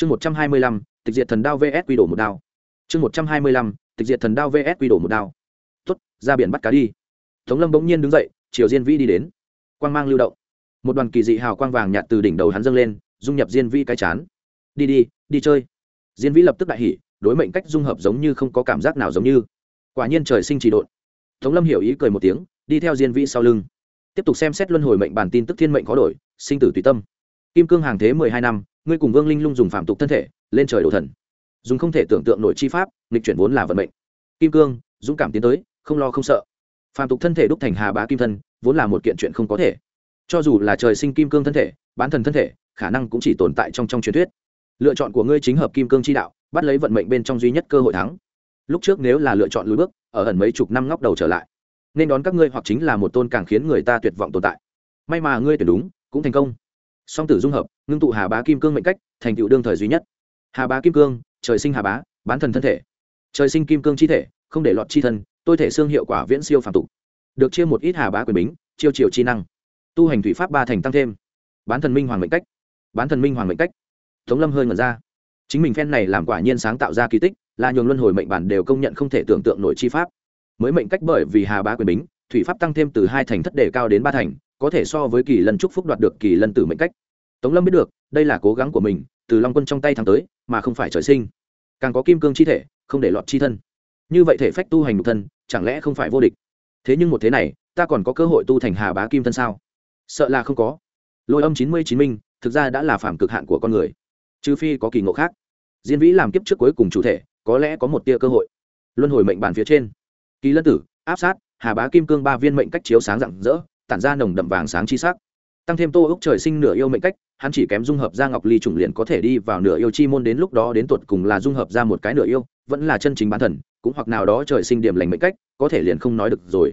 chương một trăm hai mươi lăm, tịch diệt thần đao vs quy đổ một đao. Chương một trăm hai mươi lăm, tịch diệt thần đao vs quy đổ một đao. Tuất ra biển bắt cá đi. Tống lâm bỗng nhiên đứng dậy, chiều diên vĩ đi đến. Quang mang lưu động. Một đoàn kỳ dị hào quang vàng nhạt từ đỉnh đầu hắn dâng lên, dung nhập diên vĩ cái chán. Đi đi đi chơi. Diên vĩ lập tức đại hỉ, đối mệnh cách dung hợp giống như không có cảm giác nào giống như. Quả nhiên trời sinh trì độn. Tống lâm hiểu ý cười một tiếng, đi theo diên vĩ sau lưng. Tiếp tục xem xét luân hồi mệnh bản tin tức thiên mệnh khó đổi, sinh tử tùy tâm kim cương hàng thế mười hai năm, ngươi cùng vương linh lung dùng phạm tục thân thể, lên trời đổ thần. Dùng không thể tưởng tượng nổi chi pháp, nghịch chuyển vốn là vận mệnh. Kim cương, dũng cảm tiến tới, không lo không sợ. Phạm tục thân thể đúc thành hà bá kim thân, vốn là một kiện chuyện không có thể. Cho dù là trời sinh kim cương thân thể, bán thần thân thể, khả năng cũng chỉ tồn tại trong trong truyền thuyết. Lựa chọn của ngươi chính hợp kim cương chi đạo, bắt lấy vận mệnh bên trong duy nhất cơ hội thắng. Lúc trước nếu là lựa chọn lùi bước, ở ẩn mấy chục năm ngóc đầu trở lại, nên đón các ngươi hoặc chính là một tôn càng khiến người ta tuyệt vọng tồn tại. May mà ngươi tuyển đúng, cũng thành công song tử dung hợp, ngưng tụ hà bá kim cương mệnh cách, thành tựu đương thời duy nhất. Hà bá kim cương, trời sinh hà bá, bán thần thân thể. Trời sinh kim cương chi thể, không để lọt chi thân, tôi thể xương hiệu quả viễn siêu phàm tục. Được chia một ít hà bá quyền bính, chiêu chiều chi năng. Tu hành thủy pháp ba thành tăng thêm. Bán thần minh hoàng mệnh cách. Bán thần minh hoàng mệnh cách. Tống lâm hơi ngẩn ra. Chính mình phen này làm quả nhiên sáng tạo ra kỳ tích, là nhường luân hồi mệnh bản đều công nhận không thể tưởng tượng nổi chi pháp. Mới mệnh cách bởi vì hà bá quyền bính thủy pháp tăng thêm từ hai thành thất đề cao đến ba thành, có thể so với kỳ lân trúc phúc đoạt được kỳ lân tử mệnh cách. Tống lâm biết được, đây là cố gắng của mình, từ long quân trong tay thắng tới, mà không phải trời sinh. Càng có kim cương chi thể, không để lọt chi thân. Như vậy thể phách tu hành nhục thân, chẳng lẽ không phải vô địch? Thế nhưng một thế này, ta còn có cơ hội tu thành hà bá kim thân sao? Sợ là không có. Lôi âm chín mươi chín minh, thực ra đã là phạm cực hạn của con người. Trừ phi có kỳ ngộ khác. Diên vĩ làm kiếp trước cuối cùng chủ thể, có lẽ có một tia cơ hội. Luân hồi mệnh bản phía trên. Kỳ lân tử, áp sát hà bá kim cương ba viên mệnh cách chiếu sáng rạng rỡ, tản ra nồng đậm vàng sáng chi sắc. Tăng thêm tô ước trời sinh nửa yêu mệnh cách, hắn chỉ kém dung hợp ra ngọc ly trùng liền có thể đi vào nửa yêu chi môn đến lúc đó đến tuột cùng là dung hợp ra một cái nửa yêu, vẫn là chân chính bán thần, cũng hoặc nào đó trời sinh điểm lành mệnh cách, có thể liền không nói được rồi.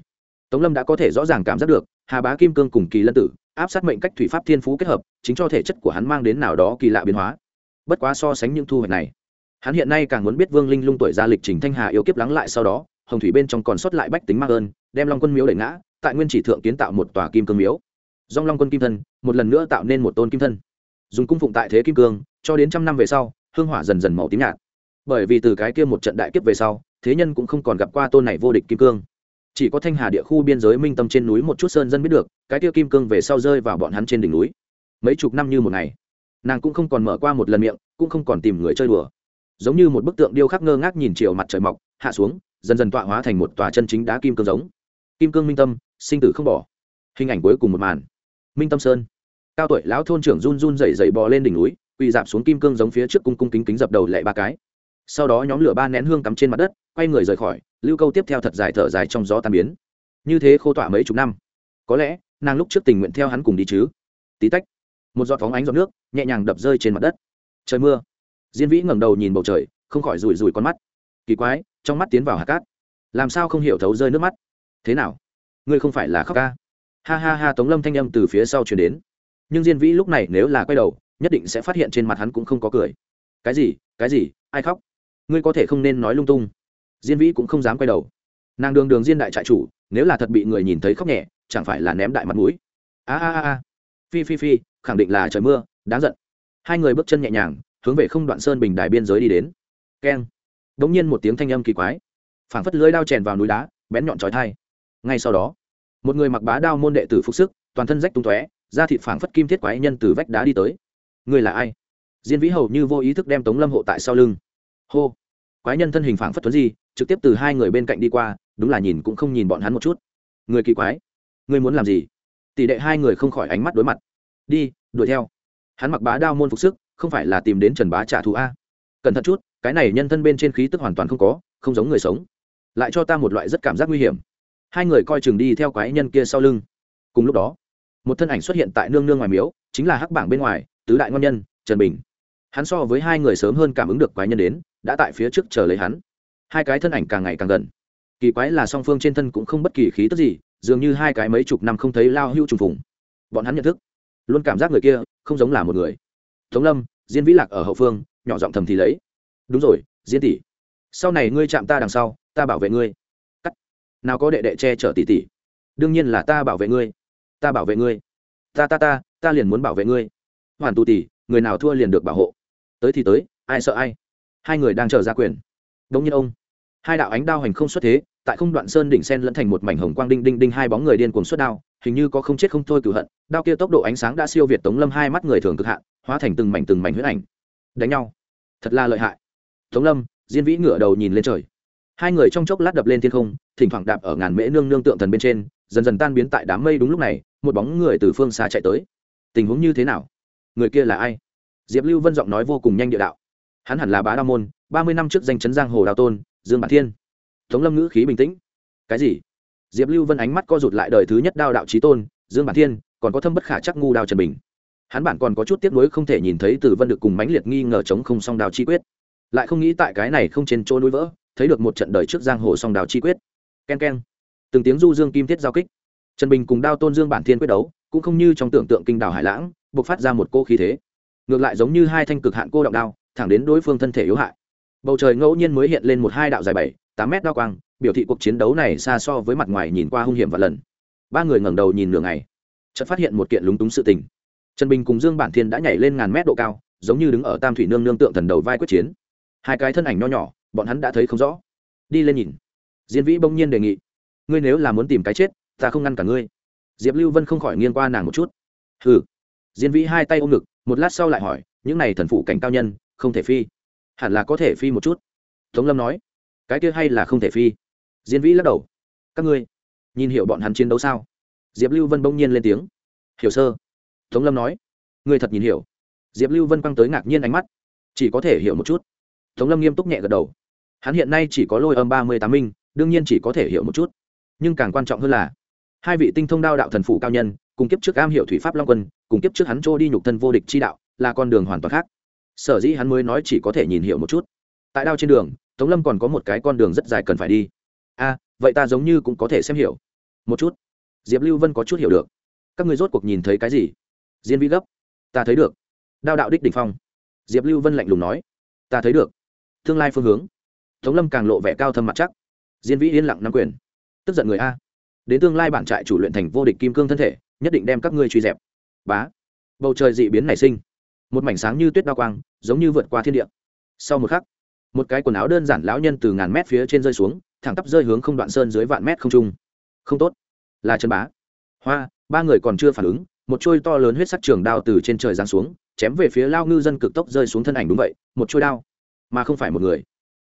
Tống lâm đã có thể rõ ràng cảm giác được, hà bá kim cương cùng kỳ lân tử, áp sát mệnh cách thủy pháp thiên phú kết hợp, chính cho thể chất của hắn mang đến nào đó kỳ lạ biến hóa. Bất quá so sánh những thu hoạch này, hắn hiện nay càng muốn biết vương linh lung tuổi ra lịch trình thanh hà yêu kiếp lắng lại sau đó, hồng thủy bên trong còn sót lại bách tính mạc ơn đem long quân miếu đẩy ngã, tại nguyên chỉ thượng kiến tạo một tòa kim cương miếu. Dong long quân kim thân, một lần nữa tạo nên một tôn kim thân. Dùng cung phụng tại thế kim cương, cho đến trăm năm về sau, hương hỏa dần dần màu tím nhạt. Bởi vì từ cái kia một trận đại kiếp về sau, thế nhân cũng không còn gặp qua tôn này vô địch kim cương. Chỉ có thanh hà địa khu biên giới minh tâm trên núi một chút sơn dân biết được, cái kia kim cương về sau rơi vào bọn hắn trên đỉnh núi. Mấy chục năm như một ngày, nàng cũng không còn mở qua một lần miệng, cũng không còn tìm người chơi đùa. Giống như một bức tượng điêu khắc ngơ ngác nhìn chiều mặt trời mọc, hạ xuống, dần dần tọa hóa thành một tòa chân chính đá kim cương giống kim cương minh tâm, sinh tử không bỏ. Hình ảnh cuối cùng một màn. Minh tâm sơn. Cao tuổi lão thôn trưởng run run dậy dậy bò lên đỉnh núi, quỳ dạp xuống kim cương giống phía trước cung cung kính kính dập đầu lệ ba cái. Sau đó nhóm lửa ba nén hương cắm trên mặt đất, quay người rời khỏi, lưu câu tiếp theo thật dài thở dài trong gió tan biến. Như thế khô tỏa mấy chục năm. Có lẽ, nàng lúc trước tình nguyện theo hắn cùng đi chứ. Tí tách, một giọt phóng ánh giọt nước nhẹ nhàng đập rơi trên mặt đất. Trời mưa. Diên vĩ ngẩng đầu nhìn bầu trời, không khỏi rủi rủi con mắt. Kỳ quái, trong mắt tiến vào hạt cát. Làm sao không hiểu thấu rơi nước mắt? Thế nào? Ngươi không phải là khóc ca? Ha ha ha, tống lâm thanh âm từ phía sau chuyển đến. Nhưng diên vĩ lúc này nếu là quay đầu, nhất định sẽ phát hiện trên mặt hắn cũng không có cười. Cái gì? Cái gì? Ai khóc? Ngươi có thể không nên nói lung tung. Diên vĩ cũng không dám quay đầu. Nàng đường đường diên đại trại chủ, nếu là thật bị người nhìn thấy khóc nhẹ, chẳng phải là ném đại mặt mũi. A a a phi phi phi, khẳng định là trời mưa, đáng giận. Hai người bước chân nhẹ nhàng, hướng về không đoạn sơn bình đài biên giới đi đến. Keng. Đ ỗ n g nhiên một tiếng thanh âm kỳ quái. Phảng phất lưới đao chèn vào núi đá, bén nhọn trói thai ngay sau đó, một người mặc bá đao môn đệ tử phục sức, toàn thân rách tung tóe, da thịt phảng phất kim thiết quái nhân từ vách đá đi tới. Người là ai? Diên vĩ hầu như vô ý thức đem tống lâm hộ tại sau lưng. Hô! Quái nhân thân hình phảng phất tuấn di, trực tiếp từ hai người bên cạnh đi qua, đúng là nhìn cũng không nhìn bọn hắn một chút. Người kỳ quái, người muốn làm gì? Tỷ đệ hai người không khỏi ánh mắt đối mặt. Đi, đuổi theo. Hắn mặc bá đao môn phục sức, không phải là tìm đến trần bá trả thù a? Cẩn thận chút, cái này nhân thân bên trên khí tức hoàn toàn không có, không giống người sống. Lại cho ta một loại rất cảm giác nguy hiểm hai người coi chừng đi theo quái nhân kia sau lưng. Cùng lúc đó, một thân ảnh xuất hiện tại nương nương ngoài miếu, chính là hắc bảng bên ngoài, tứ đại ngon nhân, trần bình. Hắn so với hai người sớm hơn cảm ứng được quái nhân đến, đã tại phía trước chờ lấy hắn. Hai cái thân ảnh càng ngày càng gần. Kỳ quái là song phương trên thân cũng không bất kỳ khí tức gì, dường như hai cái mấy chục năm không thấy lao hưu trùng phùng. Bọn hắn nhận thức, luôn cảm giác người kia không giống là một người. Tống lâm, diên vĩ lạc ở hậu phương, nhỏ giọng thầm thì lấy. Đúng rồi, diên tỷ. Sau này ngươi chạm ta đằng sau, ta bảo vệ ngươi nào có đệ đệ che chở tỷ tỷ đương nhiên là ta bảo vệ ngươi. Ta bảo vệ ngươi. Ta ta ta ta liền muốn bảo vệ ngươi. Hoàn tù tỷ người nào thua liền được bảo hộ. Tới thì tới, ai sợ ai. Hai người đang chờ ra quyền. Đống nhiên ông. Hai đạo ánh đao hành không xuất thế, tại không đoạn sơn đỉnh sen lẫn thành một mảnh hồng quang đinh đinh đinh hai bóng người điên cuồng xuất đao, hình như có không chết không thôi cửu hận. Đao kia tốc độ ánh sáng đã siêu việt tống lâm hai mắt người thường cực hạn, hóa thành từng mảnh từng mảnh huyết ảnh. Đánh nhau. Thật là lợi hại. Tống lâm, diên vĩ ngửa đầu nhìn lên trời hai người trong chốc lát đập lên thiên không, thỉnh thoảng đạp ở ngàn mễ nương nương tượng thần bên trên, dần dần tan biến tại đám mây đúng lúc này, một bóng người từ phương xa chạy tới. Tình huống như thế nào? Người kia là ai? Diệp lưu vân giọng nói vô cùng nhanh địa đạo. Hắn hẳn là bá đao môn, ba mươi năm trước danh chấn giang hồ đào tôn, dương bản thiên. Tống lâm ngữ khí bình tĩnh. Cái gì? Diệp lưu vân ánh mắt co rụt lại đời thứ nhất đao đạo trí tôn, dương bản thiên, còn có thâm bất khả chắc ngu đao trần bình. Hắn bản còn có chút tiếc nuối không thể nhìn thấy từ vân được cùng mãnh liệt nghi ngờ chống không song đào chi quyết. Lại không nghĩ tại cái này không trên chỗ núi vỡ thấy được một trận đời trước giang hồ song đào chi quyết. Ken ken từng tiếng du dương kim thiết giao kích. Trần bình cùng đao tôn dương bản thiên quyết đấu, cũng không như trong tưởng tượng kinh đảo hải lãng buộc phát ra một cô khí thế. Ngược lại giống như hai thanh cực hạn cô động đao, thẳng đến đối phương thân thể yếu hại. Bầu trời ngẫu nhiên mới hiện lên một hai đạo dài bảy, tám mét đao quang, biểu thị cuộc chiến đấu này xa so với mặt ngoài nhìn qua hung hiểm và lần. Ba người ngẩng đầu nhìn nửa ngày, chợt phát hiện một kiện lúng túng sự tình. Trần bình cùng dương bản thiên đã nhảy lên ngàn mét độ cao, giống như đứng ở tam thủy nương nương tượng thần đầu vai quyết chiến. Hai cái thân ảnh nho nhỏ bọn hắn đã thấy không rõ. Đi lên nhìn. Diên vĩ bỗng nhiên đề nghị, ngươi nếu là muốn tìm cái chết, ta không ngăn cả ngươi. Diệp lưu vân không khỏi nghiêng qua nàng một chút. Hừ. Diên vĩ hai tay ôm ngực, một lát sau lại hỏi, những này thần phụ cảnh cao nhân, không thể phi? Hẳn là có thể phi một chút. Tống lâm nói, cái kia hay là không thể phi? Diên vĩ lắc đầu, các ngươi nhìn hiểu bọn hắn chiến đấu sao? Diệp lưu vân bỗng nhiên lên tiếng, hiểu, sơ. Tống lâm nói, ngươi thật nhìn hiểu. Diệp lưu vân quăng tới ngạc nhiên ánh mắt, chỉ có thể hiểu một chút. Tống lâm nghiêm túc nhẹ gật đầu hắn hiện nay chỉ có lôi âm ba mươi tám minh, đương nhiên chỉ có thể hiểu một chút. Nhưng càng quan trọng hơn là, hai vị tinh thông đao đạo thần phụ cao nhân, cùng kiếp trước am hiểu thủy pháp long quân, cùng kiếp trước hắn trôi đi nhục thân vô địch chi đạo, là con đường hoàn toàn khác. Sở dĩ hắn mới nói chỉ có thể nhìn hiểu một chút. Tại đao trên đường, tống lâm còn có một cái con đường rất dài cần phải đi. A vậy ta giống như cũng có thể xem hiểu. Một chút. Diệp lưu vân có chút hiểu được. Các người rốt cuộc nhìn thấy cái gì? Diên vi gấp. Ta thấy được. Đao đạo đích đ ỉ n h phong. Diệp lưu vân lạnh lùng nói. Ta thấy được. Tương lai phương hướng tống lâm càng lộ vẻ cao thâm mặt chắc. Diên vĩ yên lặng nắm quyền. Tức giận người a. Đến tương lai bản trại chủ luyện thành vô địch kim cương thân thể, nhất định đem các ngươi truy dẹp. Bá. Bầu trời dị biến nảy sinh. Một mảnh sáng như tuyết đao quang, giống như vượt qua thiên địa. Sau một khắc, một cái quần áo đơn giản lão nhân từ ngàn mét phía trên rơi xuống, thẳng tắp rơi hướng không đoạn sơn dưới vạn mét không trung. Không tốt. Là chân bá. Hoa, ba người còn chưa phản ứng, một trôi to lớn huyết sắc trường đao từ trên trời giáng xuống, chém về phía lao ngư dân cực tốc rơi xuống thân ảnh đúng vậy, một trôi đao. Mà không phải một người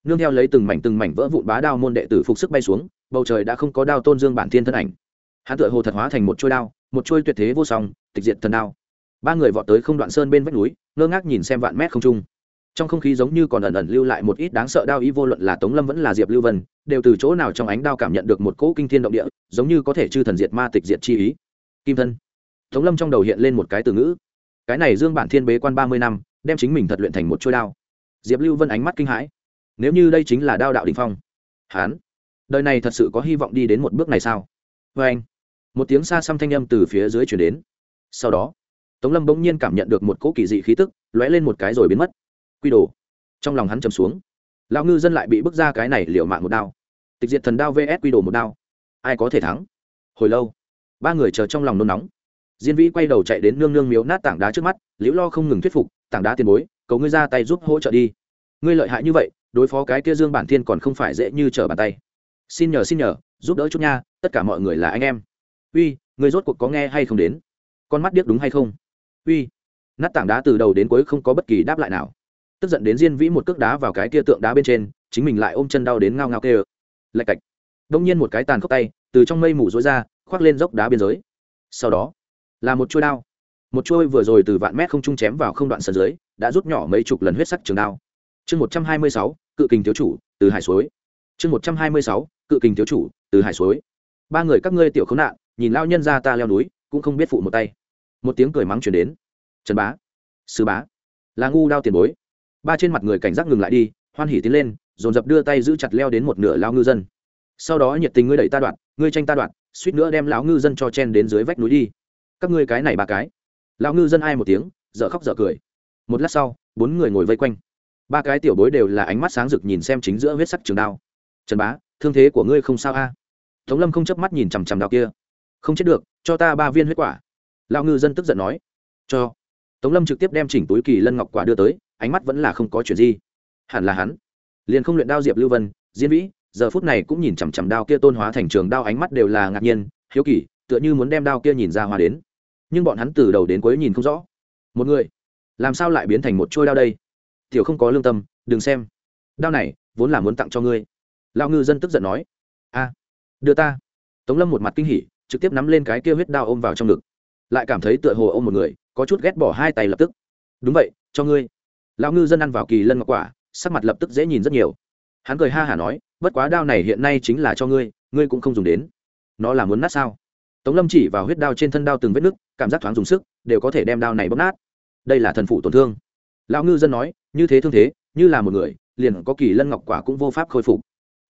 nương theo lấy từng mảnh từng mảnh vỡ vụn bá đao môn đệ tử phục sức bay xuống, bầu trời đã không có đao tôn dương bản thiên thân ảnh. Hắn tựa hồ thật hóa thành một trôi đao, một trôi tuyệt thế vô song, tịch diệt thần đao. Ba người vọt tới không đoạn sơn bên vách núi, ngơ ngác nhìn xem vạn mét không trung. Trong không khí giống như còn ẩn ẩn lưu lại một ít đáng sợ đao ý vô luận là tống lâm vẫn là diệp lưu vân, đều từ chỗ nào trong ánh đao cảm nhận được một cỗ kinh thiên động địa, giống như có thể chư thần diệt ma tịch diệt chi ý. Kim thân. Tống lâm trong đầu hiện lên một cái từ ngữ. Cái này dương bản thiên bế quan ba mươi năm, đem chính mình thật luyện thành một trôi đao. Diệp lưu vân ánh mắt kinh hãi nếu như đây chính là đao đạo đình phong hán đời này thật sự có hy vọng đi đến một bước này sao? Vê anh. Một tiếng xa xăm thanh âm từ phía dưới chuyển đến. Sau đó, tống lâm bỗng nhiên cảm nhận được một cỗ kỳ dị khí tức, lóe lên một cái rồi biến mất. Quy đồ. Trong lòng hắn chầm xuống. Lão ngư dân lại bị bước ra cái này liệu mạng một đao. Tịch diệt thần đao vs quy đồ một đao. Ai có thể thắng? Hồi lâu, ba người chờ trong lòng nôn nóng. Diên vĩ quay đầu chạy đến nương nương miếu nát tảng đá trước mắt, liễu lo không ngừng thuyết phục, tảng đá tiền bối, cầu ngươi ra tay giúp hỗ trợ đi. Ngươi lợi hại như vậy đối phó cái kia dương bản thiên còn không phải dễ như trở bàn tay. Xin nhờ xin nhờ, giúp đỡ chút nha, tất cả mọi người là anh em. Uy, người rốt cuộc có nghe hay không đến? Con mắt điếc đúng hay không? Uy, nát tảng đá từ đầu đến cuối không có bất kỳ đáp lại nào. Tức giận đến diên vĩ một cước đá vào cái kia tượng đá bên trên, chính mình lại ôm chân đau đến ngao ngao kê lạch cạch. Đông nhiên một cái tàn khốc tay, từ trong mây mù rối ra, khoác lên dốc đá biên giới. Sau đó, là một chuôi đao. Một chuôi vừa rồi từ vạn mét không trung chém vào không đoạn sân dưới, đã rút nhỏ mấy chục lần huyết sắc trường đao chương một trăm hai mươi sáu, cự kình thiếu chủ, từ hải suối. Chương một trăm hai mươi sáu, cự kình thiếu chủ, từ hải suối. Ba người các ngươi tiểu khốn nạn, nhìn lao nhân ra ta leo núi, cũng không biết phụ một tay. Một tiếng cười mắng chuyển đến. Trần bá. Sư bá. Là ngu đao tiền bối. Ba trên mặt người cảnh giác ngừng lại đi, hoan hỉ tiến lên, dồn dập đưa tay giữ chặt leo đến một nửa lao ngư dân. Sau đó nhiệt tình ngươi đẩy ta đoạn, ngươi tranh ta đoạn, suýt nữa đem lão ngư dân cho chen đến dưới vách núi đi. Các ngươi cái này ba cái. Lão ngư dân ai một tiếng, dở khóc dở cười. Một lát sau, bốn người ngồi vây quanh ba cái tiểu bối đều là ánh mắt sáng rực nhìn xem chính giữa huyết sắc trường đao. Trần bá, thương thế của ngươi không sao a? Tống lâm không chớp mắt nhìn chằm chằm đao kia. Không chết được, cho ta ba viên huyết quả. Lão ngư dân tức giận nói. Cho. Tống lâm trực tiếp đem chỉnh túi kỳ lân ngọc quả đưa tới, ánh mắt vẫn là không có chuyện gì. Hẳn là hắn. Liền không luyện đao diệp lưu vân diễn vĩ, giờ phút này cũng nhìn chằm chằm đao kia tôn hóa thành trường đao ánh mắt đều là ngạc nhiên, hiếu kỳ, tựa như muốn đem đao kia nhìn ra hoa đến. Nhưng bọn hắn từ đầu đến cuối nhìn không rõ. Một người, làm sao lại biến thành một trôi đao đây? Tiểu không có lương tâm, đừng xem. Đao này, vốn là muốn tặng cho ngươi. Lao ngư dân tức giận nói. A, đưa ta. Tống lâm một mặt kinh hỉ, trực tiếp nắm lên cái kia huyết đao ôm vào trong ngực. Lại cảm thấy tựa hồ ôm một người, có chút ghét bỏ hai tay lập tức. Đúng vậy, cho ngươi. Lão ngư dân ăn vào kỳ lân ngọc quả, sắc mặt lập tức dễ nhìn rất nhiều. Hắn cười ha hả nói, bất quá đao này hiện nay chính là cho ngươi ngươi cũng không dùng đến. Nó là muốn nát sao? Tống lâm chỉ vào huyết đao trên thân đao từng vết nứt, cảm giác thoáng dùng sức, đều có thể đem đao này bóp nát. Đây là thần phụ tổn thương. Lão ngư dân nói như thế thương thế, như là một người, liền có kỳ lân ngọc quả cũng vô pháp khôi phục.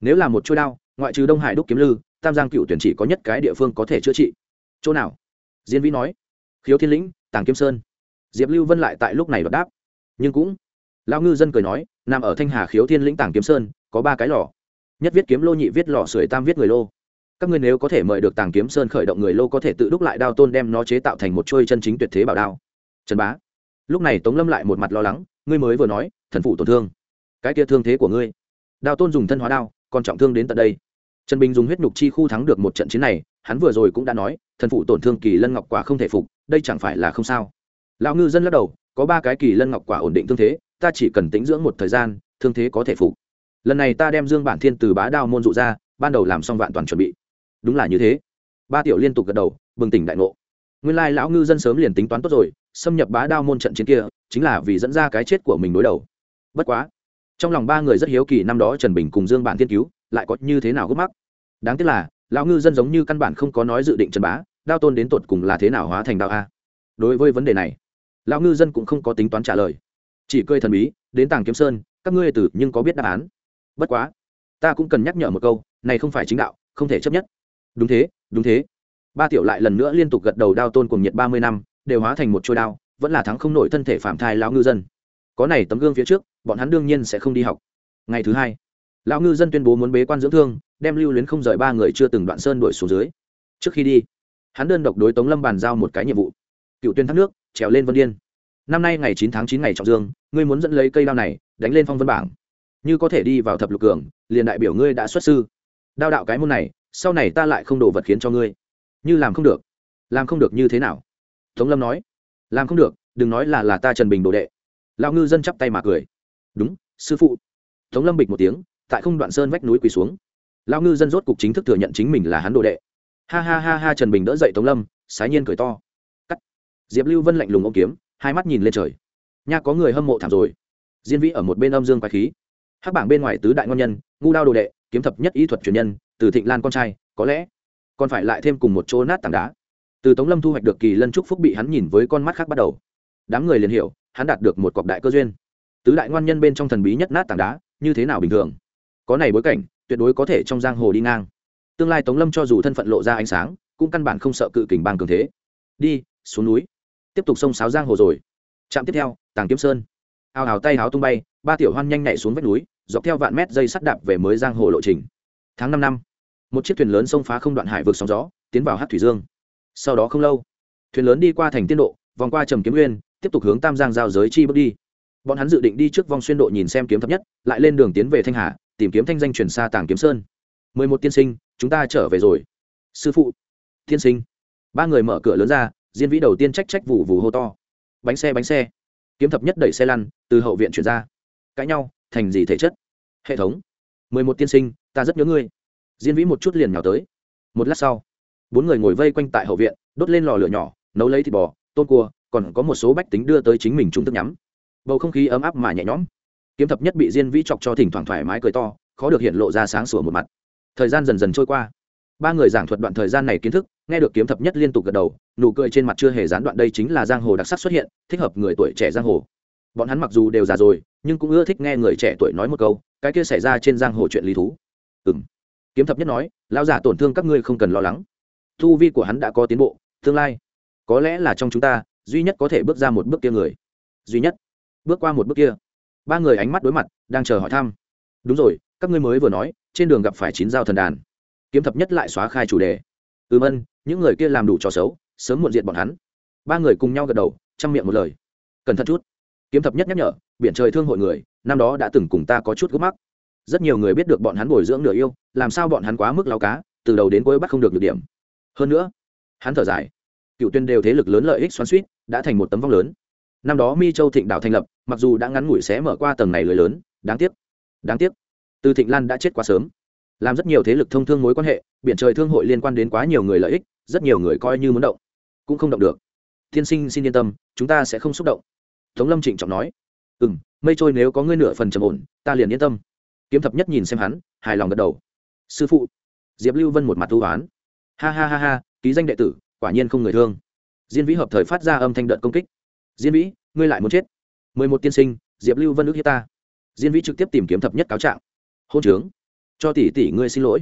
Nếu là một chuôi đao, ngoại trừ đông hải đúc kiếm lư, tam giang cựu tuyển chỉ có nhất cái địa phương có thể chữa trị. Chỗ nào? Diên vĩ nói. Khiếu thiên lĩnh, tàng kiếm sơn. Diệp lưu vân lại tại lúc này đọc đáp. Nhưng cũng, lão ngư dân cười nói, nằm ở thanh hà khiếu thiên lĩnh tàng kiếm sơn, có ba cái lò. Nhất viết kiếm lô, nhị viết lò sưởi, tam viết người lô. Các ngươi nếu có thể mời được tàng kiếm sơn khởi động người lô có thể tự đúc lại đao tôn đem nó chế tạo thành một trôi chân chính tuyệt thế bảo đao. Trần bá lúc này tống lâm lại một mặt lo lắng, ngươi mới vừa nói, thần phụ tổn thương. Cái kia thương thế của ngươi. Đào tôn dùng thân hóa đao, còn trọng thương đến tận đây. Trần bình dùng huyết nhục chi khu thắng được một trận chiến này, hắn vừa rồi cũng đã nói, thần phụ tổn thương kỳ lân ngọc quả không thể phục, đây chẳng phải là không sao. Lão ngư dân lắc đầu, có ba cái kỳ lân ngọc quả ổn định thương thế, ta chỉ cần tính dưỡng một thời gian, thương thế có thể phục. Lần này ta đem dương bản thiên từ bá đao môn dụ ra, ban đầu làm xong vạn toàn chuẩn bị. Đúng là như thế. Ba tiểu liên tục gật đầu, bừng tỉnh đại ngộ. Nguyên lai lão ngư dân sớm liền tính toán tốt rồi xâm nhập bá đao môn trận chiến kia, chính là vì dẫn ra cái chết của mình đối đầu. Bất quá, trong lòng ba người rất hiếu kỳ năm đó trần bình cùng dương bản thiên cứu lại có như thế nào gấp mắc. Đáng tiếc là, lão ngư dân giống như căn bản không có nói dự định trần bá, đao tôn đến tột cùng là thế nào hóa thành đao a? Đối với vấn đề này, lão ngư dân cũng không có tính toán trả lời. Chỉ cười thần bí, đến tàng kiếm sơn, các ngươi từ nhưng có biết đáp án. Bất quá, ta cũng cần nhắc nhở một câu, này không phải chính đạo, không thể chấp nhất. Đúng thế đúng thế. Ba tiểu lại lần nữa liên tục gật đầu đao tôn cùng nhiệt ba mươi năm đều hóa thành một trôi đao, vẫn là thắng không nổi thân thể phạm thai lão ngư dân. Có này tấm gương phía trước, bọn hắn đương nhiên sẽ không đi học. Ngày thứ hai, lão ngư dân tuyên bố muốn bế quan dưỡng thương, đem lưu luyến không rời ba người chưa từng đoạn sơn đuổi xuống dưới. Trước khi đi, hắn đơn độc đối tống lâm bàn giao một cái nhiệm vụ. Cựu tuyên thác nước, trèo lên vân điên. Năm nay ngày chín tháng chín ngày trọng dương, ngươi muốn dẫn lấy cây đao này, đánh lên phong vân bảng. Như có thể đi vào thập lục cường, liền đại biểu ngươi đã xuất sư. Đao đạo cái môn này, sau này ta lại không đổ vật khiến cho ngươi. Như làm không được, làm không được như thế nào? Tống lâm nói, làm không được, đừng nói là là ta trần bình đồ đệ. Lao ngư dân chắp tay mà cười. Đúng, sư phụ. Tống lâm bịch một tiếng, tại không đoạn sơn vách núi quỳ xuống. Lao ngư dân rốt cục chính thức thừa nhận chính mình là hắn đồ đệ. Ha ha ha ha, trần bình đỡ dậy tống lâm, sái nhiên cười to. Cắt. Diệp lưu vân lạnh lùng ô kiếm, hai mắt nhìn lên trời. Nha, có người hâm mộ thảm rồi. Diên vĩ ở một bên âm dương quái khí. Hắc bảng bên ngoài tứ đại ngon nhân, ngu đao đồ đệ, kiếm thập nhất ý thuật truyền nhân, từ thịnh lan con trai, có lẽ còn phải lại thêm cùng một chỗ nát tảng đá từ tống lâm thu hoạch được kỳ lân trúc phúc bị hắn nhìn với con mắt khác bắt đầu. Đám người liền hiểu, hắn đạt được một cọc đại cơ duyên. Tứ đại ngoan nhân bên trong thần bí nhất nát tảng đá, như thế nào bình thường? Có này bối cảnh, tuyệt đối có thể trong giang hồ đi ngang. Tương lai tống lâm cho dù thân phận lộ ra ánh sáng, cũng căn bản không sợ cự kình bang cường thế. Đi, xuống núi. Tiếp tục sông sáo giang hồ rồi. Trạm tiếp theo, tàng kiếm sơn. Ao hào tay háo tung bay, ba tiểu hoan nhanh nhảy xuống vách núi, dọc theo vạn mét dây sắt đạp về mới giang hồ lộ trình. Tháng năm năm, một chiếc thuyền lớn sông phá không đoạn hải vượt sóng gió, tiến vào hát thủy dương sau đó không lâu, thuyền lớn đi qua thành tiên độ, vòng qua trầm kiếm nguyên, tiếp tục hướng tam giang giao giới chi bước đi. Bọn hắn dự định đi trước vòng xuyên độ nhìn xem kiếm thấp nhất, lại lên đường tiến về thanh hà, tìm kiếm thanh danh truyền xa tàng kiếm sơn. Mười một tiên sinh, chúng ta trở về rồi. Sư phụ, tiên sinh. Ba người mở cửa lớn ra, diên vĩ đầu tiên trách trách vụ vù hô to. Bánh xe bánh xe. Kiếm thập nhất đẩy xe lăn, từ hậu viện chuyển ra. Cãi nhau, thành gì thể chất? Hệ thống. Mười một tiên sinh, ta rất nhớ ngươi. Diên vĩ một chút liền nhào tới. Một lát sau bốn người ngồi vây quanh tại hậu viện, đốt lên lò lửa nhỏ, nấu lấy thịt bò, tôm cua, còn có một số bách tính đưa tới chính mình trung thức nhắm. Bầu không khí ấm áp mà nhẹ nhõm. Kiếm thập nhất bị diên vĩ chọc cho thỉnh thoảng thoải mái cười to, khó được hiện lộ ra sáng sủa một mặt. Thời gian dần dần trôi qua. Ba người giảng thuật đoạn thời gian này kiến thức, nghe được kiếm thập nhất liên tục gật đầu, nụ cười trên mặt chưa hề gián đoạn đây chính là giang hồ đặc sắc xuất hiện, thích hợp người tuổi trẻ giang hồ. Bọn hắn mặc dù đều già rồi, nhưng cũng ưa thích nghe người trẻ tuổi nói một câu, cái kia xảy ra trên giang hồ chuyện lý thú. Ừ m kiếm thập nhất nói, lão giả tổn thương các ngươi không cần lo lắng thu vi của hắn đã có tiến bộ, tương lai có lẽ là trong chúng ta, duy nhất có thể bước ra một bước kia người. Duy nhất. Bước qua một bước kia. Ba người ánh mắt đối mặt, đang chờ hỏi thăm. Đúng rồi, các ngươi mới vừa nói, trên đường gặp phải chín dao thần đàn. Kiếm thập nhất lại xóa khai chủ đề. Ừm ân, những người kia làm đủ trò xấu, sớm muộn diện bọn hắn. Ba người cùng nhau gật đầu, chăm miệng một lời. Cẩn thận chút. Kiếm thập nhất nhắc nhở, biển trời thương hội người, năm đó đã từng cùng ta có chút gốc mắc. Rất nhiều người biết được bọn hắn bồi dưỡng nửa yêu, làm sao bọn hắn quá mức lao cá, từ đầu đến cuối bắt không được được điểm hơn nữa, hắn thở dài. Cựu tuyên đều thế lực lớn lợi ích xoắn suýt đã thành một tấm vong lớn. Năm đó mi châu thịnh đảo thành lập, mặc dù đã ngắn ngủi xé mở qua tầng này lưới lớn, đáng tiếc đáng tiếc. Từ thịnh lan đã chết quá sớm. Làm rất nhiều thế lực thông thương mối quan hệ, biển trời thương hội liên quan đến quá nhiều người lợi ích, rất nhiều người coi như muốn động, cũng không động được. Tiên sinh xin yên tâm, chúng ta sẽ không xúc động. Tống lâm trịnh trọng nói. Ừ m mây trôi nếu có ngươi nửa phần trầm ổn, ta liền yên tâm. Kiếm thập nhất nhìn xem hắn, hài lòng gật đầu. Sư phụ. Diệp lưu vân một mặt tu hoán ha ha ha ha, ký danh đệ tử, quả nhiên không người thương. Diên vĩ hợp thời phát ra âm thanh đợt công kích. Diên vĩ, ngươi lại muốn chết. Mười một tiên sinh, diệp lưu vân ước hiếp ta. Diên vĩ trực tiếp tìm kiếm thập nhất cáo trạng. Hôn trướng. Cho tỷ tỷ ngươi xin lỗi.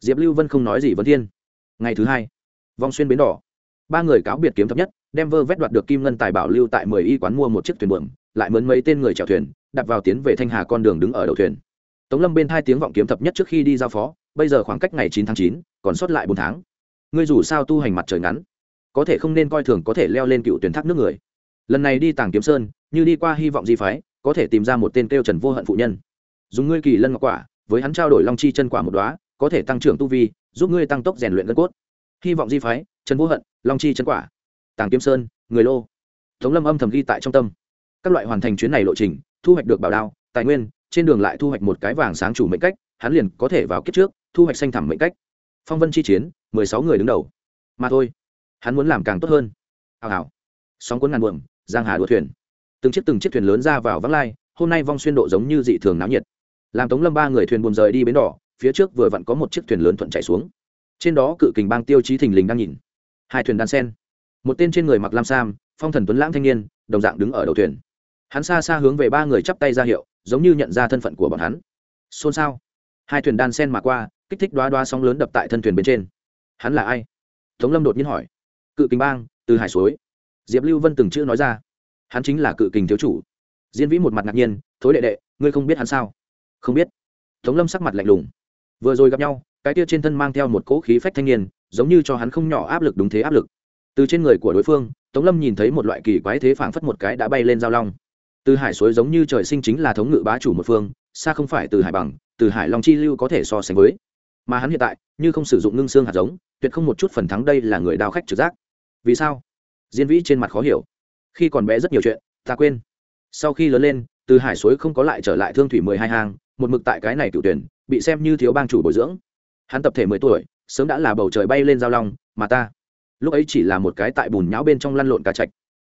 Diệp lưu vân không nói gì vấn thiên. Ngày thứ hai vong xuyên bến đỏ. Ba người cáo biệt kiếm thập nhất, đem vơ vét đoạt được kim ngân tài bảo lưu tại mười y quán mua một chiếc thuyền buồm, lại mướn mấy tên người chèo thuyền, đặt vào tiến về thanh hà con đường đứng ở đầu thuyền. Tống lâm bên hai tiếng vọng kiếm thập nhất trước khi đi giao phó, bây giờ khoảng cách ngày chín tháng chín, còn sót lại bốn tháng ngươi dù sao tu hành mặt trời ngắn, có thể không nên coi thường có thể leo lên cựu tuyển thác nước người. Lần này đi tàng kiếm sơn, như đi qua hy vọng di phái, có thể tìm ra một tên kêu trần vô hận phụ nhân. Dùng ngươi kỳ lân ngọc quả, với hắn trao đổi long chi chân quả một đoá có thể tăng trưởng tu vi, giúp ngươi tăng tốc rèn luyện gân cốt. Hy vọng di phái, trần vô hận, long chi chân quả. Tàng kiếm sơn, người lô. Tống lâm âm thầm ghi tại trong tâm. Các loại hoàn thành chuyến này lộ trình, thu hoạch được bảo đao, tài nguyên, trên đường lại thu hoạch một cái vàng sáng chủ mệnh cách, hắn liền có thể vào kiếp trước, thu hoạch xanh thẳm mệnh cách phong vân chi chiến, mười sáu người đứng đầu. Mà thôi, hắn muốn làm càng tốt hơn. Hào hào. Sóng cuốn ngàn buồm, giang hà đua thuyền. Từng chiếc từng chiếc thuyền lớn ra vào vắng lai, hôm nay vong xuyên độ giống như dị thường náo nhiệt. Làm tống lâm ba người thuyền buồm rời đi bến đỏ, phía trước vừa vặn có một chiếc thuyền lớn thuận chạy xuống. Trên đó cự kình bang tiêu chí thình lình đang nhìn. Hai thuyền đan sen. Một tên trên người mặc lam sam, phong thần tuấn lãng thanh niên, đồng dạng đứng ở đầu thuyền. Hắn xa xa hướng về ba người chắp tay ra hiệu, giống như nhận ra thân phận của bọn hắn. Xôn xao. Hai thuyền đan sen mà qua kích thích đoá đoá sóng lớn đập tại thân thuyền bên trên. Hắn là ai? Tống lâm đột nhiên hỏi. Cự kình bang, từ hải suối. Diệp lưu vân từng chữ nói ra. Hắn chính là cự kình thiếu chủ. Diễn vĩ một mặt ngạc nhiên, thối đệ đệ, ngươi không biết hắn sao? Không biết. Tống lâm sắc mặt lạnh lùng. Vừa rồi gặp nhau, cái tia trên thân mang theo một cỗ khí phách thanh niên, giống như cho hắn không nhỏ áp lực đúng thế áp lực. Từ trên người của đối phương, tống lâm nhìn thấy một loại kỳ quái thế phảng phất một cái đã bay lên giao long. Từ hải suối giống như trời sinh chính là thống ngự bá chủ một phương, xa không phải từ hải bằng, từ hải long chi lưu có thể so sánh với mà hắn hiện tại như không sử dụng ngưng xương hạt giống, tuyệt không một chút phần thắng đây là người đao khách trực giác. Vì sao? Diên vĩ trên mặt khó hiểu. Khi còn bé rất nhiều chuyện, ta quên. Sau khi lớn lên, từ hải suối không có lại trở lại thương thủy mười hai hang, một mực tại cái này cựu tuyển, bị xem như thiếu bang chủ bồi dưỡng. Hắn tập thể mười tuổi, sớm đã là bầu trời bay lên giao long, mà ta, lúc ấy chỉ là một cái tại bùn nhão bên trong lăn lộn cá chạch.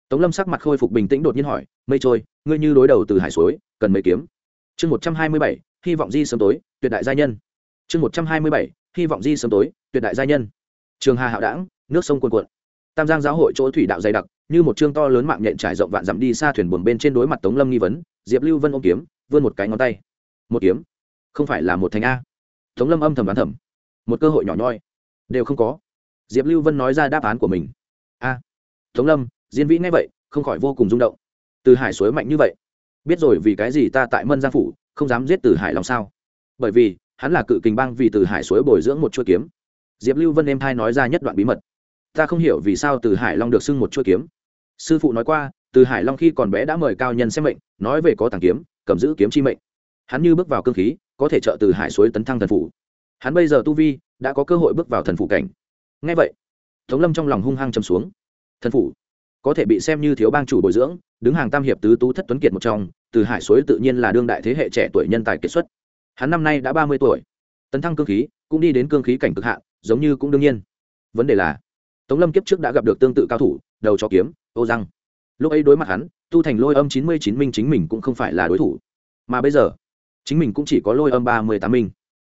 Tống lâm sắc mặt khôi phục bình tĩnh đột nhiên hỏi, mây trôi, ngươi như đối đầu từ hải suối, cần mấy kiếm? Chương một trăm hai mươi bảy, hy vọng di sớm tối, tuyệt đại gia nhân chương một trăm hai mươi bảy, hy vọng di sớm tối, tuyệt đại gia nhân. Trường hà hạo đảng, nước sông cuồn cuộn. Tam giang giáo hội chỗ thủy đạo dày đặc, như một chương to lớn mạng nhện trải rộng vạn dặm đi xa thuyền buồm bên trên đối mặt tống lâm nghi vấn, diệp lưu vân ôm kiếm, vươn một cái ngón tay. Một kiếm? Không phải là một thành a. Tống lâm âm thầm đoán thầm. Một cơ hội nhỏ nhoi. Đều không có. Diệp lưu vân nói ra đáp án của mình. A. Tống lâm diễn vĩ nghe vậy, không khỏi vô cùng rung động. Từ hải suối mạnh như vậy. Biết rồi vì cái gì ta tại mân giang phủ, không dám giết từ hải lòng sao? Bởi vì hắn là cự kình bang vì từ hải suối bồi dưỡng một chuôi kiếm. Diệp lưu vân em thai nói ra nhất đoạn bí mật. Ta không hiểu vì sao từ hải long được xưng một chuôi kiếm. Sư phụ nói qua, từ hải long khi còn bé đã mời cao nhân xem mệnh, nói về có tàng kiếm, cầm giữ kiếm chi mệnh. Hắn như bước vào cơ khí, có thể trợ từ hải suối tấn thăng thần phủ. Hắn bây giờ tu vi, đã có cơ hội bước vào thần phủ cảnh. Ngay vậy, tống lâm trong lòng hung hăng châm xuống. Thần phủ, có thể bị xem như thiếu bang chủ bồi dưỡng, đứng hàng tam hiệp tứ tú thất tuấn kiệt một trong, từ hải suối tự nhiên là đương đại thế hệ trẻ tuổi nhân tài kiệt xuất hắn năm nay đã ba mươi tuổi. Tấn thăng cương khí, cũng đi đến cương khí cảnh cực hạn, giống như cũng đương nhiên. Vấn đề là, tống lâm kiếp trước đã gặp được tương tự cao thủ, đầu cho kiếm, ô răng. Lúc ấy đối mặt hắn, tu thành lôi âm chín mươi chín minh chính mình cũng không phải là đối thủ. Mà bây giờ, chính mình cũng chỉ có lôi âm ba mươi tám minh.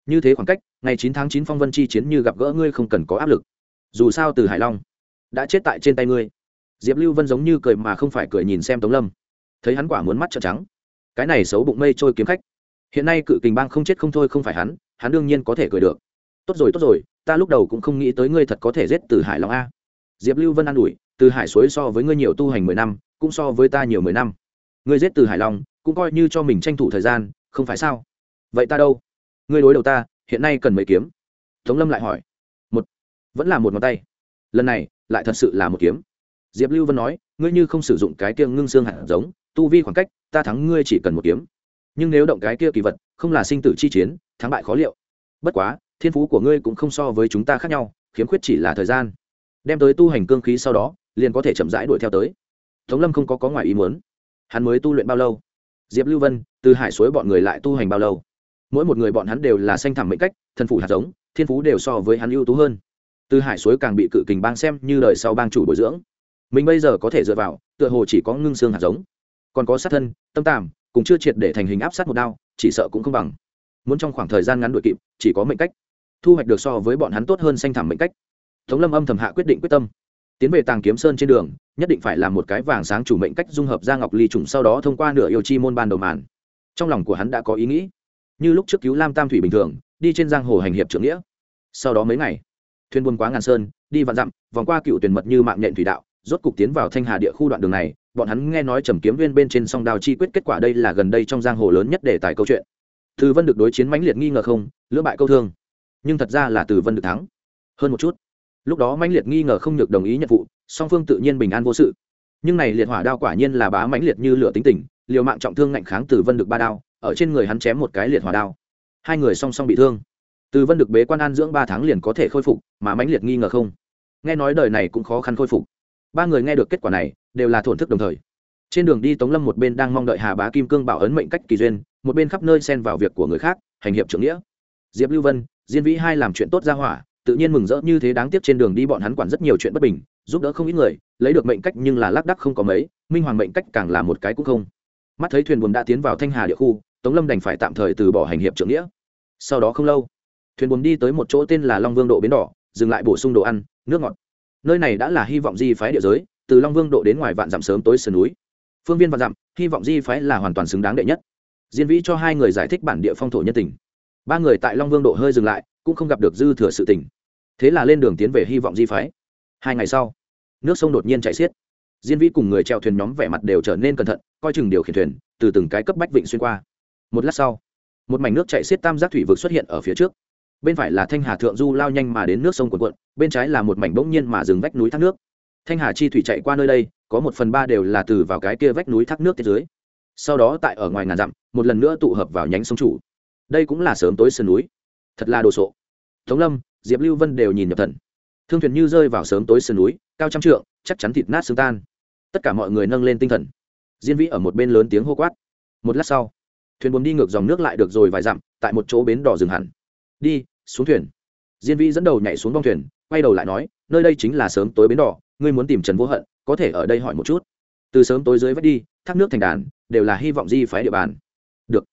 Như thế khoảng cách, ngày chín tháng chín phong vân chi chiến như gặp gỡ ngươi không cần có áp lực. Dù sao từ hải long đã chết tại trên tay ngươi. Diệp lưu vân giống như cười mà không phải cười nhìn xem tống lâm. Thấy hắn quả muốn mắt trợn trắng. Cái này xấu bụng mây trôi kiếm khách hiện nay cự kình bang không chết không thôi không phải hắn hắn đương nhiên có thể cười được. Tốt rồi tốt rồi, ta lúc đầu cũng không nghĩ tới ngươi thật có thể giết từ hải long a. Diệp lưu vân an ủi, từ hải suối so với ngươi nhiều tu hành mười năm, cũng so với ta nhiều mười năm. Ngươi giết từ hải long, cũng coi như cho mình tranh thủ thời gian, không phải sao? Vậy ta đâu? Ngươi đối đầu ta, hiện nay cần mấy kiếm? Tống lâm lại hỏi. Một. Vẫn là một ngón tay. Lần này, lại thật sự là một kiếm. Diệp lưu vân nói, ngươi như không sử dụng cái tiêng ngưng xương hạt giống, tu vi khoảng cách, ta thắng ngươi chỉ cần một kiếm nhưng nếu động cái kia kỳ vật, không là sinh tử chi chiến, thắng bại khó liệu. Bất quá, thiên phú của ngươi cũng không so với chúng ta khác nhau, khiếm khuyết chỉ là thời gian. Đem tới tu hành cương khí sau đó, liền có thể chậm rãi đuổi theo tới. Tống lâm không có có ngoài ý muốn. Hắn mới tu luyện bao lâu? Diệp lưu vân, từ hải suối bọn người lại tu hành bao lâu? Mỗi một người bọn hắn đều là sanh thẳm mệnh cách, thần phủ hạt giống, thiên phú đều so với hắn ưu tú hơn. Từ hải suối càng bị cự kình bang xem như đời sau bang chủ bồi dưỡng. Mình bây giờ có thể dựa vào, tựa hồ chỉ có ngưng xương hạt giống. Còn có sát thân, tâm tàm cùng chưa triệt để thành hình áp sát một đao, chỉ sợ cũng không bằng. Muốn trong khoảng thời gian ngắn đuổi kịp, chỉ có mệnh cách. Thu hoạch được so với bọn hắn tốt hơn sanh thảm mệnh cách. Tống lâm âm thầm hạ quyết định quyết tâm. Tiến về tàng kiếm sơn trên đường, nhất định phải làm một cái vàng sáng chủ mệnh cách dung hợp ra ngọc ly trùng sau đó thông qua nửa yêu chi môn ban đầu màn. Trong lòng của hắn đã có ý nghĩ. Như lúc trước cứu lam tam thủy bình thường, đi trên giang hồ hành hiệp trưởng nghĩa. Sau đó mấy ngày, thuyền buôn quá ngàn sơn, đi vạn dặm, vòng qua cựu tuyển mật như mạng nhện thủy đạo, rốt cục tiến vào thanh hà địa khu đoạn đường này bọn hắn nghe nói trầm kiếm viên bên trên song đào chi quyết kết quả đây là gần đây trong giang hồ lớn nhất để tài câu chuyện. Từ vân được đối chiến mãnh liệt nghi ngờ không, lưỡng bại câu thương. Nhưng thật ra là từ vân được thắng. Hơn một chút, lúc đó mãnh liệt nghi ngờ không được đồng ý nhận vụ song phương tự nhiên bình an vô sự. Nhưng này liệt hỏa đao quả nhiên là bá mãnh liệt như lửa tính tình, liều mạng trọng thương ngạnh kháng từ vân được ba đao, ở trên người hắn chém một cái liệt hỏa đao. Hai người song song bị thương. Từ vân được bế quan an dưỡng ba tháng liền có thể khôi phục, mà mãnh liệt nghi ngờ không. Nghe nói đời này cũng khó khăn khôi phục. Ba người nghe được kết quả này đều là thổn thức đồng thời. Trên đường đi tống lâm một bên đang mong đợi hà bá kim cương bảo ấn mệnh cách kỳ duyên, một bên khắp nơi xen vào việc của người khác, hành hiệp trưởng nghĩa. Diệp lưu vân, diên vĩ hai làm chuyện tốt ra hỏa, tự nhiên mừng rỡ như thế đáng tiếc trên đường đi bọn hắn quản rất nhiều chuyện bất bình, giúp đỡ không ít người, lấy được mệnh cách nhưng là lác đắc không có mấy, minh hoàng mệnh cách càng là một cái cũng không. Mắt thấy thuyền buồm đã tiến vào thanh hà địa khu, tống lâm đành phải tạm thời từ bỏ hành hiệp trưởng nghĩa. Sau đó không lâu, thuyền buồm đi tới một chỗ tên là long vương độ bến đỏ, dừng lại bổ sung đồ ăn, nước ngọt. Nơi này đã là hy vọng di phái địa giới từ long vương độ đến ngoài vạn dặm sớm tối sườn núi. Phương viên vạn dặm, hy vọng di phái là hoàn toàn xứng đáng đệ nhất. Diên vĩ cho hai người giải thích bản địa phong thổ nhân tình. Ba người tại long vương độ hơi dừng lại, cũng không gặp được dư thừa sự tình. Thế là lên đường tiến về hy vọng di phái. Hai ngày sau, nước sông đột nhiên chảy xiết. Diên vĩ cùng người treo thuyền nhóm vẻ mặt đều trở nên cẩn thận, coi chừng điều khiển thuyền, từ từng cái cấp bách vịnh xuyên qua. Một lát sau, một mảnh nước chảy xiết tam giác thủy vực xuất hiện ở phía trước. Bên phải là thanh hà thượng du lao nhanh mà đến nước sông cuồn cuộn, bên trái là một mảnh bỗng nhiên mà dừng vách núi thác nước thanh hà chi thủy chạy qua nơi đây, có một phần ba đều là từ vào cái kia vách núi thác nước tiết dưới. Sau đó tại ở ngoài ngàn dặm, một lần nữa tụ hợp vào nhánh sông chủ. Đây cũng là sớm tối sườn núi. Thật là đồ sộ. Tống lâm, diệp lưu vân đều nhìn nhập thần. Thương thuyền như rơi vào sớm tối sườn núi, cao trăm trượng, chắc chắn thịt nát xương tan. Tất cả mọi người nâng lên tinh thần. Diên vĩ ở một bên lớn tiếng hô quát. Một lát sau, thuyền buồm đi ngược dòng nước lại được rồi vài dặm, tại một chỗ bến đỏ dừng hẳn. Đi, xuống thuyền. Diên vĩ dẫn đầu nhảy xuống bong thuyền, quay đầu lại nói, nơi đây chính là sớm tối bến đỏ ngươi muốn tìm trần vô hận, có thể ở đây hỏi một chút. Từ sớm tối dưới vách đi, thác nước thành đàn, đều là hy vọng di phái địa bàn. Được.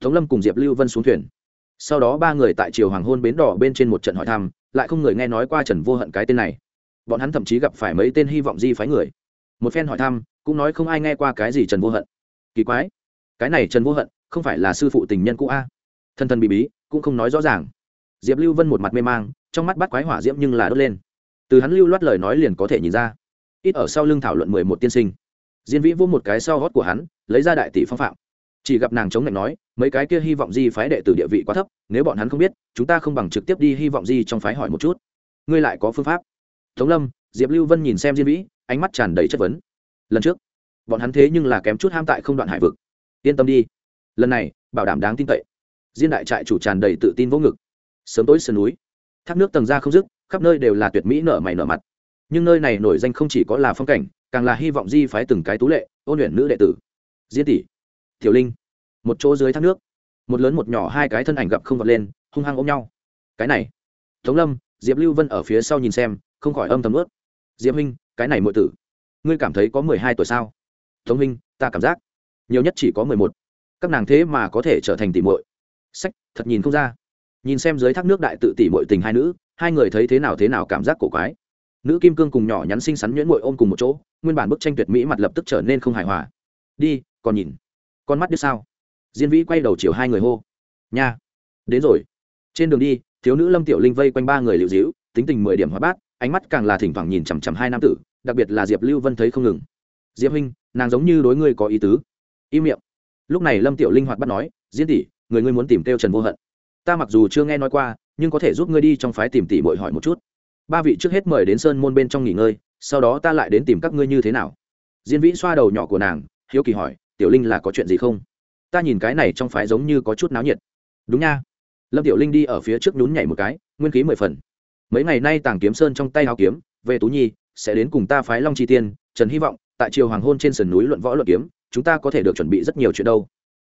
Tống lâm cùng diệp lưu vân xuống thuyền. Sau đó ba người tại triều hoàng hôn bến đỏ bên trên một trận hỏi thăm, lại không người nghe nói qua trần vô hận cái tên này. Bọn hắn thậm chí gặp phải mấy tên hy vọng di phái người. Một phen hỏi thăm, cũng nói không ai nghe qua cái gì trần vô hận. Kỳ quái. Cái này trần vô hận, không phải là sư phụ tình nhân cũ a? Thân thân bị bí, cũng không nói rõ ràng. Diệp lưu vân một mặt mê mang, trong mắt bắt quái hỏa diễm nhưng là đốt lên từ hắn lưu loát lời nói liền có thể nhìn ra. Ít ở sau lưng thảo luận mười một tiên sinh. Diên vĩ vô một cái sau gót của hắn, lấy ra đại tỷ phong phạm. Chỉ gặp nàng chống lạnh nói, mấy cái kia hy vọng di phái đệ tử địa vị quá thấp, nếu bọn hắn không biết, chúng ta không bằng trực tiếp đi hy vọng di trong phái hỏi một chút. Ngươi lại có phương pháp. Tống lâm, diệp lưu vân nhìn xem diên vĩ, ánh mắt tràn đầy chất vấn. Lần trước, bọn hắn thế nhưng là kém chút ham tại không đoạn hải vực. Yên tâm đi. Lần này, bảo đảm đáng tin cậy. Diên đại trại chủ tràn đầy tự tin vô ngực. Sớm tối sườn núi, thác nước tầng ra không dứt khắp nơi đều là tuyệt mỹ nở mày nở mặt. Nhưng nơi này nổi danh không chỉ có là phong cảnh, càng là hy vọng di phái từng cái tú lệ, ôn luyện nữ đệ tử. Diễn tỷ, tiểu linh, một chỗ dưới thác nước, một lớn một nhỏ hai cái thân ảnh gặp không vật lên, hung hăng ôm nhau. Cái này, tống lâm, diệp lưu vân ở phía sau nhìn xem, không khỏi âm thầm ướt diệp huynh, cái này muội tử, ngươi cảm thấy có mười hai tuổi sao? Tống huynh, ta cảm giác, nhiều nhất chỉ có mười một. Các nàng thế mà có thể trở thành tỷ muội. Sách, thật nhìn không ra. Nhìn xem dưới thác nước đại tự tỷ muội tình hai nữ hai người thấy thế nào thế nào cảm giác cổ quái. Nữ kim cương cùng nhỏ nhắn xinh xắn nhuyễn mội ôm cùng một chỗ, nguyên bản bức tranh tuyệt mỹ mặt lập tức trở nên không hài hòa. Đi, còn nhìn. Con mắt đứa sao? Diên vĩ quay đầu chiều hai người hô. Nha. Đến rồi. Trên đường đi, thiếu nữ lâm tiểu linh vây quanh ba người liệu dĩu, tính tình mười điểm hóa bát, ánh mắt càng là thỉnh thoảng nhìn chằm chằm hai nam tử, đặc biệt là diệp lưu vân thấy không ngừng. Diệp huynh, nàng giống như đối ngươi có ý tứ. Im miệng. Lúc này lâm tiểu linh hoạt bắt nói diễn tỷ, người ngươi muốn tìm kêu trần vô hận. Ta mặc dù chưa nghe nói qua nhưng có thể giúp ngươi đi trong phái tìm tỷ bội hỏi một chút. Ba vị trước hết mời đến sơn môn bên trong nghỉ ngơi, sau đó ta lại đến tìm các ngươi như thế nào. Diên vĩ xoa đầu nhỏ của nàng, hiếu kỳ hỏi, tiểu linh là có chuyện gì không? Ta nhìn cái này trong phái giống như có chút náo nhiệt. Đúng nha. Lâm tiểu linh đi ở phía trước nhún nhảy một cái, nguyên khí mười phần. Mấy ngày nay tàng kiếm sơn trong tay hào kiếm, về tú nhi, sẽ đến cùng ta phái long chi tiên, trần hy vọng, tại chiều hoàng hôn trên sườn núi luận võ luận kiếm, chúng ta có thể được chuẩn bị rất nhiều chuyện đâu.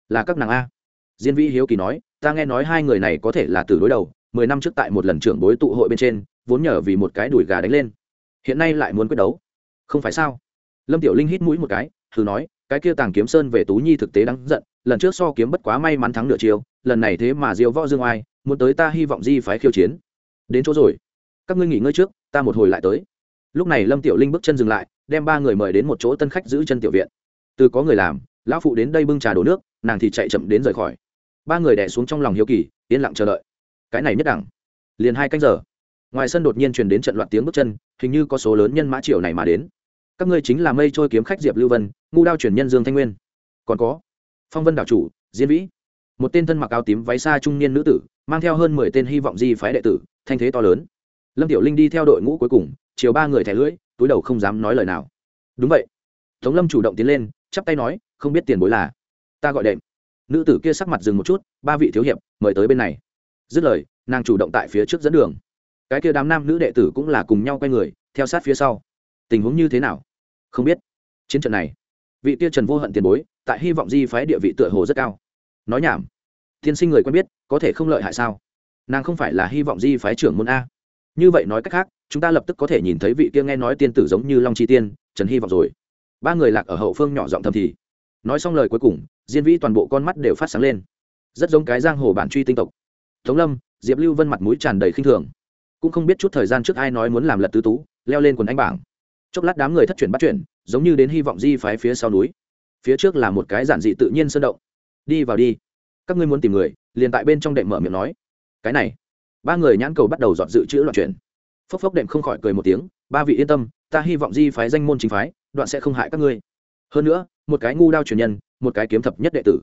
Là các nàng a. Diên vĩ hiếu kỳ nói, ta nghe nói hai người này có thể là từ đối đầu mười năm trước tại một lần trưởng bối tụ hội bên trên, vốn nhờ vì một cái đùi gà đánh lên. Hiện nay lại muốn quyết đấu. Không phải sao? Lâm tiểu linh hít mũi một cái, thử nói, cái kia tàng kiếm sơn về tú nhi thực tế đáng giận, lần trước so kiếm bất quá may mắn thắng nửa chiều lần này thế mà diêu võ dương oai, muốn tới ta hy vọng di phái khiêu chiến. Đến chỗ rồi. Các ngươi nghỉ ngơi trước, ta một hồi lại tới. Lúc này lâm tiểu linh bước chân dừng lại, đem ba người mời đến một chỗ tân khách giữ chân tiểu viện. Từ có người làm, lão phụ đến đây bưng trà đổ nước, nàng thì chạy chậm đến rời khỏi. Ba người đẻ xuống trong lòng hiếu kỳ, yên lặng chờ đợi cái này nhất đẳng. Liền hai canh giờ. Ngoài sân đột nhiên truyền đến trận loạt tiếng bước chân, hình như có số lớn nhân mã triều này mà đến. Các ngươi chính là mây trôi kiếm khách diệp lưu vân, ngu đao truyền nhân dương thanh nguyên. Còn có, phong vân đảo chủ diễn vĩ. Một tên thân mặc áo tím váy xa trung niên nữ tử, mang theo hơn mười tên hy vọng di phái đệ tử, thanh thế to lớn. Lâm tiểu linh đi theo đội ngũ cuối cùng, chiều ba người thẻ lưỡi, túi đầu không dám nói lời nào. Đúng vậy. Tống lâm chủ động tiến lên, chắp tay nói, không biết tiền bối là. Ta gọi đệm. Nữ tử kia sắc mặt dừng một chút, ba vị thiếu hiệp, mời tới bên này dứt lời, nàng chủ động tại phía trước dẫn đường. Cái kia đám nam nữ đệ tử cũng là cùng nhau quay người, theo sát phía sau. Tình huống như thế nào? Không biết. Chiến trận này, vị kia trần vô hận tiền bối, tại hy vọng di phái địa vị tựa hồ rất cao. Nói nhảm. Tiên sinh người quen biết, có thể không lợi hại sao? Nàng không phải là hy vọng di phái trưởng môn a. Như vậy nói cách khác, chúng ta lập tức có thể nhìn thấy vị kia nghe nói tiên tử giống như long chi tiên, trần hy vọng rồi. Ba người lạc ở hậu phương nhỏ giọng thầm thì. Nói xong lời cuối cùng, diên vĩ toàn bộ con mắt đều phát sáng lên. Rất giống cái giang hồ bản truy tinh tộc tống lâm, diệp lưu vân mặt mũi tràn đầy khinh thường. Cũng không biết chút thời gian trước ai nói muốn làm lật tứ tú, leo lên quần anh bảng. Chốc lát đám người thất chuyển bắt chuyển, giống như đến hy vọng di phái phía sau núi. Phía trước là một cái giản dị tự nhiên sơn động. Đi vào đi. Các ngươi muốn tìm người, liền tại bên trong đệm mở miệng nói. Cái này. Ba người nhãn cầu bắt đầu dọn dự chữ loạn chuyển. Phốc phốc đệm không khỏi cười một tiếng, ba vị yên tâm, ta hy vọng di phái danh môn chính phái, đoạn sẽ không hại các ngươi. Hơn nữa, một cái ngu đao truyền nhân, một cái kiếm thập nhất đệ tử.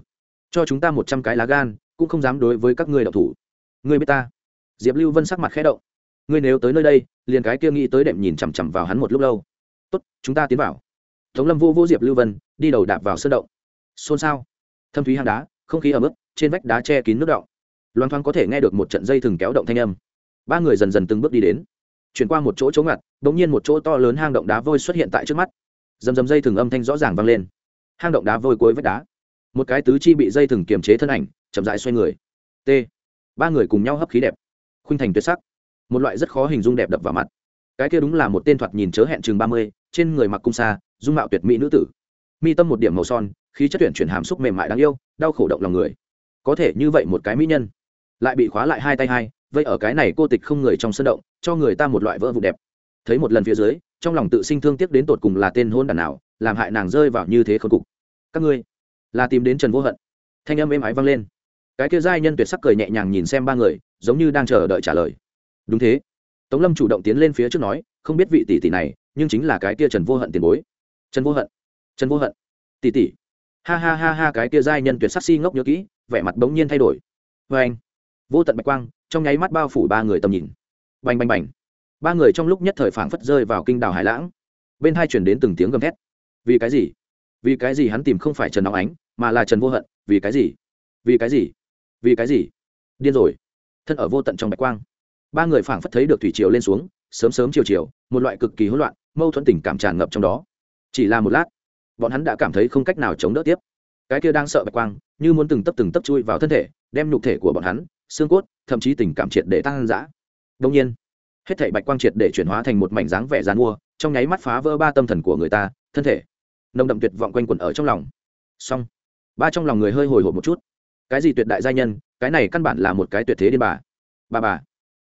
Cho chúng ta một trăm cái lá gan, cũng không dám đối với các ngươi đạo thủ ngươi biết ta? Diệp lưu vân sắc mặt khẽ động. Ngươi nếu tới nơi đây, liền cái kia nghĩ tới đệm nhìn chằm chằm vào hắn một lúc lâu. Tốt, chúng ta tiến vào. Tống lâm vô vô diệp lưu vân, đi đầu đạp vào sơn động. Xôn xao. Thâm thúy hang đá, không khí ấm ức trên vách đá che kín nước động. Loan thoáng có thể nghe được một trận dây thừng kéo động thanh âm. Ba người dần dần từng bước đi đến. Chuyển qua một chỗ chống ngặt đ ỗ n g nhiên một chỗ to lớn hang động đá vôi xuất hiện tại trước mắt. Dầm dầm dây thừng âm thanh rõ ràng vang lên. Hang động đá vôi cuối vách đá. Một cái tứ chi bị dây thừng kiềm chế thân ảnh, chậm dại xoay người. T ba người cùng nhau hấp khí đẹp. Khuynh thành tuyệt sắc. Một loại rất khó hình dung đẹp đập vào mặt. Cái kia đúng là một tên thoạt nhìn chớ hẹn chừng ba mươi, trên người mặc cung xa dung mạo tuyệt mỹ nữ tử. Mi tâm một điểm màu son, khí chất tuyển chuyển hàm xúc mềm mại đáng yêu, đau khổ động lòng người. Có thể như vậy một cái mỹ nhân, lại bị khóa lại hai tay hai, vậy ở cái này cô tịch không người trong sân động, cho người ta một loại vỡ vụ đẹp. Thấy một lần phía dưới, trong lòng tự sinh thương tiếc đến tột cùng là tên hôn đàn nào, làm hại nàng rơi vào như thế khốn cục. Các ngươi, là tìm đến trần vô hận. Thanh âm êm ái vang lên cái kia giai nhân tuyệt sắc cười nhẹ nhàng nhìn xem ba người, giống như đang chờ đợi trả lời. Đúng thế. Tống lâm chủ động tiến lên phía trước nói, không biết vị tỷ tỷ này, nhưng chính là cái kia trần vô hận tiền bối. Trần vô hận. Trần vô hận. Tỷ tỷ. Ha ha ha ha, cái kia giai nhân tuyệt sắc si ngốc nhớ kỹ, vẻ mặt bỗng nhiên thay đổi. Vê anh. Vô tận bạch quang, trong nháy mắt bao phủ ba người tầm nhìn. Bành bành bành. Ba người trong lúc nhất thời phảng phất rơi vào kinh đảo hải lãng. Bên hai chuyển đến từng tiếng gầm thét. Vì cái gì? Vì cái gì hắn tìm không phải trần nóng ánh, mà là trần vô hận? Vì cái gì? Vì cái gì? Vì cái gì? Điên rồi. Thân ở vô tận trong bạch quang. Ba người phảng phất thấy được thủy triều lên xuống, sớm sớm chiều chiều, một loại cực kỳ hỗn loạn, mâu thuẫn tình cảm tràn ngập trong đó. Chỉ là một lát, bọn hắn đã cảm thấy không cách nào chống đỡ tiếp. Cái kia đang sợ bạch quang, như muốn từng tấp từng tấp chui vào thân thể, đem nhục thể của bọn hắn, xương cốt, thậm chí tình cảm triệt để tăng dã đông nhiên, hết thảy bạch quang triệt để chuyển hóa thành một mảnh dáng vẻ dàn mua, trong nháy mắt phá vỡ ba tâm thần của người ta, thân thể. Nồng đậm tuyệt vọng quanh quẩn ở trong lòng. Xong, ba trong lòng người hơi hồi hộp một chút cái gì tuyệt đại gia nhân, cái này căn bản là một cái tuyệt thế điên bà. Bà bà.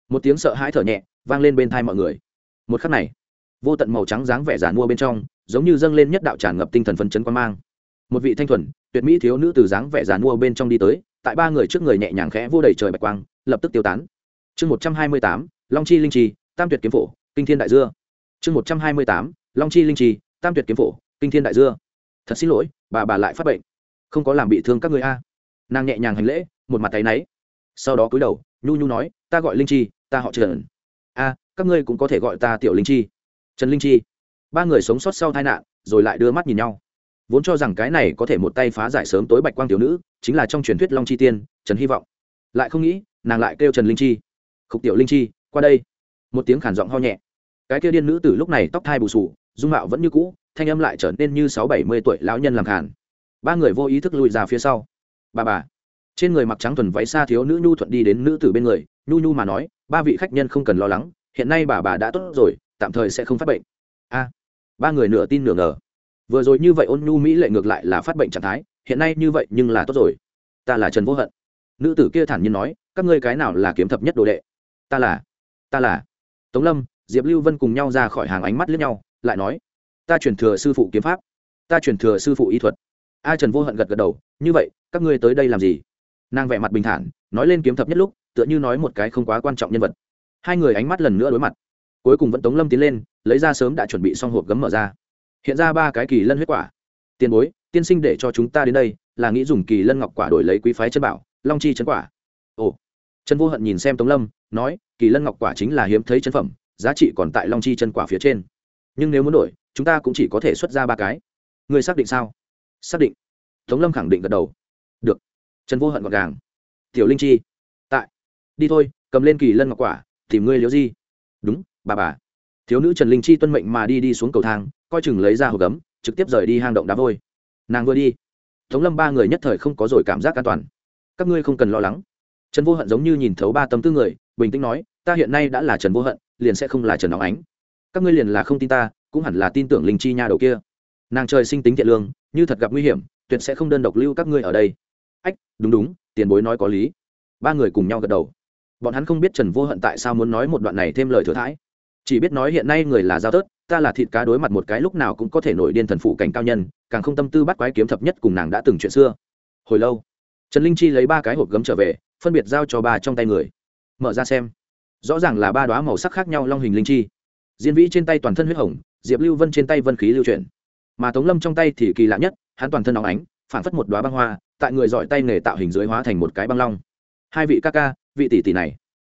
Một tiếng sợ hãi thở nhẹ, vang lên bên thai mọi người. Một khắc này, vô tận màu trắng dáng vẻ giàn mua bên trong, giống như dâng lên nhất đạo tràn ngập tinh thần phấn chấn quan mang. Một vị thanh thuần, tuyệt mỹ thiếu nữ từ dáng vẻ giàn mua bên trong đi tới, tại ba người trước người nhẹ nhàng khẽ vô đầy trời bạch quang, lập tức tiêu tán. Chương một trăm hai mươi tám, long chi linh trì, tam tuyệt kiếm phổ, kinh thiên đại dưa. Chương một trăm hai mươi tám, long chi linh trì, tam tuyệt kiếm phổ, kinh thiên đại dưa. Thật xin lỗi, bà bà lại phát bệnh. Không có làm bị thương các người a nàng nhẹ nhàng hành lễ, một mặt tay náy. Sau đó cúi đầu, nhu nhu nói, ta gọi linh chi, ta họ trần. A, các ngươi cũng có thể gọi ta tiểu linh chi. Trần linh chi. Ba người sống sót sau tai nạn, rồi lại đưa mắt nhìn nhau. Vốn cho rằng cái này có thể một tay phá giải sớm tối bạch quang tiểu nữ, chính là trong truyền thuyết long chi tiên, trần hy vọng. Lại không nghĩ, nàng lại kêu trần linh chi. Khục tiểu linh chi, qua đây. Một tiếng khản giọng ho nhẹ. Cái kia điên nữ từ lúc này tóc thai bù sù, dung mạo vẫn như cũ, thanh âm lại trở nên như sáu bảy mươi tuổi lão nhân làm khản ba người vô ý thức lùi ra phía sau bà bà. Trên người mặc trắng thuần váy xa thiếu nữ nhu thuận đi đến nữ tử bên người, nhu nhu mà nói, ba vị khách nhân không cần lo lắng, hiện nay bà bà đã tốt rồi, tạm thời sẽ không phát bệnh. A. Ba người nửa tin nửa ngờ. Vừa rồi như vậy ôn nhu mỹ lệ ngược lại là phát bệnh trạng thái, hiện nay như vậy nhưng là tốt rồi. Ta là trần vô hận. Nữ tử kia thản nhiên nói, các ngươi cái nào là kiếm thập nhất đồ đệ? Ta là ta là. Tống lâm, diệp lưu vân cùng nhau ra khỏi hàng ánh mắt lướt nhau, lại nói, ta chuyển thừa sư phụ kiếm pháp, ta chuyển thừa sư phụ y thuật a trần vô hận gật gật đầu, như vậy, các ngươi tới đây làm gì? Nàng vẻ mặt bình thản, nói lên kiếm thập nhất lúc, tựa như nói một cái không quá quan trọng nhân vật. Hai người ánh mắt lần nữa đối mặt. Cuối cùng vẫn tống lâm tiến lên, lấy ra sớm đã chuẩn bị xong hộp gấm mở ra. Hiện ra ba cái kỳ lân huyết quả. Tiền bối, tiên sinh để cho chúng ta đến đây, là nghĩ dùng kỳ lân ngọc quả đổi lấy quý phái chân bảo, long chi chân quả. Ồ. Trần vô hận nhìn xem tống lâm, nói, kỳ lân ngọc quả chính là hiếm thấy chân phẩm, giá trị còn tại long chi chân quả phía trên. Nhưng nếu muốn đổi, chúng ta cũng chỉ có thể xuất ra ba cái. Người xác định sao? Xác định. Tống lâm khẳng định gật đầu. Được. Trần vô hận gọn gàng. Tiểu linh chi. Tại. Đi thôi, cầm lên kỳ lân ngọc quả, tìm ngươi liếu di. Đúng, bà bà. Thiếu nữ trần linh chi tuân mệnh mà đi đi xuống cầu thang, coi chừng lấy ra hộp gấm, trực tiếp rời đi hang động đá vôi. Nàng vừa đi. Tống lâm ba người nhất thời không có rồi cảm giác an toàn. Các ngươi không cần lo lắng. Trần vô hận giống như nhìn thấu ba tâm tư người, bình tĩnh nói, ta hiện nay đã là trần vô hận, liền sẽ không là trần óng ánh. Các ngươi liền là không tin ta, cũng hẳn là tin tưởng linh chi nha đầu kia nàng trời sinh tính thiện lương, như thật gặp nguy hiểm, tuyệt sẽ không đơn độc lưu các ngươi ở đây. Ách, đúng đúng, tiền bối nói có lý. Ba người cùng nhau gật đầu. Bọn hắn không biết trần vô hận tại sao muốn nói một đoạn này thêm lời thừa thãi. Chỉ biết nói hiện nay người là giao tớt, ta là thịt cá đối mặt một cái lúc nào cũng có thể nổi điên thần phụ cảnh cao nhân, càng không tâm tư bắt quái kiếm thập nhất cùng nàng đã từng chuyện xưa. Hồi lâu, trần linh chi lấy ba cái hộp gấm trở về, phân biệt giao cho bà trong tay người. Mở ra xem. Rõ ràng là ba đoá màu sắc khác nhau long hình linh chi. Diên vĩ trên tay toàn thân huyết hồng, diệp lưu vân trên tay vân khí lưu chuyển mà tống lâm trong tay thì kỳ lạ nhất, hắn toàn thân óng ánh phản phất một đoá băng hoa, tại người giỏi tay nghề tạo hình dưới hóa thành một cái băng long. Hai vị ca ca, vị tỷ tỷ này.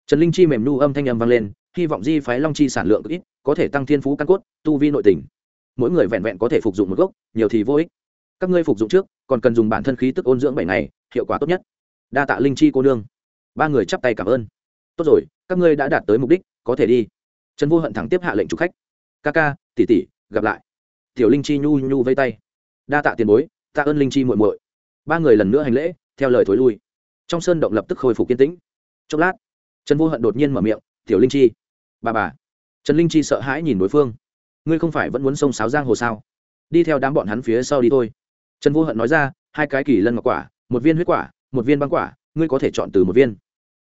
Trần linh chi mềm nu âm thanh âm vang lên, hy vọng di phái long chi sản lượng ít, có thể tăng thiên phú căn cốt, tu vi nội tình. Mỗi người vẹn vẹn có thể phục dụng một gốc, nhiều thì vô ích. Các ngươi phục dụng trước, còn cần dùng bản thân khí tức ôn dưỡng bảy ngày, hiệu quả tốt nhất. Đa tạ linh chi cô nương. Ba người chắp tay cảm ơn. Tốt rồi, các ngươi đã đạt tới mục đích, có thể đi. Trần vô hận thẳng tiếp hạ lệnh chủ khách. Ca ca, tỷ tỷ, gặp lại tiểu linh chi nhu nhu vây tay. Đa tạ tiền bối, tạ ơn linh chi muội muội. Ba người lần nữa hành lễ, theo lời thối lui. Trong sơn động lập tức khôi phục kiên tĩnh. Chốc lát, trần vô hận đột nhiên mở miệng, tiểu linh chi, bà bà. Trần linh chi sợ hãi nhìn đối phương. Ngươi không phải vẫn muốn sông sáo giang hồ sao? Đi theo đám bọn hắn phía sau đi thôi. Trần vô hận nói ra, hai cái kỳ lân ngọc quả, một viên huyết quả, một viên băng quả, ngươi có thể chọn từ một viên.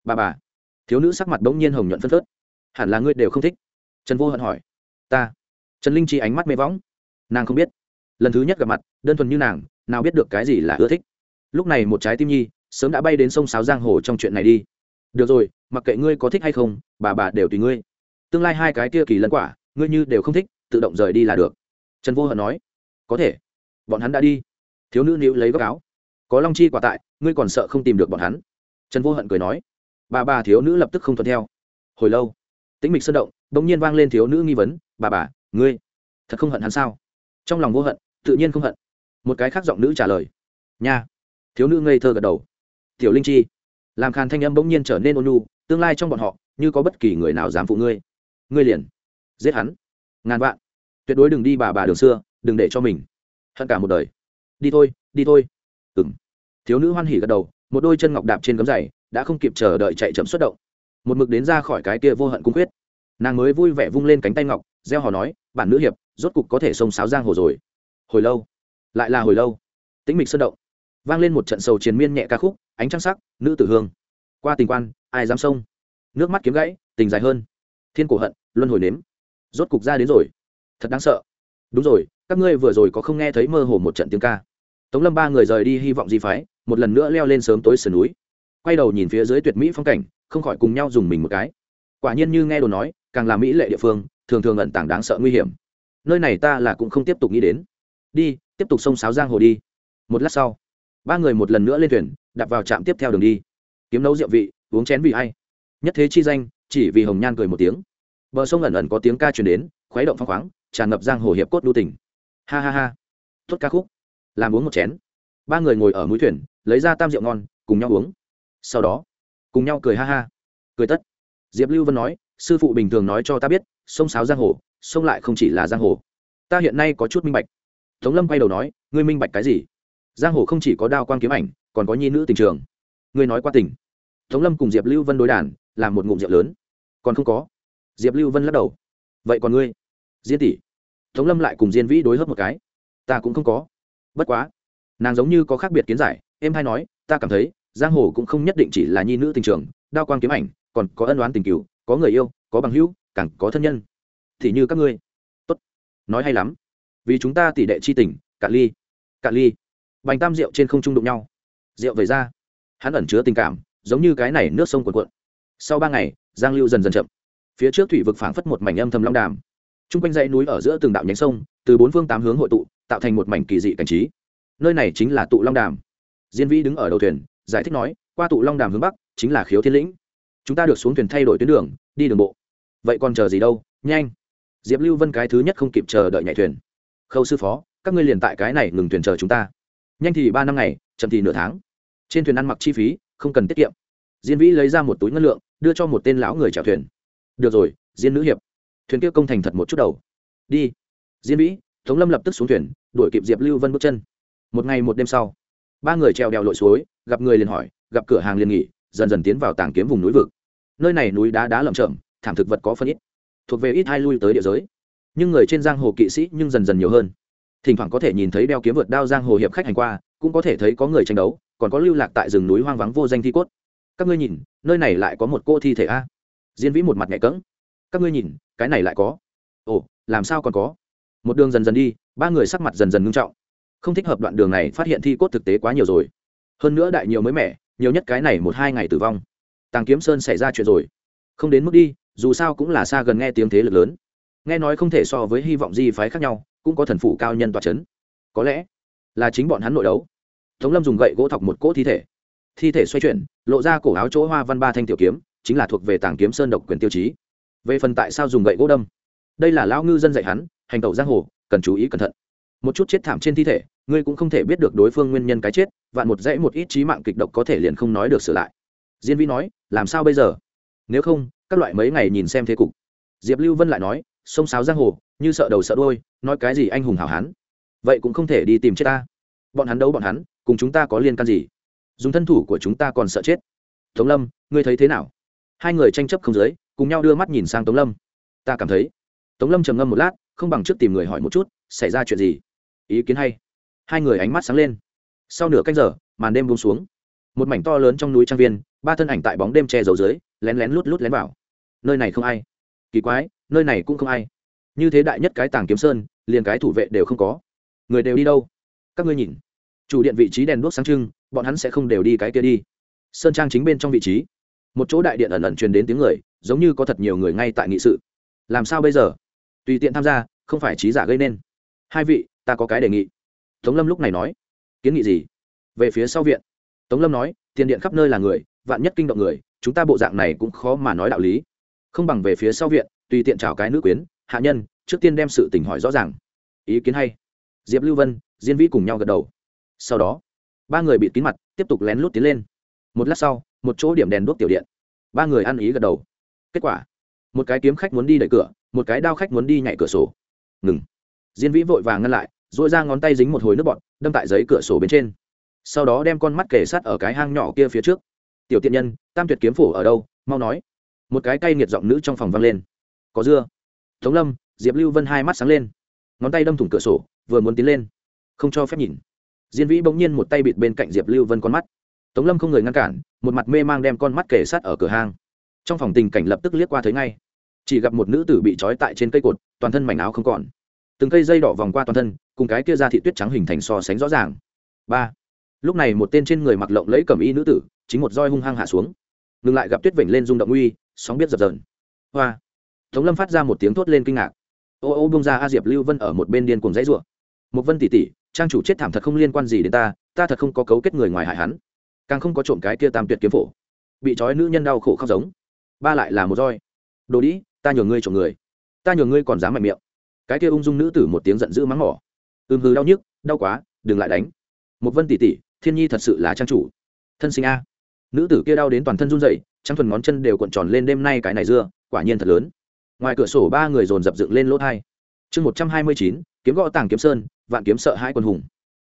Bà bà. Thiếu nữ sắc mặt bỗng nhiên hồng nhuận phân phớt. Hẳn là ngươi đều không thích. Trần vô hận hỏi. Ta. Trần linh chi ánh mắt mê võng nàng không biết. Lần thứ nhất gặp mặt, đơn thuần như nàng, nào biết được cái gì là ưa thích. Lúc này một trái tim nhi, sớm đã bay đến sông sáo giang hồ trong chuyện này đi. Được rồi, mặc kệ ngươi có thích hay không, bà bà đều tùy ngươi. Tương lai hai cái kia kỳ lẫn quả, ngươi như đều không thích, tự động rời đi là được. Trần vô hận nói, có thể. Bọn hắn đã đi. Thiếu nữ níu lấy góc áo. Có long chi quả tại, ngươi còn sợ không tìm được bọn hắn? Trần vô hận cười nói. Bà bà thiếu nữ lập tức không thuận theo. Hồi lâu, tĩnh mịch sơn động đ ỗ n g nhiên vang lên thiếu nữ nghi vấn. Bà bà, ngươi, thật không hận hắn sao? Trong lòng vô hận, tự nhiên không hận. Một cái khác giọng nữ trả lời, nha. Thiếu nữ ngây thơ gật đầu. Tiểu linh chi. Làm khàn thanh âm bỗng nhiên trở nên ôn nhu, tương lai trong bọn họ, như có bất kỳ người nào dám phụ ngươi. Ngươi liền giết hắn. Ngàn vạn. Tuyệt đối đừng đi bà bà đường xưa, đừng để cho mình hận cả một đời. Đi thôi đi thôi. Ừng thiếu nữ hoan hỉ gật đầu, một đôi chân ngọc đạp trên gấm giày, đã không kịp chờ đợi chạy chậm xuất động. Một mực đến ra khỏi cái kia vô hận cung quyết nàng mới vui vẻ vung lên cánh tay ngọc gieo hò nói, bản nữ hiệp rốt cục có thể xông sáo giang hồ rồi. Hồi lâu. Lại là hồi lâu. Tĩnh mịch sơn động. Vang lên một trận sầu triền miên nhẹ ca khúc, ánh trăng sắc, nữ tử hương. Qua tình quan, ai dám sông nước mắt kiếm gãy, tình dài hơn. Thiên cổ hận, luân hồi nếm. Rốt cục ra đến rồi. Thật đáng sợ. Đúng rồi, các ngươi vừa rồi có không nghe thấy mơ hồ một trận tiếng ca? Tống lâm ba người rời đi hy vọng di phái, một lần nữa leo lên sớm tối sườn núi. Quay đầu nhìn phía dưới tuyệt mỹ phong cảnh, không khỏi cùng nhau dùng mình một cái. Quả nhiên như nghe đồ nói, càng là mỹ lệ địa phương, thường thường ẩn tàng đáng sợ nguy hiểm nơi này ta là cũng không tiếp tục nghĩ đến. Đi, tiếp tục sông sáo giang hồ đi. Một lát sau, ba người một lần nữa lên thuyền, đạp vào trạm tiếp theo đường đi. Kiếm nấu rượu vị, uống chén vị hay nhất thế chi danh, chỉ vì hồng nhan cười một tiếng. Bờ sông ẩn ẩn có tiếng ca truyền đến, khuấy động phong khoáng, tràn ngập giang hồ hiệp cốt đu tỉnh ha ha ha. Tốt ca khúc. Làm uống một chén. Ba người ngồi ở mũi thuyền, lấy ra tam rượu ngon, cùng nhau uống. Sau đó, cùng nhau cười ha ha. Cười tất. Diệp lưu vân nói, sư phụ bình thường nói cho ta biết sông sáo giang hồ sông lại không chỉ là giang hồ. Ta hiện nay có chút minh bạch. Tống lâm quay đầu nói, ngươi minh bạch cái gì? Giang hồ không chỉ có đao quang kiếm ảnh, còn có nhi nữ tình trường. Ngươi nói qua tình. Tống lâm cùng diệp lưu vân đối đàn, làm một ngụm rượu lớn. Còn không có. Diệp lưu vân lắc đầu. Vậy còn ngươi? Diên tỷ. Tống lâm lại cùng diên vĩ đối hớp một cái. Ta cũng không có. Bất quá. Nàng giống như có khác biệt kiến giải em hay nói, ta cảm thấy, giang hồ cũng không nhất định chỉ là nhi nữ tình trường, đao quang kiếm ảnh, còn có ân oán tình cựu có người yêu, có bằng hữu, càng có thân nhân thì như các ngươi. Tốt. Nói hay lắm. Vì chúng ta tỷ đệ chi tình cạn ly. Cạn ly. Bành tam rượu trên không trung đụng nhau. Rượu về ra hắn ẩn chứa tình cảm, giống như cái này nước sông cuộn cuộn. Sau ba ngày, giang lưu dần dần chậm. Phía trước thủy vực phảng phất một mảnh âm thầm long đàm. T r u n g quanh dãy núi ở giữa từng đạo nhánh sông, từ bốn phương tám hướng hội tụ, tạo thành một mảnh kỳ dị cảnh trí. Nơi này chính là tụ long đàm. Diên vĩ đứng ở đầu thuyền, giải thích nói, qua tụ long đàm hướng bắc, chính là khiếu thiên lĩnh. Chúng ta được xuống thuyền thay đổi tuyến đường, đi đường bộ. Vậy còn chờ gì đâu? Nhanh diệp lưu vân cái thứ nhất không kịp chờ đợi nhảy thuyền. Khâu sư phó các ngươi liền tại cái này ngừng thuyền chờ chúng ta. Nhanh thì ba năm ngày chậm thì nửa tháng. Trên thuyền ăn mặc chi phí không cần tiết kiệm. Diên vĩ lấy ra một túi ngân lượng đưa cho một tên lão người chèo thuyền. Được rồi diên nữ hiệp. Thuyền kia công thành thật một chút đầu. Đi. Diên vĩ tống lâm lập tức xuống thuyền đuổi kịp diệp lưu vân bước chân. Một ngày một đêm sau ba người trèo đèo lội suối gặp người liền hỏi gặp cửa hàng liền nghỉ dần dần tiến vào tảng kiếm vùng núi vực. Nơi này núi đá đá lởm chởm, thảm thực vật có phân ít thuộc về ít hai lui tới địa giới. Nhưng người trên giang hồ kỵ sĩ nhưng dần dần nhiều hơn. Thỉnh thoảng có thể nhìn thấy đeo kiếm vượt đao giang hồ hiệp khách hành qua, cũng có thể thấy có người tranh đấu, còn có lưu lạc tại rừng núi hoang vắng vô danh thi cốt. Các ngươi nhìn, nơi này lại có một cô thi thể a. Diên vĩ một mặt nhẹ cỡng các ngươi nhìn, cái này lại có. Ồ, làm sao còn có? Một đường dần dần đi, ba người sắc mặt dần dần ngưng trọng. Không thích hợp đoạn đường này, phát hiện thi cốt thực tế quá nhiều rồi. Hơn nữa đại nhiều mới mẻ, nhiều nhất cái này một hai ngày tử vong. Tàng kiếm sơn xảy ra chuyện rồi. Không đến mức đi dù sao cũng là xa gần nghe tiếng thế lực lớn. Nghe nói không thể so với hy vọng di phái khác nhau, cũng có thần phủ cao nhân tòa c h ấ n có lẽ là chính bọn hắn nội đấu. Tống lâm dùng gậy gỗ thọc một cỗ thi thể. Thi thể xoay chuyển, lộ ra cổ áo chỗ hoa văn ba thanh tiểu kiếm, chính là thuộc về tàng kiếm sơn độc quyền tiêu chí. Về phần tại sao dùng gậy gỗ đâm? Đây là lão ngư dân dạy hắn, hành tẩu giang hồ, cần chú ý cẩn thận. Một chút chết thảm trên thi thể, ngươi cũng không thể biết được đối phương nguyên nhân cái chết, vạn một dãy một ít trí mạng kịch độc có thể liền không nói được sửa lại. Diên vi nói, làm sao bây giờ? Nếu không các loại mấy ngày nhìn xem thế cục. Diệp lưu vân lại nói, sông sáo giang hồ, như sợ đầu sợ đôi nói cái gì anh hùng hảo hán? Vậy cũng không thể đi tìm chết ta. Bọn hắn đấu bọn hắn, cùng chúng ta có liên can gì? Dùng thân thủ của chúng ta còn sợ chết. Tống lâm, ngươi thấy thế nào? Hai người tranh chấp không dưới cùng nhau đưa mắt nhìn sang tống lâm. Ta cảm thấy. Tống lâm trầm ngâm một lát, không bằng trước tìm người hỏi một chút, xảy ra chuyện gì? Ý kiến hay. Hai người ánh mắt sáng lên. Sau nửa canh giờ, màn đêm buông xuống. Một mảnh to lớn trong núi trang viên, ba thân ảnh tại bóng đêm che giấu dưới, lén lén lút lút lén vào nơi này không ai. Kỳ quái, nơi này cũng không ai. Như thế đại nhất cái tàng kiếm sơn, liền cái thủ vệ đều không có. Người đều đi đâu? Các ngươi nhìn. Chủ điện vị trí đèn đuốc sáng trưng, bọn hắn sẽ không đều đi cái kia đi. Sơn trang chính bên trong vị trí. Một chỗ đại điện ẩn ẩn truyền đến tiếng người, giống như có thật nhiều người ngay tại nghị sự. Làm sao bây giờ? Tùy tiện tham gia, không phải trí giả gây nên. Hai vị, ta có cái đề nghị. Tống lâm lúc này nói. Kiến nghị gì? Về phía sau viện. Tống lâm nói, tiền điện khắp nơi là người, vạn nhất kinh động người, chúng ta bộ dạng này cũng khó mà nói đạo lý không bằng về phía sau viện, tùy tiện chào cái nữ quyến, hạ nhân, trước tiên đem sự tình hỏi rõ ràng. Ý kiến hay. Diệp lưu vân, diên vĩ cùng nhau gật đầu. Sau đó, ba người bị kín mặt, tiếp tục lén lút tiến lên. Một lát sau, một chỗ điểm đèn đuốc tiểu điện. Ba người ăn ý gật đầu. Kết quả, một cái kiếm khách muốn đi đẩy cửa, một cái đao khách muốn đi nhảy cửa sổ. Ngừng. Diên vĩ vội vàng ngăn lại dội ra ngón tay dính một hồi nước bọt, đâm tại giấy cửa sổ bên trên. Sau đó đem con mắt kề sát ở cái hang nhỏ kia phía trước. Tiểu tiện nhân, tam tuyệt kiếm phủ ở đâu? Mau nói một cái cay nghiệt giọng nữ trong phòng vang lên. Có dưa. Tống lâm, diệp lưu vân hai mắt sáng lên. Ngón tay đâm thủng cửa sổ, vừa muốn tiến lên. Không cho phép nhìn. Diên vĩ bỗng nhiên một tay bịt bên cạnh diệp lưu vân con mắt. Tống lâm không người ngăn cản, một mặt mê mang đem con mắt kể sát ở cửa hang. Trong phòng tình cảnh lập tức liếc qua thấy ngay. Chỉ gặp một nữ tử bị trói tại trên cây cột, toàn thân mảnh áo không còn. Từng cây dây đỏ vòng qua toàn thân, cùng cái kia ra thị tuyết trắng hình thành so sánh rõ ràng. Ba. Lúc này một tên trên người mặc lộng lấy cẩm y nữ tử, chính một roi hung hăng hạ xuống ngừng lại gặp tuyết vểnh lên rung động uy, sóng biết dập dờn. Hoa. Tống lâm phát ra một tiếng thốt lên kinh ngạc. Ô ô bông ra a diệp lưu vân ở một bên điên cùng dãy rủa. Một vân tỷ tỷ, trang chủ chết thảm thật không liên quan gì đến ta ta thật không có cấu kết người ngoài hại hắn. Càng không có trộm cái kia tam tuyệt kiếm phổ. Bị trói nữ nhân đau khổ khóc giống. Ba lại là một roi. Đồ đĩ, ta nhường ngươi trộm người. Ta nhường ngươi còn dám mạnh miệng. Cái kia ung dung nữ tử một tiếng giận dữ mắng mỏ. Ừm hừ đau nhức, đau quá, đừng lại đánh. Một vân tỷ tỷ, thiên nhi thật sự là trang chủ. Thân sinh a nữ tử kia đau đến toàn thân run rẩy, trắng thuần ngón chân đều cuộn tròn lên đêm nay cái này dưa, quả nhiên thật lớn. Ngoài cửa sổ ba người dồn dập dựng lên lỗ thai. Chương một trăm hai mươi chín, kiếm gõ tàng kiếm sơn, vạn kiếm sợ hai quân hùng.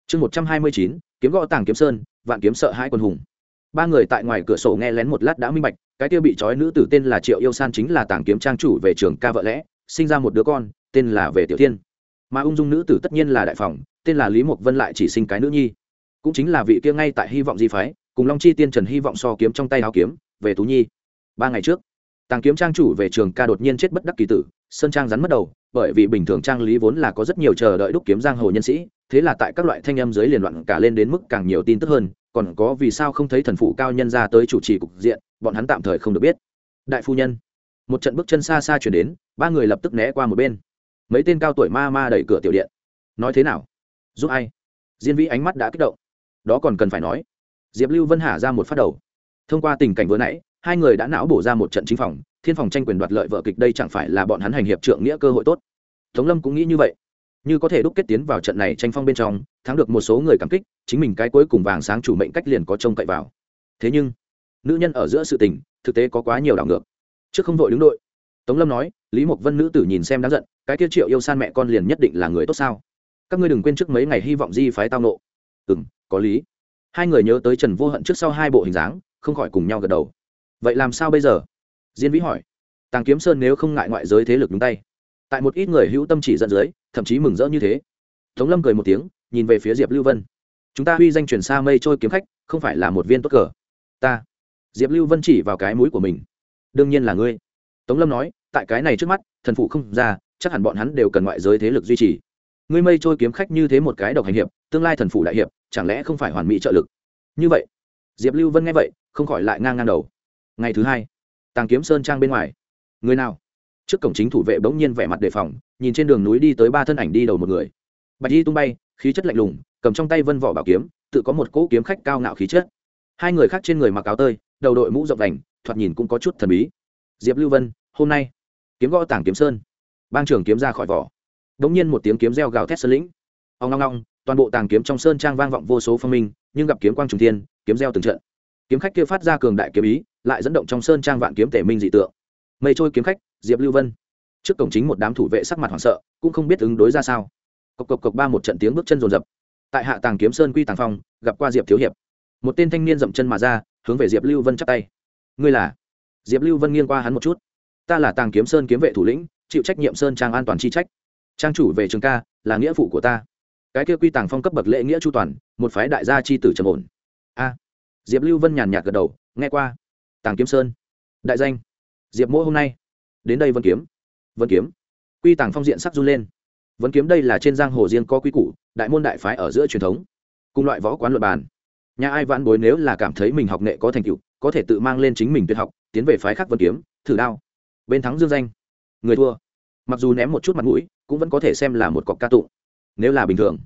Chương một trăm hai mươi chín, kiếm gõ tàng kiếm sơn, vạn kiếm sợ hai quân hùng. Ba người tại ngoài cửa sổ nghe lén một lát đã minh bạch, cái kia bị trói nữ tử tên là triệu yêu san chính là tàng kiếm trang chủ về trường ca vợ lẽ, sinh ra một đứa con, tên là về tiểu thiên. Mà ung dung nữ tử tất nhiên là đại phòng, tên là lý mộc vân lại chỉ sinh cái nữ nhi. Cũng chính là vị kia ngay tại hy vọng di phái cùng long chi tiên trần hy vọng so kiếm trong tay áo kiếm, về tú nhi. Ba ngày trước, tàng kiếm trang chủ về trường ca đột nhiên chết bất đắc kỳ tử, sơn trang rắn mất đầu, bởi vì bình thường trang lý vốn là có rất nhiều chờ đợi đúc kiếm giang hồ nhân sĩ, thế là tại các loại thanh âm dưới liền loạn cả lên đến mức càng nhiều tin tức hơn, còn có vì sao không thấy thần phụ cao nhân ra tới chủ trì cục diện, bọn hắn tạm thời không được biết. Đại phu nhân, một trận bước chân xa xa chuyển đến, ba người lập tức né qua một bên. Mấy tên cao tuổi ma ma đẩy cửa tiểu điện. Nói thế nào? Giúp ai? Diên vĩ ánh mắt đã kích động. Đó còn cần phải nói diệp lưu vân hà ra một phát đầu. Thông qua tình cảnh vừa nãy, hai người đã não bổ ra một trận chính phòng, thiên phòng tranh quyền đoạt lợi vợ kịch đây chẳng phải là bọn hắn hành hiệp trượng nghĩa cơ hội tốt. Tống lâm cũng nghĩ như vậy. Như có thể đúc kết tiến vào trận này tranh phong bên trong, thắng được một số người cảm kích, chính mình cái cuối cùng vàng sáng chủ mệnh cách liền có trông cậy vào. Thế nhưng, nữ nhân ở giữa sự tình, thực tế có quá nhiều đảo ngược. Trước không vội đứng đội. Tống lâm nói, lý mộc vân nữ tử nhìn xem đáng giận, cái kia triệu yêu san mẹ con liền nhất định là người tốt sao? Các ngươi đừng quên trước mấy ngày hy vọng di phái tao nộ. Ừ m có lý hai người nhớ tới trần vô hận trước sau hai bộ hình dáng, không khỏi cùng nhau gật đầu. Vậy làm sao bây giờ? Diên vĩ hỏi. Tàng kiếm sơn nếu không ngại ngoại giới thế lực nhúng tay. Tại một ít người hữu tâm chỉ dẫn dưới, thậm chí mừng rỡ như thế. Tống lâm cười một tiếng, nhìn về phía diệp lưu vân. Chúng ta huy danh truyền xa mây trôi kiếm khách, không phải là một viên tốt cờ. Ta. Diệp lưu vân chỉ vào cái mũi của mình. Đương nhiên là ngươi. Tống lâm nói, tại cái này trước mắt, thần phụ không ra, chắc hẳn bọn hắn đều cần ngoại giới thế lực duy trì. Ngươi mây trôi kiếm khách như thế một cái độc hành hiệp, tương lai thần phụ đại hiệp chẳng lẽ không phải hoàn mỹ trợ lực? Như vậy, diệp lưu vân nghe vậy, không khỏi lại ngang ngang đầu. Ngày thứ hai, tàng kiếm sơn trang bên ngoài. Người nào? Trước cổng chính thủ vệ bỗng nhiên vẻ mặt đề phòng, nhìn trên đường núi đi tới ba thân ảnh đi đầu một người. Bạch y tung bay, khí chất lạnh lùng, cầm trong tay vân vỏ bảo kiếm, tự có một cỗ kiếm khách cao ngạo khí chất. Hai người khác trên người mặc áo tơi, đầu đội mũ rộng đành thoạt nhìn cũng có chút thần bí. Diệp lưu vân, hôm nay, kiếm gõ tảng kiếm sơn. Bang trưởng kiếm ra khỏi vỏ. Đ ỗ n g nhiên một tiếng kiếm reo gào thét sơn lĩnh. Ông long long toàn bộ tàng kiếm trong sơn trang vang vọng vô số phong minh, nhưng gặp kiếm quang trùng thiên, kiếm gieo từng trận. Kiếm khách kia phát ra cường đại kiếm ý, lại dẫn động trong sơn trang vạn kiếm tể minh dị tượng. Mây trôi kiếm khách, diệp lưu vân. Trước cổng chính một đám thủ vệ sắc mặt hoảng sợ, cũng không biết ứng đối ra sao. Cộc cộc cộc ba một trận tiếng bước chân rồn rập. Tại hạ tàng kiếm sơn quy tàng phong, gặp qua diệp thiếu hiệp. Một tên thanh niên dậm chân mà ra, hướng về diệp lưu vân chắp tay. Ngươi là? Diệp lưu vân nghiêng qua hắn một chút. Ta là tàng kiếm sơn kiếm vệ thủ lĩnh, chịu trách nhiệm sơn trang an toàn chi trách. Trang chủ về trường ca, là nghĩa phụ của ta cái kia quy tàng phong cấp bậc lễ nghĩa chu toàn, một phái đại gia chi tử trầm ổn. A, diệp lưu vân nhàn nhạt gật đầu, nghe qua. Tàng kiếm sơn, đại danh. Diệp mỗ hôm nay, đến đây vân kiếm. Vân kiếm, quy tàng phong diện sắc run lên. Vân kiếm đây là trên giang hồ riêng có quy củ, đại môn đại phái ở giữa truyền thống, cùng loại võ quán luật bàn. Nhà ai vãn bối nếu là cảm thấy mình học nghệ có thành tựu, có thể tự mang lên chính mình tuyệt học, tiến về phái khác vân kiếm, thử đao. Bên thắng dương danh, người thua. Mặc dù ném một chút mặt mũi, cũng vẫn có thể xem là một cọc ca tụng nếu là bình thường,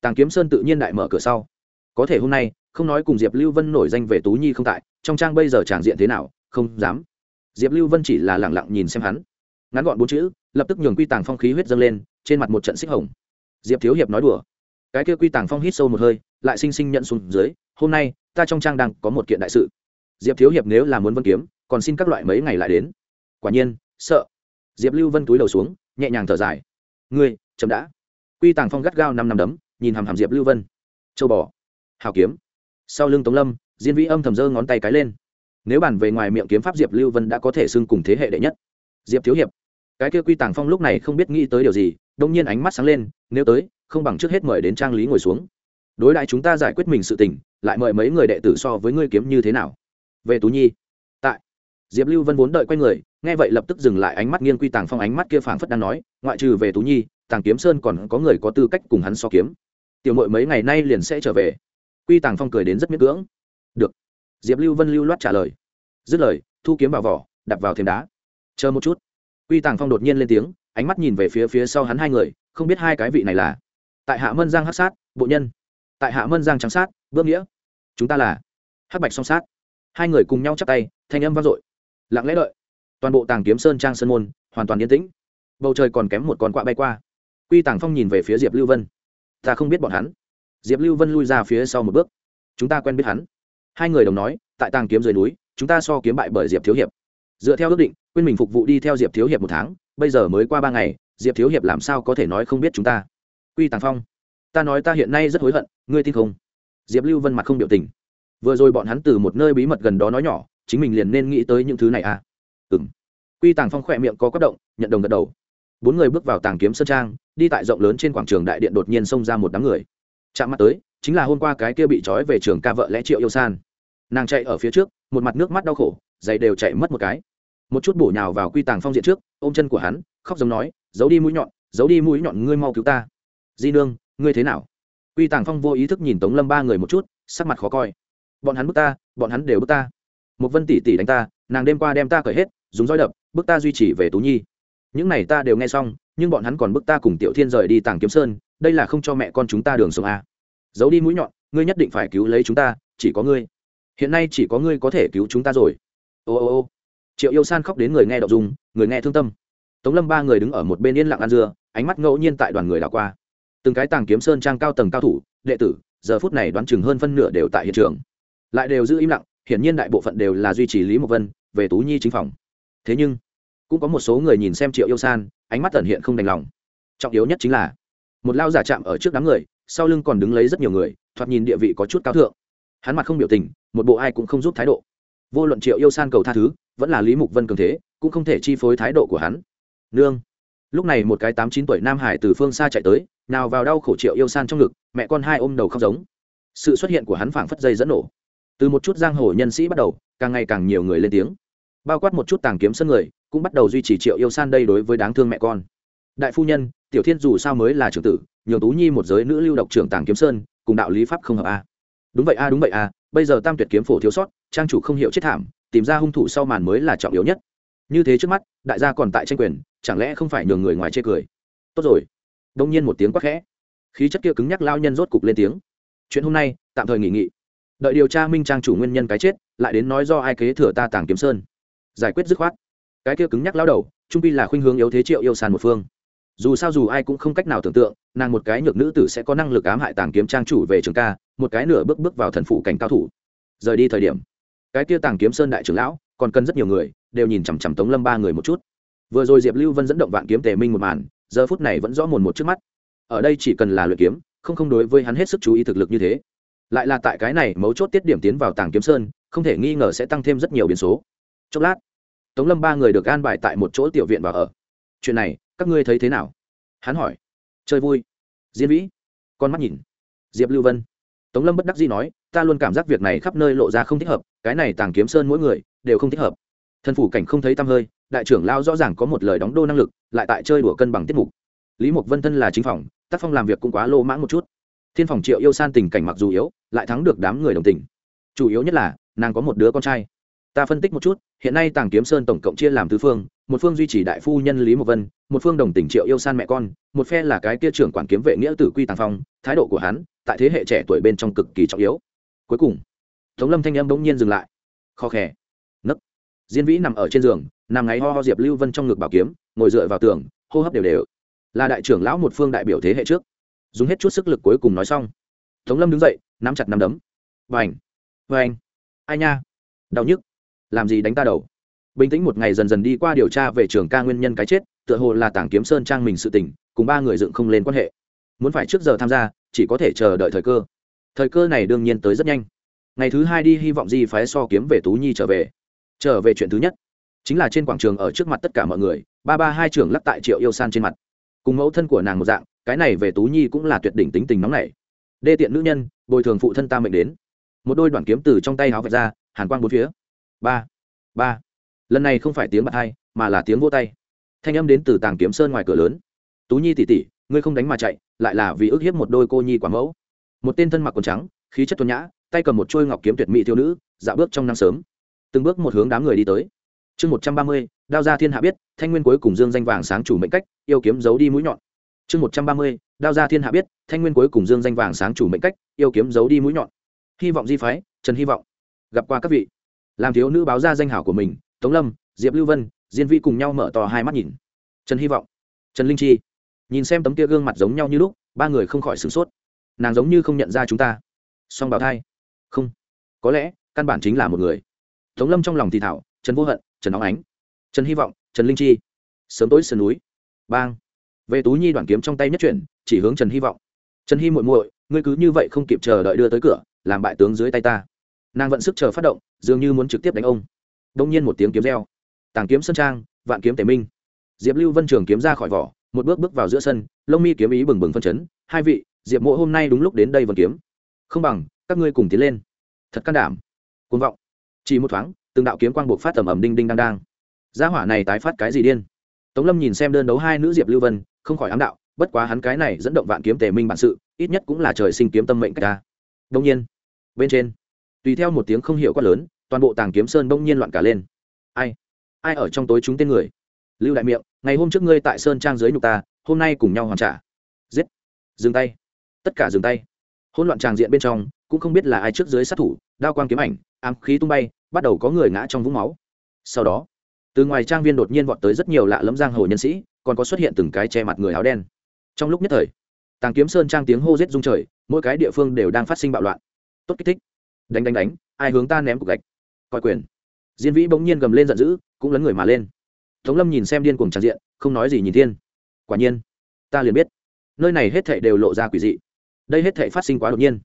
tàng kiếm sơn tự nhiên đại mở cửa sau. Có thể hôm nay, không nói cùng diệp lưu vân nổi danh về tú nhi không tại, trong trang bây giờ tràng diện thế nào, không dám. Diệp lưu vân chỉ là lẳng lặng nhìn xem hắn. Ngắn gọn bốn chữ, lập tức nhường quy tàng phong khí huyết dâng lên, trên mặt một trận xích hồng. Diệp thiếu hiệp nói đùa. Cái kia quy tàng phong hít sâu một hơi, lại sinh sinh nhận xuống dưới, hôm nay, ta trong trang đang có một kiện đại sự. Diệp thiếu hiệp nếu là muốn vân kiếm, còn xin các loại mấy ngày lại đến. Quả nhiên, sợ. Diệp lưu vân túi đầu xuống, nhẹ nhàng thở dài. Ngươi, chậm đã quy tàng phong gắt gao năm năm đấm, nhìn hàm hàm diệp lưu vân. Châu bò. Hào kiếm. Sau lưng tống lâm, diên vĩ âm thầm giơ ngón tay cái lên. Nếu bàn về ngoài miệng kiếm pháp diệp lưu vân đã có thể xưng cùng thế hệ đệ nhất. Diệp thiếu hiệp. Cái kia quy tàng phong lúc này không biết nghĩ tới điều gì, đông nhiên ánh mắt sáng lên, nếu tới, không bằng trước hết mời đến trang lý ngồi xuống. Đối lại chúng ta giải quyết mình sự tình, lại mời mấy người đệ tử so với ngươi kiếm như thế nào? Về tú nhi. Tại. Diệp lưu vân vốn đợi quay người, nghe vậy lập tức dừng lại ánh mắt nghiêng quy tàng phong ánh mắt kia phảng phất đang nói, ngoại trừ về tú nhi tàng kiếm sơn còn có người có tư cách cùng hắn so kiếm. Tiểu mội mấy ngày nay liền sẽ trở về. Quy tàng phong cười đến rất miễn cưỡng. Được. Diệp lưu vân lưu loát trả lời. Dứt lời, thu kiếm vào vỏ đặt vào thềm đá. Chờ một chút. Quy tàng phong đột nhiên lên tiếng, ánh mắt nhìn về phía phía sau hắn hai người, không biết hai cái vị này là. Tại hạ mân giang hát sát, bộ nhân. Tại hạ mân giang trắng sát, bước nghĩa. Chúng ta là hát bạch song sát. Hai người cùng nhau chắp tay, thanh âm vang dội. Lặng lẽ đợi. Toàn bộ tàng kiếm sơn trang sơn môn hoàn toàn yên tĩnh. Bầu trời còn kém một con quạ bay qua quy tàng phong nhìn về phía diệp lưu vân. Ta không biết bọn hắn. Diệp lưu vân lui ra phía sau một bước. Chúng ta quen biết hắn. Hai người đồng nói, tại tàng kiếm dưới núi, chúng ta so kiếm bại bởi diệp thiếu hiệp. Dựa theo ước định, quên mình phục vụ đi theo diệp thiếu hiệp một tháng, bây giờ mới qua ba ngày, diệp thiếu hiệp làm sao có thể nói không biết chúng ta? Quy tàng phong, ta nói ta hiện nay rất hối hận, ngươi tin không? Diệp lưu vân mặt không biểu tình. Vừa rồi bọn hắn từ một nơi bí mật gần đó nói nhỏ, chính mình liền nên nghĩ tới những thứ này à? Ừ m quy tàng phong khỏe miệng có quất động, nhận đồng gật đầu bốn người bước vào tàng kiếm sơn trang, đi tại rộng lớn trên quảng trường đại điện đột nhiên xông ra một đám người. Chạm mặt tới, chính là hôm qua cái kia bị trói về trường ca vợ lẽ triệu yêu san. Nàng chạy ở phía trước, một mặt nước mắt đau khổ, giày đều chạy mất một cái. Một chút bổ nhào vào quy tàng phong diện trước, ôm chân của hắn, khóc giống nói, giấu đi mũi nhọn, giấu đi mũi nhọn, ngươi mau cứu ta. Di nương, ngươi thế nào? Quy tàng phong vô ý thức nhìn tống lâm ba người một chút, sắc mặt khó coi. Bọn hắn bước ta, bọn hắn đều bước ta. Một vân tỷ tỷ đánh ta, nàng đêm qua đem ta cởi hết, dùng roi đập, bức ta duy trì về tú nhi những này ta đều nghe xong, nhưng bọn hắn còn bức ta cùng tiểu thiên rời đi tàng kiếm sơn, đây là không cho mẹ con chúng ta đường sống a giấu đi mũi nhọn, ngươi nhất định phải cứu lấy chúng ta, chỉ có ngươi. Hiện nay chỉ có ngươi có thể cứu chúng ta rồi. Ô ô ô. Triệu yêu san khóc đến người nghe đọc dung, người nghe thương tâm. Tống lâm ba người đứng ở một bên yên lặng ăn dưa, ánh mắt ngẫu nhiên tại đoàn người đảo qua. Từng cái tàng kiếm sơn trang cao tầng cao thủ, đệ tử, giờ phút này đoán chừng hơn phân nửa đều tại hiện trường. Lại đều giữ im lặng, hiển nhiên đại bộ phận đều là duy trì lý mộc vân, về tú nhi chính phòng. Thế nhưng cũng có một số người nhìn xem triệu yêu san, ánh mắt tẩn hiện không đành lòng. Trọng yếu nhất chính là, một lao giả chạm ở trước đám người, sau lưng còn đứng lấy rất nhiều người, thoạt nhìn địa vị có chút cao thượng. Hắn mặt không biểu tình, một bộ ai cũng không giúp thái độ. Vô luận triệu yêu san cầu tha thứ, vẫn là lý mục vân cường thế, cũng không thể chi phối thái độ của hắn. Nương. Lúc này một cái tám chín tuổi nam hải từ phương xa chạy tới, nào vào đau khổ triệu yêu san trong ngực, mẹ con hai ôm đầu khóc giống. Sự xuất hiện của hắn phảng phất dây dẫn nổ. Từ một chút giang hồ nhân sĩ bắt đầu, càng ngày càng nhiều người lên tiếng bao quát một chút tàng kiếm sân người, cũng bắt đầu duy trì triệu yêu san đây đối với đáng thương mẹ con. Đại phu nhân, tiểu thiên dù sao mới là trưởng tử nhường tú nhi một giới nữ lưu độc trưởng tàng kiếm sơn, cùng đạo lý pháp không hợp a. Đúng vậy a, đúng vậy a, bây giờ tam tuyệt kiếm phổ thiếu sót, trang chủ không hiểu chết thảm, tìm ra hung thủ sau màn mới là trọng yếu nhất. Như thế trước mắt, đại gia còn tại tranh quyền, chẳng lẽ không phải nhường người ngoài chê cười? Tốt rồi. Đông nhiên một tiếng quắc khẽ. Khí chất kia cứng nhắc lao nhân rốt cục lên tiếng. Chuyện hôm nay, tạm thời nghỉ nghị đợi điều tra minh trang chủ nguyên nhân cái chết, lại đến nói do ai kế thừa ta tàng kiếm sơn giải quyết dứt khoát. Cái kia cứng nhắc lao đầu, trung pi là khuynh hướng yếu thế triệu yêu sàn một phương. Dù sao dù ai cũng không cách nào tưởng tượng, nàng một cái nhược nữ tử sẽ có năng lực ám hại tàng kiếm trang chủ về trường ca, một cái nửa bước bước vào thần phủ cảnh cao thủ. Rời đi thời điểm, cái kia tàng kiếm sơn đại trưởng lão, còn cần rất nhiều người, đều nhìn chằm chằm tống lâm ba người một chút. Vừa rồi diệp lưu vân dẫn động vạn kiếm tề minh một màn, giờ phút này vẫn rõ mồn một trước mắt. Ở đây chỉ cần là luyện kiếm, không không đối với hắn hết sức chú ý thực lực như thế. Lại là tại cái này mấu chốt tiết điểm tiến vào tàng kiếm sơn, không thể nghi ngờ sẽ tăng thêm rất nhiều biến số chốc lát, tống lâm ba người được an bài tại một chỗ tiểu viện và ở. Chuyện này, các ngươi thấy thế nào? Hắn hỏi. Chơi vui. Diễn vĩ, con mắt nhìn. Diệp lưu vân. Tống lâm bất đắc dĩ nói, ta luôn cảm giác việc này khắp nơi lộ ra không thích hợp, cái này tàng kiếm sơn mỗi người đều không thích hợp. Thân phủ cảnh không thấy tăm hơi, đại trưởng lao rõ ràng có một lời đóng đô năng lực, lại tại chơi đùa cân bằng tiết mục. Lý mục vân thân là chính phòng, tác phong làm việc cũng quá lô mãng một chút. Thiên phòng triệu yêu san tình cảnh mặc dù yếu, lại thắng được đám người đồng tình. Chủ yếu nhất là, nàng có một đứa con trai ta phân tích một chút, hiện nay tàng kiếm sơn tổng cộng chia làm tứ phương, một phương duy trì đại phu nhân lý mộc vân, một phương đồng tình triệu yêu san mẹ con, một phe là cái kia trưởng quản kiếm vệ nghĩa tử quy tàng phong, thái độ của hắn, tại thế hệ trẻ tuổi bên trong cực kỳ trọng yếu. Cuối cùng, tống lâm thanh âm bỗng nhiên dừng lại. Kho khè. Nấc. Diên vĩ nằm ở trên giường, nằm ngáy ho ho diệp lưu vân trong ngực bảo kiếm, ngồi dựa vào tường, hô hấp đều đều. Là đại trưởng lão một phương đại biểu thế hệ trước. Dùng hết chút sức lực cuối cùng nói xong. Tống lâm đứng dậy, nắm chặt nắm đấm. Vành. Vành. Ai nha. Đau nhức làm gì đánh ta đầu? Bình tĩnh một ngày dần dần đi qua điều tra về trường ca nguyên nhân cái chết, tựa hồ là tảng kiếm sơn trang mình sự tình, cùng ba người dựng không lên quan hệ. Muốn phải trước giờ tham gia, chỉ có thể chờ đợi thời cơ. Thời cơ này đương nhiên tới rất nhanh. Ngày thứ hai đi, hy vọng di phái so kiếm về tú nhi trở về. Trở về chuyện thứ nhất, chính là trên quảng trường ở trước mặt tất cả mọi người, ba ba hai trưởng lắc tại triệu yêu san trên mặt. Cùng mẫu thân của nàng một dạng, cái này về tú nhi cũng là tuyệt đỉnh tính tình nóng này đê tiện nữ nhân, bồi thường phụ thân ta mệnh đến. Một đôi đoạn kiếm từ trong tay háo vạch ra, hàn quang bốn phía ba ba. Lần này không phải tiếng bạc hai, mà là tiếng vô tay. Thanh âm đến từ tàng kiếm sơn ngoài cửa lớn. Tú nhi tỉ tỉ ngươi không đánh mà chạy, lại là vì ức hiếp một đôi cô nhi quả mẫu. Một tên thân mặc quần trắng, khí chất tuấn nhã, tay cầm một chuôi ngọc kiếm tuyệt mỹ thiếu nữ, dạo bước trong nắng sớm. Từng bước một hướng đám người đi tới. Chương một trăm ba mươi, đao gia thiên hạ biết, thanh nguyên cuối cùng dương danh vàng sáng chủ mệnh cách, yêu kiếm giấu đi mũi nhọn. Chương một trăm ba mươi, đao gia thiên hạ biết, thanh nguyên cuối cùng dương danh vàng sáng chủ mệnh cách, yêu kiếm giấu đi mũi nhọn. Hy vọng di phái, trần hy vọng. Gặp qua các vị làm thiếu nữ báo ra danh hảo của mình, tống lâm, diệp lưu vân, diên vi cùng nhau mở to hai mắt nhìn. Trần hy vọng, trần linh chi, nhìn xem tấm kia gương mặt giống nhau như lúc, ba người không khỏi sửng sốt. Nàng giống như không nhận ra chúng ta. Song bảo thai. Không. Có lẽ, căn bản chính là một người. Tống lâm trong lòng thì thảo, trần vô hận, trần óng ánh, trần hy vọng, trần linh chi. Sớm tối sườn núi. Bang. Về tú nhi đoạn kiếm trong tay nhất chuyển, chỉ hướng trần hy vọng. Trần hy muội muội, ngươi cứ như vậy không kịp chờ đợi đưa tới cửa, làm bại tướng dưới tay ta. Nàng vận sức chờ phát động dường như muốn trực tiếp đánh ông. Đông nhiên một tiếng kiếm reo. Tàng kiếm sân trang, vạn kiếm tề minh. Diệp lưu vân trường kiếm ra khỏi vỏ, một bước bước vào giữa sân, lông mi kiếm ý bừng bừng phân chấn. Hai vị, diệp mộ hôm nay đúng lúc đến đây vân kiếm. Không bằng, các ngươi cùng tiến lên. Thật can đảm. Côn vọng. Chỉ một thoáng, từng đạo kiếm quang buộc phát tầm ầm đinh đinh đang đang. Gia hỏa này tái phát cái gì điên? Tống lâm nhìn xem đơn đấu hai nữ diệp lưu vân, không khỏi ám đạo, bất quá hắn cái này dẫn động vạn kiếm tề minh bản sự, ít nhất cũng là trời sinh kiếm tâm mệnh cách ta. Đông nhiên, bên trên, tùy theo một tiếng không hiểu quát lớn toàn bộ tàng kiếm sơn bỗng nhiên loạn cả lên. Ai? Ai ở trong tối chúng tên người? Lưu đại miệng, ngày hôm trước ngươi tại sơn trang dưới nhục ta, hôm nay cùng nhau hoàn trả. Giết! Dừng tay. Tất cả dừng tay. Hỗn loạn tràng diện bên trong, cũng không biết là ai trước dưới sát thủ, đao quang kiếm ảnh, ám khí tung bay, bắt đầu có người ngã trong vũng máu. Sau đó, từ ngoài trang viên đột nhiên vọt tới rất nhiều lạ lẫm giang hồ nhân sĩ, còn có xuất hiện từng cái che mặt người áo đen. Trong lúc nhất thời, tàng kiếm sơn trang tiếng hô rết rung trời, mỗi cái địa phương đều đang phát sinh bạo loạn. Tốt kích thích. Đánh đánh đánh, ai hướng ta ném cục gạch? Coi quyền. Diên vĩ bỗng nhiên gầm lên giận dữ, cũng lấn người mà lên. Tống lâm nhìn xem điên cuồng tràn diện, không nói gì nhìn thiên. Quả nhiên, ta liền biết. Nơi này hết thệ đều lộ ra quỷ dị. Đây hết thệ phát sinh quá đột nhiên.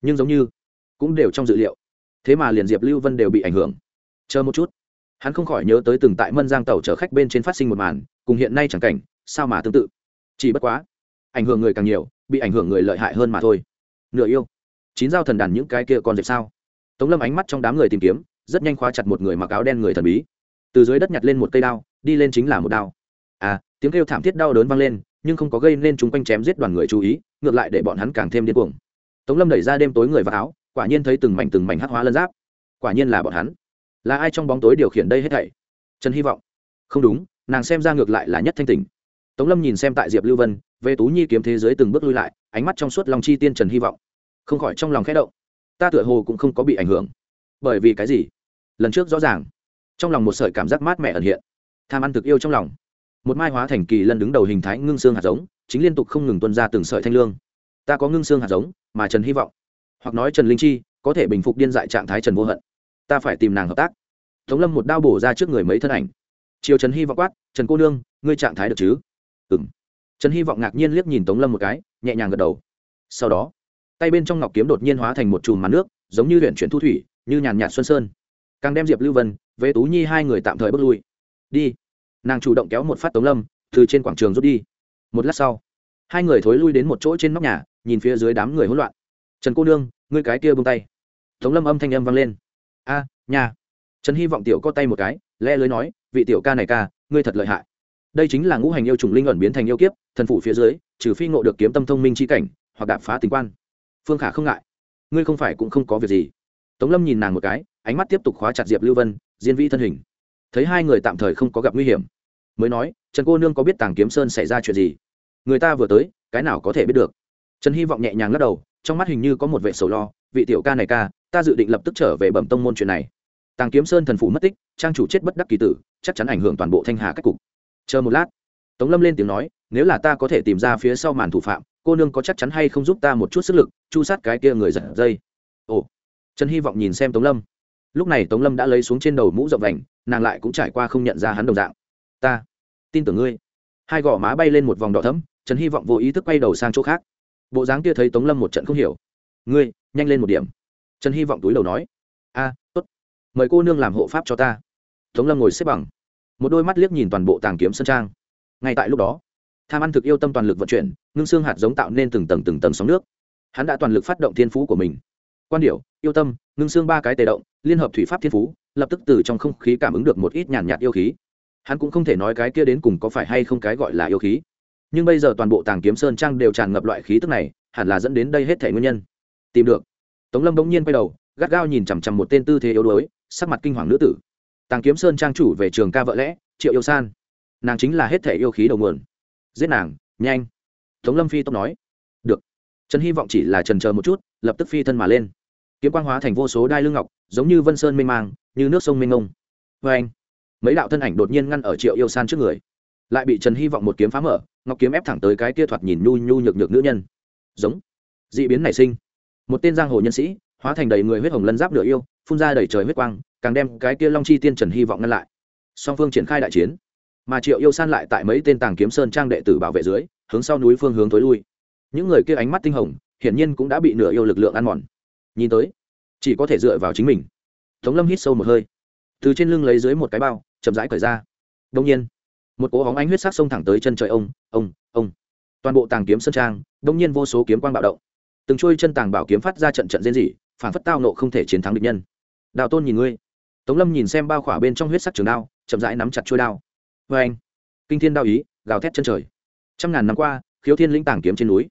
Nhưng giống như cũng đều trong dự liệu. Thế mà liền diệp lưu vân đều bị ảnh hưởng. Chờ một chút. Hắn không khỏi nhớ tới từng tại mân giang tàu chở khách bên trên phát sinh một màn, cùng hiện nay chẳng cảnh, sao mà tương tự. Chỉ bất quá, ảnh hưởng người càng nhiều, bị ảnh hưởng người lợi hại hơn mà thôi. Nửa yêu. Chín giao thần đàn những cái kia còn dẹp sao? Tống lâm ánh mắt trong đám người tìm kiếm rất nhanh khóa chặt một người mặc áo đen người thần bí. Từ dưới đất nhặt lên một cây đao, đi lên chính là một đao. À tiếng kêu thảm thiết đau đớn vang lên, nhưng không có gây nên chúng quanh chém giết đoàn người chú ý, ngược lại để bọn hắn càng thêm điên cuồng. Tống lâm đẩy ra đêm tối người vào áo, quả nhiên thấy từng mảnh từng mảnh hắc hóa lân giáp. Quả nhiên là bọn hắn. Là ai trong bóng tối điều khiển đây hết thảy? Trần hy vọng. Không đúng, nàng xem ra ngược lại là nhất thanh tỉnh. Tống lâm nhìn xem tại diệp lưu vân về tú nhi kiếm thế giới từng bước lui lại, ánh mắt trong suốt lòng chi tiên trần hy vọng. Không khỏi trong lòng khẽ động. Ta tựa hồ cũng không có bị ảnh hưởng bởi vì cái gì? Lần trước rõ ràng, trong lòng một sợi cảm giác mát mẻ ẩn hiện. Tham ăn thực yêu trong lòng. Một mai hóa thành kỳ lân đứng đầu hình thái ngưng xương hạt giống, chính liên tục không ngừng tuân ra từng sợi thanh lương. Ta có ngưng xương hạt giống, mà trần hy vọng, hoặc nói trần linh chi, có thể bình phục điên dại trạng thái trần vô hận. Ta phải tìm nàng hợp tác. Tống lâm một đao bổ ra trước người mấy thân ảnh. Chiều trần hy vọng quát, trần cô nương, ngươi trạng thái được chứ? Ừ m trần hy vọng ngạc nhiên liếc nhìn tống lâm một cái, nhẹ nhàng gật đầu. Sau đó, tay bên trong ngọc kiếm đột nhiên hóa thành một chùm màn nước, giống như huyện chuyển thu thủy như nhàn nhạt xuân sơn. Càng đem diệp lưu vân về tú nhi hai người tạm thời bước lui. Đi. Nàng chủ động kéo một phát tống lâm, từ trên quảng trường rút đi. Một lát sau, hai người thối lui đến một chỗ trên nóc nhà, nhìn phía dưới đám người hỗn loạn. Trần cô nương, ngươi cái kia bông tay. Tống lâm âm thanh âm vang lên. A, nhà. Trần hy vọng tiểu có tay một cái lẽ lưới nói, vị tiểu ca này ca, ngươi thật lợi hại. Đây chính là ngũ hành yêu trùng linh ẩn biến thành yêu kiếp, thần phủ phía dưới, trừ phi ngộ được kiếm tâm thông minh chi cảnh, hoặc đạp phá tình quan. Phương khả không ngại. Ngươi không phải cũng không có việc gì tống lâm nhìn nàng một cái, ánh mắt tiếp tục khóa chặt diệp lưu vân, diên vĩ thân hình. Thấy hai người tạm thời không có gặp nguy hiểm, mới nói, trần cô nương có biết tàng kiếm sơn xảy ra chuyện gì? Người ta vừa tới, cái nào có thể biết được? Trần hy vọng nhẹ nhàng lắc đầu, trong mắt hình như có một vệ sầu lo, vị tiểu ca này ca, ta dự định lập tức trở về bẩm tông môn chuyện này. Tàng kiếm sơn thần phủ mất tích, trang chủ chết bất đắc kỳ tử, chắc chắn ảnh hưởng toàn bộ thanh hà cách cục. Chờ một lát, tống lâm lên tiếng nói, nếu là ta có thể tìm ra phía sau màn thủ phạm, cô nương có chắc chắn hay không giúp ta một chút sức lực, chu sát cái kia người giật dây? Ồ trần hy vọng nhìn xem tống lâm. Lúc này tống lâm đã lấy xuống trên đầu mũ rộng vành nàng lại cũng trải qua không nhận ra hắn đồng dạng. Ta tin tưởng ngươi. Hai gò má bay lên một vòng đỏ thấm trần hy vọng vô ý thức quay đầu sang chỗ khác. Bộ dáng kia thấy tống lâm một trận không hiểu. Ngươi nhanh lên một điểm. Trần hy vọng túi đầu nói. A à, tốt. Mời cô nương làm hộ pháp cho ta. Tống lâm ngồi xếp bằng. Một đôi mắt liếc nhìn toàn bộ tàng kiếm sân trang. Ngay tại lúc đó tham ăn thực yêu tâm toàn lực vận chuyển ngưng xương hạt giống tạo nên từng tầng từng tầng sóng nước. Hắn đã toàn lực phát động thiên phú của mình quan điệu yêu tâm, ngưng xương ba cái tề động, liên hợp thủy pháp thiên phú, lập tức từ trong không khí cảm ứng được một ít nhàn nhạt yêu khí. Hắn cũng không thể nói cái kia đến cùng có phải hay không cái gọi là yêu khí. Nhưng bây giờ toàn bộ tàng kiếm sơn trang đều tràn ngập loại khí tức này, hẳn là dẫn đến đây hết thể nguyên nhân. Tìm được. Tống lâm bỗng nhiên quay đầu, gắt gao nhìn chằm chằm một tên tư thế yếu đuối, sắc mặt kinh hoàng nữ tử. Tàng kiếm sơn trang chủ về trường ca vợ lẽ, triệu yêu san. Nàng chính là hết thể yêu khí đầu nguồn. Giết nàng, nhanh. Tống lâm phi tốc nói. Được. Trần hy vọng chỉ là trần chờ một chút, lập tức phi thân mà lên kiếm quang hóa thành vô số đai lưng ngọc, giống như vân sơn mênh mang, như nước sông mênh ngông vê anh, mấy đạo thân ảnh đột nhiên ngăn ở triệu yêu san trước người. Lại bị trần hy vọng một kiếm phá mở, ngọc kiếm ép thẳng tới cái kia thoạt nhìn nhu nhu nhược nhược nữ nhân. Giống d ị biến nảy sinh. Một tên giang hồ nhân sĩ, hóa thành đầy người huyết hồng lân giáp nửa yêu, phun ra đầy trời huyết quang, càng đem cái kia long chi tiên trần hy vọng ngăn lại. Song phương triển khai đại chiến, mà triệu yêu san lại tại mấy tên tàng kiếm sơn trang đệ tử bảo vệ dưới, hướng sau núi phương hướng tối lui. Những người kia ánh mắt tinh hồng, hiển nhiên cũng đã bị nửa yêu lực lượng ăn mòn nhìn tới, chỉ có thể dựa vào chính mình. Tống lâm hít sâu một hơi, từ trên lưng lấy dưới một cái bao, chậm rãi cởi ra. Đông nhiên, một cỗ hóng ánh huyết sắc xông thẳng tới chân trời ông ông ông. Toàn bộ tàng kiếm sân trang, đông nhiên vô số kiếm quang bạo động. Từng trôi chân tàng bảo kiếm phát ra trận trận rên rỉ, phản phất tao nộ không thể chiến thắng địch nhân. Đào tôn nhìn ngươi. Tống lâm nhìn xem bao khỏa bên trong huyết sắc trường đao, chậm rãi nắm chặt trôi đao. Vê anh, kinh thiên đao ý, gào thét chân trời. Trăm ngàn năm qua, khiếu thiên lĩnh tàng kiếm trên núi.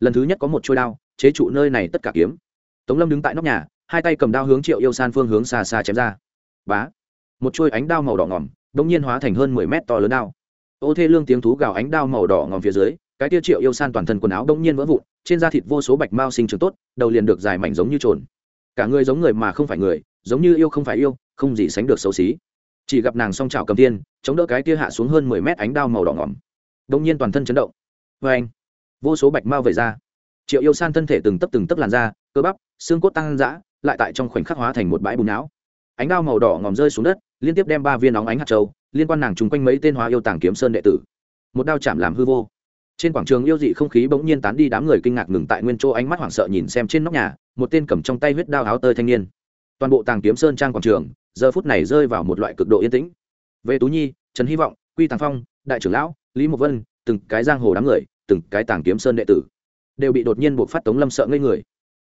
Lần thứ nhất có một trôi đao, chế trụ nơi này tất cả kiếm tống lâm đứng tại nóc nhà, hai tay cầm đao hướng triệu yêu san phương hướng xa xa chém ra. Bá! Một chuôi ánh đao màu đỏ ngỏm đ ỗ n g nhiên hóa thành hơn mười mét to lớn đao. Ô thê lương tiếng thú gào ánh đao màu đỏ ngỏm phía dưới, cái tia triệu yêu san toàn thân quần áo đ ỗ n g nhiên vỡ vụn, trên da thịt vô số bạch mao sinh trưởng tốt, đầu liền được dài mảnh giống như trồn. Cả người giống người mà không phải người, giống như yêu không phải yêu, không gì sánh được xấu xí. Chỉ gặp nàng song trào cầm tiên chống đỡ cái tia hạ xuống hơn mười mét ánh đao màu đỏ ngỏm đ ỗ n g nhiên toàn thân chấn động. Vê anh vô số bạch mao vẩy ra triệu yêu san thân thể từng tấp từng tấp làn da, cơ bắp, xương cốt tăng dã, lại tại trong khoảnh khắc hóa thành một bãi bùn não. Ánh đao màu đỏ ngòm rơi xuống đất, liên tiếp đem ba viên nóng ánh hạt châu, liên quan nàng chung quanh mấy tên hóa yêu tàng kiếm sơn đệ tử. Một đao chạm làm hư vô. Trên quảng trường yêu dị không khí bỗng nhiên tán đi, đám người kinh ngạc ngừng tại nguyên chỗ, ánh mắt hoảng sợ nhìn xem trên nóc nhà, một tên cầm trong tay huyết đao áo tơi thanh niên. Toàn bộ tàng kiếm sơn trang quảng trường, giờ phút này rơi vào một loại cực độ yên tĩnh. Về tú nhi, trần hy vọng, quy tàng phong, đại trưởng lão, lý mộc vân, từng cái giang hồ đám người, từng cái tàng kiếm sơn đệ tử đều bị đột nhiên buộc phát tống lâm sợ ngây người.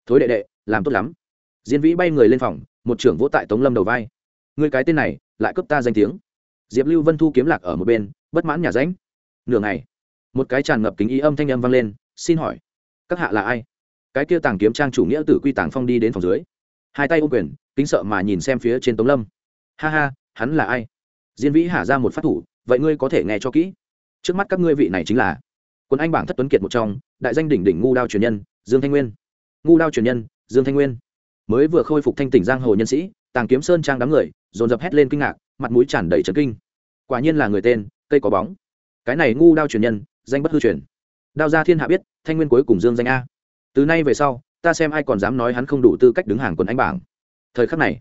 Thối đệ đệ, làm tốt lắm. Diên vĩ bay người lên phòng, một trưởng vỗ tại tống lâm đầu vai. Người cái tên này, lại cướp ta danh tiếng. Diệp lưu vân thu kiếm lạc ở một bên, bất mãn nhà ránh. Nửa ngày. Một cái tràn ngập kính ý âm thanh âm vang lên, xin hỏi, các hạ là ai? Cái kia tàng kiếm trang chủ nghĩa tử quy tàng phong đi đến phòng dưới. Hai tay ôm quyền, kính sợ mà nhìn xem phía trên tống lâm. Ha ha, hắn là ai? Diên vĩ hạ ra một phát thủ, vậy ngươi có thể nghe cho kỹ. Trước mắt các ngươi vị này chính là quân anh bảng thất tuấn kiệt một trong, đại danh đỉnh đỉnh ngu đao truyền nhân, dương thanh nguyên. Ngu đao truyền nhân, dương thanh nguyên. Mới vừa khôi phục thanh tỉnh giang hồ nhân sĩ, tàng kiếm sơn trang đám người, dồn dập hét lên kinh ngạc, mặt mũi tràn đầy trấn kinh. Quả nhiên là người tên, cây có bóng. Cái này ngu đao truyền nhân, danh bất hư truyền. Đao gia thiên hạ biết, thanh nguyên cuối cùng dương danh a. Từ nay về sau, ta xem ai còn dám nói hắn không đủ tư cách đứng hàng quần anh bảng. Thời khắc này,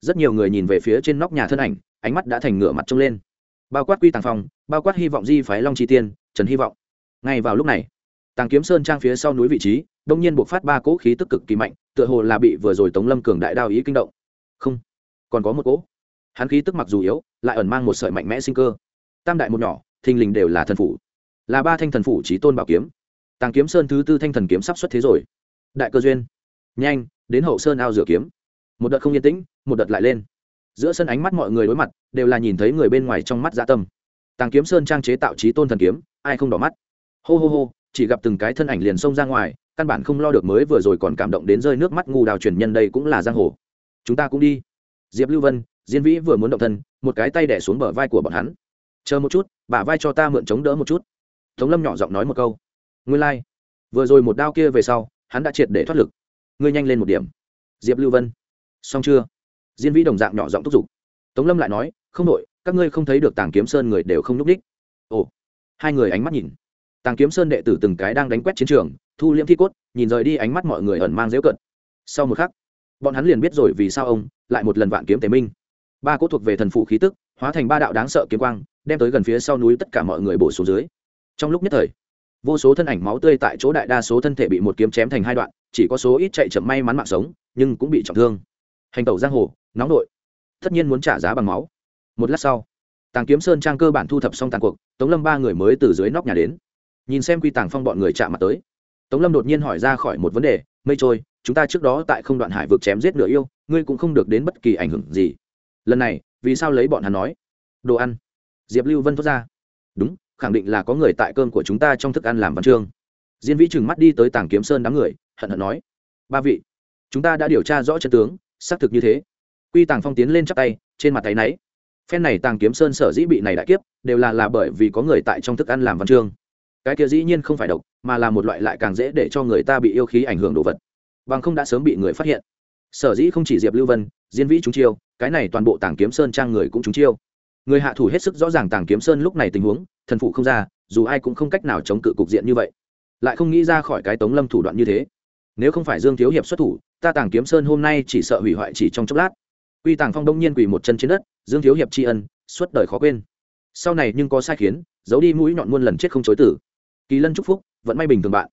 rất nhiều người nhìn về phía trên nóc nhà thân ảnh, ánh mắt đã thành ngựa mặt trông lên. Bao quát quy tàng phòng bao quát hy vọng di phái long chi tiên, trần hy vọng ngay vào lúc này, tàng kiếm sơn trang phía sau núi vị trí, đông nhiên buộc phát ba cỗ khí tức cực kỳ mạnh, tựa hồ là bị vừa rồi tống lâm cường đại đao ý kinh động. Không, còn có một cỗ. Hắn khí tức mặc dù yếu, lại ẩn mang một sợi mạnh mẽ sinh cơ. Tam đại một nhỏ, thình lình đều là thần phủ. Là ba thanh thần phủ trí tôn bảo kiếm. Tàng kiếm sơn thứ tư thanh thần kiếm sắp xuất thế rồi. Đại cơ duyên. Nhanh, đến hậu sơn ao rửa kiếm. Một đợt không yên tĩnh, một đợt lại lên. Giữa sân ánh mắt mọi người đối mặt, đều là nhìn thấy người bên ngoài trong mắt dã tâm. Tàng kiếm sơn trang chế tạo trí tôn thần kiếm, ai không đỏ mắt? Hô hô hô, chỉ gặp từng cái thân ảnh liền xông ra ngoài, căn bản không lo được mới vừa rồi còn cảm động đến rơi nước mắt ngu đào truyền nhân đây cũng là giang hồ. Chúng ta cũng đi. Diệp lưu vân, diên vĩ vừa muốn động thân, một cái tay đẻ xuống bờ vai của bọn hắn. Chờ một chút, bả vai cho ta mượn chống đỡ một chút. Tống lâm nhỏ giọng nói một câu. Nguyên lai、like. vừa rồi một đao kia về sau, hắn đã triệt để thoát lực. Ngươi nhanh lên một điểm. Diệp lưu vân. Xong chưa? Diên vĩ đồng dạng nhỏ giọng thúc giục. Tống lâm lại nói, không đội các ngươi không thấy được tàng kiếm sơn người đều không n ú c đích. Ồ, hai người ánh mắt nhìn tàng kiếm sơn đệ tử từng cái đang đánh quét chiến trường, thu liễm thi cốt, nhìn rời đi ánh mắt mọi người ẩn mang dễu cận. Sau một khắc, bọn hắn liền biết rồi vì sao ông lại một lần vạn kiếm tế minh. Ba cốt thuộc về thần phụ khí tức, hóa thành ba đạo đáng sợ kiếm quang, đem tới gần phía sau núi tất cả mọi người bổ xuống dưới. Trong lúc nhất thời, vô số thân ảnh máu tươi tại chỗ đại đa số thân thể bị một kiếm chém thành hai đoạn, chỉ có số ít chạy chậm may mắn mạng sống, nhưng cũng bị trọng thương. Hành tẩu giang hồ, nóng nội, tất nhiên muốn trả giá bằng máu. Một lát sau, tàng kiếm sơn trang cơ bản thu thập xong tàn cuộc, tống lâm ba người mới từ dưới nóc nhà đến nhìn xem quy tàng phong bọn người chạm mặt tới. Tống lâm đột nhiên hỏi ra khỏi một vấn đề, mây trôi, chúng ta trước đó tại không đoạn hải vực chém giết nửa yêu, ngươi cũng không được đến bất kỳ ảnh hưởng gì. Lần này, vì sao lấy bọn hắn nói? Đồ ăn. Diệp lưu vân thốt ra. Đúng, khẳng định là có người tại cơm của chúng ta trong thức ăn làm văn chương. Diên vĩ trừng mắt đi tới tàng kiếm sơn đám người, hận hận nói. Ba vị, chúng ta đã điều tra rõ chân tướng, xác thực như thế. Quy tàng phong tiến lên chắp tay, trên mặt tay náy. Phen này tàng kiếm sơn sở dĩ bị này đại kiếp, đều là là bởi vì có người tại trong thức ăn làm văn chương cái kia dĩ nhiên không phải độc, mà là một loại lại càng dễ để cho người ta bị yêu khí ảnh hưởng đồ vật. Bằng không đã sớm bị người phát hiện. Sở dĩ không chỉ diệp lưu vân, diên vĩ chúng chiêu, cái này toàn bộ tàng kiếm sơn trang người cũng chúng chiêu. Người hạ thủ hết sức rõ ràng tàng kiếm sơn lúc này tình huống, thần phụ không ra, dù ai cũng không cách nào chống cự cục diện như vậy. Lại không nghĩ ra khỏi cái tống lâm thủ đoạn như thế. Nếu không phải dương thiếu hiệp xuất thủ, ta tàng kiếm sơn hôm nay chỉ sợ hủy hoại chỉ trong chốc lát. Quy tàng phong đông nhiên quỳ một chân trên đất, dương thiếu hiệp tri ân, suốt đời khó quên. Sau này nhưng có sai khiến, giấu đi mũi nhọn muôn lần chết không chối tử kỳ lân chúc phúc vẫn may bình thường bạn.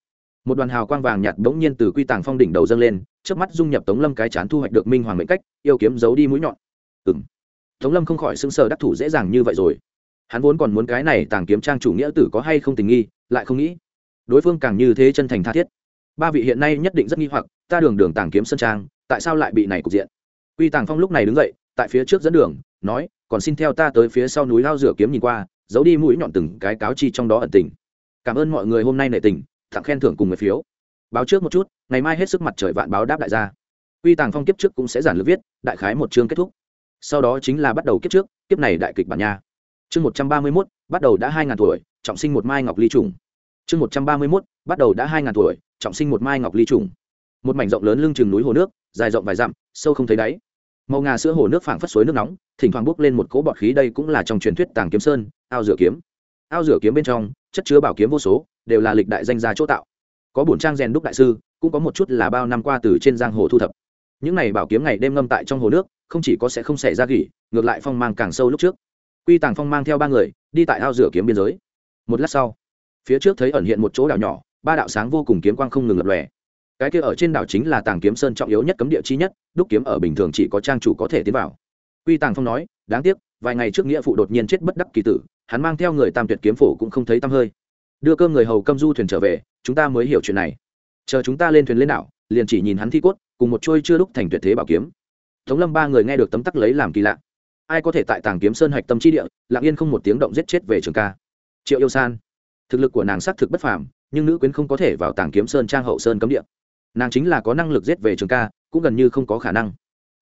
Một đoàn hào quang vàng nhạt bỗng nhiên từ quy tàng phong đỉnh đầu dâng lên trước mắt dung nhập tống lâm cái chán thu hoạch được minh hoàng mệnh cách, yêu kiếm giấu đi mũi nhọn. Ừng tống lâm không khỏi sưng sờ đắc thủ dễ dàng như vậy rồi. Hắn vốn còn muốn cái này tàng kiếm trang chủ nghĩa tử có hay không tình nghi, lại không nghĩ. Đối phương càng như thế chân thành tha thiết. Ba vị hiện nay nhất định rất nghi hoặc, ta đường đường tàng kiếm sân trang, tại sao lại bị này cục diện? Quy tàng phong lúc này đứng dậy, tại phía trước dẫn đường, nói, còn xin theo ta tới phía sau núi lao rửa kiếm nhìn qua, giấu đi mũi nhọn từng cái cáo chi trong đó ẩn tình cảm ơn mọi người hôm nay nể tình tặng khen thưởng cùng người phiếu. Báo trước một chút, ngày mai hết sức mặt trời vạn báo đáp đại gia quy tàng phong kiếp trước cũng sẽ giản lược viết, đại khái một chương kết thúc. Sau đó chính là bắt đầu kiếp trước, kiếp này đại kịch bản nha. Chương một trăm ba mươi mốt, bắt đầu đã hai ngàn tuổi, trọng sinh một mai ngọc ly trùng. Chương một trăm ba mươi mốt, bắt đầu đã hai ngàn tuổi, trọng sinh một mai ngọc ly trùng. Một mảnh rộng lớn lưng chừng núi hồ nước, dài rộng vài dặm, sâu không thấy đáy. Màu ngà sữa hồ nước phảng phất suối nước nóng, thỉnh thoảng bốc lên một cỗ bọt khí, đây cũng là trong truyền thuyết tàng kiếm sơn, ao rửa kiếm ao rửa kiếm bên trong, chất chứa bảo kiếm vô số, đều là lịch đại danh gia chỗ tạo. Có bổn trang rèn đúc đại sư, cũng có một chút là bao năm qua từ trên giang hồ thu thập. Những này bảo kiếm ngày đêm ngâm tại trong hồ nước, không chỉ có sẽ không xảy ra gỉ, ngược lại phong mang càng sâu lúc trước. Quy tàng phong mang theo ba người, đi tại ao rửa kiếm biên giới. Một lát sau, phía trước thấy ẩn hiện một chỗ đảo nhỏ, ba đạo sáng vô cùng kiếm quang không ngừng lập lòe. Cái kia ở trên đảo chính là tàng kiếm sơn trọng yếu nhất cấm địa chi nhất, đúc kiếm ở bình thường chỉ có trang chủ có thể tiến vào. Quy tàng phong nói, đáng tiếc, vài ngày trước nghĩa phụ đột nhiên chết bất đắc kỳ tử hắn mang theo người tam tuyệt kiếm phổ cũng không thấy tăm hơi. Đưa cơm người hầu câm du thuyền trở về, chúng ta mới hiểu chuyện này. Chờ chúng ta lên thuyền lên đảo, liền chỉ nhìn hắn thi cốt, cùng một trôi chưa đúc thành tuyệt thế bảo kiếm. Tống lâm ba người nghe được tấm tắc lấy làm kỳ lạ. Ai có thể tại tàng kiếm sơn hạch tâm chi địa, lặng yên không một tiếng động giết chết về trường ca? Triệu yêu san. Thực lực của nàng xác thực bất phàm, nhưng nữ quyến không có thể vào tàng kiếm sơn trang hậu sơn cấm địa. Nàng chính là có năng lực giết về trường ca, cũng gần như không có khả năng.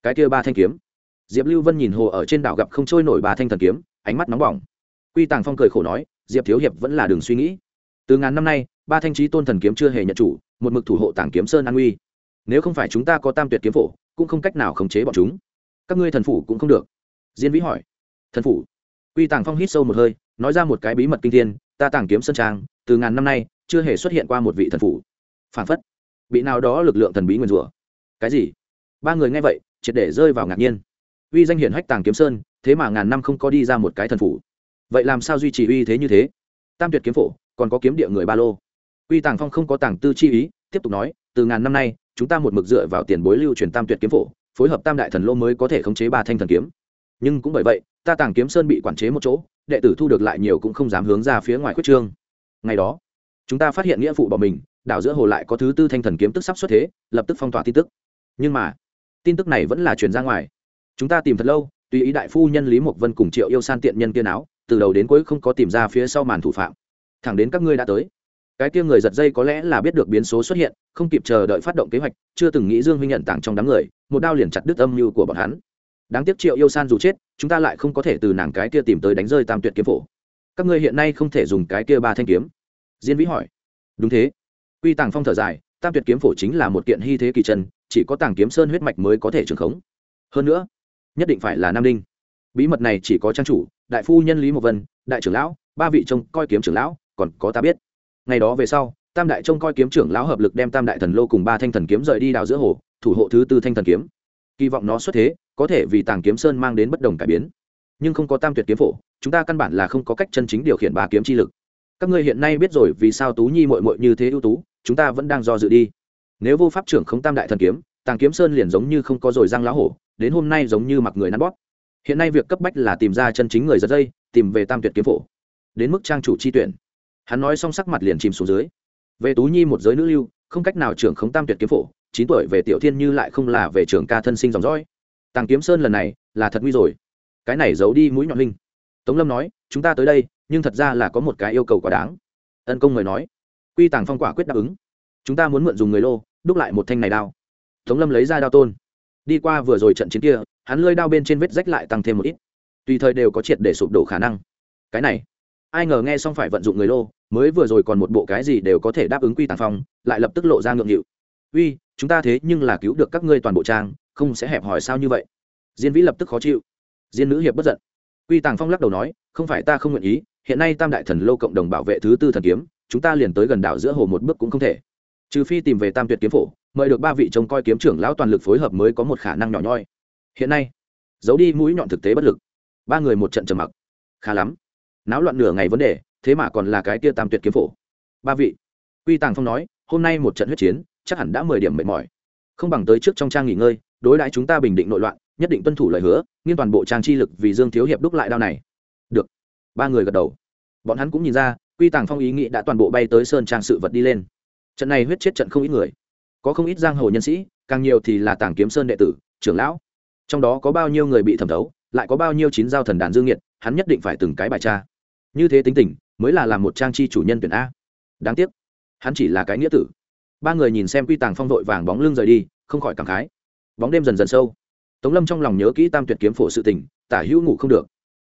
Cái kia ba thanh kiếm. Diệp lưu vân nhìn hồ ở trên đảo gặp không trôi nổi ba thanh thần kiếm, ánh mắt nóng bỏng quy tàng phong cười khổ nói, diệp thiếu hiệp vẫn là đường suy nghĩ. Từ ngàn năm nay, ba thanh trí tôn thần kiếm chưa hề nhận chủ, một mực thủ hộ tàng kiếm sơn an uy. Nếu không phải chúng ta có tam tuyệt kiếm phổ, cũng không cách nào khống chế bọn chúng. Các ngươi thần phủ cũng không được. Diên vĩ hỏi. Thần phủ? Quy tàng phong hít sâu một hơi, nói ra một cái bí mật kinh thiên, ta tàng kiếm sơn trang, từ ngàn năm nay, chưa hề xuất hiện qua một vị thần phủ. Phản phất, bị nào đó lực lượng thần bí nguyên rủa. Cái gì? Ba người nghe vậy, triệt để rơi vào ngạc nhiên. Uy danh hiển hách tàng kiếm sơn, thế mà ngàn năm không có đi ra một cái thần phủ vậy làm sao duy trì uy thế như thế? Tam tuyệt kiếm phổ, còn có kiếm địa người ba lô. Uy tàng phong không có tàng tư chi ý, tiếp tục nói, từ ngàn năm nay, chúng ta một mực dựa vào tiền bối lưu truyền tam tuyệt kiếm phổ, phối hợp tam đại thần lô mới có thể khống chế ba thanh thần kiếm. Nhưng cũng bởi vậy, ta tàng kiếm sơn bị quản chế một chỗ, đệ tử thu được lại nhiều cũng không dám hướng ra phía ngoài khuyết trương. Ngày đó, chúng ta phát hiện nghĩa phụ bỏ mình, đảo giữa hồ lại có thứ tư thanh thần kiếm tức sắp xuất thế, lập tức phong tỏa tin tức. Nhưng mà, tin tức này vẫn là truyền ra ngoài. Chúng ta tìm thật lâu, tùy ý đại phu nhân lý mộc vân cùng triệu yêu san tiện nhân kia áo từ đầu đến cuối không có tìm ra phía sau màn thủ phạm. Thẳng đến các ngươi đã tới. Cái kia người giật dây có lẽ là biết được biến số xuất hiện không kịp chờ đợi phát động kế hoạch chưa từng nghĩ dương huynh nhận tặng trong đám người một đao liền chặt đứt âm mưu của bọn hắn. Đáng tiếc triệu yêu san dù chết chúng ta lại không có thể từ nàng cái kia tìm tới đánh rơi tam tuyệt kiếm phổ. Các ngươi hiện nay không thể dùng cái kia ba thanh kiếm. Diên vĩ hỏi. Đúng thế. Quy tàng phong thở dài tam tuyệt kiếm phổ chính là một kiện hy thế kỳ trần, chỉ có tàng kiếm sơn huyết mạch mới có thể trường khống. Hơn nữa nhất định phải là nam đinh bí mật này chỉ có trang chủ, đại phu nhân lý mộc vân, đại trưởng lão, ba vị trông coi kiếm trưởng lão, còn có ta biết. Ngày đó về sau, tam đại trông coi kiếm trưởng lão hợp lực đem tam đại thần lô cùng ba thanh thần kiếm rời đi đào giữa hồ, thủ hộ thứ tư thanh thần kiếm. Kỳ vọng nó xuất thế, có thể vì tàng kiếm sơn mang đến bất đồng cải biến. Nhưng không có tam tuyệt kiếm phổ, chúng ta căn bản là không có cách chân chính điều khiển ba kiếm chi lực. Các ngươi hiện nay biết rồi vì sao tú nhi mội mội như thế ưu tú, chúng ta vẫn đang do dự đi. Nếu vô pháp trưởng không tam đại thần kiếm, tàng kiếm sơn liền giống như không có rồi răng lá hổ, đến hôm nay giống như mặc người nắn bóp hiện nay việc cấp bách là tìm ra chân chính người giật dây, tìm về tam tuyệt kiếm phổ. Đến mức trang chủ chi tuyển. Hắn nói xong sắc mặt liền chìm xuống dưới. Về tú nhi một giới nữ lưu, không cách nào trưởng khống tam tuyệt kiếm phổ, chín tuổi về tiểu thiên như lại không là về trường ca thân sinh dòng dõi. Tàng kiếm sơn lần này là thật nguy rồi. Cái này giấu đi mũi nhọn linh. Tống lâm nói, chúng ta tới đây, nhưng thật ra là có một cái yêu cầu quá đáng. Ân công người nói, quy tàng phong quả quyết đáp ứng. Chúng ta muốn mượn dùng người lô, đúc lại một thanh này đao. Tống lâm lấy ra đao tôn đi qua vừa rồi trận chiến kia, hắn lơi đao bên trên vết rách lại tăng thêm một ít. Tùy thời đều có triệt để sụp đổ khả năng. Cái này, ai ngờ nghe xong phải vận dụng người lô, mới vừa rồi còn một bộ cái gì đều có thể đáp ứng quy tàng phong, lại lập tức lộ ra ngượng nghịu. Uy, chúng ta thế nhưng là cứu được các ngươi toàn bộ trang, không sẽ hẹp hỏi sao như vậy? Diên vĩ lập tức khó chịu. Diên nữ hiệp bất giận. Quy tàng phong lắc đầu nói, không phải ta không nguyện ý, hiện nay tam đại thần lô cộng đồng bảo vệ thứ tư thần kiếm, chúng ta liền tới gần đảo giữa hồ một bước cũng không thể. Trừ phi tìm về tam tuyệt kiếm phổ mời được ba vị trông coi kiếm trưởng lão toàn lực phối hợp mới có một khả năng nhỏ nhoi. Hiện nay, giấu đi mũi nhọn thực tế bất lực. Ba người một trận trầm mặc. Khá lắm. Náo loạn nửa ngày vấn đề, thế mà còn là cái tia tam tuyệt kiếm phổ. Ba vị. Quy tàng phong nói, hôm nay một trận huyết chiến, chắc hẳn đã mười điểm mệt mỏi. Không bằng tới trước trong trang nghỉ ngơi, đối đãi chúng ta bình định nội loạn, nhất định tuân thủ lời hứa, nghiên toàn bộ trang chi lực vì dương thiếu hiệp đúc lại đao này. Được. Ba người gật đầu. Bọn hắn cũng nhìn ra, quy tàng phong ý nghĩ đã toàn bộ bay tới sơn trang sự vật đi lên. Trận này huyết chết trận không ít người có không ít giang hồ nhân sĩ, càng nhiều thì là tàng kiếm sơn đệ tử, trưởng lão. Trong đó có bao nhiêu người bị thẩm thấu, lại có bao nhiêu chín giao thần đàn dương nhiệt hắn nhất định phải từng cái bài tra. Như thế tính tình, mới là làm một trang chi chủ nhân tuyển a. Đáng tiếc, hắn chỉ là cái nghĩa tử. Ba người nhìn xem quy tàng phong vội vàng bóng lưng rời đi, không khỏi cảm khái. Bóng đêm dần dần sâu. Tống lâm trong lòng nhớ kỹ tam tuyệt kiếm phổ sự tình, tả hữu ngủ không được.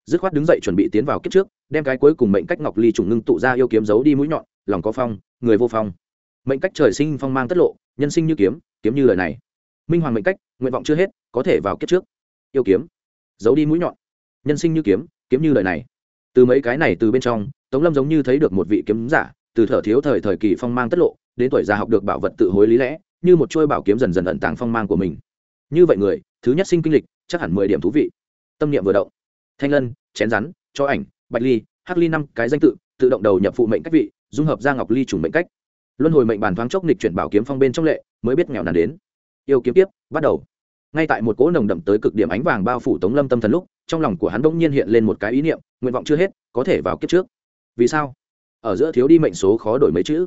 Dứt khoát đứng dậy chuẩn bị tiến vào kiếp trước, đem cái cuối cùng mệnh cách ngọc ly trùng ngưng tụ ra yêu kiếm giấu đi mũi nhọn, lòng có phong, người vô phong. Mệnh cách trời sinh phong mang tất lộ nhân sinh như kiếm kiếm như lời này. Minh hoàng mệnh cách, nguyện vọng chưa hết, có thể vào kiếp trước. Yêu kiếm, giấu đi mũi nhọn. Nhân sinh như kiếm kiếm như lời này. Từ mấy cái này từ bên trong, tống lâm giống như thấy được một vị kiếm giả, từ thở thiếu thời thời kỳ phong mang tất lộ, đến tuổi già học được bảo vật tự hối lý lẽ, như một trôi bảo kiếm dần dần ẩn tàng phong mang của mình. Như vậy người, thứ nhất sinh kinh lịch, chắc hẳn mười điểm thú vị. Tâm niệm vừa động. Thanh lân, chén rắn, cho ảnh, bạch ly, hắc ly năm cái danh tự tự động đầu nhập phụ mệnh cách vị, dung hợp ra ngọc ly trùng mệnh cách luân hồi mệnh bàn thoáng chốc nghịch chuyển bảo kiếm phong bên trong lệ, mới biết nghèo nàn đến. Yêu kiếm tiếp, bắt đầu. Ngay tại một cỗ nồng đậm tới cực điểm ánh vàng bao phủ tống lâm tâm thần lúc, trong lòng của hắn bỗng nhiên hiện lên một cái ý niệm, nguyện vọng chưa hết, có thể vào kiếp trước. Vì sao? Ở giữa thiếu đi mệnh số khó đổi mấy chữ.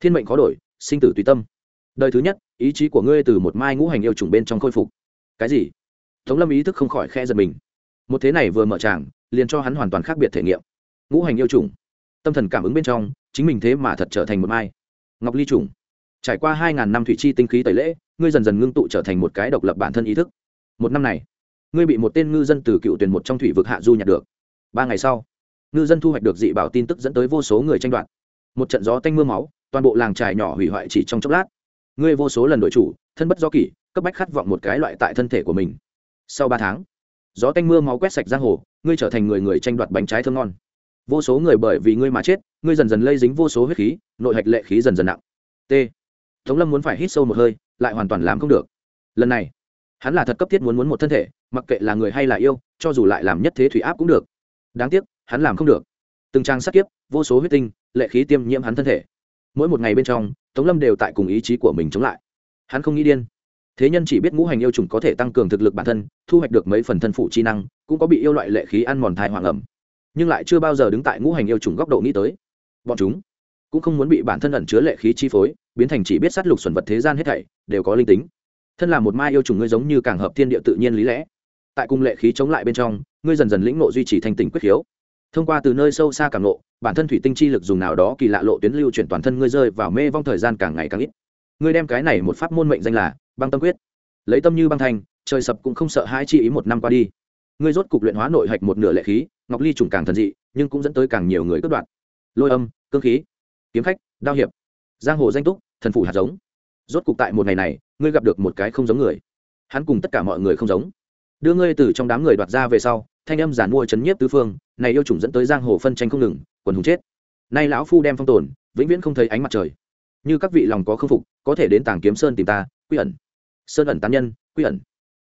Thiên mệnh khó đổi, sinh tử tùy tâm. Đời thứ nhất, ý chí của ngươi từ một mai ngũ hành yêu trùng bên trong khôi phục. Cái gì? Tống lâm ý thức không khỏi khe giật mình. Một thế này vừa mở tràng, liền cho hắn hoàn toàn khác biệt thể nghiệm. Ngũ hành yêu trùng. Tâm thần cảm ứng bên trong, chính mình thế mà thật trở thành một mai ngọc ly trùng. Trải qua hai ngàn năm thủy chi tinh khí tẩy lễ, ngươi dần dần ngưng tụ trở thành một cái độc lập bản thân ý thức. Một năm này, ngươi bị một tên ngư dân từ cựu tuyển một trong thủy vực hạ du nhặt được. Ba ngày sau, ngư dân thu hoạch được dị bảo tin tức dẫn tới vô số người tranh đoạt. Một trận gió tanh m ư a máu, toàn bộ làng trài nhỏ hủy hoại chỉ trong chốc lát. Ngươi vô số lần đổi chủ, thân bất do kỷ, cấp bách khát vọng một cái loại tại thân thể của mình. Sau ba tháng, gió tanh mưa máu quét sạch giang hồ, ngươi trở thành người người tranh đoạt bánh trái thơm ngon vô số người bởi vì ngươi mà chết, ngươi dần dần lây dính vô số huyết khí, nội hạch lệ khí dần dần nặng. T. Tống lâm muốn phải hít sâu một hơi, lại hoàn toàn làm không được. Lần này, hắn là thật cấp thiết muốn muốn một thân thể, mặc kệ là người hay là yêu, cho dù lại làm nhất thế thủy áp cũng được. Đáng tiếc, hắn làm không được. Từng trang sát kiếp, vô số huyết tinh, lệ khí tiêm nhiễm hắn thân thể. Mỗi một ngày bên trong, tống lâm đều tại cùng ý chí của mình chống lại. Hắn không nghĩ điên. Thế nhân chỉ biết ngũ hành yêu trùng có thể tăng cường thực lực bản thân, thu hoạch được mấy phần thân phụ chi năng, cũng có bị yêu loại lệ khí ăn mòn thai hoàng ẩm nhưng lại chưa bao giờ đứng tại ngũ hành yêu trùng góc độ nghĩ tới. Bọn chúng cũng không muốn bị bản thân ẩn chứa lệ khí chi phối, biến thành chỉ biết sát lục xuẩn vật thế gian hết thảy, đều có linh tính. Thân là một mai yêu trùng ngươi giống như càng hợp thiên địa tự nhiên lý lẽ. Tại cung lệ khí chống lại bên trong, ngươi dần dần lĩnh nộ duy trì thanh tỉnh quyết khiếu thông qua từ nơi sâu xa càng nộ bản thân thủy tinh chi lực dùng nào đó kỳ lạ lộ tuyến lưu chuyển toàn thân ngươi rơi vào mê vong thời gian càng ngày càng ít. Ngươi đem cái này một pháp môn mệnh danh là băng tâm quyết. Lấy tâm như băng thanh, trời sập cũng không sợ hãi chi ý một năm qua đi ngươi rốt cục luyện hóa nội hạch một nửa lệ khí, ngọc ly trùng càng thần dị, nhưng cũng dẫn tới càng nhiều người cướp đoạt. Lôi âm cơ khí, kiếm khách, đao hiệp, giang hồ danh túc, thần phủ hạt giống. Rốt cục tại một ngày này, ngươi gặp được một cái không giống người. Hắn cùng tất cả mọi người không giống. Đưa ngươi từ trong đám người đoạt ra về sau, thanh âm giản mua chấn nhiếp tứ phương, này yêu chủng dẫn tới giang hồ phân tranh không ngừng, quần hùng chết. Nay lão phu đem phong tồn, vĩnh viễn không thấy ánh mặt trời. Như các vị lòng có khâm phục, có thể đến tàng kiếm sơn tìm ta, quy ẩn. Sơn ẩn tán nhân, quy ẩn.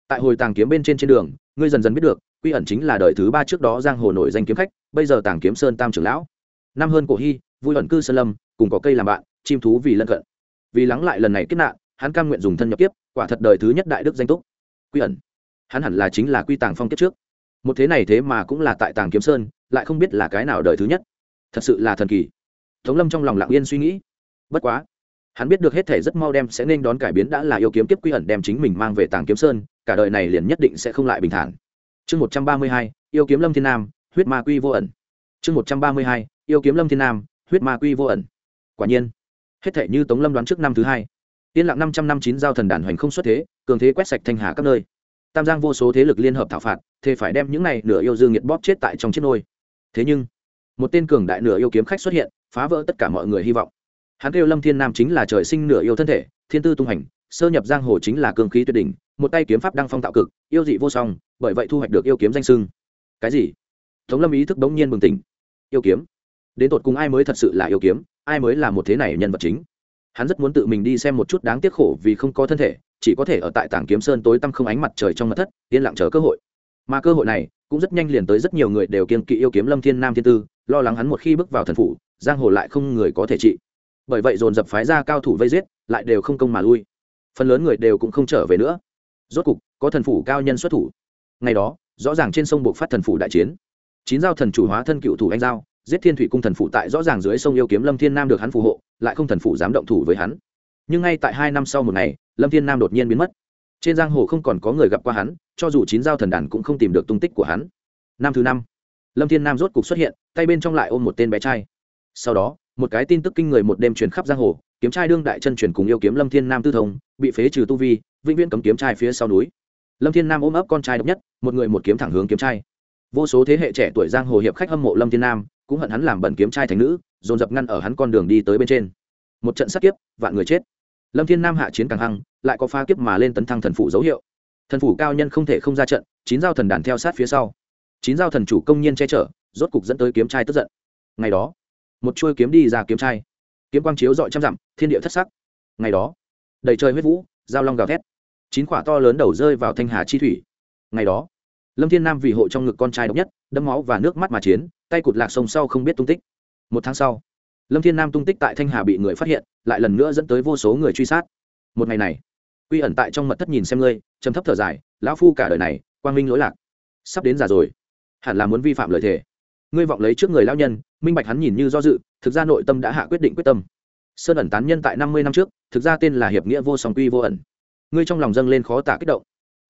Tại hồi tàng kiếm bên trên trên đường ngươi dần dần biết được, quy ẩn chính là đời thứ ba trước đó giang hồ nổi danh kiếm khách, bây giờ tàng kiếm sơn tam trưởng lão. Năm hơn cổ hy, vui ẩn cư sơn lâm, cùng có cây làm bạn, chim thú vì lân cận. Vì lắng lại lần này kết nạn, hắn cam nguyện dùng thân nhập kiếp, quả thật đời thứ nhất đại đức danh túc. Quy ẩn. Hắn hẳn là chính là quy tàng phong kiếp trước. Một thế này thế mà cũng là tại tàng kiếm sơn, lại không biết là cái nào đời thứ nhất. Thật sự là thần kỳ. Tống lâm trong lòng lặng yên suy nghĩ. Bất quá, hắn biết được hết thể rất mau đem sẽ nên đón cải biến đã là yêu kiếm kiếp quy ẩn đem chính mình mang về tàng kiếm sơn cả đời này liền nhất định sẽ không lại bình thản. Chương một trăm ba mươi hai, yêu kiếm lâm thiên nam, huyết ma quy vô ẩn. Chương một trăm ba mươi hai, yêu kiếm lâm thiên nam, huyết ma quy vô ẩn. Quả nhiên, hết thể như tống lâm đoán trước năm thứ hai. Yên lặng năm trăm năm chín giao thần đàn hoành không xuất thế, cường thế quét sạch thanh hà các nơi. Tam giang vô số thế lực liên hợp thảo phạt thế phải đem những này nửa yêu dương nhiệt bóp chết tại trong chiếc nôi. Thế nhưng, một tên cường đại nửa yêu kiếm khách xuất hiện, phá vỡ tất cả mọi người hy vọng. Hắn kêu lâm thiên nam chính là trời sinh nửa yêu thân thể, thiên tư tung hành sơ nhập giang hồ chính là cương khí tuyệt đỉnh, một tay kiếm pháp đang phong tạo cực, yêu dị vô song, bởi vậy thu hoạch được yêu kiếm danh sưng. Cái gì? Tống lâm ý thức đống nhiên bừng tỉnh. Yêu kiếm? Đến tột cùng ai mới thật sự là yêu kiếm? Ai mới là một thế này nhân vật chính? Hắn rất muốn tự mình đi xem một chút đáng tiếc khổ vì không có thân thể, chỉ có thể ở tại tảng kiếm sơn tối tăm không ánh mặt trời trong mặt thất, yên lặng chờ cơ hội. Mà cơ hội này cũng rất nhanh liền tới rất nhiều người đều kiên kỵ yêu kiếm lâm thiên nam thiên tư, lo lắng hắn một khi bước vào thần phủ, giang hồ lại không người có thể trị. Bởi vậy dồn dập phái ra cao thủ vây giết, lại đều không công mà lui phần lớn người đều cũng không trở về nữa. Rốt cục, có thần phủ cao nhân xuất thủ. Ngày đó, rõ ràng trên sông buộc phát thần phủ đại chiến. Chín giao thần chủ hóa thân cựu thủ anh giao, giết thiên thủy cung thần phụ tại rõ ràng dưới sông yêu kiếm lâm thiên nam được hắn phù hộ, lại không thần phụ dám động thủ với hắn. Nhưng ngay tại hai năm sau một ngày, lâm thiên nam đột nhiên biến mất. Trên giang hồ không còn có người gặp qua hắn, cho dù chín giao thần đàn cũng không tìm được tung tích của hắn. Năm thứ năm, lâm thiên nam rốt cục xuất hiện, tay bên trong lại ôm một tên bé trai. Sau đó, một cái tin tức kinh người một đêm truyền khắp giang hồ kiếm trai đương đại chân truyền cùng yêu kiếm lâm thiên nam tư thông, bị phế trừ tu vi, vĩnh viễn cấm kiếm trai phía sau núi. Lâm thiên nam ôm ấp con trai độc nhất, một người một kiếm thẳng hướng kiếm trai. Vô số thế hệ trẻ tuổi giang hồ hiệp khách hâm mộ lâm thiên nam, cũng hận hắn làm bẩn kiếm trai thành nữ, dồn dập ngăn ở hắn con đường đi tới bên trên. Một trận sát kiếp, vạn người chết. Lâm thiên nam hạ chiến càng hăng, lại có pha kiếp mà lên tấn thăng thần phủ dấu hiệu. Thần phủ cao nhân không thể không ra trận, chín giao thần đàn theo sát phía sau. Chín giao thần chủ công nhiên che chở, rốt cục dẫn tới kiếm trai tức giận. Ngày đó, một chuôi kiếm đi ra kiếm trai kiếm quang chiếu dọi trăm dặm, thiên địa thất sắc. Ngày đó, đầy trời huyết vũ, giao long gào thét. Chín quả to lớn đầu rơi vào thanh hà chi thủy. Ngày đó, lâm thiên nam vì hộ trong ngực con trai độc nhất đâm máu và nước mắt mà chiến, tay cụt lạc sông sau không biết tung tích. Một tháng sau, lâm thiên nam tung tích tại thanh hà bị người phát hiện, lại lần nữa dẫn tới vô số người truy sát. Một ngày này, quy ẩn tại trong mật thất nhìn xem ngươi chấm thấp thở dài, lão phu cả đời này, quang minh lỗi lạc. Sắp đến già rồi, hẳn là muốn vi phạm lời thề. Ngươi vọng lấy trước người lão nhân, minh bạch hắn nhìn như do dự thực ra nội tâm đã hạ quyết định quyết tâm. Sơn ẩn tán nhân tại năm mươi năm trước, thực ra tên là hiệp nghĩa vô song quy vô ẩn. Ngươi trong lòng dâng lên khó tả kích động.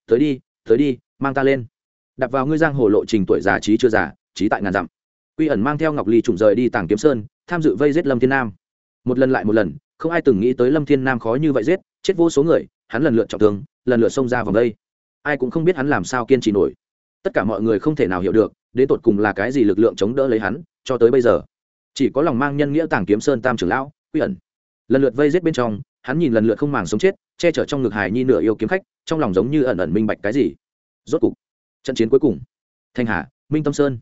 Tới đi tới đi, mang ta lên. Đặt vào ngươi giang hồ lộ trình tuổi già trí chưa già, trí tại ngàn dặm. Quy ẩn mang theo ngọc ly trùng rời đi tàng kiếm sơn, tham dự vây giết lâm thiên nam. Một lần lại một lần, không ai từng nghĩ tới lâm thiên nam khó như vậy giết, chết vô số người, hắn lần lượt trọng thương, lần lượt xông ra vòng đây. Ai cũng không biết hắn làm sao kiên trì nổi. Tất cả mọi người không thể nào hiểu được, đến tột cùng là cái gì lực lượng chống đỡ lấy hắn, cho tới bây giờ chỉ có lòng mang nhân nghĩa tàng kiếm sơn tam trưởng lão, quy ẩn. Lần lượt vây giết bên trong, hắn nhìn lần lượt không màng sống chết, che chở trong ngực hài nhi nửa yêu kiếm khách, trong lòng giống như ẩn ẩn minh bạch cái gì. Rốt cục, trận chiến cuối cùng. Thanh hà, minh tâm sơn.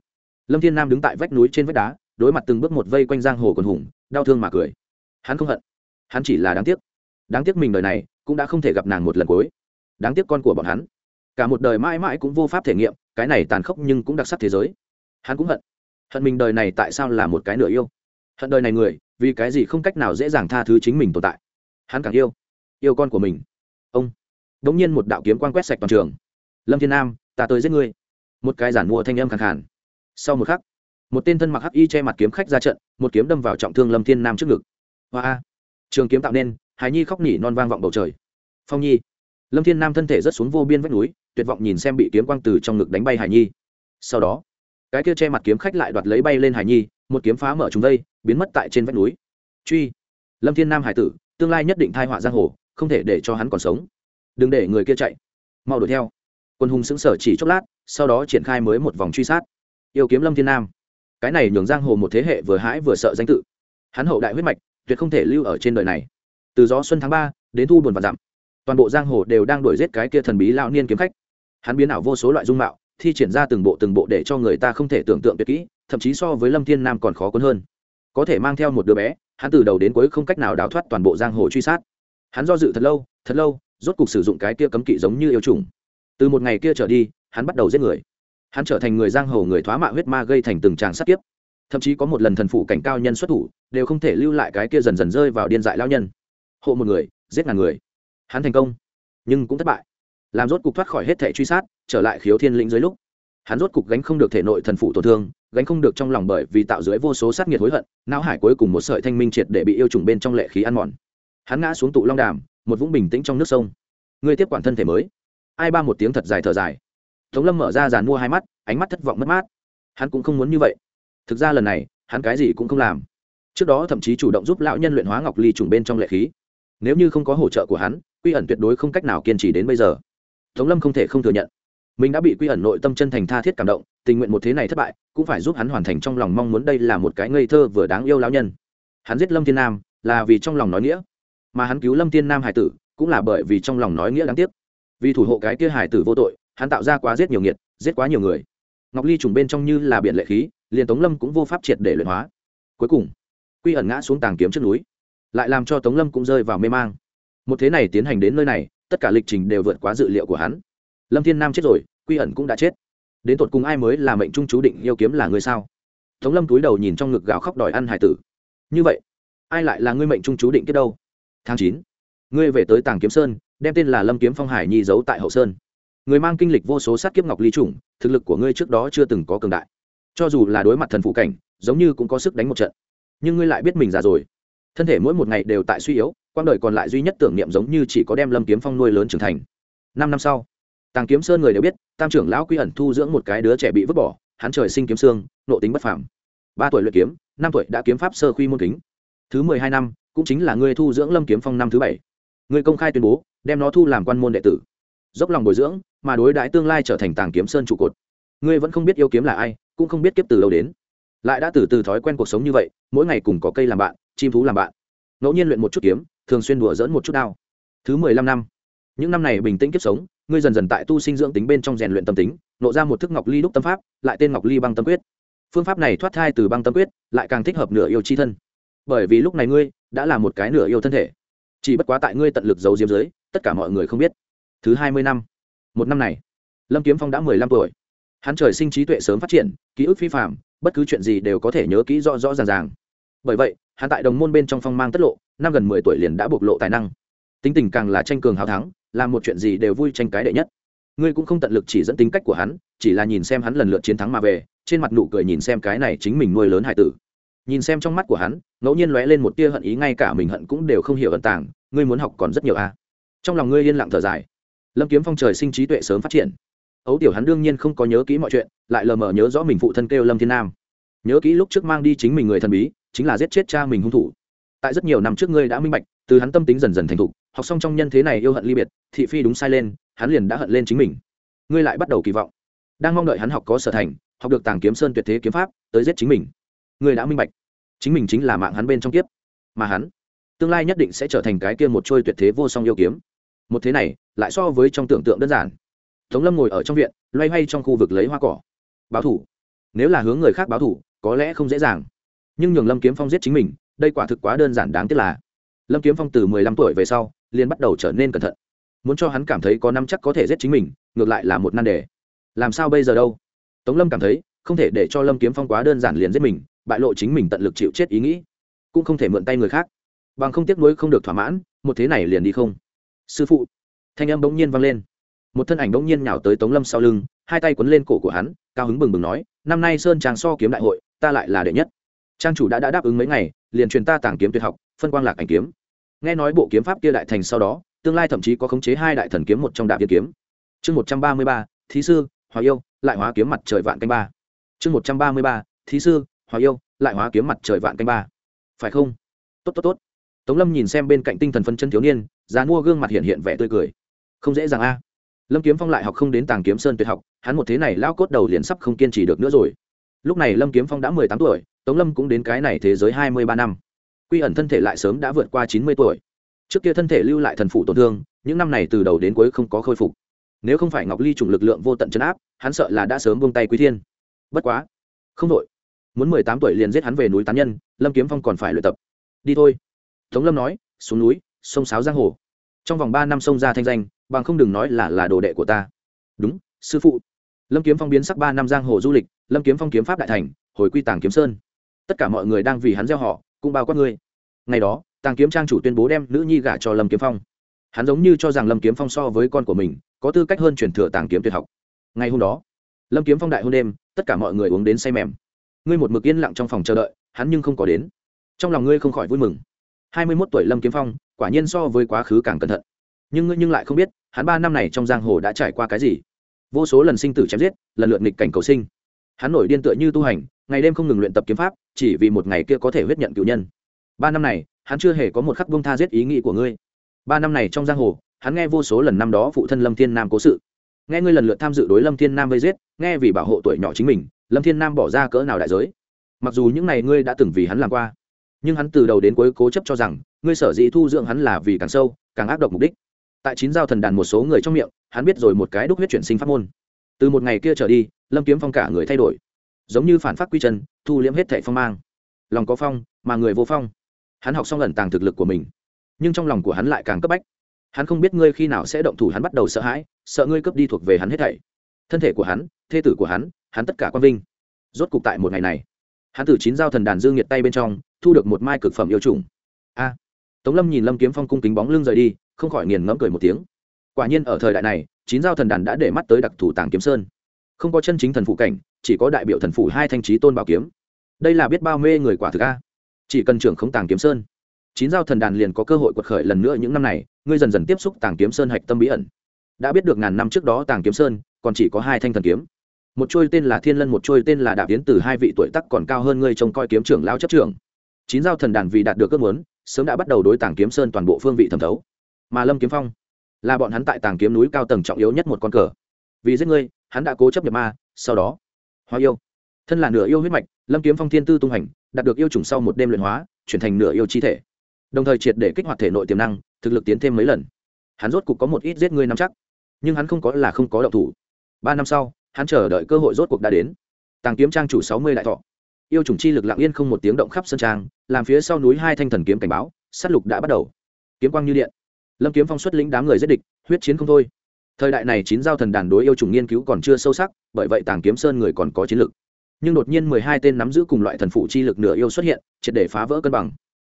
Lâm thiên nam đứng tại vách núi trên vách đá, đối mặt từng bước một vây quanh giang hồ còn hùng, đau thương mà cười. Hắn không hận. Hắn chỉ là đáng tiếc. Đáng tiếc mình đời này cũng đã không thể gặp nàng một lần cuối. Đáng tiếc con của bọn hắn. Cả một đời mãi mãi cũng vô pháp thể nghiệm, cái này tàn khốc nhưng cũng đặc sắc thế giới. Hắn cũng hận hận mình đời này tại sao là một cái nửa yêu? Hận đời này người, vì cái gì không cách nào dễ dàng tha thứ chính mình tồn tại? Hắn càng yêu yêu con của mình. Ông đ ỗ n g nhiên một đạo kiếm quan quét sạch toàn trường. Lâm thiên nam, ta tới giết ngươi. Một cái giản mua thanh âm khẳng khản sau một khắc, một tên thân mặc hắc y che mặt kiếm khách ra trận, một kiếm đâm vào trọng thương lâm thiên nam trước ngực. Hoa trường kiếm tạo nên hải nhi khóc nỉ non vang vọng bầu trời. Phong nhi. Lâm thiên nam thân thể rất xuống vô biên vách núi, tuyệt vọng nhìn xem bị kiếm quang từ trong ngực đánh bay hải nhi. Sau đó cái kia che mặt kiếm khách lại đoạt lấy bay lên hải nhi, một kiếm phá mở chúng đây biến mất tại trên vách núi. Truy. Lâm thiên nam hải tử, tương lai nhất định thai họa giang hồ, không thể để cho hắn còn sống. Đừng để người kia chạy. Mau đuổi theo. Quân hùng sững sở chỉ chốc lát, sau đó triển khai mới một vòng truy sát. Yêu kiếm lâm thiên nam. Cái này nhường giang hồ một thế hệ vừa hãi vừa sợ danh tự. Hắn hậu đại huyết mạch, tuyệt không thể lưu ở trên đời này. Từ gió xuân tháng ba, đến thu buồn và dặm toàn bộ giang hồ đều đang đuổi giết cái kia thần bí lão niên kiếm khách. Hắn biến ảo vô số loại dung mạo thi triển ra từng bộ từng bộ để cho người ta không thể tưởng tượng tuyệt kỹ, thậm chí so với lâm thiên nam còn khó cuốn hơn. Có thể mang theo một đứa bé, hắn từ đầu đến cuối không cách nào đào thoát toàn bộ giang hồ truy sát. Hắn do dự thật lâu thật lâu, rốt cuộc sử dụng cái kia cấm kỵ giống như yêu trùng từ một ngày kia trở đi, hắn bắt đầu giết người. Hắn trở thành người giang hồ người thoá mạ huyết ma gây thành từng tràng sát kiếp. Thậm chí có một lần thần phụ cảnh cao nhân xuất thủ, đều không thể lưu lại cái kia dần dần rơi vào điên dại lao nhân. Hộ một người, giết ngàn người. Hắn thành công, nhưng cũng thất bại làm rốt cục thoát khỏi hết thể truy sát, trở lại khiếu thiên lĩnh dưới lúc. Hắn rốt cục gánh không được thể nội thần phụ tổn thương, gánh không được trong lòng bởi vì tạo dưới vô số sát nghiệt hối hận, não hải cuối cùng một sợi thanh minh triệt để bị yêu trùng bên trong lệ khí ăn mòn. Hắn ngã xuống tụ long đàm, một vũng bình tĩnh trong nước sông. Người tiếp quản thân thể mới. Ai ba một tiếng thật dài thở dài. Tống lâm mở ra dàn mua hai mắt, ánh mắt thất vọng mất mát. Hắn cũng không muốn như vậy. Thực ra lần này, hắn cái gì cũng không làm. Trước đó thậm chí chủ động giúp lão nhân luyện hóa ngọc ly trùng bên trong lệ khí. Nếu như không có hỗ trợ của hắn, quy ẩn tuyệt đối không cách nào kiên trì đến bây giờ tống lâm không thể không thừa nhận. Mình đã bị quy ẩn nội tâm chân thành tha thiết cảm động, tình nguyện một thế này thất bại, cũng phải giúp hắn hoàn thành trong lòng mong muốn đây là một cái ngây thơ vừa đáng yêu lão nhân. Hắn giết lâm thiên nam là vì trong lòng nói nghĩa, mà hắn cứu lâm thiên nam hải tử cũng là bởi vì trong lòng nói nghĩa đáng tiếc. Vì thủ hộ cái kia hải tử vô tội, hắn tạo ra quá giết nhiều nghiệt, giết quá nhiều người. Ngọc ly trùng bên trong như là biển lệ khí, liền tống lâm cũng vô pháp triệt để luyện hóa. Cuối cùng, quy ẩn ngã xuống tàng kiếm trước núi, lại làm cho tống lâm cũng rơi vào mê mang. Một thế này tiến hành đến nơi này tất cả lịch trình đều vượt quá dự liệu của hắn. Lâm thiên nam chết rồi, quy ẩn cũng đã chết. Đến tột cùng ai mới là mệnh trung chú định yêu kiếm là người sao? Tống lâm túi đầu nhìn trong ngực gào khóc đòi ăn hải tử. Như vậy, ai lại là ngươi mệnh trung chú định kết đâu? Tháng chín, ngươi về tới tàng kiếm sơn, đem tên là lâm kiếm phong hải nhi giấu tại hậu sơn. Người mang kinh lịch vô số sát kiếp ngọc ly trùng, thực lực của ngươi trước đó chưa từng có cường đại. Cho dù là đối mặt thần phụ cảnh, giống như cũng có sức đánh một trận. Nhưng ngươi lại biết mình già rồi. Thân thể mỗi một ngày đều tại suy yếu quang đời còn lại duy nhất tưởng niệm giống như chỉ có đem lâm kiếm phong nuôi lớn trưởng thành. Năm năm sau, tàng kiếm sơn người đều biết, tam trưởng lão quy ẩn thu dưỡng một cái đứa trẻ bị vứt bỏ, hắn trời sinh kiếm xương, nộ tính bất phàm. Ba tuổi luyện kiếm, năm tuổi đã kiếm pháp sơ khuy môn kính. Thứ mười hai năm, cũng chính là ngươi thu dưỡng lâm kiếm phong năm thứ bảy. Ngươi công khai tuyên bố, đem nó thu làm quan môn đệ tử. Dốc lòng bồi dưỡng, mà đối đãi tương lai trở thành tàng kiếm sơn trụ cột. Ngươi vẫn không biết yêu kiếm là ai, cũng không biết kiếp từ đâu đến. Lại đã từ từ thói quen cuộc sống như vậy, mỗi ngày cùng có cây làm bạn, chim thú làm bạn. Ngẫu nhiên luyện một chút kiếm thường xuyên đùa dỡn một chút đao thứ mười lăm năm. Những năm này bình tĩnh kiếp sống, ngươi dần dần tại tu sinh dưỡng tính bên trong rèn luyện tâm tính, nộ ra một thức ngọc ly đúc tâm pháp, lại tên ngọc ly băng tâm quyết. Phương pháp này thoát thai từ băng tâm quyết, lại càng thích hợp nửa yêu chi thân. Bởi vì lúc này ngươi đã là một cái nửa yêu thân thể. Chỉ bất quá tại ngươi tận lực giấu diếm dưới, tất cả mọi người không biết. Thứ hai mươi năm. Một năm này, lâm kiếm phong đã mười lăm tuổi. Hắn trời sinh trí tuệ sớm phát triển, ký ức phi phạm bất cứ chuyện gì đều có thể nhớ kỹ rõ rõ ràng ràng. Bởi vậy, hắn tại đồng môn bên trong phong mang tất lộ năm gần mười tuổi liền đã bộc lộ tài năng. Tính tình càng là tranh cường hào thắng, làm một chuyện gì đều vui tranh cái đệ nhất. Ngươi cũng không tận lực chỉ dẫn tính cách của hắn, chỉ là nhìn xem hắn lần lượt chiến thắng mà về, trên mặt nụ cười nhìn xem cái này chính mình nuôi lớn hải tử. Nhìn xem trong mắt của hắn, ngẫu nhiên lóe lên một tia hận ý, ngay cả mình hận cũng đều không hiểu ẩn tàng, ngươi muốn học còn rất nhiều a à. trong lòng ngươi yên lặng thở dài. Lâm kiếm phong trời sinh trí tuệ sớm phát triển. Ấu tiểu hắn đương nhiên không có nhớ kỹ mọi chuyện, lại lờ mờ nhớ rõ mình phụ thân kêu lâm thiên nam. Nhớ kỹ lúc trước mang đi chính mình người thần bí, chính là giết chết cha mình hung thủ tại rất nhiều năm trước ngươi đã minh bạch, từ hắn tâm tính dần dần thành thục, học xong trong nhân thế này yêu hận ly biệt, thị phi đúng sai lên, hắn liền đã hận lên chính mình. Ngươi lại bắt đầu kỳ vọng. Đang mong đợi hắn học có sở thành, học được tàng kiếm sơn tuyệt thế kiếm pháp, tới giết chính mình. Ngươi đã minh bạch. Chính mình chính là mạng hắn bên trong kiếp. Mà hắn, tương lai nhất định sẽ trở thành cái kia một trôi tuyệt thế vô song yêu kiếm. Một thế này, lại so với trong tưởng tượng đơn giản. Tống lâm ngồi ở trong viện, loay hoay trong khu vực lấy hoa cỏ. Báo thủ. Nếu là hướng người khác báo thủ, có lẽ không dễ dàng. Nhưng nhường lâm kiếm phong giết chính mình đây quả thực quá đơn giản đáng tiếc là, lâm kiếm phong từ mười lăm tuổi về sau, liền bắt đầu trở nên cẩn thận. Muốn cho hắn cảm thấy có năm chắc có thể giết chính mình, ngược lại là một nan đề. Làm sao bây giờ đâu? Tống lâm cảm thấy, không thể để cho lâm kiếm phong quá đơn giản liền giết mình, bại lộ chính mình tận lực chịu chết ý nghĩ. Cũng không thể mượn tay người khác. Bằng không tiếc nuối không được thỏa mãn, một thế này liền đi không. Sư phụ, thanh âm bỗng nhiên vang lên. Một thân ảnh bỗng nhiên nhào tới tống lâm sau lưng, hai tay quấn lên cổ của hắn, cao hứng bừng bừng nói, năm nay sơn tràng so kiếm đại hội, ta lại là đệ nhất trang chủ đã đã đáp ứng mấy ngày, liền truyền ta tàng kiếm tuyệt học, phân quang lạc ảnh kiếm. Nghe nói bộ kiếm pháp kia đại thành sau đó, tương lai thậm chí có khống chế hai đại thần kiếm một trong đạo viên kiếm. Chương một trăm ba mươi ba, thí sư, hòa yêu, lại hóa kiếm mặt trời vạn canh ba. Chương một trăm ba mươi ba, thí sư, hòa yêu, lại hóa kiếm mặt trời vạn canh ba. Phải không? Tốt tốt tốt. Tống lâm nhìn xem bên cạnh tinh thần phân chân thiếu niên, giá mua gương mặt hiện hiện vẻ tươi cười. Không dễ dàng a. Lâm kiếm phong lại học không đến tàng kiếm sơn tuyệt học, hắn một thế này lao cốt đầu liền sắp không kiên trì được nữa rồi lúc này lâm kiếm phong đã mười tám tuổi, tống lâm cũng đến cái này thế giới hai mươi ba năm. Quy ẩn thân thể lại sớm đã vượt qua chín mươi tuổi. Trước kia thân thể lưu lại thần phụ tổn thương, những năm này từ đầu đến cuối không có khôi phục. Nếu không phải ngọc ly chủng lực lượng vô tận chấn áp, hắn sợ là đã sớm buông tay quý thiên. Bất quá, không đội muốn mười tám tuổi liền giết hắn về núi tán nhân, lâm kiếm phong còn phải luyện tập. Đi thôi. Tống lâm nói, xuống núi, sông sáo giang hồ. Trong vòng ba năm sông ra thanh danh, bằng không đừng nói là là đồ đệ của ta. Đúng, sư phụ lâm kiếm phong biến sắc ba năm giang hồ du lịch, lâm kiếm phong kiếm pháp đại thành, hồi quy tàng kiếm sơn. Tất cả mọi người đang vì hắn gieo họ, cũng bao quát ngươi. Ngày đó, tàng kiếm trang chủ tuyên bố đem nữ nhi gả cho lâm kiếm phong. Hắn giống như cho rằng lâm kiếm phong so với con của mình, có tư cách hơn truyền thừa tàng kiếm tuyệt học. Ngày hôm đó, lâm kiếm phong đại hôn đêm, tất cả mọi người uống đến say mềm. Ngươi một mực yên lặng trong phòng chờ đợi, hắn nhưng không có đến. Trong lòng ngươi không khỏi vui mừng. Hai mươi mốt tuổi lâm kiếm phong, quả nhiên so với quá khứ càng cẩn thận. Nhưng ngươi nhưng lại không biết, hắn ba năm này trong giang hồ đã trải qua cái gì vô số lần sinh tử chém giết, lần lượt nghịch cảnh cầu sinh. Hắn nổi điên tựa như tu hành, ngày đêm không ngừng luyện tập kiếm pháp, chỉ vì một ngày kia có thể huyết nhận cựu nhân. Ba năm này, hắn chưa hề có một khắc bông tha giết ý nghĩ của ngươi. Ba năm này trong giang hồ, hắn nghe vô số lần năm đó phụ thân lâm thiên nam cố sự. Nghe ngươi lần lượt tham dự đối lâm thiên nam vây giết, nghe vì bảo hộ tuổi nhỏ chính mình, lâm thiên nam bỏ ra cỡ nào đại giới. Mặc dù những ngày ngươi đã từng vì hắn làm qua, nhưng hắn từ đầu đến cuối cố chấp cho rằng, ngươi sở dĩ thu dưỡng hắn là vì càng sâu, càng ác độc mục đích tại chín giao thần đàn một số người trong miệng, hắn biết rồi một cái đúc huyết chuyển sinh pháp môn. Từ một ngày kia trở đi, lâm kiếm phong cả người thay đổi, giống như phản phát quy chân, thu liễm hết thệ phong mang. Lòng có phong, mà người vô phong. Hắn học xong lần tàng thực lực của mình, nhưng trong lòng của hắn lại càng cấp bách. Hắn không biết ngươi khi nào sẽ động thủ, hắn bắt đầu sợ hãi, sợ ngươi cướp đi thuộc về hắn hết thảy. Thân thể của hắn, thê tử của hắn hắn tất cả quan vinh. Rốt cục tại một ngày này, hắn từ chín dao thần đàn dương nhiệt tay bên trong, thu được một mai cực phẩm yêu trùng a! Tống lâm nhìn lâm kiếm phong cung kính bóng lưng rời đi không khỏi nghiền ngẫm cười một tiếng. Quả nhiên ở thời đại này, chín giao thần đàn đã để mắt tới đặc thủ tàng kiếm sơn. Không có chân chính thần phụ cảnh, chỉ có đại biểu thần phụ hai thanh trí tôn bảo kiếm. Đây là biết bao mê người quả thực a. Chỉ cần trưởng không tàng kiếm sơn, chín giao thần đàn liền có cơ hội quật khởi lần nữa những năm này, ngươi dần dần tiếp xúc tàng kiếm sơn hạch tâm bí ẩn. Đã biết được ngàn năm trước đó tàng kiếm sơn, còn chỉ có hai thanh thần kiếm. Một trôi tên là thiên lân, một trôi tên là đạp tiến từ hai vị tuổi tắc còn cao hơn ngươi trông coi kiếm trưởng lao chấp trưởng. Chín giao thần đàn vì đạt được ước muốn, sớm đã bắt đầu đối tàng kiếm sơn toàn bộ phương vị thẩm thấu mà lâm kiếm phong là bọn hắn tại tàng kiếm núi cao tầng trọng yếu nhất một con cờ. Vì giết ngươi, hắn đã cố chấp nhập ma, sau đó, hóa yêu. Thân là nửa yêu huyết mạch, lâm kiếm phong thiên tư tung hành, đạt được yêu trùng sau một đêm luyện hóa, chuyển thành nửa yêu chi thể. Đồng thời triệt để kích hoạt thể nội tiềm năng, thực lực tiến thêm mấy lần. Hắn rốt cục có một ít giết ngươi nắm chắc, nhưng hắn không có là không có động thủ. Ba năm sau, hắn chờ đợi cơ hội rốt cuộc đã đến. Tàng kiếm trang chủ sáu mươi đại thọ. Yêu chủng chi lực lặng yên không một tiếng động khắp sân trang, làm phía sau núi hai thanh thần kiếm cảnh báo s á t lục đã bắt đầu. Kiếm quang như điện lâm kiếm phong xuất lĩnh đám người giết địch, huyết chiến không thôi. Thời đại này chín giao thần đàn đối yêu chủng nghiên cứu còn chưa sâu sắc, bởi vậy tàng kiếm sơn người còn có chiến lực. Nhưng đột nhiên mười hai tên nắm giữ cùng loại thần phụ chi lực nửa yêu xuất hiện, triệt để phá vỡ cân bằng.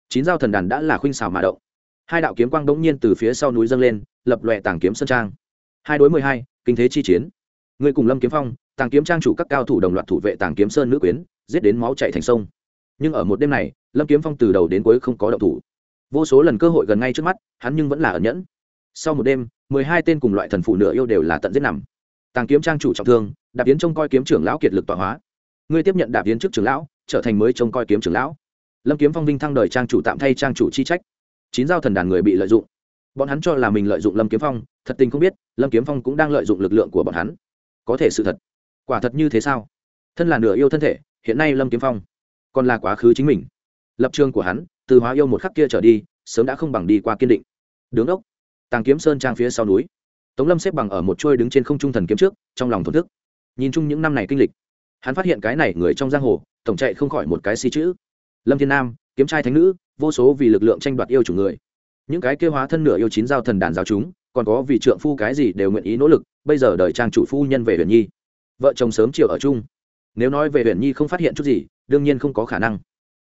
Chín giao thần đàn đã là khuynh xào mà động. Hai đạo kiếm quang đ ỗ n g nhiên từ phía sau núi dâng lên, lập lòe tàng kiếm sơn trang. Hai đối mười hai, kinh thế chi chiến. Người cùng lâm kiếm phong, tàng kiếm trang chủ các cao thủ đồng loạt thủ vệ tàng kiếm sơn nữ quyến, giết đến máu chạy thành sông. Nhưng ở một đêm này, lâm kiếm phong từ đầu đến cuối không có động thủ vô số lần cơ hội gần ngay trước mắt, hắn nhưng vẫn là ẩn nhẫn. Sau một đêm, mười hai tên cùng loại thần phụ nửa yêu đều là tận giết nằm. Tàng kiếm trang chủ trọng thương, đạp yến trông coi kiếm trưởng lão kiệt lực tọa hóa. Ngươi tiếp nhận đạp yến trước trưởng lão, trở thành mới trông coi kiếm trưởng lão. Lâm kiếm phong vinh thăng đời trang chủ tạm thay trang chủ chi trách. Chín giao thần đàn người bị lợi dụng. Bọn hắn cho là mình lợi dụng lâm kiếm phong, thật tình không biết, lâm kiếm phong cũng đang lợi dụng lực lượng của bọn hắn. Có thể sự thật. Quả thật như thế sao? Thân là nửa yêu thân thể, hiện nay lâm kiếm phong còn là quá khứ chính mình. Lập trường của hắn từ hóa yêu một khắc kia trở đi, sớm đã không bằng đi qua kiên định. Đứng ốc. Tàng kiếm sơn trang phía sau núi. Tống lâm xếp bằng ở một trôi đứng trên không trung thần kiếm trước, trong lòng thổn thức. Nhìn chung những năm này kinh lịch, hắn phát hiện cái này người trong giang hồ, tổng chạy không khỏi một cái si chữ. Lâm thiên nam, kiếm trai thánh nữ, vô số vì lực lượng tranh đoạt yêu chủ người. Những cái kêu hóa thân nửa yêu chín giao thần đàn giáo chúng, còn có vì trượng phu cái gì đều nguyện ý nỗ lực, bây giờ đợi trang chủ phu nhân về huyền nhi. Vợ chồng sớm chiều ở chung. Nếu nói về huyền nhi không phát hiện chút gì, đương nhiên không có khả năng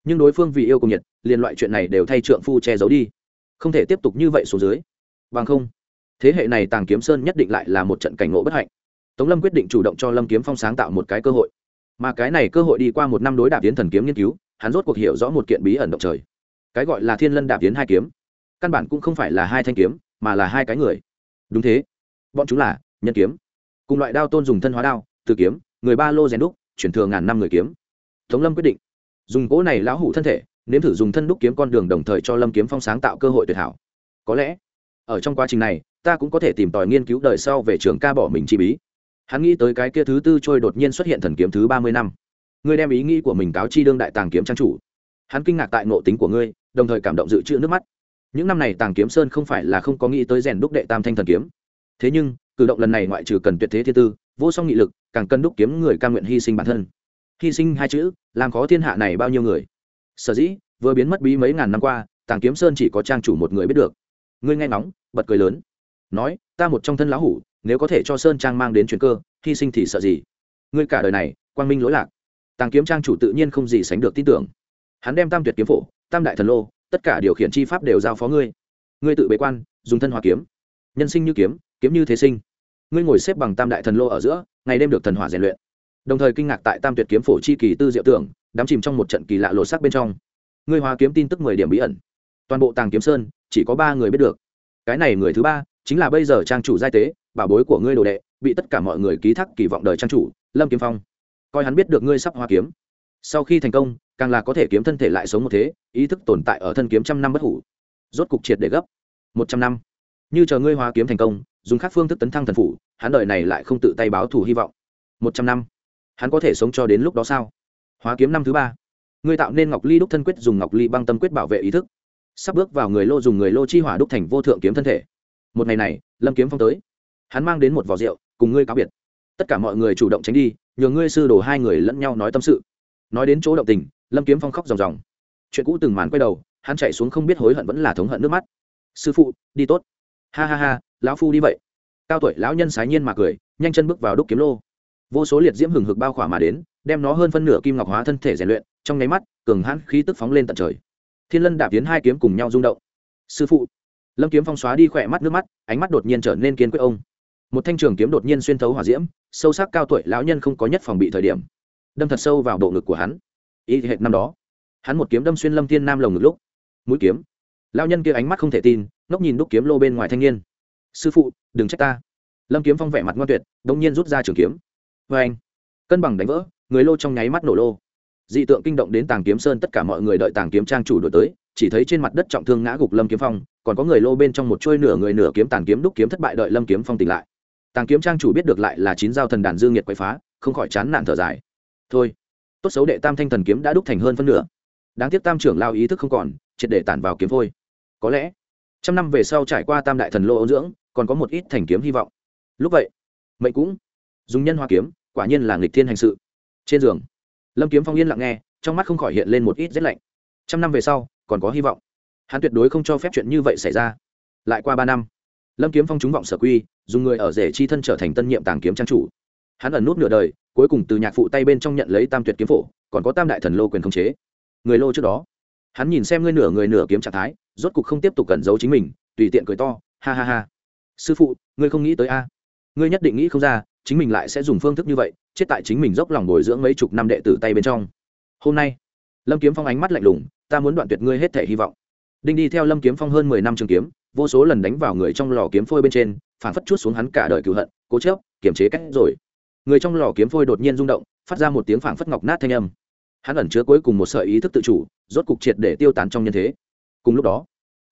nhưng đối phương vì yêu cùng nhiệt, liền loại chuyện này đều thay trượng phu che giấu đi. Không thể tiếp tục như vậy xuống dưới. Bằng không, thế hệ này tàng kiếm sơn nhất định lại là một trận cảnh ngộ bất hạnh. Tống lâm quyết định chủ động cho lâm kiếm phong sáng tạo một cái cơ hội. Mà cái này cơ hội đi qua một năm đối đạp tiến thần kiếm nghiên cứu, hắn rốt cuộc hiểu rõ một kiện bí ẩn động trời. Cái gọi là thiên lân đạp tiến hai kiếm, căn bản cũng không phải là hai thanh kiếm, mà là hai cái người. Đúng thế. Bọn chúng là nhân kiếm, cùng loại đao tôn dùng thân hóa đao, từ kiếm, người ba lô rèn đúc, chuyển thừa ngàn năm người kiếm. Tống lâm quyết định dùng cỗ này lão hủ thân thể, nếm thử dùng thân đúc kiếm con đường đồng thời cho lâm kiếm phong sáng tạo cơ hội tuyệt hảo. Có lẽ, ở trong quá trình này, ta cũng có thể tìm tòi nghiên cứu đời sau về trường ca bỏ mình chi bí. Hắn nghĩ tới cái kia thứ tư trôi đột nhiên xuất hiện thần kiếm thứ ba mươi năm. Ngươi đem ý nghĩ của mình cáo chi đương đại tàng kiếm trang chủ. Hắn kinh ngạc tại ngộ tính của ngươi, đồng thời cảm động dự trữ nước mắt. Những năm này tàng kiếm sơn không phải là không có nghĩ tới rèn đúc đệ tam thanh thần kiếm. Thế nhưng, cử động lần này ngoại trừ cần tuyệt thế thiên tư, vô song nghị lực, càng cần đúc kiếm người ca nguyện hy sinh bản thân hy sinh hai chữ, làm khó thiên hạ này bao nhiêu người. Sở dĩ, vừa biến mất bí mấy ngàn năm qua, tàng kiếm sơn chỉ có trang chủ một người biết được. Ngươi nghe ngóng, bật cười lớn. Nói, ta một trong thân lão hủ, nếu có thể cho sơn trang mang đến chuyện cơ, hy sinh thì sợ gì? Ngươi cả đời này, quang minh lỗi lạc. Tàng kiếm trang chủ tự nhiên không gì sánh được tin tưởng. Hắn đem tam tuyệt kiếm phổ, tam đại thần lô, tất cả điều khiển chi pháp đều giao phó ngươi. Ngươi tự bế quan, dùng thân hòa kiếm. Nhân sinh như kiếm kiếm như thế sinh. Ngươi ngồi xếp bằng tam đại thần lô ở giữa, ngày đêm được thần hỏa rèn luyện đồng thời kinh ngạc tại tam tuyệt kiếm phổ chi kỳ tư diệu tưởng, đắm chìm trong một trận kỳ lạ lột sắc bên trong. Ngươi hòa kiếm tin tức mười điểm bí ẩn. Toàn bộ tàng kiếm sơn, chỉ có ba người biết được. Cái này người thứ ba, chính là bây giờ trang chủ giai tế, bảo bối của ngươi đồ đệ, bị tất cả mọi người ký thác kỳ vọng đời trang chủ, lâm kiếm phong. Coi hắn biết được ngươi sắp hòa kiếm. Sau khi thành công, càng là có thể kiếm thân thể lại sống một thế, ý thức tồn tại ở thân kiếm trăm năm bất hủ. Rốt cục triệt để gấp. Một trăm năm. Như chờ ngươi hòa kiếm thành công, dùng các phương thức tấn thăng thần phủ, hắn đời này lại không tự tay báo thù hy vọng. Một trăm năm hắn có thể sống cho đến lúc đó sao? Hóa kiếm năm thứ ba. Ngươi tạo nên ngọc ly đúc thân quyết dùng ngọc ly băng tâm quyết bảo vệ ý thức. Sắp bước vào người lô dùng người lô chi hỏa đúc thành vô thượng kiếm thân thể. Một ngày này, lâm kiếm phong tới. Hắn mang đến một vỏ rượu, cùng ngươi cáo biệt. Tất cả mọi người chủ động tránh đi nhờ ngươi sư đồ hai người lẫn nhau nói tâm sự. Nói đến chỗ động tình, lâm kiếm phong khóc ròng ròng. Chuyện cũ từng màn quay đầu, hắn chạy xuống không biết hối hận vẫn là thống hận nước mắt. Sư phụ, đi tốt. Ha ha ha, lão phu đi vậy. Cao tuổi lão nhân sái nhiên mà cười, nhanh chân bước vào đúc kiếm lô vô số liệt diễm hừng hực bao khỏa mà đến, đem nó hơn phân nửa kim ngọc hóa thân thể rèn luyện, trong nháy mắt, cường hãn khí tức phóng lên tận trời. Thiên lân đạp tiến hai kiếm cùng nhau rung động. Sư phụ! Lâm kiếm phong xóa đi khỏe mắt nước mắt, ánh mắt đột nhiên trở nên kiên quyết ông. Một thanh trường kiếm đột nhiên xuyên thấu hỏa diễm, sâu sắc cao tuổi lão nhân không có nhất phòng bị thời điểm, đâm thật sâu vào bộ ngực của hắn. Y hệ năm đó, hắn một kiếm đâm xuyên lâm thiên nam lồng ngực lúc, mũi kiếm. Lão nhân kia ánh mắt không thể tin, ngốc nhìn đúc kiếm lô bên ngoài thanh niên. Sư phụ, đừng trách ta. Lâm kiếm phong vẻ mặt ngoan tuyệt đông nhiên rút ra trường kiếm vê anh. Cân bằng đánh vỡ, người lô trong nháy mắt nổ lô. Dị tượng kinh động đến tàng kiếm sơn, tất cả mọi người đợi tàng kiếm trang chủ đổi tới, chỉ thấy trên mặt đất trọng thương ngã gục lâm kiếm phong, còn có người lô bên trong một chuôi nửa người nửa kiếm tàng kiếm đúc kiếm thất bại đợi lâm kiếm phong tỉnh lại. Tàng kiếm trang chủ biết được lại là chín giao thần đàn dương nhiệt quậy phá, không khỏi chán nản thở dài. Thôi, tốt xấu đệ tam thanh thần kiếm đã đúc thành hơn phân nửa. Đáng tiếc tam trưởng lao ý thức không còn, triệt để tản vào kiếm phôi. Có lẽ, trăm năm về sau trải qua tam đại thần lô ấu dưỡng, còn có một ít thành kiếm hy vọng. Lúc vậy, mệnh cũng dùng nhân hoa kiếm quả nhiên là nghịch thiên hành sự. Trên giường, lâm kiếm phong yên lặng nghe, trong mắt không khỏi hiện lên một ít rét lạnh. Trăm năm về sau, còn có hy vọng. Hắn tuyệt đối không cho phép chuyện như vậy xảy ra. Lại qua ba năm, lâm kiếm phong trúng vọng sở quy, dùng người ở rể chi thân trở thành tân nhiệm tàng kiếm trang chủ. Hắn ẩn nút nửa đời, cuối cùng từ nhạc phụ tay bên trong nhận lấy tam tuyệt kiếm phổ, còn có tam đại thần lô quyền khống chế. Người lô trước đó, hắn nhìn xem ngươi nửa người nửa kiếm trạng thái, rốt cục không tiếp tục cẩn giấu chính mình, tùy tiện cười to, ha ha ha. Sư phụ, ngươi không nghĩ tới a? Ngươi nhất định nghĩ không ra chính mình lại sẽ dùng phương thức như vậy, chết tại chính mình dốc lòng bồi dưỡng mấy chục năm đệ tử tay bên trong. Hôm nay, lâm kiếm phong ánh mắt lạnh lùng, ta muốn đoạn tuyệt ngươi hết thể hy vọng. Đinh đi theo lâm kiếm phong hơn mười năm trường kiếm, vô số lần đánh vào người trong lò kiếm phôi bên trên, phản phất chút xuống hắn cả đời cựu hận, cố chớp kiềm chế cách rồi. Người trong lò kiếm phôi đột nhiên rung động, phát ra một tiếng phảng phất ngọc nát thanh âm. Hắn ẩn chứa cuối cùng một sợi ý thức tự chủ, rốt cục triệt để tiêu tán trong nhân thế. Cùng lúc đó,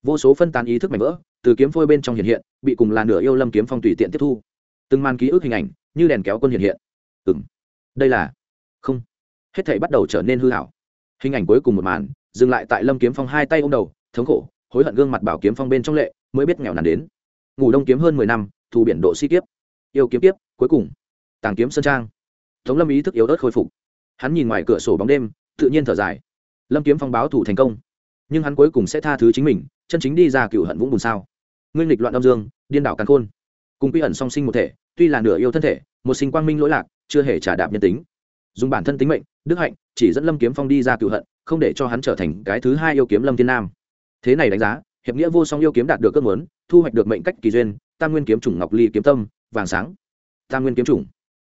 vô số phân tán ý thức mạnh vỡ, từ kiếm phôi bên trong hiện hiện, bị cùng là nửa yêu lâm kiếm phong tùy tiện tiếp thu. Từng màn ký ức hình ảnh như đèn kéo quân hiện hiện. Ừng đây là không. Hết thảy bắt đầu trở nên hư hảo. Hình ảnh cuối cùng một màn, dừng lại tại lâm kiếm phong hai tay ô m đầu, thống khổ, hối hận gương mặt bảo kiếm phong bên trong lệ, mới biết nghèo nàn đến. Ngủ đông kiếm hơn mười năm, thù biển độ si kiếp. Yêu kiếm tiếp cuối cùng, tàng kiếm sơn trang. Tống lâm ý thức yếu ớt khôi phục. Hắn nhìn ngoài cửa sổ bóng đêm, tự nhiên thở dài. Lâm kiếm phong báo thủ thành công. Nhưng hắn cuối cùng sẽ tha thứ chính mình, chân chính đi ra cựu hận vũng bùn sao? Nguyên lịch loạn đông dương, điên đảo càn khôn cùng quy ẩn song sinh một thể, tuy là nửa yêu thân thể, một sinh quang minh lỗi lạc, chưa hề trả đạp nhân tính. Dùng bản thân tính mệnh, đức hạnh, chỉ dẫn lâm kiếm phong đi ra cựu hận, không để cho hắn trở thành cái thứ hai yêu kiếm lâm thiên nam. Thế này đánh giá, hiệp nghĩa vô song yêu kiếm đạt được ước muốn, thu hoạch được mệnh cách kỳ duyên, tam nguyên kiếm chủng ngọc ly kiếm tâm, vàng sáng. Tam nguyên kiếm chủng.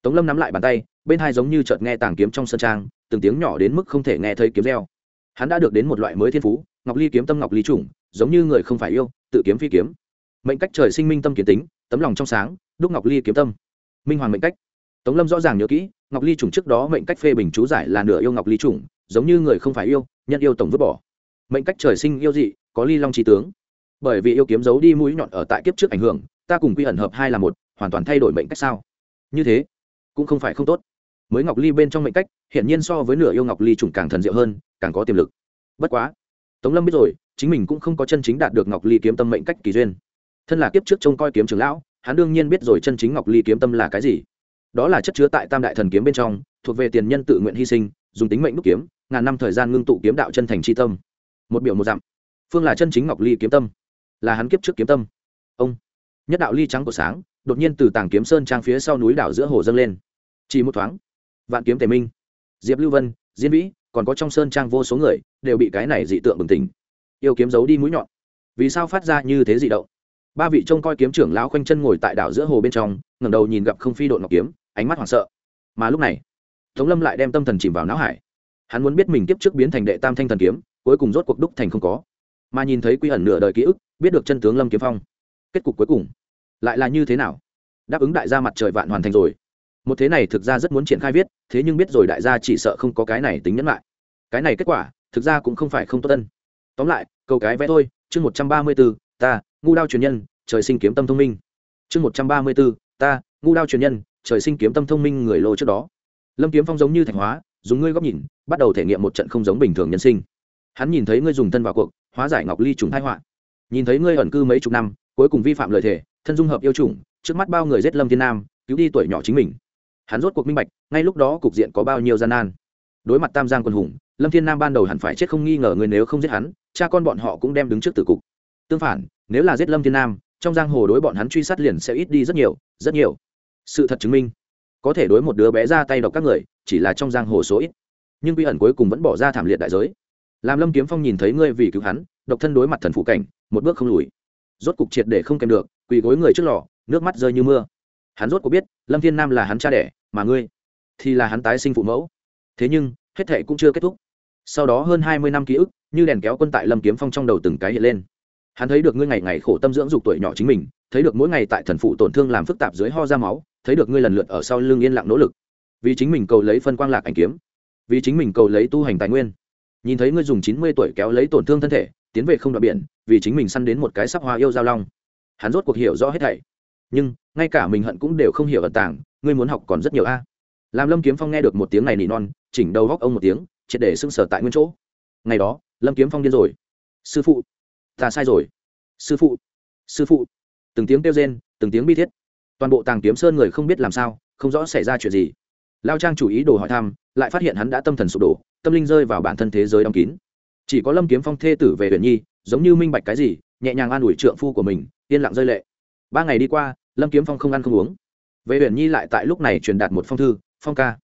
Tống lâm nắm lại bàn tay, bên hai giống như chợt nghe tàng kiếm trong sân trang, từng tiếng nhỏ đến mức không thể nghe thấy kiếm reo. Hắn đã được đến một loại mới thiên phú, ngọc ly kiếm tâm ngọc ly chủng, giống như người không phải yêu, tự kiếm phi kiếm. Mệnh cách trời sinh minh tâm kiến tính tấm lòng trong sáng, đúc ngọc ly kiếm tâm. Minh hoàng mệnh cách. Tống lâm rõ ràng nhớ kỹ, ngọc ly chủng trước đó mệnh cách phê bình chú giải là nửa yêu ngọc ly chủng giống như người không phải yêu, nhân yêu tổng vứt bỏ. Mệnh cách trời sinh yêu dị, có ly long trí tướng. Bởi vì yêu kiếm giấu đi mũi nhọn ở tại kiếp trước ảnh hưởng, ta cùng quy ẩn hợp hai là một, hoàn toàn thay đổi mệnh cách sao? Như thế, cũng không phải không tốt. Mới ngọc ly bên trong mệnh cách, hiển nhiên so với nửa yêu ngọc ly chủng càng thần diệu hơn, càng có tiềm lực. Bất quá, tống lâm biết rồi, chính mình cũng không có chân chính đạt được ngọc ly kiếm tâm mệnh cách kỳ duyên thân là kiếp trước trông coi kiếm trường lão, hắn đương nhiên biết rồi chân chính ngọc ly kiếm tâm là cái gì. Đó là chất chứa tại tam đại thần kiếm bên trong, thuộc về tiền nhân tự nguyện hy sinh, dùng tính mệnh đúc kiếm, ngàn năm thời gian ngưng tụ kiếm đạo chân thành tri tâm. Một biểu một dặm phương là chân chính ngọc ly kiếm tâm. Là hắn kiếp trước kiếm tâm. Ông. Nhất đạo ly trắng của sáng, đột nhiên từ tàng kiếm sơn trang phía sau núi đảo giữa hồ dâng lên. Chỉ một thoáng. Vạn kiếm tề minh. Diệp lưu vân, diên vĩ, còn có trong sơn trang vô số người, đều bị cái này dị tượng bừng tỉnh. Yêu kiếm giấu đi mũi nhọn. Vì sao phát ra như thế dị động? Ba vị trông coi kiếm trưởng lão khoanh chân ngồi tại đảo giữa hồ bên trong, ngẩng đầu nhìn gặp không phi đội ngọc kiếm, ánh mắt hoảng sợ. Mà lúc này, tống lâm lại đem tâm thần chìm vào não hải. Hắn muốn biết mình tiếp trước biến thành đệ tam thanh thần kiếm, cuối cùng rốt cuộc đúc thành không có. Mà nhìn thấy quy ẩn nửa đời ký ức, biết được chân tướng lâm kiếm phong. Kết cục cuối cùng, lại là như thế nào? Đáp ứng đại gia mặt trời vạn hoàn thành rồi. Một thế này thực ra rất muốn triển khai viết, thế nhưng biết rồi đại gia chỉ sợ không có cái này tính nhẫn lại. Cái này kết quả, thực ra cũng không phải không tốt tân. Tóm lại, câu cái vẽ thôi, chương một trăm ba mươi b ố ta ngu đao truyền nhân, trời sinh kiếm tâm thông minh. Chương một trăm ba mươi b ố ta, ngu đao truyền nhân, trời sinh kiếm tâm thông minh người lô trước đó. Lâm kiếm phong giống như thành hóa, dùng ngươi góc nhìn, bắt đầu thể nghiệm một trận không giống bình thường nhân sinh. Hắn nhìn thấy ngươi dùng thân vào cuộc, hóa giải ngọc ly trùng thái họa. Nhìn thấy ngươi ẩn cư mấy chục năm, cuối cùng vi phạm lời thề, thân dung hợp yêu chủng, trước mắt bao người giết lâm thiên nam, cứu đi tuổi nhỏ chính mình. Hắn rốt cuộc minh bạch, ngay lúc đó cục diện có bao nhiêu gian nan. Đối mặt tam giang quân hùng, lâm thiên nam ban đầu hẳn phải chết không nghi ngờ người nếu không giết hắn, cha con bọn họ cũng đem đứng trước tử cục tương phản, nếu là giết lâm thiên nam, trong giang hồ đối bọn hắn truy sát liền sẽ ít đi rất nhiều rất nhiều. Sự thật chứng minh, có thể đối một đứa bé ra tay độc các người, chỉ là trong giang hồ số ít. Nhưng quy ẩn cuối cùng vẫn bỏ ra thảm liệt đại giới. Làm lâm kiếm phong nhìn thấy ngươi vì cứu hắn, độc thân đối mặt thần phụ cảnh, một bước không lùi. Rốt cục triệt để không kèm được, quỳ gối người trước lò, nước mắt rơi như mưa. Hắn rốt cuộc biết, lâm thiên nam là hắn cha đẻ, mà ngươi thì là hắn tái sinh phụ mẫu. Thế nhưng, hết thệ cũng chưa kết thúc. Sau đó hơn hai mươi năm ký ức, như đèn kéo quân tại lâm kiếm phong trong đầu từng cái hiện lên hắn thấy được ngươi ngày ngày khổ tâm dưỡng dục tuổi nhỏ chính mình, thấy được mỗi ngày tại thần phụ tổn thương làm phức tạp dưới ho ra máu, thấy được ngươi lần lượt ở sau lưng yên lặng nỗ lực. Vì chính mình cầu lấy phân quang lạc ảnh kiếm. Vì chính mình cầu lấy tu hành tài nguyên. Nhìn thấy ngươi dùng chín mươi tuổi kéo lấy tổn thương thân thể, tiến về không đoạn biển, vì chính mình săn đến một cái sắp hoa yêu giao long. Hắn rốt cuộc hiểu rõ hết thảy. Nhưng, ngay cả mình hận cũng đều không hiểu ẩn tảng. ngươi muốn học còn rất nhiều a. Làm lâm kiếm phong nghe được một tiếng này nỉ non, chỉnh đầu góc ông một tiếng, triệt để sưng sở tại nguyên chỗ. Ngày đó, lâm kiếm phong điên rồi. Sư phụ ta sai rồi. Sư phụ sư phụ. Từng tiếng kêu rên, từng tiếng bi thiết. Toàn bộ tàng kiếm sơn người không biết làm sao, không rõ xảy ra chuyện gì. Lao trang chủ ý đồ hỏi thăm, lại phát hiện hắn đã tâm thần sụp đổ, tâm linh rơi vào bản thân thế giới đóng kín. Chỉ có lâm kiếm phong thê tử về huyện nhi, giống như minh bạch cái gì, nhẹ nhàng an ủi trượng phu của mình, yên lặng rơi lệ. Ba ngày đi qua, lâm kiếm phong không ăn không uống. Về huyện nhi lại tại lúc này truyền đạt một phong thư, phong ca.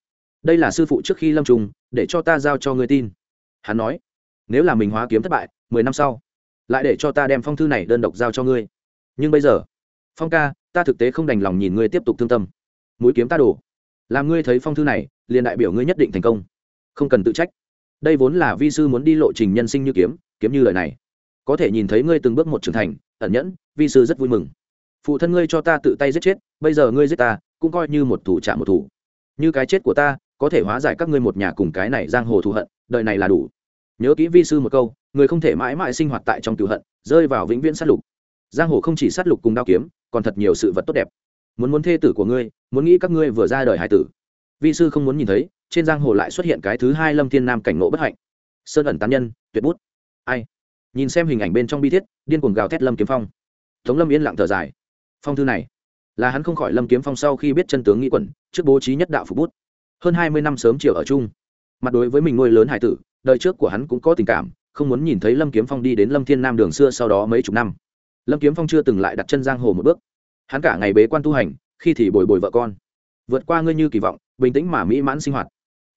Đây là sư phụ trước khi lâm trùng để cho ta giao cho người tin. Hắn nói, nếu là mình hóa kiếm thất bại, mười năm sau lại để cho ta đem phong thư này đơn độc giao cho ngươi. Nhưng bây giờ, phong ca, ta thực tế không đành lòng nhìn ngươi tiếp tục thương tâm. Mũi kiếm ta đổ. Làm ngươi thấy phong thư này, liền đại biểu ngươi nhất định thành công. Không cần tự trách. Đây vốn là vi sư muốn đi lộ trình nhân sinh như kiếm kiếm như lời này. Có thể nhìn thấy ngươi từng bước một trưởng thành, ẩn nhẫn, vi sư rất vui mừng. Phụ thân ngươi cho ta tự tay giết chết, bây giờ ngươi giết ta, cũng coi như một thủ trả một thủ. Như cái chết của ta, có thể hóa giải các ngươi một nhà cùng cái này giang hồ thù hận, đời này là đủ. Nhớ kỹ vi sư một câu người không thể mãi mãi sinh hoạt tại trong cựu hận, rơi vào vĩnh viễn sát lục. Giang hồ không chỉ sát lục cùng đao kiếm, còn thật nhiều sự vật tốt đẹp. Muốn muốn thê tử của ngươi, muốn nghĩ các ngươi vừa ra đời hải tử. Vi sư không muốn nhìn thấy, trên giang hồ lại xuất hiện cái thứ hai lâm thiên nam cảnh ngộ bất hạnh. Sơn ẩn tán nhân, tuyệt bút. Ai? Nhìn xem hình ảnh bên trong bi thiết, điên cuồng gào thét lâm kiếm phong. Tống lâm yên lặng thở dài. Phong thư này, là hắn không khỏi lâm kiếm phong sau khi biết chân tướng nghĩ quẩn, trước bố trí nhất đạo phục bút. Hơn hai mươi năm sớm chiều ở chung. Mặt đối với mình nuôi lớn hải tử, đời trước của hắn cũng có tình cảm không muốn nhìn thấy lâm kiếm phong đi đến lâm thiên nam đường xưa sau đó mấy chục năm. Lâm kiếm phong chưa từng lại đặt chân giang hồ một bước. Hắn cả ngày bế quan tu hành, khi thì bồi bồi vợ con. Vượt qua ngươi như kỳ vọng, bình tĩnh mà mỹ mãn sinh hoạt.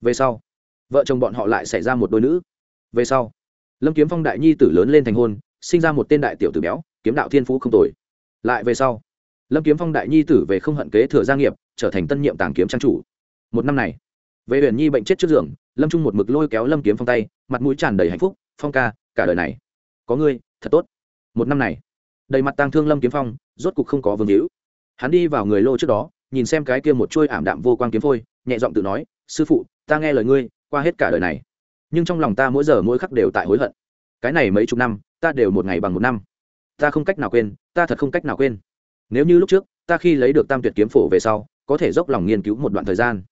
Về sau, vợ chồng bọn họ lại xảy ra một đôi nữ. Về sau, lâm kiếm phong đại nhi tử lớn lên thành hôn, sinh ra một tên đại tiểu tử béo, kiếm đạo thiên phú không tồi. Lại về sau, lâm kiếm phong đại nhi tử về không hận kế thừa gia nghiệp, trở thành tân nhiệm tàng kiếm trang chủ. Một năm này về huyền nhi bệnh chết trước giường, lâm trung một mực lôi kéo lâm kiếm phong tay, mặt mũi tràn đầy hạnh phúc phong ca, cả đời này. Có ngươi, thật tốt. Một năm này, đầy mặt tang thương lâm kiếm phong, rốt cục không có vương hữu hắn đi vào người lô trước đó, nhìn xem cái kia một chuôi ảm đạm vô quang kiếm phôi, nhẹ giọng tự nói, sư phụ, ta nghe lời ngươi, qua hết cả đời này. Nhưng trong lòng ta mỗi giờ mỗi khắc đều tại hối hận. Cái này mấy chục năm, ta đều một ngày bằng một năm. Ta không cách nào quên, ta thật không cách nào quên. Nếu như lúc trước, ta khi lấy được tam tuyệt kiếm phổ về sau, có thể dốc lòng nghiên cứu một đoạn thời gian.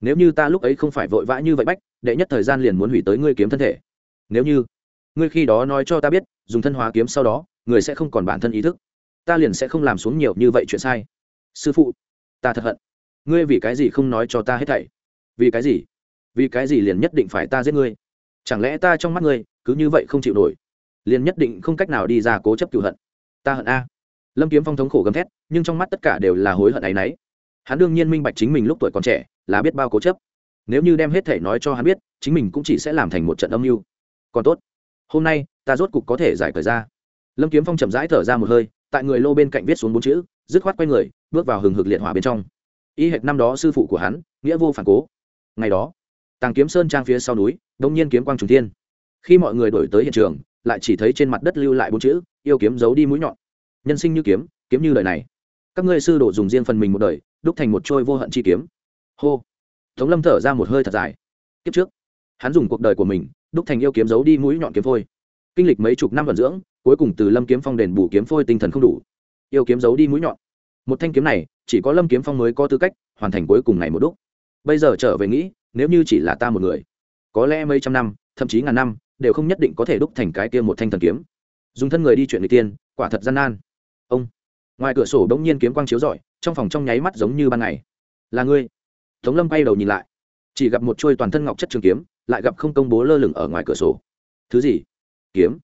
Nếu như ta lúc ấy không phải vội vã như vậy bách, đệ nhất thời gian liền muốn hủy tới ngươi kiếm thân thể. Nếu như ngươi khi đó nói cho ta biết, dùng thân hóa kiếm sau đó, người sẽ không còn bản thân ý thức. Ta liền sẽ không làm xuống nhiều như vậy chuyện sai. Sư phụ, ta thật hận. Ngươi vì cái gì không nói cho ta hết thảy? Vì cái gì? Vì cái gì liền nhất định phải ta giết ngươi? Chẳng lẽ ta trong mắt ngươi, cứ như vậy không chịu nổi? Liền nhất định không cách nào đi ra cố chấp cựu hận. Ta hận a. Lâm kiếm phong thống khổ gầm thét, nhưng trong mắt tất cả đều là hối hận ấ y n ấ y hắn đương nhiên minh bạch chính mình lúc tuổi còn trẻ, là biết bao cố chấp. Nếu như đem hết thể nói cho hắn biết, chính mình cũng chỉ sẽ làm thành một trận âm mưu. Còn tốt hôm nay, ta rốt cục có thể giải cởi ra. Lâm kiếm phong chậm rãi thở ra một hơi, tại người lô bên cạnh viết xuống bốn chữ, dứt khoát quay người, bước vào hừng hực liệt hỏa bên trong. Y hệt năm đó sư phụ của hắn, nghĩa vô phản cố. Ngày đó, tàng kiếm sơn trang phía sau núi, đông nhiên kiếm quang trùng thiên. Khi mọi người đổi tới hiện trường, lại chỉ thấy trên mặt đất lưu lại bốn chữ, yêu kiếm giấu đi mũi nhọn. Nhân sinh như kiếm kiếm như đời này. Các ngươi sư đồ dùng riêng phần mình một đời, đúc thành một trôi vô hận chi kiếm. Hô. Tống lâm thở ra một hơi thật dài. Kiếp trước, hắn dùng cuộc đời của mình đúc thành yêu kiếm giấu đi mũi nhọn kiếm phôi. Kinh lịch mấy chục năm vận dưỡng, cuối cùng từ lâm kiếm phong đền bù kiếm phôi tinh thần không đủ. Yêu kiếm giấu đi mũi nhọn. Một thanh kiếm này, chỉ có lâm kiếm phong mới có tư cách hoàn thành cuối cùng này một đúc. Bây giờ trở về nghĩ, nếu như chỉ là ta một người, có lẽ mấy trăm năm, thậm chí ngàn năm, đều không nhất định có thể đúc thành cái kia một thanh thần kiếm. Dùng thân người đi chuyện người tiên, quả thật gian nan. Ông, ngoài cửa sổ đ ố n g nhiên kiếm quang chiếu rọi, trong phòng trong nháy mắt giống như ban ngày. Là ngươi. Tống lâm bay đầu nhìn lại chỉ gặp một chuôi toàn thân ngọc chất trường kiếm, lại gặp không công bố lơ lửng ở ngoài cửa sổ. Thứ gì? Kiếm.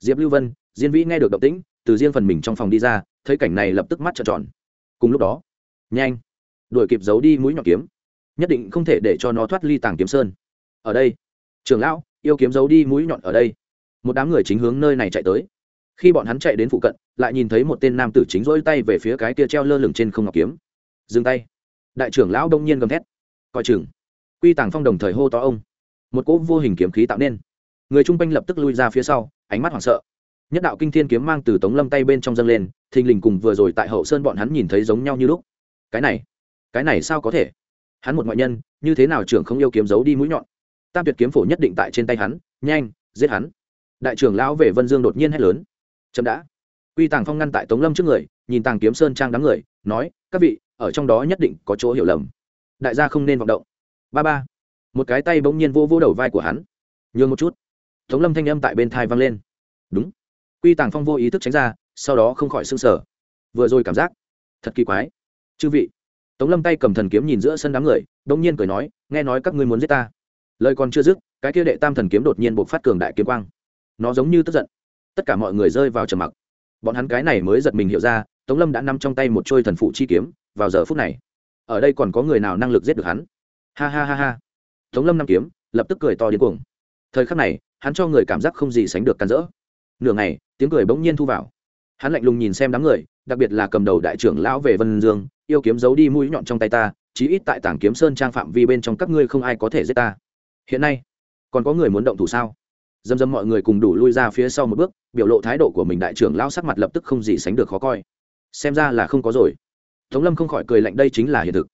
Diệp lưu vân, diên vĩ nghe được động tĩnh, từ riêng phần mình trong phòng đi ra, thấy cảnh này lập tức mắt trợn tròn. Cùng lúc đó, nhanh, đuổi kịp giấu đi mũi nhọn kiếm. Nhất định không thể để cho nó thoát ly tàng kiếm sơn. Ở đây, trưởng lão, yêu kiếm giấu đi mũi nhọn ở đây. Một đám người chính hướng nơi này chạy tới. Khi bọn hắn chạy đến phụ cận, lại nhìn thấy một tên nam tử chính rỗi tay về phía cái kia treo lơ lửng trên không ngọc kiếm. Dừng tay. Đại trưởng lão đông nhiên gầm thét. Coi chừng quy tàng phong đồng thời hô to ông. Một cỗ vô hình kiếm khí tạo nên. Người chung quanh lập tức lui ra phía sau, ánh mắt hoảng sợ. Nhất đạo kinh thiên kiếm mang từ tống lâm tay bên trong dâng lên, thình lình cùng vừa rồi tại hậu sơn bọn hắn nhìn thấy giống nhau như lúc. Cái này cái này sao có thể? Hắn một ngoại nhân, như thế nào trưởng không yêu kiếm giấu đi mũi nhọn? Tam tuyệt kiếm phổ nhất định tại trên tay hắn, nhanh, giết hắn. Đại trưởng lão về vân dương đột nhiên hét lớn. Chậm đã. Quy tàng phong ngăn tại tống lâm trước người, nhìn tàng kiếm sơn trang đám người, nói, các vị, ở trong đó nhất định có chỗ hiểu lầm. Đại gia không nên vọng động ba ba. Một cái tay bỗng nhiên vô vô đầu vai của hắn. Nhường một chút. Tống lâm thanh âm tại bên thai vang lên. Đúng. Quy tàng phong vô ý thức tránh ra, sau đó không khỏi s ư n g sở vừa rồi cảm giác, thật kỳ quái. Chư vị. Tống lâm tay cầm thần kiếm nhìn giữa sân đám người, đông nhiên cười nói, nghe nói các ngươi muốn giết ta. Lời còn chưa dứt, cái kia đệ tam thần kiếm đột nhiên buộc phát cường đại kiếm quang. Nó giống như tức giận. Tất cả mọi người rơi vào trầm mặc. Bọn hắn cái này mới giật mình hiểu ra, tống lâm đã nằm trong tay một trôi thần phụ chi kiếm, vào giờ phút này, ở đây còn có người nào năng lực giết được hắn? Ha ha ha ha. Tống lâm năm kiếm, lập tức cười to điên cuồng. Thời khắc này, hắn cho người cảm giác không gì sánh được cắn rỡ. Nửa ngày, tiếng cười bỗng nhiên thu vào. Hắn lạnh lùng nhìn xem đám người, đặc biệt là cầm đầu đại trưởng lão về vân dương, yêu kiếm giấu đi mũi nhọn trong tay ta, chí ít tại tảng kiếm sơn trang phạm vi bên trong các ngươi không ai có thể giết ta. Hiện nay, còn có người muốn động thủ sao? Dầm dầm mọi người cùng đủ lui ra phía sau một bước, biểu lộ thái độ của mình đại trưởng lão sắc mặt lập tức không gì sánh được khó coi. Xem ra là không có rồi. Tống lâm không khỏi cười lạnh đây chính là hiện thực.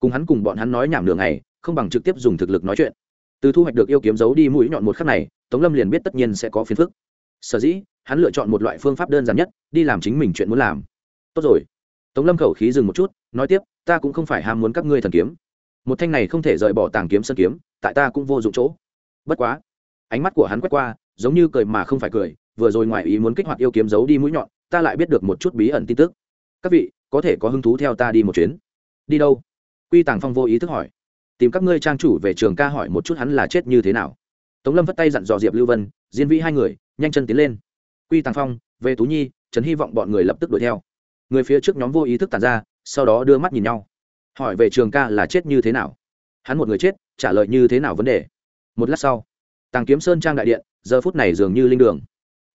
Cùng hắn cùng bọn hắn nói nhảm nửa ngày không bằng trực tiếp dùng thực lực nói chuyện. Từ thu hoạch được yêu kiếm giấu đi mũi nhọn một khắc này, tống lâm liền biết tất nhiên sẽ có phiền phức. Sở dĩ, hắn lựa chọn một loại phương pháp đơn giản nhất, đi làm chính mình chuyện muốn làm. Tốt rồi. Tống lâm khẩu khí dừng một chút, nói tiếp, ta cũng không phải ham muốn các ngươi thần kiếm. Một thanh này không thể rời bỏ tàng kiếm sân kiếm, tại ta cũng vô dụng chỗ. Bất quá. Ánh mắt của hắn quét qua, giống như cười mà không phải cười, vừa rồi ngoài ý muốn kích hoạt yêu kiếm giấu đi mũi nhọn, ta lại biết được một chút bí ẩn tin tức. Các vị, có thể có hứng thú theo ta đi một chuyến. Đi đâu? Quy tàng phong vô ý thức hỏi tìm các ngươi trang chủ về trường ca hỏi một chút hắn là chết như thế nào. Tống lâm vất tay dặn dò diệp lưu vân, diên vĩ hai người, nhanh chân tiến lên. Quy tàng phong, về tú nhi, trần hy vọng bọn người lập tức đuổi theo. Người phía trước nhóm vô ý thức tàn ra, sau đó đưa mắt nhìn nhau. Hỏi về trường ca là chết như thế nào? Hắn một người chết, trả lời như thế nào vấn đề? Một lát sau, tàng kiếm sơn trang đại điện, giờ phút này dường như linh đường.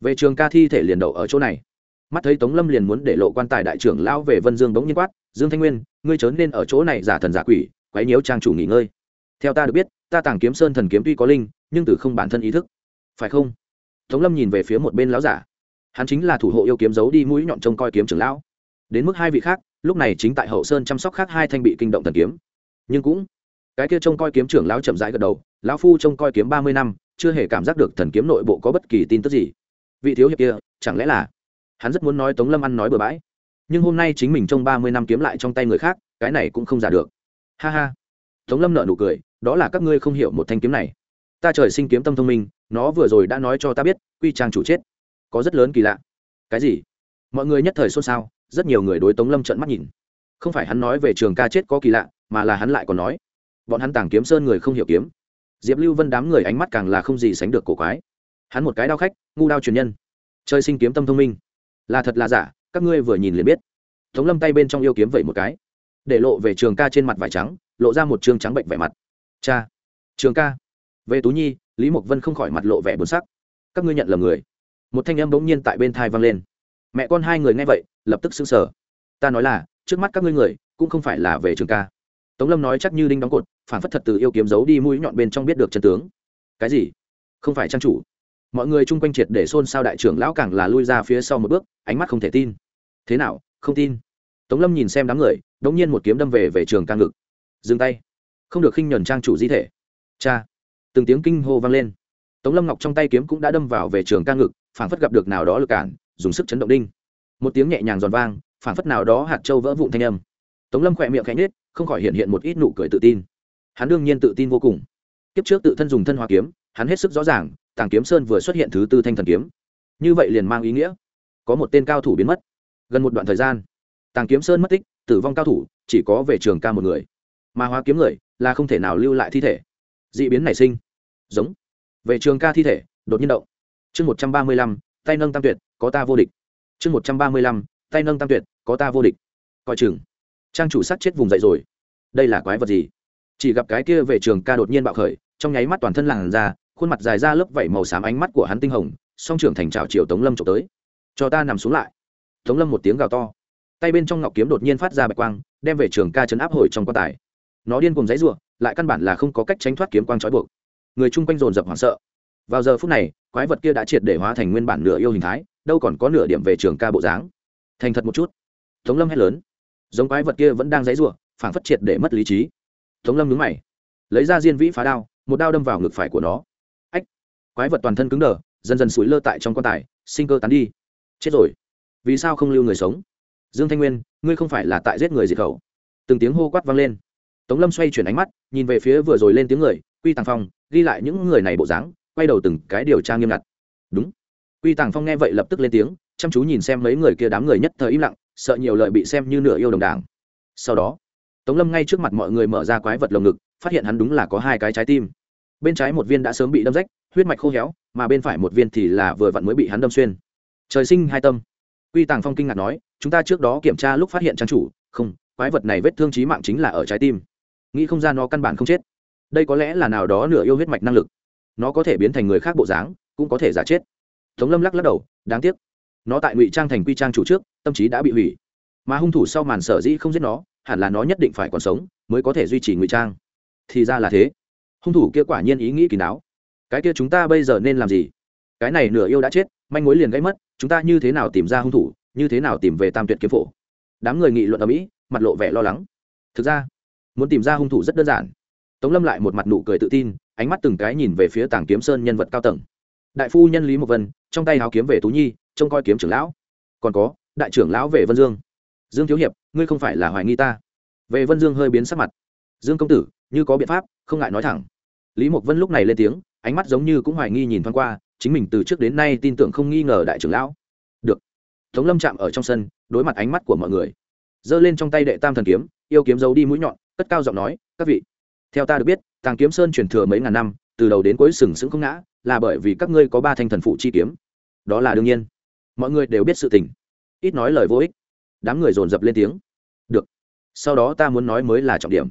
Về trường ca thi thể liền đậu ở chỗ này. Mắt thấy tống lâm liền muốn để lộ quan tài đại trưởng lão về vân dương bỗng nhiên quát, dương thanh nguyên, ngươi trớn nên ở chỗ này giả thần giả quỷ quấy nhiễu trang chủ nghỉ ngơi. Theo ta được biết, ta tàng kiếm sơn thần kiếm tuy có linh, nhưng từ không bản thân ý thức. Phải không? Tống lâm nhìn về phía một bên lão giả. Hắn chính là thủ hộ yêu kiếm giấu đi mũi nhọn trông coi kiếm trưởng lão. Đến mức hai vị khác, lúc này chính tại hậu sơn chăm sóc khác hai thanh bị kinh động thần kiếm. Nhưng cũng, cái kia trông coi kiếm trưởng lão chậm rãi gật đầu, lão phu trông coi kiếm ba mươi năm, chưa hề cảm giác được thần kiếm nội bộ có bất kỳ tin tức gì. Vị thiếu hiệp kia, chẳng lẽ là, hắn rất muốn nói tống lâm ăn nói bừa bãi, nhưng hôm nay chính mình trông ba mươi năm kiếm lại trong tay người khác, cái này cũng không giả được ha ha. Tống lâm nợ nụ cười, đó là các ngươi không hiểu một thanh kiếm này. Ta trời sinh kiếm tâm thông minh, nó vừa rồi đã nói cho ta biết, quy trang chủ chết. Có rất lớn kỳ lạ. Cái gì? Mọi người nhất thời xôn xao, rất nhiều người đối tống lâm trận mắt nhìn. Không phải hắn nói về trường ca chết có kỳ lạ, mà là hắn lại còn nói. Bọn hắn tàng kiếm sơn người không hiểu kiếm. Diệp lưu vân đám người ánh mắt càng là không gì sánh được cổ quái. Hắn một cái đao khách, ngu đao truyền nhân. Chơi sinh kiếm tâm thông minh. Là thật là giả, các ngươi vừa nhìn liền biết. Tống lâm tay bên trong yêu kiếm vậy một cái để lộ về trường ca trên mặt vải trắng, lộ ra một chương trắng bệnh vẻ mặt. Cha, trường ca. Về tú nhi, lý mộc vân không khỏi mặt lộ vẻ buồn sắc. Các ngươi nhận lầm người. Một thanh âm bỗng nhiên tại bên thai vang lên. Mẹ con hai người nghe vậy, lập tức xứng sở ta nói là, trước mắt các ngươi người, cũng không phải là về trường ca. Tống lâm nói chắc như đinh đóng cột, phản phất thật từ yêu kiếm giấu đi mũi nhọn bên trong biết được chân tướng. Cái gì? Không phải trang chủ. Mọi người chung quanh triệt để xôn xao đại trưởng lão càng là lui ra phía sau một bước, ánh mắt không thể tin. Thế nào? Không tin tống lâm nhìn xem đám người, đống nhiên một kiếm đâm về về trường ca ngực. Dừng tay. Không được khinh nhuần trang chủ di thể. Cha. Từng tiếng kinh hô vang lên. Tống lâm ngọc trong tay kiếm cũng đã đâm vào về trường ca ngực phản phất gặp được nào đó lực cản, dùng sức chấn động đinh. Một tiếng nhẹ nhàng giòn vang phản phất nào đó hạt trâu vỡ vụn thanh âm. Tống lâm khỏe miệng khẽ nhết không khỏi hiện hiện một ít nụ cười tự tin. Hắn đương nhiên tự tin vô cùng. Kiếp trước tự thân dùng thân hoa kiếm, hắn hết sức rõ ràng, tàng kiếm sơn vừa xuất hiện thứ tư thanh thần kiếm. Như vậy liền mang ý nghĩa. Có một tên cao thủ biến mất. Gần một đoạn thời gian tàng kiếm sơn mất tích, tử vong cao thủ, chỉ có về trường ca một người. Mà hóa kiếm người là không thể nào lưu lại thi thể. D ị biến nảy sinh. Giống. Về trường ca thi thể, đột nhiên động. Chương một trăm ba mươi lăm, tay nâng tam tuyệt, có ta vô địch. Chương một trăm ba mươi lăm, tay nâng tam tuyệt, có ta vô địch. Coi chừng. Trang chủ sát chết vùng dậy rồi. Đây là quái vật gì? Chỉ gặp cái kia về trường ca đột nhiên bạo khởi, trong nháy mắt toàn thân làn ra khuôn mặt dài ra lớp vảy màu xám ánh mắt của hắn tinh hồng, song trưởng thành trào chiều tống lâm trộm tới. Cho ta nằm xuống lại. Tống lâm một tiếng gào to tay bên trong ngọc kiếm đột nhiên phát ra bạch quang, đem về trường ca chấn áp hồi trong quan tài. Nó điên cùng dãy ruộng lại căn bản là không có cách tránh thoát kiếm quang trói buộc. Người chung quanh dồn dập hoảng sợ. Vào giờ phút này, quái vật kia đã triệt để hóa thành nguyên bản nửa yêu hình thái, đâu còn có nửa điểm về trường ca bộ dáng. Thành thật một chút. Tống lâm hét lớn. Giống quái vật kia vẫn đang dãy ruộng phảng phất triệt để mất lý trí. Tống lâm nhúng mày. Lấy ra diên vĩ phá đao, một đao đâm vào ngực phải của nó. Ách! Quái vật toàn thân cứng đờ, dần dần sủi lơ tại trong quan tài, sinh cơ tán đi. Chết rồi. Vì sao không lưu người sống? Dương thanh nguyên, ngươi không phải là tại giết người diệt khẩu. Từng tiếng hô quát vang lên. Tống lâm xoay chuyển ánh mắt, nhìn về phía vừa rồi lên tiếng người, quy tàng phong, ghi lại những người này bộ dáng, quay đầu từng cái điều tra nghiêm ngặt. Đúng. Quy tàng phong nghe vậy lập tức lên tiếng, chăm chú nhìn xem mấy người kia đám người nhất thời im lặng, sợ nhiều lợi bị xem như nửa yêu đồng đảng. Sau đó, tống lâm ngay trước mặt mọi người mở ra quái vật lồng ngực, phát hiện hắn đúng là có hai cái trái tim. Bên trái một viên đã sớm bị đâm rách, huyết mạch khô héo, mà bên phải một viên thì là vừa vặn mới bị hắn đâm xuyên. Trời sinh hai tâm. Quy tàng phong kinh ngạc nói chúng ta trước đó kiểm tra lúc phát hiện trang chủ, không, quái vật này vết thương trí mạng chính là ở trái tim. Nghĩ không ra nó căn bản không chết. Đây có lẽ là nào đó nửa yêu huyết mạch năng lực. Nó có thể biến thành người khác bộ dáng, cũng có thể giả chết. Tống lâm lắc lắc đầu, đáng tiếc. Nó tại ngụy trang thành quy trang chủ trước, tâm trí đã bị hủy. Mà hung thủ sau màn sở dĩ không giết nó, hẳn là nó nhất định phải còn sống, mới có thể duy trì ngụy trang. Thì ra là thế. Hung thủ kia quả nhiên ý nghĩ kỳ đáo cái kia chúng ta bây giờ nên làm gì? Cái này nửa yêu đã chết, manh mối liền gây mất, chúng ta như thế nào tìm ra hung thủ? Như thế nào tìm về tam tuyệt kiếm phổ? Đám người nghị luận ở mỹ mặt lộ vẻ lo lắng. Thực ra, muốn tìm ra hung thủ rất đơn giản. Tống lâm lại một mặt nụ cười tự tin, ánh mắt từng cái nhìn về phía tàng kiếm sơn nhân vật cao tầng. Đại phu nhân lý mộc vân, trong tay háo kiếm về tú nhi, trông coi kiếm trưởng lão. Còn có, đại trưởng lão về vân dương. Dương thiếu hiệp, ngươi không phải là hoài nghi ta. Về vân dương hơi biến sắc mặt. Dương công tử, như có biện pháp, không ngại nói thẳng. Lý mộc vân lúc này lên tiếng, ánh mắt giống như cũng hoài nghi nhìn thoáng qua, chính mình từ trước đến nay tin tưởng không nghi ngờ đại trưởng lão tống lâm chạm ở trong sân, đối mặt ánh mắt của mọi người. Giơ lên trong tay đệ tam thần kiếm, yêu kiếm giấu đi mũi nhọn, cất cao giọng nói, các vị, theo ta được biết, tàng kiếm sơn truyền thừa mấy ngàn năm, từ đầu đến cuối sừng sững không ngã, là bởi vì các ngươi có ba thanh thần phụ chi kiếm. Đó là đương nhiên. Mọi người đều biết sự tình. Ít nói lời vô ích. Đám người dồn dập lên tiếng. Được. Sau đó ta muốn nói mới là trọng điểm.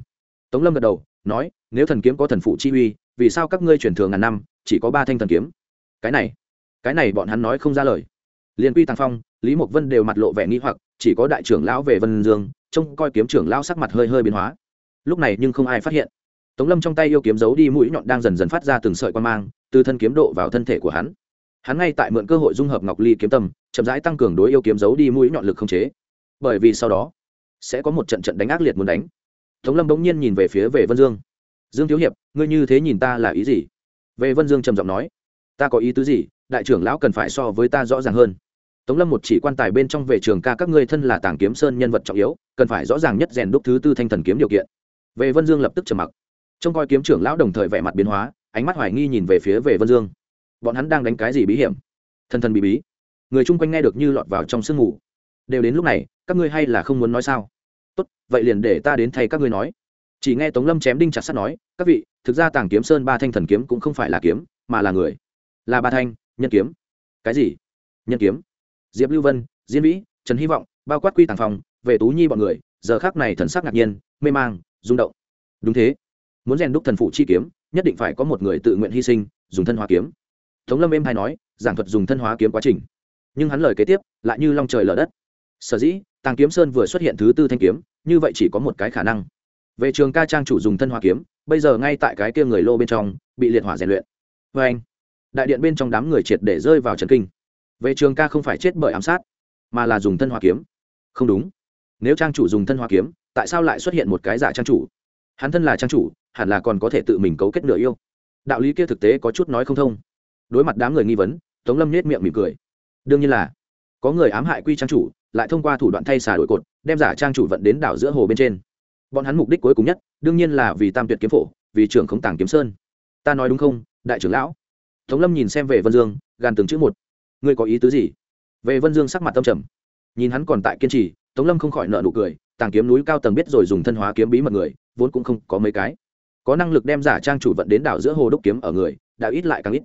Tống lâm gật đầu, nói, nếu thần kiếm có thần phụ chi uy, vì sao các ngươi truyền thừa ngàn năm, chỉ có ba thanh thần kiếm? Cái này cái này bọn hắn nói không ra lời liền quy tàng phong, lý mộc vân đều mặt lộ vẻ nghi hoặc, chỉ có đại trưởng lão về vân dương, trông coi kiếm trưởng lão sắc mặt hơi hơi biến hóa. Lúc này nhưng không ai phát hiện. Tống lâm trong tay yêu kiếm giấu đi mũi nhọn đang dần dần phát ra từng sợi quan mang, từ thân kiếm độ vào thân thể của hắn. Hắn ngay tại mượn cơ hội dung hợp ngọc ly kiếm tâm, chậm rãi tăng cường đối yêu kiếm giấu đi mũi nhọn lực không chế. Bởi vì sau đó, sẽ có một trận trận đánh ác liệt muốn đánh. Tống lâm bỗng nhiên nhìn về phía về vân dương. Dương thiếu hiệp, ngươi như thế nhìn ta là ý gì? Về vân dương trầm giọng nói, ta có ý tứ gì? Đại trưởng lão cần phải so với ta rõ ràng hơn. Tống lâm một chỉ quan tài bên trong về trường ca các ngươi thân là tàng kiếm sơn nhân vật trọng yếu, cần phải rõ ràng nhất rèn đúc thứ tư thanh thần kiếm điều kiện. Về vân dương lập tức trầm mặc. Trông coi kiếm trưởng lão đồng thời vẻ mặt biến hóa, ánh mắt hoài nghi nhìn về phía về vân dương. Bọn hắn đang đánh cái gì bí hiểm? Thân thân bí bí. Người chung quanh nghe được như lọt vào trong sương ngủ. đều đến lúc này, các ngươi hay là không muốn nói sao? Tốt, vậy liền để ta đến thay các ngươi nói. Chỉ nghe tống lâm chém đinh chặt sắt nói, các vị, thực ra tàng kiếm sơn ba thanh thần kiếm cũng không phải là kiếm, mà là người. Là ba thanh nhân kiếm. Cái gì? Nhân kiếm? Diệp lưu vân, diên vĩ, trần hy vọng, bao quát quy tàng phòng về tú nhi bọn người, giờ khác này thần sắc ngạc nhiên, mê mang, rung động. Đúng thế. Muốn rèn đúc thần phụ chi kiếm, nhất định phải có một người tự nguyện hy sinh, dùng thân hóa kiếm. Tống lâm êm hay nói, giảng thuật dùng thân hóa kiếm quá trình. Nhưng hắn lời kế tiếp, lại như long trời lở đất. Sở dĩ, tàng kiếm sơn vừa xuất hiện thứ tư thanh kiếm, như vậy chỉ có một cái khả năng. Về trường ca trang chủ dùng thân hóa kiếm, bây giờ ngay tại cái kia người lô bên trong, bị liệt hỏa rèn luyện. Vê anh đại điện bên trong đám người triệt để rơi vào trần kinh. Về trường ca không phải chết bởi ám sát, mà là dùng thân hoa kiếm. Không đúng. Nếu trang chủ dùng thân hoa kiếm, tại sao lại xuất hiện một cái giả trang chủ? Hắn thân là trang chủ, hẳn là còn có thể tự mình cấu kết nửa yêu. Đạo lý kia thực tế có chút nói không thông. Đối mặt đám người nghi vấn, tống lâm nhét miệng mỉm cười. Đương nhiên là, có người ám hại quy trang chủ, lại thông qua thủ đoạn thay xà đổi cột, đem giả trang chủ vận đến đảo giữa hồ bên trên. Bọn hắn mục đích cuối cùng nhất, đương nhiên là vì tam tuyệt kiếm phổ, vì trưởng không tàng kiếm sơn. Ta nói đúng không, đại trưởng lão? Tống lâm nhìn xem về vân dương, gàn từng chữ một. Ngươi có ý tứ gì? Về vân dương sắc mặt tâm trầm. Nhìn hắn còn tại kiên trì, tống lâm không khỏi nợ nụ cười, tàng kiếm núi cao tầng biết rồi dùng thân hóa kiếm bí mật người, vốn cũng không có mấy cái. Có năng lực đem giả trang chủ vận đến đảo giữa hồ đúc kiếm ở người, đã ít lại càng ít.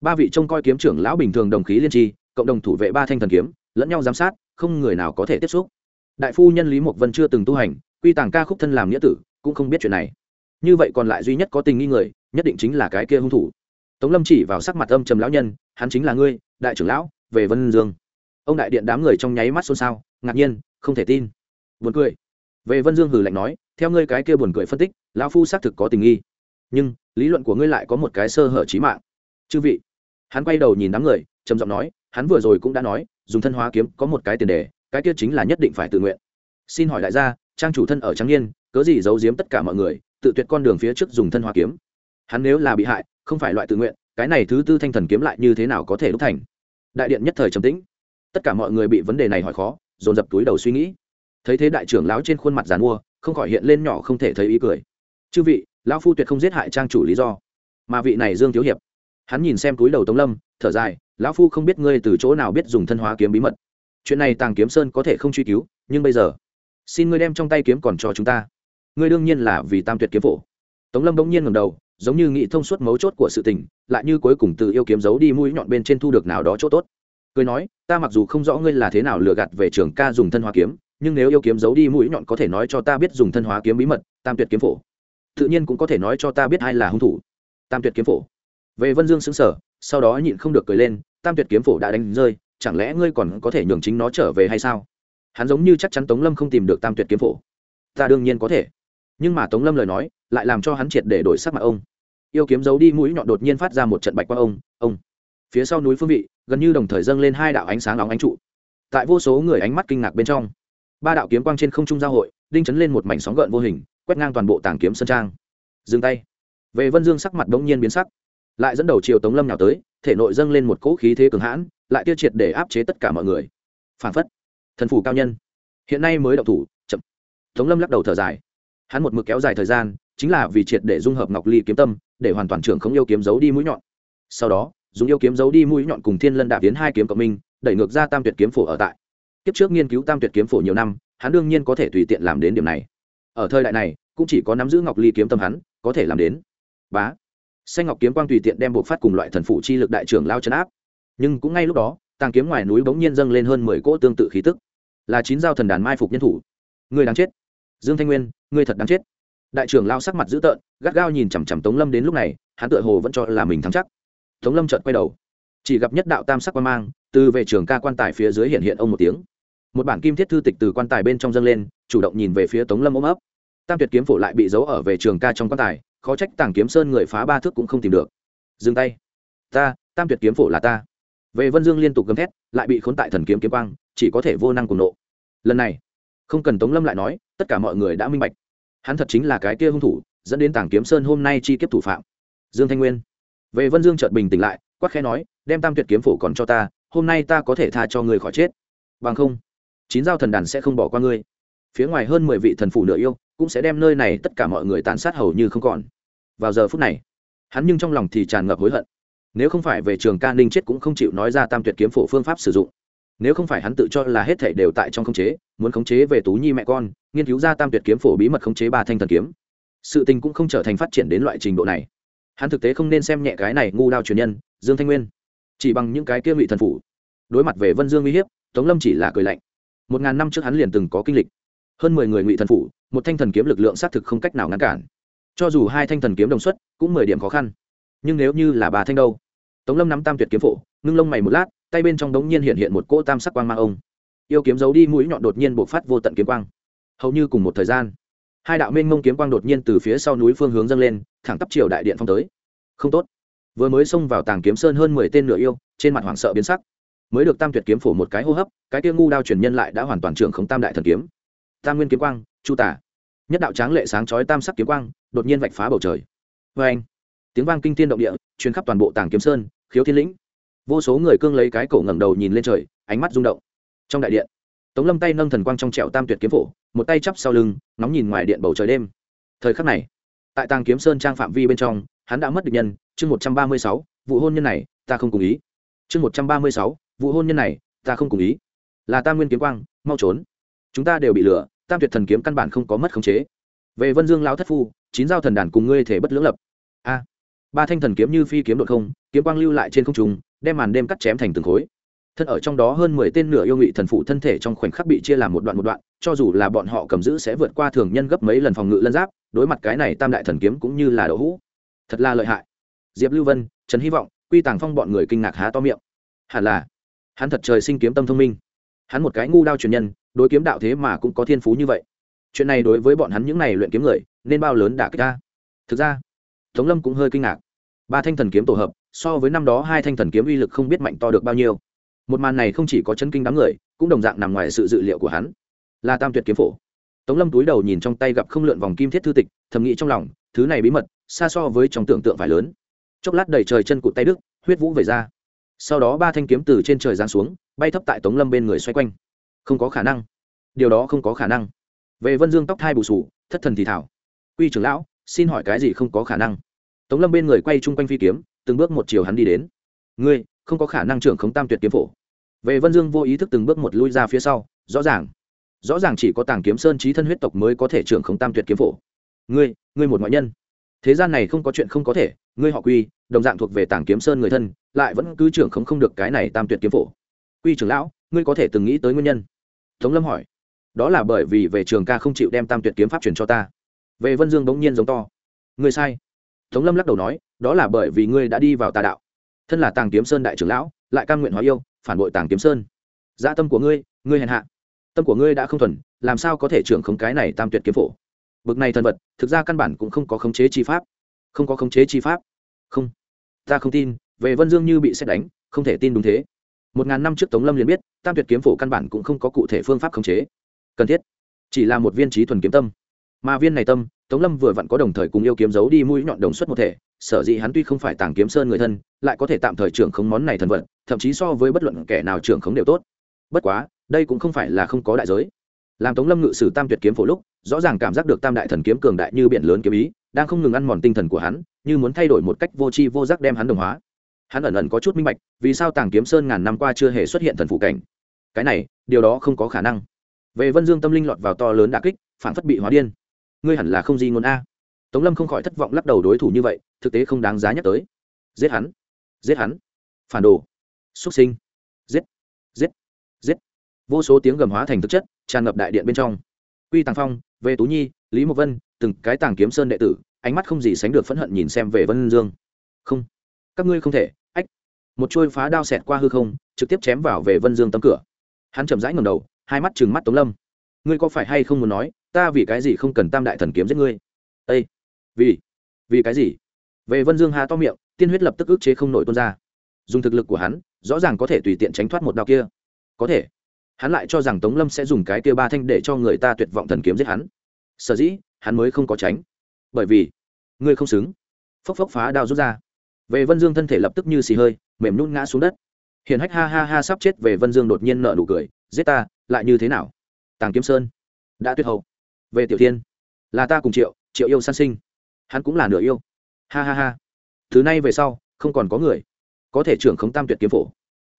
Ba vị trông coi kiếm trưởng lão bình thường đồng khí liên tri, cộng đồng thủ vệ ba thanh thần kiếm, lẫn nhau giám sát, không người nào có thể tiếp xúc. Đại phu nhân lý mộc vân chưa từng tu hành, quy tàng ca khúc thân làm nghĩa tử, cũng không biết chuyện này. Như vậy còn lại duy nhất có tình nghi người, nhất định chính là cái kia hung thủ tống lâm chỉ vào sắc mặt âm trầm lão nhân, hắn chính là ngươi, đại trưởng lão, về vân dương. Ông đại điện đám người trong nháy mắt xôn xao, ngạc nhiên, không thể tin. Buồn cười. Về vân dương hừ lạnh nói, theo ngươi cái kia buồn cười phân tích, lão phu xác thực có tình nghi. Nhưng, lý luận của ngươi lại có một cái sơ hở trí mạng. Chư vị. Hắn quay đầu nhìn đám người, trầm giọng nói, hắn vừa rồi cũng đã nói, dùng thân hóa kiếm có một cái tiền đề, cái kia chính là nhất định phải tự nguyện. Xin hỏi đại gia, trang chủ thân ở trắng niên, cớ gì giấu giếm tất cả mọi người, tự tuyệt con đường phía trước dùng thân hóa kiếm? Hắn nếu là bị hại không phải loại tự nguyện, cái này thứ tư thanh thần kiếm lại như thế nào có thể đúc thành? Đại điện nhất thời trầm tĩnh. Tất cả mọi người bị vấn đề này hỏi khó, dồn dập túi đầu suy nghĩ. Thấy thế đại trưởng lão trên khuôn mặt giàn mua, không khỏi hiện lên nhỏ không thể thấy ý cười. Chư vị, lão phu tuyệt không giết hại trang chủ lý do. Mà vị này dương thiếu hiệp. Hắn nhìn xem túi đầu tống lâm, thở dài, lão phu không biết ngươi từ chỗ nào biết dùng thân hóa kiếm bí mật. Chuyện này tàng kiếm sơn có thể không truy cứu, nhưng bây giờ, xin ngươi đem trong tay kiếm còn cho chúng ta. Ngươi đương nhiên là vì tam tuyệt kiếm phổ. Tống lâm bỗng nhiên ngầm đầu giống như nghĩ thông suốt mấu chốt của sự tình, lại như cuối cùng tự yêu kiếm giấu đi mũi nhọn bên trên thu được nào đó chỗ tốt. Cười nói, ta mặc dù không rõ ngươi là thế nào lừa gạt về trường ca dùng thân hóa kiếm, nhưng nếu yêu kiếm giấu đi mũi nhọn có thể nói cho ta biết dùng thân hóa kiếm bí mật, tam tuyệt kiếm phổ. Tự nhiên cũng có thể nói cho ta biết ai là hung thủ. Tam tuyệt kiếm phổ. Về vân dương xứng sở sau đó nhịn không được cười lên, tam tuyệt kiếm phổ đã đánh rơi, chẳng lẽ ngươi còn có thể nhường chính nó trở về hay sao? Hắn giống như chắc chắn tống lâm không tìm được tam tuyệt kiếm phổ. Ta đương nhiên có thể. Nhưng mà tống lâm lời nói lại làm cho hắn triệt để đổi sắc mặt ông yêu kiếm giấu đi mũi nhọn đột nhiên phát ra một trận bạch qua ông ông. Phía sau núi phương vị, gần như đồng thời dâng lên hai đạo ánh sáng nóng ánh trụ. Tại vô số người ánh mắt kinh ngạc bên trong, ba đạo kiếm quang trên không trung giao hội, đinh chấn lên một mảnh sóng gợn vô hình, quét ngang toàn bộ tàng kiếm sơn trang. Dừng tay. Về vân dương sắc mặt bỗng nhiên biến sắc. Lại dẫn đầu triều tống lâm nào tới, thể nội dâng lên một cỗ khí thế cường hãn, lại tiêu triệt để áp chế tất cả mọi người. Phản phất, thần phủ cao nhân. Hiện nay mới đậu thủ, chậm. Tống lâm lắc đầu thở dài. Hắn một mực kéo dài thời gian, chính là vì triệt để dung hợp ngọc ly kiếm tâm để hoàn toàn trưởng không yêu kiếm giấu đi mũi nhọn. Sau đó, dùng yêu kiếm giấu đi mũi nhọn cùng thiên lân đạp tiến hai kiếm cộng minh, đẩy ngược ra tam tuyệt kiếm phổ ở tại. Kiếp trước nghiên cứu tam tuyệt kiếm phổ nhiều năm, hắn đương nhiên có thể tùy tiện làm đến điểm này. Ở thời đại này, cũng chỉ có nắm giữ ngọc ly kiếm tâm hắn, có thể làm đến. Bá. Xanh ngọc kiếm quang tùy tiện đem buộc phát cùng loại thần phụ chi lực đại trưởng lao chấn áp. Nhưng cũng ngay lúc đó, tàng kiếm ngoài núi bỗng nhiên dâng lên hơn mười cỗ tương tự khí tức. Là chín giao thần đàn mai phục nhân thủ. Người đáng chết. Dương thanh nguyên, người thật đáng chết đại trưởng lao sắc mặt dữ tợn, gắt gao nhìn chằm chằm tống lâm đến lúc này, hắn tựa hồ vẫn cho là mình thắng chắc. Tống lâm chợt quay đầu. Chỉ gặp nhất đạo tam sắc quan mang, từ về trường ca quan tài phía dưới hiện hiện ông một tiếng. Một bản kim thiết thư tịch từ quan tài bên trong dâng lên, chủ động nhìn về phía tống lâm ôm ấp. Tam tuyệt kiếm phổ lại bị giấu ở về trường ca trong quan tài, khó trách tàng kiếm sơn người phá ba thước cũng không tìm được. Dừng tay. Ta, tam tuyệt kiếm phổ là ta. Về vân dương liên tục gầm thét, lại bị khốn tại thần kiếm kiếm quang, chỉ có thể vô năng cùng nộ. Lần này, không cần tống lâm lại nói, tất cả mọi người đã minh bạch hắn thật chính là cái kia hung thủ, dẫn đến tảng kiếm sơn hôm nay chi kiếp thủ phạm. Dương thanh nguyên. Về vân dương chợt bình tĩnh lại quắc khẽ nói, đem tam tuyệt kiếm phổ còn cho ta, hôm nay ta có thể tha cho người khỏi chết. Bằng không, chín giao thần đàn sẽ không bỏ qua ngươi. Phía ngoài hơn mười vị thần phủ nửa yêu, cũng sẽ đem nơi này tất cả mọi người tàn sát hầu như không còn. Vào giờ phút này, hắn nhưng trong lòng thì tràn ngập hối hận. Nếu không phải về trường ca ninh chết cũng không chịu nói ra tam tuyệt kiếm phổ phương pháp sử dụng nếu không phải hắn tự cho là hết thể đều tại trong khống chế, muốn khống chế về tú nhi mẹ con, nghiên cứu ra tam tuyệt kiếm phổ bí mật khống chế ba thanh thần kiếm. Sự tình cũng không trở thành phát triển đến loại trình độ này. Hắn thực tế không nên xem nhẹ cái này ngu đao truyền nhân, dương thanh nguyên. Chỉ bằng những cái kia ngụy thần phủ. Đối mặt về vân dương uy hiếp, tống lâm chỉ là cười lạnh. Một ngàn năm trước hắn liền từng có kinh lịch. Hơn mười người ngụy thần phủ, một thanh thần kiếm lực lượng xác thực không cách nào ngăn cản. Cho dù hai thanh thần kiếm đồng xuất, cũng mười điểm khó khăn. Nhưng nếu như là bà thanh đâu? Tống lâm nắm tam tuyệt kiếm phổ, ngưng lông mày một lát tay bên trong đống nhiên hiện hiện một cỗ tam sắc quang mang ông. Yêu kiếm giấu đi mũi nhọn đột nhiên bộc phát vô tận kiếm quang. Hầu như cùng một thời gian, hai đạo mênh mông kiếm quang đột nhiên từ phía sau núi phương hướng dâng lên, thẳng tắp chiều đại điện phong tới. Không tốt. Vừa mới xông vào tàng kiếm sơn hơn mười tên nửa yêu, trên mặt hoảng sợ biến sắc. Mới được tam tuyệt kiếm phổ một cái hô hấp, cái kia ngu đao truyền nhân lại đã hoàn toàn trưởng khống tam đại thần kiếm. Tam nguyên kiếm quang, chu tả. Nhất đạo tráng lệ sáng chói tam sắc kiếm quang, đột nhiên vạch phá bầu trời. Vê anh tiếng vang kinh thiên động địa, truyền khắp toàn bộ tàng kiếm sơn, khiếu thiên lĩnh vô số người cương lấy cái cổ ngẩng đầu nhìn lên trời, ánh mắt rung động. Trong đại điện, tống lâm tay nâng thần quang trong trẹo tam tuyệt kiếm phổ, một tay chắp sau lưng, ngóng nhìn ngoài điện bầu trời đêm. Thời khắc này, tại tàng kiếm sơn trang phạm vi bên trong, hắn đã mất địch nhân, chương một trăm ba mươi sáu, vụ hôn nhân này, ta không cùng ý. Chương một trăm ba mươi sáu, vụ hôn nhân này, ta không cùng ý. Là tam nguyên kiếm quang, mau trốn. Chúng ta đều bị lừa tam tuyệt thần kiếm căn bản không có mất khống chế. Về vân dương lao thất phu, chín giao thần đàn cùng ngươi thể bất lưỡng lập. A, ba thanh thần kiếm như phi kiếm đột không, kiếm quang lưu lại trên không trung đem màn đêm cắt chém thành từng khối. Thân ở trong đó hơn mười tên nửa yêu ngụy thần phụ thân thể trong khoảnh khắc bị chia làm một đoạn một đoạn, cho dù là bọn họ cầm giữ sẽ vượt qua thường nhân gấp mấy lần phòng ngự lân giáp, đối mặt cái này tam đại thần kiếm cũng như là đậu hũ. Thật là lợi hại. Diệp lưu vân, trần hy vọng, quy tàng phong bọn người kinh ngạc há to miệng. Hẳn là, hắn thật trời sinh kiếm tâm thông minh. Hắn một cái ngu đao truyền nhân, đối kiếm đạo thế mà cũng có thiên phú như vậy. Chuyện này đối với bọn hắn những này luyện kiếm người, nên bao lớn đả kích ta. Thực ra, tống lâm cũng hơi kinh ngạc. Ba thanh thần kiếm tổ hợp so với năm đó hai thanh thần kiếm uy lực không biết mạnh to được bao nhiêu. Một màn này không chỉ có chân kinh đám người, cũng đồng dạng nằm ngoài sự dự liệu của hắn. Là tam tuyệt kiếm phổ. Tống lâm túi đầu nhìn trong tay gặp không lượn vòng kim thiết thư tịch, thầm nghĩ trong lòng, thứ này bí mật, xa so với trong tưởng tượng phải lớn. Chốc lát đầy trời chân cụt tay đức huyết vũ về ra. Sau đó ba thanh kiếm từ trên trời giáng xuống, bay thấp tại tống lâm bên người xoay quanh. Không có khả năng. Điều đó không có khả năng. Về vân dương tóc thai bù sù, thất thần thì thảo. Quy trưởng lão, xin hỏi cái gì không có khả năng? Tống lâm bên người quay chung quanh phi kiếm từng bước một chiều hắn đi đến. Ngươi, không có khả năng trưởng khống tam tuyệt kiếm phổ. Về vân dương vô ý thức từng bước một lui ra phía sau, rõ ràng. Rõ ràng chỉ có tàng kiếm sơn trí thân huyết tộc mới có thể trưởng khống tam tuyệt kiếm phổ. Ngươi ngươi một ngoại nhân. Thế gian này không có chuyện không có thể, ngươi họ quy, đồng dạng thuộc về tàng kiếm sơn người thân, lại vẫn cứ trưởng khống không được cái này tam tuyệt kiếm phổ. Quy trưởng lão, ngươi có thể từng nghĩ tới nguyên nhân? Tống lâm hỏi. Đó là bởi vì về trường ca không chịu đem tam tuyệt kiếm pháp truyền cho ta. Về vân dương bỗng nhiên giống to. Ngươi sai tống lâm lắc đầu nói, đó là bởi vì ngươi đã đi vào tà đạo. Thân là tàng kiếm sơn đại trưởng lão, lại căn nguyện hóa yêu, phản bội tàng kiếm sơn. Dạ tâm của ngươi ngươi hèn hạ. Tâm của ngươi đã không thuần, làm sao có thể trưởng khống cái này tam tuyệt kiếm phổ? Bực này thần vật, thực ra căn bản cũng không có khống chế chi pháp. Không có khống chế chi pháp. Không. Ta không tin, về vân dương như bị xét đánh, không thể tin đúng thế. Một ngàn năm trước tống lâm liền biết, tam tuyệt kiếm phổ căn bản cũng không có cụ thể phương pháp khống chế. Cần thiết. Chỉ là một viên trí thuần kiếm tâm. Mà viên này tâm tống lâm vừa vặn có đồng thời cùng yêu kiếm giấu đi mũi nhọn đồng xuất một thể, sở dĩ hắn tuy không phải tàng kiếm sơn người thân, lại có thể tạm thời trưởng khống món này thần vật, thậm chí so với bất luận kẻ nào trưởng khống đều tốt. Bất quá, đây cũng không phải là không có đại giới. Làm tống lâm ngự sử tam tuyệt kiếm phổ lúc, rõ ràng cảm giác được tam đại thần kiếm cường đại như biển lớn kiếm ý, đang không ngừng ăn mòn tinh thần của hắn, như muốn thay đổi một cách vô tri vô giác đem hắn đồng hóa. Hắn ẩn ẩn có chút minh bạch, vì sao tàng kiếm sơn ngàn năm qua chưa hề xuất hiện thần phụ cảnh. Cái này, điều đó không có khả năng. Về vân dương tâm linh lọt vào to lớn đà kích phản phất bị hóa điên ngươi hẳn là không di ngôn a. Tống lâm không khỏi thất vọng lắc đầu đối thủ như vậy, thực tế không đáng giá nhắc tới. Giết hắn giết hắn. Phản đồ. Xuất sinh. Giết giết giết. Vô số tiếng gầm hóa thành thực chất, tràn ngập đại điện bên trong. Quy tàng phong về tú nhi, lý mộc vân, từng cái tàng kiếm sơn đệ tử, ánh mắt không gì sánh được phẫn hận nhìn xem về vân dương. Không, các ngươi không thể, ách. Một trôi phá đao xẹt qua hư không, trực tiếp chém vào về vân dương tấm cửa. Hắn chậm rãi ngầm đầu, hai mắt trừng mắt tống lâm. Ngươi có phải hay không muốn nói ta vì cái gì không cần tam đại thần kiếm giết ngươi? Â vì vì cái gì? Về vân dương hà to miệng, tiên huyết lập tức ức chế không nổi tuôn ra. Dùng thực lực của hắn, rõ ràng có thể tùy tiện tránh thoát một đao kia. Có thể. Hắn lại cho rằng tống lâm sẽ dùng cái kia ba thanh để cho người ta tuyệt vọng thần kiếm giết hắn. Sở dĩ, hắn mới không có tránh. Bởi vì, ngươi không xứng. Phốc phốc phá đao rút ra. Về vân dương thân thể lập tức như xì hơi, mềm nhún ngã xuống đất. Hiền hách ha ha ha sắp chết về vân dương đột nhiên nợ nụ cười. Giết ta, lại như thế nào? Tàng kiếm sơn. Đã tuyệt hậu về tiểu thiên. Là ta cùng triệu triệu yêu san sinh. Hắn cũng là nửa yêu. Ha ha ha. Thứ này về sau, không còn có người. Có thể trưởng khống tam tuyệt kiếm phổ.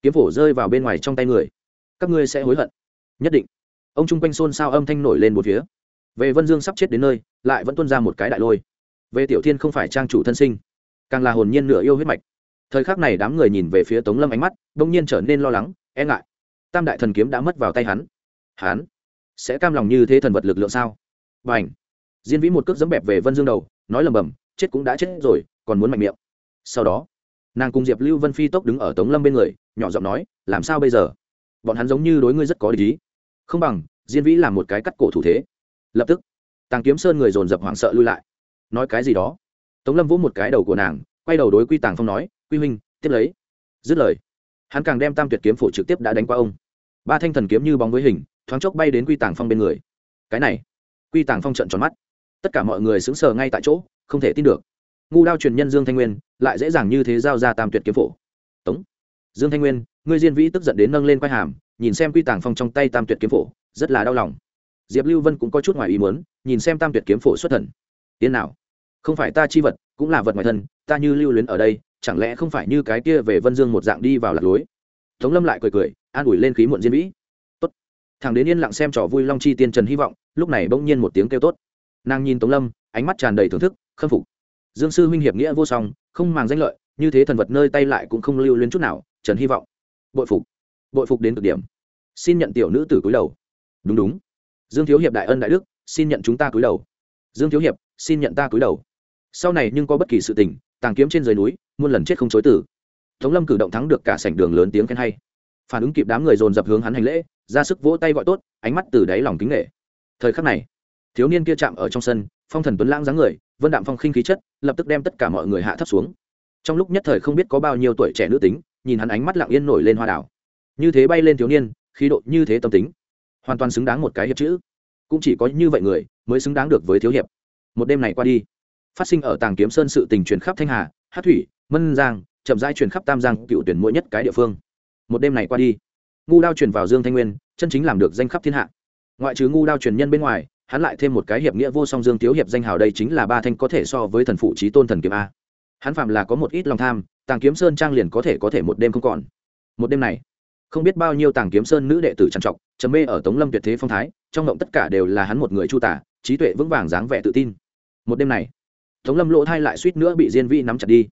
Kiếm phổ rơi vào bên ngoài trong tay người. Các ngươi sẽ hối hận. Nhất định. Ông chung quanh xôn xao âm thanh nổi lên một phía. Về vân dương sắp chết đến nơi, lại vẫn tuân ra một cái đại lôi. Về tiểu thiên không phải trang chủ thân sinh, càng là hồn nhiên nửa yêu huyết mạch. Thời khắc này đám người nhìn về phía tống lâm ánh mắt đ ỗ n g nhiên trở nên lo lắng e ngại. Tam đại thần kiếm đã mất vào tay hắn. Hắn sẽ cam lòng như thế thần vật lực lượng sao? Và ảnh. Diên vĩ một cước dấm bẹp về vân dương đầu, nói lầm bầm chết cũng đã chết rồi, còn muốn mạnh miệng. Sau đó, nàng cùng diệp lưu vân phi tốc đứng ở tống lâm bên người, nhỏ giọng nói, làm sao bây giờ? Bọn hắn giống như đối ngươi rất có lý. Không bằng, diên vĩ làm một cái cắt cổ thủ thế. Lập tức, tàng kiếm sơn người dồn dập hoảng sợ lui lại. Nói cái gì đó? Tống lâm vỗ một cái đầu của nàng, quay đầu đối quy tàng phong nói, quy huynh, tiếp lấy. Dứt lời, hắn càng đem tam tuyệt kiếm phổ trực tiếp đã đánh qua ông. Ba thanh thần kiếm như bóng với hình, thoáng chốc bay đến quy tàng phong bên người. Cái này quy tàng phong trận tròn mắt. Tất cả mọi người sững sờ ngay tại chỗ, không thể tin được. Ngu đao truyền nhân dương thanh nguyên lại dễ dàng như thế giao ra tam tuyệt kiếm phổ. Tống, dương thanh nguyên, ngươi diên vĩ tức giận đến nâng lên quai hàm, nhìn xem quy tàng phong trong tay tam tuyệt kiếm phổ, rất là đau lòng. Diệp lưu vân cũng có chút ngoài ý muốn, nhìn xem tam tuyệt kiếm phổ xuất thần. Tiến nào? Không phải ta chi vật, cũng là vật ngoài thân, ta như lưu luyến ở đây, chẳng lẽ không phải như cái kia về vân dương một dạng đi vào lạc lối? Tống lâm lại cười cười, an ủi lên khí muộn diên vĩ thằng đến yên lặng xem trò vui long chi tiên trần hy vọng, lúc này bỗng nhiên một tiếng kêu tốt. Nàng nhìn tống lâm, ánh mắt tràn đầy thưởng thức, khâm phục. Dương sư huynh hiệp nghĩa vô song, không màng danh lợi, như thế thần vật nơi tay lại cũng không lưu luyến chút nào, trần hy vọng. Bội phục bội phục đến cực điểm. Xin nhận tiểu nữ tử cúi đầu. Đúng đúng. Dương thiếu hiệp đại ân đại đức, xin nhận chúng ta cúi đầu. Dương thiếu hiệp, xin nhận ta cúi đầu. Sau này nhưng có bất kỳ sự tình, tàng kiếm trên dưới núi, muôn lần chết không chối tử tống lâm cử động thắng được cả sảnh đường lớn tiếng khen hay. Phản ứng kịp đám người dồn dập hướng hắn hành lễ ra sức vỗ tay gọi tốt, ánh mắt từ đáy lòng kính nghệ thời khắc này, thiếu niên kia chạm ở trong sân, phong thần tuấn lãng dáng người, vân đạm phong khinh khí chất, lập tức đem tất cả mọi người hạ thấp xuống. Trong lúc nhất thời không biết có bao nhiêu tuổi trẻ nữ tính, nhìn hắn ánh mắt lặng yên nổi lên hoa đảo. Như thế bay lên thiếu niên, khí độ như thế tâm tính, hoàn toàn xứng đáng một cái hiệp chữ. Cũng chỉ có như vậy người, mới xứng đáng được với thiếu hiệp. Một đêm này qua đi, phát sinh ở tàng kiếm sơn sự tình truyền khắp thanh hà hát thủy, mân giang, chậm rãi truyền khắp tam giang cựu tuyển mỗi nhất cái địa phương. Một đêm này qua đi ngu đao truyền vào dương thanh nguyên, chân chính làm được danh khắp thiên hạ. Ngoại trừ ngu đao truyền nhân bên ngoài, hắn lại thêm một cái hiệp nghĩa vô song dương thiếu hiệp danh hào đây chính là ba thanh có thể so với thần phụ trí tôn thần kiếm a. Hắn phạm là có một ít lòng tham, tàng kiếm sơn trang liền có thể có thể một đêm không còn. Một đêm này, không biết bao nhiêu tàng kiếm sơn nữ đệ tử trằn trọc, trầm mê ở tống lâm tuyệt thế phong thái, trong động tất cả đều là hắn một người chu tả, trí tuệ vững vàng dáng vẻ tự tin. Một đêm này, tống lâm lỗ thai lại suýt nữa bị diên vi nắm chặt đi.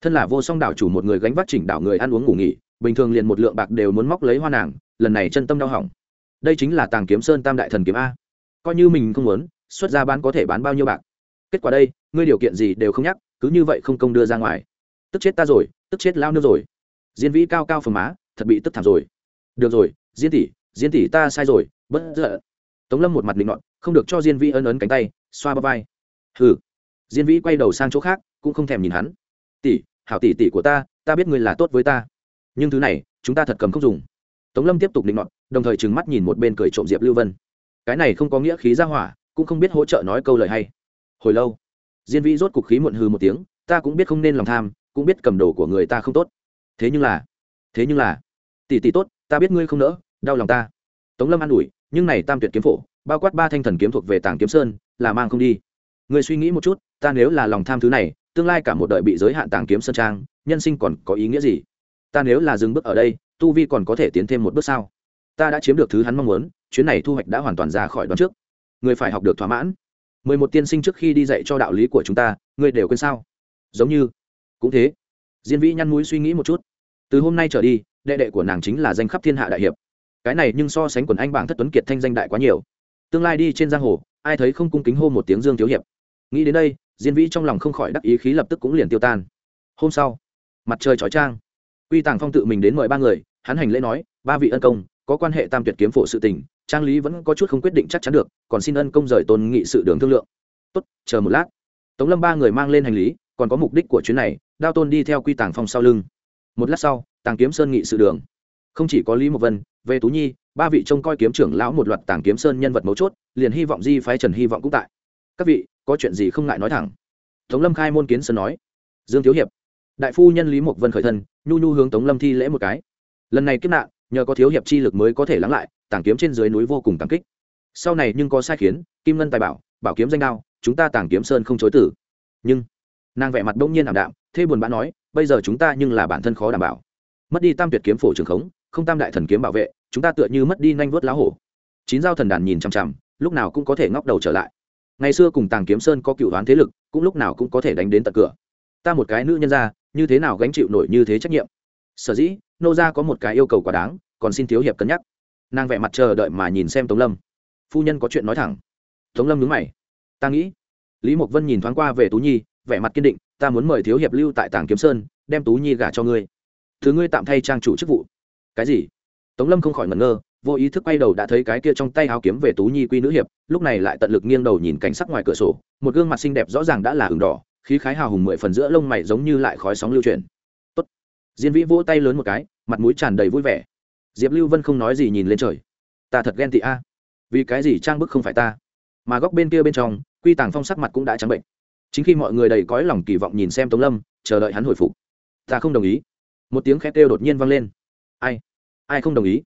Thân là vô song đảo chủ một người gánh vác chỉnh đảo người ăn uống ngủ nghỉ bình thường liền một lượng bạc đều muốn móc lấy hoa nàng, lần này chân tâm đau hỏng. Đây chính là tàng kiếm sơn tam đại thần kiếm a. Coi như mình không muốn, xuất ra bán có thể bán bao nhiêu bạc. Kết quả đây, ngươi điều kiện gì đều không nhắc, cứ như vậy không công đưa ra ngoài. Tức chết ta rồi, tức chết lao nước rồi. Diên vĩ cao cao phồng má, thật bị tức thảm rồi. Được rồi, diên tỷ diên tỷ ta sai rồi, bất giận. Tống lâm một mặt định ngọn không được cho diên vĩ ân ấn cánh tay, xoa ba vai. Hừ. Diên vĩ quay đầu sang chỗ khác, cũng không thèm nhìn hắn. Tỷ, hảo tỷ tỷ của ta ta biết ngươi là tốt với ta nhưng thứ này, chúng ta thật cầm không dùng. Tống lâm tiếp tục định ngọn đồng thời trừng mắt nhìn một bên cười trộm diệp lưu vân. Cái này không có nghĩa khí ra hỏa, cũng không biết hỗ trợ nói câu lời hay. Hồi lâu, diên vĩ rốt cục khí muộn hư một tiếng, ta cũng biết không nên lòng tham, cũng biết cầm đồ của người ta không tốt. Thế nhưng là, thế nhưng là, tỷ tỷ tốt, ta biết ngươi không nỡ, đau lòng ta. Tống lâm an ủi, nhưng này tam tuyệt kiếm phổ, bao quát ba thanh thần kiếm thuộc về tàng kiếm sơn, là mang không đi. Người suy nghĩ một chút, ta nếu là lòng tham thứ này, tương lai cả một đời bị giới hạn tàng kiếm sơn trang, nhân sinh còn có ý nghĩa gì? Ta nếu là dừng bước ở đây, tu vi còn có thể tiến thêm một bước sao? Ta đã chiếm được thứ hắn mong muốn, chuyến này thu hoạch đã hoàn toàn ra khỏi đoán trước. Người phải học được thỏa mãn. Mười một tiên sinh trước khi đi dạy cho đạo lý của chúng ta, ngươi đều quên sao? Giống như, cũng thế. Diên vĩ nhăn mũi suy nghĩ một chút. Từ hôm nay trở đi, đệ đệ của nàng chính là danh khắp thiên hạ đại hiệp. Cái này nhưng so sánh quần anh bảng thất tuấn kiệt thanh danh đại quá nhiều. Tương lai đi trên giang hồ, ai thấy không cung kính hô một tiếng dương thiếu hiệp. Nghĩ đến đây, diên vĩ trong lòng không khỏi đắc ý khí lập tức cũng liền tiêu tan. Hôm sau, mặt trời chói trang quy tàng phong tự mình đến mời ba người, hắn hành lễ nói, ba vị ân công, có quan hệ tam tuyệt kiếm phổ sự tình, trang lý vẫn có chút không quyết định chắc chắn được, còn xin ân công rời tôn nghị sự đường thương lượng. Tốt, chờ một lát. Tống lâm ba người mang lên hành lý, còn có mục đích của chuyến này, đao tôn đi theo quy tàng phong sau lưng. Một lát sau, tàng kiếm sơn nghị sự đường. Không chỉ có lý mộc vân, về tú nhi, ba vị trông coi kiếm trưởng lão một loạt tàng kiếm sơn nhân vật mấu chốt, liền hy vọng di phái trần hy vọng cũng tại. Các vị, có chuyện gì không ngại nói thẳng. Tống lâm khai môn kiến sơn nói. Dương thiếu hiệp. Đại phu nhân lý mộc vân khởi thân nhu nhu hướng tống lâm thi lễ một cái. Lần này kiếp nạn, nhờ có thiếu hiệp chi lực mới có thể lắng lại, tàng kiếm trên dưới núi vô cùng tàng kích. Sau này nhưng có sai khiến, kim ngân tài bảo bảo kiếm danh đao, chúng ta tàng kiếm sơn không chối tử. Nhưng, nàng vẻ mặt đông nhiên ảm đạm thế buồn bã nói, bây giờ chúng ta nhưng là bản thân khó đảm bảo. Mất đi tam tuyệt kiếm phổ trường khống, không tam đại thần kiếm bảo vệ, chúng ta tựa như mất đi nanh vớt lá hổ. Chín dao thần đàn nhìn chằm chằm, lúc nào cũng có thể ngóc đầu trở lại. Ngày xưa cùng tàng kiếm sơn có cựu đoán thế lực, cũng lúc nào cũng có thể đánh đến tận cửa. Ta một cái nữ nhân ra như thế nào gánh chịu nổi như thế trách nhiệm? Sở dĩ, nô gia có một cái yêu cầu quá đáng, còn xin thiếu hiệp cân nhắc. Nàng vẻ mặt chờ đợi mà nhìn xem tống lâm. Phu nhân có chuyện nói thẳng. Tống lâm nhướng mày. Ta nghĩ, lý mộc vân nhìn thoáng qua về tú nhi, vẻ mặt kiên định, ta muốn mời thiếu hiệp lưu tại tàng kiếm sơn, đem tú nhi gả cho ngươi. Thứ ngươi tạm thay trang chủ chức vụ. Cái gì? Tống lâm không khỏi ngẩn ngơ, vô ý thức quay đầu đã thấy cái kia trong tay áo kiếm về tú nhi quy nữ hiệp, lúc này lại tận lực nghiêng đầu nhìn cảnh sắc ngoài cửa sổ, một gương mặt xinh đẹp rõ ràng đã là hừng đỏ khí khái hào hùng mười phần giữa lông mày giống như lại khói sóng lưu truyền Tốt. diên vĩ vỗ tay lớn một cái, mặt mũi tràn đầy vui vẻ. Diệp lưu vân không nói gì nhìn lên trời. Ta thật ghen tị a. Vì cái gì trang bức không phải ta? Mà góc bên kia bên trong, quy tàng phong sắc mặt cũng đã trắng bệnh. Chính khi mọi người đầy cõi lòng kỳ vọng nhìn xem tống lâm, chờ đợi hắn hồi phục. Ta không đồng ý. Một tiếng khét kêu đột nhiên vang lên. Ai? Ai không đồng ý?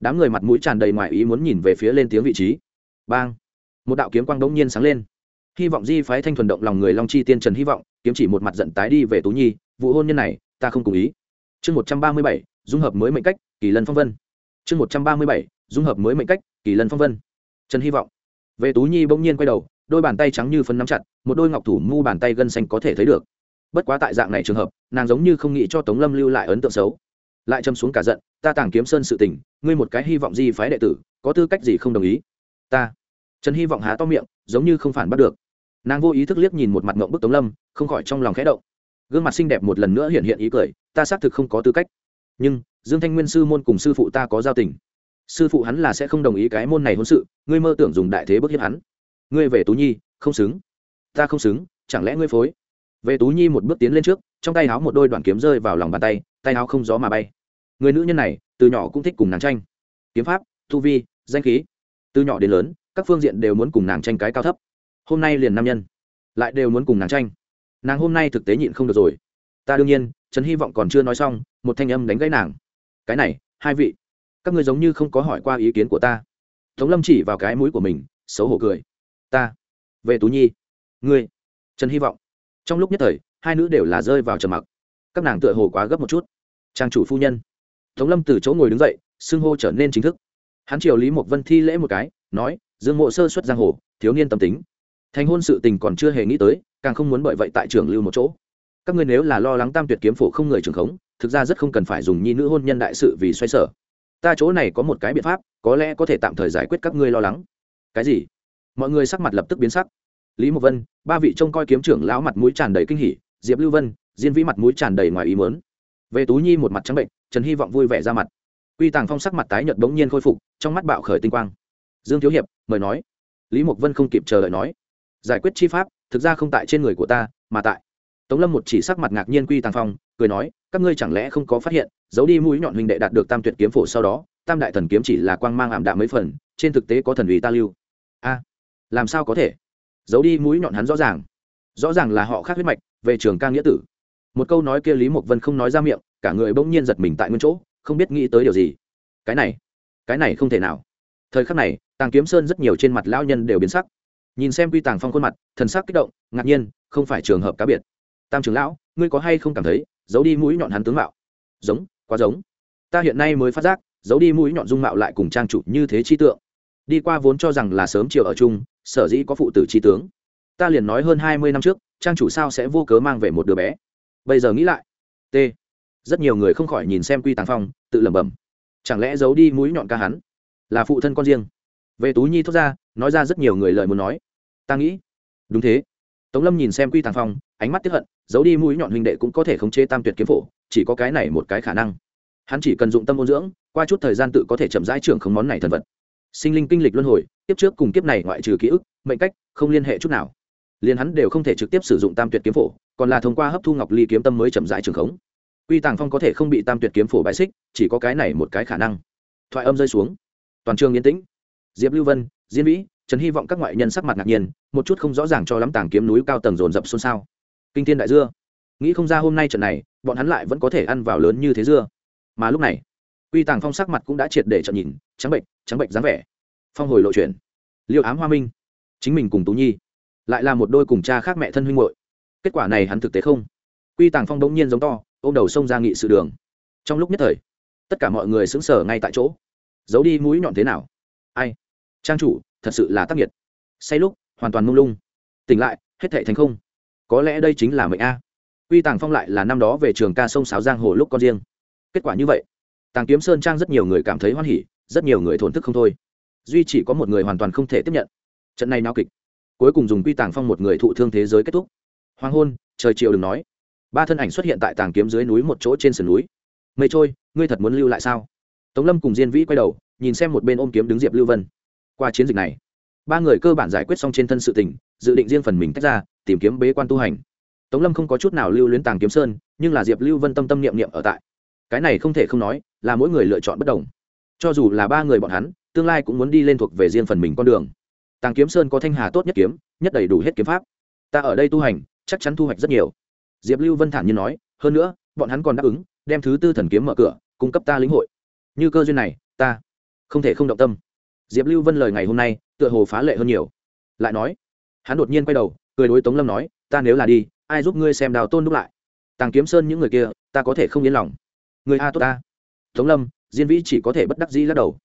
Đám người mặt mũi tràn đầy ngoài ý muốn nhìn về phía lên tiếng vị trí. Bang. Một đạo kiếm quang đống nhiên sáng lên hy vọng di phái thanh thuần động lòng người long chi tiên trần hy vọng, kiếm chỉ một mặt giận tái đi về tú nhi, vụ hôn nhân này, ta không cùng ý. Chương một trăm ba mươi bảy, dung hợp mới mệnh cách, kỳ lân phong vân. Chương một trăm ba mươi bảy, dung hợp mới mệnh cách, kỳ lân phong vân. Trần hy vọng. Về tú nhi bỗng nhiên quay đầu, đôi bàn tay trắng như phân nắm chặt, một đôi ngọc thủ mu bàn tay gân xanh có thể thấy được. Bất quá tại dạng này trường hợp, nàng giống như không nghĩ cho tống lâm lưu lại ấn tượng xấu. Lại châm xuống cả giận, ta tàng kiếm sơn sự tình, ngươi một cái hy vọng Di phái đệ tử, có tư cách gì không đồng ý? Ta. Trần hy vọng há to miệng, giống như không phản bắt được nàng vô ý thức liếc nhìn một mặt mộng bức tống lâm, không khỏi trong lòng khẽ động. Gương mặt xinh đẹp một lần nữa hiện hiện ý cười, ta xác thực không có tư cách. Nhưng, dương thanh nguyên sư môn cùng sư phụ ta có giao tình. Sư phụ hắn là sẽ không đồng ý cái môn này hôn sự, ngươi mơ tưởng dùng đại thế bức hiếp hắn. Ngươi về tú nhi, không xứng. Ta không xứng, chẳng lẽ ngươi phối? Về tú nhi một bước tiến lên trước, trong tay áo một đôi đoạn kiếm rơi vào lòng bàn tay tay áo không gió mà bay. Người nữ nhân này, từ nhỏ cũng thích cùng nàng tranh. Kiếm pháp thu vi, danh khí. Từ nhỏ đến lớn, các phương diện đều muốn cùng nàng tranh cái cao thấp hôm nay liền nam nhân, lại đều muốn cùng nàng tranh. Nàng hôm nay thực tế nhịn không được rồi. Ta đương nhiên, trần hy vọng còn chưa nói xong, một thanh âm đánh gãy nàng. Cái này, hai vị, các ngươi giống như không có hỏi qua ý kiến của ta. Tống lâm chỉ vào cái mũi của mình, xấu hổ cười. Ta, về tú nhi. Ngươi, trần hy vọng. Trong lúc nhất thời, hai nữ đều là rơi vào trầm mặc. Các nàng tựa hồ quá gấp một chút. Trang chủ phu nhân. Tống lâm từ chỗ ngồi đứng dậy, xưng hô trở nên chính thức. Hắn triều lý mộc vân thi lễ một cái, nói, dương mộ sơ xuất giang hồ, thiếu niên tâm tính thành hôn sự tình còn chưa hề nghĩ tới, càng không muốn bởi vậy tại trường lưu một chỗ. Các ngươi nếu là lo lắng tam tuyệt kiếm phổ không người trường khống, thực ra rất không cần phải dùng nhi nữ hôn nhân đại sự vì xoay sở. Ta chỗ này có một cái biện pháp, có lẽ có thể tạm thời giải quyết các ngươi lo lắng. Cái gì? Mọi người sắc mặt lập tức biến sắc. Lý mộc vân, ba vị trông coi kiếm trưởng lão mặt mũi tràn đầy kinh hỉ, diệp lưu vân, diên vĩ mặt mũi tràn đầy ngoài ý mớn về tú nhi một mặt trắng bệnh, trần hy vọng vui vẻ ra mặt. Quy tàng phong sắc mặt tái nhợt bỗng nhiên khôi phục, trong mắt bạo khởi tinh quang. Dương thiếu hiệp, mời nói. Lý mộc vân không kịp chờ đợi nói giải quyết chi pháp, thực ra không tại trên người của ta, mà tại. Tống lâm một chỉ sắc mặt ngạc nhiên quy tàng phong, cười nói, các ngươi chẳng lẽ không có phát hiện, giấu đi mũi nhọn huynh đệ đạt được tam tuyệt kiếm phổ sau đó, tam đại thần kiếm chỉ là quang mang ảm đạm mấy phần, trên thực tế có thần ủy ta lưu. A, làm sao có thể? Giấu đi mũi nhọn hắn rõ ràng. Rõ ràng là họ khác huyết mạch, về trường ca nghĩa tử. Một câu nói kia lý mộc vân không nói ra miệng, cả người bỗng nhiên giật mình tại nguyên chỗ, không biết nghĩ tới điều gì. Cái này cái này không thể nào. Thời khắc này, tàng kiếm sơn rất nhiều trên mặt lão nhân đều biến sắc nhìn xem quy tàng phong khuôn mặt, thần sắc kích động, ngạc nhiên, không phải trường hợp cá biệt. Tam trưởng lão, ngươi có hay không cảm thấy, giấu đi mũi nhọn hắn tướng mạo? Giống, quá giống. Ta hiện nay mới phát giác, giấu đi mũi nhọn dung mạo lại cùng trang chủ như thế chi tượng. Đi qua vốn cho rằng là sớm chiều ở chung, sở dĩ có phụ tử chi tướng. Ta liền nói hơn hai mươi năm trước, trang chủ sao sẽ vô cớ mang về một đứa bé? Bây giờ nghĩ lại. T. Rất nhiều người không khỏi nhìn xem quy tàng phong, tự lẩm bẩm. Chẳng lẽ giấu đi mũi nhọn ca hắn là phụ thân con riêng? Về tú nhi thốt ra, nói ra rất nhiều người lời muốn nói. Ta nghĩ, đúng thế. Tống lâm nhìn xem quy tàng phong, ánh mắt tiếp hận, giấu đi mũi nhọn huynh đệ cũng có thể khống chế tam tuyệt kiếm phổ, chỉ có cái này một cái khả năng. Hắn chỉ cần dụng tâm ôn dưỡng, qua chút thời gian tự có thể chậm rãi trưởng không món này thần vật. Sinh linh kinh lịch luân hồi tiếp trước cùng kiếp này ngoại trừ ký ức, mệnh cách, không liên hệ chút nào. Liền hắn đều không thể trực tiếp sử dụng tam tuyệt kiếm phổ, còn là thông qua hấp thu ngọc ly kiếm tâm mới chậm rãi trường khống. Quy tàng phong có thể không bị tam tuyệt kiếm phổ bãi xích, chỉ có cái này một cái khả năng. Thoại âm rơi xuống. Toàn trường yên tĩnh diệp lưu vân, diên vĩ, trần hy vọng các ngoại nhân sắc mặt ngạc nhiên, một chút không rõ ràng cho lắm tàng kiếm núi cao tầng dồn dập xôn xao. Kinh thiên đại dưa. Nghĩ không ra hôm nay trận này, bọn hắn lại vẫn có thể ăn vào lớn như thế dưa. Mà lúc này, quy tàng phong sắc mặt cũng đã triệt để trận nhìn, trắng bệnh trắng bệnh dáng vẻ. Phong hồi lộ chuyển. Liêu ám hoa minh. Chính mình cùng tú nhi. Lại là một đôi cùng cha khác mẹ thân huynh hội kết quả này hắn thực tế không? Quy tàng phong đống nhiên giống to, ôm đầu xông ra nghị sự đường. Trong lúc nhất thời, tất cả mọi người xứng sở ngay tại chỗ. Giấu đi mũi nhọn thế nào? Ai? Trang chủ, thật sự là tác nghiệt say lúc, hoàn toàn mông lung. Tỉnh lại, hết thệ thành không. Có lẽ đây chính là mệnh a. Quy tàng phong lại là năm đó về trường ca sông sáo giang hồ lúc con riêng. Kết quả như vậy, tàng kiếm sơn trang rất nhiều người cảm thấy hoan hỉ, rất nhiều người thổn thức không thôi. Duy chỉ có một người hoàn toàn không thể tiếp nhận. Trận này nao kịch, cuối cùng dùng quy tàng phong một người thụ thương thế giới kết thúc. Hoàng hôn, trời chiều đừng nói. Ba thân ảnh xuất hiện tại tàng kiếm dưới núi một chỗ trên sườn núi. Mây trôi, ngươi thật muốn lưu lại sao? Tống lâm cùng diên vĩ quay đầu nhìn xem một bên ôm kiếm đứng diệp lưu vân. Qua chiến dịch này, ba người cơ bản giải quyết xong trên thân sự tình, dự định riêng phần mình tách ra, tìm kiếm bế quan tu hành. Tống lâm không có chút nào lưu luyến tàng kiếm sơn, nhưng là diệp lưu vân tâm tâm niệm niệm ở tại. Cái này không thể không nói, là mỗi người lựa chọn bất đồng. Cho dù là ba người bọn hắn, tương lai cũng muốn đi lên thuộc về riêng phần mình con đường. Tàng kiếm sơn có thanh hà tốt nhất kiếm, nhất đầy đủ hết kiếm pháp. Ta ở đây tu hành, chắc chắn thu hoạch rất nhiều. Diệp lưu vân thản nhiên nói, hơn nữa, bọn hắn còn đáp ứng, đem thứ tư thần kiếm mở cửa, cung cấp ta lĩnh hội. Như cơ duyên này, ta không thể không động tâm. Diệp lưu vân lời ngày hôm nay, tựa hồ phá lệ hơn nhiều. Lại nói, hắn đột nhiên quay đầu, cười đối tống lâm nói, ta nếu là đi, ai giúp ngươi xem đào tôn đúc lại? Tàng kiếm sơn những người kia, ta có thể không yên lòng. Người a, tốt ta. Tống lâm, diên vĩ chỉ có thể bất đắc dĩ lắc đầu.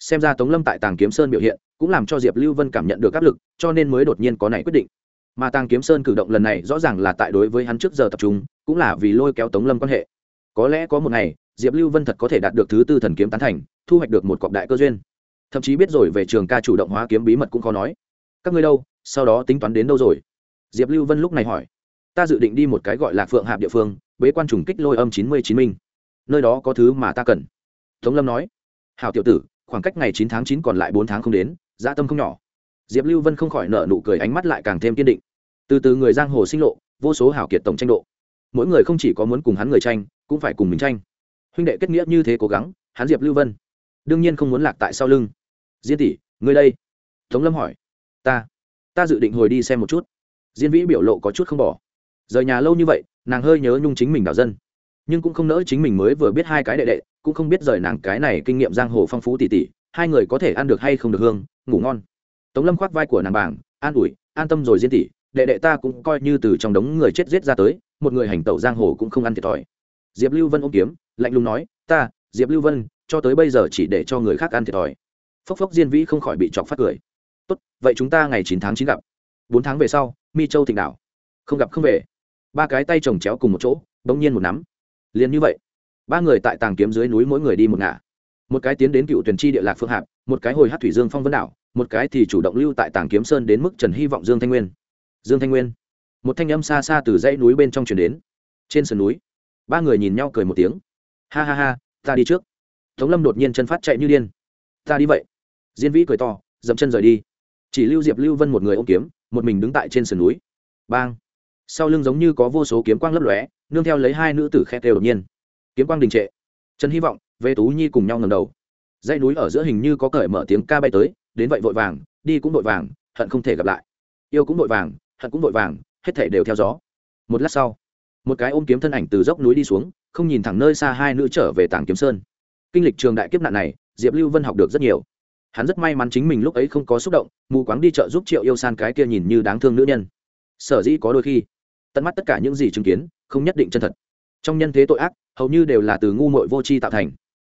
Xem ra tống lâm tại tàng kiếm sơn biểu hiện, cũng làm cho diệp lưu vân cảm nhận được áp lực, cho nên mới đột nhiên có này quyết định. Mà tàng kiếm sơn cử động lần này rõ ràng là tại đối với hắn trước giờ tập trung, cũng là vì lôi kéo tống lâm quan hệ. Có lẽ có một ngày diệp lưu vân thật có thể đạt được thứ tư thần kiếm tán thành, thu hoạch được một cọc đại cơ duyên. Thậm chí biết rồi về trường ca chủ động hóa kiếm bí mật cũng khó nói. Các ngươi đâu? Sau đó tính toán đến đâu rồi? Diệp lưu vân lúc này hỏi. Ta dự định đi một cái gọi là phượng hạp địa phương, bế quan trùng kích lôi âm chín mươi chín minh. Nơi đó có thứ mà ta cần. Tống lâm nói. Hào tiểu tử, khoảng cách ngày chín tháng chín còn lại bốn tháng không đến, dã tâm không nhỏ. Diệp lưu vân không khỏi nợ nụ cười, ánh mắt lại càng thêm kiên định. Từ từ người giang hồ sinh lộ, vô số hảo kiệt tổng tranh độ. Mỗi người không chỉ có muốn cùng hắn người tranh, cũng phải cùng mình tranh huynh đệ kết nghĩa như thế cố gắng, hắn diệp lưu vân, đương nhiên không muốn lạc tại sau lưng. Diên tỷ, ngươi đây. Tống lâm hỏi. Ta ta dự định hồi đi xem một chút. Diên vĩ biểu lộ có chút không bỏ. Rời nhà lâu như vậy, nàng hơi nhớ nhung chính mình đảo dân. Nhưng cũng không nỡ chính mình mới vừa biết hai cái đệ đệ, cũng không biết rời nàng cái này kinh nghiệm giang hồ phong phú tỉ tỉ, hai người có thể ăn được hay không được hương, ngủ ngon. Tống lâm khoác vai của nàng bảng, an ủi, an tâm rồi diên tỷ, đệ đệ ta cũng coi như từ trong đống người chết giết ra tới, một người hành tẩu giang hồ cũng không ăn thiệt thòi. Diệp lưu vân ôm kiếm lạnh lùng nói, ta, diệp lưu vân, cho tới bây giờ chỉ để cho người khác ăn thiệt thòi. Phốc phốc diên vĩ không khỏi bị chọc phát cười. Tốt, vậy chúng ta ngày chín tháng chín gặp. Bốn tháng về sau, mi châu thịnh đảo. Không gặp không về. Ba cái tay chồng chéo cùng một chỗ, bỗng nhiên một nắm. Liền như vậy, ba người tại tàng kiếm dưới núi mỗi người đi một ngả. Một cái tiến đến cựu tuyển chi địa lạc phương hạp, một cái hồi hát thủy dương phong vân đảo, một cái thì chủ động lưu tại tàng kiếm sơn đến mức trần hy vọng dương thanh nguyên. Dương thanh nguyên. Một thanh âm xa xa từ dãy núi bên trong chuyển đến. Trên sườn núi, ba người nhìn nhau cười một tiếng ha ha ha, ta đi trước. Tống lâm đột nhiên chân phát chạy như điên. Ta đi vậy. Diên vĩ cười to, dậm chân rời đi. Chỉ lưu diệp, lưu vân một người ôm kiếm, một mình đứng tại trên sườn núi. Bang. Sau lưng giống như có vô số kiếm quang lấp lóe, nương theo lấy hai nữ tử khe tê đột nhiên. Kiếm quang đình trệ. Trần hy vọng về tú nhi cùng nhau ngầm đầu. Dãy núi ở giữa hình như có cởi mở tiếng ca bay tới, đến vậy vội vàng, đi cũng vội vàng, hận không thể gặp lại. Yêu cũng vội vàng, hận cũng vội vàng, hết thể đều theo gió. Một lát sau, một cái ôm kiếm thân ảnh từ dốc núi đi xuống không nhìn thẳng nơi xa hai nữ trở về tảng kiếm sơn. Kinh lịch trường đại kiếp nạn này, diệp lưu vân học được rất nhiều. Hắn rất may mắn chính mình lúc ấy không có xúc động, mù quáng đi chợ giúp triệu yêu san cái kia nhìn như đáng thương nữ nhân. Sở dĩ có đôi khi, tận mắt tất cả những gì chứng kiến, không nhất định chân thật. Trong nhân thế tội ác, hầu như đều là từ ngu mội vô tri tạo thành.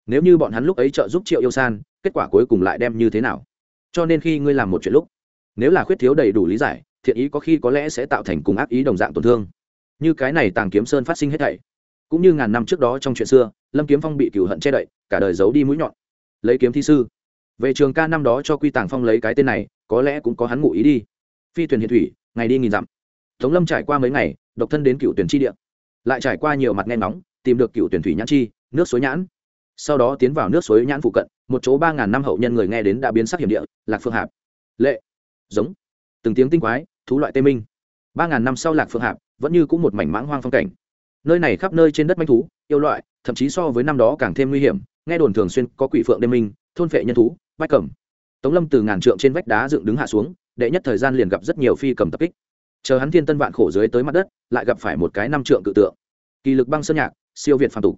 Nếu như bọn hắn lúc ấy trợ giúp triệu yêu san, kết quả cuối cùng lại đem như thế nào? Cho nên khi ngươi làm một chuyện lúc, nếu là khuyết thiếu đầy đủ lý giải, thiện ý có khi có lẽ sẽ tạo thành cùng ác ý đồng dạng tổn thương. Như cái này tàng kiếm sơn phát sinh hết thảy cũng như ngàn năm trước đó trong chuyện xưa, lâm kiếm phong bị cửu hận che đậy, cả đời giấu đi mũi nhọn. Lấy kiếm thi sư. Về trường ca năm đó cho quy tàng phong lấy cái tên này, có lẽ cũng có hắn ngụ ý đi. Phi thuyền hiền thủy, ngày đi nghìn dặm. Tống lâm trải qua mấy ngày, độc thân đến cựu tuyển chi địa. Lại trải qua nhiều mặt nghe nóng tìm được cựu tuyển thủy nhãn chi, nước suối nhãn. Sau đó tiến vào nước suối nhãn phụ cận, một chỗ ba ngàn năm hậu nhân người nghe đến đã biến sắc hiểm địa, lạc phương hạp. Lệ. Giống. Từng tiếng tinh quái, thú loại tê minh. Ba ngàn năm sau lạc phương hạp, vẫn như cũng một mảnh mãng hoang phong cảnh nơi này khắp nơi trên đất manh thú, yêu loại, thậm chí so với năm đó càng thêm nguy hiểm, nghe đồn thường xuyên có quỷ phượng đêm minh, thôn phệ nhân thú, bách cẩm. tống lâm từ ngàn trượng trên vách đá dựng đứng hạ xuống, đệ nhất thời gian liền gặp rất nhiều phi cầm tập kích. Chờ hắn thiên tân vạn khổ dưới tới mặt đất, lại gặp phải một cái năm trượng cự tượng. Kỳ lực băng sơn nhạc, siêu việt phàm tục.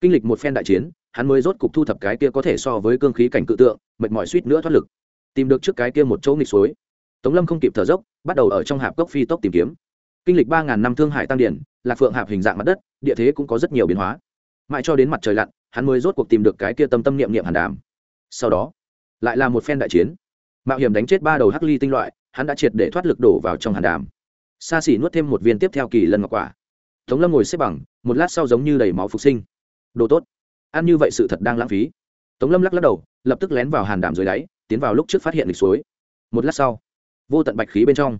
Kinh lịch một phen đại chiến, hắn mới rốt cục thu thập cái kia có thể so với cương khí cảnh cự tượng, mệt mỏi suýt nữa thoát lực. Tìm được trước cái kia một chỗ nghịch suối. Tống lâm không kịp thở dốc, bắt đầu ở trong hạp cốc phi tốc tìm kiếm kinh lịch ba ngàn năm thương hải tăng điển, lạc phượng hạp hình dạng mặt đất, địa thế cũng có rất nhiều biến hóa. Mãi cho đến mặt trời lặn, hắn mới rốt cuộc tìm được cái kia tâm tâm niệm niệm hàn đàm. Sau đó, lại là một phen đại chiến. Mạo hiểm đánh chết ba đầu hắc ly tinh loại, hắn đã triệt để thoát lực đổ vào trong hàn đàm. Xa xỉ nuốt thêm một viên tiếp theo kỳ lân ngọc quả. Tống lâm ngồi xếp bằng, một lát sau giống như đầy máu phục sinh. Đồ tốt. Ăn như vậy sự thật đang lãng phí. Tống lâm lắc lắc đầu, lập tức lén vào hàn đàm dưới đáy, tiến vào lúc trước phát hiện lịch suối. Một lát sau, vô tận bạch khí bên trong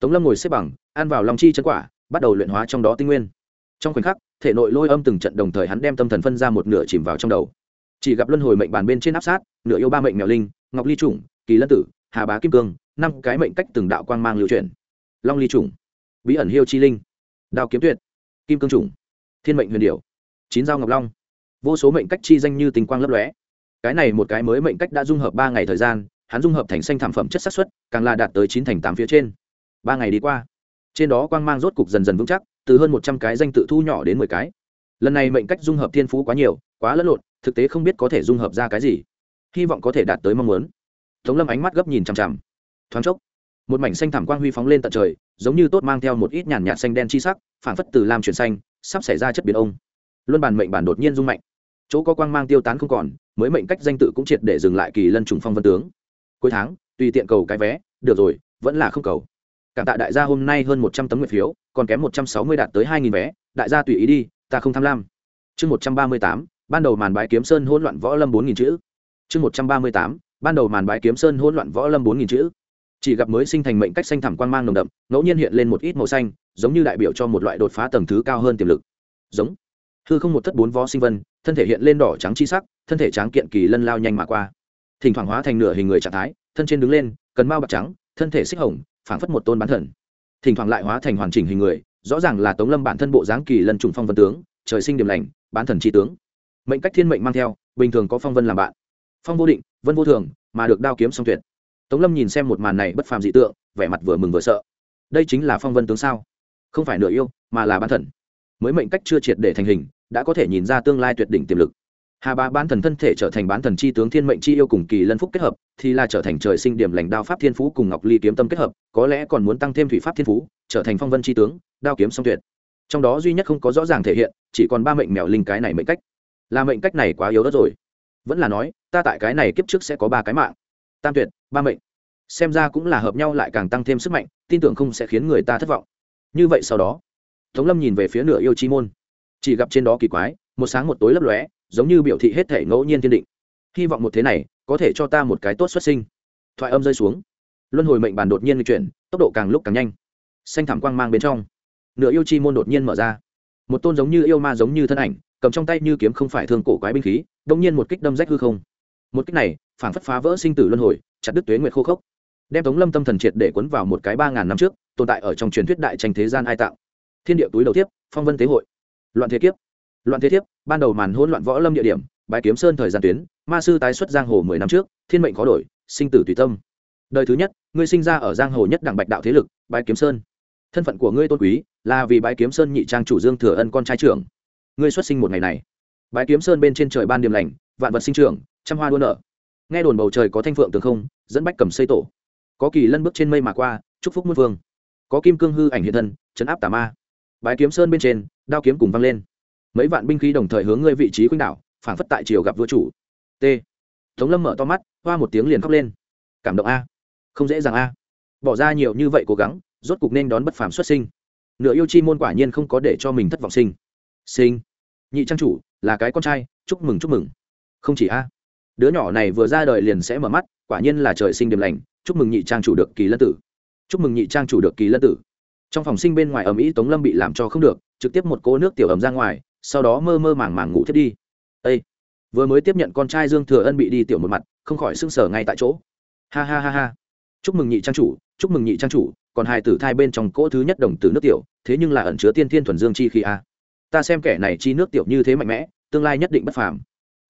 tống lâm ngồi xếp bằng, ăn vào lòng chi chân quả, bắt đầu luyện hóa trong đó tinh nguyên. Trong khoảnh khắc, thể nội lôi âm từng trận đồng thời hắn đem tâm thần phân ra một nửa chìm vào trong đầu. Chỉ gặp luân hồi mệnh bàn bên trên áp sát, nửa yêu ba mệnh mèo linh, ngọc ly chủng kỳ lân tử, hà bá kim cương, năm cái mệnh cách từng đạo quang mang lưu truyền long ly chủng bí ẩn hiêu chi linh đào kiếm tuyệt, kim cương chủng thiên mệnh huyền điểu, chín dao ngọc long. Vô số mệnh cách chi danh như tình quang lấp lóe. Cái này một cái mới mệnh cách đã dung hợp ba ngày thời gian, hắn dung hợp thành xanh thảm phẩm chất xác suất, càng là đạt tới chín thành tám phía trên ba ngày đi qua. Trên đó quang mang rốt cục dần dần vững chắc, từ hơn một trăm cái danh tự thu nhỏ đến mười cái. Lần này mệnh cách dung hợp thiên phú quá nhiều, quá lẫn lộn, thực tế không biết có thể dung hợp ra cái gì. Hy vọng có thể đạt tới mong muốn. Tống lâm ánh mắt gấp nhìn chằm chằm. Thoáng chốc, một mảnh xanh thảm quang huy phóng lên tận trời, giống như tốt mang theo một ít nhàn nhạt xanh đen chi sắc phản phất từ lam chuyển xanh, sắp xảy ra chất biến ông. Luân bản mệnh bản đột nhiên rung mạnh. Chỗ có quang mang tiêu tán không còn, mới mệnh cách danh tự cũng triệt để dừng lại kỳ lân trùng phong vân tướng. Cuối tháng, tùy tiện cầu cái vé, được rồi, vẫn là không cầu cảm tạ đại gia hôm nay hơn một trăm tấm nguyện phiếu, còn kém một trăm sáu mươi đạt tới hai nghìn vé. Đại gia tùy ý đi, ta không tham lam. Chương một trăm ba mươi tám, ban đầu màn bái kiếm sơn hỗn loạn võ lâm bốn nghìn chữ. Chương một trăm ba mươi tám, ban đầu màn bái kiếm sơn hỗn loạn võ lâm bốn nghìn chữ. Chỉ gặp mới sinh thành mệnh cách xanh thẳm quang mang nồng đậm, ngẫu nhiên hiện lên một ít màu xanh, giống như đại biểu cho một loại đột phá tầng thứ cao hơn tiềm lực. Giống. Hư không một thất bốn võ sinh vân, thân thể hiện lên đỏ trắng chi sắc, thân thể tráng kiện kỳ lân lao nhanh mà qua. Thỉnh thoảng hóa thành nửa hình người trạng thái, thân trên đứng lên, cần mao bạc trắng, thân thể xích hồng phảng phất một tôn bán thần. Thỉnh thoảng lại hóa thành hoàn chỉnh hình người, rõ ràng là tống lâm bản thân bộ dáng kỳ lân trùng phong vân tướng, trời sinh điểm lành, bán thần tri tướng. Mệnh cách thiên mệnh mang theo, bình thường có phong vân làm bạn. Phong vô định, vân vô thường, mà được đao kiếm song tuyệt. Tống lâm nhìn xem một màn này bất phàm dị tượng, vẻ mặt vừa mừng vừa sợ. Đây chính là phong vân tướng sao? Không phải nửa yêu, mà là bán thần. Mới mệnh cách chưa triệt để thành hình, đã có thể nhìn ra tương lai tuyệt đỉnh tiềm lực hà bá bán thần thân thể trở thành bán thần chi tướng thiên mệnh chi yêu cùng kỳ lân phúc kết hợp, thì là trở thành trời sinh điểm lành đao pháp thiên phú cùng ngọc ly kiếm tâm kết hợp, có lẽ còn muốn tăng thêm thủy pháp thiên phú, trở thành phong vân chi tướng, đao kiếm song tuyệt. Trong đó duy nhất không có rõ ràng thể hiện, chỉ còn ba mệnh mèo linh cái này mệnh cách. Là mệnh cách này quá yếu đất rồi. Vẫn là nói, ta tại cái này kiếp trước sẽ có ba cái mạng. Tam tuyệt, ba mệnh. Xem ra cũng là hợp nhau lại càng tăng thêm sức mạnh, tin tưởng không sẽ khiến người ta thất vọng. Như vậy sau đó, tống lâm nhìn về phía nửa yêu chi môn. Chỉ gặp trên đó kỳ quái, một sáng một tối lấp lóe giống như biểu thị hết thể ngẫu nhiên thiên định. Hy vọng một thế này có thể cho ta một cái tốt xuất sinh. Thoại âm rơi xuống. Luân hồi mệnh bàn đột nhiên di chuyển, tốc độ càng lúc càng nhanh. Xanh thảm quang mang bên trong, nửa yêu chi môn đột nhiên mở ra. Một tôn giống như yêu ma giống như thân ảnh, cầm trong tay như kiếm không phải thương cổ quái binh khí đông nhiên một kích đâm rách hư không. Một kích này, phản phất phá vỡ sinh tử luân hồi, chặt đứt tuế nguyệt khô khốc. Đem tống lâm tâm thần triệt để cuốn vào một cái ba ngàn năm trước, tồn tại ở trong truyền thuyết đại tranh thế gian ai tạo. Thiên địa túi đầu tiếp phong vân tế hội. Loạn thế kiếp. Loạn thế thiếp ban đầu màn hỗn loạn võ lâm địa điểm bãi kiếm sơn thời gian tuyến, ma sư tái xuất giang hồ mười năm trước, thiên mệnh khó đổi, sinh tử tùy tâm. Đời thứ nhất, ngươi sinh ra ở giang hồ nhất đẳng bạch đạo thế lực bãi kiếm sơn. Thân phận của ngươi tôn quý, là vì bãi kiếm sơn nhị trang chủ dương thừa ân con trai trưởng. Ngươi xuất sinh một ngày này. Bãi kiếm sơn bên trên trời ban điểm lành, vạn vật sinh trưởng, trăm hoa đua nở. Nghe đồn bầu trời có thanh phượng tường không, dẫn bách cầm xây tổ. Có kỳ lân bước trên mây mà qua, chúc phúc muôn vương. có kim cương hư ảnh hiện thân, chấn áp tà ma. Bãi kiếm sơn bên trên, đao kiếm cùng văng lên mấy vạn binh khí đồng thời hướng ngươi vị trí khuynh đảo phản phất tại triều gặp vua chủ. T. Tống lâm mở to mắt, hoa một tiếng liền khóc lên. Cảm động a. Không dễ dàng a. Bỏ ra nhiều như vậy cố gắng, rốt cục nên đón bất phàm xuất sinh. Nửa yêu chi môn quả nhiên không có để cho mình thất vọng sinh. Sinh. Nhị trang chủ, là cái con trai, chúc mừng chúc mừng. Không chỉ a. Đứa nhỏ này vừa ra đời liền sẽ mở mắt, quả nhiên là trời sinh điểm lành, chúc mừng nhị trang chủ được kỳ lân tử. Chúc mừng nhị trang chủ được kỳ lân tử. Trong phòng sinh bên ngoài ầm ĩ tống lâm bị làm cho không được, trực tiếp một cỗ nước tiểu ấm ra ngoài sau đó mơ mơ màng màng ngủ thiết đi. Ây vừa mới tiếp nhận con trai dương thừa ân bị đi tiểu một mặt, không khỏi sưng sở ngay tại chỗ. Ha ha ha ha. Chúc mừng nhị trang chủ, chúc mừng nhị trang chủ, còn hai tử thai bên trong cỗ thứ nhất đồng tử nước tiểu, thế nhưng là ẩn chứa tiên thiên thuần dương chi khi a. Ta xem kẻ này chi nước tiểu như thế mạnh mẽ, tương lai nhất định bất phàm.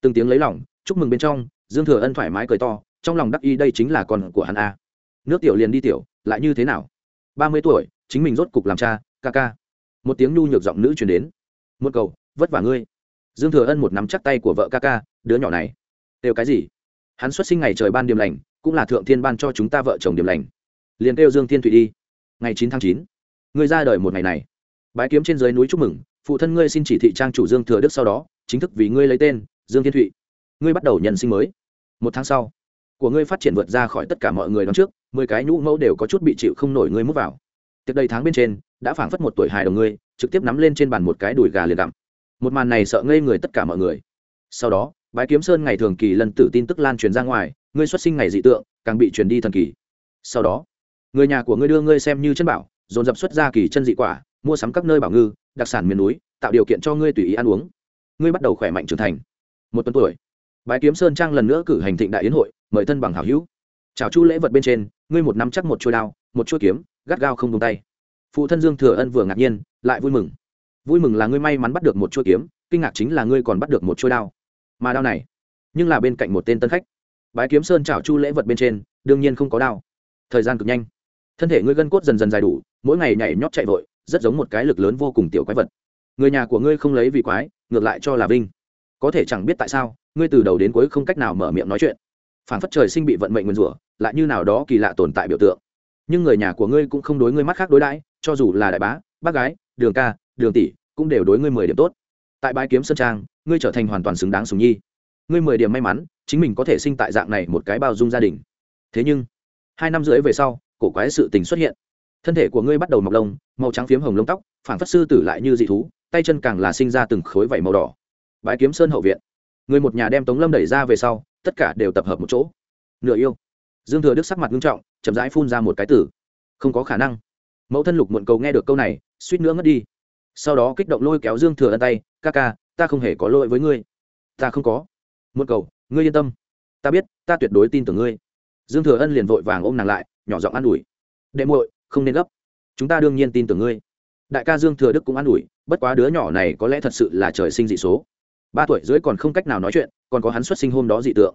Từng tiếng lấy lòng, chúc mừng bên trong, dương thừa ân thoải mái cười to, trong lòng đắc y đây chính là con của hắn a. Nước tiểu liền đi tiểu, lại như thế nào? Ba mươi tuổi, chính mình rốt cục làm cha, ca ca. Một tiếng nhu nhược giọng nữ truyền đến. Một cầu vất vả ngươi. Dương thừa ân một nắm chắc tay của vợ ca ca, đứa nhỏ này. Đều cái gì? Hắn xuất sinh ngày trời ban điểm lành, cũng là thượng thiên ban cho chúng ta vợ chồng điểm lành. Liền kêu dương thiên thụy đi. Ngày chín tháng chín, ngươi ra đời một ngày này. Bái kiếm trên dưới núi chúc mừng, phụ thân ngươi xin chỉ thị trang chủ dương thừa đức sau đó, chính thức vì ngươi lấy tên, dương thiên thụy. Ngươi bắt đầu nhận sinh mới. Một tháng sau, của ngươi phát triển vượt ra khỏi tất cả mọi người đón trước, mười cái nhũ mẫu đều có chút bị chịu không nổi ngươi mút vào. Tiệc đầy tháng bên trên, đã phảng phất một tuổi hài đồng ngươi, trực tiếp nắm lên trên bàn một cái đùi gà liền đặm một màn này sợ ngây người tất cả mọi người. Sau đó, bái kiếm sơn ngày thường kỳ lần tử tin tức lan truyền ra ngoài, ngươi xuất sinh ngày dị tượng, càng bị truyền đi thần kỳ. Sau đó, người nhà của ngươi đưa ngươi xem như chân bảo, dồn dập xuất ra kỳ chân dị quả, mua sắm các nơi bảo ngư, đặc sản miền núi, tạo điều kiện cho ngươi tùy ý ăn uống. Ngươi bắt đầu khỏe mạnh trưởng thành. Một tuần tuổi, bái kiếm sơn trang lần nữa cử hành thịnh đại yến hội, mời thân bằng hảo hữu. Chào chu lễ vật bên trên, ngươi một nắm chắc một chuôi đao, một chuôi kiếm, gắt gao không tung tay. Phụ thân dương thừa ân vừa ngạc nhiên, lại vui mừng vui mừng là ngươi may mắn bắt được một chuôi kiếm, kinh ngạc chính là ngươi còn bắt được một chuôi đao. Mà đao này, nhưng là bên cạnh một tên tân khách. Bái kiếm sơn chảo chu lễ vật bên trên, đương nhiên không có đao. Thời gian cực nhanh. Thân thể ngươi gân cốt dần dần dài đủ, mỗi ngày nhảy nhót chạy vội, rất giống một cái lực lớn vô cùng tiểu quái vật. Người nhà của ngươi không lấy vì quái, ngược lại cho là vinh. Có thể chẳng biết tại sao, ngươi từ đầu đến cuối không cách nào mở miệng nói chuyện. Phản phất trời sinh bị vận mệnh nguyên rủa, lại như nào đó kỳ lạ tồn tại biểu tượng. Nhưng người nhà của ngươi cũng không đối ngươi mắt khác đối đãi, cho dù là đại bá, bác gái, đường ca đường tỷ, cũng đều đối ngươi mười điểm tốt. Tại bãi kiếm sơn trang, ngươi trở thành hoàn toàn xứng đáng sùng nhi. Ngươi mười điểm may mắn, chính mình có thể sinh tại dạng này một cái bao dung gia đình. Thế nhưng, hai năm rưỡi về sau, cổ quái sự tình xuất hiện. Thân thể của ngươi bắt đầu mọc lông, màu trắng phiếm hồng lông tóc phản phất sư tử lại như dị thú, tay chân càng là sinh ra từng khối vảy màu đỏ. Bãi kiếm sơn hậu viện. Người một nhà đem tống lâm đẩy ra về sau, tất cả đều tập hợp một chỗ. Nửa yêu. Dương thừa đức sắc mặt nghiêm trọng, chậm rãi phun ra một cái tử. Không có khả năng. Mẫu thân lục muộn cầu nghe được câu này, suýt nữa ngất đi sau đó kích động lôi kéo dương thừa ân tay, ca ca, ta không hề có lỗi với ngươi. Ta không có. Muộn cầu, ngươi yên tâm. Ta biết, ta tuyệt đối tin tưởng ngươi. Dương thừa ân liền vội vàng ôm nàng lại, nhỏ giọng an ủi. Đệ muội, không nên gấp. Chúng ta đương nhiên tin tưởng ngươi. Đại ca dương thừa đức cũng an ủi, bất quá đứa nhỏ này có lẽ thật sự là trời sinh dị số. Ba tuổi dưới còn không cách nào nói chuyện, còn có hắn xuất sinh hôm đó dị tượng.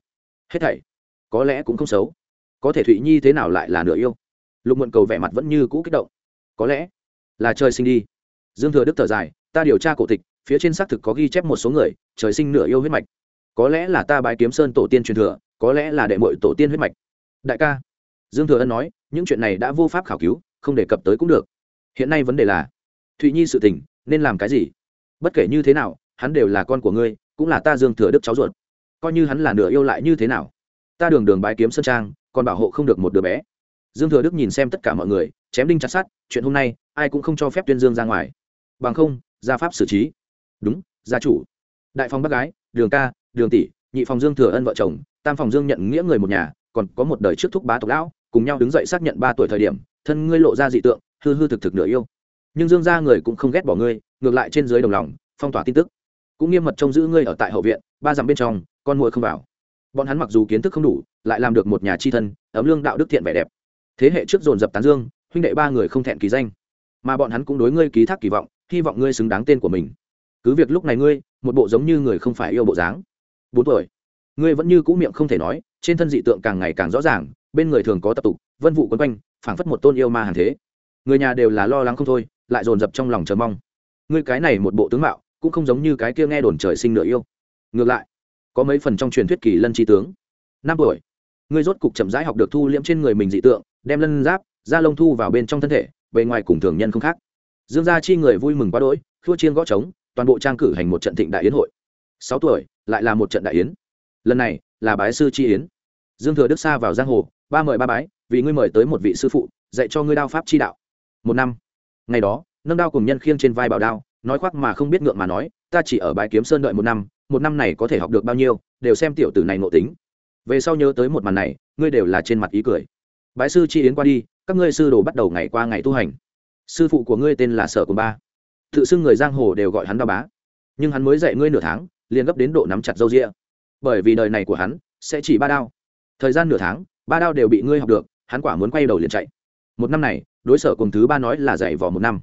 Hết thảy, có lẽ cũng không xấu. Có thể thụy nhi thế nào lại là nửa yêu? Lục muộn cầu vẻ mặt vẫn như cũ kích động. Có lẽ là trời sinh đi dương thừa đức thở dài, ta điều tra cổ tịch, phía trên xác thực có ghi chép một số người, trời sinh nửa yêu huyết mạch. Có lẽ là ta bái kiếm sơn tổ tiên truyền thừa, có lẽ là đệ mội tổ tiên huyết mạch. Đại ca, dương thừa ân nói, những chuyện này đã vô pháp khảo cứu, không đề cập tới cũng được. Hiện nay vấn đề là, thụy nhi sự tình, nên làm cái gì? Bất kể như thế nào, hắn đều là con của ngươi, cũng là ta dương thừa đức cháu ruột. Coi như hắn là nửa yêu lại như thế nào? Ta đường đường bái kiếm sơn trang, còn bảo hộ không được một đứa bé. Dương thừa đức nhìn xem tất cả mọi người, chém đinh chặt sát chuyện hôm nay, ai cũng không cho phép tuyên dương ra ngoài bằng không, gia pháp xử trí. Đúng, gia chủ. Đại phòng bác gái, đường ca, đường tỷ, nhị phòng dương thừa ân vợ chồng, tam phòng dương nhận nghĩa người một nhà, còn có một đời trước thúc bá tộc lão, cùng nhau đứng dậy xác nhận ba tuổi thời điểm, thân ngươi lộ ra dị tượng, hư hư thực thực nửa yêu. Nhưng dương gia người cũng không ghét bỏ ngươi, ngược lại trên dưới đồng lòng, phong tỏa tin tức. Cũng nghiêm mật trông giữ ngươi ở tại hậu viện, ba dặm bên trong, con muội không vào. Bọn hắn mặc dù kiến thức không đủ, lại làm được một nhà chi thân, ấm lương đạo đức thiện vẻ đẹp. Thế hệ trước dồn dập tán dương, huynh đệ ba người không thẹn kỳ danh. Mà bọn hắn cũng đối ngươi ký thác kỳ vọng hy vọng ngươi xứng đáng tên của mình. Cứ việc lúc này ngươi, một bộ giống như người không phải yêu bộ dáng. Bốn tuổi. Ngươi vẫn như cũ miệng không thể nói, trên thân dị tượng càng ngày càng rõ ràng, bên người thường có tập tục, vân vụ quấn quanh, phảng phất một tôn yêu ma hàng thế. Người nhà đều là lo lắng không thôi, lại dồn dập trong lòng chờ mong. Ngươi cái này một bộ tướng mạo, cũng không giống như cái kia nghe đồn trời sinh nửa yêu. Ngược lại, có mấy phần trong truyền thuyết kỳ lân tri tướng. Năm tuổi. Ngươi rốt cục chậm rãi học được thu liễm trên người mình dị tượng, đem lân giáp, da lông thu vào bên trong thân thể, bề ngoài cùng thường nhân không khác dương gia chi người vui mừng quá đỗi thua chiên gõ trống, toàn bộ trang cử hành một trận thịnh đại yến hội. Sáu tuổi, lại là một trận đại yến. Lần này, là bái sư chi yến. Dương thừa đức xa vào giang hồ, ba mời ba bái, vì ngươi mời tới một vị sư phụ, dạy cho ngươi đao pháp chi đạo. Một năm, ngày đó, nâng đao cùng nhân khiêng trên vai bảo đao, nói khoác mà không biết ngượng mà nói, ta chỉ ở bãi kiếm sơn đợi một năm một năm này có thể học được bao nhiêu, đều xem tiểu tử này nội tính. Về sau nhớ tới một màn này, ngươi đều là trên mặt ý cười. Bái sư chi yến qua đi, các ngươi sư đồ bắt đầu ngày qua ngày tu hành sư phụ của ngươi tên là sở cùng ba. Tự xưng người giang hồ đều gọi hắn đao bá. Nhưng hắn mới dạy ngươi nửa tháng, liền gấp đến độ nắm chặt râu ria. Bởi vì đời này của hắn sẽ chỉ ba đao. Thời gian nửa tháng, ba đao đều bị ngươi học được, hắn quả muốn quay đầu liền chạy. Một năm này, đối sở cùng thứ ba nói là dạy vỏ một năm.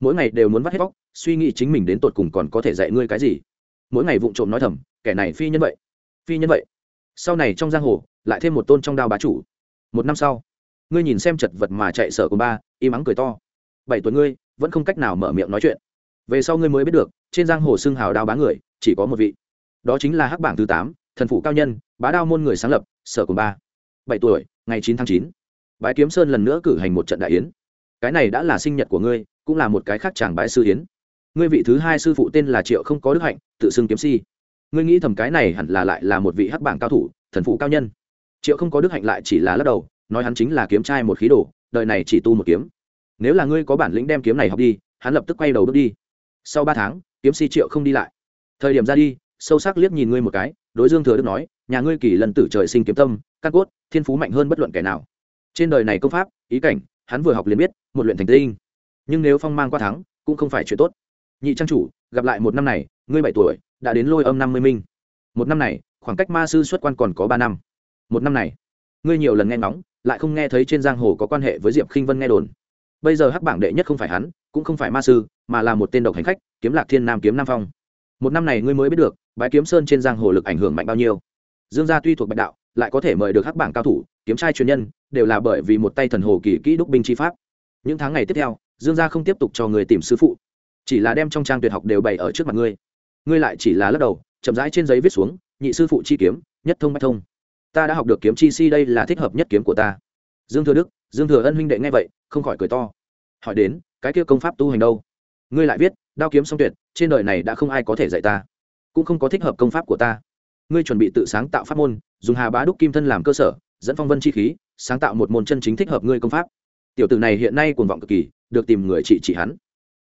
Mỗi ngày đều muốn vắt hết vóc suy nghĩ chính mình đến tột cùng còn có thể dạy ngươi cái gì. Mỗi ngày vụng trộm nói thầm, kẻ này phi nhân vậy, phi nhân vậy. Sau này trong giang hồ, lại thêm một tôn trong đao bá chủ. Một năm sau, ngươi nhìn xem chật vật mà chạy sở cùng ba, im ắng cười to bảy tuổi ngươi, vẫn không cách nào mở miệng nói chuyện. Về sau ngươi mới biết được, trên giang hồ xưng hào đao bá người, chỉ có một vị. Đó chính là hắc bảng thứ tám, thần phủ cao nhân, bá đao môn người sáng lập, sở cùng ba. Bảy tuổi, ngày chín tháng chín. Bái kiếm sơn lần nữa cử hành một trận đại yến. Cái này đã là sinh nhật của ngươi, cũng là một cái khác chàng bái sư yến. Ngươi vị thứ hai sư phụ tên là triệu không có đức hạnh, tự xưng kiếm si. Ngươi nghĩ thầm cái này hẳn là lại là một vị hắc bảng cao thủ, thần phụ cao nhân. Triệu không có đức hạnh lại chỉ là lắc đầu, nói hắn chính là kiếm trai một khí đồ, đời này chỉ tu một kiếm nếu là ngươi có bản lĩnh đem kiếm này học đi, hắn lập tức quay đầu bước đi. Sau ba tháng, kiếm si triệu không đi lại. Thời điểm ra đi, sâu sắc liếc nhìn ngươi một cái, đối dương thừa đức nói, nhà ngươi kỳ lần tử trời sinh kiếm tâm, căn cốt, thiên phú mạnh hơn bất luận kẻ nào. Trên đời này công pháp, ý cảnh, hắn vừa học liền biết, một luyện thành tinh. Nhưng nếu phong mang qua thắng, cũng không phải chuyện tốt. Nhị trang chủ, gặp lại một năm này, ngươi bảy tuổi, đã đến lôi âm năm mươi minh. Một năm này, khoảng cách ma sư xuất quan còn có ba năm. Một năm này, ngươi nhiều lần nghe ngóng, lại không nghe thấy trên giang hồ có quan hệ với diệp khinh vân nghe đồn bây giờ hắc bảng đệ nhất không phải hắn, cũng không phải ma sư, mà là một tên độc hành khách, kiếm lạc thiên nam kiếm nam phong. Một năm này ngươi mới biết được, bái kiếm sơn trên giang hồ lực ảnh hưởng mạnh bao nhiêu. Dương gia tuy thuộc bạch đạo, lại có thể mời được hắc bảng cao thủ, kiếm trai truyền nhân, đều là bởi vì một tay thần hồ kỳ kỹ đúc binh chi pháp. Những tháng ngày tiếp theo, dương gia không tiếp tục cho người tìm sư phụ, chỉ là đem trong trang tuyệt học đều bày ở trước mặt ngươi. Ngươi lại chỉ là lắc đầu, chậm rãi trên giấy viết xuống, nhị sư phụ chi kiếm, nhất thông bách thông. Ta đã học được kiếm chi si đây là thích hợp nhất kiếm của ta. Dương thừa đức, dương thừa ân huynh đệ nghe vậy không khỏi cười to. Hỏi đến, cái kia công pháp tu hành đâu? Ngươi lại viết, đao kiếm song tuyệt, trên đời này đã không ai có thể dạy ta. Cũng không có thích hợp công pháp của ta. Ngươi chuẩn bị tự sáng tạo pháp môn, dùng hà bá đúc kim thân làm cơ sở, dẫn phong vân chi khí, sáng tạo một môn chân chính thích hợp ngươi công pháp. Tiểu tử này hiện nay cuồng vọng cực kỳ, được tìm người trị trị hắn.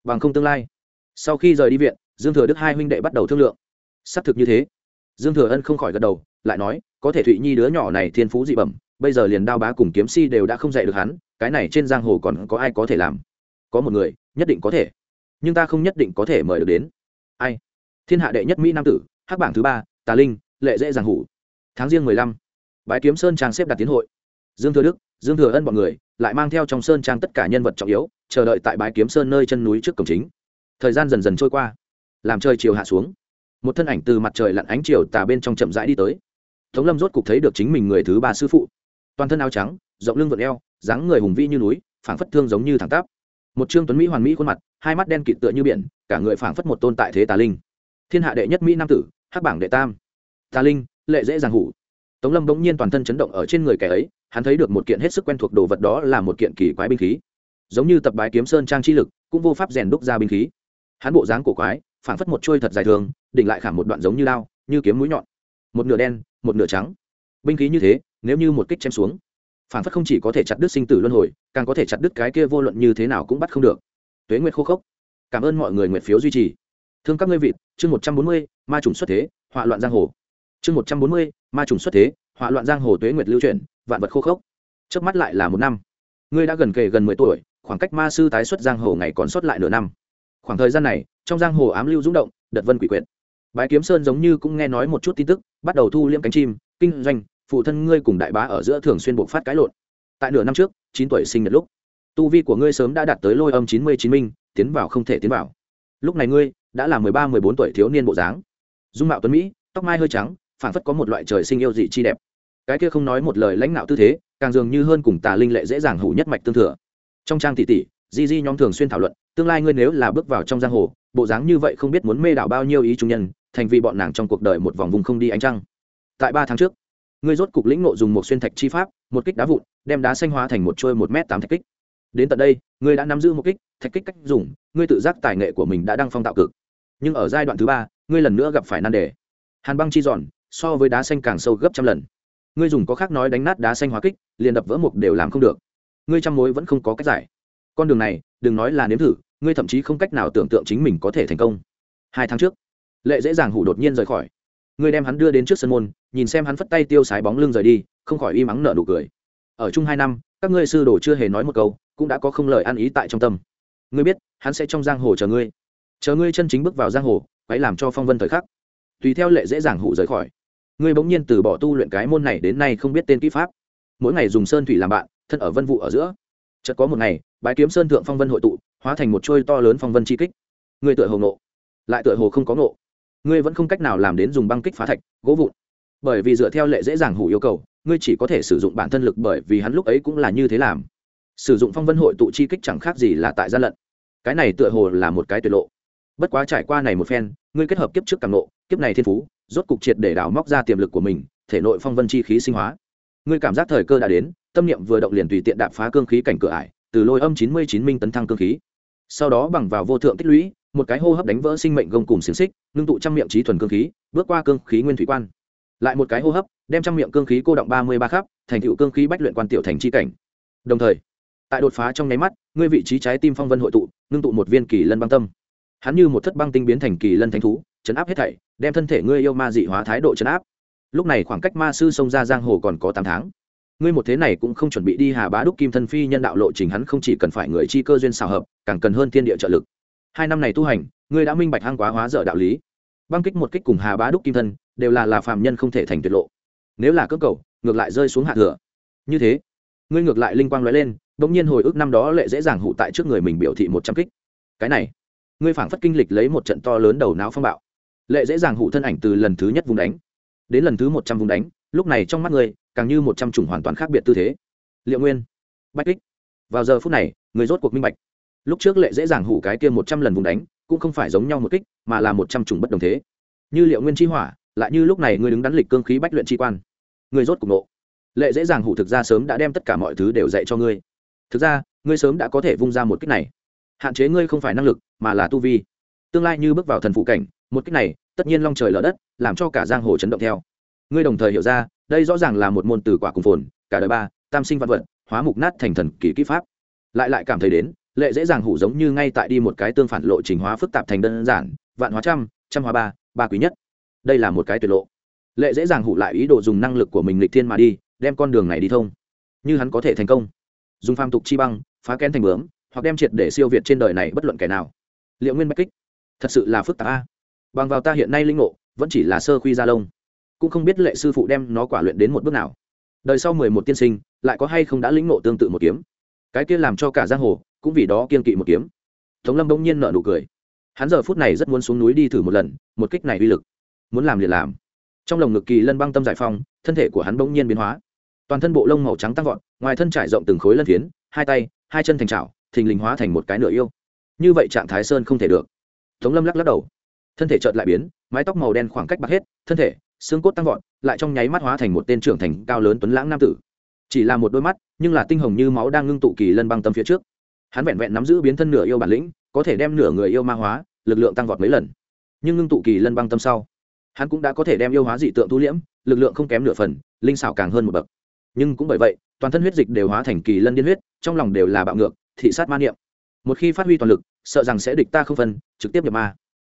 Bằng không tương lai. Sau khi rời đi viện, dương thừa đức hai huynh đệ bắt đầu thương lượng. Xác thực như thế. Dương thừa ân không khỏi gật đầu, lại nói, có thể thụy nhi đứa nhỏ này thiên phú dị bẩm bây giờ liền đao bá cùng kiếm si đều đã không dạy được hắn, cái này trên giang hồ còn có ai có thể làm? Có một người, nhất định có thể. Nhưng ta không nhất định có thể mời được đến. Ai? Thiên hạ đệ nhất mỹ nam tử, hắc bảng thứ ba, tà linh, lệ dễ giang hủ. Tháng riêng mười lăm bãi kiếm sơn trang xếp đặt tiến hội. Dương thừa đức, dương thừa ân b ọ n người, lại mang theo trong sơn trang tất cả nhân vật trọng yếu, chờ đợi tại bãi kiếm sơn nơi chân núi trước cổng chính. Thời gian dần dần trôi qua. Làm trời chiều hạ xuống. Một thân ảnh từ mặt trời lặn ánh chiều tà bên trong chậm rãi đi tới. Tống lâm rốt cục thấy được chính mình người thứ ba sư phụ toàn thân áo trắng, rộng lưng vượt eo, dáng người hùng vĩ như núi, phảng phất thương giống như thẳng tắp. Một trương tuấn mỹ hoàn mỹ khuôn mặt, hai mắt đen kịt tựa như biển, cả người phảng phất một tôn tại thế tà linh. Thiên hạ đệ nhất mỹ nam tử, hắc bảng đệ tam. Tà linh, lệ dễ dàng hủ. Tống lâm bỗng nhiên toàn thân chấn động ở trên người kẻ ấy, hắn thấy được một kiện hết sức quen thuộc đồ vật đó là một kiện kỳ quái binh khí. Giống như tập bái kiếm sơn trang chi lực, cũng vô pháp rèn đúc ra binh khí. Hắn bộ dáng cổ quái, phảng phất một trôi thật dài thường, đỉnh lại khảm một đoạn giống như lao như kiếm mũi nhọn. Một nửa đen, một nửa trắng binh khí như thế, nếu như một kích chém xuống, phản phất không chỉ có thể chặt đứt sinh tử luân hồi, càng có thể chặt đứt cái kia vô luận như thế nào cũng bắt không được. Tuế nguyệt khô khốc. Cảm ơn mọi người nguyện phiếu duy trì. Thương các ngươi vịt, chương một trăm bốn mươi, ma trùng xuất thế, họa loạn giang hồ. Chương một trăm bốn mươi, ma trùng xuất thế, họa loạn giang hồ tuế nguyệt lưu chuyển vạn vật khô khốc. Trước mắt lại là một năm. Ngươi đã gần kề gần mười tuổi, khoảng cách ma sư tái xuất giang hồ ngày còn sót lại nửa năm. Khoảng thời gian này, trong giang hồ ám lưu rúng động, đợt vân quỷ quyệt. Bái kiếm sơn giống như cũng nghe nói một chút tin tức, bắt đầu thu liễm cánh chim, kinh doanh phụ thân ngươi cùng đại bá ở giữa thường xuyên buộc phát cãi lộn. Tại nửa năm trước, chín tuổi sinh nhật lúc, tu vi của ngươi sớm đã đạt tới lôi âm chín mươi chín minh, tiến vào không thể tiến vào. Lúc này ngươi đã là mười ba, mười bốn tuổi thiếu niên bộ dáng. Dung mạo tuấn mỹ, tóc mai hơi trắng phản phất có một loại trời sinh yêu dị chi đẹp. Cái kia không nói một lời lãnh đạo tư thế, càng dường như hơn cùng tà linh lệ dễ dàng hủ nhất mạch tương thừa. Trong trang tỷ tỷ, di di nhóm thường xuyên thảo luận, tương lai ngươi nếu là bước vào trong giang hồ, bộ dáng như vậy không biết muốn mê đảo bao nhiêu ý trung nhân, thành vì bọn nàng trong cuộc đời một vòng vùng không đi ánh trăng. Tại ba tháng trước ngươi rốt cục lĩnh nộ dùng một xuyên thạch chi pháp, một kích đá vụn, đem đá xanh hóa thành một trôi một m tám thạch kích. Đến tận đây, ngươi đã nắm giữ một kích, thạch kích cách dùng, ngươi tự giác tài nghệ của mình đã đăng phong tạo cực. Nhưng ở giai đoạn thứ ba, ngươi lần nữa gặp phải nan đề. Hàn băng chi giòn, so với đá xanh càng sâu gấp trăm lần. Ngươi dùng có khác nói đánh nát đá xanh hóa kích, liền đập vỡ mục đều làm không được. Ngươi trăm mối vẫn không có cách giải. Con đường này, đừng nói là nếm thử, ngươi thậm chí không cách nào tưởng tượng chính mình có thể thành công. Hai tháng trước, lệ dễ dàng hủ đột nhiên rời khỏi ngươi đem hắn đưa đến trước sân môn, nhìn xem hắn phất tay tiêu sái bóng lưng rời đi, không khỏi im ắng nở nụ cười. Ở chung hai năm, các ngươi sư đồ chưa hề nói một câu, cũng đã có không lời ăn ý tại trong tâm. Ngươi biết, hắn sẽ trong giang hồ chờ ngươi. Chờ ngươi chân chính bước vào giang hồ quấy làm cho phong vân thời khắc. Tùy theo lệ dễ dàng hụ rời khỏi. Ngươi bỗng nhiên từ bỏ tu luyện cái môn này đến nay không biết tên kỹ pháp. Mỗi ngày dùng sơn thủy làm bạn, thân ở vân vụ ở giữa. Chợt có một ngày, bái kiếm sơn thượng phong vân hội tụ, hóa thành một trôi to lớn phong vân chi kích. Ngươi tựa hồ nộ lại tựa hồ không có nộ ngươi vẫn không cách nào làm đến dùng băng kích phá thạch, gỗ vụn. Bởi vì dựa theo lệ dễ dàng hủ yêu cầu, ngươi chỉ có thể sử dụng bản thân lực bởi vì hắn lúc ấy cũng là như thế làm. Sử dụng phong vân hội tụ chi kích chẳng khác gì là tại gian lận. Cái này tựa hồ là một cái tuyệt lộ. Bất quá trải qua này một phen, ngươi kết hợp kiếp trước càng nộ kiếp này thiên phú, rốt cục triệt để đào móc ra tiềm lực của mình, thể nội phong vân chi khí sinh hóa. Ngươi cảm giác thời cơ đã đến, tâm niệm vừa động liền tùy tiện đạp phá cương khí cảnh cửa ải, từ lôi âm chín mươi chín minh tấn thăng cương khí. Sau đó bằng vào vô thượng tích lũy một cái hô hấp đánh vỡ sinh mệnh gông cùng xiềng xích, ngưng tụ trăm miệng trí thuần cương khí, bước qua cương khí nguyên thủy quan. Lại một cái hô hấp, đem trăm miệng cương khí cô động ba mươi ba khắp, thành tựu cương khí bách luyện quan tiểu thành c h i cảnh. Đồng thời, tại đột phá trong nháy mắt, ngươi vị trí trái tim phong vân hội tụ, ngưng tụ một viên kỳ lân băng tâm. Hắn như một thất băng tinh biến thành kỳ lân thánh thú, chấn áp hết thảy, đem thân thể ngươi yêu ma dị hóa thái độ chấn áp. Lúc này khoảng cách ma sư xông ra giang hồ còn có tám tháng. Ngươi một thế này cũng không chuẩn bị đi hà bá đúc kim thân phi nhân đạo lộ trình, hắn không chỉ cần phải người chi cơ duyên xào hợp, càng cần hơn thiên địa trợ lực hai năm này tu hành, ngươi đã minh bạch hăng quá hóa dở đạo lý. Băng kích một kích cùng hà bá đúc kim thân, đều là là phàm nhân không thể thành tuyệt lộ. Nếu là cơ cầu, ngược lại rơi xuống hạ thừa. Như thế, ngươi ngược lại linh quang lóe lên, bỗng nhiên hồi ức năm đó lệ dễ dàng hụ tại trước người mình biểu thị một trăm kích. Cái này, ngươi phảng phất kinh lịch lấy một trận to lớn đầu não phong bạo. Lệ dễ dàng hụ thân ảnh từ lần thứ nhất vùng đánh, đến lần thứ một trăm vùng đánh, lúc này trong mắt ngươi, càng như một trăm chủng hoàn toàn khác biệt tư thế. Liệu nguyên, bách kích. Vào giờ phút này người rốt cuộc minh bạch lúc trước lệ dễ dàng hủ cái kia một trăm lần vùng đánh, cũng không phải giống nhau một kích, mà là một trăm chủng bất đồng thế. Như liệu nguyên chi hỏa, lại như lúc này ngươi đứng đắn lịch cương khí bách luyện chi quan. Ngươi rốt cục nộ lệ dễ dàng hủ thực ra sớm đã đem tất cả mọi thứ đều dạy cho ngươi. Thực ra, ngươi sớm đã có thể vung ra một kích này. Hạn chế ngươi không phải năng lực, mà là tu vi. Tương lai như bước vào thần phụ cảnh, một kích này, tất nhiên long trời lở đất, làm cho cả giang hồ chấn động theo. Ngươi đồng thời hiểu ra, đây rõ ràng là một môn từ quả cùng phồn, cả đời ba, tam sinh văn vật, hóa mục nát thành thần kỳ kỹ pháp. Lại lại cảm thấy đến lệ dễ dàng hủ giống như ngay tại đi một cái tương phản lộ trình hóa phức tạp thành đơn giản, vạn hóa trăm trăm hóa ba ba quý nhất. Đây là một cái tuyệt lộ. Lệ dễ dàng hủ lại ý đồ dùng năng lực của mình lịch thiên mà đi, đem con đường này đi thông. Như hắn có thể thành công. Dùng pham tục chi băng, phá kén thành bướm, hoặc đem triệt để siêu việt trên đời này bất luận kẻ nào. Liệu nguyên bách kích? Thật sự là phức tạp a. Bằng vào ta hiện nay linh ngộ, vẫn chỉ là sơ khuy gia lông. Cũng không biết lệ sư phụ đem nó quả luyện đến một bước nào. Đời sau mười một tiên sinh, lại có hay không đã lĩnh ngộ tương tự một kiếm? Cái kia làm cho cả giang hồ cũng vì đó kiên kỵ một kiếm. Tống lâm bỗng nhiên nợ nụ cười. Hắn giờ phút này rất muốn xuống núi đi thử một lần, một kích này uy lực. Muốn làm liền làm. Trong lồng ngực kỳ lân băng tâm giải phong thân thể của hắn bỗng nhiên biến hóa. Toàn thân bộ lông màu trắng tăng vọt, ngoài thân trải rộng từng khối lân phiến, hai tay, hai chân thành trào thình lình hóa thành một cái nửa yêu. Như vậy trạng thái sơn không thể được. Tống lâm lắc lắc đầu. Thân thể chợt lại biến, mái tóc màu đen khoảng cách bạc hết, thân thể, xương cốt tăng vọt, lại trong nháy mắt hóa thành một tên trưởng thành cao lớn tuấn lãng nam tử. Chỉ là một đôi mắt, nhưng là tinh hồng như máu đang ngưng tụ kỳ lân băng tâm phía trước hắn vẹn vẹn nắm giữ biến thân nửa yêu bản lĩnh, có thể đem nửa người yêu ma hóa, lực lượng tăng vọt mấy lần. Nhưng ngưng tụ kỳ lân băng tâm sau, hắn cũng đã có thể đem yêu hóa dị tượng tu liễm, lực lượng không kém nửa phần, linh xảo càng hơn một bậc. Nhưng cũng bởi vậy, toàn thân huyết dịch đều hóa thành kỳ lân điên huyết, trong lòng đều là bạo ngược, thị sát ma niệm. Một khi phát huy toàn lực, sợ rằng sẽ địch ta không phân, trực tiếp nhập ma.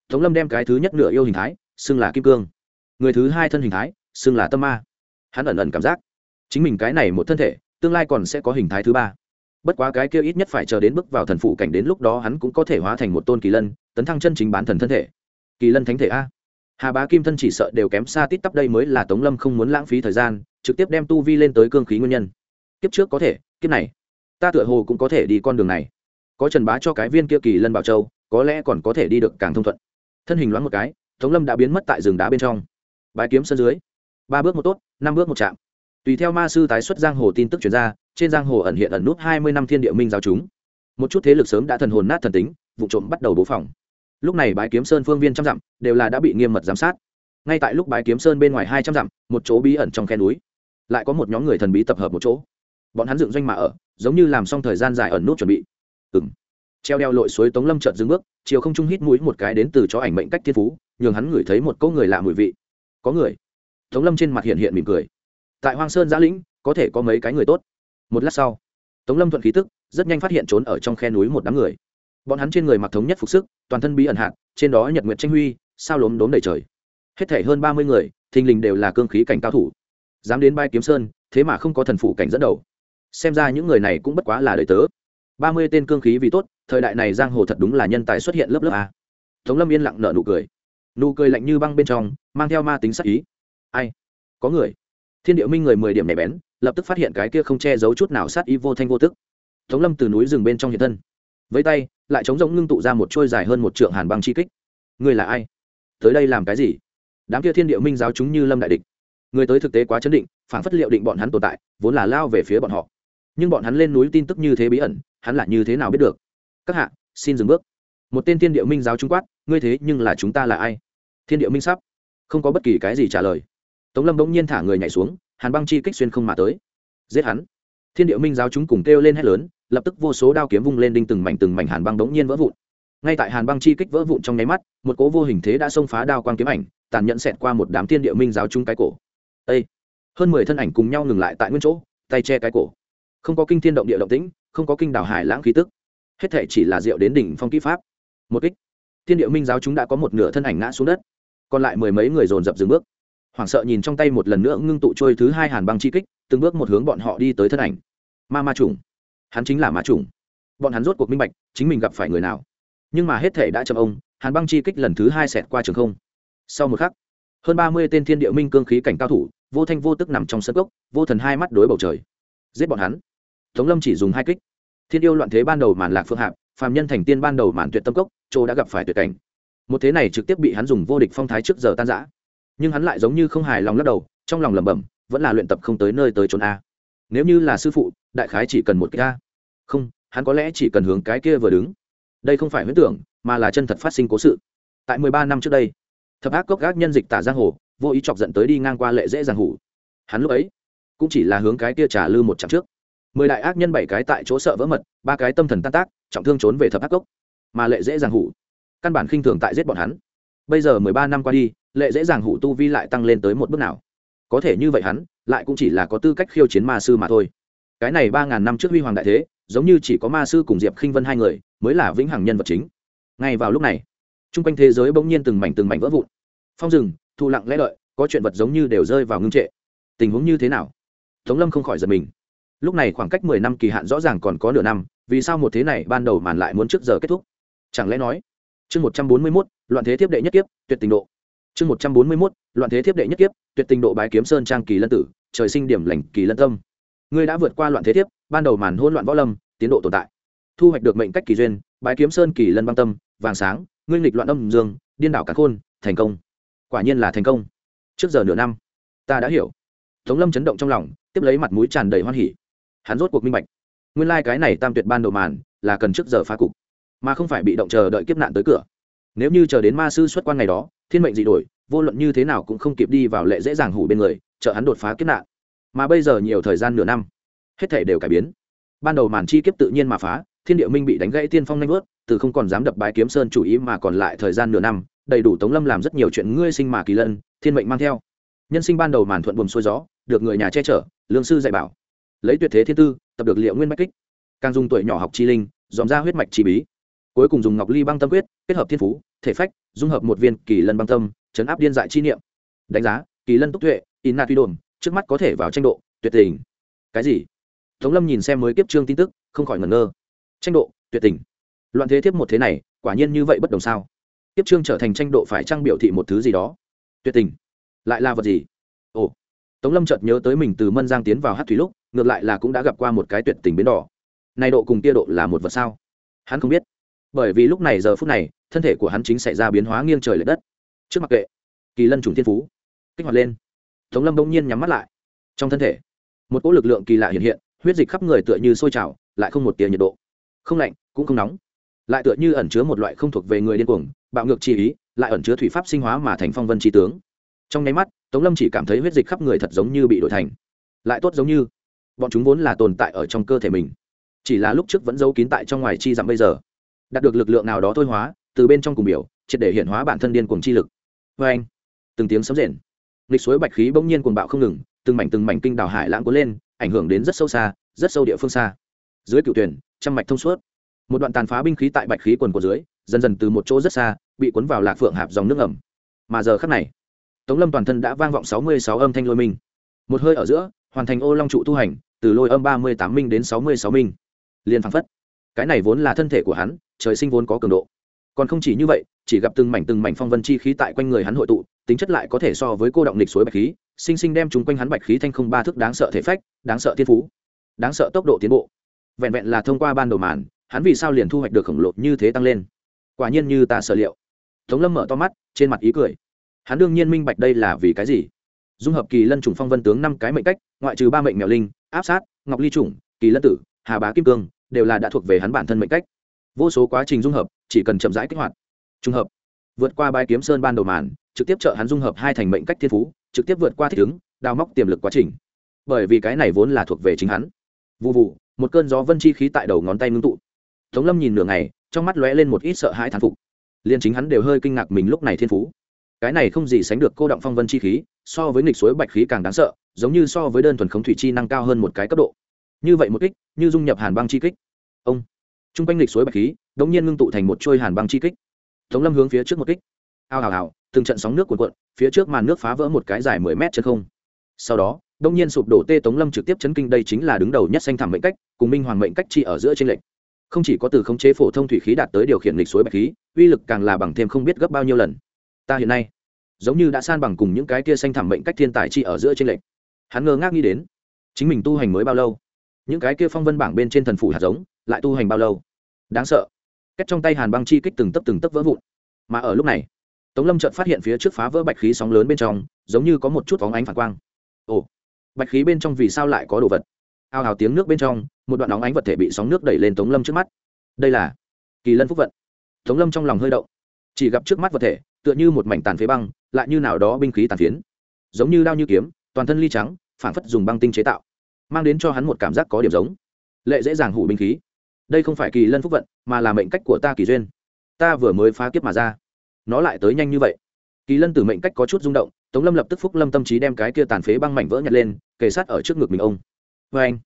Tống lâm đem cái thứ nhất nửa yêu hình thái, xưng là kim cương. Người thứ hai thân hình thái, xưng là tâm ma. Hắn ẩn ẩn cảm giác, chính mình cái này một thân thể, tương lai còn sẽ có hình thái thứ ba bất quá cái kia ít nhất phải chờ đến bước vào thần phụ cảnh đến lúc đó hắn cũng có thể hóa thành một tôn kỳ lân, tấn thăng chân chính bán thần thân thể. Kỳ lân thánh thể a. Hà bá kim thân chỉ sợ đều kém xa tít tắp đây mới là tống lâm không muốn lãng phí thời gian, trực tiếp đem tu vi lên tới cương khí nguyên nhân. Kiếp trước có thể, kiếp này. Ta tựa hồ cũng có thể đi con đường này. Có trần bá cho cái viên kia kỳ lân bảo châu, có lẽ còn có thể đi được càng thông thuận. Thân hình loáng một cái, tống lâm đã biến mất tại rừng đá bên trong. Bãi kiếm sân dưới. Ba bước một tốt, năm bước một chạm. Tùy theo ma sư tái xuất giang hồ tin tức chuyển ra trên giang hồ ẩn hiện ẩn nút hai mươi năm thiên địa minh giáo chúng. Một chút thế lực sớm đã thần hồn nát thần tính, vụ trộm bắt đầu bố phòng. Lúc này bái kiếm sơn phương viên trăm dặm, đều là đã bị nghiêm mật giám sát. Ngay tại lúc bái kiếm sơn bên ngoài hai trăm dặm, một chỗ bí ẩn trong khe núi, lại có một nhóm người thần bí tập hợp một chỗ. Bọn hắn dựng doanh mà ở, giống như làm xong thời gian dài ẩn nút chuẩn bị. Ừng treo đeo lội suối tống lâm chợt dừng bước, chiều không trung hít mũi một cái đến từ chó ảnh mệnh cách thiên phú, nhường hắn ngửi thấy một cỗ người lạ mùi vị. Có người. Tống lâm trên mặt hiện hiện mỉm cười. Tại hoang sơn giã lĩnh, có thể có mấy cái người tốt một lát sau, tống lâm thuận khí tức, rất nhanh phát hiện trốn ở trong khe núi một đám người. Bọn hắn trên người mặc thống nhất phục sức, toàn thân bí ẩn hạn trên đó nhật nguyệt tranh huy, sao lốm đốm đầy trời. Hết thể hơn ba mươi người, thình lình đều là cương khí cảnh cao thủ. Dám đến bay kiếm sơn, thế mà không có thần phủ cảnh dẫn đầu. Xem ra những người này cũng bất quá là đời tớ. Ba mươi tên cương khí vì tốt, thời đại này giang hồ thật đúng là nhân tài xuất hiện lớp lớp a. Tống lâm yên lặng nợ nụ cười. Nụ cười lạnh như băng bên trong, mang theo ma tính sắc ý. Ai? Có người thiên điệu minh người mười điểm nhạy bén, lập tức phát hiện cái kia không che giấu chút nào sát ý vô thanh vô tức. Tống lâm từ núi rừng bên trong hiện thân. Với tay, lại chống rỗng ngưng tụ ra một trôi dài hơn một trượng hàn băng chi kích. Người là ai? Tới đây làm cái gì? Đám kia thiên điệu minh giáo chúng như lâm đại địch. Người tới thực tế quá chấn định phản phất liệu định bọn hắn tồn tại, vốn là lao về phía bọn họ. Nhưng bọn hắn lên núi tin tức như thế bí ẩn, hắn là như thế nào biết được? Các hạ, xin dừng bước. Một tên thiên điệu minh giáo trung quát, ngươi thế nhưng là chúng ta là ai? Thiên điệu minh sắp không có bất kỳ cái gì trả lời tống lâm bỗng nhiên thả người nhảy xuống, hàn băng chi kích xuyên không mà tới. Giết hắn. Thiên điệu minh giáo chúng cùng kêu lên hét lớn, lập tức vô số đao kiếm vung lên đinh từng mảnh từng mảnh hàn băng bỗng nhiên vỡ vụn. Ngay tại hàn băng chi kích vỡ vụn trong nháy mắt, một cố vô hình thế đã xông phá đao quang kiếm ảnh, tàn nhẫn xẹt qua một đám thiên địa minh giáo chúng cái cổ. Ê! hơn mười thân ảnh cùng nhau ngừng lại tại nguyên chỗ, tay che cái cổ. Không có kinh thiên động địa động tĩnh, không có kinh đảo hải lãng khí tức. Hết thể chỉ là rượu đến đỉnh phong kỹ pháp. Một kích. Thiên địa minh giáo chúng đã có một nửa thân ảnh ngã xuống đất. Còn lại mười mấy người dồn dập dừng bước hoảng sợ nhìn trong tay một lần nữa ngưng tụ trôi thứ hai hàn băng chi kích, từng bước một hướng bọn họ đi tới thân ảnh. Ma ma trùng. Hắn chính là ma trùng. Bọn hắn rốt cuộc minh bạch, chính mình gặp phải người nào. Nhưng mà hết thể đã chậm ông, hàn băng chi kích lần thứ hai xẹt qua trường không. Sau một khắc, hơn ba mươi tên thiên địa minh cương khí cảnh cao thủ, vô thanh vô tức nằm trong sân gốc vô thần hai mắt đối bầu trời. Giết bọn hắn. Tống lâm chỉ dùng hai kích. Thiên yêu loạn thế ban đầu màn lạc phương hạp, phàm nhân thành tiên ban đầu màn tuyệt tâm cốc, chỗ đã gặp phải tuyệt cảnh. Một thế này trực tiếp bị hắn dùng vô địch phong thái trước giờ tan giã nhưng hắn lại giống như không hài lòng lắc đầu, trong lòng lẩm bẩm, vẫn là luyện tập không tới nơi tới chốn a. Nếu như là sư phụ, đại khái chỉ cần một cái a. Không, hắn có lẽ chỉ cần hướng cái kia vừa đứng. Đây không phải huyễn tưởng, mà là chân thật phát sinh cố sự. Tại mười ba năm trước đây, thập ác cốc gác nhân dịch tả giang hồ, vô ý chọc dẫn tới đi ngang qua lệ dễ giang hủ. Hắn lúc ấy, cũng chỉ là hướng cái kia trả lư một chặng trước. Mười đại ác nhân bảy cái tại chỗ sợ vỡ mật, ba cái tâm thần tan tác, trọng thương trốn về thập ác cốc, mà lệ dễ giang hủ. Căn bản khinh thường tại giết bọn hắn. Bây giờ mười ba năm qua đi lệ dễ dàng hủ tu vi lại tăng lên tới một bước nào. Có thể như vậy hắn, lại cũng chỉ là có tư cách khiêu chiến ma sư mà thôi. Cái này ba ngàn năm trước huy hoàng đại thế, giống như chỉ có ma sư cùng diệp khinh vân hai người mới là vĩnh hằng nhân vật chính. Ngay vào lúc này t r u n g quanh thế giới bỗng nhiên từng mảnh từng mảnh vỡ vụn. Phong rừng thụ lặng lẽ lợi có chuyện vật giống như đều rơi vào ngưng trệ. Tình huống như thế nào? Tống lâm không khỏi giật mình. Lúc này khoảng cách mười năm kỳ hạn rõ ràng còn có nửa năm, vì sao một thế này ban đầu màn lại muốn trước giờ kết thúc? Chẳng lẽ nói, chương một trăm bốn mươi mốt, loạn thế tiếp đệ nhất kiếp, tuyệt tình độ chương một trăm bốn mươi mốt, loạn thế tiếp đệ nhất kiếp, tuyệt tình độ bái kiếm sơn trang kỳ lân tử, trời sinh điểm lành kỳ lân tâm. Ngươi đã vượt qua loạn thế tiếp ban đầu màn hôn loạn võ lâm, tiến độ tồn tại. Thu hoạch được mệnh cách kỳ duyên, bái kiếm sơn kỳ lân băng tâm, vàng sáng, ngươi nghịch loạn âm dương, điên đảo cả khôn, thành công. Quả nhiên là thành công. Trước giờ nửa năm, ta đã hiểu. Tống lâm chấn động trong lòng, tiếp lấy mặt mũi tràn đầy hoan hỉ. Hắn rốt cuộc minh bạch. Nguyên lai、like、cái này tam tuyệt ban đầu màn, là cần trước giờ phá cục, mà không phải bị động chờ đợi kiếp nạn tới cửa. Nếu như chờ đến ma sư xuất quan ngày đó thiên mệnh dị đổi, vô luận như thế nào cũng không kịp đi vào lệ dễ dàng hủ bên người, trợ hắn đột phá kiếp nạn. Mà bây giờ nhiều thời gian nửa năm, hết thể đều cải biến. Ban đầu màn chi kiếp tự nhiên mà phá, thiên địa minh bị đánh gãy tiên phong nanh vớt, từ không còn dám đập bái kiếm sơn chủ ý mà còn lại thời gian nửa năm, đầy đủ tống lâm làm rất nhiều chuyện ngươi sinh mà kỳ lân, thiên mệnh mang theo. Nhân sinh ban đầu màn thuận buồm xuôi gió, được người nhà che chở, lương sư dạy bảo. Lấy tuyệt thế thiên tư, tập được liệu nguyên bách kích. Càng dùng tuổi nhỏ học chi linh, dòm ra huyết mạch chi bí. Cuối cùng dùng ngọc ly băng tâm quyết, kết hợp thiên phú thể phách, dung hợp một viên kỳ lân băng tâm, chấn áp điên dại chi niệm. Đánh giá, kỳ lân túc tuệ, in na tuy đồn, trước mắt có thể vào tranh độ, tuyệt tình. Cái gì? Tống lâm nhìn xem mới kiếp trương tin tức, không khỏi ngẩn ngơ. Tranh độ, tuyệt tình. Loạn thế thiếp một thế này, quả nhiên như vậy bất đồng sao? Kiếp trương trở thành tranh độ phải trang biểu thị một thứ gì đó. Tuyệt tình. Lại là vật gì? Ồ. Tống lâm chợt nhớ tới mình từ mân giang tiến vào hát thủy lúc, ngược lại là cũng đã gặp qua một cái tuyệt tình biến đỏ. Này độ cùng tia độ là một vật sao? Hắn không biết bởi vì lúc này giờ phút này, thân thể của hắn chính xảy ra biến hóa nghiêng trời l ệ đất. Trước mặt kệ, kỳ lân trùng thiên phú, kích hoạt lên. Tống lâm bỗng nhiên nhắm mắt lại. Trong thân thể, một cỗ lực lượng kỳ lạ hiện hiện, huyết dịch khắp người tựa như sôi trào, lại không một tia nhiệt độ. Không lạnh, cũng không nóng, lại tựa như ẩn chứa một loại không thuộc về người điên cuồng, bạo ngược chi ý, lại ẩn chứa thủy pháp sinh hóa mà thành phong vân tri tướng. Trong nháy mắt, tống lâm chỉ cảm thấy huyết dịch khắp người thật giống như bị đổi thành. Lại tốt giống như, bọn chúng vốn là tồn tại ở trong cơ thể mình. Chỉ là lúc trước vẫn giấu kín tại trong ngoài chi dặm bây giờ đạt được lực lượng nào đó thôi hóa, từ bên trong cùng biểu, triệt để hiện hóa bản thân điên cuồng chi lực. Vê anh, từng tiếng sấm rền, nghịch suối bạch khí bỗng nhiên cuồng bạo không ngừng, từng mảnh từng mảnh kinh đảo hải lãng cuốn lên, ảnh hưởng đến rất sâu xa, rất sâu địa phương xa. Dưới cựu tuyển trăm mạch thông suốt. Một đoạn tàn phá binh khí tại bạch khí quần của dưới, dần dần từ một chỗ rất xa, bị cuốn vào lạc phượng hạp dòng nước ẩm mà giờ khắc này, tống lâm toàn thân đã vang vọng sáu mươi sáu âm thanh lôi minh. Một hơi ở giữa, hoàn thành ô long trụ tu hành, từ lôi âm ba mươi tám minh đến sáu mươi sáu minh. Liền phăng phất cái này vốn là thân thể của hắn, trời sinh vốn có cường độ. Còn không chỉ như vậy, chỉ gặp từng mảnh từng mảnh phong vân chi khí tại quanh người hắn hội tụ, tính chất lại có thể so với cô động lịch suối bạch khí, sinh sinh đem chúng quanh hắn bạch khí thanh không ba thước đáng sợ thể phách, đáng sợ thiên phú, đáng sợ tốc độ tiến bộ. Vẹn vẹn là thông qua ban đầu màn, hắn vì sao liền thu hoạch được khổng lồ như thế tăng lên? Quả nhiên như ta sở liệu. Tống lâm mở to mắt, trên mặt ý cười. Hắn đương nhiên minh bạch đây là vì cái gì? Dung hợp kỳ lân trùng phong vân tướng năm cái mệnh cách, ngoại trừ ba mệnh mèo linh, áp sát, ngọc ly trùng, kỳ lân tử, hà bá kim cương đều là đã thuộc về hắn bản thân mệnh cách. Vô số quá trình dung hợp, chỉ cần chậm rãi kích hoạt trung hợp, vượt qua bãi kiếm sơn ban đầu màn, trực tiếp trợ hắn dung hợp hai thành mệnh cách thiên phú, trực tiếp vượt qua thích ứng, đào móc tiềm lực quá trình. Bởi vì cái này vốn là thuộc về chính hắn. Vụ vụ một cơn gió vân chi khí tại đầu ngón tay ngưng tụ. Tống lâm nhìn nửa ngày, trong mắt lóe lên một ít sợ hãi thán phục. Liên chính hắn đều hơi kinh ngạc mình lúc này thiên phú. Cái này không gì sánh được cô động phong vân chi khí, so với nghịch suối bạch khí càng đáng sợ, giống như so với đơn thuần khống thủy chi năng cao hơn một cái cấp độ như vậy một kích, như dung nhập hàn băng chi kích. Ông. T r u n g quanh lịch suối bạch khí đ ỗ n g nhiên ngưng tụ thành một trôi hàn băng chi kích. Tống lâm hướng phía trước một kích. Ao hào hào từng trận sóng nước cuộn cuộn, phía trước màn nước phá vỡ một cái dài mười mét chân không. Sau đó đông nhiên sụp đổ tê tống lâm trực tiếp chấn kinh, đây chính là đứng đầu nhất xanh thảm mệnh cách, cùng minh hoàng mệnh cách chi ở giữa trên lệnh không chỉ có từ khống chế phổ thông thủy khí đạt tới điều khiển lịch suối bạch khí, uy lực càng là bằng thêm không biết gấp bao nhiêu lần. Ta hiện nay, giống như đã san bằng cùng những cái kia xanh thảm mệnh cách thiên tài chi ở giữa trên lệnh hắn ngơ ngác nghĩ đến, chính mình tu hành mới bao lâu? Những cái kia phong vân bảng bên trên thần phủ hạt giống, lại tu hành bao lâu? Đáng sợ. Cách trong tay hàn băng chi kích từng tấp từng tấp vỡ vụn. Mà ở lúc này, tống lâm chợt phát hiện phía trước phá vỡ bạch khí sóng lớn bên trong, giống như có một chút phóng ánh phản quang. Ồ, bạch khí bên trong vì sao lại có đồ vật? Ao hào tiếng nước bên trong, một đoạn óng ánh vật thể bị sóng nước đẩy lên tống lâm trước mắt. Đây là kỳ lân phúc vận. Tống lâm trong lòng hơi động. Chỉ gặp trước mắt vật thể, tựa như một mảnh tàn phế băng, lại như nào đó binh khí tàn phiến. Giống như đao như kiếm, toàn thân ly trắng phản phất dùng băng tinh chế tạo mang đến cho hắn một cảm giác có điểm giống. Lệ dễ dàng hủ binh khí. Đây không phải kỳ lân phúc vận, mà là mệnh cách của ta kỳ duyên. Ta vừa mới phá kiếp mà ra. Nó lại tới nhanh như vậy. Kỳ lân từ mệnh cách có chút rung động, tống lâm lập tức phúc lâm tâm trí đem cái kia tàn phế băng mảnh vỡ nhặt lên, kề sát ở trước ngực mình ông. Vê anh,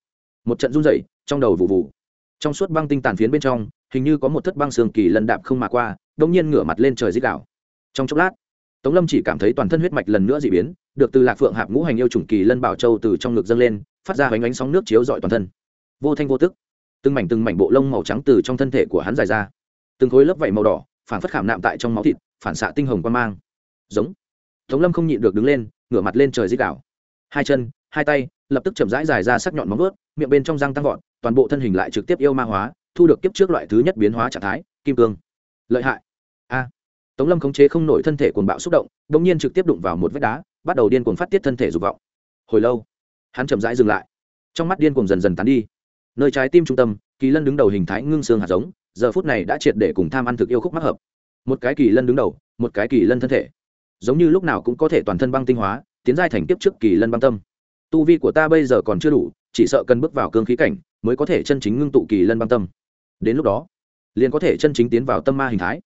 một trận run rẩy, trong đầu vụ vụ. Trong suốt băng tinh tàn phiến bên trong, hình như có một thất băng sương kỳ lân đạp không mà qua đông nhiên ngửa mặt lên trời dích đảo trong chốc lát, tống lâm chỉ cảm thấy toàn thân huyết mạch lần nữa dị biến được từ lạc phượng hạp ngũ hành yêu chủng kỳ lân bảo châu từ trong ngực dâng lên, phát ra hoành ánh sóng nước chiếu dọi toàn thân. Vô thanh vô tức, từng mảnh từng mảnh bộ lông màu trắng từ trong thân thể của hắn dài ra. Từng khối lớp vảy màu đỏ phản phất khảm nạm tại trong máu thịt, phản xạ tinh hồng quan mang. Giống. Tống lâm không nhịn được đứng lên, ngửa mặt lên trời dích đảo hai chân, hai tay, lập tức chậm rãi dài ra sắc nhọn móng ướt miệng bên trong răng tăng vọt, toàn bộ thân hình lại trực tiếp yêu ma hóa, thu được kiếp trước loại thứ nhất biến hóa trạng thái, kim cương. Lợi hại. A. Tống lâm khống chế không nổi thân thể cuồng bạo xúc động đ ỗ n g nhiên trực tiếp đụng vào một vách đá bắt đầu điên cuồng phát tiết thân thể dục vọng. Hồi lâu, hắn chậm rãi dừng lại. Trong mắt điên cuồng dần dần tán đi. Nơi trái tim trung tâm, kỳ lân đứng đầu hình thái ngưng xương hạt giống, giờ phút này đã triệt để cùng tham ăn thực yêu khúc mắc hợp. Một cái kỳ lân đứng đầu, một cái kỳ lân thân thể. Giống như lúc nào cũng có thể toàn thân băng tinh hóa, tiến giai thành tiếp trước kỳ lân băng tâm. Tu vi của ta bây giờ còn chưa đủ, chỉ sợ cần bước vào cương khí cảnh mới có thể chân chính ngưng tụ kỳ lân băng tâm. Đến lúc đó, liền có thể chân chính tiến vào tâm ma hình thái.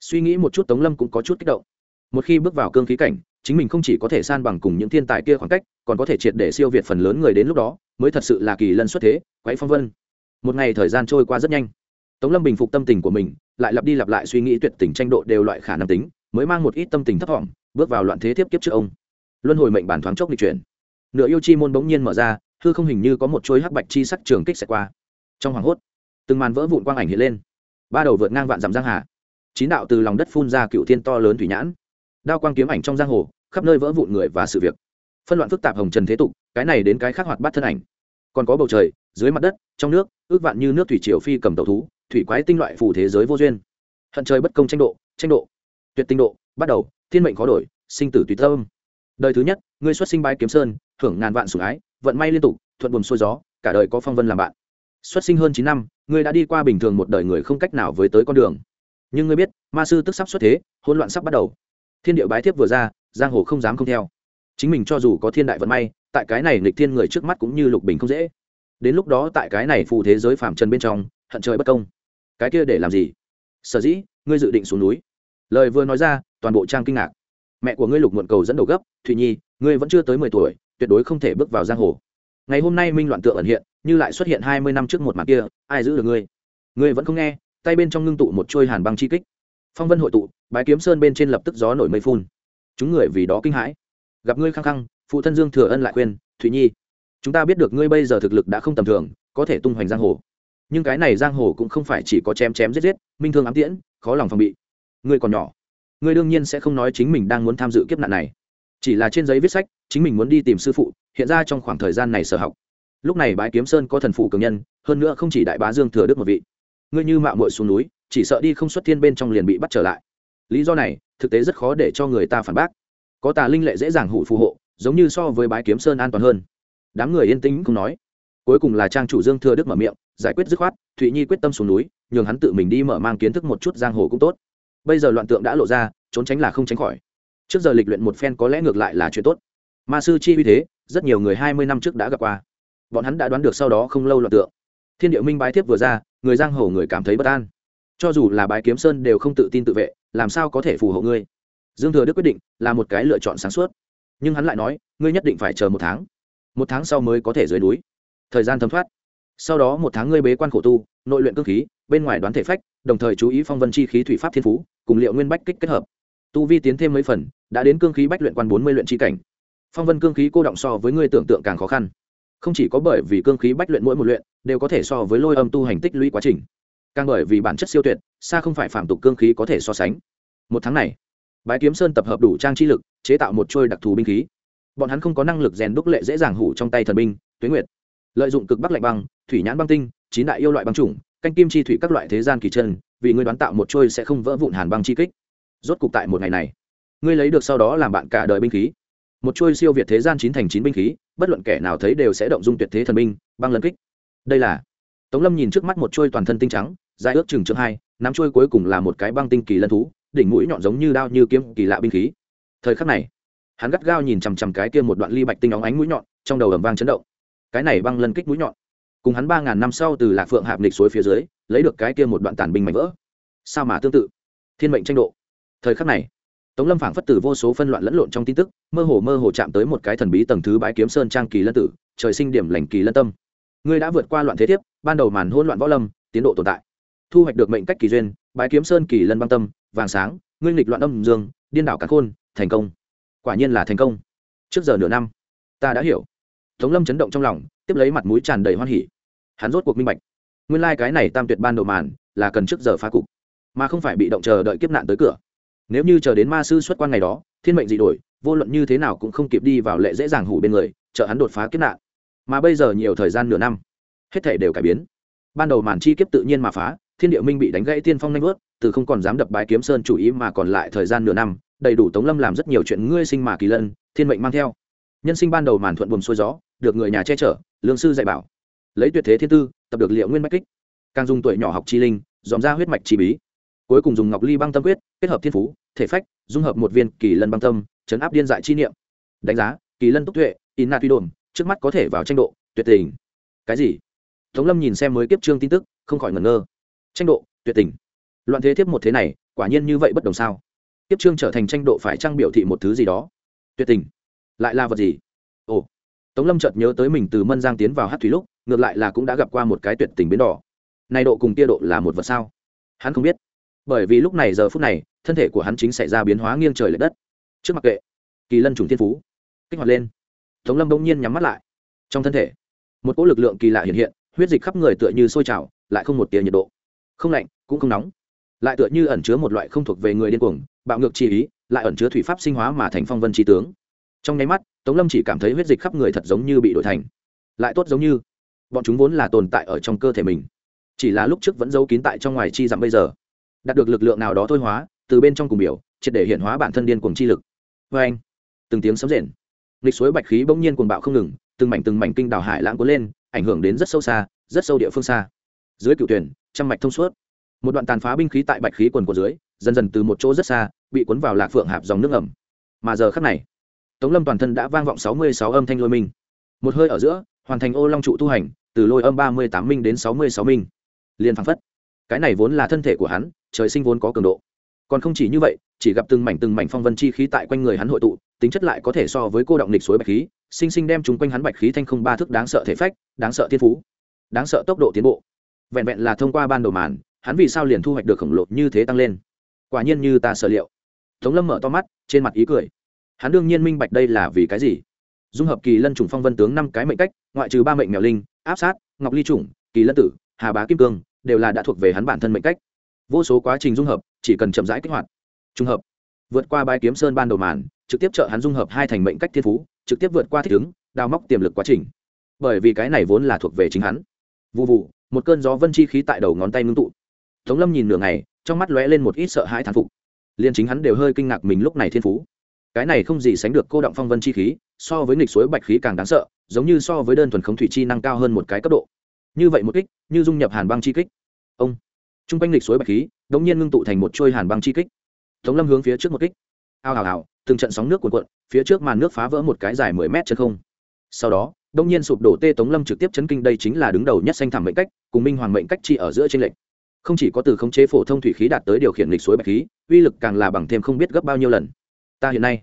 Suy nghĩ một chút tống lâm cũng có chút kích động. Một khi bước vào cương khí cảnh chính mình không chỉ có thể san bằng cùng những thiên tài kia khoảng cách, còn có thể triệt để siêu việt phần lớn người đến lúc đó, mới thật sự là kỳ lân xuất thế quáy phong vân. Một ngày thời gian trôi qua rất nhanh. Tống lâm bình phục tâm tình của mình, lại lặp đi lặp lại suy nghĩ tuyệt tình tranh độ đều loại khả năng tính, mới mang một ít tâm tình thấp thỏm, bước vào loạn thế tiếp kiếp trước ông. Luân hồi mệnh bản thoáng chốc lịch chuyển. Nửa yêu chi môn bỗng nhiên mở ra, hư không hình như có một chuôi hắc bạch chi sắc trường kích xẹt qua. Trong hoàng hốt, từng màn vỡ vụn quang ảnh hiện lên. Ba đầu vượt ngang vạn dặm giang hà. Chín đạo từ lòng đất phun ra cựu thiên to lớn thủy nhãn. Đao quang kiếm ảnh trong giang hồ khắp nơi vỡ vụn người và sự việc. Phân loạn phức tạp hồng trần thế tục, cái này đến cái khác hoạt bát thân ảnh. Còn có bầu trời, dưới mặt đất, trong nước, ước vạn như nước thủy triều phi cầm tàu thú, thủy quái tinh loại phù thế giới vô duyên. Hận trời bất công tranh độ tranh độ. Tuyệt tinh độ, bắt đầu, thiên mệnh khó đổi, sinh tử tùy tâm. Đời thứ nhất, ngươi xuất sinh bái kiếm sơn, hưởng ngàn vạn sủng ái, vận may liên tục, thuận buồm xuôi gió, cả đời có phong vân làm bạn. Xuất sinh hơn chín năm, ngươi đã đi qua bình thường một đời người không cách nào với tới con đường. Nhưng ngươi biết, ma sư tức sắp xuất thế, hỗn loạn sắp bắt đầu. Thiên địa bái thiếp vừa ra giang hồ không dám không theo. Chính mình cho dù có thiên đại vận may, tại cái này nghịch thiên người trước mắt cũng như lục bình không dễ. Đến lúc đó tại cái này phù thế giới phạm trần bên trong, hận trời bất công. Cái kia để làm gì? Sở dĩ, ngươi dự định xuống núi. Lời vừa nói ra, toàn bộ trang kinh ngạc. Mẹ của ngươi lục muộn cầu dẫn đầu gấp, thụy nhi, ngươi vẫn chưa tới mười tuổi, tuyệt đối không thể bước vào giang hồ. Ngày hôm nay minh loạn tượng ẩn hiện, như lại xuất hiện hai mươi năm trước một mặt kia, ai giữ được ngươi? Ngươi vẫn không nghe, tay bên trong ngưng tụ một trôi hàn băng chi kích. Phong vân hội tụ, bái kiếm sơn bên trên lập tức gió nổi mây phun chúng người vì đó kinh hãi. Gặp ngươi khăng khăng, phụ thân dương thừa ân lại khuyên, thụy nhi, chúng ta biết được ngươi bây giờ thực lực đã không tầm thường, có thể tung hoành giang hồ. Nhưng cái này giang hồ cũng không phải chỉ có chém chém giết giết, minh thương ám tiễn, khó lòng phòng bị. Ngươi còn nhỏ, ngươi đương nhiên sẽ không nói chính mình đang muốn tham dự kiếp nạn này. Chỉ là trên giấy viết sách, chính mình muốn đi tìm sư phụ, hiện ra trong khoảng thời gian này sở học. Lúc này bái kiếm sơn có thần phụ cường nhân, hơn nữa không chỉ đại bá dương thừa đức một vị. Ngươi như mạo muội xuống núi, chỉ sợ đi không xuất thiên bên trong liền bị bắt trở lại lý do này, thực tế rất khó để cho người ta phản bác. Có tà linh lệ dễ dàng hụ phù hộ, giống như so với bái kiếm sơn an toàn hơn. Đám người yên tĩnh không nói. Cuối cùng là trang chủ dương thừa đức mở miệng, giải quyết dứt khoát, thụy nhi quyết tâm xuống núi, nhường hắn tự mình đi mở mang kiến thức một chút giang hồ cũng tốt. Bây giờ loạn tượng đã lộ ra, trốn tránh là không tránh khỏi. Trước giờ lịch luyện một phen có lẽ ngược lại là chuyện tốt. Ma sư chi uy thế, rất nhiều người hai mươi năm trước đã gặp qua. Bọn hắn đã đoán được sau đó không lâu loạn tượng. Thiên địa minh bái thiếp vừa ra, người giang hồ người cảm thấy bất an. Cho dù là bái kiếm sơn đều không tự tin tự vệ làm sao có thể phù hộ ngươi? Dương thừa đức quyết định là một cái lựa chọn sáng suốt. Nhưng hắn lại nói, ngươi nhất định phải chờ một tháng. Một tháng sau mới có thể rời núi. Thời gian thấm thoát. Sau đó một tháng ngươi bế quan khổ tu, nội luyện cơ khí, bên ngoài đoán thể phách, đồng thời chú ý phong vân chi khí thủy pháp thiên phú, cùng liệu nguyên bách kích kết hợp. Tu vi tiến thêm mấy phần, đã đến cương khí bách luyện quan bốn mươi luyện chi cảnh. Phong vân cương khí cô động so với ngươi tưởng tượng càng khó khăn. Không chỉ có bởi vì cương khí bách luyện mỗi một luyện, đều có thể so với lôi âm tu hành tích lũy quá trình càng bởi vì bản chất siêu tuyệt, xa không phải phạm tục cương khí có thể so sánh. Một tháng này, bái kiếm sơn tập hợp đủ trang chi lực, chế tạo một trôi đặc thù binh khí. Bọn hắn không có năng lực rèn đúc lệ dễ dàng hủ trong tay thần binh tuyến nguyệt. Lợi dụng cực bắc lạnh băng, thủy nhãn băng tinh, chín đại yêu loại băng chủng, canh kim chi thủy các loại thế gian kỳ chân, vì ngươi đoán tạo một trôi sẽ không vỡ vụn hàn băng chi kích. Rốt cục tại một ngày này, ngươi lấy được sau đó làm bạn cả đời binh khí. Một trôi siêu việt thế gian chín thành chín binh khí, bất luận kẻ nào thấy đều sẽ động dung tuyệt thế thần binh, băng lân kích. Đây là, tống lâm nhìn trước mắt một trôi toàn thân tinh trắng dài ước chừng chừng hai, nắm trôi cuối cùng là một cái băng tinh kỳ lân thú, đỉnh mũi nhọn giống như đao như kiếm kỳ lạ binh khí. Thời khắc này, hắn gắt gao nhìn chằm chằm cái kia một đoạn ly bạch tinh óng ánh mũi nhọn, trong đầu ầm vang chấn động. Cái này băng lân kích mũi nhọn, cùng hắn ba ngàn năm sau từ lạc phượng hạp nịch suối phía dưới, lấy được cái kia một đoạn tàn binh mảnh vỡ. Sao mà tương tự? Thiên mệnh tranh độ. Thời khắc này, tống lâm phảng phất tử vô số phân loạn lẫn lộn trong tin tức, mơ hồ mơ hồ chạm tới một cái thần bí tầng thứ bái kiếm sơn trang kỳ lân tử, trời sinh điểm lành kỳ lân tâm. Ngươi đã vượt qua loạn thế thiếp, ban đầu màn hôn loạn võ lâm, tiến độ tồn tại thu hoạch được mệnh cách kỳ duyên, bái kiếm sơn kỳ lân băng tâm, vàng sáng nguyên lịch loạn âm dương, điên đảo cả khôn, thành công. Quả nhiên là thành công. Trước giờ nửa năm, ta đã hiểu. Tống lâm chấn động trong lòng, tiếp lấy mặt mũi tràn đầy hoan hỉ. Hắn rốt cuộc minh bạch. Nguyên lai、like、cái này tam tuyệt ban đầu màn, là cần trước giờ phá cục, mà không phải bị động chờ đợi kiếp nạn tới cửa. Nếu như chờ đến ma sư xuất quan ngày đó, thiên mệnh dị đổi, vô luận như thế nào cũng không kịp đi vào lệ dễ dàng hủ bên người, chờ hắn đột phá kiếp nạn. Mà bây giờ nhiều thời gian nửa năm, hết thể đều cải biến. Ban đầu màn chi kiếp tự nhiên mà phá thiên địa minh bị đánh gãy tiên phong Nhanh vớt, từ không còn dám đập bái kiếm sơn chủ ý mà còn lại thời gian nửa năm, đầy đủ tống lâm làm rất nhiều chuyện ngươi sinh mà kỳ lân, thiên mệnh mang theo. Nhân sinh ban đầu màn thuận buồm xuôi gió, được người nhà che chở, lương sư dạy bảo. Lấy tuyệt thế thiên tư, tập được liệu nguyên bách kích. Càng dùng tuổi nhỏ học chi linh, dòm ra huyết mạch chi bí. Cuối cùng dùng ngọc ly băng tâm quyết, kết hợp thiên phú, thể phách, dung hợp một viên kỳ lân băng tâm, chấn áp điên dại chi niệm. Đánh giá, kỳ lân túc tuệ, in na tuy đồn, trước mắt có thể vào tranh độ, tuyệt tình. Cái gì? Tống lâm nhìn xem mới kiếp trương tin tức, không khỏi ngẩn ngơ tranh độ, tuyệt tình. Loạn thế thiếp một thế này, quả nhiên như vậy bất đồng sao? Tiếp trương trở thành tranh độ phải trang biểu thị một thứ gì đó? Tuyệt tình. Lại là vật gì? Ồ. Tống lâm chợt nhớ tới mình từ mân giang tiến vào hát thủy lúc, ngược lại là cũng đã gặp qua một cái tuyệt tình biến đỏ. Này độ cùng tia độ là một vật sao? Hắn không biết. Bởi vì lúc này giờ phút này, thân thể của hắn chính xảy ra biến hóa nghiêng trời l ệ đất. Trước mặt kệ, kỳ lân trùng thiên phú. Kích hoạt lên. Tống lâm bỗng nhiên nhắm mắt lại. Trong thân thể, một cỗ lực lượng kỳ lạ hiện hiện, huyết dịch khắp người tựa như sôi trào, lại không một tia nhiệt độ không lạnh, cũng không nóng. Lại tựa như ẩn chứa một loại không thuộc về người điên cuồng, bạo ngược chi ý, lại ẩn chứa thủy pháp sinh hóa mà thành phong vân tri tướng. Trong nháy mắt, tống lâm chỉ cảm thấy huyết dịch khắp người thật giống như bị đổi thành. Lại tốt giống như, bọn chúng vốn là tồn tại ở trong cơ thể mình. Chỉ là lúc trước vẫn giấu kín tại trong ngoài chi dặm bây giờ. Đạt được lực lượng nào đó thôi hóa, từ bên trong cùng biểu, triệt để hiện hóa bản thân điên cuồng chi lực. Vê anh, từng tiếng sấm rền. Nghịch suối bạch khí bỗng nhiên cuồng bạo không ngừng, từng mảnh từng mảnh kinh đảo hải lãng cuốn lên, ảnh hưởng đến rất sâu xa, rất sâu địa phương xa. Dưới cựu tuyển trăm mạch thông suốt. Một đoạn tàn phá binh khí tại bạch khí quần của dưới, dần dần từ một chỗ rất xa, bị cuốn vào lạc phượng hạp dòng nước ẩm mà giờ khắc này, tống lâm toàn thân đã vang vọng sáu mươi sáu âm thanh lôi minh. Một hơi ở giữa, hoàn thành ô long trụ tu hành, từ lôi âm ba mươi tám minh đến sáu mươi sáu minh. Liền phăng phất. Cái này vốn là thân thể của hắn, trời sinh vốn có cường độ. Còn không chỉ như vậy, chỉ gặp từng mảnh từng mảnh phong vân chi khí tại quanh người hắn hội tụ, tính chất lại có thể so với cô động lịch suối bạch khí, sinh sinh đem chúng quanh hắn bạch khí thanh không ba thức đáng sợ thể phách, đáng sợ thiên phú, đáng sợ tốc độ tiến bộ vẹn vẹn là thông qua ban đầu màn, hắn vì sao liền thu hoạch được khổng lồ như thế tăng lên? Quả nhiên như ta sở liệu. Tống lâm mở to mắt, trên mặt ý cười. Hắn đương nhiên minh bạch đây là vì cái gì. Dung hợp kỳ lân trùng phong vân tướng năm cái mệnh cách, ngoại trừ ba mệnh mèo linh, áp sát, ngọc ly trùng, kỳ lân tử, hà bá kim cương, đều là đã thuộc về hắn bản thân mệnh cách. Vô số quá trình dung hợp, chỉ cần chậm rãi kích hoạt, trùng hợp, vượt qua bãi kiếm sơn ban đầu màn, trực tiếp trợ hắn dung hợp hai thành mệnh cách thiên phú, trực tiếp vượt qua thích ứng, đào móc tiềm lực quá trình. Bởi vì cái này vốn là thuộc về chính hắn. Vụ vụ một cơn gió vân chi khí tại đầu ngón tay ngưng tụ. Tống lâm nhìn nửa ngày, trong mắt lóe lên một ít sợ hãi thán phục. Liền chính hắn đều hơi kinh ngạc mình lúc này thiên phú. Cái này không gì sánh được cô động phong vân chi khí, so với nghịch suối bạch khí càng đáng sợ, giống như so với đơn thuần khống thủy chi năng cao hơn một cái cấp độ. Như vậy một kích, như dung nhập hàn băng chi kích. Ông. T r u n g quanh lịch suối bạch khí đ ỗ n g nhiên ngưng tụ thành một trôi hàn băng chi kích. Tống lâm hướng phía trước một kích. Ao hào hào từng trận sóng nước cuộn cuộn, phía trước màn nước phá vỡ một cái dài mười mét chân không. Sau đó đông nhiên sụp đổ tê tống lâm trực tiếp chấn kinh, đây chính là đứng đầu nhất xanh thảm mệnh cách, cùng minh hoàng mệnh cách chi ở giữa trên lệnh không chỉ có từ khống chế phổ thông thủy khí đạt tới điều khiển lịch suối bạch khí, uy lực càng là bằng thêm không biết gấp bao nhiêu lần. Ta hiện nay,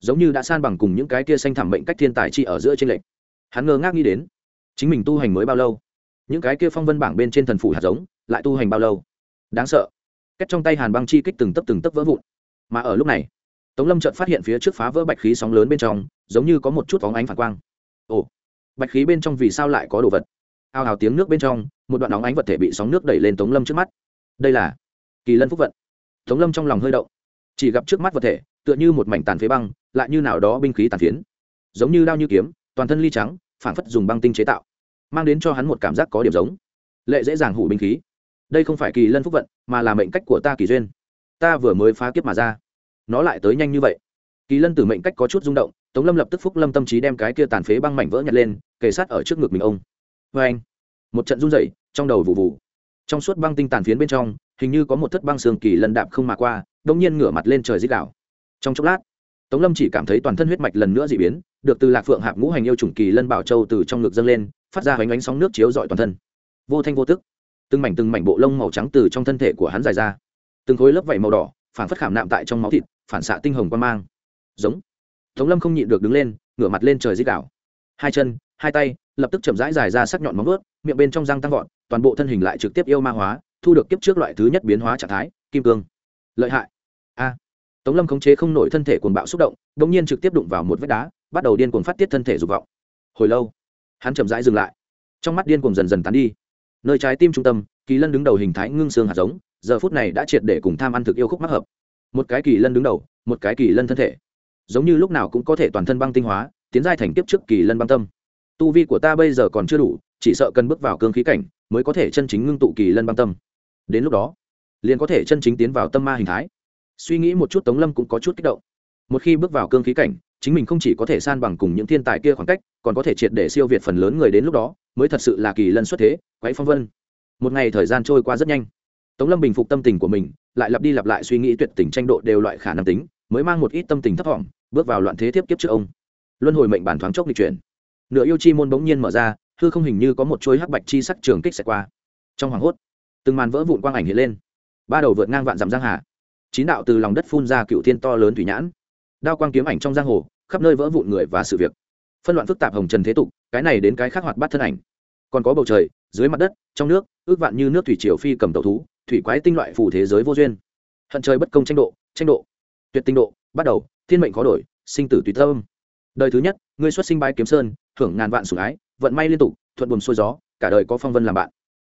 giống như đã san bằng cùng những cái kia xanh thảm mệnh cách thiên tài chi ở giữa trên lệnh hắn ngơ ngác nghĩ đến, chính mình tu hành mới bao lâu? Những cái kia phong vân bảng bên trên thần phủ hạt giống, lại tu hành bao lâu? Đáng sợ. Cách trong tay hàn băng chi kích từng tấp từng tấp vỡ vụn. Mà ở lúc này, tống lâm chợt phát hiện phía trước phá vỡ bạch khí sóng lớn bên trong, giống như có một chút phóng ánh phản quang. Ồ bạch khí bên trong vì sao lại có đồ vật? Ao hào tiếng nước bên trong, một đoạn óng ánh vật thể bị sóng nước đẩy lên tống lâm trước mắt. Đây là kỳ lân phúc vận. Tống lâm trong lòng hơi động. Chỉ gặp trước mắt vật thể, tựa như một mảnh tàn phế băng, lại như nào đó binh khí tàn phiến. Giống như đao như kiếm, toàn thân ly trắng phản phất dùng băng tinh chế tạo, mang đến cho hắn một cảm giác có điểm giống. Lệ dễ dàng hủ binh khí. Đây không phải kỳ lân phúc vận, mà là mệnh cách của ta kỳ duyên. Ta vừa mới phá kiếp mà ra. Nó lại tới nhanh như vậy kỳ lân tử mệnh cách có chút rung động, tống lâm lập tức phúc lâm tâm trí đem cái kia tàn phế băng mảnh vỡ nhặt lên, kề sát ở trước ngực mình ông. Vê anh, một trận run rẩy, trong đầu vụ vụ. Trong suốt băng tinh tàn phiến bên trong, hình như có một thất băng sương kỳ lân đạp không mà qua đông nhiên ngửa mặt lên trời dích đảo trong chốc lát, tống lâm chỉ cảm thấy toàn thân huyết mạch lần nữa dị biến, được từ lạc phượng hạp ngũ hành yêu chủng kỳ lân bảo châu từ trong ngực dâng lên, phát ra hoành ánh sóng nước chiếu rọi toàn thân. Vô thanh vô tức, từng mảnh từng mảnh bộ lông màu trắng từ trong thân thể của hắn dài ra. Từng khối lớp vảy màu đỏ phản phất khảm nạm tại trong máu thịt, phản xạ tinh hồng quan mang giống. Tống lâm không nhịn được đứng lên, ngửa mặt lên trời dích đảo hai chân, hai tay, lập tức chậm rãi dài ra sắc nhọn móng ướt miệng bên trong răng tăng vọt, toàn bộ thân hình lại trực tiếp yêu ma hóa, thu được kiếp trước loại thứ nhất biến hóa trạng thái, kim cương. Lợi hại. A. Tống lâm khống chế không nổi thân thể cuồng bạo xúc động đ ỗ n g nhiên trực tiếp đụng vào một vách đá, bắt đầu điên cuồng phát tiết thân thể dục vọng. Hồi lâu, hắn chậm rãi dừng lại. Trong mắt điên cuồng dần dần tán đi. Nơi trái tim trung tâm, kỳ lân đứng đầu hình thái ngưng xương hạt giống, giờ phút này đã triệt để cùng tham ăn thực yêu khúc mắc hợp. Một cái kỳ lân đứng đầu, một cái kỳ lân thân thể giống như lúc nào cũng có thể toàn thân băng tinh hóa, tiến giai thành tiếp trước kỳ lân băng tâm. Tu vi của ta bây giờ còn chưa đủ, chỉ sợ cần bước vào cương khí cảnh mới có thể chân chính ngưng tụ kỳ lân băng tâm. Đến lúc đó, liền có thể chân chính tiến vào tâm ma hình thái. Suy nghĩ một chút tống lâm cũng có chút kích động. Một khi bước vào cương khí cảnh, chính mình không chỉ có thể san bằng cùng những thiên tài kia khoảng cách, còn có thể triệt để siêu việt phần lớn người đến lúc đó, mới thật sự là kỳ lân xuất thế quáy phong vân. Một ngày thời gian trôi qua rất nhanh. Tống lâm bình phục tâm tình của mình lại lặp đi lặp lại suy nghĩ tuyệt tình tranh độ đều loại khả năng tính, mới mang một ít tâm tình thấp thỏm, bước vào loạn thế tiếp kiếp trước ông. Luân hồi mệnh bản thoáng chốc lịch chuyển. Nửa yêu chi môn bỗng nhiên mở ra, hư không hình như có một chuỗi hắc bạch chi sắc trường kích sẽ qua. Trong hoàng hốt, từng màn vỡ vụn quang ảnh hiện lên. Ba đầu vượt ngang vạn dặm giang hà. Chín đạo từ lòng đất phun ra cựu thiên to lớn thủy nhãn. Đao quang kiếm ảnh trong giang hồ, khắp nơi vỡ vụn người và sự việc. Phân loạn phức tạp hồng trần thế tục, cái này đến cái khác hoạt bát thân ảnh. Còn có bầu trời, dưới mặt đất, trong nước, ước vạn như nước thủy triều phi cầm tàu thú thủy quái tinh loại phù thế giới vô duyên. Hận trời bất công tranh độ tranh độ, tuyệt tinh độ, bắt đầu, thiên mệnh khó đổi, sinh tử tùy tâm. Đời thứ nhất, ngươi xuất sinh bái kiếm sơn, hưởng ngàn vạn sủng ái, vận may liên tục, thuận buồm xuôi gió, cả đời có phong vân làm bạn.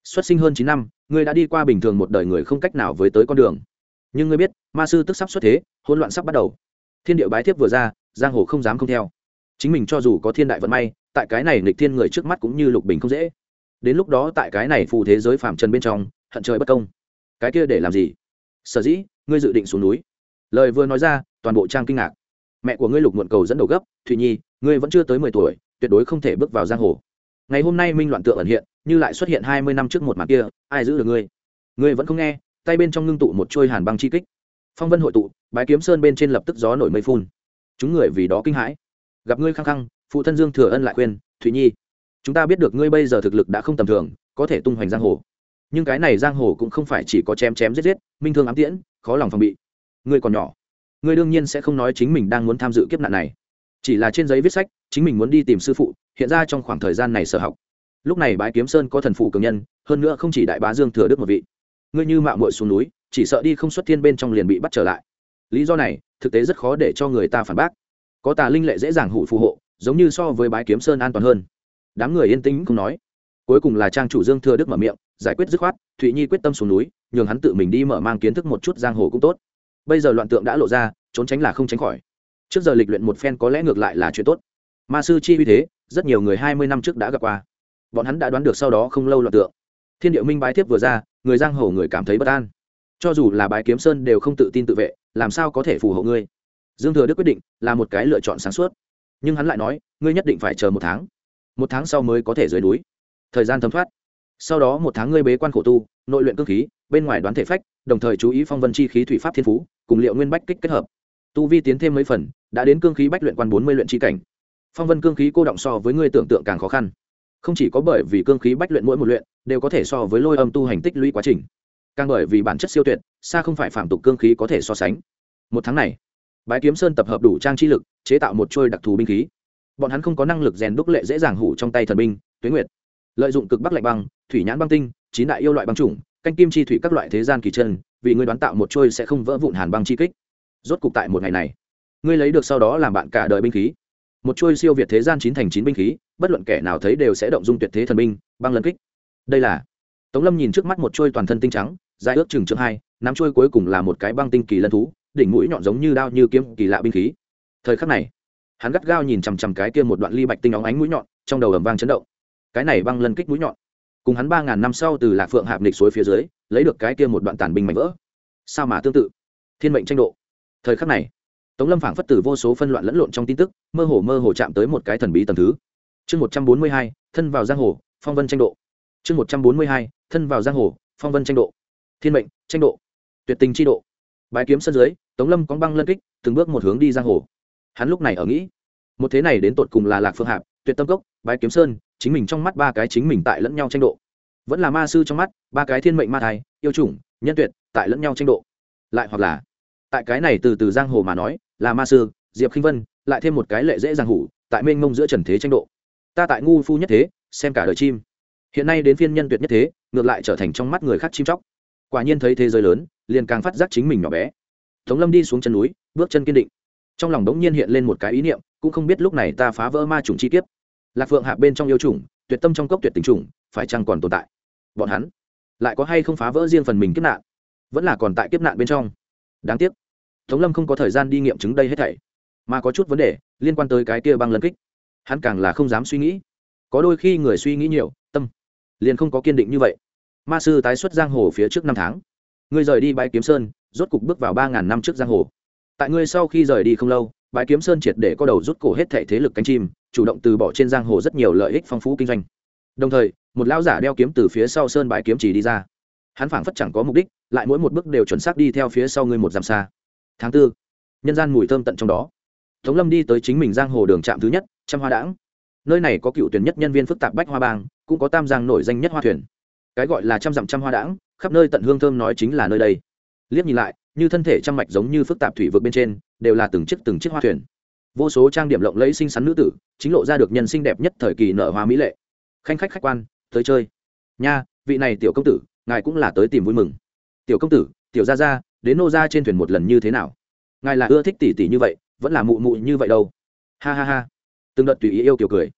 Xuất sinh hơn chín năm, ngươi đã đi qua bình thường một đời người không cách nào với tới con đường. Nhưng ngươi biết, ma sư tức sắp xuất thế, hỗn loạn sắp bắt đầu. Thiên địa bái thiếp vừa ra, giang hồ không dám không theo. Chính mình cho dù có thiên đại vận may, tại cái này nghịch thiên người trước mắt cũng như lục bình không dễ. Đến lúc đó tại cái này phù thế giới phạm trần bên trong hận trời bất công. Cái kia để làm gì? Sở dĩ, ngươi dự định xuống núi. Lời vừa nói ra, toàn bộ trang kinh ngạc. Mẹ của ngươi lục muộn cầu dẫn đầu gấp, thụy nhi, ngươi vẫn chưa tới mười tuổi, tuyệt đối không thể bước vào giang hồ. Ngày hôm nay minh loạn tượng ẩn hiện, như lại xuất hiện hai mươi năm trước một mặt kia, ai giữ được ngươi? Ngươi vẫn không nghe, tay bên trong ngưng tụ một trôi hàn băng chi kích. Phong vân hội tụ, bái kiếm sơn bên trên lập tức gió nổi mây phun. Chúng người vì đó kinh hãi. Gặp ngươi khăng khăng, phụ thân dương thừa ân lại khuyên, thụy nhi, chúng ta biết được ngươi bây giờ thực lực đã không tầm thường, có thể tung hoành giang hồ nhưng cái này giang hồ cũng không phải chỉ có chém chém giết giết, minh thương ám tiễn, khó lòng phòng bị. Ngươi còn nhỏ, ngươi đương nhiên sẽ không nói chính mình đang muốn tham dự kiếp nạn này. Chỉ là trên giấy viết sách, chính mình muốn đi tìm sư phụ, hiện ra trong khoảng thời gian này sở học. Lúc này bái kiếm sơn có thần phụ cường nhân, hơn nữa không chỉ đại bá dương thừa đức một vị. Ngươi như mạo muội xuống núi, chỉ sợ đi không xuất thiên bên trong liền bị bắt trở lại. Lý do này, thực tế rất khó để cho người ta phản bác. Có tà linh lệ dễ dàng hủ phù hộ, giống như so với bái kiếm sơn an toàn hơn. Đám người yên tĩnh không nói cuối cùng là trang chủ dương thừa đức mở miệng, giải quyết dứt khoát, thụy nhi quyết tâm xuống núi, nhường hắn tự mình đi mở mang kiến thức một chút giang hồ cũng tốt. Bây giờ loạn tượng đã lộ ra, trốn tránh là không tránh khỏi. Trước giờ lịch luyện một phen có lẽ ngược lại là chuyện tốt. Ma sư chi uy thế, rất nhiều người hai mươi năm trước đã gặp qua. Bọn hắn đã đoán được sau đó không lâu loạn tượng. Thiên điệu minh bái tiếp vừa ra, người giang hồ người cảm thấy bất an. Cho dù là bái kiếm sơn đều không tự tin tự vệ, làm sao có thể phù hộ ngươi? Dương thừa đức quyết định là một cái lựa chọn sáng suốt. Nhưng hắn lại nói, ngươi nhất định phải chờ một tháng. Một tháng sau mới có thể rời núi thời gian thấm thoát. Sau đó một tháng ngươi bế quan khổ tu, nội luyện cơ khí, bên ngoài đoán thể phách, đồng thời chú ý phong vân chi khí thủy pháp thiên phú, cùng liệu nguyên bách kích kết hợp. Tu vi tiến thêm mấy phần, đã đến cương khí bách luyện quan bốn mươi luyện chi cảnh. Phong vân cương khí cô động so với ngươi tưởng tượng càng khó khăn. Không chỉ có bởi vì cương khí bách luyện mỗi một luyện, đều có thể so với lôi âm tu hành tích lũy quá trình. Càng bởi vì bản chất siêu tuyệt, xa không phải phạm tục cương khí có thể so sánh. Một tháng này, bái kiếm sơn tập hợp đủ trang chi lực, chế tạo một trôi đặc thù binh khí. Bọn hắn không có năng lực rèn đúc lệ dễ dàng hủ trong tay thần binh tuyến nguyệt lợi dụng cực bắc lạnh băng, thủy nhãn băng tinh, chín đại yêu loại băng chủng, canh kim chi thủy các loại thế gian kỳ chân, vì ngươi đoán tạo một trôi sẽ không vỡ vụn hàn băng chi kích. Rốt cục tại một ngày này, ngươi lấy được sau đó làm bạn cả đời binh khí. Một trôi siêu việt thế gian chín thành chín binh khí, bất luận kẻ nào thấy đều sẽ động dung tuyệt thế thần binh, băng lân kích. Đây là, tống lâm nhìn trước mắt một trôi toàn thân tinh trắng, dài ước chừng chương hai, nắm trôi cuối cùng là một cái băng tinh kỳ lân thú, đỉnh mũi nhọn giống như đao như kiếm kỳ lạ binh khí. Thời khắc này, hắn gắt gao nhìn chằm chằm cái kia một đoạn ly bạch tinh óng ánh mũi nhọn, trong đầu ầm vang chấn động cái này băng lân kích mũi nhọn. Cùng hắn ba ngàn năm sau từ lạc phượng hạp nịch suối phía dưới, lấy được cái kia một đoạn tàn binh mảnh vỡ. Sao mà tương tự? Thiên mệnh tranh độ. Thời khắc này, tống lâm phảng phất tử vô số phân loạn lẫn lộn trong tin tức, mơ hồ mơ hồ chạm tới một cái thần bí tầm thứ. Chương một trăm bốn mươi hai, thân vào giang hồ, phong vân tranh độ. Chương một trăm bốn mươi hai, thân vào giang hồ, phong vân tranh độ. Thiên mệnh, tranh độ. Tuyệt tình chi độ. Bái kiếm sân dưới, tống lâm có băng lân kích, từng bước một hướng đi giang hồ. Hắn lúc này ở nghĩ, một thế này đến tột cùng là lạc phương hạp, tuyệt tâm cốc, bái kiếm sơn chính mình trong mắt ba cái chính mình tại lẫn nhau tranh độ. Vẫn là ma sư trong mắt, ba cái thiên mệnh ma thai, yêu chủng, nhân tuyệt, tại lẫn nhau tranh độ. Lại hoặc là, tại cái này từ từ giang hồ mà nói, là ma sư, diệp khinh vân, lại thêm một cái lệ dễ giang hủ, tại mênh mông giữa trần thế tranh độ. Ta tại ngu phu nhất thế, xem cả đời chim. Hiện nay đến phiên nhân tuyệt nhất thế, ngược lại trở thành trong mắt người khác chim chóc. Quả nhiên thấy thế giới lớn, liền càng phát giác chính mình nhỏ bé. Tống lâm đi xuống chân núi, bước chân kiên định. Trong lòng đống nhiên hiện lên một cái ý niệm, cũng không biết lúc này ta phá vỡ ma trùng chi kiếp lạc phượng hạ bên trong yêu trùng tuyệt tâm trong cốc tuyệt tình trùng phải chăng còn tồn tại? Bọn hắn lại có hay không phá vỡ riêng phần mình kiếp nạn? Vẫn là còn tại kiếp nạn bên trong. Đáng tiếc, tống lâm không có thời gian đi nghiệm chứng đây hết thảy, mà có chút vấn đề liên quan tới cái kia băng lân kích. Hắn càng là không dám suy nghĩ. Có đôi khi người suy nghĩ nhiều, tâm liền không có kiên định như vậy. Ma sư tái xuất giang hồ phía trước năm tháng. Ngươi rời đi bãi kiếm sơn, rốt cục bước vào ba ngàn năm trước giang hồ. Tại ngươi sau khi rời đi không lâu, bãi kiếm sơn triệt để có đầu rút cổ hết thệ thế lực cánh chim chủ động từ bỏ trên giang hồ rất nhiều lợi ích phong phú kinh doanh. Đồng thời, một lão giả đeo kiếm từ phía sau sơn bãi kiếm chỉ đi ra. Hắn phảng phất chẳng có mục đích, lại mỗi một bước đều chuẩn xác đi theo phía sau người một dặm xa. Tháng tư, nhân gian mùi thơm tận trong đó. Tống lâm đi tới chính mình giang hồ đường trạm thứ nhất, trăm hoa đãng. Nơi này có cựu tuyển nhất nhân viên phức tạp bách hoa bang, cũng có tam giang nổi danh nhất hoa thuyền. Cái gọi là trăm dặm trăm hoa đãng, khắp nơi tận hương thơm nói chính là nơi đây. Liếc nhìn lại, như thân thể trăm mạch giống như phức tạp thủy vực bên trên, đều là từng chiếc từng chiếc hoa thuyền vô số trang điểm lộng lẫy xinh xắn nữ tử, chính lộ ra được nhân sinh đẹp nhất thời kỳ nở hoa mỹ lệ. Khanh khách khách quan, tới chơi. Nha, vị này tiểu công tử, ngài cũng là tới tìm vui mừng. Tiểu công tử, tiểu gia gia, đến nô gia trên thuyền một lần như thế nào? Ngài là ưa thích tỷ tỷ như vậy, vẫn là mụ mụ như vậy đâu? Ha ha ha. Từng đợt tùy ý yêu kiểu cười.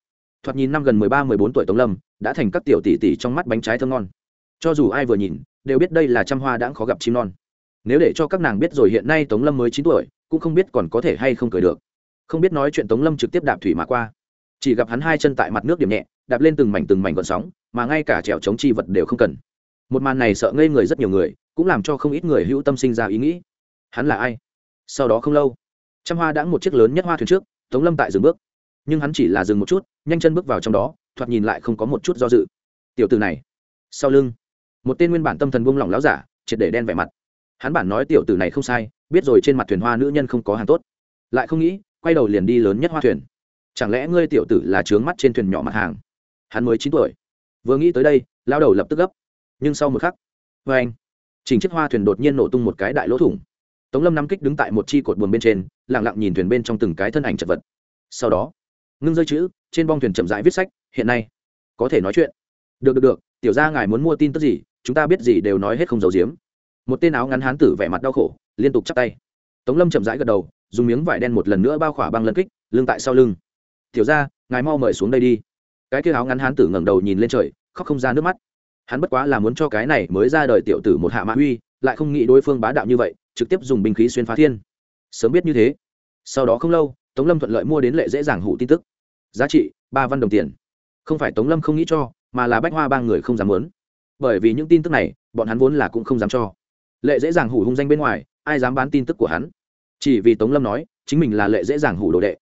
Thoạt nhìn năm gần mười ba, mười bốn tuổi tống lâm, đã thành các tiểu tỷ tỷ trong mắt bánh trái thơm ngon. Cho dù ai vừa nhìn, đều biết đây là trăm hoa đã khó gặp chim non. Nếu để cho các nàng biết rồi hiện nay tống lâm mới chín tuổi, cũng không biết còn có thể hay không cười được không biết nói chuyện tống lâm trực tiếp đạp thủy mà qua. Chỉ gặp hắn hai chân tại mặt nước điểm nhẹ, đạp lên từng mảnh từng mảnh gọn sóng, mà ngay cả trèo chống chi vật đều không cần. Một màn này sợ ngây người rất nhiều người, cũng làm cho không ít người hữu tâm sinh ra ý nghĩ. Hắn là ai? Sau đó không lâu, trăm hoa đã một chiếc lớn nhất hoa thuyền trước, tống lâm tại dừng bước. Nhưng hắn chỉ là dừng một chút, nhanh chân bước vào trong đó, thoạt nhìn lại không có một chút do dự. Tiểu từ này, sau lưng, một tên nguyên bản tâm thần buông lỏng láo giả, triệt để đen vẻ mặt. Hắn bản nói tiểu tử này không sai, biết rồi trên mặt thuyền hoa nữ nhân không có hàng tốt. Lại không nghĩ quay đầu liền đi lớn nhất hoa thuyền. Chẳng lẽ ngươi tiểu tử là trướng mắt trên thuyền nhỏ mặt hàng? Hắn mới chín tuổi. Vừa nghĩ tới đây, lao đầu lập tức gấp. Nhưng sau một khắc vê anh, chỉnh chiếc hoa thuyền đột nhiên nổ tung một cái đại lỗ thủng. Tống lâm nắm kích đứng tại một chi cột buồn bên trên lẳng lặng nhìn thuyền bên trong từng cái thân ảnh chật vật. Sau đó, ngưng rơi chữ, trên bong thuyền chậm rãi viết sách, hiện nay, có thể nói chuyện. Được được được, tiểu ra ngài muốn mua tin tức gì, chúng ta biết gì đều nói hết không giấu giếm. Một tên áo ngắn hán tử vẻ mặt đau khổ, liên tục chắp tay. Tống lâm chậm rãi gật đầu dùng miếng vải đen một lần nữa bao khỏa băng lân kích, lưng tại sau lưng. Tiểu ra ngài mau mời xuống đây đi. Cái kia áo ngắn hán tử ngẩng đầu nhìn lên trời, khóc không ra nước mắt. Hắn bất quá là muốn cho cái này mới ra đời tiểu tử một hạ mã uy, lại không nghĩ đối phương bá đạo như vậy, trực tiếp dùng binh khí xuyên phá thiên. Sớm biết như thế. Sau đó không lâu, tống lâm thuận lợi mua đến lệ dễ dàng hủ tin tức. Giá trị, ba văn đồng tiền. Không phải tống lâm không nghĩ cho, mà là bách hoa ba người không dám muốn. Bởi vì những tin tức này, bọn hắn vốn là cũng không dám cho. Lệ dễ dàng hủ hung danh bên ngoài, ai dám bán tin tức của hắn? Chỉ vì tống lâm nói, chính mình là lệ dễ dàng hủ đồ đệ.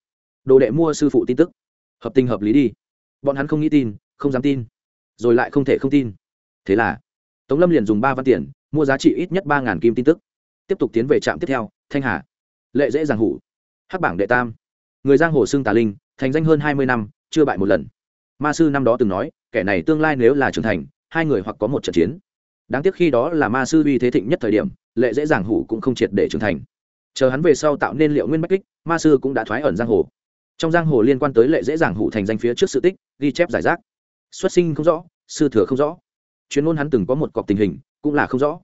Đồ đệ mua sư phụ tin tức. Hợp tình hợp lý đi. Bọn hắn không nghĩ tin, không dám tin. Rồi lại không thể không tin. Thế là, tống lâm liền dùng ba văn tiền, mua giá trị ít nhất ba ngàn kim tin tức. Tiếp tục tiến về trạm tiếp theo, thanh hà. Lệ dễ dàng hủ. Hắc bảng đệ tam. Người giang hồ xưng tà linh, thành danh hơn hai mươi năm, chưa bại một lần. Ma sư năm đó từng nói, kẻ này tương lai nếu là trưởng thành, hai người hoặc có một trận chiến. Đáng tiếc khi đó là ma sư uy thế thịnh nhất thời điểm, lệ dễ dàng hủ cũng không triệt để trưởng thành chờ hắn về sau tạo nên liệu nguyên bách kích, ma sư cũng đã thoái ẩn giang hồ. Trong giang hồ liên quan tới lệ dễ dàng hủ thành danh phía trước sự tích, ghi chép giải rác. Xuất sinh không rõ, sư thừa không rõ. Chuyên môn hắn từng có một cọc tình hình, cũng là không rõ.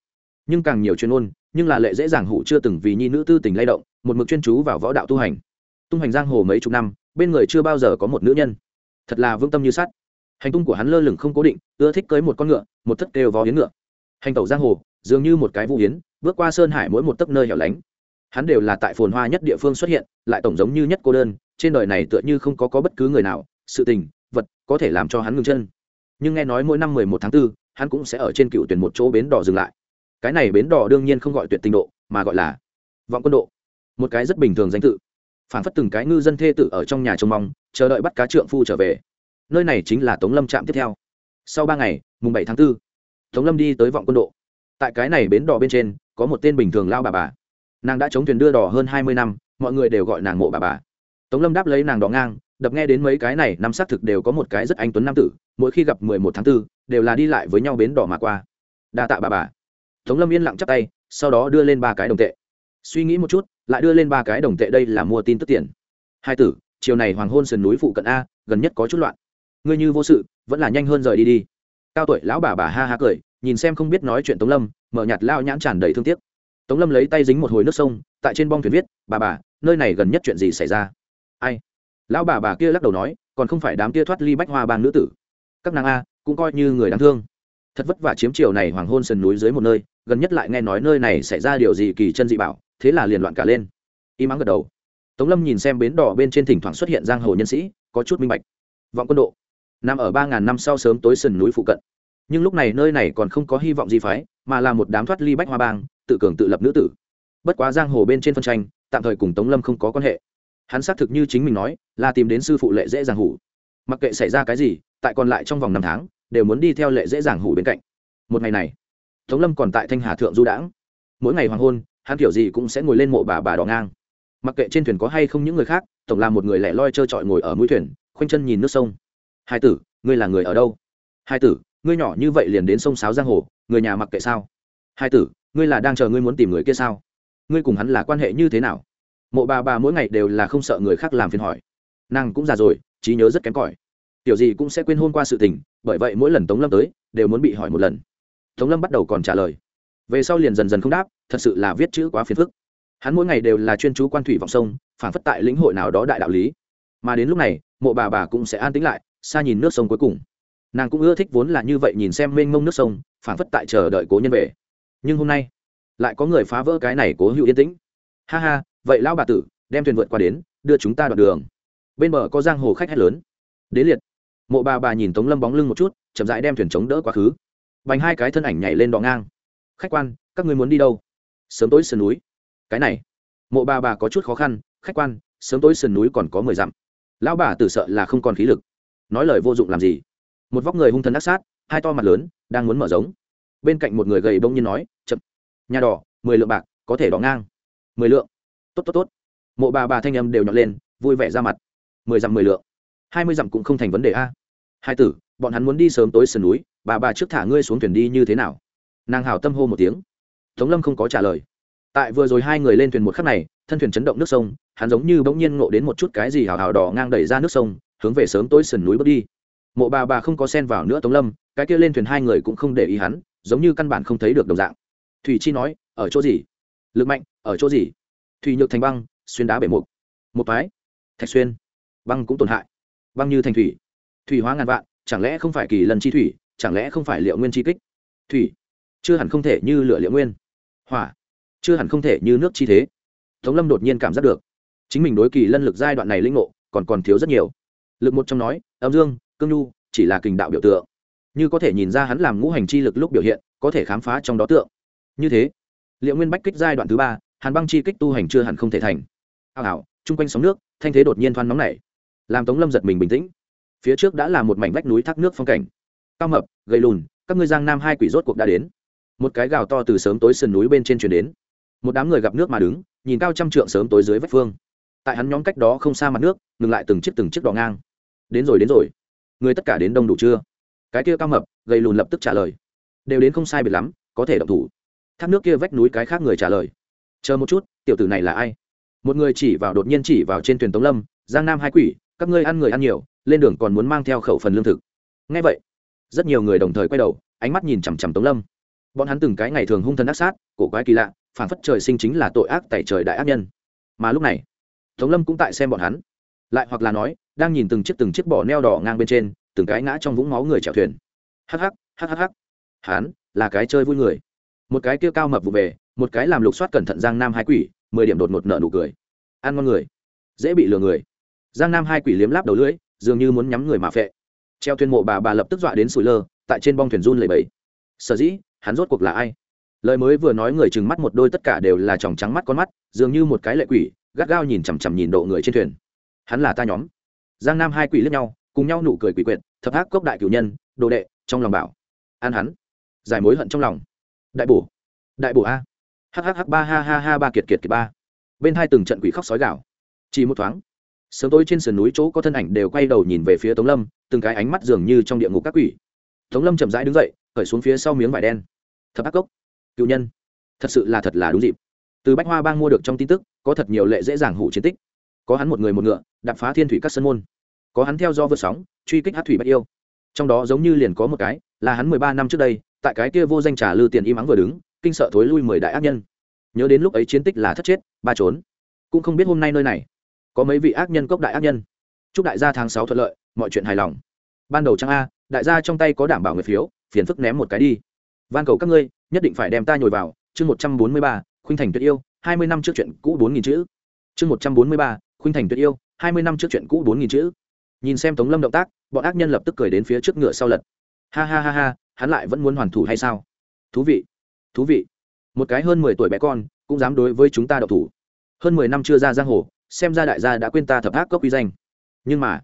Nhưng càng nhiều chuyên môn, nhưng là lệ dễ dàng hủ chưa từng vì nhi nữ tư tình lay động, một mực chuyên chú vào võ đạo tu hành. Tung hành giang hồ mấy chục năm, bên người chưa bao giờ có một nữ nhân. Thật là vương tâm như sắt. Hành tung của hắn lơ lửng không cố định, ưa thích cưới một con ngựa, một thất kêu vó hiến ngựa. Hành tẩu giang hồ, dường như một cái vũ hiến bước qua sơn hải mỗi một tấc nơi hẻo lánh hắn đều là tại phồn hoa nhất địa phương xuất hiện lại tổng giống như nhất cô đơn trên đời này tựa như không có, có bất cứ người nào sự tình vật có thể làm cho hắn ngừng chân. Nhưng nghe nói mỗi năm mười một tháng 4, hắn cũng sẽ ở trên cựu tuyển một chỗ bến đỏ dừng lại. Cái này bến đỏ đương nhiên không gọi tuyệt tình độ mà gọi là vọng quân độ. Một cái rất bình thường danh tự. Phản phất từng cái ngư dân thê tử ở trong nhà trông mong chờ đợi bắt cá trượng phu trở về. Nơi này chính là tống lâm trạm tiếp theo. Sau ba ngày mùng bảy tháng 4, tống lâm đi tới vọng quân độ. Tại cái này bến đỏ bên trên có một tên bình thường lao bà bà nàng đã chống thuyền đưa đỏ hơn hai mươi năm mọi người đều gọi nàng mộ bà bà. Tống lâm đáp lấy nàng đỏ ngang đập nghe đến mấy cái này năm xác thực đều có một cái rất anh tuấn nam tử mỗi khi gặp mười một tháng 4, đều là đi lại với nhau bến đỏ mà qua. Đa tạ bà bà. Tống lâm yên lặng chắp tay sau đó đưa lên ba cái đồng tệ. Suy nghĩ một chút lại đưa lên ba cái đồng tệ đây là mua tin tức tiền. Hai tử chiều này hoàng hôn sườn núi phụ cận a gần nhất có chút loạn. Ngươi như vô sự vẫn là nhanh hơn rời đi đi. Cao tuổi lão bà bà ha ha cười nhìn xem không biết nói chuyện tống lâm mở nhạt lao nhãn tràn đầy thương tiếc tống lâm lấy tay dính một hồi nước sông, tại trên bong thuyền viết, bà bà, nơi này gần nhất chuyện gì xảy ra? Ai? Lão bà bà kia lắc đầu nói, còn không phải đám kia thoát ly bách hoa bang nữ tử. Các nàng a, cũng coi như người đáng thương. Thật vất vả chiếm chiều này hoàng hôn sườn núi dưới một nơi, gần nhất lại nghe nói nơi này xảy ra điều gì kỳ chân dị bảo thế là liền loạn cả lên. Im ắng gật đầu. Tống lâm nhìn xem bến đỏ bên trên thỉnh thoảng xuất hiện giang hồ nhân sĩ, có chút minh bạch. Vọng quân độ. Nằm ở ba ngàn năm sau sớm tối sườn núi phụ cận. Nhưng lúc này nơi này còn không có hy vọng gì phái, mà là một đám thoát ly bách hoa bang tự cường tự lập nữ tử. Bất quá giang hồ bên trên phân tranh, tạm thời cùng tống lâm không có quan hệ. Hắn xác thực như chính mình nói, là tìm đến sư phụ lệ dễ dàng hủ. Mặc kệ xảy ra cái gì, tại còn lại trong vòng năm tháng, đều muốn đi theo lệ dễ dàng hủ bên cạnh. Một ngày này, tống lâm còn tại thanh hà thượng du đãng. Mỗi ngày hoàng hôn, hắn kiểu gì cũng sẽ ngồi lên mộ bà bà đỏ ngang. Mặc kệ trên thuyền có hay không những người khác, tổng là một người lẻ loi trơ trọi ngồi ở mũi thuyền, khoanh chân nhìn nước sông. Hai tử, ngươi là người ở đâu? Hai tử, ngươi nhỏ như vậy liền đến sông sáo giang hồ, người nhà mặc kệ sao? Hai tử ngươi là đang chờ ngươi muốn tìm người kia sao? Ngươi cùng hắn là quan hệ như thế nào? Mộ bà bà mỗi ngày đều là không sợ người khác làm phiền hỏi. Nàng cũng già rồi, trí nhớ rất kém cỏi. Tiểu gì cũng sẽ quên hôn qua sự tình, bởi vậy mỗi lần tống lâm tới, đều muốn bị hỏi một lần. Tống lâm bắt đầu còn trả lời. Về sau liền dần dần không đáp, thật sự là viết chữ quá phiền phức. Hắn mỗi ngày đều là chuyên chú quan thủy vọng sông, phản phất tại lĩnh hội nào đó đại đạo lý. Mà đến lúc này, mộ bà bà cũng sẽ an tĩnh lại, xa nhìn nước sông cuối cùng. Nàng cũng ưa thích vốn là như vậy nhìn xem mênh mông nước sông, phản phất tại chờ đợi cố nhân về nhưng hôm nay lại có người phá vỡ cái này cố hữu yên tĩnh. Ha ha, vậy lão bà tử, đem thuyền vượt qua đến, đưa chúng ta đoạn đường. Bên bờ có giang hồ khách hét lớn. Đến liệt. Mộ bà bà nhìn tống lâm bóng lưng một chút, chậm rãi đem thuyền chống đỡ quá khứ. Bành hai cái thân ảnh nhảy lên đọ ngang. Khách quan, các ngươi muốn đi đâu? Sớm tối sườn núi. Cái này. Mộ bà bà có chút khó khăn, khách quan, sớm tối sườn núi còn có mười dặm. Lão bà tử sợ là không còn khí lực. Nói lời vô dụng làm gì? Một vóc người hung thần ác sát, hai to mặt lớn, đang muốn mở giống bên cạnh một người gầy bông nhiên nói, chậm, nhà đỏ, mười lượng bạc, có thể đỏ ngang. Mười lượng? Tốt tốt tốt. Mộ bà bà thanh âm đều nhọn lên, vui vẻ ra mặt. Mười dặm mười lượng. Hai mươi dặm cũng không thành vấn đề a. Hai tử, bọn hắn muốn đi sớm tối sườn núi, bà bà trước thả ngươi xuống thuyền đi như thế nào? Nàng hào tâm hô một tiếng. Tống lâm không có trả lời. Tại vừa rồi hai người lên thuyền một khắc này, thân thuyền chấn động nước sông, hắn giống như bỗng nhiên ngộ đến một chút cái gì hào hào đỏ ngang đẩy ra nước sông, hướng về sớm tối sườn núi bước đi. Mộ bà bà không có sen vào nữa tống lâm, cái kia lên thuyền hai người cũng không để ý hắn giống như căn bản không thấy được đồng dạng. Thủy chi nói, ở chỗ gì? Lực mạnh, ở chỗ gì? Thủy nhược thành băng, xuyên đá bể mục. Một phái thạch xuyên. Băng cũng tổn hại. Băng như thành thủy. Thủy hóa ngàn vạn, chẳng lẽ không phải kỳ lần chi thủy, chẳng lẽ không phải liệu nguyên chi kích? Thủy, chưa hẳn không thể như lửa liệu nguyên. Hỏa, chưa hẳn không thể như nước chi thế. Tống lâm đột nhiên cảm giác được, chính mình đối kỳ lân lực giai đoạn này linh ngộ, còn còn thiếu rất nhiều. Lực một trong nói, âm dương, cương nhu, chỉ là kình đạo biểu tượng như có thể nhìn ra hắn làm ngũ hành chi lực lúc biểu hiện, có thể khám phá trong đó tượng. Như thế liệu nguyên bách kích giai đoạn thứ ba, hàn băng chi kích tu hành chưa hẳn không thể thành. Hào hào, chung quanh sóng nước, thanh thế đột nhiên thoan nóng này làm tống lâm giật mình bình tĩnh. Phía trước đã là một mảnh vách núi thác nước phong cảnh. Cao mập, gầy lùn, các ngươi giang nam hai quỷ rốt cuộc đã đến. Một cái gào to từ sớm tối sườn núi bên trên chuyển đến. Một đám người gặp nước mà đứng, nhìn cao trăm trượng sớm tối dưới vách phương. Tại hắn nhóm cách đó không xa mặt nước, ngừng lại từng chiếc từng chiếc đỏ ngang. Đến rồi đến rồi. Người tất cả đến đông đủ chưa? Cái kia cao mập, gầy lùn lập tức trả lời. Đều đến không sai biệt lắm, có thể động thủ. Thác nước kia vách núi cái khác người trả lời. Chờ một chút, tiểu tử này là ai? Một người chỉ vào đột nhiên chỉ vào trên thuyền tống lâm, giang nam hai quỷ, các ngươi ăn người ăn nhiều, lên đường còn muốn mang theo khẩu phần lương thực. Ngay vậy, rất nhiều người đồng thời quay đầu, ánh mắt nhìn chằm chằm tống lâm. Bọn hắn từng cái ngày thường hung thần ác sát, cổ quái kỳ lạ, phản phất trời sinh chính là tội ác tại trời đại ác nhân. Mà lúc này, tống lâm cũng tại xem bọn hắn. Lại hoặc là nói, đang nhìn từng chiếc từng chiếc bỏ neo đỏ ngang bên trên từng cái ngã trong vũng máu người chèo thuyền. Hắc hắc hắc hắc hắc. Hắn là cái chơi vui người. Một cái kia cao mập vụ về, một cái làm lục soát cẩn thận giang nam hai quỷ, mười điểm đột ngột nợ nụ cười. Ăn ngon người. Dễ bị lừa người. Giang nam hai quỷ liếm láp đầu lưỡi, dường như muốn nhắm người mà phệ. Treo thuyền mộ bà bà lập tức dọa đến sủi lơ, tại trên bong thuyền run lầy bẫy sở dĩ, hắn rốt cuộc là ai? Lời mới vừa nói người chừng mắt một đôi tất cả đều là tròng trắng mắt con mắt, dường như một cái lệ quỷ, gắt gao nhìn chằm chằm nhìn độ người trên thuyền. Hắn là ta nhóm. Giang nam hai quỷ liếc nhau cùng nhau nụ cười quỷ quyệt, thập ác cốc đại cửu nhân, đồ đệ, trong lòng bảo. An hắn, giải mối hận trong lòng. Đại bổ đại bổ a. Hhh ba ha ha ha ba kiệt kiệt kiệt ba. Bên hai từng trận quỷ khóc sói gạo chỉ một thoáng, sớm tối trên sườn núi chỗ có thân ảnh đều quay đầu nhìn về phía tống lâm, từng cái ánh mắt dường như trong địa ngục các quỷ. Tống lâm chậm rãi đứng dậy, khởi xuống phía sau miếng vải đen. Thập ác cốc cựu nhân, thật sự là thật là đúng dịp. Từ bách hoa bang mua được trong tin tức, có thật nhiều lệ dễ dàng hủ chiến tích. Có hắn một người một ngựa, đạp phá thiên thủy các sân môn có hắn theo do vượt sóng, truy kích hát thủy bạch yêu. Trong đó giống như liền có một cái, là hắn mười ba năm trước đây, tại cái kia vô danh trà lư tiền im ắng vừa đứng, kinh sợ thối lui mười đại ác nhân. Nhớ đến lúc ấy chiến tích là thất chết, ba trốn. Cũng không biết hôm nay nơi này, có mấy vị ác nhân cốc đại ác nhân. Chúc đại gia tháng sáu thuận lợi, mọi chuyện hài lòng. Ban đầu trang a, đại gia trong tay có đảm bảo người phiếu, phiền phức ném một cái đi. Van cầu các ngươi, nhất định phải đem ta nhồi vào. Chương một trăm bốn mươi ba, khuynh thành tuyệt yêu, hai mươi năm trước chuyện cũ bốn nghìn chữ. Chương một trăm bốn mươi ba, khuynh thành tuyệt yêu, hai mươi năm trước chuyện cũ bốn nghìn chữ nhìn xem tống lâm động tác, bọn ác nhân lập tức cười đến phía trước ngựa sau lật. Ha ha ha ha, hắn lại vẫn muốn hoàn thủ hay sao? Thú vị thú vị. Một cái hơn mười tuổi bé con, cũng dám đối với chúng ta đậu thủ. Hơn mười năm chưa ra giang hồ, xem ra đại gia đã quên ta thập ác cốc uy danh. Nhưng mà,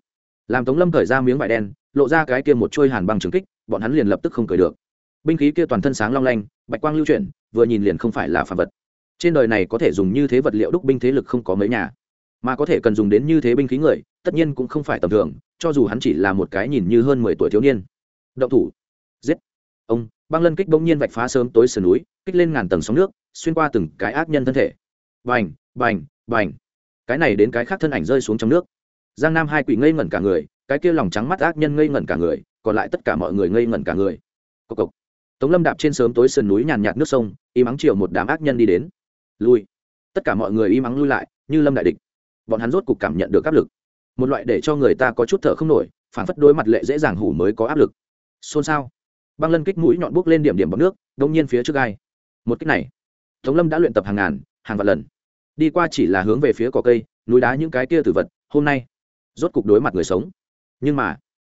làm tống lâm cởi ra miếng vải đen, lộ ra cái kia một trôi hàn bằng trừng kích, bọn hắn liền lập tức không cười được. Binh khí kia toàn thân sáng long lanh, bạch quang lưu chuyển, vừa nhìn liền không phải là phàm vật. Trên đời này có thể dùng như thế vật liệu đúc binh thế lực không có mấy nhà mà có thể cần dùng đến như thế binh khí người, tất nhiên cũng không phải tầm thường, cho dù hắn chỉ là một cái nhìn như hơn mười tuổi thiếu niên. Động thủ. Giết. Ông, băng lân kích bỗng nhiên vạch phá sớm tối sườn núi, kích lên ngàn tầng sóng nước, xuyên qua từng cái ác nhân thân thể. Bành bành bành. Cái này đến cái khác thân ảnh rơi xuống trong nước. Giang nam hai quỷ ngây ngẩn cả người, cái kia lòng trắng mắt ác nhân ngây ngẩn cả người, còn lại tất cả mọi người ngây ngẩn cả người. Cộc cộc. Tống lâm đạp trên sớm tối sườn núi nhàn nhạt nước sông im ắng chiều một đám ác nhân đi đến. Lui. Tất cả mọi người im ắng lui lại, như lâm đại địch bọn hắn rốt cục cảm nhận được áp lực. Một loại để cho người ta có chút thở không nổi phản phất đối mặt lệ dễ dàng hủ mới có áp lực. Xôn xao. Băng lân kích mũi nhọn buốc lên điểm điểm bọc nước, đông nhiên phía trước gai. Một cách này, tống lâm đã luyện tập hàng ngàn, hàng vạn lần. Đi qua chỉ là hướng về phía cỏ cây, núi đá những cái kia tử vật, hôm nay, rốt cục đối mặt người sống. Nhưng mà,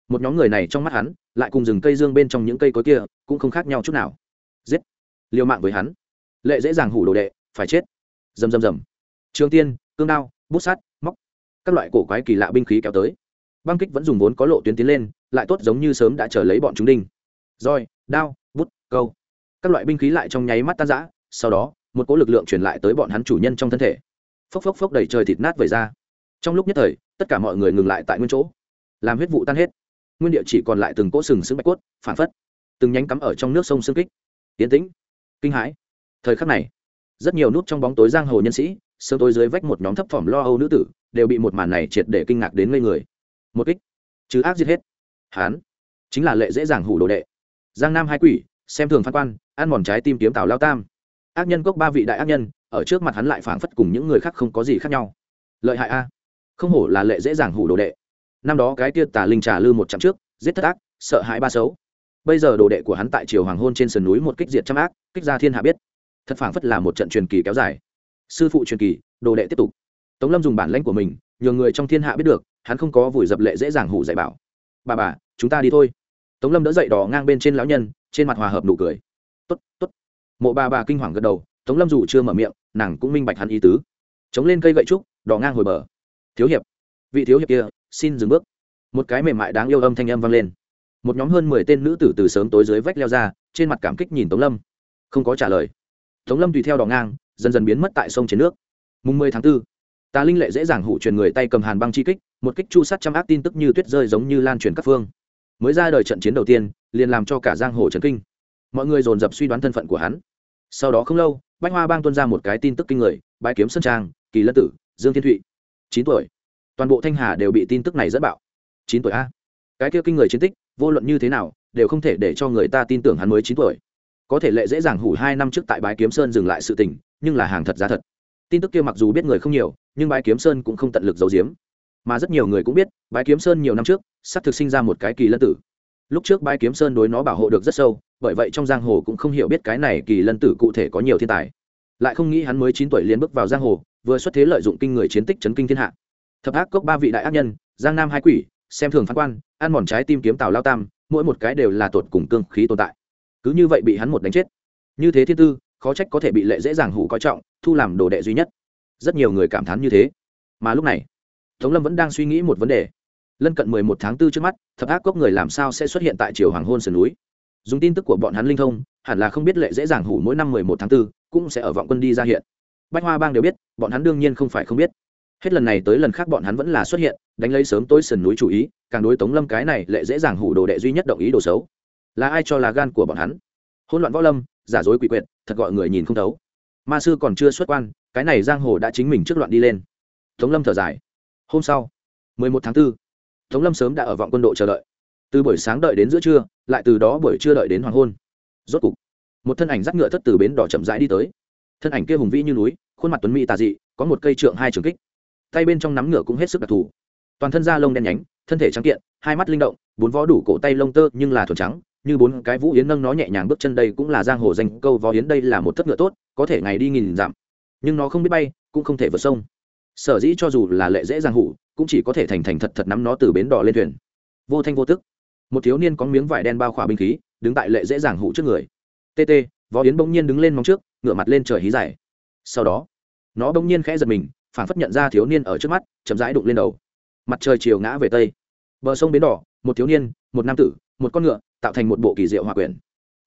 một nhóm người này trong mắt hắn, lại cùng rừng cây dương bên trong những cây có kia, cũng không khác nhau chút nào. Giết. Liều mạng với hắn. Lệ dễ dàng hủ đồ đệ, phải chết. Rầm rầm rầm. Trường tiên, cương đao bút sát móc, các loại cổ quái kỳ lạ binh khí kéo tới. Băng kích vẫn dùng vốn có lộ tuyến tiến lên, lại tốt giống như sớm đã chờ lấy bọn chúng đinh. Roi đao, bút, câu. Các loại binh khí lại trong nháy mắt tan rã, sau đó, một cỗ lực lượng truyền lại tới bọn hắn chủ nhân trong thân thể. Phốc phốc phốc đầy trời thịt nát vẩy ra. Trong lúc nhất thời, tất cả mọi người ngừng lại tại nguyên chỗ. Làm huyết vụ tan hết. Nguyên địa chỉ còn lại từng cỗ sừng sững bạch cốt, phản phất. Từng nhánh cắm ở trong nước sông xương kích. Tiến tĩnh. Kinh hãi. Thời khắc này, rất nhiều nút trong bóng tối giang hồ nhân sĩ sớm tối dưới vách một nhóm thấp phẩm lo âu nữ tử, đều bị một màn này triệt để kinh ngạc đến ngây người. Một kích. Chứ ác giết hết. Hán. Chính là lệ dễ dàng hủ đồ đệ. Giang nam hai quỷ, xem thường phan quan, ăn mòn trái tim kiếm tào lao tam. Ác nhân cốc ba vị đại ác nhân, ở trước mặt hắn lại phảng phất cùng những người khác không có gì khác nhau. Lợi hại a. Không hổ là lệ dễ dàng hủ đồ đệ. Năm đó cái tia tà linh trà lư một chặng trước, giết thất ác, sợ hãi ba xấu. Bây giờ đồ đệ của hắn tại triều hoàng hôn trên sườn núi một kích diệt trăm ác, kích ra thiên hạ biết. Thật phảng phất là một trận truyền kỳ kéo dài sư phụ truyền kỳ, đồ đệ tiếp tục. Tống lâm dùng bản lãnh của mình nhờ người trong thiên hạ biết được, hắn không có vùi dập lệ dễ dàng hủ dạy bảo. Bà bà, chúng ta đi thôi. Tống lâm đỡ dậy đỏ ngang bên trên lão nhân, trên mặt hòa hợp nụ cười. T ố t t ố t mộ bà bà kinh hoàng gật đầu, tống lâm dù chưa mở miệng, nàng cũng minh bạch hắn ý tứ. Chống lên cây gậy trúc, đỏ ngang hồi bờ. Thiếu hiệp, vị thiếu hiệp kia, xin dừng bước. Một cái mềm mại đáng yêu âm thanh âm vang lên. Một nhóm hơn mười tên nữ tử từ sớm tối dưới vách leo ra, trên mặt cảm kích nhìn tống lâm. Không có trả lời. Tống lâm tùy theo đỏ ngang dần dần biến mất tại sông trên nước. Mùng mười tháng 4, tà linh lệ dễ dàng hủ truyền người tay cầm hàn băng chi kích một kích chu sát trăm ác tin tức như tuyết rơi giống như lan truyền các phương. Mới ra đời trận chiến đầu tiên liền làm cho cả giang hồ trấn kinh. Mọi người dồn dập suy đoán thân phận của hắn. Sau đó không lâu bách hoa bang tuân ra một cái tin tức kinh người bãi kiếm sơn trang kỳ lân tử dương thiên thụy. Chín tuổi. Toàn bộ thanh hà đều bị tin tức này dẫn bạo. Chín tuổi a. Cái kia kinh người chiến tích vô luận như thế nào đều không thể để cho người ta tin tưởng hắn mới chín tuổi. Có thể lệ dễ dàng hủ hai năm trước tại bái kiếm sơn dừng lại sự tình nhưng là hàng thật giá thật. Tin tức kia mặc dù biết người không nhiều, nhưng bái kiếm sơn cũng không tận lực giấu giếm. Mà rất nhiều người cũng biết, bái kiếm sơn nhiều năm trước, sắp thực sinh ra một cái kỳ lân tử. Lúc trước bái kiếm sơn đối nó bảo hộ được rất sâu, bởi vậy trong giang hồ cũng không hiểu biết cái này kỳ lân tử cụ thể có nhiều thiên tài. Lại không nghĩ hắn mới chín tuổi liền bước vào giang hồ, vừa xuất thế lợi dụng kinh người chiến tích chấn kinh thiên hạ. Thập ác cốc ba vị đại ác nhân, giang nam hai quỷ, xem thường phán quan, ăn mòn trái tim kiếm tào lao tam, mỗi một cái đều là tuột cùng cương khí tồn tại. Cứ như vậy bị hắn một đánh chết. Như thế thiên tư khó trách có thể bị lệ dễ dàng hủ coi trọng, thu làm đồ đệ duy nhất. Rất nhiều người cảm thán như thế. Mà lúc này, tống lâm vẫn đang suy nghĩ một vấn đề. Lân cận mười một tháng 4 trước mắt, thập ác cốc người làm sao sẽ xuất hiện tại triều hoàng hôn sườn núi? Dùng tin tức của bọn hắn linh thông, hẳn là không biết lệ dễ dàng hủ mỗi năm mười một tháng 4 cũng sẽ ở vọng quân đi ra hiện. Bách hoa bang đều biết, bọn hắn đương nhiên không phải không biết. Hết lần này tới lần khác bọn hắn vẫn là xuất hiện, đánh lấy sớm tối sườn núi chủ ý, càng đối tống lâm cái này lệ dễ dàng hủ đồ đệ duy nhất động ý đồ xấu. Là ai cho là gan của bọn hắn? Hỗn loạn võ lâm giả dối quỷ quyệt thật gọi người nhìn không thấu. Ma sư còn chưa xuất quan cái này giang hồ đã chính mình trước loạn đi lên. Tống lâm thở dài. Hôm sau mười một tháng 4, tống lâm sớm đã ở vọng quân độ chờ đợi. Từ buổi sáng đợi đến giữa trưa lại từ đó buổi trưa đợi đến hoàng hôn. Rốt cục một thân ảnh dắt ngựa thất từ bến đỏ chậm rãi đi tới. Thân ảnh kia hùng vĩ như núi khuôn mặt tuấn mỹ tà dị có một cây trượng hai trường kích. Tay bên trong nắm ngựa cũng hết sức đặc thù. Toàn thân da lông đen nhánh thân thể trắng kiện hai mắt linh động bốn vó đủ cổ tay lông tơ nhưng là thuần trắng như bốn cái vũ yến nâng nó nhẹ nhàng bước chân đây cũng là giang hồ danh câu vó yến đây là một thất ngựa tốt, có thể ngày đi nghìn dặm. Nhưng nó không biết bay, cũng không thể vượt sông. Sở dĩ cho dù là lệ dễ giang hủ, cũng chỉ có thể thành thành thật thật nắm nó từ bến đò lên thuyền. Vô thanh vô tức. Một thiếu niên có miếng vải đen bao khỏa binh khí, đứng tại lệ dễ giang hủ trước người. Tt võ yến bỗng nhiên đứng lên móng trước ngựa mặt lên trời hí dài. Sau đó, nó bỗng nhiên khẽ giật mình, phản phất nhận ra thiếu niên ở trước mắt, chậm rãi đụng lên đầu. Mặt trời chiều ngã về tây. Bờ sông bến đỏ, một thiếu niên, một nam tử một con ngựa, tạo thành một bộ kỳ diệu hòa quyển.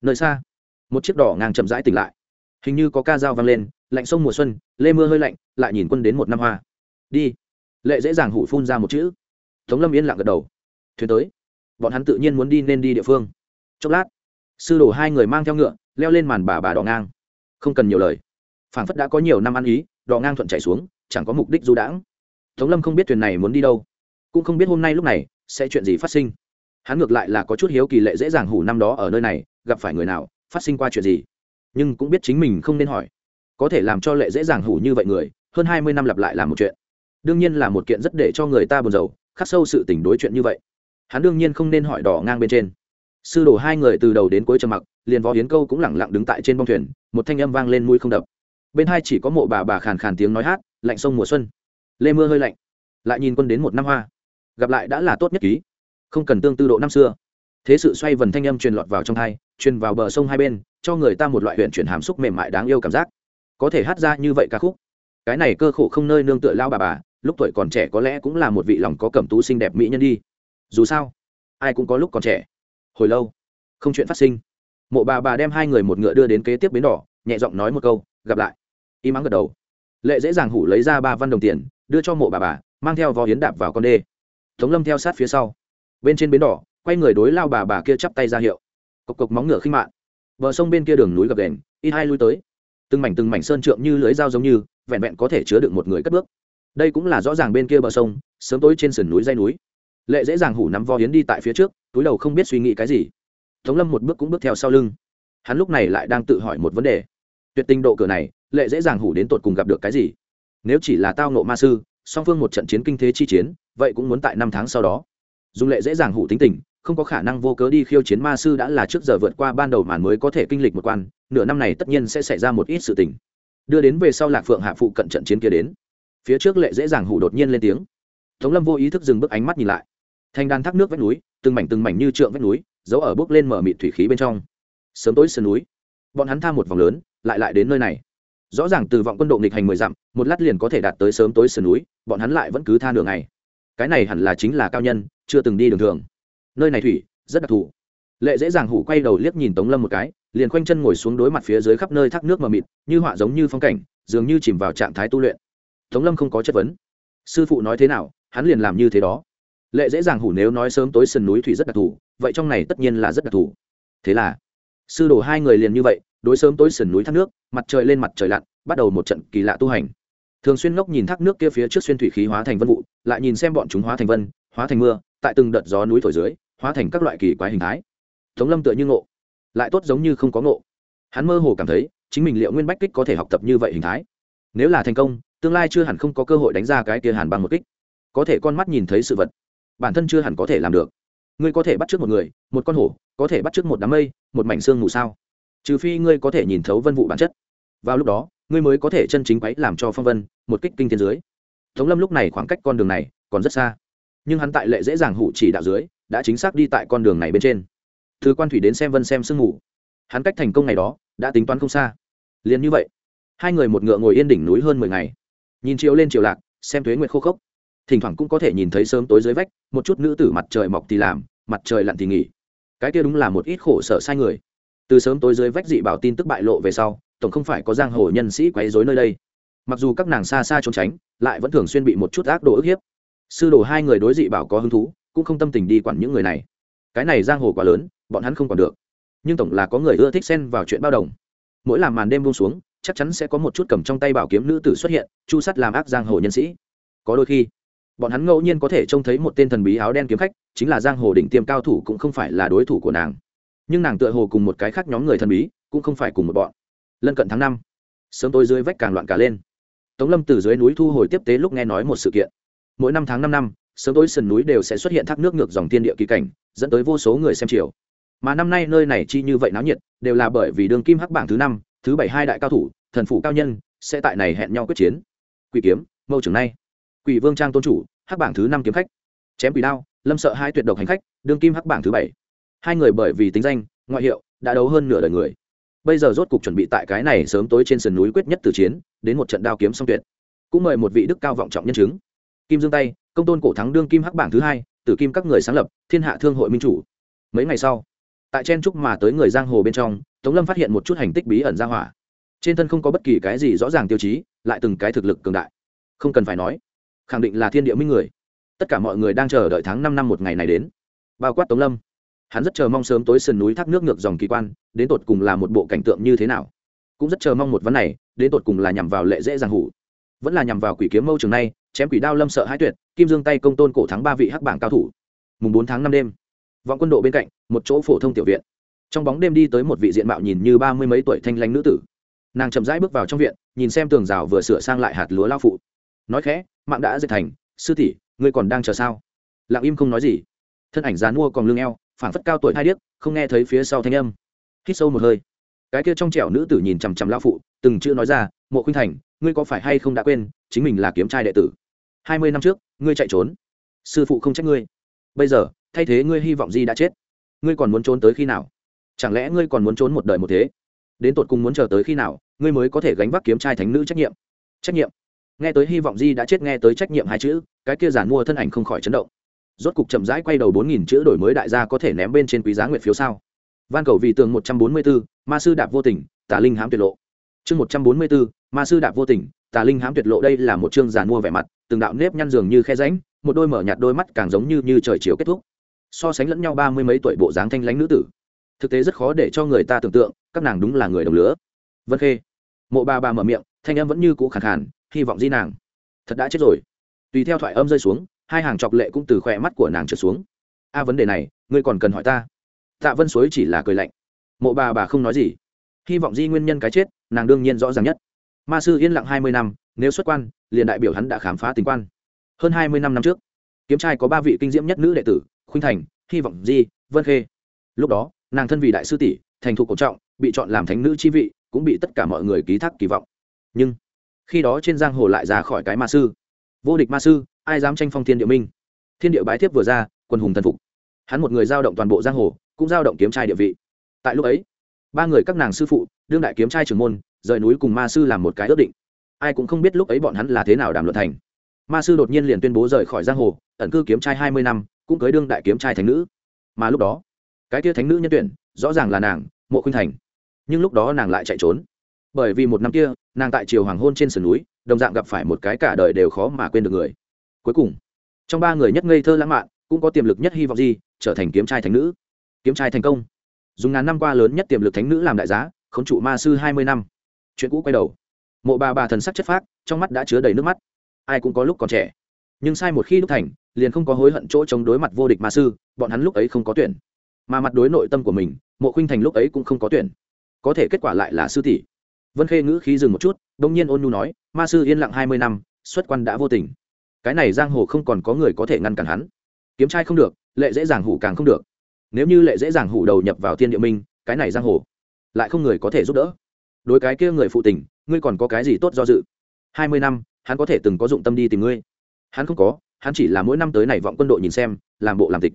Nơi xa, một chiếc đỏ ngang chậm rãi tỉnh lại. Hình như có ca dao vang lên, lạnh sông mùa xuân, lê mưa hơi lạnh, lại nhìn quân đến một năm hoa. Đi. Lệ dễ dàng hủ phun ra một chữ. Tống lâm yên lặng gật đầu. Thuyền tới. Bọn hắn tự nhiên muốn đi nên đi địa phương. Chốc lát, sư đồ hai người mang theo ngựa, leo lên màn bà bà đỏ ngang. Không cần nhiều lời. Phảng phất đã có nhiều năm ăn ý, đỏ ngang thuận chạy xuống, chẳng có mục đích du đãng. Tống lâm không biết thuyền này muốn đi đâu. Cũng không biết hôm nay lúc này sẽ chuyện gì phát sinh hắn ngược lại là có chút hiếu kỳ lệ dễ dàng hủ năm đó ở nơi này, gặp phải người nào, phát sinh qua chuyện gì. Nhưng cũng biết chính mình không nên hỏi. Có thể làm cho lệ dễ dàng hủ như vậy người, hơn hai mươi năm lặp lại làm một chuyện. Đương nhiên là một kiện rất để cho người ta buồn rầu, khắc sâu sự tình đối chuyện như vậy. Hắn đương nhiên không nên hỏi đỏ ngang bên trên. Sư đổ hai người từ đầu đến cuối trầm mặc, liền võ hiến câu cũng lẳng lặng đứng tại trên bông thuyền, một thanh âm vang lên mũi không đập. Bên hai chỉ có mộ bà bà khàn khàn tiếng nói hát, lạnh sông mùa xuân. Lê mưa hơi lạnh. Lại nhìn quân đến một năm hoa. Gặp lại đã là tốt nhất ký không cần tương tư độ năm xưa. Thế sự xoay vần thanh âm truyền lọt vào trong hai, truyền vào bờ sông hai bên, cho người ta một loại huyện chuyển hàm xúc mềm mại đáng yêu cảm giác. Có thể hát ra như vậy ca khúc. Cái này cơ khổ không nơi nương tựa lao bà bà, lúc tuổi còn trẻ có lẽ cũng là một vị lòng có cẩm tú xinh đẹp mỹ nhân đi. Dù sao, ai cũng có lúc còn trẻ. Hồi lâu, không chuyện phát sinh. Mộ bà bà đem hai người một ngựa đưa đến kế tiếp bến đỏ, nhẹ giọng nói một câu, gặp lại. Y mắng gật đầu. Lệ dễ dàng hủ lấy ra ba văn đồng tiền, đưa cho mộ bà bà, mang theo vò hiến đạp vào con đê. Tống lâm theo sát phía sau bên trên bến đỏ, quay người đối lao bà bà kia chắp tay ra hiệu. Cộc cộc móng ngựa khinh mạng bờ sông bên kia đường núi gập đền ít hai lui tới. Từng mảnh từng mảnh sơn trượng như lưới dao giống như, vẹn vẹn có thể chứa được một người cất bước. Đây cũng là rõ ràng bên kia bờ sông, sớm tối trên sườn núi dây núi. Lệ dễ dàng hủ nắm vo hiến đi tại phía trước, túi đầu không biết suy nghĩ cái gì. Tống lâm một bước cũng bước theo sau lưng. Hắn lúc này lại đang tự hỏi một vấn đề. Tuyệt tình độ cửa này, lệ dễ dàng hủ đến tột cùng gặp được cái gì? Nếu chỉ là tao nộ ma sư, song phương một trận chiến kinh thế chi chiến, vậy cũng muốn tại năm tháng sau đó dùng lệ dễ dàng hủ tính tình không có khả năng vô cớ đi khiêu chiến ma sư đã là trước giờ vượt qua ban đầu màn mới có thể kinh lịch một quan nửa năm này tất nhiên sẽ xảy ra một ít sự tình. Đưa đến về sau lạc phượng hạ phụ cận trận chiến kia đến. Phía trước lệ dễ dàng hủ đột nhiên lên tiếng. Tống lâm vô ý thức dừng bước ánh mắt nhìn lại. Thành đàn thác nước vách núi từng mảnh từng mảnh như trượng vách núi giấu ở bước lên mở mịt thủy khí bên trong. Sớm tối sườn núi bọn hắn tham một vòng lớn lại lại đến nơi này. Rõ ràng từ vọng quân độ nghịch hành mười dặm một lát liền có thể đạt tới sớm tối sườn núi bọn hắn lại vẫn cứ tha nửa ngày, cái này hẳn là chính là cao nhân chưa từng đi đường thường. Nơi này thủy, rất đặc thù. Lệ dễ dàng hủ quay đầu liếc nhìn tống lâm một cái, liền khoanh chân ngồi xuống đối mặt phía dưới khắp nơi thác nước mờ mịt, như họa giống như phong cảnh, dường như chìm vào trạng thái tu luyện. Tống lâm không có chất vấn. Sư phụ nói thế nào, hắn liền làm như thế đó. Lệ dễ dàng hủ nếu nói sớm tối sườn núi thủy rất đặc thù, vậy trong này tất nhiên là rất đặc thù. Thế là, sư đồ hai người liền như vậy, đối sớm tối sườn núi thác nước, mặt trời lên mặt trời lặn, bắt đầu một trận kỳ lạ tu hành. Thường xuyên ngốc nhìn thác nước kia phía trước xuyên thủy khí hóa thành vân vụ, lại nhìn xem bọn chúng hóa thành vân, hóa thành mưa tại từng đợt gió núi thổi dưới, hóa thành các loại kỳ quái hình thái. Tống lâm tựa như ngộ, lại tốt giống như không có ngộ. Hắn mơ hồ cảm thấy, chính mình liệu nguyên bách kích có thể học tập như vậy hình thái. Nếu là thành công, tương lai chưa hẳn không có cơ hội đánh ra cái kia hàn bằng một kích. Có thể con mắt nhìn thấy sự vật, bản thân chưa hẳn có thể làm được. Ngươi có thể bắt trước một người, một con hổ, có thể bắt trước một đám mây, một mảnh xương ngủ sao? Trừ phi ngươi có thể nhìn thấu vân vụ bản chất. Vào lúc đó, ngươi mới có thể chân chính quấy làm cho phong vân, một kích kinh thiên dưới. Tống lâm lúc này khoảng cách con đường này còn rất xa nhưng hắn tại lệ dễ dàng hụ chỉ đạo dưới, đã chính xác đi tại con đường này bên trên. Từ quan thủy đến xem vân xem sương mù. Hắn cách thành công ngày đó, đã tính toán không xa. Liền như vậy, hai người một ngựa ngồi yên đỉnh núi hơn mười ngày. Nhìn chiều lên chiều lạc, xem thuế nguyệt khô khốc. Thỉnh thoảng cũng có thể nhìn thấy sớm tối dưới vách, một chút nữ tử mặt trời mọc thì làm, mặt trời lặn thì nghỉ. Cái kia đúng là một ít khổ sở sai người. Từ sớm tối dưới vách dị bảo tin tức bại lộ về sau, tổng không phải có giang hồ nhân sĩ quấy rối nơi đây. Mặc dù các nàng xa xa trốn tránh, lại vẫn thường xuyên bị một chút ác độ ức hiếp sư đồ hai người đối dị bảo có hứng thú, cũng không tâm tình đi quản những người này. Cái này giang hồ quá lớn, bọn hắn không còn được. Nhưng tổng là có người ưa thích xen vào chuyện bao đồng. Mỗi làm màn đêm buông xuống, chắc chắn sẽ có một chút cầm trong tay bảo kiếm nữ tử xuất hiện, chu sắt làm ác giang hồ nhân sĩ. Có đôi khi, bọn hắn ngẫu nhiên có thể trông thấy một tên thần bí áo đen kiếm khách, chính là giang hồ đỉnh tiêm cao thủ cũng không phải là đối thủ của nàng. Nhưng nàng tựa hồ cùng một cái khác nhóm người thần bí, cũng không phải cùng một bọn. Lân cận tháng năm, sớm tối dưới vách càng loạn cả lên. Tống lâm từ dưới núi thu hồi tiếp tế lúc nghe nói một sự kiện mỗi năm tháng năm năm, sớm tối sườn núi đều sẽ xuất hiện thác nước ngược dòng tiên địa kỳ cảnh, dẫn tới vô số người xem chiều mà năm nay nơi này chi như vậy náo nhiệt, đều là bởi vì đường kim hắc bảng thứ năm, thứ bảy hai đại cao thủ, thần phủ cao nhân, sẽ tại này hẹn nhau quyết chiến. Quỷ kiếm, mâu trưởng nay. Quỷ vương trang tôn chủ, hắc bảng thứ năm kiếm khách. Chém quỷ đao, lâm sợ hai tuyệt độc hành khách, đương kim hắc bảng thứ bảy. Hai người bởi vì tính danh, ngoại hiệu, đã đấu hơn nửa đời người. Bây giờ rốt cục chuẩn bị tại cái này sớm tối trên sườn núi quyết nhất từ chiến, đến một trận đao kiếm song tuyệt. Cũng mời một vị đức cao vọng trọng nhân chứng kim dương tay, công tôn cổ thắng đương kim hắc bảng thứ hai, tử kim các người sáng lập, thiên hạ thương hội minh chủ. Mấy ngày sau, tại chen trúc mà tới người giang hồ bên trong, tống lâm phát hiện một chút hành tích bí ẩn ra hỏa. Trên thân không có bất kỳ cái gì rõ ràng tiêu chí, lại từng cái thực lực cường đại. Không cần phải nói, khẳng định là thiên địa minh người. Tất cả mọi người đang chờ đợi tháng năm năm một ngày này đến. Bao quát tống lâm. Hắn rất chờ mong sớm tối sườn núi thác nước ngược dòng kỳ quan, đến tột cùng là một bộ cảnh tượng như thế nào. Cũng rất chờ mong một vấn này, đến tột cùng là nhằm vào lệ dễ giang hủ vẫn là nhằm vào quỷ kiếm mâu trường này, chém quỷ đao lâm sợ hai tuyệt, kim dương tay công tôn cổ thắng ba vị hắc bảng cao thủ. Mùng bốn tháng năm đêm, vọng quân độ bên cạnh, một chỗ phổ thông tiểu viện. Trong bóng đêm đi tới một vị diện mạo nhìn như ba mươi mấy tuổi thanh lãnh nữ tử. Nàng chậm rãi bước vào trong viện, nhìn xem tường rào vừa sửa sang lại hạt lúa lao phụ. Nói khẽ, mạng đã dệt thành, sư tỷ, ngươi còn đang chờ sao? Lặng im không nói gì. Thân ảnh dán mua còn lưng eo phản phất cao tuổi hai điếc, không nghe thấy phía sau thanh âm. Hít sâu một hơi. Cái kia trong trẻo nữ tử nhìn chằm chằm lao phụ, từng chữ nói ra, mộ khuynh thành ngươi có phải hay không đã quên, chính mình là kiếm trai đệ tử? Hai mươi năm trước, ngươi chạy trốn. Sư phụ không trách ngươi. Bây giờ, thay thế ngươi hy vọng di đã chết? Ngươi còn muốn trốn tới khi nào? Chẳng lẽ ngươi còn muốn trốn một đời một thế? Đến tột cùng muốn chờ tới khi nào, ngươi mới có thể gánh vác kiếm trai thánh nữ trách nhiệm? Trách nhiệm? Nghe tới hy vọng di đã chết, nghe tới trách nhiệm hai chữ, cái kia giản mua thân ảnh không khỏi chấn động. Rốt cục chậm rãi quay đầu bốn nghìn chữ đổi mới đại gia có thể ném bên trên quý giá nguyện phiếu sao? Van cầu vì tường một trăm bốn mươi bốn ma sư đạp vô tình, tà linh hám tuyệt lộ. Chương một trăm bốn mươi bốn ma sư đạp vô tình tà linh hám tuyệt lộ đây là một chương giàn mua vẻ mặt từng đạo nếp nhăn giường như khe ránh một đôi mở nhạt đôi mắt càng giống như như trời chiều kết thúc. So sánh lẫn nhau ba mươi mấy tuổi bộ dáng thanh lãnh nữ tử. Thực tế rất khó để cho người ta tưởng tượng các nàng đúng là người đồng lứa. Vân khê. Mộ ba ba mở miệng thanh âm vẫn như cũ khẳng hẳn, hy vọng di nàng. Thật đã chết rồi. Tùy theo thoại âm rơi xuống hai hàng chọc lệ cũng từ khỏe mắt của nàng trượt xuống. A vấn đề này ngươi còn cần hỏi ta. Tạ vân suối chỉ là cười lạnh. Mộ bà bà không nói gì. Hy vọng di nguyên nhân cái chết nàng đương nhiên rõ ràng nhất ma sư yên lặng hai mươi năm, nếu xuất quan, liền đại biểu hắn đã khám phá tình quan. Hơn hai mươi năm năm trước, kiếm trai có ba vị kinh diễm nhất nữ đệ tử, khuynh thành, hy vọng di, vân khê. Lúc đó, nàng thân vì đại sư tỷ, thành thục cổ trọng, bị chọn làm thánh nữ chi vị, cũng bị tất cả mọi người ký thác kỳ vọng. Nhưng, khi đó trên giang hồ lại ra khỏi cái ma sư. Vô địch ma sư, ai dám tranh phong thiên địa minh? Thiên địa bái thiếp vừa ra, quân hùng thần phục. Hắn một người giao động toàn bộ giang hồ, cũng giao động kiếm trai địa vị. Tại lúc ấy, ba người các nàng sư phụ đương đại kiếm trai trưởng môn, rời núi cùng ma sư làm một cái ước định. Ai cũng không biết lúc ấy bọn hắn là thế nào đàm luận thành. Ma sư đột nhiên liền tuyên bố rời khỏi giang hồ, ẩn cư kiếm trai hai mươi năm, cũng cưới đương đại kiếm trai thánh nữ. Mà lúc đó, cái tia thánh nữ nhân tuyển, rõ ràng là nàng, mộ khuynh thành. Nhưng lúc đó nàng lại chạy trốn. Bởi vì một năm kia, nàng tại triều hoàng hôn trên sườn núi, đồng dạng gặp phải một cái cả đời đều khó mà quên được người. Cuối cùng, trong ba người nhất ngây thơ lãng mạn, cũng có tiềm lực nhất hy vọng gì, trở thành kiếm trai thánh nữ. Kiếm trai thành công. Dùng ngàn năm qua lớn nhất tiềm lực thánh nữ làm đại giá k h ố n trụ ma sư hai mươi năm. Chuyện cũ quay đầu. Mộ bà bà thần sắc chất phác, trong mắt đã chứa đầy nước mắt. Ai cũng có lúc còn trẻ, nhưng sai một khi đúc thành, liền không có hối hận chỗ chống đối mặt vô địch ma sư, bọn hắn lúc ấy không có tuyển. Mà mặt đối nội tâm của mình, mộ khuynh thành lúc ấy cũng không có tuyển. Có thể kết quả lại là sư tỷ. Vân khê ngữ khí dừng một chút đ ỗ n g nhiên ôn nhu nói, ma sư yên lặng hai mươi năm, xuất quan đã vô tình. Cái này giang hồ không còn có người có thể ngăn cản hắn. Kiếm trai không được, lệ dễ dàng hủ càng không được. Nếu như lệ dễ dàng hủ đầu nhập vào thiên địa minh, cái này giang hồ lại không người có thể giúp đỡ. Đối cái kia người phụ tình, ngươi còn có cái gì tốt do dự? Hai mươi năm, hắn có thể từng có dụng tâm đi tìm ngươi. Hắn không có, hắn chỉ là mỗi năm tới này vọng quân đội nhìn xem, làm bộ làm tịch.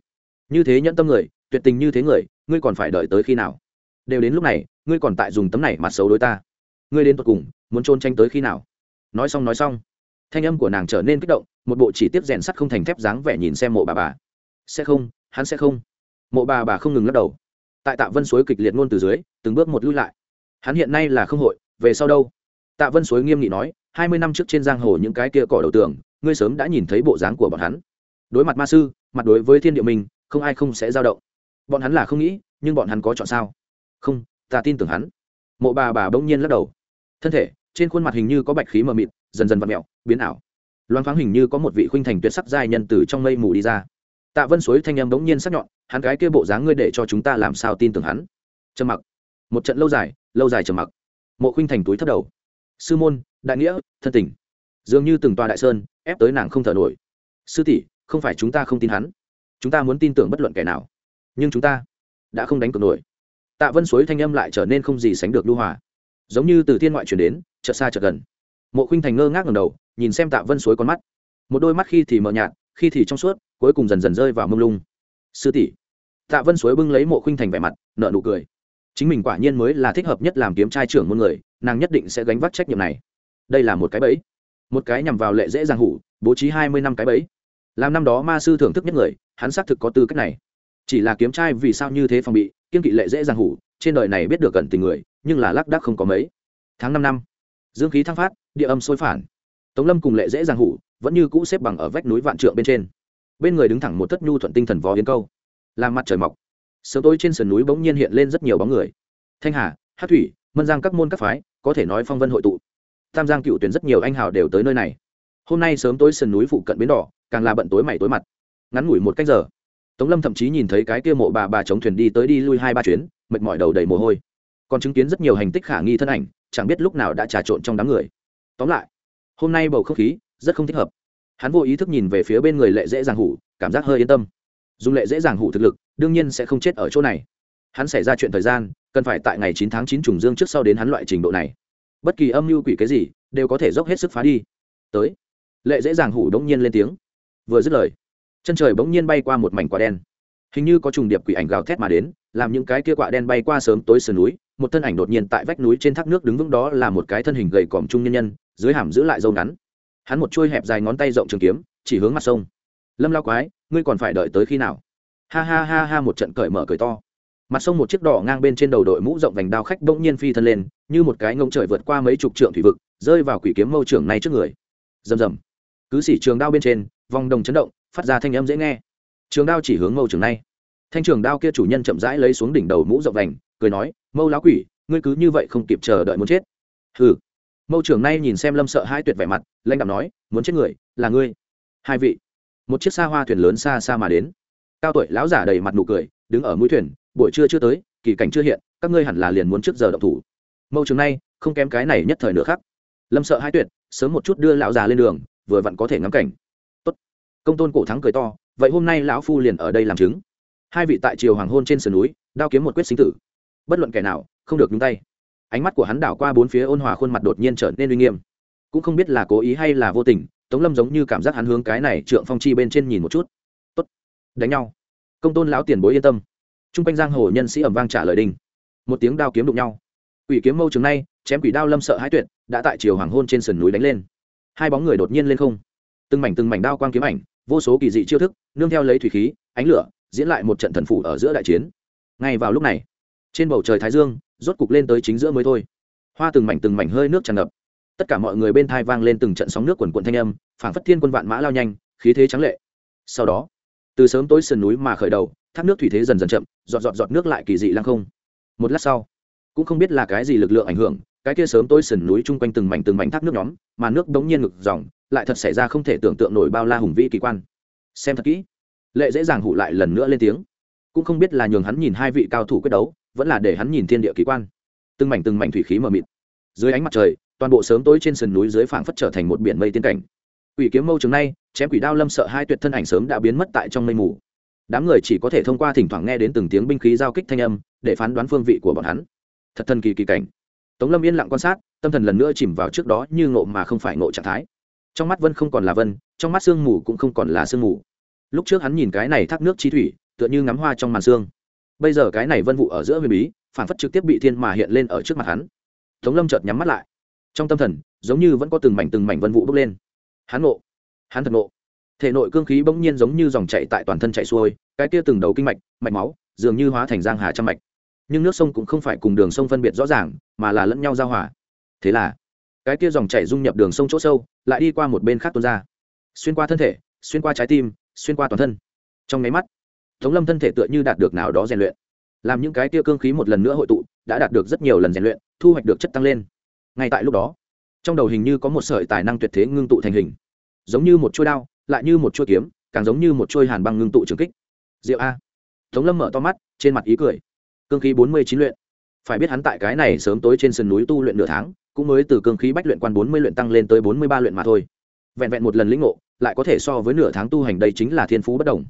Như thế nhẫn tâm người, tuyệt tình như thế người, ngươi còn phải đợi tới khi nào? Đều đến lúc này, ngươi còn tại dùng tấm này mặt xấu đối ta. Ngươi đến tột cùng, muốn trôn tranh tới khi nào? Nói xong nói xong. Thanh âm của nàng trở nên kích động, một bộ chỉ tiếp rèn sắt không thành thép dáng vẻ nhìn xem mộ bà bà. Sẽ không, hắn sẽ không. Mộ bà bà không ngừng lắc đầu tại tạ vân suối kịch liệt ngôn từ dưới, từng bước một lui lại. Hắn hiện nay là không hội, về sau đâu? Tạ vân suối nghiêm nghị nói, hai mươi năm trước trên giang hồ những cái kia cỏ đầu tường, ngươi sớm đã nhìn thấy bộ dáng của bọn hắn. Đối mặt ma sư, mặt đối với thiên địa mình, không ai không sẽ dao động. Bọn hắn là không nghĩ, nhưng bọn hắn có chọn sao? Không, ta tin tưởng hắn. Mộ bà bà bỗng nhiên lắc đầu. Thân thể, trên khuôn mặt hình như có bạch khí mờ mịt, dần dần v ặ mẹo, biến ảo. Loan thoáng hình như có một vị khuynh thành tuyệt sắc giai nhân từ trong mây mù đi ra tạ vân suối thanh em bỗng nhiên sắc nhọn, hắn cái kia bộ dáng ngươi để cho chúng ta làm sao tin tưởng hắn? Trầm mặc. Một trận lâu dài lâu dài trầm mặc. Mộ khuynh thành túi thất đầu. Sư môn, đại nghĩa, thân tình. Dường như từng tòa đại sơn, ép tới nàng không thở nổi. Sư tỷ, không phải chúng ta không tin hắn. Chúng ta muốn tin tưởng bất luận kẻ nào. Nhưng chúng ta đã không đánh cược nổi. Tạ vân suối thanh âm lại trở nên không gì sánh được lưu hòa. Giống như từ thiên ngoại chuyển đến, chợt xa chợt gần. Mộ khuynh thành ngơ ngác ngầm đầu, nhìn xem tạ vân suối con mắt. Một đôi mắt khi thì mờ nhạt khi thì trong suốt, cuối cùng dần dần rơi vào mông lung. Sư tỷ. Tạ vân suối bưng lấy mộ khinh thành vẻ mặt nợ nụ cười. Chính mình quả nhiên mới là thích hợp nhất làm kiếm trai trưởng môn người, nàng nhất định sẽ gánh vác trách nhiệm này. Đây là một cái bẫy. Một cái nhằm vào lệ dễ dàng hủ, bố trí hai mươi năm cái bẫy. Làm năm đó ma sư thưởng thức nhất người, hắn xác thực có tư cách này. Chỉ là kiếm trai vì sao như thế phòng bị, kiên kỵ lệ dễ dàng hủ, trên đời này biết được gần tình người, nhưng là lác đác không có mấy. Tháng năm năm. Dương khí thăng phát, địa âm sôi phản. Tống lâm cùng lệ dễ dàng hủ vẫn như cũ xếp bằng ở vách núi vạn trượng bên trên. Bên người đứng thẳng một thất nhu thuận tinh thần vó yến câu. Làm mặt trời mọc. Sớm tối trên sườn núi bỗng nhiên hiện lên rất nhiều bóng người. Thanh hà, hát thủy, mân giang các môn các phái, có thể nói phong vân hội tụ. Tam giang cựu tuyển rất nhiều anh hào đều tới nơi này. Hôm nay sớm tối sườn núi phụ cận bến đỏ, càng là bận tối mày tối mặt. Ngắn ngủi một cách giờ, tống lâm thậm chí nhìn thấy cái kia mộ bà bà chống thuyền đi tới đi lui hai ba chuyến, mệt mỏi đầu đầy mồ hôi. Còn chứng kiến rất nhiều hành tích khả nghi thân ảnh, chẳng biết lúc nào đã trà trộn trong đám người. Tóm lại, hôm nay bầu không khí rất không thích hợp. Hắn vô ý thức nhìn về phía bên người lệ dễ dàng hủ, cảm giác hơi yên tâm. Dùng lệ dễ dàng hủ thực lực, đương nhiên sẽ không chết ở chỗ này. Hắn xảy ra chuyện thời gian, cần phải tại ngày chín tháng chín trùng dương trước sau đến hắn loại trình độ này. Bất kỳ âm mưu quỷ cái gì, đều có thể dốc hết sức phá đi. Tới. Lệ dễ dàng hủ đ ỗ n g nhiên lên tiếng. Vừa dứt lời, chân trời bỗng nhiên bay qua một mảnh quả đen. Hình như có trùng điệp quỷ ảnh gào thét mà đến, làm những cái kia quạ đen bay qua sớm tối sườn núi, một thân ảnh đột nhiên tại vách núi trên thác nước đứng vững đó là một cái thân hình gầy còm trung nhân nhân, dưới hàm giữ lại dâu ngắn hắn một chuôi hẹp dài ngón tay rộng trường kiếm, chỉ hướng mặt sông. Lâm lao quái, ngươi còn phải đợi tới khi nào? Ha ha ha ha, một trận cởi mở cởi to. Mặt sông một chiếc đỏ ngang bên trên đầu đội mũ rộng vành đao khách bỗng nhiên phi thân lên, như một cái ngông trời vượt qua mấy chục trượng thủy vực, rơi vào quỷ kiếm mâu trưởng này trước người. Rầm rầm. Cứ xỉ trường đao bên trên, vòng đồng chấn động, phát ra thanh âm dễ nghe. Trường đao chỉ hướng mâu trưởng này thanh trường đao kia chủ nhân chậm rãi lấy xuống đỉnh đầu mũ rộng vành, cười nói, mâu lá quỷ, ngươi cứ như vậy không kịp chờ đợi muốn chết. Hừ mâu trưởng nay nhìn xem lâm sợ hai tuyệt vẻ mặt, lãnh đạo nói, muốn chết người, là ngươi. Hai vị. Một chiếc xa hoa thuyền lớn xa xa mà đến. Cao tuổi lão giả đầy mặt nụ cười, đứng ở mũi thuyền, buổi trưa chưa tới, kỳ cảnh chưa hiện, các ngươi hẳn là liền muốn trước giờ động thủ. Mâu trường nay, không kém cái này nhất thời nữa khác. Lâm sợ hai tuyệt, sớm một chút đưa lão già lên đường, vừa vặn có thể ngắm cảnh. Tốt. Công tôn cổ thắng cười to, vậy hôm nay lão phu liền ở đây làm chứng. Hai vị tại triều hoàng hôn trên sườn núi, đao kiếm một quyết sinh tử. Bất luận kẻ nào, không được nhúng tay ánh mắt của hắn đảo qua bốn phía ôn hòa khuôn mặt đột nhiên trở nên uy nghiêm. Cũng không biết là cố ý hay là vô tình, tống lâm giống như cảm giác hắn hướng cái này trượng phong chi bên trên nhìn một chút. Tốt, đánh nhau. Công tôn lão tiền bối yên tâm. T r u n g quanh giang hồ nhân sĩ ẩm vang trả lời đình. một tiếng đao kiếm đụng nhau. Quỷ kiếm mâu trường nay chém quỷ đao lâm sợ hãi tuyệt, đã tại chiều hoàng hôn trên sườn núi đánh lên. Hai bóng người đột nhiên lên không. Từng mảnh từng mảnh đao quang kiếm ảnh, vô số kỳ dị chiêu thức, nương theo lấy thủy khí, ánh lửa, diễn lại một trận thần phủ ở giữa đại chiến. Ngay vào lúc này, trên bầu trời thái dương rốt cục lên tới chính giữa mới thôi. Hoa từng mảnh từng mảnh hơi nước tràn ngập. Tất cả mọi người bên thai vang lên từng trận sóng nước quần quận thanh âm, phảng phất thiên quân vạn mã lao nhanh, khí thế trắng lệ. Sau đó, từ sớm tối sườn núi mà khởi đầu, thác nước thủy thế dần dần chậm, giọt giọt giọt nước lại kỳ dị lăng không. Một lát sau, cũng không biết là cái gì lực lượng ảnh hưởng, cái kia sớm tối sườn núi chung quanh từng mảnh từng mảnh thác nước nhóm, mà nước đống nhiên ngực dòng, lại thật xảy ra không thể tưởng tượng nổi bao la hùng vĩ kỳ quan. Xem thật kỹ, lệ dễ dàng hụ lại lần nữa lên tiếng. Cũng không biết là nhường hắn nhìn hai vị cao thủ quyết đấu vẫn là để hắn nhìn thiên địa kỳ quan. Từng mảnh từng mảnh thủy khí mờ mịt. Dưới ánh mặt trời, toàn bộ sớm tối trên sườn núi dưới phảng phất trở thành một biển mây tiên cảnh. Quỷ kiếm mâu trường nay chém quỷ đao lâm sợ hai tuyệt thân ảnh sớm đã biến mất tại trong mây mù. Đám người chỉ có thể thông qua thỉnh thoảng nghe đến từng tiếng binh khí giao kích thanh âm, để phán đoán phương vị của bọn hắn. Thật thần kỳ kỳ cảnh. Tống lâm yên lặng quan sát, tâm thần lần nữa chìm vào trước đó như ngộ mà không phải ngộ trạng thái. Trong mắt vân không còn là vân, trong mắt sương mù cũng không còn là sương mù. Lúc trước hắn nhìn cái này thác nước chi thủy, tựa như ngắm hoa trong màn sương bây giờ cái này vân vụ ở giữa huyền bí, phản phất trực tiếp bị thiên mà hiện lên ở trước mặt hắn. Tống lâm chợt nhắm mắt lại. Trong tâm thần, giống như vẫn có từng mảnh từng mảnh vân vụ bốc lên. Hắn nộ hắn thật nộ thể nội cương khí bỗng nhiên giống như dòng chạy tại toàn thân chạy xuôi, cái kia từng đầu kinh mạch mạch máu, dường như hóa thành giang hà trăm mạch. Nhưng nước sông cũng không phải cùng đường sông phân biệt rõ ràng, mà là lẫn nhau giao hòa. Thế là, cái kia dòng chảy dung nhập đường sông chỗ sâu, lại đi qua một bên khác tuôn ra. Xuyên qua thân thể, xuyên qua trái tim, xuyên qua toàn thân. Trong nháy mắt tống lâm thân thể tựa như đạt được nào đó rèn luyện. Làm những cái tia cương khí một lần nữa hội tụ, đã đạt được rất nhiều lần rèn luyện, thu hoạch được chất tăng lên. Ngay tại lúc đó, trong đầu hình như có một sợi tài năng tuyệt thế ngưng tụ thành hình. Giống như một chuôi đao, lại như một chuôi kiếm, càng giống như một chuôi hàn băng ngưng tụ trường kích. Diệu a. Tống lâm mở to mắt, trên mặt ý cười. Cương khí bốn mươi chín luyện. Phải biết hắn tại cái này sớm tối trên sườn núi tu luyện nửa tháng, cũng mới từ cương khí bách luyện quan bốn mươi luyện tăng lên tới bốn mươi ba luyện mà thôi. Vẹn vẹn một lần lĩnh ngộ, lại có thể so với nửa tháng tu hành đây chính là thiên phú bất đồng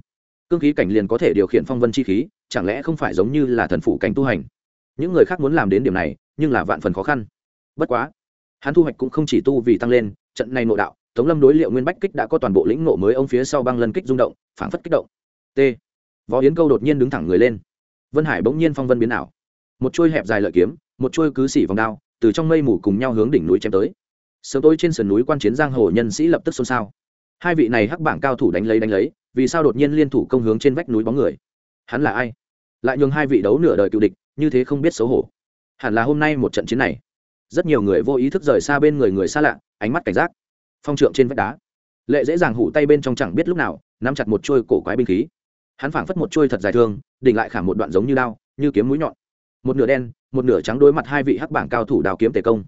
cương khí cảnh liền có thể điều khiển phong vân chi khí, chẳng lẽ không phải giống như là thần phụ cảnh tu hành? Những người khác muốn làm đến điểm này, nhưng là vạn phần khó khăn. Bất quá, hắn thu hoạch cũng không chỉ tu vì tăng lên, trận này nội đạo, tống lâm đối liệu nguyên bách kích đã có toàn bộ lĩnh nộ mới ông phía sau băng lân kích rung động, phảng phất kích động. T. Võ yến câu đột nhiên đứng thẳng người lên. Vân hải bỗng nhiên phong vân biến ảo. Một chuôi hẹp dài lợi kiếm, một chuôi cứ xỉ vòng đao, từ trong mây mù cùng nhau hướng đỉnh núi chém tới. Sớm tối trên sườn núi quan chiến giang hồ nhân sĩ lập tức xôn xao hai vị này hắc bảng cao thủ đánh lấy đánh lấy, vì sao đột nhiên liên thủ công hướng trên vách núi bóng người? Hắn là ai? Lại nhường hai vị đấu nửa đời cựu địch, như thế không biết xấu hổ. Hẳn là hôm nay một trận chiến này. Rất nhiều người vô ý thức rời xa bên người người xa lạ, ánh mắt cảnh giác. Phong trượng trên vách đá. Lệ dễ dàng hủ tay bên trong chẳng biết lúc nào, nắm chặt một chuôi cổ quái binh khí. Hắn phảng phất một chuôi thật dài thương, đỉnh lại khảm một đoạn giống như đao, như kiếm mũi nhọn. Một nửa đen, một nửa trắng đối mặt hai vị hắc bảng cao thủ đào kiếm tề công.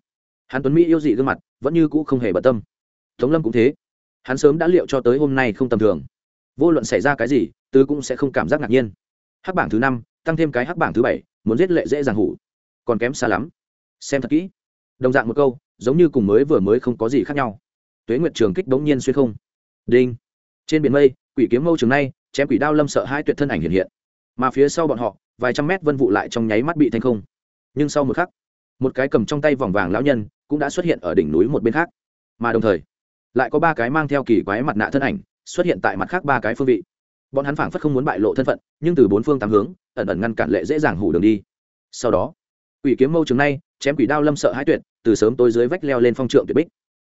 Hắn tuấn mỹ yêu dị gương mặt, vẫn như cũ không hề bận tâm. Tống lâm cũng thế hắn sớm đã liệu cho tới hôm nay không tầm thường. Vô luận xảy ra cái gì, tứ cũng sẽ không cảm giác ngạc nhiên. Hắc bảng thứ năm, tăng thêm cái hắc bảng thứ bảy, muốn giết lệ dễ dàng hủ. Còn kém xa lắm. Xem thật kỹ. Đồng dạng một câu, giống như cùng mới vừa mới không có gì khác nhau. Tuế nguyệt trường kích bỗng nhiên xuyên không. Đinh. Trên biển mây, quỷ kiếm mâu trường nay, chém quỷ đao lâm sợ hai tuyệt thân ảnh hiện hiện. Mà phía sau bọn họ, vài trăm mét vân vụ lại trong nháy mắt bị thanh không. Nhưng sau một khắc, một cái cầm trong tay vòng vàng lão nhân cũng đã xuất hiện ở đỉnh núi một bên khác. Mà đồng thời lại có ba cái mang theo kỳ quái mặt nạ thân ảnh xuất hiện tại mặt khác ba cái phương vị. Bọn hắn phảng phất không muốn bại lộ thân phận, nhưng từ bốn phương tám hướng, ẩn ẩn ngăn cản lệ dễ dàng hủ đường đi. Sau đó, quỷ kiếm mâu trường nay chém quỷ đao lâm sợ hãi tuyệt, từ sớm tối dưới vách leo lên phong trượng tuyệt bích.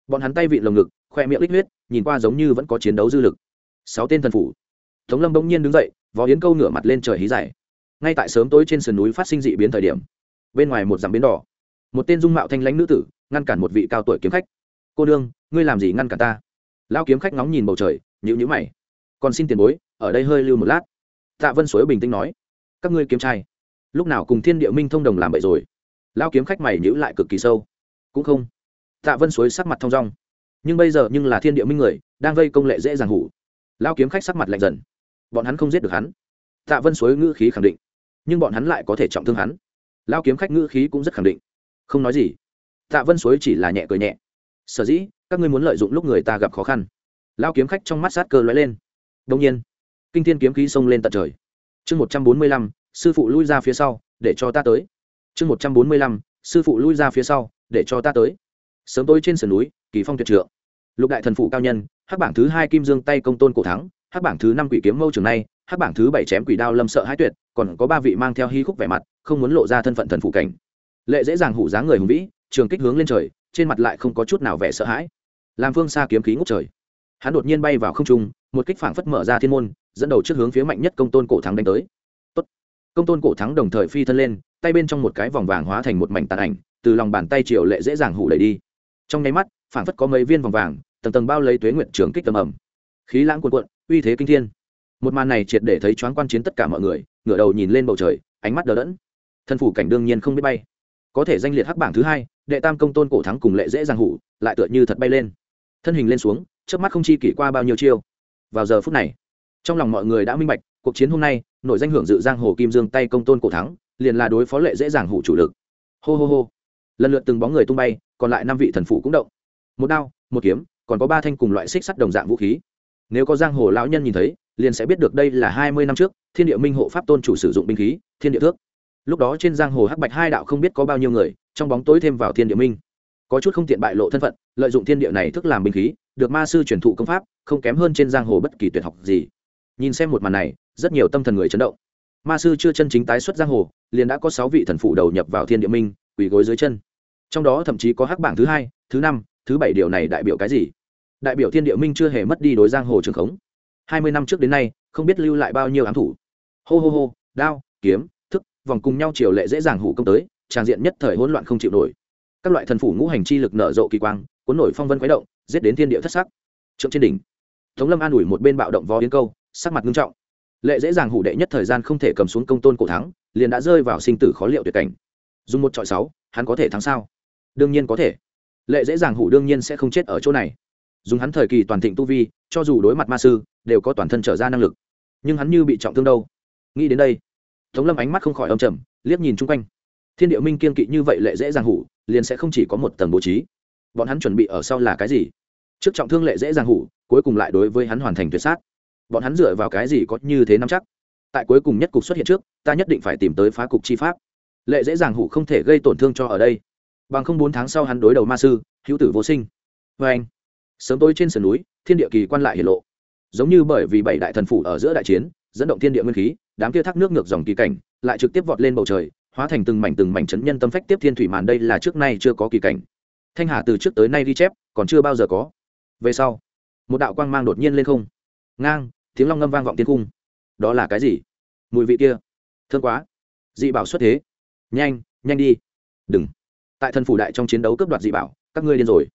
Bọn hắn tay vị lồng ngực, khoe miệng lít huyết, nhìn qua giống như vẫn có chiến đấu dư lực. Sáu tên thần phủ. Tống lâm bỗng nhiên đứng dậy, vó yến câu ngửa mặt lên trời hí dài. Ngay tại sớm tối trên sườn núi phát sinh dị biến thời điểm, bên ngoài một dặm biến đỏ, một tên dung mạo thanh lãnh nữ tử, ngăn cản một vị cao tuổi kiếm khách. Cô đương ngươi làm gì ngăn cản ta? Lao kiếm khách ngóng nhìn bầu trời nhữ nhữ mày. Còn xin tiền bối, ở đây hơi lưu một lát. Tạ vân suối bình tĩnh nói. Các ngươi kiếm trai, lúc nào cùng thiên địa minh thông đồng làm vậy rồi? Lao kiếm khách mày nhữ lại cực kỳ sâu. Cũng không. Tạ vân suối sắc mặt thong dong. Nhưng bây giờ nhưng là thiên địa minh người, đang gây công lệ dễ dàng hủ. Lao kiếm khách sắc mặt lạnh dần. Bọn hắn không giết được hắn. Tạ vân suối ngữ khí khẳng định. Nhưng bọn hắn lại có thể trọng thương hắn. Lao kiếm khách ngữ khí cũng rất khẳng định. Không nói gì. Tạ vân suối chỉ là nhẹ cười nhẹ. Sở dĩ các ngươi muốn lợi dụng lúc người ta gặp khó khăn. Lao kiếm khách trong mắt sát cơ lóe lên. Đông nhiên, kinh thiên kiếm khí xông lên tận trời. Chương một trăm bốn mươi lăm, sư phụ lui ra phía sau, để cho ta tới. Chương một trăm bốn mươi lăm, sư phụ lui ra phía sau, để cho ta tới. Sớm tối trên sườn núi, kỳ phong tuyệt trượng. Lục đại thần phụ cao nhân, hắc bảng thứ hai kim dương tay công tôn cổ thắng, hắc bảng thứ năm quỷ kiếm mâu trường nay hắc bảng thứ bảy chém quỷ đao lâm sợ hãi tuyệt, còn có ba vị mang theo hy khúc vẻ mặt, không muốn lộ ra thân phận thần phụ cảnh. Lệ dễ dàng hủ dáng người hùng vĩ, trường kích hướng lên trời, trên mặt lại không có chút nào vẻ sợ hãi làm phương xa kiếm khí ngút trời. Hắn đột nhiên bay vào không trung, một kích phảng phất mở ra thiên môn, dẫn đầu trước hướng phía mạnh nhất công tôn cổ thắng đánh tới. Tốt. công tôn cổ thắng đồng thời phi thân lên, tay bên trong một cái vòng vàng hóa thành một mảnh tàn ảnh, từ lòng bàn tay triệu lệ dễ dàng hủ đẩy đi. Trong nháy mắt, phảng phất có mấy viên vòng vàng, tầng tầng bao lấy tuế nguyện trường kích tầm ẩm khí lãng cuộn cuộn, uy thế kinh thiên. Một màn này triệt để thấy choáng quan chiến tất cả mọi người, ngửa đầu nhìn lên bầu trời, ánh mắt đờ đẫn. Thân phủ cảnh đương nhiên không biết bay. Có thể danh liệt hắc bảng thứ hai, đệ tam công tôn cổ thắng cùng lệ dễ dàng hủ, lại tựa như thật bay lên thân hình lên xuống trước mắt không chi kỷ qua bao nhiêu chiêu. Vào giờ phút này, trong lòng mọi người đã minh bạch, cuộc chiến hôm nay, nội danh hưởng dự giang hồ kim dương tay công tôn cổ thắng, liền là đối phó lệ dễ dàng hủ chủ lực. Hô hô hô. Lần lượt từng bóng người tung bay, còn lại năm vị thần phụ cũng động. Một đao, một kiếm, còn có ba thanh cùng loại xích sắt đồng dạng vũ khí. Nếu có giang hồ lão nhân nhìn thấy, liền sẽ biết được đây là hai mươi năm trước, thiên địa minh hộ pháp tôn chủ sử dụng binh khí, thiên địa thước. Lúc đó trên giang hồ hắc bạch hai đạo không biết có bao nhiêu người, trong bóng tối thêm vào thiên địa minh có chút không tiện bại lộ thân phận, lợi dụng thiên địa này thức làm binh khí, được ma sư truyền thụ công pháp, không kém hơn trên giang hồ bất kỳ tuyệt học gì. Nhìn xem một màn này, rất nhiều tâm thần người chấn động. Ma sư chưa chân chính tái xuất giang hồ, liền đã có sáu vị thần phụ đầu nhập vào thiên địa minh, quỳ gối dưới chân. Trong đó thậm chí có hắc bảng thứ hai, thứ năm, thứ bảy điều này đại biểu cái gì? Đại biểu thiên địa minh chưa hề mất đi đối giang hồ trường khống. Hai mươi năm trước đến nay, không biết lưu lại bao nhiêu ám thủ. Hô hô hô, đao, kiếm, thức, vòng cùng nhau triều lệ dễ dàng hủ công tới tràng diện nhất thời hỗn loạn không chịu nổi các loại thần phủ ngũ hành chi lực nở rộ kỳ quang, cuốn nổi phong vân khuấy động, giết đến thiên địa thất sắc. Trượng trên đỉnh, tống lâm an ủi một bên bạo động vó yến câu, sắc mặt nghiêm trọng. Lệ dễ dàng hủ đệ nhất thời gian không thể cầm xuống công tôn cổ thắng, liền đã rơi vào sinh tử khó liệu tuyệt cảnh. Dùng một trọi sáu, hắn có thể thắng sao? Đương nhiên có thể. Lệ dễ dàng hủ đương nhiên sẽ không chết ở chỗ này. Dùng hắn thời kỳ toàn thịnh tu vi, cho dù đối mặt ma sư, đều có toàn thân trở ra năng lực. Nhưng hắn như bị trọng thương đâu? Nghĩ đến đây, tống lâm ánh mắt không khỏi âm trầm, liếc nhìn chung quanh thiên địa minh kiên kỵ như vậy lệ dễ dàng hủ, liền sẽ không chỉ có một tầng bố trí. Bọn hắn chuẩn bị ở sau là cái gì? Trước trọng thương lệ dễ dàng hủ, cuối cùng lại đối với hắn hoàn thành tuyệt sát. Bọn hắn dựa vào cái gì có như thế nắm chắc? Tại cuối cùng nhất cục xuất hiện trước, ta nhất định phải tìm tới phá cục chi pháp. Lệ dễ dàng hủ không thể gây tổn thương cho ở đây. Bằng không bốn tháng sau hắn đối đầu ma sư, hữu tử vô sinh. Vê anh, sớm tối trên sườn núi, thiên địa kỳ quan lại hiển lộ. Giống như bởi vì bảy đại thần phủ ở giữa đại chiến, dẫn động thiên địa nguyên khí, đám kia thác nước ngược dòng kỳ cảnh, lại trực tiếp vọt lên bầu trời hóa thành từng mảnh từng mảnh chấn nhân tâm phách tiếp thiên thủy màn đây là trước nay chưa có kỳ cảnh. Thanh hà từ trước tới nay ghi chép, còn chưa bao giờ có. Về sau, một đạo quang mang đột nhiên lên không. Ngang, tiếng long ngâm vang vọng tiên cung. Đó là cái gì? Mùi vị kia. Thương quá. Dị bảo xuất thế. Nhanh nhanh đi. Đừng. Tại thần phủ đại trong chiến đấu cướp đoạt dị bảo, các ngươi điên rồi.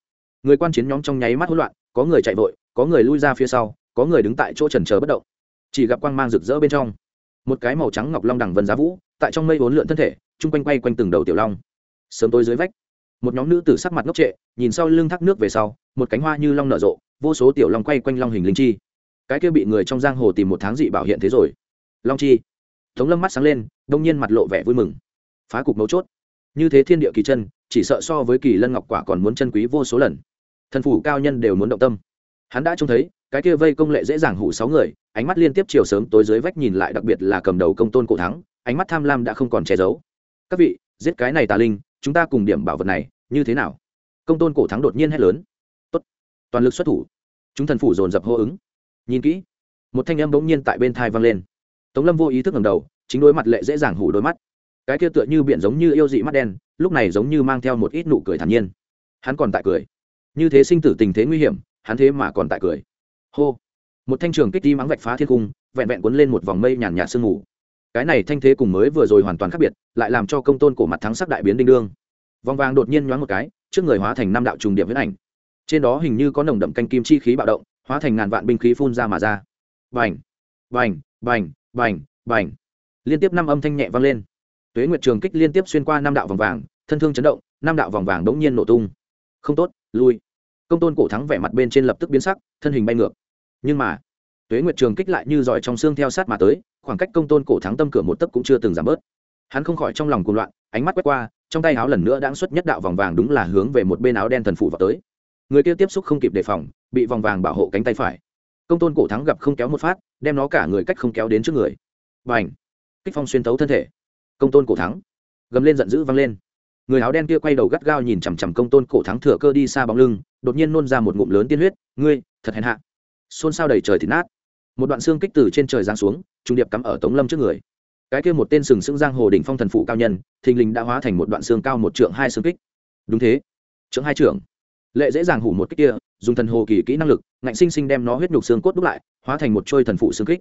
Người quan chiến nhóm trong nháy mắt hỗn loạn, có người chạy vội, có người lui ra phía sau, có người đứng tại chỗ trần chờ bất động. Chỉ gặp quang mang rực rỡ bên trong. Một cái màu trắng ngọc long đằng vân giá vũ tại trong mây vốn lượn thân thể, chung quanh quay quanh từng đầu tiểu long. Sớm tối dưới vách, một nhóm nữ tử sắc mặt ngốc trệ, nhìn sau lưng thác nước về sau, một cánh hoa như long nở rộ, vô số tiểu long quay quanh long hình linh chi. Cái kia bị người trong giang hồ tìm một tháng dị bảo hiện thế rồi. Long chi. Tống lâm mắt sáng lên, đông nhiên mặt lộ vẻ vui mừng. Phá cục mấu chốt. Như thế thiên địa kỳ chân, chỉ sợ so với kỳ lân ngọc quả còn muốn chân quý vô số lần. Thần phủ cao nhân đều muốn động tâm. Hắn đã trông thấy, cái kia vây công lệ dễ dàng hủ sáu người ánh mắt liên tiếp chiều sớm tối dưới vách nhìn lại đặc biệt là cầm đầu công tôn cổ thắng, ánh mắt tham lam đã không còn che giấu. Các vị, giết cái này tà linh, chúng ta cùng điểm bảo vật này, như thế nào? Công tôn cổ thắng đột nhiên hét lớn. Tốt, toàn lực xuất thủ. Chúng thần phủ dồn dập hô ứng. Nhìn kỹ, một thanh âm bỗng nhiên tại bên thai vang lên. Tống lâm vô ý thức ngầm đầu, chính đôi mặt lệ dễ dàng hủ đôi mắt. Cái kia tựa như biển giống như yêu dị mắt đen, lúc này giống như mang theo một ít nụ cười thản nhiên. Hắn còn tại cười. Như thế sinh tử tình thế nguy hiểm, hắn thế mà còn tại cười. Hô một thanh trường kích đi mắng vạch phá thiên cung, vẹn vẹn cuốn lên một vòng mây nhàn nhạt sương mù. Cái này thanh thế cùng mới vừa rồi hoàn toàn khác biệt, lại làm cho công tôn cổ mặt thắng sắc đại biến đinh đương. Vòng vàng đột nhiên nhoáng một cái, trước người hóa thành năm đạo trùng điểm huyết ảnh. Trên đó hình như có nồng đậm canh kim chi khí bạo động, hóa thành ngàn vạn binh khí phun ra mà ra. Vành vành vành vành vành liên tiếp năm âm thanh nhẹ vang lên. Tuế nguyệt trường kích liên tiếp xuyên qua năm đạo vòng vàng, thân thương chấn động, năm đạo vòng vàng đống nhiên nổ tung. Không tốt, lui. Công tôn cổ thắng vẻ mặt bên trên lập tức biến sắc, thân hình bay ngược nhưng mà, tuế nguyệt trường kích lại như giỏi trong xương theo sát mà tới, khoảng cách công tôn cổ thắng tâm cửa một tấc cũng chưa từng giảm bớt. Hắn không khỏi trong lòng cuồng loạn, ánh mắt quét qua, trong tay áo lần nữa đáng xuất nhất đạo vòng vàng đúng là hướng về một bên áo đen thần phủ vào tới. Người kia tiếp xúc không kịp đề phòng, bị vòng vàng bảo hộ cánh tay phải. Công tôn cổ thắng gặp không kéo một phát, đem nó cả người cách không kéo đến trước người. B à n h kích phong xuyên tấu thân thể. Công tôn cổ thắng. Gầm lên giận dữ văng lên. Người áo đen kia quay đầu gắt gao nhìn chằm chằm công tôn cổ thắng thừa cơ đi xa bóng lưng, đột nhiên nôn ra một ngụm lớn tiên huyết. Ngươi, thật hèn hạ xôn xao đầy trời thịt nát. Một đoạn xương kích từ trên trời giáng xuống trung điệp cắm ở tống lâm trước người. Cái kia một tên sừng sững giang hồ đỉnh phong thần phụ cao nhân thình lình đã hóa thành một đoạn xương cao một trượng hai xương kích. Đúng thế trượng hai trượng, lệ dễ dàng hủ một kích kia dùng thần hồ kỳ kỹ năng lực ngạnh sinh sinh đem nó huyết nhục xương cốt đúc lại hóa thành một trôi thần phụ xương kích.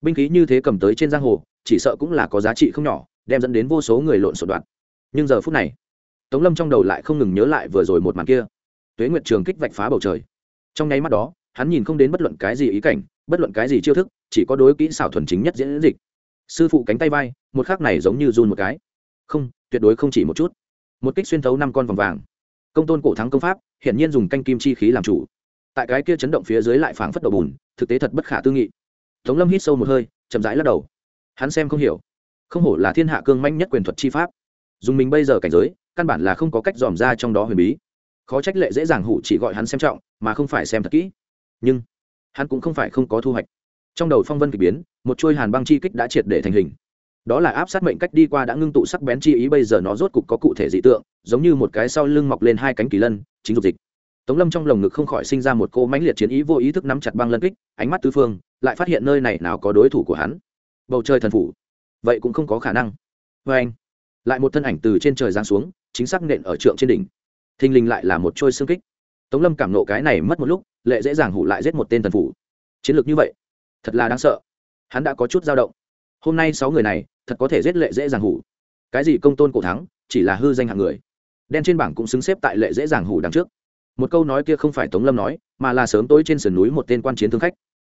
Binh khí như thế cầm tới trên giang hồ chỉ sợ cũng là có giá trị không nhỏ đem dẫn đến vô số người lộn xộn đoạn nhưng giờ phút này tống lâm trong đầu lại không ngừng nhớ lại vừa rồi một màn kia. Tuế nguyệt trường kích vạch phá bầu trời. Trong nháy mắt đó hắn nhìn không đến bất luận cái gì ý cảnh, bất luận cái gì chiêu thức, chỉ có đối kỹ xảo thuần chính nhất diễn dịch. Sư phụ cánh tay vai, một khác này giống như run một cái. Không, tuyệt đối không chỉ một chút. Một kích xuyên thấu năm con vòng vàng. Công tôn cổ thắng công pháp, hiển nhiên dùng canh kim chi khí làm chủ. Tại cái kia chấn động phía dưới lại phảng phất đầu bùn, thực tế thật bất khả tư nghị. Tống lâm hít sâu một hơi, chậm rãi lắc đầu. Hắn xem không hiểu. Không hổ là thiên hạ cương manh nhất quyền thuật chi pháp. Dùng mình bây giờ cảnh giới, căn bản là không có cách dòm ra trong đó huyền bí. Khó trách lệ dễ dàng hủ chỉ gọi hắn xem trọng, mà không phải xem thật kỹ nhưng hắn cũng không phải không có thu hoạch. Trong đầu phong vân k ỳ biến, một chuôi hàn băng chi kích đã triệt để thành hình. Đó là áp sát mệnh cách đi qua đã ngưng tụ sắc bén chi ý, bây giờ nó rốt cục có cụ thể dị tượng, giống như một cái sau lưng mọc lên hai cánh kỳ lân, chính dục dịch. Tống lâm trong lồng ngực không khỏi sinh ra một cô mãnh liệt chiến ý, vô ý thức nắm chặt băng lân kích, ánh mắt tứ phương, lại phát hiện nơi này nào có đối thủ của hắn. Bầu trời thần phủ. Vậy cũng không có khả năng. Vê anh, lại một thân ảnh từ trên trời giáng xuống, chính xác nện ở trượng trên đỉnh. Thình lình lại là một trôi xương kích tống lâm cảm nộ cái này mất một lúc, lệ dễ dàng hủ lại giết một tên thần phủ. Chiến lược như vậy, thật là đáng sợ. Hắn đã có chút dao động. Hôm nay sáu người này, thật có thể giết lệ dễ dàng hủ. Cái gì công tôn cổ thắng, chỉ là hư danh hạng người. Đen trên bảng cũng xứng xếp tại lệ dễ dàng hủ đằng trước. Một câu nói kia không phải tống lâm nói, mà là sớm tối trên sườn núi một tên quan chiến thương khách.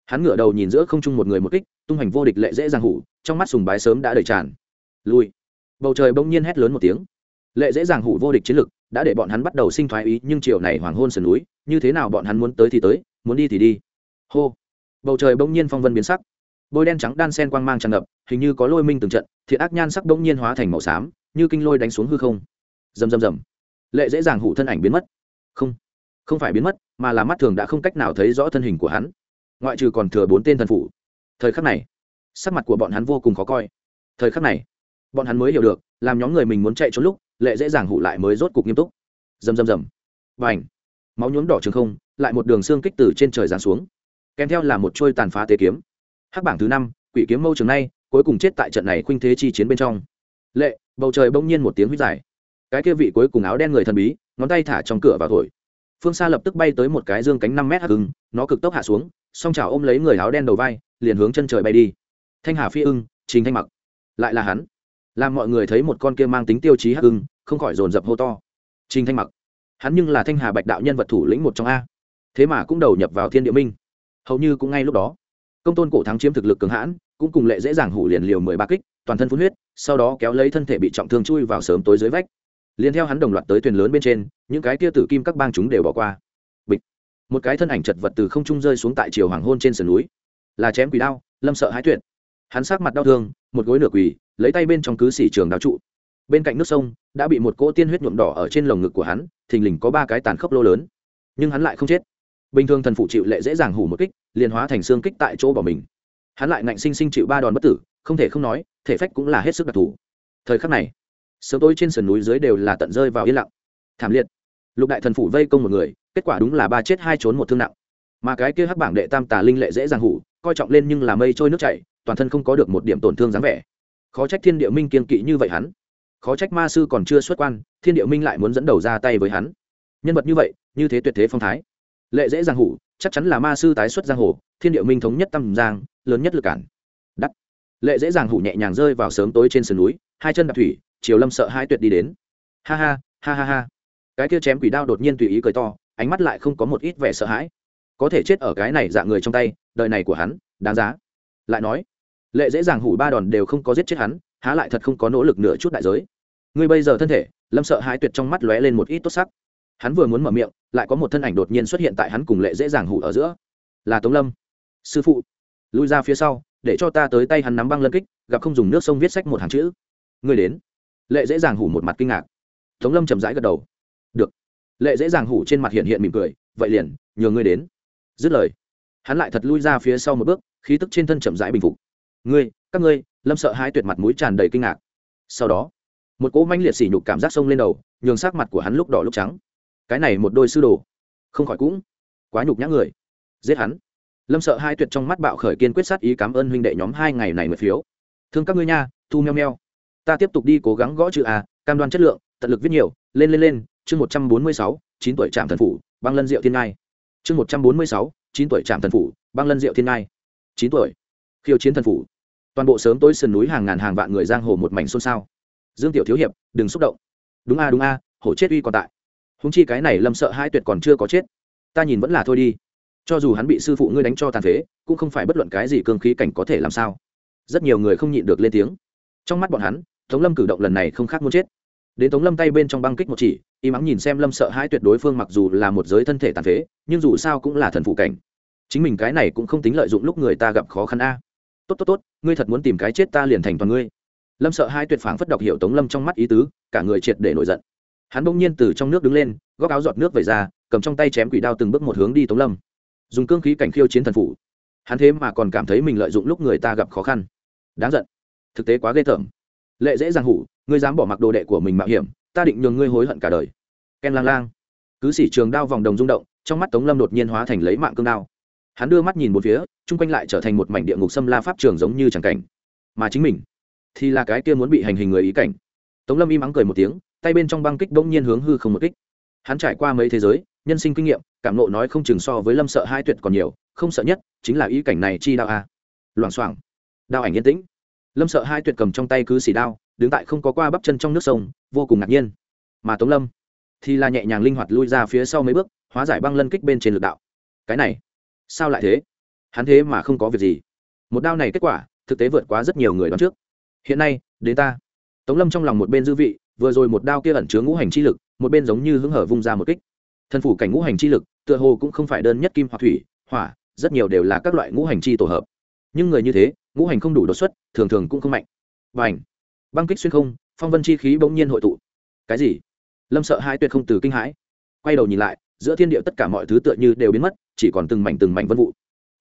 Hắn ngửa đầu nhìn giữa không trung một người một kích, tung hành vô địch lệ dễ dàng hủ, trong mắt sùng bái sớm đã đầy tràn. Lui. Bầu trời bỗng nhiên hét lớn một tiếng. Lệ dễ dàng hủ vô địch chiến lực đã để bọn hắn bắt đầu sinh thoái ý, nhưng chiều này hoàng hôn sườn núi, như thế nào bọn hắn muốn tới thì tới, muốn đi thì đi. Hô. Bầu trời bỗng nhiên phong vân biến sắc. Bôi đen trắng đan sen quang mang tràn ngập, hình như có lôi minh từng trận, thiện ác nhan sắc bỗng nhiên hóa thành màu xám, như kinh lôi đánh xuống hư không. Rầm rầm rầm. Lệ dễ dàng hủ thân ảnh biến mất. Không. Không phải biến mất, mà là mắt thường đã không cách nào thấy rõ thân hình của hắn. Ngoại trừ còn thừa bốn tên thần phụ thời khắc này, sắc mặt của bọn hắn vô cùng khó coi. Thời khắc này, bọn hắn mới hiểu được, làm nhóm người mình muốn chạy trốn lúc lệ dễ dàng hụ lại mới rốt cục nghiêm túc. Rầm rầm rầm. Và ảnh máu nhuốm đỏ trường không, lại một đường xương kích từ trên trời giáng xuống. Kèm theo là một trôi tàn phá tế kiếm. Hắc bảng thứ năm, quỷ kiếm mâu trường nay, cuối cùng chết tại trận này khuynh thế chi chiến bên trong. Lệ, bầu trời bỗng nhiên một tiếng huyết dài. Cái kia vị cuối cùng áo đen người thần bí, ngón tay thả trong cửa vào thổi. Phương xa lập tức bay tới một cái dương cánh năm mét hắc ưng, nó cực tốc hạ xuống, song trào ôm lấy người áo đen đầu vai, liền hướng chân trời bay đi. Thanh hà phi ưng, trình thanh mặc. Lại là hắn làm mọi người thấy một con kia mang tính tiêu chí hắc ưng, không khỏi dồn dập hô to. Trình thanh mặc, hắn nhưng là thanh hà bạch đạo nhân vật thủ lĩnh một trong a. Thế mà cũng đầu nhập vào thiên địa minh. Hầu như cũng ngay lúc đó, công tôn cổ thắng chiếm thực lực cường hãn, cũng cùng lệ dễ dàng hủ liền liều mười ba kích, toàn thân phun huyết, sau đó kéo lấy thân thể bị trọng thương chui vào sớm tối dưới vách. Liền theo hắn đồng loạt tới thuyền lớn bên trên, những cái kia tử kim các bang chúng đều bỏ qua. Bịch. Một cái thân ảnh chật vật từ không trung rơi xuống tại chiều hoàng hôn trên sườn núi. Là chém quỷ đao, lâm sợ hãi tuyệt. Hắn sát mặt đau thương một gối nửa quỳ, lấy tay bên trong cứ xỉ trường đào trụ. Bên cạnh nước sông, đã bị một cỗ tiên huyết nhuộm đỏ ở trên lồng ngực của hắn, thình lình có ba cái tàn khốc lô lớn. Nhưng hắn lại không chết. Bình thường thần phụ chịu lệ dễ dàng hủ một kích, liền hóa thành xương kích tại chỗ bỏ mình. Hắn lại ngạnh sinh sinh chịu ba đòn bất tử, không thể không nói, thể phách cũng là hết sức đặc thù. Thời khắc này, sớm tối trên sườn núi dưới đều là tận rơi vào yên lặng. Thảm liệt. Lục đại thần phủ vây công một người, kết quả đúng là ba chết hai trốn một thương nặng. Mà cái kia hắc bảng đệ tam tà linh lệ dễ dàng hủ, coi trọng lên nhưng là mây trôi nước chảy toàn thân không có được một điểm tổn thương dáng vẻ. Khó trách thiên địa minh kiên kỵ như vậy hắn. Khó trách ma sư còn chưa xuất quan, thiên địa minh lại muốn dẫn đầu ra tay với hắn. Nhân vật như vậy, như thế tuyệt thế phong thái. Lệ dễ giang hủ, chắc chắn là ma sư tái xuất giang hồ, thiên địa minh thống nhất tâm giang, lớn nhất lực cản. Đắt lệ dễ dàng hủ nhẹ nhàng rơi vào sớm tối trên sườn núi, hai chân đạp thủy, chiều lâm sợ hai tuyệt đi đến. Ha ha ha ha ha. Cái kia chém quỷ đao đột nhiên tùy ý cười to, ánh mắt lại không có một ít vẻ sợ hãi. Có thể chết ở cái này dạng người trong tay, đời này của hắn, đáng giá. Lại nói lệ dễ dàng hủ ba đòn đều không có giết chết hắn, há lại thật không có nỗ lực nửa chút đại giới. Ngươi bây giờ thân thể, lâm sợ hãi tuyệt trong mắt lóe lên một ít tốt sắc. Hắn vừa muốn mở miệng, lại có một thân ảnh đột nhiên xuất hiện tại hắn cùng lệ dễ dàng hủ ở giữa. Là tống lâm. Sư phụ, lui ra phía sau, để cho ta tới tay hắn nắm băng lân kích, gặp không dùng nước sông viết sách một hàng chữ. Ngươi đến. Lệ dễ dàng hủ một mặt kinh ngạc. Tống lâm chậm rãi gật đầu. Được. Lệ dễ dàng hủ trên mặt hiện hiện mỉm cười, vậy liền, nhờ ngươi đến. Dứt lời, hắn lại thật lui ra phía sau một bước, khí tức trên thân chậm rãi bình phục ngươi, các ngươi, lâm sợ hai tuyệt mặt mũi tràn đầy kinh ngạc. Sau đó, một cỗ manh liệt sỉ nhục cảm giác sông lên đầu, nhường sắc mặt của hắn lúc đỏ lúc trắng. Cái này một đôi sư đồ, không khỏi cũng quá nhục nhã người. Giết hắn. Lâm sợ hai tuyệt trong mắt bạo khởi kiên quyết sát ý cảm ơn huynh đệ nhóm hai ngày này mượt phiếu. Thương các ngươi nha, thu meo meo. Ta tiếp tục đi cố gắng gõ chữ a, cam đoan chất lượng, tận lực viết nhiều, lên lên lên, chương một trăm bốn mươi sáu, chín tuổi trạm thần phủ, băng lân diệu thiên ngai. Chương một trăm bốn mươi sáu, chín tuổi trạm thần phủ, băng lân diệu thiên ngai. Chín tuổi, khiêu chiến thần phủ toàn bộ sớm tối sườn núi hàng ngàn hàng vạn người giang hồ một mảnh xôn xao. Dương tiểu thiếu hiệp, đừng xúc động. Đúng a đúng a, hổ chết uy còn tại. Húng chi cái này lâm sợ hai tuyệt còn chưa có chết. Ta nhìn vẫn là thôi đi. Cho dù hắn bị sư phụ ngươi đánh cho tàn phế, cũng không phải bất luận cái gì cương khí cảnh có thể làm sao. Rất nhiều người không nhịn được lên tiếng. Trong mắt bọn hắn, tống lâm cử động lần này không khác muốn chết. Đến tống lâm tay bên trong băng kích một chỉ, im ắng nhìn xem lâm sợ hãi tuyệt đối phương mặc dù là một giới thân thể tàn phế, nhưng dù sao cũng là thần phụ cảnh. Chính mình cái này cũng không tính lợi dụng lúc người ta gặp khó khăn a tốt tốt tốt, ngươi thật muốn tìm cái chết ta liền thành toàn ngươi. Lâm sợ hai tuyệt phảng phất đọc hiệu tống lâm trong mắt ý tứ, cả người triệt để nổi giận. Hắn bỗng nhiên từ trong nước đứng lên, góc áo giọt nước về ra, cầm trong tay chém quỷ đao từng bước một hướng đi tống lâm. Dùng cương khí cảnh khiêu chiến thần phủ. Hắn thế mà còn cảm thấy mình lợi dụng lúc người ta gặp khó khăn. Đáng giận. Thực tế quá ghê tởm. Lệ dễ dàng hủ, ngươi dám bỏ mặc đồ đệ của mình mạo hiểm, ta định nhường ngươi hối hận cả đời. Ken lang lang. Cứ xỉ trường đao vòng đồng rung động, trong mắt tống lâm đột nhiên hóa thành lấy mạng cương đao hắn đưa mắt nhìn một phía, chung quanh lại trở thành một mảnh địa ngục xâm la pháp trường giống như chẳng cảnh. Mà chính mình thì là cái kia muốn bị hành hình người ý cảnh. Tống lâm im ắng cười một tiếng, tay bên trong băng kích bỗng nhiên hướng hư không một kích. Hắn trải qua mấy thế giới, nhân sinh kinh nghiệm, cảm nộ nói không chừng so với lâm sợ hai tuyệt còn nhiều, không sợ nhất chính là ý cảnh này chi đạo a. À. loảng xoảng. Đao ảnh yên tĩnh. Lâm sợ hai tuyệt cầm trong tay cứ xỉ đao, đứng tại không có qua bắp chân trong nước sông, vô cùng ngạc nhiên. Mà tống lâm thì là nhẹ nhàng linh hoạt lui ra phía sau mấy bước, hóa giải băng lân kích bên trên lực đạo. Cái này sao lại thế? Hắn thế mà không có việc gì. Một đao này kết quả, thực tế vượt quá rất nhiều người đón trước. Hiện nay, đến ta. Tống lâm trong lòng một bên dư vị, vừa rồi một đao kia ẩn chứa ngũ hành chi lực, một bên giống như hứng hở vung ra một kích. Thân phủ cảnh ngũ hành chi lực, tựa hồ cũng không phải đơn nhất kim hoặc thủy, hỏa, rất nhiều đều là các loại ngũ hành chi tổ hợp. Nhưng người như thế, ngũ hành không đủ đột xuất, thường thường cũng không mạnh. Và ảnh băng kích xuyên không, phong vân chi khí bỗng nhiên hội tụ. Cái gì? Lâm sợ hai tuyệt không từ kinh hãi. Quay đầu nhìn lại, giữa thiên địa tất cả mọi thứ tựa như đều biến mất chỉ còn từng mảnh từng mảnh vân vụ.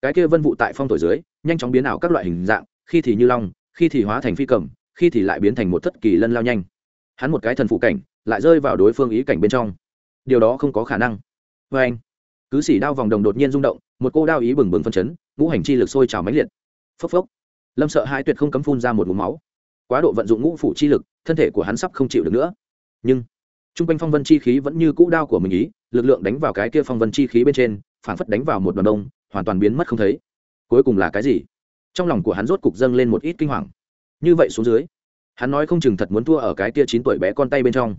Cái kia vân vụ tại phong thổi dưới, nhanh chóng biến ảo các loại hình dạng, khi thì như long, khi thì hóa thành phi cầm, khi thì lại biến thành một thất kỳ lân lao nhanh. Hắn một cái thần phụ cảnh, lại rơi vào đối phương ý cảnh bên trong. Điều đó không có khả năng. Vê anh, cứ xỉ đao vòng đồng đột nhiên rung động, một cô đao ý bừng bừng phân chấn, ngũ hành chi lực sôi trào mãnh liệt. Phốc phốc. Lâm sợ hai tuyệt không cấm phun ra một mũ máu. Quá độ vận dụng ngũ phủ chi lực, thân thể của hắn sắp không chịu được nữa. Nhưng t r u n g quanh phong vân chi khí vẫn như cũ đao của mình ý, lực lượng đánh vào cái kia phong vân chi khí bên trên phảng phất đánh vào một đoàn đông, hoàn toàn biến mất không thấy. Cuối cùng là cái gì? Trong lòng của hắn rốt cục dâng lên một ít kinh hoàng. Như vậy xuống dưới, hắn nói không chừng thật muốn thua ở cái kia chín tuổi bé con tay bên trong.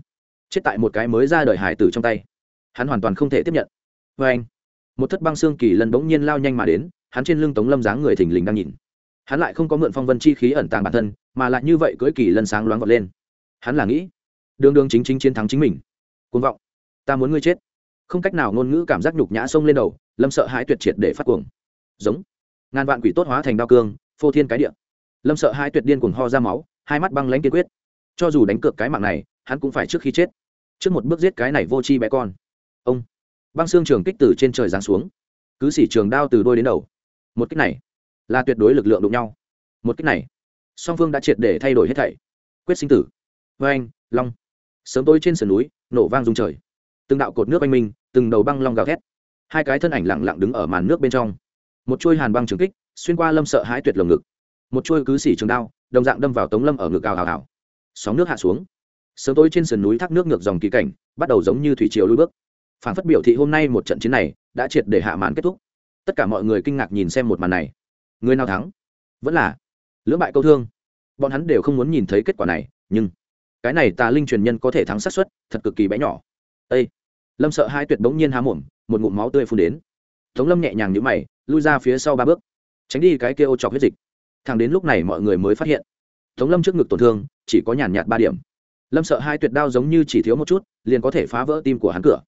Chết tại một cái mới ra đời hải tử trong tay. Hắn hoàn toàn không thể tiếp nhận. Vê anh, một thất băng xương kỳ lần bỗng nhiên lao nhanh mà đến, hắn trên lưng tống lâm dáng người thình lình đang nhìn. Hắn lại không có mượn phong vân chi khí ẩn tàng bản thân, mà lại như vậy cưỡi kỳ lân sáng loáng vọt lên. Hắn là nghĩ, đường đường chính chính chiến thắng chính mình. Côn vọng, ta muốn ngươi chết không cách nào ngôn ngữ cảm giác nhục nhã xông lên đầu, lâm sợ hãi tuyệt triệt để phát cuồng. Giống. Ngàn vạn quỷ tốt hóa thành đao cương, phô thiên cái địa. Lâm sợ hãi tuyệt điên cuồng ho ra máu, hai mắt băng lãnh kiên quyết. Cho dù đánh cược cái mạng này, hắn cũng phải trước khi chết. Trước một bước giết cái này vô chi bé con. Ông. Băng xương trường kích từ trên trời giáng xuống. Cứ xỉ trường đao từ đôi đến đầu. Một cách này là tuyệt đối lực lượng đụng nhau. Một cách này, song phương đã triệt để thay đổi hết thảy. Quyết sinh tử. Vê anh long. Sớm tối trên sườn núi, nổ vang rung trời từng đạo cột nước oanh minh, từng đầu băng long gào thét. Hai cái thân ảnh lặng lặng đứng ở màn nước bên trong. Một chuôi hàn băng trường kích, xuyên qua lâm sợ hãi tuyệt lồng ngực. Một chuôi cứ xỉ trường đao, đồng dạng đâm vào tống lâm ở ngực gào hào hào sóng nước hạ xuống. Sớm tối trên sườn núi thác nước ngược dòng kỳ cảnh, bắt đầu giống như thủy triều lui bước. Phản phất biểu thị hôm nay một trận chiến này đã triệt để hạ màn kết thúc. Tất cả mọi người kinh ngạc nhìn xem một màn này. Người nào thắng? Vẫn là lưỡng bại câu thương. Bọn hắn đều không muốn nhìn thấy kết quả này, nhưng cái này tà linh truyền nhân có thể thắng sát xuất thật cực kỳ bé nhỏ. Ây lâm sợ hai tuyệt bỗng nhiên há mồm, một ngụm máu tươi phun đến. Tống lâm nhẹ nhàng nhũ mày, lui ra phía sau ba bước. Tránh đi cái kia ô chọc huyết dịch. Thằng đến lúc này mọi người mới phát hiện. Tống lâm trước ngực tổn thương, chỉ có nhàn nhạt ba điểm. Lâm sợ hai tuyệt đao giống như chỉ thiếu một chút, liền có thể phá vỡ tim của hắn cửa.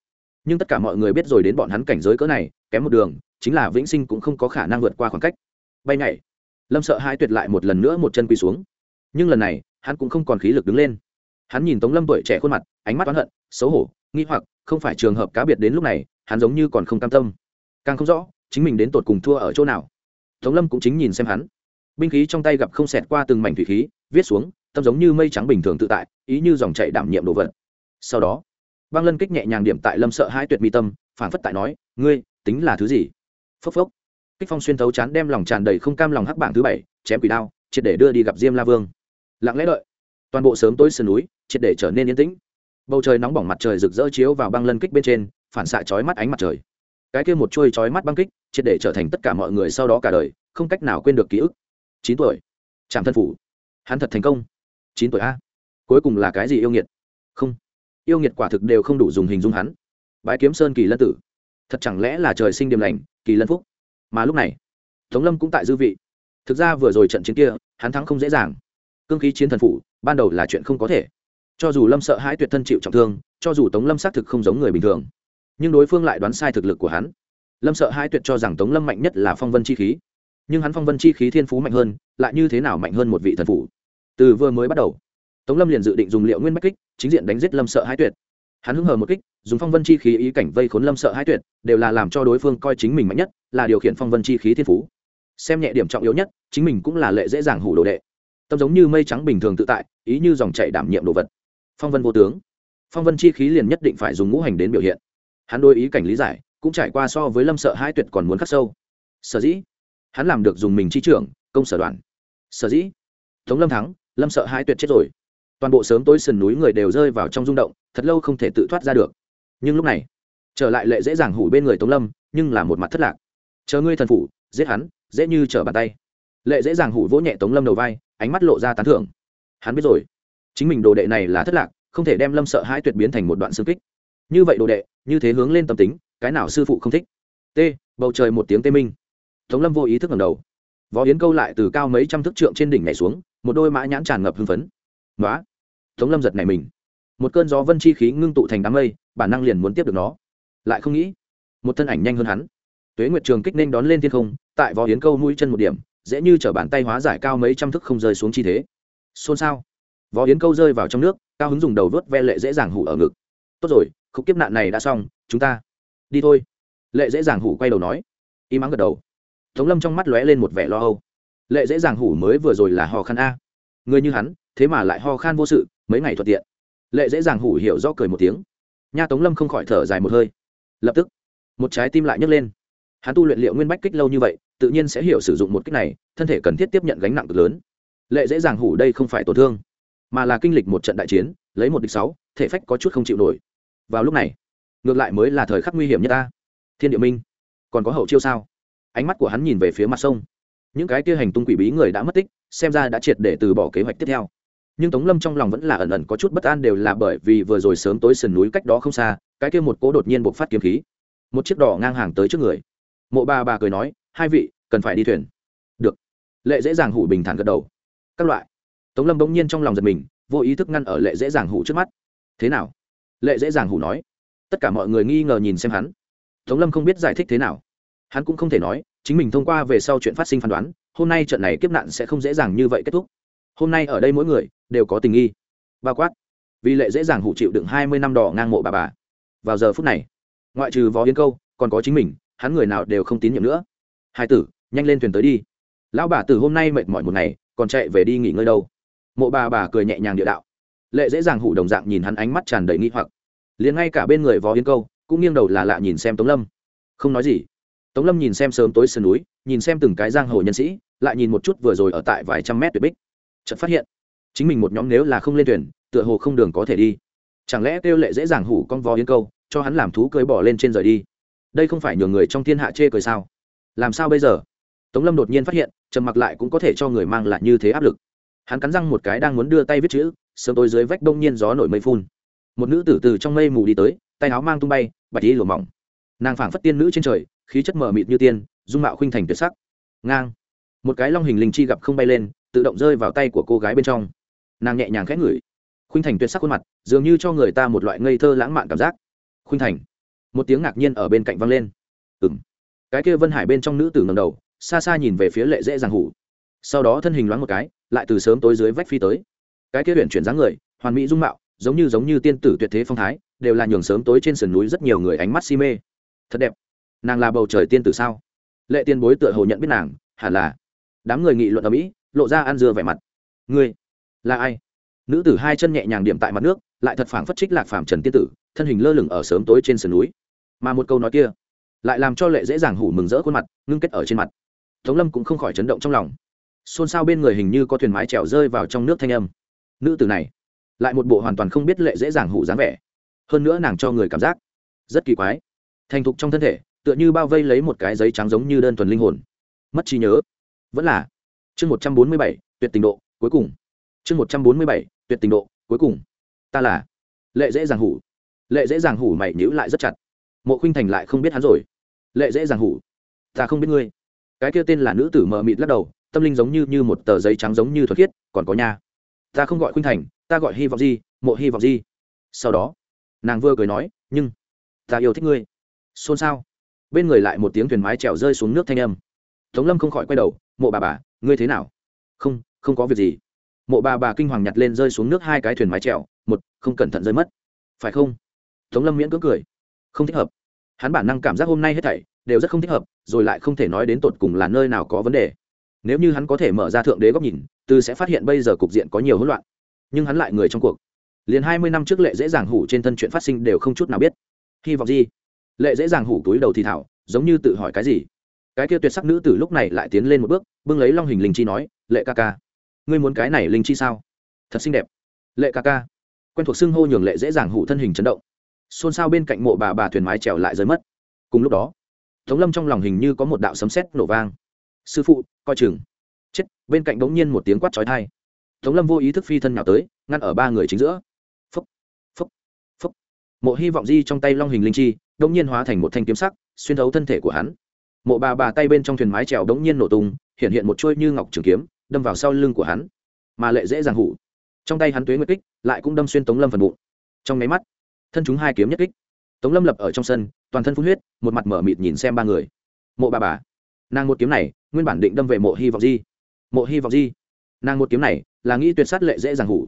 Nhưng tất cả mọi người biết rồi đến bọn hắn cảnh giới cỡ này, kém một đường, chính là vĩnh sinh cũng không có khả năng vượt qua khoảng cách. Bay nhảy. Lâm sợ hai tuyệt lại một lần nữa một chân quỳ xuống. Nhưng lần này, hắn cũng không còn khí lực đứng lên. Hắn nhìn tống lâm tuổi trẻ khuôn mặt, ánh mắt oán hận, xấu hổ, nghi hoặc không phải trường hợp cá biệt đến lúc này, hắn giống như còn không cam tâm. Càng không rõ, chính mình đến tột cùng thua ở chỗ nào. Tống lâm cũng chính nhìn xem hắn. Binh khí trong tay gặp không xẹt qua từng mảnh thủy khí, viết xuống, tâm giống như mây trắng bình thường tự tại, ý như dòng chạy đảm nhiệm đồ vật. Sau đó, băng lân kích nhẹ nhàng điểm tại lâm sợ hai tuyệt mi tâm, phản phất tại nói, ngươi, tính là thứ gì? Phốc phốc. Kích phong xuyên thấu chán đem lòng tràn đầy không cam lòng hắc bảng thứ bảy, chém quỷ đao, triệt để đưa đi gặp diêm la vương. Lặng lẽ đợi. Toàn bộ sớm tối sườn núi, triệt để trở nên yên tĩnh bầu trời nóng bỏng mặt trời rực rỡ chiếu vào băng lân kích bên trên, phản xạ chói mắt ánh mặt trời. Cái kia một chuôi chói mắt băng kích, triệt để trở thành tất cả mọi người sau đó cả đời, không cách nào quên được ký ức. Chín tuổi. Trạm thân phủ. Hắn thật thành công. Chín tuổi a. Cuối cùng là cái gì yêu nghiệt? Không. Yêu nghiệt quả thực đều không đủ dùng hình dung hắn. Bái kiếm sơn kỳ lân tử. Thật chẳng lẽ là trời sinh điềm lành, kỳ lân phúc? Mà lúc này, tống lâm cũng tại dư vị. Thực ra vừa rồi trận chiến kia, hắn thắng không dễ dàng. Cương khí chiến thần phủ, ban đầu là chuyện không có thể cho dù lâm sợ hãi tuyệt thân chịu trọng thương, cho dù tống lâm xác thực không giống người bình thường, nhưng đối phương lại đoán sai thực lực của hắn. Lâm sợ hãi tuyệt cho rằng tống lâm mạnh nhất là phong vân chi khí, nhưng hắn phong vân chi khí thiên phú mạnh hơn, lại như thế nào mạnh hơn một vị thần phủ? Từ vừa mới bắt đầu, tống lâm liền dự định dùng liệu nguyên bách kích chính diện đánh giết lâm sợ hãi tuyệt. Hắn hứng hờ một kích, dùng phong vân chi khí ý cảnh vây khốn lâm sợ hãi tuyệt, đều là làm cho đối phương coi chính mình mạnh nhất, là điều khiển phong vân chi khí thiên phú. Xem nhẹ điểm trọng yếu nhất, chính mình cũng là lệ dễ dàng hủ đồ đệ. Tâm giống như mây trắng bình thường tự tại, ý như dòng chảy đảm nhiệm đồ vật phong vân vô tướng. Phong vân chi khí liền nhất định phải dùng ngũ hành đến biểu hiện. Hắn đôi ý cảnh lý giải, cũng trải qua so với lâm sợ hai tuyệt còn muốn khắc sâu. Sở dĩ, hắn làm được dùng mình chi trưởng, công sở đoàn sở dĩ, tống lâm thắng, lâm sợ hai tuyệt chết rồi. Toàn bộ sớm tối sườn núi người đều rơi vào trong rung động, thật lâu không thể tự thoát ra được. Nhưng lúc này, trở lại lệ dễ dàng hủ bên người tống lâm, nhưng là một mặt thất lạc. Chờ ngươi thần phủ, giết hắn, dễ như trở bàn tay. Lệ dễ dàng hủ vỗ nhẹ tống lâm đầu vai, ánh mắt lộ ra tán thưởng. Hắn biết rồi chính mình đồ đệ này là thất lạc, không thể đem lâm sợ hãi tuyệt biến thành một đoạn xương kích. Như vậy đồ đệ, như thế hướng lên tâm tính, cái nào sư phụ không thích? T, bầu trời một tiếng tê minh. Tống lâm vô ý thức ngầm đầu. Võ yến câu lại từ cao mấy trăm thước trượng trên đỉnh này xuống, một đôi mã nhãn tràn ngập hưng phấn. Nói tống lâm giật này mình. Một cơn gió vân chi khí ngưng tụ thành đám mây, bản năng liền muốn tiếp được nó. Lại không nghĩ, một thân ảnh nhanh hơn hắn. Tuế nguyệt trường kích nên đón lên thiên không, tại võ yến câu mũi chân một điểm, dễ như t r ở bàn tay hóa giải cao mấy trăm thước không rơi xuống chi thế. Xôn xao võ yến câu rơi vào trong nước, cao hứng dùng đầu vớt ve lệ dễ dàng hủ ở ngực. Tốt rồi, khúc kiếp nạn này đã xong, chúng ta đi thôi. Lệ dễ dàng hủ quay đầu nói. Y mắng gật đầu. Tống lâm trong mắt lóe lên một vẻ lo âu. Lệ dễ dàng hủ mới vừa rồi là ho khan a. Người như hắn, thế mà lại ho khan vô sự, mấy ngày thuận tiện. Lệ dễ dàng hủ hiểu do cười một tiếng. Nha tống lâm không khỏi thở dài một hơi. Lập tức, một trái tim lại nhấc lên. Hắn tu luyện liệu nguyên bách kích lâu như vậy, tự nhiên sẽ hiểu sử dụng một kích này, thân thể cần thiết tiếp nhận gánh nặng cực lớn. Lệ dễ dàng hủ đây không phải tổn thương mà là kinh lịch một trận đại chiến, lấy một địch sáu, thể phách có chút không chịu nổi. Vào lúc này, ngược lại mới là thời khắc nguy hiểm nhất ta. Thiên địa minh, còn có hậu chiêu sao? Ánh mắt của hắn nhìn về phía mặt sông. Những cái kia hành tung quỷ bí người đã mất tích, xem ra đã triệt để từ bỏ kế hoạch tiếp theo. Nhưng tống lâm trong lòng vẫn là ẩn ẩn có chút bất an đều là bởi vì vừa rồi sớm tối sườn núi cách đó không xa, cái kia một cố đột nhiên buộc phát kiếm khí. Một chiếc đỏ ngang hàng tới trước người. Mộ bà bà cười nói, hai vị, cần phải đi thuyền. Được. Lệ dễ dàng hủ bình thản gật đầu. Các loại tống lâm bỗng nhiên trong lòng giật mình, vô ý thức ngăn ở lệ dễ dàng hủ trước mắt. Thế nào? Lệ dễ dàng hủ nói. Tất cả mọi người nghi ngờ nhìn xem hắn. Tống lâm không biết giải thích thế nào. Hắn cũng không thể nói, chính mình thông qua về sau chuyện phát sinh phán đoán, hôm nay trận này kiếp nạn sẽ không dễ dàng như vậy kết thúc. Hôm nay ở đây mỗi người đều có tình nghi. Bao quát, vì lệ dễ dàng hủ chịu đựng hai mươi năm đỏ ngang mộ bà bà. Vào giờ phút này, ngoại trừ võ yên câu, còn có chính mình, hắn người nào đều không tín nhiệm nữa. Hai tử, nhanh lên thuyền tới đi. Lão bà từ hôm nay mệt mỏi một ngày, còn chạy về đi nghỉ ngơi đâu? Mộ bà bà cười nhẹ nhàng địa đạo. Lệ dễ dàng hủ đồng dạng nhìn hắn ánh mắt tràn đầy nghi hoặc. Liền ngay cả bên người võ yên câu, cũng nghiêng đầu là lạ nhìn xem tống lâm. Không nói gì. Tống lâm nhìn xem sớm tối sườn núi, nhìn xem từng cái giang hồ nhân sĩ, lại nhìn một chút vừa rồi ở tại vài trăm mét tuyệt bích. Chợt phát hiện, chính mình một nhóm nếu là không lên thuyền, tựa hồ không đường có thể đi. Chẳng lẽ kêu lệ dễ dàng hủ con vó yên câu, cho hắn làm thú cưới bỏ lên trên rời đi? Đây không phải nhường người trong thiên hạ chê cười sao? Làm sao bây giờ? Tống lâm đột nhiên phát hiện, trầm mặc lại cũng có thể cho người mang lại như thế áp lực hắn cắn răng một cái đang muốn đưa tay viết chữ, sớm tối dưới vách đông nhiên gió nổi mây phun. Một nữ tử từ trong mây mù đi tới, tay áo mang tung bay, bạch y lùa mỏng. Nàng phảng phất tiên nữ trên trời, khí chất mờ mịt như tiên, dung mạo khuynh thành tuyệt sắc. Ngang. Một cái long hình linh chi gặp không bay lên, tự động rơi vào tay của cô gái bên trong. Nàng nhẹ nhàng khẽ ngửi. Khuynh thành tuyệt sắc khuôn mặt, dường như cho người ta một loại ngây thơ lãng mạn cảm giác. Khuynh thành. Một tiếng ngạc nhiên ở bên cạnh vang lên. Ừng cái kia vân hải bên trong nữ tử ngầm đầu, xa xa nhìn về phía lệ dễ dàng hủ sau đó thân hình loáng một cái, lại từ sớm tối dưới vách phi tới. Cái kia huyện chuyển dáng người, hoàn mỹ dung mạo, giống như giống như tiên tử tuyệt thế phong thái, đều là nhường sớm tối trên sườn núi rất nhiều người ánh mắt si mê. Thật đẹp. Nàng là bầu trời tiên tử sao? Lệ tiên bối tựa hồ nhận biết nàng, hẳn là. Đám người nghị luận ở mỹ, lộ ra ăn dưa vẻ mặt. Ngươi, là ai? Nữ tử hai chân nhẹ nhàng điểm tại mặt nước, lại thật phảng phất trích lạc phàm trần tiên tử, thân hình lơ lửng ở sớm tối trên sườn núi. Mà một câu nói kia, lại làm cho lệ dễ dàng hủ mừng rỡ khuôn mặt, ngưng kết ở trên mặt. Tống lâm cũng không khỏi chấn động trong lòng xôn xao bên người hình như có thuyền mái trèo rơi vào trong nước thanh âm. Nữ tử này, lại một bộ hoàn toàn không biết lệ dễ dàng hủ dáng vẻ. Hơn nữa nàng cho người cảm giác rất kỳ quái. Thành thục trong thân thể, tựa như bao vây lấy một cái giấy trắng giống như đơn thuần linh hồn. Mất trí nhớ. Vẫn là chương một trăm bốn mươi bảy, tuyệt tình độ, cuối cùng. Chương một trăm bốn mươi bảy, tuyệt tình độ, cuối cùng. Ta là lệ dễ dàng hủ. Lệ dễ dàng hủ mày nhữ lại rất chặt. Mộ khinh thành lại không biết hắn rồi. Lệ dễ dàng hủ. Ta không biết ngươi. Cái kia tên là nữ tử mờ mịt lắc đầu tâm linh giống như như một tờ giấy trắng giống như thuật khiết, còn có nha. Ta không gọi khuynh thành, ta gọi hy vọng gì mộ hy vọng gì sau đó, nàng vừa cười nói, nhưng, ta yêu thích ngươi. Xôn xao. Bên người lại một tiếng thuyền mái trèo rơi xuống nước thanh âm. Tống lâm không khỏi quay đầu, mộ bà bà, ngươi thế nào? Không không có việc gì. Mộ bà bà kinh hoàng nhặt lên rơi xuống nước hai cái thuyền mái trèo, một, không cẩn thận rơi mất. Phải không? Tống lâm miễn cưỡng cười. Không thích hợp. Hắn bản năng cảm giác hôm nay hết thảy đều rất không thích hợp, rồi lại không thể nói đến tột cùng là nơi nào có vấn đề nếu như hắn có thể mở ra thượng đế góc nhìn từ sẽ phát hiện bây giờ cục diện có nhiều hỗn loạn. Nhưng hắn lại người trong cuộc. Liền hai mươi năm trước lệ dễ dàng hủ trên thân chuyện phát sinh đều không chút nào biết. Hy vọng gì? Lệ dễ dàng hủ túi đầu thì thảo, giống như tự hỏi cái gì? Cái kia tuyệt sắc nữ từ lúc này lại tiến lên một bước, bưng lấy long hình linh chi nói, lệ ca ca, ngươi muốn cái này linh chi sao? Thật xinh đẹp. Lệ ca ca. Quen thuộc xưng hô nhường lệ dễ dàng hủ thân hình chấn động. Xôn xao bên cạnh mộ bà bà thuyền mái trèo lại rơi mất. Cùng lúc đó, tống lâm trong lòng hình như có một đạo sấm sét nổ vang sư phụ, coi chừng. Chết, bên cạnh bỗng nhiên một tiếng quát trói thai tống lâm vô ý thức phi thân nào tới, ngăn ở ba người chính giữa. Phúc phúc phúc. Mộ hy vọng di trong tay long hình linh chi đông nhiên hóa thành một thanh kiếm sắc, xuyên thấu thân thể của hắn. Mộ bà bà tay bên trong thuyền mái trèo đống nhiên nổ tung, hiện hiện một chuôi như ngọc trường kiếm, đâm vào sau lưng của hắn. Mà lệ dễ dàng hủ. Trong tay hắn tuế nguyệt kích, lại cũng đâm xuyên tống lâm phần bụng. Trong máy mắt, thân chúng hai kiếm nhất kích. Tống lâm lập ở trong sân, toàn thân phun huyết, một mặt mở mịt nhìn xem ba người. Mộ bà bà nàng một kiếm này, nguyên bản định đâm về mộ hy vọng di. Mộ hy vọng di, nàng một kiếm này là nghĩ tuyệt sát lệ dễ dàng hủ.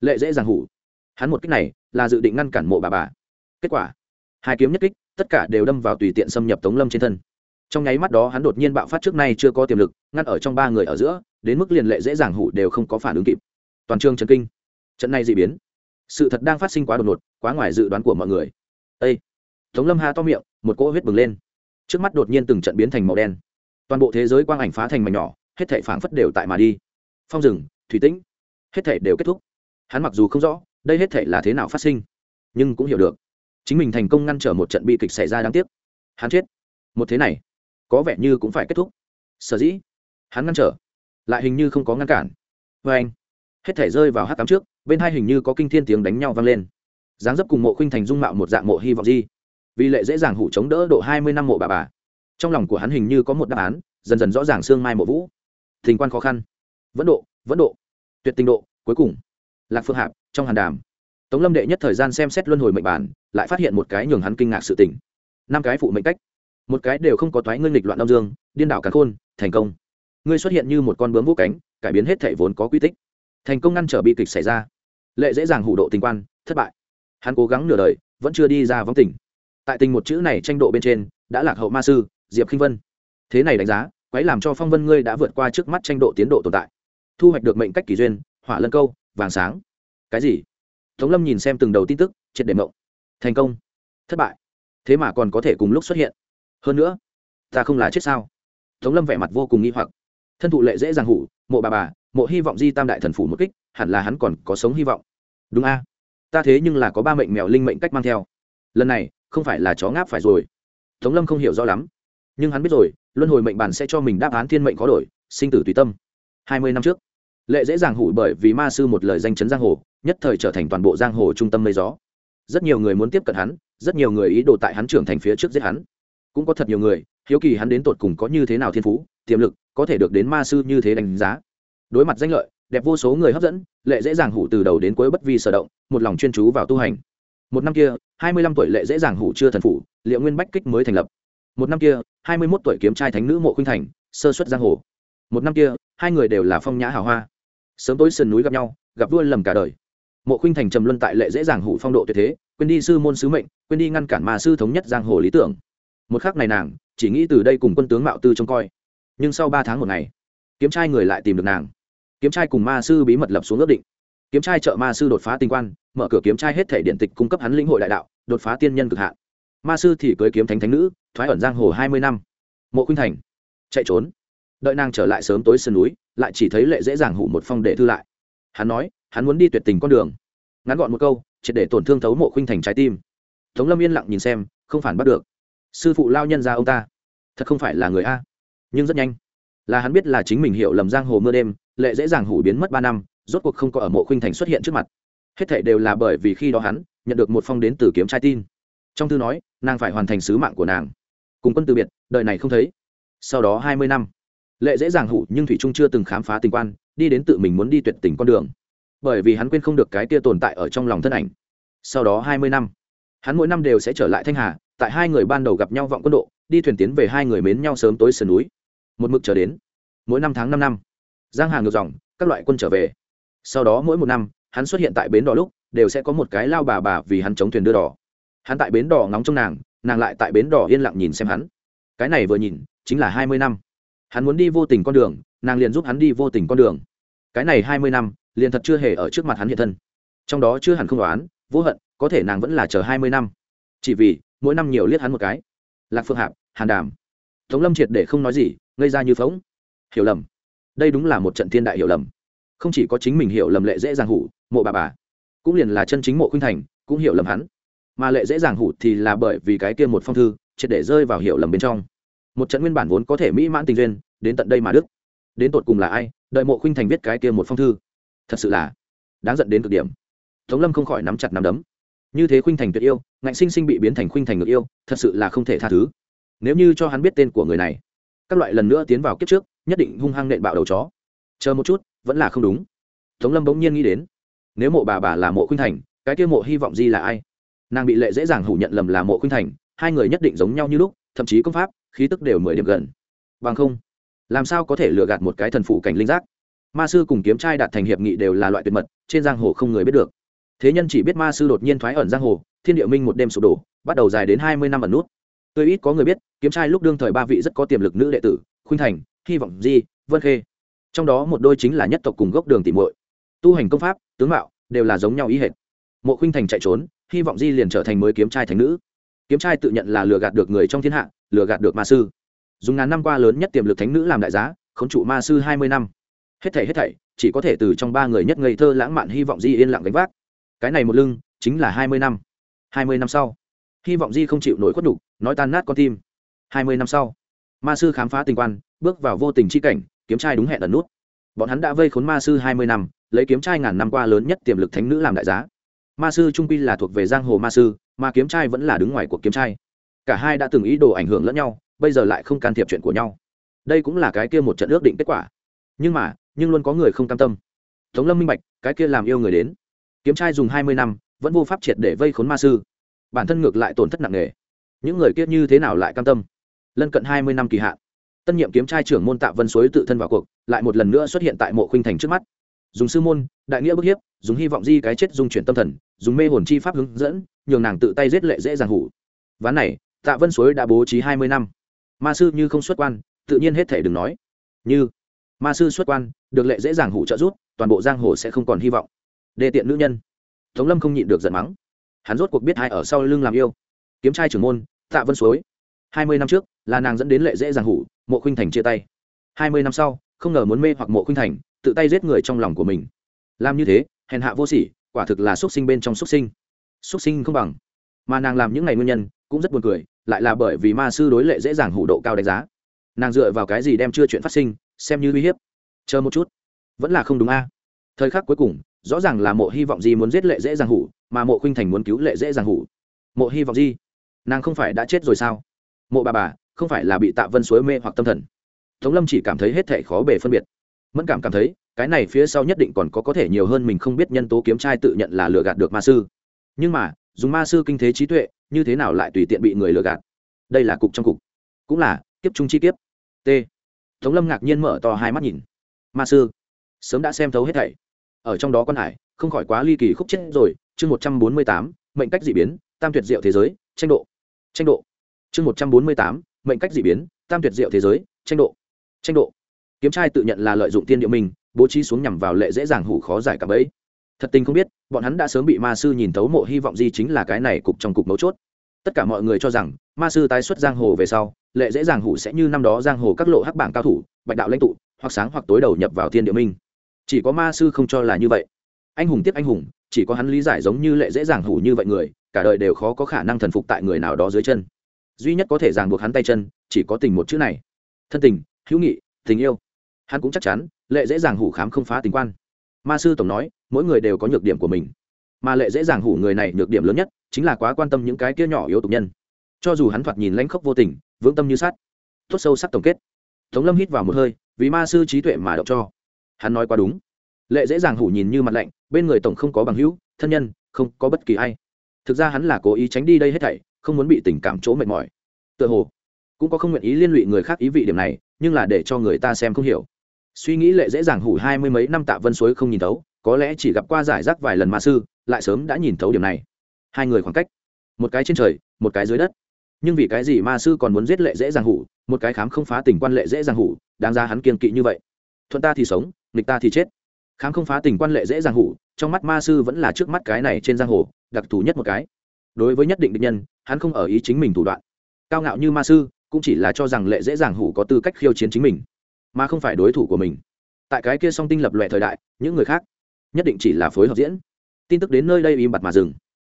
Lệ dễ dàng hủ. Hắn một kích này là dự định ngăn cản mộ bà bà. Kết quả, hai kiếm nhất kích, tất cả đều đâm vào tùy tiện xâm nhập tống lâm trên thân. Trong nháy mắt đó hắn đột nhiên bạo phát trước nay chưa có tiềm lực, ngăn ở trong ba người ở giữa, đến mức liền lệ dễ dàng hủ đều không có phản ứng kịp. Toàn trường trần kinh. Trận này dị biến. Sự thật đang phát sinh quá đột ngột, quá ngoài dự đoán của mọi người. Ây tống lâm ha to miệng, một cỗ huyết bừng lên. Trước mắt đột nhiên từng trận biến thành màu đen toàn bộ thế giới quang ảnh phá thành mảnh nhỏ, hết thảy phảng phất đều tại mà đi. Phong rừng, thủy tĩnh, hết thảy đều kết thúc. Hắn mặc dù không rõ, đây hết thảy là thế nào phát sinh, nhưng cũng hiểu được. Chính mình thành công ngăn trở một trận bi kịch xảy ra đáng tiếc. Hắn chết. Một thế này, có vẻ như cũng phải kết thúc. Sở dĩ, hắn ngăn trở, lại hình như không có ngăn cản. Vê anh, hết thể rơi vào hát cắm trước, bên hai hình như có kinh thiên tiếng đánh nhau vang lên. Dáng dấp cùng mộ khinh thành dung mạo một dạng mộ hy vọng di. Vì lệ dễ dàng hủ chống đỡ độ hai mươi năm mộ bà bà trong lòng của hắn hình như có một đáp án, dần dần rõ ràng xương mai mộ vũ. Thình quan khó khăn. Vẫn độ vẫn độ. Tuyệt tình độ, cuối cùng. Lạc phương hạp, trong hàn đàm. Tống lâm đệ nhất thời gian xem xét luân hồi mệnh bản, lại phát hiện một cái nhường hắn kinh ngạc sự tỉnh năm cái phụ mệnh cách. Một cái đều không có thoái ngươi nghịch loạn đông dương, điên đảo càn khôn, thành công. Ngươi xuất hiện như một con bướm vô cánh, cải biến hết thể vốn có quy tích. Thành công ngăn trở bi kịch xảy ra. Lệ dễ dàng hủ độ tình quan, thất bại. Hắn cố gắng nửa đời, vẫn chưa đi ra vắng tỉnh. Tại tình một chữ này tranh độ bên trên, đã lạc hậu ma sư diệp khinh vân. Thế này đánh giá quái làm cho phong vân ngươi đã vượt qua trước mắt tranh độ tiến độ tồn tại. Thu hoạch được mệnh cách kỳ duyên, hỏa lân câu, vàng sáng. Cái gì? Tống lâm nhìn xem từng đầu tin tức, triệt để mộng. Thành công. Thất bại. Thế mà còn có thể cùng lúc xuất hiện. Hơn nữa, ta không là chết sao? Tống lâm vẻ mặt vô cùng nghi hoặc. Thân thụ lệ dễ dàng hủ, mộ bà bà, mộ hy vọng di tam đại thần phủ một kích, hẳn là hắn còn có sống hy vọng. Đúng a. Ta thế nhưng là có ba mệnh mèo linh mệnh cách mang theo. Lần này, không phải là chó ngáp phải rồi. Tống lâm không hiểu rõ lắm nhưng hắn biết rồi, luân hồi mệnh bản sẽ cho mình đáp án thiên mệnh khó đổi, sinh tử tùy tâm. Hai mươi năm trước, lệ dễ dàng hủ bởi vì ma sư một lời danh chấn giang hồ, nhất thời trở thành toàn bộ giang hồ trung tâm mây gió. Rất nhiều người muốn tiếp cận hắn, rất nhiều người ý đồ tại hắn trưởng thành phía trước giết hắn. Cũng có thật nhiều người, hiếu kỳ hắn đến tột cùng có như thế nào thiên phú, tiềm lực, có thể được đến ma sư như thế đánh giá. Đối mặt danh lợi, đẹp vô số người hấp dẫn, lệ dễ dàng hủ từ đầu đến cuối bất vi sở động, một lòng chuyên chú vào tu hành. Một năm kia, hai mươi lăm tuổi lệ dễ dàng hủ chưa thần phủ, liệu nguyên bách kích mới thành lập. Một năm kia hai mươi mốt tuổi kiếm trai thánh nữ mộ khuynh thành, sơ xuất giang hồ. Một năm kia, hai người đều là phong nhã hào hoa. Sớm tối sườn núi gặp nhau, gặp vua lầm cả đời. Mộ khuynh thành trầm luân tại lệ dễ dàng hủ phong độ tuyệt thế, quên đi sư môn sứ mệnh, quên đi ngăn cản mà sư thống nhất giang hồ lý tưởng. Một khắc này nàng, chỉ nghĩ từ đây cùng quân tướng mạo tư trông coi. Nhưng sau ba tháng một ngày, kiếm trai người lại tìm được nàng. Kiếm trai cùng ma sư bí mật lập xuống ước định. Kiếm trai trợ ma sư đột phá tinh quan, mở cửa kiếm trai hết thể điện tịch cung cấp hắn lĩnh hội đại đạo, đột phá tiên nhân cực hạn. Ma sư thì cưới kiếm thánh thánh nữ thoái ẩn giang hồ hai mươi năm. Mộ khuynh thành. Chạy trốn. Đợi nàng trở lại sớm tối sườn núi, lại chỉ thấy lệ dễ dàng hủ một phong để thư lại. Hắn nói, hắn muốn đi tuyệt tình con đường. Ngắn gọn một câu, triệt để tổn thương thấu mộ khuynh thành trái tim. Tống lâm yên lặng nhìn xem, không phản bắt được. Sư phụ lao nhân ra ông ta. Thật không phải là người a. Nhưng rất nhanh. Là hắn biết là chính mình hiểu lầm giang hồ mưa đêm, lệ dễ dàng hủ biến mất ba năm, rốt cuộc không có ở mộ khuynh thành xuất hiện trước mặt. Hết thảy đều là bởi vì khi đó hắn, nhận được một phong đến từ kiếm trai tin. Trong thư nói, nàng phải hoàn thành sứ mạng của nàng cùng quân từ biệt, đời này không thấy. Sau đó hai mươi năm, lệ dễ dàng hủ nhưng thủy trung chưa từng khám phá tình quan, đi đến tự mình muốn đi tuyệt tình con đường. Bởi vì hắn quên không được cái kia tồn tại ở trong lòng thân ảnh. Sau đó hai mươi năm, hắn mỗi năm đều sẽ trở lại thanh hà, tại hai người ban đầu gặp nhau vọng quân độ, đi thuyền tiến về hai người mến nhau sớm tối sườn núi. Một mực trở đến mỗi năm tháng năm năm, giang hà ngược dòng, các loại quân trở về. Sau đó mỗi một năm, hắn xuất hiện tại bến đỏ lúc, đều sẽ có một cái lao bà bà vì hắn chống thuyền đưa đỏ. Hắn tại bến đỏ ngóng trong nàng nàng lại tại bến đỏ yên lặng nhìn xem hắn. Cái này vừa nhìn, chính là hai mươi năm. Hắn muốn đi vô tình con đường, nàng liền giúp hắn đi vô tình con đường. Cái này hai mươi năm, liền thật chưa hề ở trước mặt hắn hiện thân. Trong đó chưa hẳn không đoán, vô hận, có thể nàng vẫn là chờ hai mươi năm. Chỉ vì, mỗi năm nhiều liếc hắn một cái. Lạc phương hạp, hàn đàm. Tống lâm triệt để không nói gì gây ra như phóng hiểu lầm. Đây đúng là một trận thiên đại hiểu lầm. Không chỉ có chính mình hiểu lầm lệ dễ dàng hủ, mộ bà bà, cũng liền là chân chính mộ khuynh thành, cũng hiểu lầm hắn mà lệ dễ dàng hụt thì là bởi vì cái kia một phong thư, triệt để rơi vào hiểu lầm bên trong. Một trận nguyên bản vốn có thể mỹ mãn tình duyên, đến tận đây mà đức đến tột cùng là ai, đợi mộ khuynh thành viết cái kia một phong thư? Thật sự là đáng giận đến cực điểm. Tống lâm không khỏi nắm chặt nắm đấm. Như thế khuynh thành tuyệt yêu, ngạnh sinh sinh bị biến thành khuynh thành ngược yêu, thật sự là không thể tha thứ. Nếu như cho hắn biết tên của người này, các loại lần nữa tiến vào kiếp trước, nhất định hung hăng nện bạo đầu chó. Chờ một chút, vẫn là không đúng. Tống lâm bỗng nhiên nghĩ đến, nếu mộ bà bà là mộ khuynh thành, cái kia mộ hy vọng di là ai? Nàng bị lệ dễ dàng hủ nhận lầm là mộ khuynh thành, hai người nhất định giống nhau như lúc, thậm chí công pháp, khí tức đều mười điểm gần. Bằng không, làm sao có thể lừa gạt một cái thần phụ cảnh linh giác? Ma sư cùng kiếm trai đạt thành hiệp nghị đều là loại tuyệt mật, trên giang hồ không người biết được. Thế nhân chỉ biết ma sư đột nhiên thoái ẩn giang hồ, thiên địa minh một đêm sụp đổ, bắt đầu dài đến hai mươi năm ẩn nút. Tôi ít có người biết, kiếm trai lúc đương thời ba vị rất có tiềm lực nữ đệ tử, khuynh thành, hy vọng di, vân khê. Trong đó một đôi chính là nhất tộc cùng gốc đường tìm muội. Tu hành công pháp, tướng mạo đều là giống nhau ý hệt. Mộ khuynh thành chạy trốn hy vọng di liền trở thành mới kiếm trai thành nữ. Kiếm trai tự nhận là lừa gạt được người trong thiên hạ, lừa gạt được ma sư. Dùng ngàn năm qua lớn nhất tiềm lực thánh nữ làm đại giá, khống trụ ma sư hai mươi năm. Hết thảy hết thảy, chỉ có thể từ trong ba người nhất ngây thơ lãng mạn hy vọng di yên lặng gánh vác. Cái này một lưng, chính là hai mươi năm. Hai mươi năm sau, hy vọng di không chịu nổi khuất đục nói tan nát con tim. Hai mươi năm sau, ma sư khám phá tình quan, bước vào vô tình c h i cảnh, kiếm trai đúng hẹn ẩn nút. Bọn hắn đã vây khốn ma sư hai mươi năm, lấy kiếm trai ngàn năm qua lớn nhất tiềm lực thánh nữ làm đại giá ma sư trung quy là thuộc về giang hồ ma sư, mà kiếm trai vẫn là đứng ngoài cuộc kiếm trai. Cả hai đã từng ý đồ ảnh hưởng lẫn nhau, bây giờ lại không can thiệp chuyện của nhau. Đây cũng là cái kia một trận ước định kết quả. Nhưng mà, nhưng luôn có người không cam tâm. Tống lâm minh bạch, cái kia làm yêu người đến. Kiếm trai dùng hai mươi năm, vẫn vô pháp triệt để vây khốn ma sư. Bản thân ngược lại tổn thất nặng nề. Những người kia như thế nào lại cam tâm? Lân cận hai mươi năm kỳ hạn. Tân nhiệm kiếm trai trưởng môn tạ vân suối tự thân vào cuộc, lại một lần nữa xuất hiện tại mộ khuynh thành trước mắt dùng sư môn, đại nghĩa bức hiếp, dùng hy vọng di cái chết dung chuyển tâm thần, dùng mê hồn chi pháp hướng dẫn, nhường nàng tự tay giết lệ dễ dàng hủ. Ván này, tạ vân suối đã bố trí hai mươi năm. Ma sư như không xuất quan, tự nhiên hết thể đừng nói. Như, ma sư xuất quan, được lệ dễ dàng hủ trợ rút toàn bộ giang hồ sẽ không còn hy vọng. Đề tiện nữ nhân. Tống lâm không nhịn được giận mắng. Hắn rốt cuộc biết hai ở sau lưng làm yêu. Kiếm trai trưởng môn, tạ vân suối. hai mươi năm trước, là nàng dẫn đến lệ dễ dàng hủ, mộ khuynh thành chia tay. hai mươi năm sau, không ngờ muốn mê hoặc mộ khuynh thành tự tay giết người trong lòng của mình. Làm như thế, hèn hạ vô sỉ, quả thực là xuất sinh bên trong xuất sinh. Xuất sinh không bằng. Mà nàng làm những ngày nguyên nhân, cũng rất buồn cười, lại là bởi vì ma sư đối lệ dễ dàng hủ độ cao đánh giá. Nàng dựa vào cái gì đem chưa chuyện phát sinh, xem như uy hiếp? Chờ một chút. Vẫn là không đúng a. Thời khắc cuối cùng, rõ ràng là mộ hy vọng gì muốn giết lệ dễ dàng hủ, mà mộ khuynh thành muốn cứu lệ dễ dàng hủ. Mộ hy vọng gì nàng không phải đã chết rồi sao? Mộ bà bà, không phải là bị tạ vân suối mê hoặc tâm thần. Tống lâm chỉ cảm thấy hết thảy khó bề phân biệt mẫn cảm cảm thấy, cái này phía sau nhất định còn có có thể nhiều hơn mình không biết nhân tố kiếm trai tự nhận là lừa gạt được ma sư. Nhưng mà, dùng ma sư kinh thế trí tuệ, như thế nào lại tùy tiện bị người lừa gạt? Đây là cục trong cục. Cũng là, kiếp trung chi kiếp. T. Tống lâm ngạc nhiên mở to hai mắt nhìn. Ma sư, sớm đã xem thấu hết thảy. Ở trong đó con hải, không khỏi quá ly kỳ khúc chết rồi. Chương một trăm bốn mươi tám, mệnh cách d ị biến, tam tuyệt diệu thế giới, tranh độ. Tranh độ. Chương một trăm bốn mươi tám, mệnh cách d ị biến, tam tuyệt diệu thế giới, tranh độ. Tranh độ kiếm trai tự nhận là lợi dụng tiên địa mình, bố trí xuống nhằm vào lệ dễ dàng hủ khó giải cả bẫy thật tình không biết, bọn hắn đã sớm bị ma sư nhìn thấu mộ hy vọng di chính là cái này cục trong cục mấu chốt. Tất cả mọi người cho rằng, ma sư tái xuất giang hồ về sau, lệ dễ dàng hủ sẽ như năm đó giang hồ các lộ hắc bảng cao thủ, bạch đạo lãnh tụ, hoặc sáng hoặc tối đầu nhập vào thiên địa minh chỉ có ma sư không cho là như vậy. Anh hùng tiếp anh hùng, chỉ có hắn lý giải giống như lệ dễ dàng hủ như vậy người, cả đời đều khó có khả năng thần phục tại người nào đó dưới chân. Duy nhất có thể ràng buộc hắn tay chân, chỉ có tình một chữ này. Thân tình, hữu nghị, tình yêu hắn cũng chắc chắn, lệ dễ dàng hủ khám không phá tình quan. Ma sư tổng nói, mỗi người đều có nhược điểm của mình. Mà lệ dễ dàng hủ người này nhược điểm lớn nhất chính là quá quan tâm những cái kia nhỏ yếu tục nhân. Cho dù hắn thoạt nhìn lãnh khốc vô tình, vững tâm như sát tốt sâu sắc tổng kết. Tống lâm hít vào một hơi, vì ma sư trí tuệ mà động cho. Hắn nói quá đúng. Lệ dễ dàng hủ nhìn như mặt lạnh, bên người tổng không có bằng hữu, thân nhân, không có bất kỳ ai. Thực ra hắn là cố ý tránh đi đây hết thảy, không muốn bị tình cảm chỗ mệt mỏi. Tựa hồ, cũng có không nguyện ý liên lụy người khác ý vị điểm này, nhưng là để cho người ta xem không hiểu suy nghĩ lệ dễ dàng hủ hai mươi mấy năm tạ vân suối không nhìn thấu, có lẽ chỉ gặp qua giải rác vài lần ma sư, lại sớm đã nhìn thấu điểm này. Hai người khoảng cách, một cái trên trời, một cái dưới đất. Nhưng vì cái gì ma sư còn muốn giết lệ dễ dàng hủ, một cái khám không phá tình quan lệ dễ dàng hủ, đáng ra hắn kiên kỵ như vậy. Thuận ta thì sống, nghịch ta thì chết. Khám không phá tình quan lệ dễ dàng hủ, trong mắt ma sư vẫn là trước mắt cái này trên giang hồ, đặc thù nhất một cái. Đối với nhất định định nhân, hắn không ở ý chính mình thủ đoạn. Cao ngạo như ma sư, cũng chỉ là cho rằng lệ dễ dàng hủ có tư cách khiêu chiến chính mình mà không phải đối thủ của mình. Tại cái kia song tinh lập loẹ thời đại, những người khác nhất định chỉ là phối hợp diễn. Tin tức đến nơi đây im bặt mà dừng.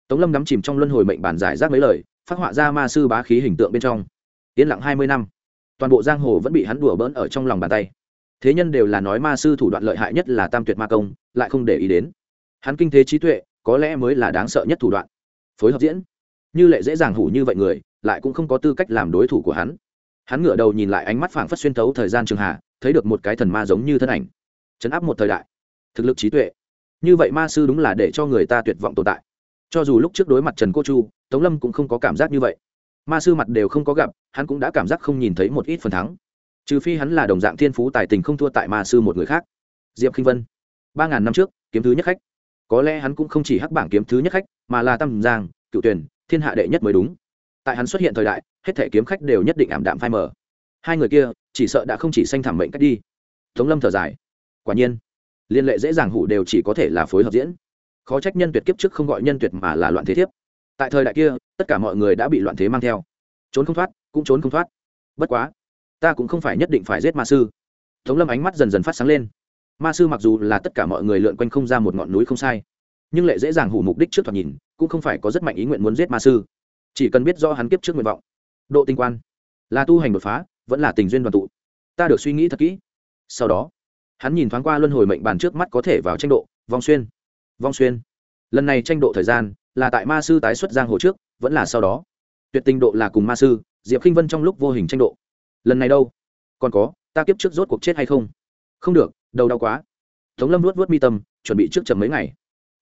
Tống lâm đắm chìm trong luân hồi mệnh bản giải rác mấy lời, phát họa ra ma sư bá khí hình tượng bên trong. Yên lặng hai mươi năm, toàn bộ giang hồ vẫn bị hắn đùa bỡn ở trong lòng bàn tay. Thế nhân đều là nói ma sư thủ đoạn lợi hại nhất là tam tuyệt ma công, lại không để ý đến. Hắn kinh thế trí tuệ, có lẽ mới là đáng sợ nhất thủ đoạn. Phối hợp diễn. Như lệ dễ dàng hủ như vậy người, lại cũng không có tư cách làm đối thủ của hắn hắn ngửa đầu nhìn lại ánh mắt phảng phất xuyên thấu thời gian trường hạ thấy được một cái thần ma giống như thân ảnh. Chấn áp một thời đại. Thực lực trí tuệ. Như vậy ma sư đúng là để cho người ta tuyệt vọng tồn tại. Cho dù lúc trước đối mặt trần cô chu, tống lâm cũng không có cảm giác như vậy. Ma sư mặt đều không có gặp, hắn cũng đã cảm giác không nhìn thấy một ít phần thắng. Trừ phi hắn là đồng dạng thiên phú tài tình không thua tại ma sư một người khác. Diệp h vân. Ba ngàn năm trước, kiếm thứ nhất khách. Có lẽ hắn cũng không chỉ hắc bảng kiếm thứ nhất khách, mà là tam giang, cựu tuyển, thiên hạ đệ nhất mới đúng. Tại hắn xuất hiện thời đại hết thể kiếm khách đều nhất định ảm đạm phai mờ. Hai người kia, chỉ sợ đã không chỉ sanh thảm mệnh cách đi. Tống lâm thở dài. Quả nhiên, liên lệ dễ dàng hủ đều chỉ có thể là phối hợp diễn. Khó trách nhân tuyệt kiếp trước không gọi nhân tuyệt mà là loạn thế thiếp. Tại thời đại kia, tất cả mọi người đã bị loạn thế mang theo. Trốn không thoát, cũng trốn không thoát. Bất quá, ta cũng không phải nhất định phải giết ma sư. Tống lâm ánh mắt dần dần phát sáng lên. Ma sư mặc dù là tất cả mọi người lượn quanh không ra một ngọn núi không sai, nhưng lệ dễ dàng hủ mục đích trước thoạt nhìn, cũng không phải có rất mạnh ý nguyện muốn giết ma sư. Chỉ cần biết do hắn kiếp trước nguyện vọng độ tinh quan. Là tu hành đột phá, vẫn là tình duyên đoàn tụ. Ta được suy nghĩ thật kỹ. Sau đó, hắn nhìn thoáng qua luân hồi mệnh bàn trước mắt có thể vào tranh độ, vong xuyên. Vong xuyên. Lần này tranh độ thời gian là tại ma sư tái xuất giang hồ trước, vẫn là sau đó. Tuyệt tình độ là cùng ma sư, diệp k i n h vân trong lúc vô hình tranh độ. Lần này đâu? Còn có, ta kiếp trước rốt cuộc chết hay không? Không được, đầu đau quá. Tống lâm luốt vớt mi tâm, chuẩn bị trước chậm mấy ngày.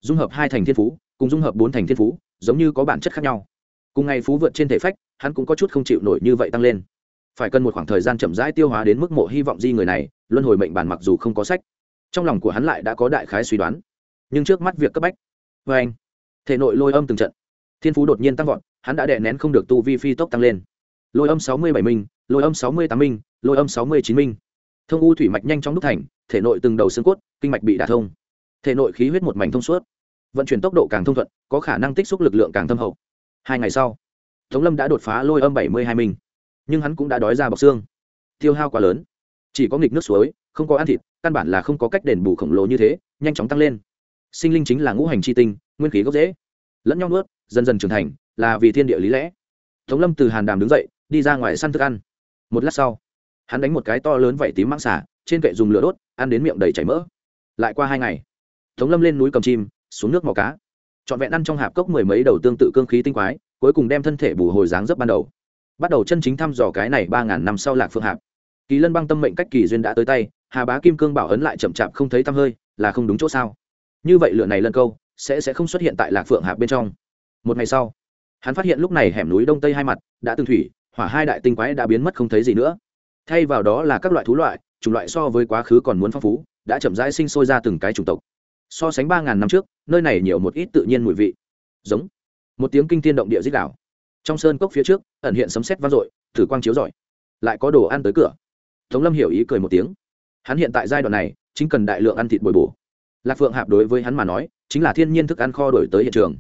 Dung hợp hai thành thiên phú, cùng dung hợp bốn thành thiên phú, giống như có bản chất khác nhau cùng ngày phú vượt trên thể phách, hắn cũng có chút không chịu nổi như vậy tăng lên. Phải cần một khoảng thời gian chậm rãi tiêu hóa đến mức mộ hy vọng di người này, luân hồi mệnh bản mặc dù không có sách, trong lòng của hắn lại đã có đại khái suy đoán. Nhưng trước mắt việc cấp bách vê anh, thể nội lôi âm từng trận, thiên phú đột nhiên tăng vọt, hắn đã đè nén không được tu vi phi tốc tăng lên. Lôi âm sáu mươi bảy minh, lôi âm sáu mươi tám minh, lôi âm sáu mươi chín minh. Thông u thủy mạch nhanh chóng đúc thành, thể nội từng đầu xương cốt, kinh mạch bị đả thông. Thể nội khí huyết một mảnh thông suốt, vận chuyển tốc độ càng thông thuận, có khả năng tích xúc lực lượng càng thâm hậu hai ngày sau tống lâm đã đột phá lôi âm bảy mươi hai mình, nhưng hắn cũng đã đói ra bọc xương. Tiêu hao quá lớn. Chỉ có nghịch nước suối không có ăn thịt căn bản là không có cách đền bù khổng lồ như thế nhanh chóng tăng lên. Sinh linh chính là ngũ hành c h i tinh nguyên khí gốc dễ lẫn nhau nuốt dần dần trưởng thành là vì thiên địa lý lẽ. Tống lâm từ hàn đàm đứng dậy đi ra ngoài săn thức ăn. Một lát sau hắn đánh một cái to lớn vẩy tím mang xả trên kệ dùng lửa đốt ăn đến miệng đầy chảy mỡ. Lại qua hai ngày tống lâm lên núi cầm chim xuống nước mò cá trọn vẹn ăn trong hạp cốc mười mấy đầu tương tự cương khí tinh quái, cuối cùng đem thân thể bù hồi dáng dấp ban đầu. Bắt đầu chân chính thăm dò cái này ba ngàn năm sau lạc phương hạp. Kỳ lân băng tâm mệnh cách kỳ duyên đã tới tay, hà bá kim cương bảo ấn lại chậm chạp không thấy tăm hơi, là không đúng chỗ sao? Như vậy lửa này lân câu, sẽ sẽ không xuất hiện tại lạc phượng hạp bên trong. Một ngày sau, hắn phát hiện lúc này hẻm núi đông tây hai mặt đã từng thủy, hỏa hai đại tinh quái đã biến mất không thấy gì nữa. Thay vào đó là các loại thú loại, chủng loại so với quá khứ còn muốn phong phú, đã chậm rãi sinh sôi ra từng cái chủng tộc so sánh ba ngàn năm trước, nơi này nhiều một ít tự nhiên mùi vị. Giống. Một tiếng kinh thiên động địa dích đảo trong sơn cốc phía trước, ẩn hiện sấm sét vang dội thử quang chiếu rọi. Lại có đồ ăn tới cửa. Tống lâm hiểu ý cười một tiếng. Hắn hiện tại giai đoạn này, chính cần đại lượng ăn thịt bồi bổ. Lạc phượng hạp đối với hắn mà nói, chính là thiên nhiên thức ăn kho đổi tới hiện trường.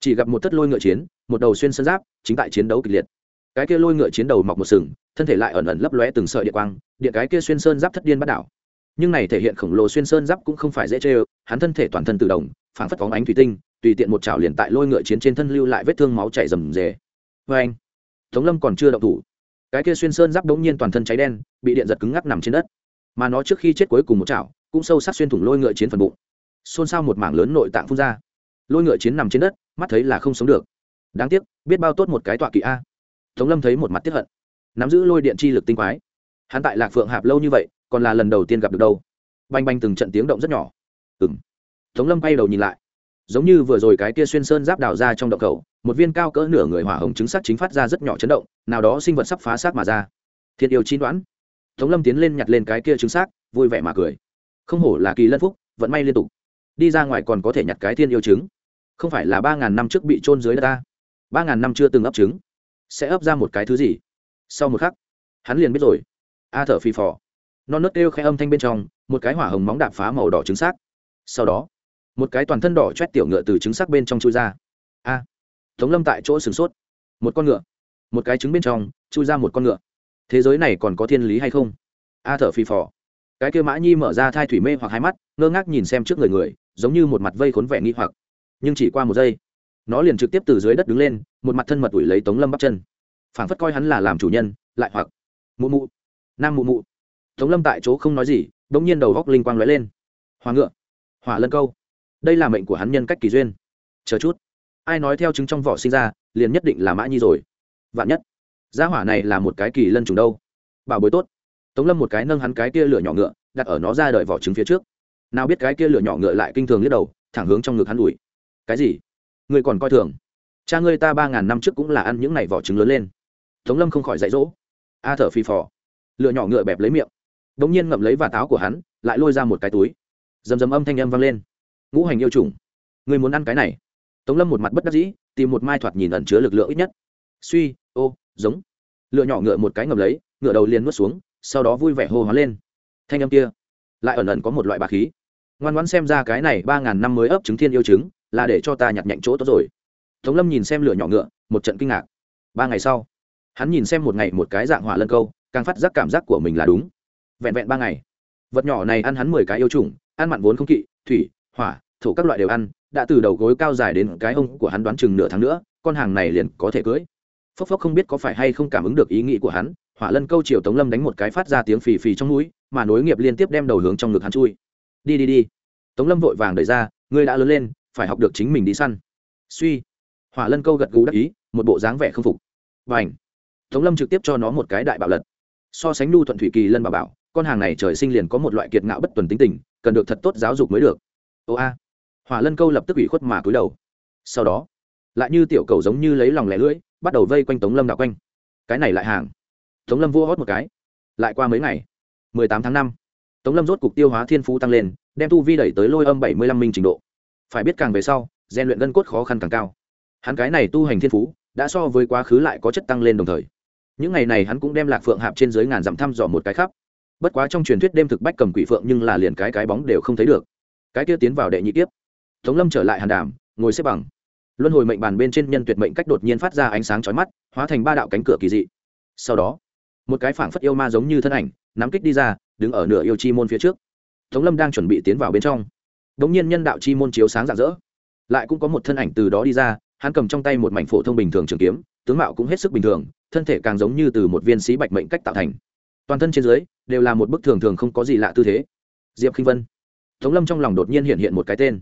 Chỉ gặp một thất lôi ngựa chiến, một đầu xuyên sân giáp, chính tại chiến đấu kịch liệt. Cái kia lôi ngựa chiến đầu mọc một sừng, thân thể lại ẩn ẩn lấp lóe từng sợi điện quang điện cái kia xuyên sơn giáp thất điên bắt đảo. Nhưng này thể hiện khổng lồ xuyên sơn giáp cũng không phải dễ chơi hắn thân thể toàn thân tự động, phảng phất phóng ánh thủy tinh, tùy tiện một chảo liền tại lôi ngựa chiến trên thân lưu lại vết thương máu chảy rầm rề. Vê anh, tống lâm còn chưa động thủ, cái kia xuyên sơn giáp đống nhiên toàn thân cháy đen, bị điện giật cứng ngắc nằm trên đất. Mà nó trước khi chết cuối cùng một chảo, cũng sâu sắc xuyên thủng lôi ngựa chiến phần bụng. Xôn xao một mảng lớn nội tạng phun ra. Lôi ngựa chiến nằm trên đất, mắt thấy là không sống được. Đáng tiếc, biết bao tốt một cái tọa kỵ a. Tống lâm thấy một mặt tiếp hận. Nắm giữ lôi điện chi lực tinh quái. Hắn tại lạc phượng hạp lâu như vậy, còn là lần đầu tiên gặp được đâu. Banh banh từng trận tiếng động rất nhỏ ừng tống lâm bay đầu nhìn lại. Giống như vừa rồi cái kia xuyên sơn giáp đào ra trong động cầu một viên cao cỡ nửa người hỏa hồng trứng sắt chính phát ra rất nhỏ chấn động, nào đó sinh vật sắp phá xác mà ra. Thiên yêu chi đoán. Tống lâm tiến lên nhặt lên cái kia trứng xác vui vẻ mà cười. Không hổ là kỳ lân phúc vẫn may liên tục. Đi ra ngoài còn có thể nhặt cái thiên yêu trứng. Không phải là ba ngàn năm trước bị trôn dưới đất ta. ba ngàn năm chưa từng ấp trứng. Sẽ ấp ra một cái thứ gì? Sau một khắc, hắn liền biết rồi. A thở phì phò. Non nớt kêu khẽ âm thanh bên trong, một cái hỏa hồng móng đạp phá màu đỏ trứng xác sau đó, một cái toàn thân đỏ chét tiểu ngựa từ trứng sắc bên trong chui ra. A, tống lâm tại chỗ sửng sốt. Một con ngựa, một cái trứng bên trong chui ra một con ngựa. Thế giới này còn có thiên lý hay không? A thở phì phò. Cái kêu mã nhi mở ra thai thủy mê hoặc hai mắt, ngơ ngác nhìn xem trước người người, giống như một mặt vây khốn vẻ nghi hoặc. Nhưng chỉ qua một giây, nó liền trực tiếp từ dưới đất đứng lên, một mặt thân mật ủi lấy tống lâm bắp chân. Phảng phất coi hắn là làm chủ nhân, lại hoặc mụ mụ, nam mụ mụ. Tống lâm tại chỗ không nói gì đ ỗ n g nhiên đầu góc linh quang lóe lên. Hòa ngựa hỏa lân câu. Đây là mệnh của hắn nhân cách kỳ duyên. Chờ chút. Ai nói theo chứng trong vỏ sinh ra, liền nhất định là mã nhi rồi. Vạn nhất. Gia hỏa này là một cái kỳ lân trùng đâu. Bảo bối tốt. Tống lâm một cái nâng hắn cái kia lửa nhỏ ngựa, đặt ở nó ra đợi vỏ trứng phía trước. Nào biết cái kia lửa nhỏ ngựa lại kinh thường liếc đầu, thẳng hướng trong ngực hắn ủi. Cái gì? Ngươi còn coi thường. Cha ngươi ta ba ngàn năm trước cũng là ăn những này vỏ trứng lớn lên. Tống lâm không khỏi dạy dỗ. A thở phì phò. Lửa nhỏ ngựa bẹp lấy miệng. Đ ỗ n g nhiên ngậm lấy và táo của hắn, lại lôi ra một cái túi dầm dầm âm thanh âm vang lên. Ngũ hành yêu trùng người muốn ăn cái này. Tống lâm một mặt bất đắc dĩ, tìm một mai thoạt nhìn ẩn chứa lực lượng ít nhất. Suy, ô, giống. Lựa nhỏ ngựa một cái ngầm lấy, ngựa đầu liền nuốt xuống, sau đó vui vẻ hô hoán lên. Thanh âm kia, lại ẩn ẩn có một loại bà khí. Ngoan ngoãn xem ra cái này ba ngàn năm mới ấp trứng thiên yêu trứng, là để cho ta nhặt nhạnh chỗ tốt rồi. Tống lâm nhìn xem lửa nhỏ ngựa, một trận kinh ngạc. Ba ngày sau, hắn nhìn xem một ngày một cái dạng hỏa lân câu, càng phát giác cảm giác của mình là đúng. Vẹn vẹn ba ngày. Vật nhỏ này ăn hắn mười cái yêu trùng ăn mặn vốn không kỵ thủy hỏa thổ các loại đều ăn đã từ đầu gối cao dài đến cái ông của hắn đoán chừng nửa tháng nữa con hàng này liền có thể cưới. Phốc phốc không biết có phải hay không cảm ứng được ý nghĩ của hắn hỏa lân câu chiều tống lâm đánh một cái phát ra tiếng phì phì trong mũi, mà nối nghiệp liên tiếp đem đầu hướng trong ngực hắn chui. Đi đi đi. Tống lâm vội vàng đẩy ra ngươi đã lớn lên phải học được chính mình đi săn. Suy. Hỏa lân câu gật gù đắc ý một bộ dáng vẻ không phục. Và ảnh tống lâm trực tiếp cho nó một cái đại bạo lật. So sánh nhu thuận thủy kỳ lân bà bảo con hàng này trời sinh liền có một loại kiệt ngạo bất tuần tính tình cần được thật tốt giáo dục mới được. Ô a. Hỏa lân câu lập tức ủy khuất mà cúi đầu. Sau đó, lại như tiểu cầu giống như lấy lòng lẻ lưỡi, bắt đầu vây quanh tống lâm đạo quanh. Cái này lại hàng. Tống lâm vua hót một cái. Lại qua mấy ngày, mười tám tháng năm, tống lâm rốt cục tiêu hóa thiên phú tăng lên, đem tu vi đẩy tới lôi âm bảy mươi lăm minh trình độ. Phải biết càng về sau, rèn luyện gân cốt khó khăn càng cao. Hắn cái này tu hành thiên phú, đã so với quá khứ lại có chất tăng lên đồng thời. Những ngày này hắn cũng đem lạc phượng hạp trên dưới ngàn dặm thăm dò một cái khắp bất quá trong truyền thuyết đêm thực bách cầm quỷ phượng nhưng là liền cái cái bóng đều không thấy được. Cái kia tiến vào đệ nhị tiếp tống lâm trở lại hàn đàm, ngồi xếp bằng. Luân hồi mệnh bàn bên trên nhân tuyệt mệnh cách đột nhiên phát ra ánh sáng chói mắt, hóa thành ba đạo cánh cửa kỳ dị. Sau đó, một cái phảng phất yêu ma giống như thân ảnh, nắm kích đi ra, đứng ở nửa yêu chi môn phía trước. Tống lâm đang chuẩn bị tiến vào bên trong. Đ ỗ n g nhiên nhân đạo chi môn chiếu sáng rạng rỡ. Lại cũng có một thân ảnh từ đó đi ra, hắn cầm trong tay một mảnh phổ thông bình thường trường kiếm, tướng mạo cũng hết sức bình thường, thân thể càng giống như từ một viên sĩ bạch mệnh cách tạo thành toàn thân trên dưới đều là một bức thường thường không có gì lạ tư thế. Diệp khinh vân. Tống lâm trong lòng đột nhiên hiện hiện một cái tên.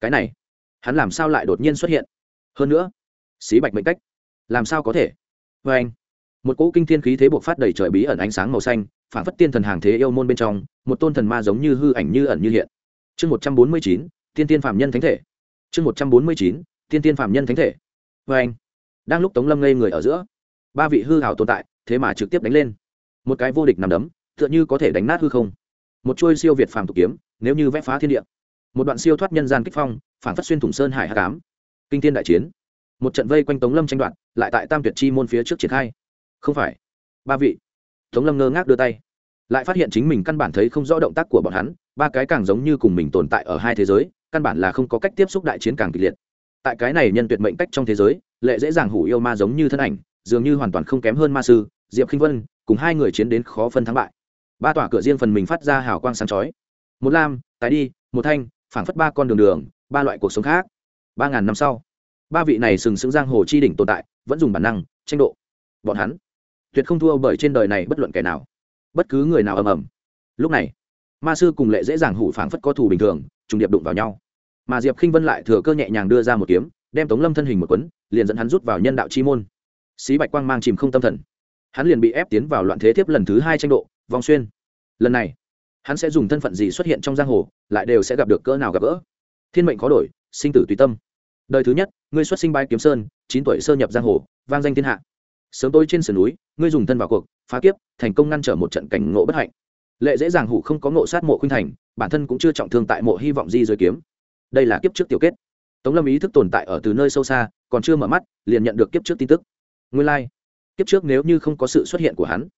Cái này, hắn làm sao lại đột nhiên xuất hiện? Hơn nữa, xí bạch mệnh cách, làm sao có thể? Vê anh, một cỗ kinh thiên khí thế buộc phát đầy trời bí ẩn ánh sáng màu xanh phản phất tiên thần hàng thế yêu môn bên trong, một tôn thần ma giống như hư ảnh như ẩn như hiện. Chương một trăm bốn mươi chín, tiên tiên phạm nhân thánh thể. Chương một trăm bốn mươi chín, tiên tiên phạm nhân thánh thể. Vê anh, đang lúc tống lâm ngây người ở giữa, ba vị hư hảo tồn tại, thế mà trực tiếp đánh lên một cái vô địch nằm đấm, tựa như có thể đánh nát hư không. Một chuôi siêu việt phàm tục kiếm, nếu như vẽ phá thiên địa. Một đoạn siêu thoát nhân gian kích phong, phản phát xuyên thủng sơn hải hạ cám kinh thiên đại chiến. Một trận vây quanh tống lâm tranh đoạt, lại tại tam tuyệt chi môn phía trước triển khai. Không phải. Ba vị. Tống lâm ngơ ngác đưa tay. Lại phát hiện chính mình căn bản thấy không rõ động tác của bọn hắn, ba cái càng giống như cùng mình tồn tại ở hai thế giới, căn bản là không có cách tiếp xúc đại chiến càng kịch liệt. Tại cái này nhân tuyệt mệnh cách trong thế giới, lệ dễ dàng hủ yêu ma giống như thân ảnh, dường như hoàn toàn không kém hơn ma sư, diệp khinh vân cùng hai người chiến đến khó phân thắng bại. Ba tòa cửa riêng phần mình phát ra hào quang sáng chói. Một lam, tái đi, một thanh, phảng phất ba con đường đường, ba loại cuộc sống khác. Ba ngàn năm sau, ba vị này sừng sững giang hồ chi đỉnh tồn tại, vẫn dùng bản năng, tranh độ. Bọn hắn, tuyệt không thua bởi trên đời này bất luận kẻ nào. Bất cứ người nào ầm ầm. Lúc này, ma sư cùng lệ dễ dàng hủ phảng phất có thù bình thường, trùng điệp đụng vào nhau. Mà diệp khinh vân lại thừa cơ nhẹ nhàng đưa ra một kiếm, đem tống lâm thân hình một quấn, liền dẫn hắn rút vào nhân đạo chi môn. Xí bạch quang mang chìm không tâm thần hắn liền bị ép tiến vào loạn thế tiếp lần thứ hai tranh độ vòng xuyên. Lần này, hắn sẽ dùng thân phận gì xuất hiện trong giang hồ, lại đều sẽ gặp được cỡ nào gặp gỡ. Thiên mệnh khó đổi, sinh tử tùy tâm. Đời thứ nhất, ngươi xuất sinh bay kiếm sơn, chín tuổi sơ nhập giang hồ, vang danh thiên hạ. Sớm tối trên sườn núi, ngươi dùng thân vào cuộc, phá kiếp, thành công ngăn trở một trận cảnh ngộ bất hạnh. Lệ dễ dàng hủ không có ngộ sát mộ khuynh thành, bản thân cũng chưa trọng thương tại mộ hy vọng di dưới kiếm. Đây là kiếp trước tiểu kết. Tống lâm ý thức tồn tại ở từ nơi sâu xa, còn chưa mở mắt, liền nhận được kiếp trước tin tức. Nguyên lai、like kiếp trước nếu như không có sự xuất hiện của hắn,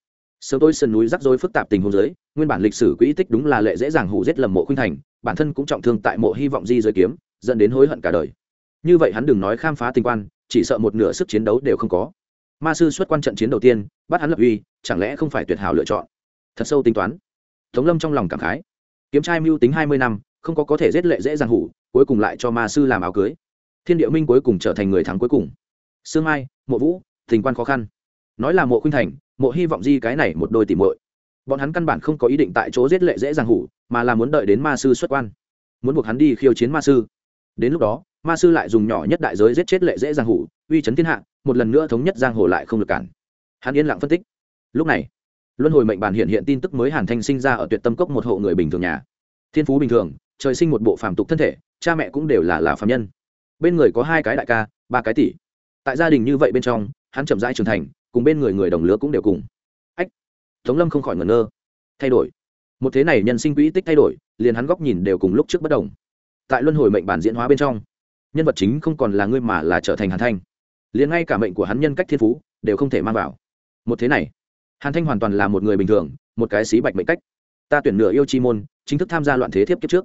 sớm tôi sườn núi rắc rối phức tạp tình huống giới nguyên bản lịch sử quỹ tích đúng là lệ dễ dàng hủ giết lầm mộ khuynh thành, bản thân cũng trọng thương tại mộ hy vọng di dưới kiếm, dẫn đến hối hận cả đời. Như vậy hắn đừng nói khám phá tình quan, chỉ sợ một nửa sức chiến đấu đều không có. Ma sư xuất quan trận chiến đầu tiên, bắt hắn lập uy, chẳng lẽ không phải tuyệt hảo lựa chọn? Thật sâu tính toán. Tống lâm trong lòng cảm khái. Kiếm trai mưu tính hai mươi năm, không có có thể giết lệ dễ dàng hủ, cuối cùng lại cho ma sư làm áo cưới. Thiên địa minh cuối cùng trở thành người thắng cuối cùng. Sương mai, mộ vũ, tình quan khó khăn nói là mộ khuynh thành, mộ hy vọng di cái này một đôi tìm muội. Bọn hắn căn bản không có ý định tại chỗ giết lệ dễ dàng hủ, mà là muốn đợi đến ma sư xuất quan. Muốn buộc hắn đi khiêu chiến ma sư. Đến lúc đó, ma sư lại dùng nhỏ nhất đại giới giết chết lệ dễ giang hủ, uy chấn thiên hạ, một lần nữa thống nhất giang hồ lại không được cản. Hắn yên lặng phân tích. Lúc này, luân hồi mệnh bản hiện hiện tin tức mới hàn thanh sinh ra ở tuyệt tâm cốc một hộ người bình thường nhà. Thiên phú bình thường, trời sinh một bộ phàm tục thân thể, cha mẹ cũng đều là là phàm nhân. Bên người có hai cái đại ca, ba cái tỷ. Tại gia đình như vậy bên trong, hắn chậm rãi trưởng thành cùng bên người người đồng lứa cũng đều cùng. Ách, tống lâm không khỏi ngẩn ngơ. Thay đổi. Một thế này nhân sinh quỹ tích thay đổi, liền hắn góc nhìn đều cùng lúc trước bất đồng. Tại luân hồi mệnh bản diễn hóa bên trong, nhân vật chính không còn là ngươi mà là trở thành hàn thanh. Liền ngay cả mệnh của hắn nhân cách thiên phú đều không thể mang vào. Một thế này, hàn thanh hoàn toàn là một người bình thường, một cái xí bạch mệnh cách. Ta tuyển nửa yêu chi môn, chính thức tham gia loạn thế thiếp kiếp trước,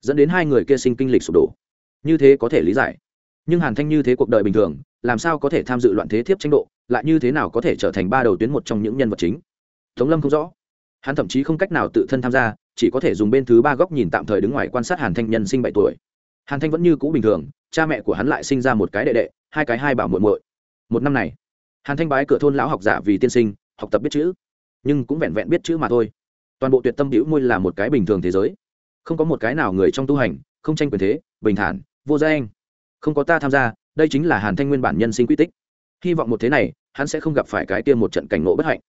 dẫn đến hai người kia sinh kinh lịch sụp đổ. Như thế có thể lý giải. Nhưng hàn thanh như thế cuộc đời bình thường, làm sao có thể tham dự loạn thế thiếp tranh độ? Lại như thế nào có thể trở thành ba đầu tuyến một trong những nhân vật chính? Tống lâm không rõ. Hắn thậm chí không cách nào tự thân tham gia, chỉ có thể dùng bên thứ ba góc nhìn tạm thời đứng ngoài quan sát hàn thanh nhân sinh bảy tuổi. Hàn thanh vẫn như cũ bình thường, cha mẹ của hắn lại sinh ra một cái đệ đệ, hai cái hai bảo muội muội. Một năm này, hàn thanh bái cửa thôn lão học giả vì tiên sinh, học tập biết chữ, nhưng cũng vẹn vẹn biết chữ mà thôi. Toàn bộ tuyệt tâm hữu môi là một cái bình thường thế giới. Không có một cái nào người trong tu hành, không tranh quyền thế, bình thản, vô danh. Không có ta tham gia, đây chính là hàn thanh nguyên bản nhân sinh quy tích. Hy vọng một thế này hắn sẽ không gặp phải cái tiêm một trận cảnh ngộ bất hạnh.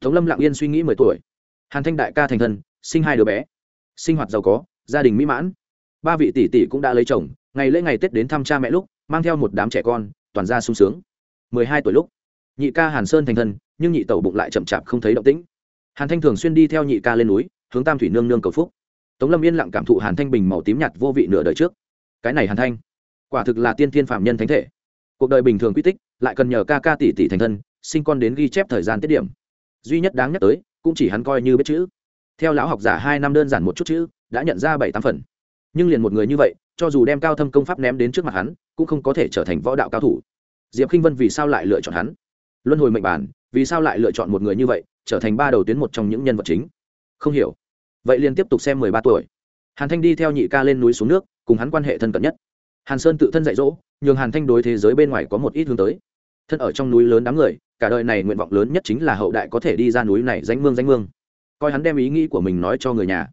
Tống lâm lặng yên suy nghĩ mười tuổi. Hàn thanh đại ca thành thân, sinh hai đứa bé. Sinh hoạt giàu có, gia đình mỹ mãn. Ba vị tỷ tỷ cũng đã lấy chồng, ngày lễ ngày tết đến thăm cha mẹ lúc, mang theo một đám trẻ con, toàn ra sung sướng. Mười hai tuổi lúc, nhị ca hàn sơn thành thân, nhưng nhị tẩu bụng lại chậm chạp không thấy động tĩnh. Hàn thanh thường xuyên đi theo nhị ca lên núi, hướng tam thủy nương nương cầu phúc. Tống lâm yên lặng cảm thụ hàn thanh bình màu tím nhạt vô vị nửa đời trước. Cái này hàn thanh, quả thực là tiên thiên phạm nhân thánh thể. Cuộc đời bình thường quy tích lại cần nhờ ca ca tỷ tỷ thành thân, sinh con đến ghi chép thời gian tiết điểm. Duy nhất đáng nhắc tới, cũng chỉ hắn coi như biết chữ. Theo lão học giả hai năm đơn giản một chút chữ, đã nhận ra bảy tám phần. Nhưng liền một người như vậy, cho dù đem cao thâm công pháp ném đến trước mặt hắn, cũng không có thể trở thành võ đạo cao thủ. Diệp k i n h vân vì sao lại lựa chọn hắn? Luân hồi mệnh bản, vì sao lại lựa chọn một người như vậy, trở thành ba đầu tuyến một trong những nhân vật chính? Không hiểu. Vậy liền tiếp tục xem mười ba tuổi. Hàn thanh đi theo nhị ca lên núi xuống nước, cùng hắn quan hệ thân cận nhất. Hàn sơn tự thân dạy dỗ, nhường hàn thanh đối thế giới bên ngoài có một ít hướng tới thân ở trong núi lớn đám người, cả đời này nguyện vọng lớn nhất chính là hậu đại có thể đi ra núi này danh mương danh mương. Coi hắn đem ý nghĩ của mình nói cho người nhà.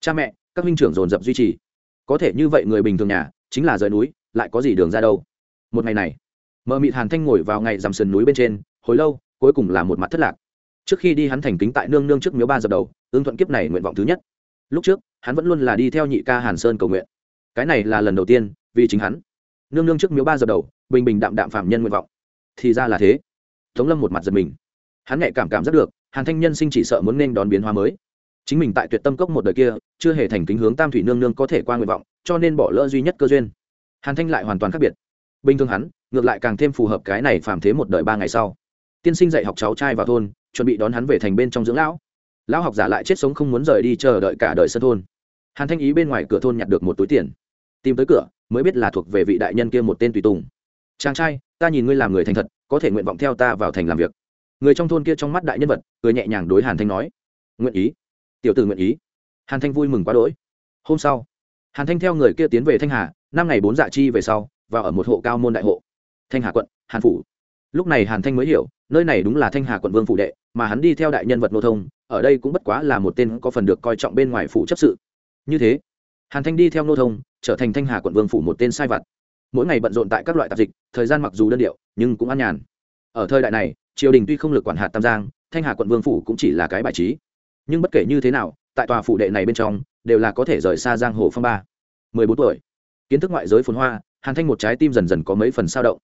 Cha mẹ, các huynh trưởng dồn dập duy trì. Có thể như vậy người bình thường nhà, chính là rời núi, lại có gì đường ra đâu. Một ngày này, mợ mịt hàn thanh ngồi vào ngày dằm sườn núi bên trên, hồi lâu, cuối cùng là một mặt thất lạc. Trước khi đi hắn thành kính tại nương nương trước miếu ba dập đầu ương thuận kiếp này nguyện vọng thứ nhất. Lúc trước, hắn vẫn luôn là đi theo nhị ca hàn sơn cầu nguyện. Cái này là lần đầu tiên, vì chính hắn. Nương nương trước miếu ba dập đầu, bình bình đạm đạm phạm nhân nguyện vọng thì ra là thế. Tống lâm một mặt giật mình. Hắn nhạy cảm cảm rất được, hàn thanh nhân sinh chỉ sợ muốn nên đón biến hóa mới. Chính mình tại tuyệt tâm cốc một đời kia, chưa hề thành kính hướng tam thủy nương nương có thể qua nguyện vọng, cho nên bỏ lỡ duy nhất cơ duyên. Hàn thanh lại hoàn toàn khác biệt. Bình thường hắn, ngược lại càng thêm phù hợp cái này phàm thế một đời ba ngày sau. Tiên sinh dạy học cháu trai vào thôn, chuẩn bị đón hắn về thành bên trong dưỡng lão. Lão học giả lại chết sống không muốn rời đi chờ đợi cả đời sân thôn. Hàn thanh ý bên ngoài cửa thôn nhặt được một túi tiền. Tìm tới cửa, mới biết là thuộc về vị đại nhân kia một tên tùy tùng chàng trai, ta nhìn ngươi làm người thành thật, có thể nguyện vọng theo ta vào thành làm việc. Người trong thôn kia trong mắt đại nhân vật, cười nhẹ nhàng đối hàn thanh nói. Nguyện ý. Tiểu tử nguyện ý. Hàn thanh vui mừng quá đỗi. Hôm sau, hàn thanh theo người kia tiến về thanh hà, năm ngày bốn dạ chi về sau và ở một hộ cao môn đại hộ. Thanh hà quận, hàn phủ. Lúc này hàn thanh mới hiểu, nơi này đúng là thanh hà quận vương phủ đệ, mà hắn đi theo đại nhân vật nô thông, ở đây cũng bất quá là một tên có phần được coi trọng bên ngoài phủ chấp sự. Như thế, hàn thanh đi theo nô thông, trở thành thanh hà quận vương phủ một tên sai vặt mỗi ngày bận rộn tại các loại tạp dịch, thời gian mặc dù đơn điệu, nhưng cũng an nhàn. Ở thời đại này, triều đình tuy không lực quản hạt tam giang, thanh hà quận vương phủ cũng chỉ là cái bài trí. Nhưng bất kể như thế nào, tại tòa phủ đệ này bên trong, đều là có thể rời xa giang hồ phong ba. Mười bốn tuổi, kiến thức ngoại giới phồn hoa, hàn thanh một trái tim dần dần có mấy phần sao động.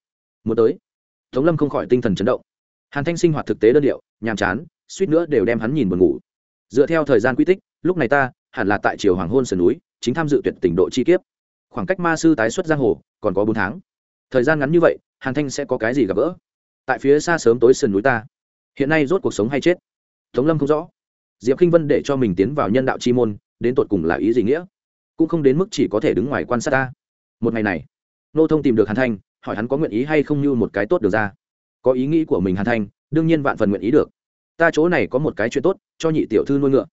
Muốn tới, tống lâm không khỏi tinh thần chấn động. Hàn thanh sinh hoạt thực tế đơn điệu, nhàm chán, suýt nữa đều đem hắn nhìn buồn ngủ. Dựa theo thời gian quy tích, lúc này ta, hẳn là tại triều hoàng hôn sườn núi, chính tham dự tuyệt tỉnh độ chi kiếp khoảng cách ma sư tái xuất giang hồ còn có bốn tháng. Thời gian ngắn như vậy, hàn thanh sẽ có cái gì gặp gỡ? Tại phía xa sớm tối sườn núi ta, hiện nay rốt cuộc sống hay chết? Tống lâm không rõ. Diệp k i n h vân để cho mình tiến vào nhân đạo chi môn, đến tột cùng là ý gì nghĩa? Cũng không đến mức chỉ có thể đứng ngoài quan sát ta. Một ngày này, nô thông tìm được hàn thanh, hỏi hắn có nguyện ý hay không như một cái tốt được ra. Có ý nghĩ của mình hàn thanh, đương nhiên vạn phần nguyện ý được. Ta chỗ này có một cái chuyện tốt, cho nhị tiểu thư nuôi ngựa.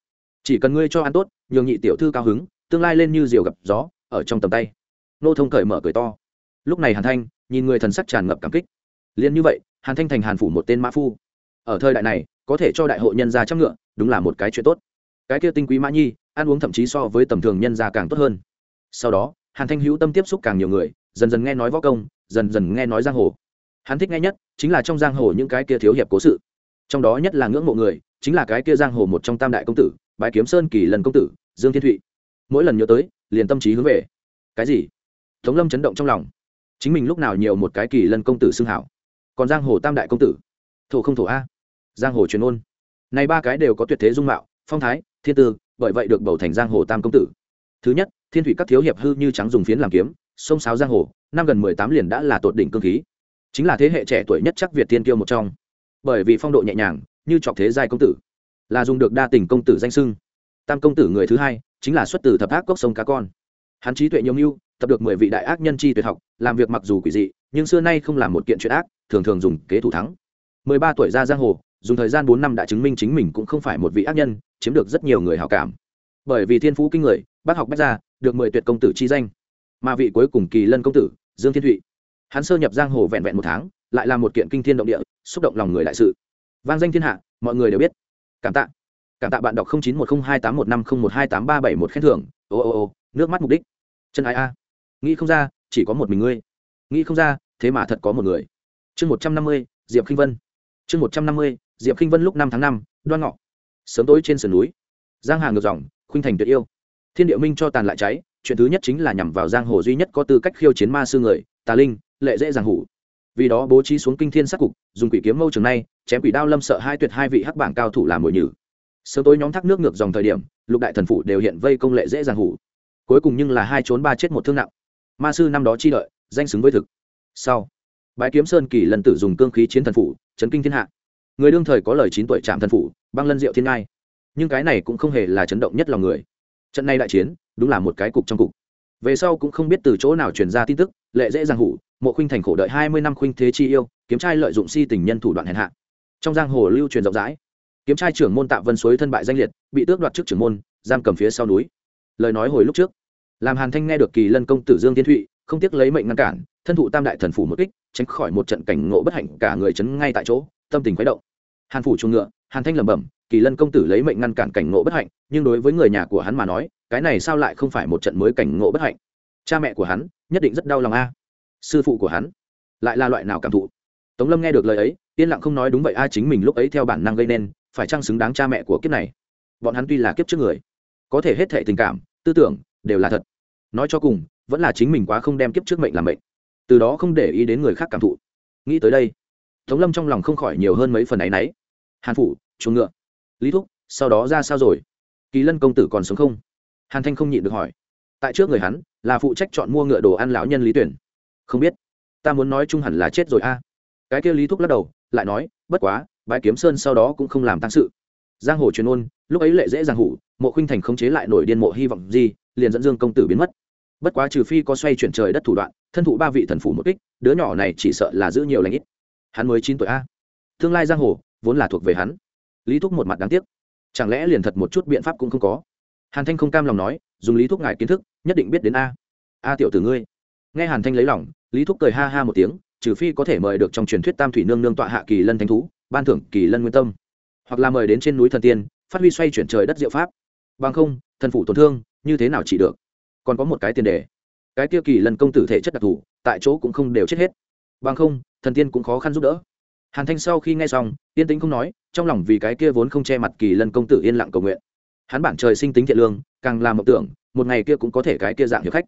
Chỉ cần ngươi cho ăn tốt, nhường nhị tiểu thư cao hứng, tương lai lên như diều gặp gió ở trong tầm tay. Nô thông cởi mở cười to. Lúc này hàn thanh, nhìn người thần sắc tràn ngập cảm kích. Liền như vậy, hàn thanh thành hàn phủ một tên mã phu. Ở thời đại này, có thể cho đại hội nhân gia trăm ngựa, đúng là một cái chuyện tốt. Cái kia tinh quý mã nhi, ăn uống thậm chí so với tầm thường nhân gia càng tốt hơn. Sau đó, hàn thanh hữu tâm tiếp xúc càng nhiều người, dần dần nghe nói võ công, dần dần nghe nói giang hồ. Hắn thích nghe nhất chính là trong giang hồ những cái kia thiếu hiệp cố sự. Trong đó nhất là ngưỡng mộ người, chính là cái kia giang hồ một trong tam đại công tử, bái kiếm sơn kỳ lần công tử, dương thiên thụy. Mỗi lần nhớ tới liền tâm trí hướng về. Cái gì? Tống lâm chấn động trong lòng. Chính mình lúc nào nhiều một cái kỳ lân công tử xưng hảo. Còn giang hồ tam đại công tử. Thổ không thổ a. Giang hồ truyền ôn. Này ba cái đều có tuyệt thế dung mạo, phong thái, thiên tư, bởi vậy được bầu thành giang hồ tam công tử. Thứ nhất, thiên thủy các thiếu hiệp hư như trắng dùng phiến làm kiếm, sông sáo giang hồ, năm gần mười tám liền đã là tột đỉnh cơ khí. Chính là thế hệ trẻ tuổi nhất chắc việt tiên kiêu một trong. Bởi vì phong độ nhẹ nhàng, như trọc thế giai công tử, là dùng được đa tình công tử danh sưng tam công tử người thứ hai chính là xuất từ thập ác cốc sông cá con. Hắn trí tuệ nhiều mưu, tập được mười vị đại ác nhân chi tuyệt học, làm việc mặc dù quỷ dị, nhưng xưa nay không làm một kiện chuyện ác, thường thường dùng kế thủ thắng. Mười ba tuổi ra giang hồ, dùng thời gian bốn năm đã chứng minh chính mình cũng không phải một vị ác nhân, chiếm được rất nhiều người hào cảm. Bởi vì thiên phú kinh người, bác học bách gia, được mười tuyệt công tử chi danh. Mà vị cuối cùng kỳ lân công tử, dương thiên thụy. Hắn sơ nhập giang hồ vẹn vẹn một tháng, lại là một kiện kinh thiên động địa, xúc động lòng người đại sự. Vang danh thiên hạ, mọi người đều biết. Cảm tạ cảm tạ bạn đọc chín một không hai tám một năm không một hai tám ba bảy một khen thưởng. Ô ô ô, nước mắt mục đích. Chân ai a. Nghĩ không ra, chỉ có một mình ngươi. Nghĩ không ra, thế mà thật có một người. Chương một trăm năm mươi, diệp k i n h vân. Chương một trăm năm mươi, diệp k i n h vân lúc năm tháng năm, đoan ngọ. Sớm tối trên sườn núi, giang hà ngược dòng, khuynh thành tuyệt yêu. Thiên địa minh cho tàn lại cháy, chuyện thứ nhất chính là nhằm vào giang hồ duy nhất có tư cách khiêu chiến ma sư người, tà linh, lệ dễ giang hủ. Vì đó bố trí xuống kinh thiên sát cục, dùng quỷ kiếm mâu trường nay chém quỷ đao lâm sợ hai tuyệt hai vị hắc bảng cao thủ làm mồi nhử sớm tối nhóm thác nước ngược dòng thời điểm, lục đại thần phụ đều hiện vây công lệ dễ dàng hủ. Cuối cùng nhưng là hai trốn ba chết một thương nặng. Ma sư năm đó chi đợi, danh xứng với thực. Sau, bái kiếm sơn kỳ lần tử dùng cương khí chiến thần phủ, chấn kinh thiên hạ. Người đương thời có lời chín tuổi trạm thần phủ, băng lân diệu thiên ngai. Nhưng cái này cũng không hề là chấn động nhất lòng người. Trận này đại chiến, đúng là một cái cục trong cục. Về sau cũng không biết từ chỗ nào truyền ra tin tức, lệ dễ giang hủ, mộ khuynh thành khổ đợi hai mươi năm khuynh thế chi yêu, kiếm trai lợi dụng si tình nhân thủ đoạn hèn hạ. Trong giang hồ lưu truyền rộng rãi kiếm trai trưởng môn tạ vân suối thân bại danh liệt, bị tước đoạt chức trưởng môn, giam cầm phía sau núi. Lời nói hồi lúc trước, làm hàn thanh nghe được kỳ lân công tử dương tiên thụy, không tiếc lấy mệnh ngăn cản, thân thụ tam đại thần phủ một kích, tránh khỏi một trận cảnh ngộ bất hạnh, cả người chấn ngay tại chỗ, tâm tình khuấy động. Hàn phủ chuồng ngựa, hàn thanh lẩm bẩm, kỳ lân công tử lấy mệnh ngăn cản cảnh ngộ bất hạnh, nhưng đối với người nhà của hắn mà nói, cái này sao lại không phải một trận mới cảnh ngộ bất hạnh? Cha mẹ của hắn, nhất định rất đau lòng a. Sư phụ của hắn, lại là loại nào cảm thụ? Tống lâm nghe được lời ấy, yên lặng không nói đúng vậy a, chính mình lúc ấy theo bản năng gây nên phải chăng xứng đáng cha mẹ của kiếp này? Bọn hắn tuy là kiếp trước người, có thể hết thệ tình cảm, tư tưởng đều là thật. Nói cho cùng, vẫn là chính mình quá không đem kiếp trước mệnh làm mệnh. Từ đó không để ý đến người khác cảm thụ. Nghĩ tới đây, tống lâm trong lòng không khỏi nhiều hơn mấy phần áy náy. Hàn phủ, chuồng ngựa. Lý thúc, sau đó ra sao rồi? Kỳ lân công tử còn sống không? Hàn thanh không nhịn được hỏi. Tại trước người hắn, là phụ trách chọn mua ngựa đồ ăn lão nhân lý tuyển. Không biết. Ta muốn nói chung hẳn là chết rồi a. Cái kia lý thúc lắc đầu, lại nói, bất quá bãi kiếm sơn sau đó cũng không làm tăng sự. Giang hồ truyền ôn, lúc ấy lệ dễ giang hủ, mộ khinh thành khống chế lại nổi điên mộ hy vọng gì, liền dẫn dương công tử biến mất. Bất quá trừ phi có xoay chuyển trời đất thủ đoạn, thân thụ ba vị thần phủ một kích, đứa nhỏ này chỉ sợ là giữ nhiều lãnh ít. Hắn mới chín tuổi a. Tương lai giang hồ, vốn là thuộc về hắn. Lý thúc một mặt đáng tiếc. Chẳng lẽ liền thật một chút biện pháp cũng không có? Hàn thanh không cam lòng nói, dùng lý thúc ngài kiến thức, nhất định biết đến a. A tiểu tử ngươi. Nghe hàn thanh lấy lòng, lý thúc cười ha ha một tiếng, trừ phi có thể mời được trong truyền thuyết tam thủy nương nương tọa hạ kỳ lân thánh thú ban thưởng kỳ lân nguyên tâm. Hoặc là mời đến trên núi thần tiên, phát huy xoay chuyển trời đất diệu pháp. Bằng không, thần phủ tổn thương, như thế nào chỉ được? Còn có một cái tiền đề. Cái tiêu kỳ lần công tử thể chất đặc thù, tại chỗ cũng không đều chết hết. Bằng không, thần tiên cũng khó khăn giúp đỡ. Hàn thanh sau khi nghe xong, yên tĩnh không nói, trong lòng vì cái kia vốn không che mặt kỳ lân công tử yên lặng cầu nguyện. Hắn bản trời sinh tính thiện lương, càng làm mộng tưởng, một ngày kia cũng có thể cái kia dạng hiệp khách.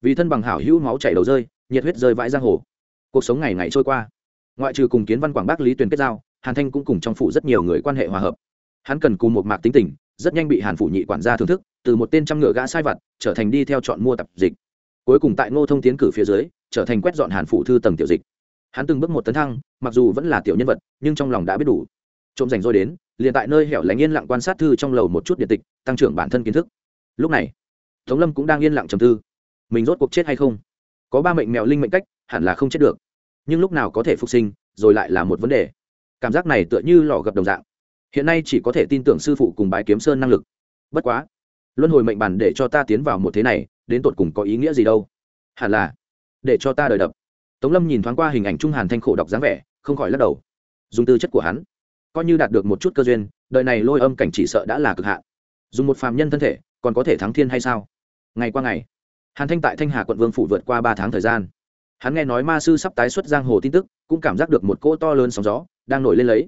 Vì thân bằng hảo hữu máu chảy đầu rơi, nhiệt huyết rơi vãi giang hồ. Cuộc sống ngày ngày trôi qua. Ngoại trừ cùng kiến văn quảng bác lý tuyền kết giao hàn thanh cũng cùng trong phủ rất nhiều người quan hệ hòa hợp. Hắn cần cùng một mạc tính tình, rất nhanh bị hàn phủ nhị quản gia thưởng thức, từ một tên trăm ngựa gã sai vặt, trở thành đi theo chọn mua tập dịch. Cuối cùng tại ngô thông tiến cử phía dưới, trở thành quét dọn hàn phủ thư tầng tiểu dịch. Hắn từng bước một tấn thăng, mặc dù vẫn là tiểu nhân vật, nhưng trong lòng đã biết đủ. Trộm rảnh rồi đến, liền tại nơi hẻo lánh yên lặng quan sát thư trong lầu một chút điện tịch, tăng trưởng bản thân kiến thức. Lúc này, tống lâm cũng đang yên lặng trầm tư. Mình rốt cuộc chết hay không? Có ba mệnh mèo linh mệnh cách, hẳn là không chết được. Nhưng lúc nào có thể phục sinh, rồi lại là một vấn đề cảm giác này tựa như lò gập đồng dạng. Hiện nay chỉ có thể tin tưởng sư phụ cùng bái kiếm sơn năng lực. Bất quá, luân hồi mệnh bản để cho ta tiến vào một thế này, đến tột cùng có ý nghĩa gì đâu? Hẳn là, để cho ta đời đập. Tống lâm nhìn thoáng qua hình ảnh trung hàn thanh khổ đọc dáng vẻ, không khỏi lắc đầu. Dùng tư chất của hắn, coi như đạt được một chút cơ duyên, đời này lôi âm cảnh chỉ sợ đã là cực hạn. Dùng một phàm nhân thân thể, còn có thể thắng thiên hay sao? Ngày qua ngày, hàn thanh tại thanh hà quận vương phủ vượt qua ba tháng thời gian hắn nghe nói ma sư sắp tái xuất giang hồ tin tức cũng cảm giác được một cỗ to lớn sóng gió đang nổi lên lấy.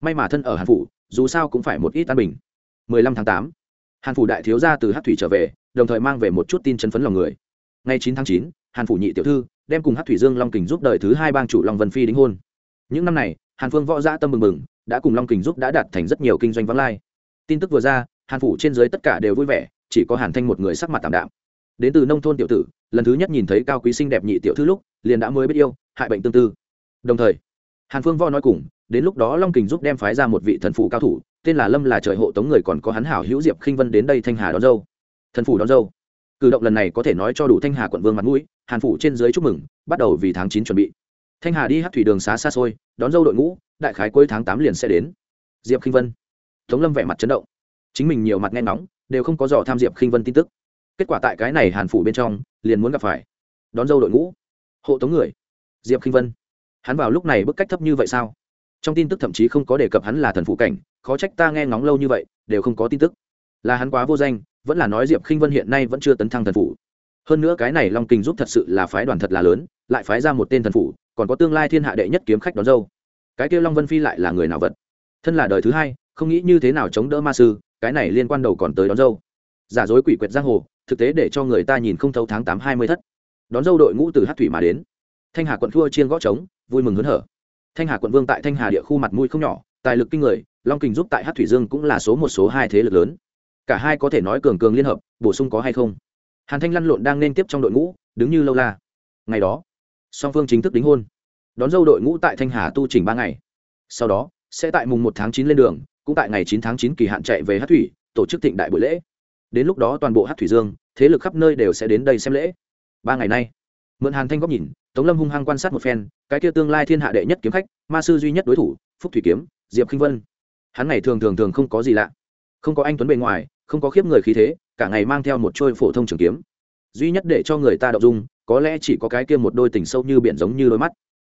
May mà thân ở hàn phủ dù sao cũng phải một ít an bình. 15 tháng 8, hàn phủ đại thiếu gia từ hát thủy trở về đồng thời mang về một chút tin chấn phấn lòng người. Ngày 9 tháng 9, hàn phủ nhị tiểu thư đem cùng hát thủy dương long kình giúp đời thứ hai bang chủ long vân phi đính hôn. Những năm này hàn phương võ gia tâm mừng mừng đã cùng long kình giúp đã đạt thành rất nhiều kinh doanh vắng lai. Tin tức vừa ra hàn phủ trên dưới tất cả đều vui vẻ chỉ có hàn thanh một người sắc mặt tạm đạm. Đến từ nông thôn tiểu tử lần thứ nhất nhìn thấy cao quý xinh đẹp nhị tiểu thư lúc liền đã mới biết yêu, hại bệnh tương tư. Đồng thời, hàn phương vo nói cùng, đến lúc đó long kình giúp đem phái ra một vị thần phụ cao thủ, tên là lâm là trời hộ tống người còn có hắn hảo hữu diệp khinh vân đến đây thanh hà đón dâu. Thần phủ đón dâu. Cử động lần này có thể nói cho đủ thanh hà quận vương mặt mũi, hàn phủ trên dưới chúc mừng, bắt đầu vì tháng chín chuẩn bị. Thanh hà đi hát thủy đường xá xa xôi, đón dâu đội ngũ, đại khái cuối tháng tám liền sẽ đến. Diệp khinh vân. Tống lâm vẻ mặt chấn động. Chính mình nhiều mặt nghe nóng đều không có dò tham diệp khinh vân tin tức. Kết quả tại cái này hàn phủ bên trong, liền muốn gặp phải. Đón dâu đội ngũ hộ tống người. Diệp khinh vân. Hắn vào lúc này bức cách thấp như vậy sao? Trong tin tức thậm chí không có đề cập hắn là thần phụ cảnh, khó trách ta nghe ngóng lâu như vậy, đều không có tin tức. Là hắn quá vô danh, vẫn là nói diệp khinh vân hiện nay vẫn chưa tấn thăng thần phụ. Hơn nữa cái này long kinh giúp thật sự là phái đoàn thật là lớn, lại phái ra một tên thần phụ, còn có tương lai thiên hạ đệ nhất kiếm khách đón dâu. Cái kêu long vân phi lại là người nào vật? Thân là đời thứ hai, không nghĩ như thế nào chống đỡ ma sư, cái này liên quan đầu còn tới đón dâu. Giả dối quỷ quyệt giang hồ, thực tế để cho người ta nhìn không thấu tháng tám hai mươi thất đón dâu đội ngũ từ hát thủy mà đến. Thanh hà quận thua chiên gõ trống, vui mừng hớn hở. Thanh hà quận vương tại thanh hà địa khu mặt mũi không nhỏ, tài lực kinh người, long kình giúp tại hát thủy dương cũng là số một số hai thế lực lớn. Cả hai có thể nói cường cường liên hợp, bổ sung có hay không? Hàn thanh lăn lộn đang nên tiếp trong đội ngũ, đứng như lâu la. Ngày đó, song phương chính thức đính hôn. Đón dâu đội ngũ tại thanh hà tu trình ba ngày. Sau đó, sẽ tại mùng một tháng chín lên đường, cũng tại ngày chín tháng chín kỳ hạn chạy về hát thủy, tổ chức thịnh đại buổi lễ. Đến lúc đó toàn bộ hát thủy dương, thế lực khắp nơi đều sẽ đến đây xem lễ ba ngày nay. Mượn hàn thanh góc nhìn, tống lâm hung hăng quan sát một phen, cái kia tương lai thiên hạ đệ nhất kiếm khách, ma sư duy nhất đối thủ, phúc thủy kiếm, diệp khinh vân. Hắn ngày thường thường thường không có gì lạ. Không có anh tuấn bề ngoài, không có khiếp người khí thế, cả ngày mang theo một trôi phổ thông trường kiếm. Duy nhất để cho người ta đậu dung, có lẽ chỉ có cái kia một đôi tình sâu như biển giống như đôi mắt.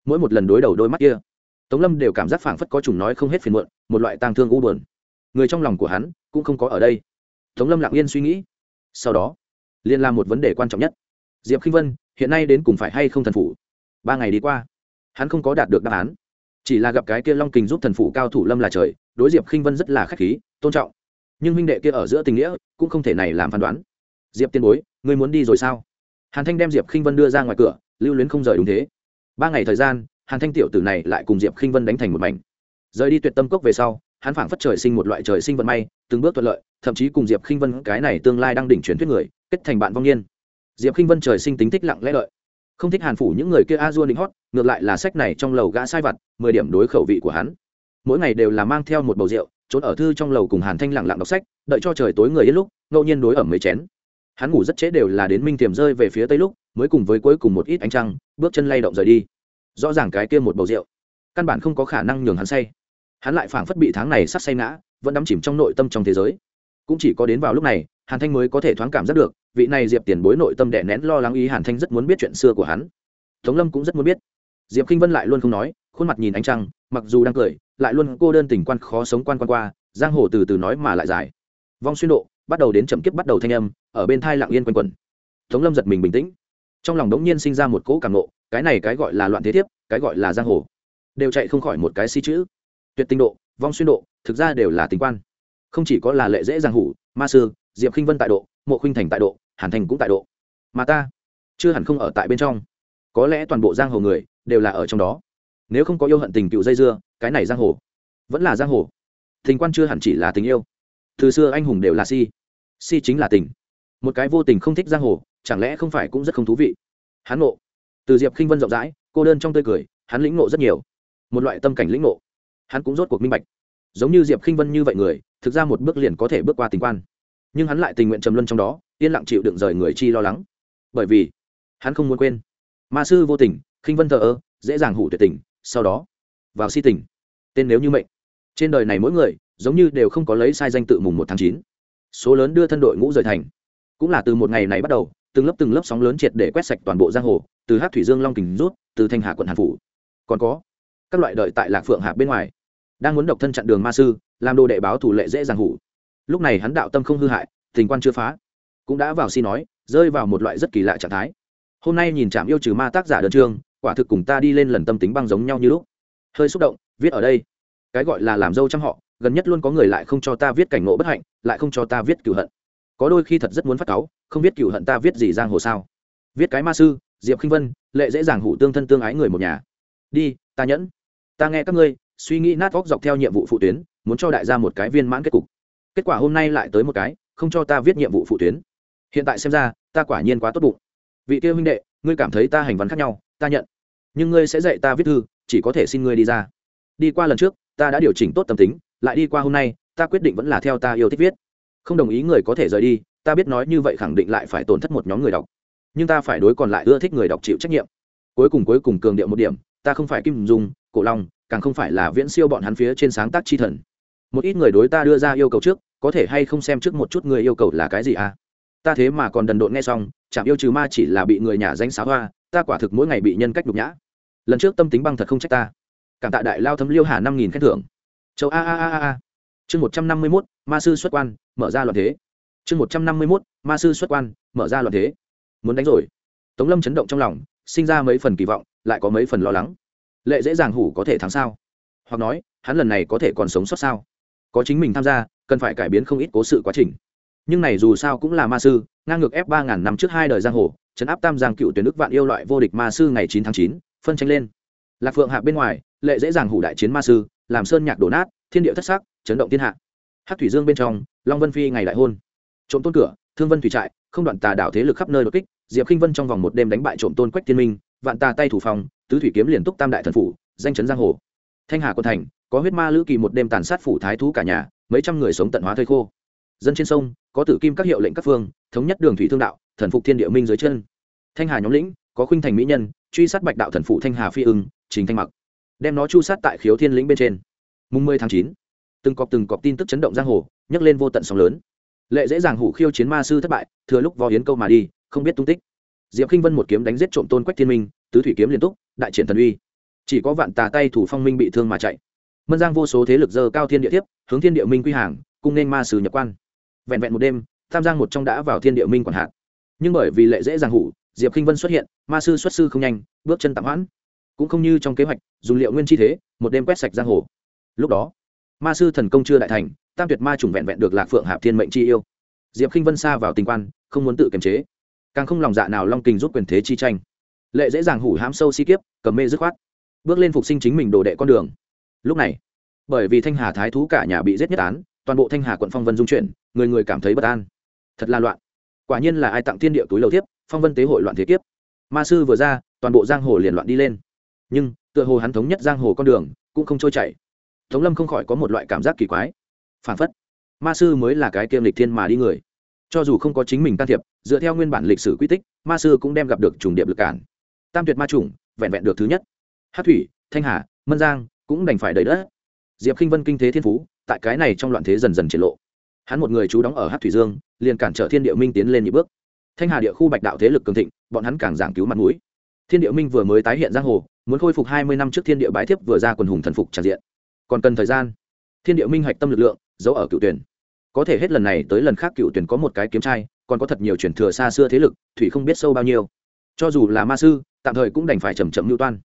Mỗi một lần đối đầu đôi mắt kia, tống lâm đều cảm giác phảng phất có chủng nói không hết phiền muộn, một loại tang thương u buồn. Người trong lòng của hắn cũng không có ở đây. Tống lâm lặng yên suy nghĩ. Sau đó, liên là một vấn đề quan trọng nhất diệp khinh vân, hiện nay đến cùng phải hay không thần phủ? Ba ngày đi qua, hắn không có đạt được đáp án. Chỉ là gặp cái kia long kình giúp thần phủ cao thủ lâm là trời, đối diệp khinh vân rất là k h á c h khí, tôn trọng. Nhưng huynh đệ kia ở giữa tình nghĩa, cũng không thể này làm phán đoán. Diệp tiên bối, ngươi muốn đi rồi sao? Hàn thanh đem diệp khinh vân đưa ra ngoài cửa, lưu luyến không rời đúng thế. Ba ngày thời gian, hàn thanh tiểu tử này lại cùng diệp khinh vân đánh thành một mảnh. Rời đi tuyệt tâm cốc về sau, hắn phảng phất trời sinh một loại trời sinh vận may, từng bước thuận lợi, thậm chí cùng diệp khinh vân cái này tương lai đang đỉnh truyền thuyết người, kết thành bạn vong niên diệp khinh vân trời sinh tính thích lặng lẽ lợi không thích hàn phủ những người kia a dua định hót, ngược lại là sách này trong lầu gã sai vặt, mười điểm đối khẩu vị của hắn. Mỗi ngày đều là mang theo một bầu rượu, trốn ở thư trong lầu cùng hàn thanh lặng lặng đọc sách, đợi cho trời tối người ít lúc, ngẫu nhiên đối ẩm mấy chén. Hắn ngủ rất trễ đều là đến minh tiềm rơi về phía tây lúc, mới cùng với cuối cùng một ít ánh trăng, bước chân lay động rời đi. Rõ ràng cái kia một bầu rượu, căn bản không có khả năng nhường hắn say. Hắn lại phảng phất bị tháng này sắp say ngã, vẫn đắm chìm trong nội tâm trong thế giới cũng chỉ có đến vào lúc này, hàn thanh mới có thể thoáng cảm giác được, vị này diệp tiền bối nội tâm đẻ nén lo lắng ý hàn thanh rất muốn biết chuyện xưa của hắn. Tống lâm cũng rất muốn biết. Diệp k i n h vân lại luôn không nói, khuôn mặt nhìn ánh trăng, mặc dù đang cười, lại luôn cô đơn tình quan khó sống quan quan qua, giang hồ từ từ nói mà lại dài. Vong xuyên độ, bắt đầu đến chậm kiếp bắt đầu thanh âm, ở bên thai lạng yên quanh quẩn. Tống lâm giật mình bình tĩnh. Trong lòng đống nhiên sinh ra một cỗ cảm nộ cái này cái gọi là loạn thế thiếp, cái gọi là giang hồ, đều chạy không khỏi một cái si chữ. Tuyệt tinh độ, vong xuyên độ, thực ra đều là tình quan không chỉ có là lệ dễ giang hủ, ma sư, diệp khinh vân tại độ, mộ khinh thành tại độ, hàn thành cũng tại độ. Mà ta, chưa hẳn không ở tại bên trong. Có lẽ toàn bộ giang hồ người đều là ở trong đó. Nếu không có yêu hận tình cựu dây dưa, cái này giang hồ vẫn là giang hồ. Tình quan chưa hẳn chỉ là tình yêu. Từ xưa anh hùng đều là si. Si chính là tình. Một cái vô tình không thích giang hồ, chẳng lẽ không phải cũng rất không thú vị? Hắn ngộ. Từ diệp khinh vân rộng rãi, cô đơn trong tươi cười, hắn lĩnh ngộ rất nhiều. Một loại tâm cảnh lĩnh ngộ. Hắn cũng rốt cuộc minh bạch. Giống như diệp khinh vân như vậy người thực ra một bước liền có thể bước qua tình quan. Nhưng hắn lại tình nguyện trầm luân trong đó, yên lặng chịu đựng rời người chi lo lắng. Bởi vì, hắn không muốn quên. Ma sư vô tình, khinh vân thờ ơ, dễ dàng hủ tuyệt tình, sau đó, vào si tình. Tên nếu như mệnh. Trên đời này mỗi người, giống như đều không có lấy sai danh tự mùng một tháng chín. Số lớn đưa thân đội ngũ rời thành. Cũng là từ một ngày này bắt đầu, từng lớp từng lớp sóng lớn triệt để quét sạch toàn bộ giang hồ, từ hát thủy dương long kình rút, từ thanh hà quận hàn phủ. Còn có, các loại đợi tại lạc phượng hạp bên ngoài, đang muốn độc thân chặn đường ma sư làm đồ đệ báo thủ lệ dễ dàng hủ. Lúc này hắn đạo tâm không hư hại, tình quan chưa phá. Cũng đã vào xin nói, rơi vào một loại rất kỳ lạ trạng thái. Hôm nay nhìn chạm yêu trừ ma tác giả đơn chương quả thực cùng ta đi lên lần tâm tính băng giống nhau như lúc. Hơi xúc động, viết ở đây. Cái gọi là làm dâu trăm họ, gần nhất luôn có người lại không cho ta viết cảnh ngộ bất hạnh, lại không cho ta viết cựu hận. Có đôi khi thật rất muốn phát cáu, không viết cựu hận ta viết gì giang hồ sao? Viết cái ma sư, diệp khinh vân, lệ dễ dàng hủ tương thân tương ái người một nhà. Đi, ta nhẫn. Ta nghe các ngươi, suy nghĩ nát vóc dọc theo nhiệm vụ phụ tuyến muốn cho đại gia một cái viên mãn kết cục. Kết quả hôm nay lại tới một cái, không cho ta viết nhiệm vụ phụ tuyến. Hiện tại xem ra, ta quả nhiên quá tốt bụng. Vị kia huynh đệ, ngươi cảm thấy ta hành văn khác nhau, ta nhận. Nhưng ngươi sẽ dạy ta viết thư, chỉ có thể xin ngươi đi ra. Đi qua lần trước, ta đã điều chỉnh tốt tâm tính, lại đi qua hôm nay, ta quyết định vẫn là theo ta yêu thích viết. Không đồng ý người có thể rời đi, ta biết nói như vậy khẳng định lại phải tổn thất một nhóm người đọc. Nhưng ta phải đối còn lại ưa thích người đọc chịu trách nhiệm. Cuối cùng cuối cùng cường điệu một điểm, ta không phải kim dung, cổ long, càng không phải là viễn siêu bọn hắn phía trên sáng tác chi thần một ít người đối ta đưa ra yêu cầu trước, có thể hay không xem trước một chút người yêu cầu là cái gì à? Ta thế mà còn đần độn nghe xong, chạm yêu trừ ma chỉ là bị người nhà danh xá hoa, ta quả thực mỗi ngày bị nhân cách nhục nhã. Lần trước tâm tính băng thật không trách ta. Cảm tạ đại lao thấm liêu hà năm nghìn khen thưởng. Châu a a a a a. Chương một trăm năm mươi mốt, ma sư xuất quan, mở ra loạn thế. Chương một trăm năm mươi mốt, ma sư xuất quan, mở ra loạn thế. Muốn đánh rồi. Tống lâm chấn động trong lòng, sinh ra mấy phần kỳ vọng, lại có mấy phần lo lắng. Lệ dễ dàng hủ có thể thắng sao? Hoặc nói, hắn lần này có thể còn sống sót sao? Có chính mình tham gia, cần phải cải biến không ít cố sự quá trình. Nhưng này dù sao cũng là ma sư, ngang ngược ép ba ngàn năm trước hai đời giang hồ chấn áp tam giang cựu tuyển nước vạn yêu loại vô địch ma sư ngày chín tháng chín, phân tranh lên. Lạc phượng hạ bên ngoài, lệ dễ dàng hủ đại chiến ma sư, làm sơn nhạc đổ nát, thiên địa thất sắc, chấn động thiên hạ. Hát thủy dương bên trong, long vân phi ngày đại hôn. Trộm tôn cửa, thương vân thủy trại, không đoạn tà đảo thế lực khắp nơi đột kích, diệp khinh vân trong vòng một đêm đánh bại trộm tôn quách thiên minh, vạn tà tay thủ phòng, tứ thủy kiếm liền túc tam đại thần phủ, danh chấn giang hồ. Thanh hà quân thành có huyết ma lữ kỳ một đêm tàn sát phủ thái thú cả nhà, mấy trăm người sống tận hóa thây khô. Dân trên sông, có tử kim các hiệu lệnh các phương, thống nhất đường thủy thương đạo, thần phục thiên địa minh dưới chân. Thanh hà nhóm lĩnh, có khuynh thành mỹ nhân, truy sát bạch đạo thần phụ thanh hà phi ưng chính thanh mặc. Đem nó chu sát tại khiếu thiên lĩnh bên trên. Mùng mười tháng chín, từng cọp từng cọp tin tức chấn động giang hồ, nhấc lên vô tận sóng lớn. Lệ dễ dàng hủ khiêu chiến ma sư thất bại, thừa lúc vò hiến câu mà đi, không biết tung tích. Diệp k i n h vân một kiếm đánh giết trộm tôn quách thiên minh, tứ thủy kiếm liên túc đại triển thần uy. Chỉ có vạn tà tay thủ phong minh bị thương mà chạy mân giang vô số thế lực dơ cao thiên địa tiếp hướng thiên địa minh quy hàng, cung nên ma sử nhập quan. Vẹn vẹn một đêm, tam giang một trong đã vào thiên địa minh quản hạt. Nhưng bởi vì lệ dễ dàng hủ, diệp k i n h vân xuất hiện, ma sư xuất sư không nhanh, bước chân tạm hoãn. Cũng không như trong kế hoạch, dùng liệu nguyên chi thế, một đêm quét sạch giang hồ. Lúc đó, ma sư thần công chưa đại thành, tam tuyệt ma trùng vẹn vẹn được lạc phượng hạp thiên mệnh chi yêu. Diệp k i n h vân xa vào tình quan, không muốn tự kiềm chế. Càng không lòng dạ nào long kình rút quyền thế chi tranh. Lệ dễ dàng hủ hãm sâu si kiếp, cầm mê dứt khoát. Bước lên phục sinh chính mình đồ đệ con đường lúc này, bởi vì thanh hà thái thú cả nhà bị giết nhất án, toàn bộ thanh hà quận phong vân dung chuyển, người người cảm thấy bất an. Thật là loạn. Quả nhiên là ai tặng thiên địa túi lầu tiếp phong vân tế hội loạn thế kiếp. Ma sư vừa ra, toàn bộ giang hồ liền loạn đi lên. Nhưng, tựa hồ hắn thống nhất giang hồ con đường, cũng không trôi chảy. Tống lâm không khỏi có một loại cảm giác kỳ quái. Phản phất, ma sư mới là cái kiêm lịch thiên mà đi người. Cho dù không có chính mình can thiệp, dựa theo nguyên bản lịch sử quy tích, ma sư cũng đem gặp được trùng điệp lực cản. Tam tuyệt ma chủng, vẹn vẹn được thứ nhất. Hát thủy, thanh hà, mân giang cũng đành phải đầy đất. Diệp khinh vân kinh thế thiên phú, tại cái này trong loạn thế dần dần triển lộ. Hắn một người chú đóng ở hát thủy dương, liền cản trở thiên địa minh tiến lên những bước. Thanh hà địa khu bạch đạo thế lực cường thịnh, bọn hắn càng giảng cứu mặt mũi. Thiên địa minh vừa mới tái hiện giang hồ, muốn khôi phục hai mươi năm trước thiên địa bái thiếp vừa ra quần hùng thần phục tràn diện. Còn cần thời gian. Thiên địa minh hạch tâm lực lượng, giấu ở cựu tuyển. Có thể hết lần này tới lần khác cựu tuyển có một cái kiếm trai, còn có thật nhiều truyền thừa xa xưa thế lực, thủy không biết sâu bao nhiêu. Cho dù là ma sư, tạm thời cũng đành phải chầm chậm mưu toan.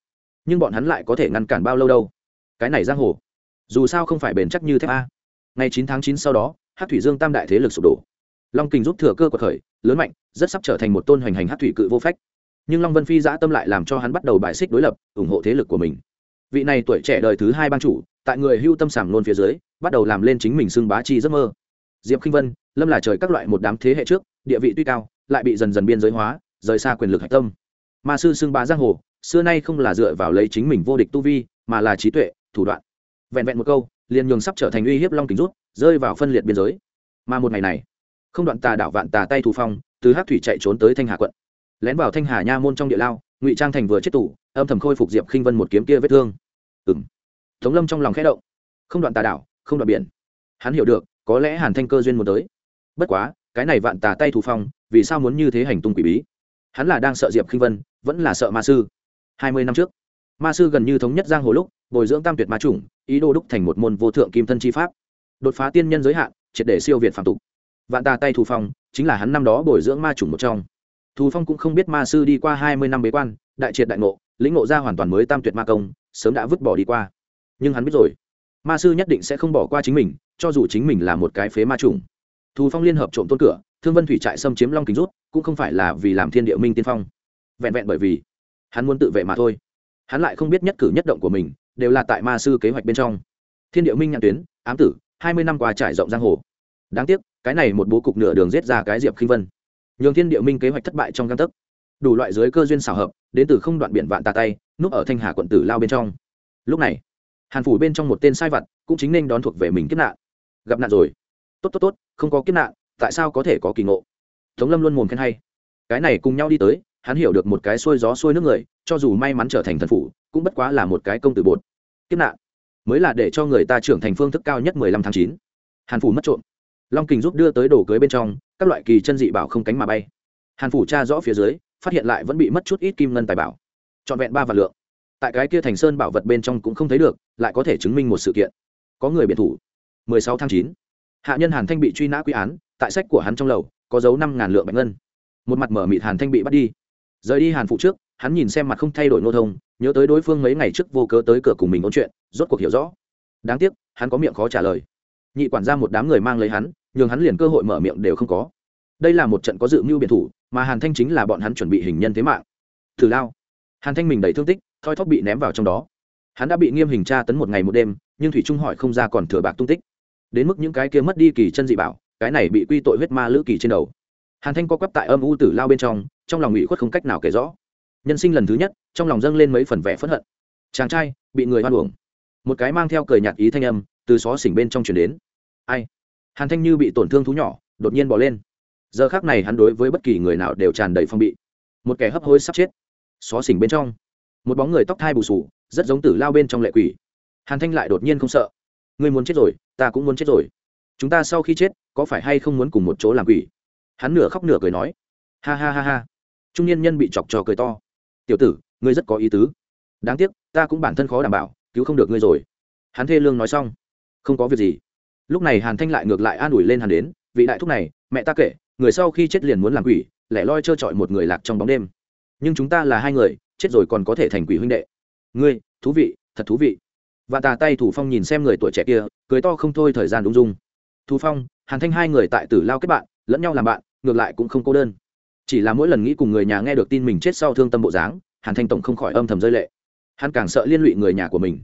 Nhưng bọn hắn lại có thể ngăn cản bao lâu đâu? Cái này giang hồ, dù sao không phải bền chắc như thép a. Ngày chín tháng chín sau đó hát thủy dương tam đại thế lực sụp đổ. Long kình giúp thừa cơ cuộc khởi, lớn mạnh, rất sắp trở thành một tôn hoành hành hát thủy cự vô phách. Nhưng long vân phi giã tâm lại làm cho hắn bắt đầu bài xích đối lập, ủng hộ thế lực của mình. Vị này tuổi trẻ đời thứ hai ban chủ, tại người hưu tâm sảm nôn phía dưới, bắt đầu làm lên chính mình xưng bá chi giấc mơ. Diệp k i n h vân, lâm là trời các loại một đám thế hệ trước, địa vị tuy cao, lại bị dần dần biên giới hóa, rời xa quyền lực hạch tâm. Ma sư xưng bá giang hồ, xưa nay không là dựa vào lấy chính mình vô địch tu vi, mà là trí tuệ thủ đoạn. Vẹn vẹn một câu, liền nhường sắp trở thành uy hiếp long kính rút, rơi vào phân liệt biên giới. Mà một ngày này, không đoạn tà đảo vạn tà tay thủ phong, từ hát thủy chạy trốn tới thanh hà quận. Lén vào thanh hà nha môn trong địa lao, ngụy trang thành vừa chết tủ âm thầm khôi phục diệp khinh vân một kiếm kia vết thương. Ừng tống lâm trong lòng khẽ động. Không đoạn tà đảo, không đoạn biển. Hắn hiểu được, có lẽ hàn thanh cơ duyên muốn tới. Bất quá, cái này vạn tà tay thủ phong, vì sao muốn như thế hành tung quỷ bí? Hắn là đang sợ diệp khinh vân, vẫn là sợ ma sư. Hai mươi năm trước ma sư gần như thống nhất giang hồ lúc, bồi dưỡng tam tuyệt ma chủng, ý đồ đúc thành một môn vô thượng kim thân chi pháp, đột phá tiên nhân giới hạn, triệt để siêu việt phạm tục. Vạn tà tay thù phong, chính là hắn năm đó bồi dưỡng ma chủng một trong. Thù phong cũng không biết ma sư đi qua hai mươi năm bế quan, đại triệt đại ngộ, lĩnh ngộ ra hoàn toàn mới tam tuyệt ma công, sớm đã vứt bỏ đi qua. Nhưng hắn biết rồi, ma sư nhất định sẽ không bỏ qua chính mình, cho dù chính mình là một cái phế ma chủng. Thù phong liên hợp trộm tôn cửa, thương vân thủy trại xâm chiếm long kính rút, cũng không phải là vì làm thiên địa minh tiên phong. Vẹn vẹn bởi vì, hắn muốn tự vệ mà thôi hắn lại không biết nhất cử nhất động của mình, đều là tại ma sư kế hoạch bên trong. Thiên địa minh nhãn tuyến, ám tử, hai mươi năm qua trải rộng giang hồ. Đáng tiếc, cái này một bố cục nửa đường giết ra cái diệp khinh vân. Nhường thiên địa minh kế hoạch thất bại trong găng tấc. Đủ loại dưới cơ duyên xảo hợp, đến từ không đoạn biển vạn tà tay, núp ở thanh hà quận tử lao bên trong. Lúc này, hàn phủ bên trong một tên sai vặt, cũng chính nên đón thuộc về mình kiếp nạn. Gặp nạn rồi. Tốt tốt tốt, không có kiếp nạn, tại sao có thể có kỳ ngộ? Tống lâm luôn mồm khen hay. Cái này cùng nhau đi tới hắn hiểu được một cái xuôi gió xuôi nước người, cho dù may mắn trở thành thần phủ, cũng bất quá là một cái công tử bột. Kiếp nạn, mới là để cho người ta trưởng thành phương thức cao nhất mười lăm tháng chín. Hàn phủ mất trộm. Long kình giúp đưa tới đồ cưới bên trong, các loại kỳ chân dị bảo không cánh mà bay. Hàn phủ tra rõ phía dưới, phát hiện lại vẫn bị mất chút ít kim ngân tài bảo. Trọn vẹn ba vạn lượng. Tại cái kia thành sơn bảo vật bên trong cũng không thấy được, lại có thể chứng minh một sự kiện. Có người biệt thủ. 16 tháng 9. hạ nhân hàn thanh bị truy nã quy án, tại sách của hắn trong lầu, có dấu năm ngàn lượng bạch ngân. Một mặt mở mịt hàn thanh bị bắt đi rời đi hàn phụ trước, hắn nhìn xem mặt không thay đổi nô thông, nhớ tới đối phương mấy ngày trước vô cớ tới cửa cùng mình ôn chuyện, rốt cuộc hiểu rõ. Đáng tiếc, hắn có miệng khó trả lời. Nhị quản ra một đám người mang lấy hắn, nhường hắn liền cơ hội mở miệng đều không có. Đây là một trận có dự mưu biệt thủ, mà hàn thanh chính là bọn hắn chuẩn bị hình nhân thế mạng. Thử lao. Hàn thanh mình đầy thương tích, thoi thóp bị ném vào trong đó. Hắn đã bị nghiêm hình tra tấn một ngày một đêm, nhưng thủy trung hỏi không ra còn thừa bạc tung tích. Đến mức những cái kia mất đi kỳ chân dị bảo, cái này bị quy tội huyết ma lữ kỳ trên đầu hàn thanh co quắp tại âm u tử lao bên trong trong lòng ủy khuất không cách nào kể rõ. Nhân sinh lần thứ nhất, trong lòng dâng lên mấy phần vẻ phẫn hận. Chàng trai, bị người hoan uổng. Một cái mang theo cười nhạt ý thanh âm, từ xó xỉnh bên trong chuyển đến. Ai? Hàn thanh như bị tổn thương thú nhỏ, đột nhiên bỏ lên. Giờ khác này hắn đối với bất kỳ người nào đều tràn đầy phong bị. Một kẻ hấp hối sắp chết. Xó xỉnh bên trong. Một bóng người tóc thai bù sù, rất giống tử lao bên trong lệ quỷ. Hàn thanh lại đột nhiên không sợ. Ngươi muốn chết rồi, ta cũng muốn chết rồi. Chúng ta sau khi chết, có phải hay không muốn cùng một chỗ làm quỷ? Hắn nửa khóc nửa cười nói, ha ha ha ha. Trung niên nhân bị chọc trò cười to, tiểu tử, ngươi rất có ý tứ. Đáng tiếc, ta cũng bản thân khó đảm bảo, cứu không được ngươi rồi. Hắn thê lương nói xong, không có việc gì. Lúc này hàn thanh lại ngược lại an ủi lên hàn đến, vị đại thúc này, mẹ ta kể, người sau khi chết liền muốn làm quỷ, lẻ loi trơ trọi một người lạc trong bóng đêm. Nhưng chúng ta là hai người, chết rồi còn có thể thành quỷ huynh đệ. Ngươi, thú vị, thật thú vị. Và tà tay thủ phong nhìn xem người tuổi trẻ kia, cười to không thôi thời gian đúng dung. Thủ phong, hàn thanh hai người tại tử lao kết bạn lẫn nhau làm bạn, ngược lại cũng không cô đơn. Chỉ là mỗi lần nghĩ cùng người nhà nghe được tin mình chết sau thương tâm bộ dáng, hàn thanh tổng không khỏi âm thầm rơi lệ. Hắn càng sợ liên lụy người nhà của mình.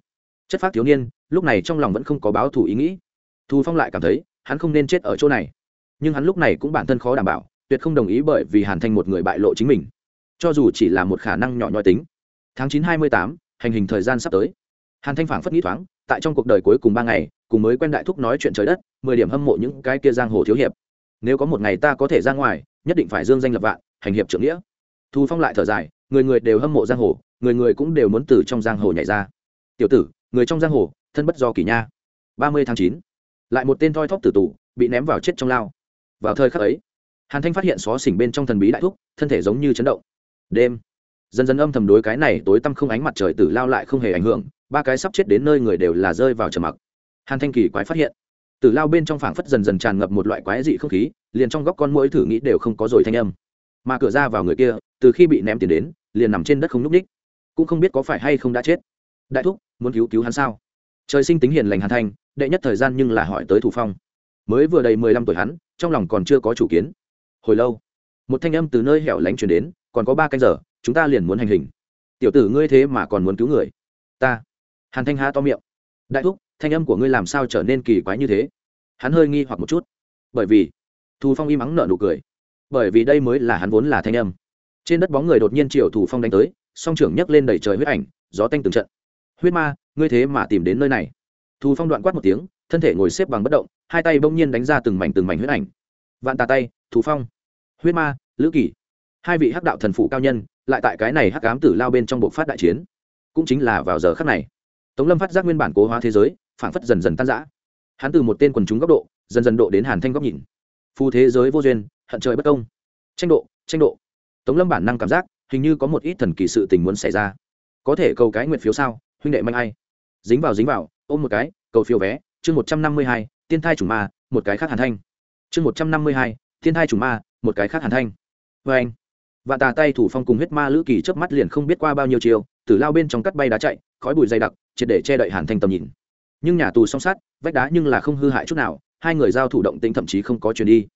Chất phát thiếu niên, lúc này trong lòng vẫn không có báo thù ý nghĩ. Thu phong lại cảm thấy, hắn không nên chết ở chỗ này. Nhưng hắn lúc này cũng bản thân khó đảm bảo, tuyệt không đồng ý bởi vì hàn thanh một người bại lộ chính mình. Cho dù chỉ là một khả năng nhỏ nhoi tính. Tháng chín hai mươi tám, hành hình thời gian sắp tới. Hàn thanh phảng phất nghĩ thoáng, tại trong cuộc đời cuối cùng ba ngày, cùng mới quen đại thúc nói chuyện trời đất, mười điểm hâm mộ những cái kia giang hồ thiếu hiệp nếu có một ngày ta có thể ra ngoài, nhất định phải dương danh lập vạn, hành hiệp trưởng nghĩa. Thu phong lại thở dài, người người đều hâm mộ giang hồ, người người cũng đều muốn từ trong giang hồ nhảy ra. Tiểu tử, người trong giang hồ, thân bất do kỳ nha. Ba mươi tháng chín, lại một tên thoi thóp tử tù, bị ném vào chết trong lao. Vào thời khắc ấy, hàn thanh phát hiện xó xỉnh bên trong thần bí đại thúc, thân thể giống như chấn động. Đêm, dần dần âm thầm đối cái này tối tăm không ánh mặt trời tử lao lại không hề ảnh hưởng, ba cái sắp chết đến nơi người đều là rơi vào trầm mặc. Hàn thanh kỳ quái phát hiện tử lao bên trong phảng phất dần dần tràn ngập một loại quái dị không khí, liền trong góc con mũi thử nghĩ đều không có rồi thanh âm. Mà cửa ra vào người kia, từ khi bị ném tiền đến, liền nằm trên đất không núp ních. Cũng không biết có phải hay không đã chết. Đại thúc, muốn cứu cứu hắn sao? Trời sinh tính hiền lành hàn thanh đệ nhất thời gian nhưng là hỏi tới thủ phong. Mới vừa đầy mười lăm tuổi hắn, trong lòng còn chưa có chủ kiến. Hồi lâu, một thanh âm từ nơi hẻo lánh chuyển đến, còn có ba canh giờ, chúng ta liền muốn hành hình. Tiểu tử ngươi thế mà còn muốn cứu người. Ta. Hàn thanh há to miệng. Đại thúc thanh âm của ngươi làm sao trở nên kỳ quái như thế? Hắn hơi nghi hoặc một chút. Bởi vì Thù phong im ắng nợ nụ cười. Bởi vì đây mới là hắn vốn là thanh âm. Trên đất bóng người đột nhiên triệu Thù phong đánh tới, song trưởng nhấc lên đầy trời huyết ảnh, gió tanh từng trận. Huyết ma, ngươi thế mà tìm đến nơi này. Thù phong đoạn quát một tiếng, thân thể ngồi xếp bằng bất động, hai tay bỗng nhiên đánh ra từng mảnh từng mảnh huyết ảnh. Vạn tà tay Thù phong. Huyết ma, lữ kỳ. Hai vị hắc đạo thần phụ cao nhân, lại tại cái này hắc ám tử lao bên trong bộ phát đại chiến. Cũng chính là vào giờ khắc này. Tống lâm phát giác nguyên bản cố hóa thế giới phảng phất dần dần tan rã. Hắn từ một tên quần chúng góc độ, dần dần độ đến hàn thanh góc nhìn. Phu thế giới vô duyên, hận trời bất công. Tranh độ tranh độ. Tống lâm bản năng cảm giác, hình như có một ít thần kỳ sự tình muốn xảy ra. Có thể cầu cái nguyện phiếu sao, huynh đệ manh ai? Dính vào dính vào, ôm một cái, cầu phiếu vé, chương một trăm năm mươi hai, tiên thai trùng ma, một cái khác hàn thanh. Chương một trăm năm mươi hai, tiên thai trùng ma, một cái khác hàn thanh. Vê anh và tà tay thủ phong cùng huyết ma lữ kỳ chớp mắt liền không biết qua bao nhiêu chiều, từ lao bên trong cắt bay đá chạy, khói bụi dày đặc, triệt để che đậy hàn thanh tầm nhìn nhưng nhà tù song sát, vách đá nhưng là không hư hại chút nào, hai người giao thủ động tĩnh thậm chí không có chuyển đi.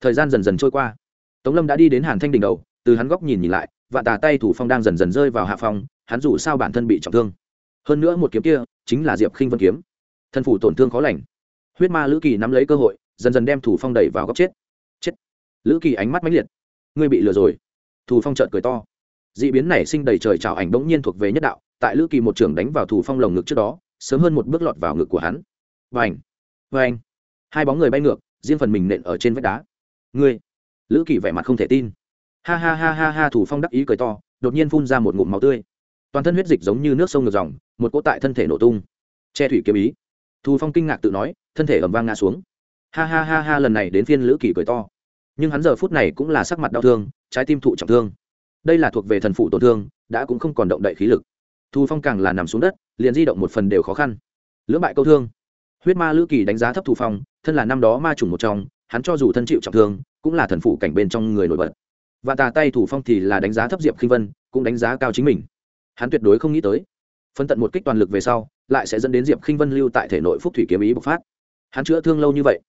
Thời gian dần dần trôi qua. Tống lâm đã đi đến hàn thanh đỉnh đầu, từ hắn góc nhìn nhìn lại và tà tay thủ phong đang dần dần rơi vào hạ phong, hắn dù sao bản thân bị trọng thương. Hơn nữa một kiếm kia, chính là diệp khinh vân kiếm. Thân phủ tổn thương khó lành. Huyết ma lữ kỳ nắm lấy cơ hội, dần dần đem thủ phong đẩy vào góc chết. Chết. Lữ kỳ ánh mắt mãnh liệt. Ngươi bị lừa rồi. Thủ phong trợn cười to. D ị biến nảy sinh đầy trời trào ảnh bỗng nhiên thuộc về nhất đạo, tại lữ kỳ một trưởng đánh vào thủ phong lồng ngực trước đó sớm hơn một bước lọt vào ngực của hắn. Vành, Vành, hai bóng người bay ngược riêng phần mình nện ở trên vách đá. Ngươi lữ kỳ vẻ mặt không thể tin. Ha ha ha ha ha thủ phong đắc ý cười to đột nhiên phun ra một ngụm máu tươi. Toàn thân huyết dịch giống như nước sông ngược dòng một cỗ tại thân thể nổ tung. Che thủy kiếm ý. Thù phong kinh ngạc tự nói thân thể ẩm vang ngã xuống. Ha ha ha ha lần này đến phiên lữ kỳ cười to. Nhưng hắn giờ phút này cũng là sắc mặt đau thương trái tim thụ trọng thương. Đây là thuộc về thần phụ tổn thương đã cũng không còn động đậy khí lực thu phong càng là nằm xuống đất, liền di động một phần đều khó khăn. Lưỡng bại câu thương. Huyết ma lữ kỳ đánh giá thấp thu phong, thân là năm đó ma trùng một trong, hắn cho dù thân chịu trọng thương, cũng là thần phụ cảnh bên trong người nổi bật. Và tà tay thủ phong thì là đánh giá thấp diệp khinh vân, cũng đánh giá cao chính mình. Hắn tuyệt đối không nghĩ tới, phân tận một kích toàn lực về sau, lại sẽ dẫn đến diệp khinh vân lưu tại thể nội phúc thủy kiếm ý bộc phát. Hắn chữa thương lâu như vậy,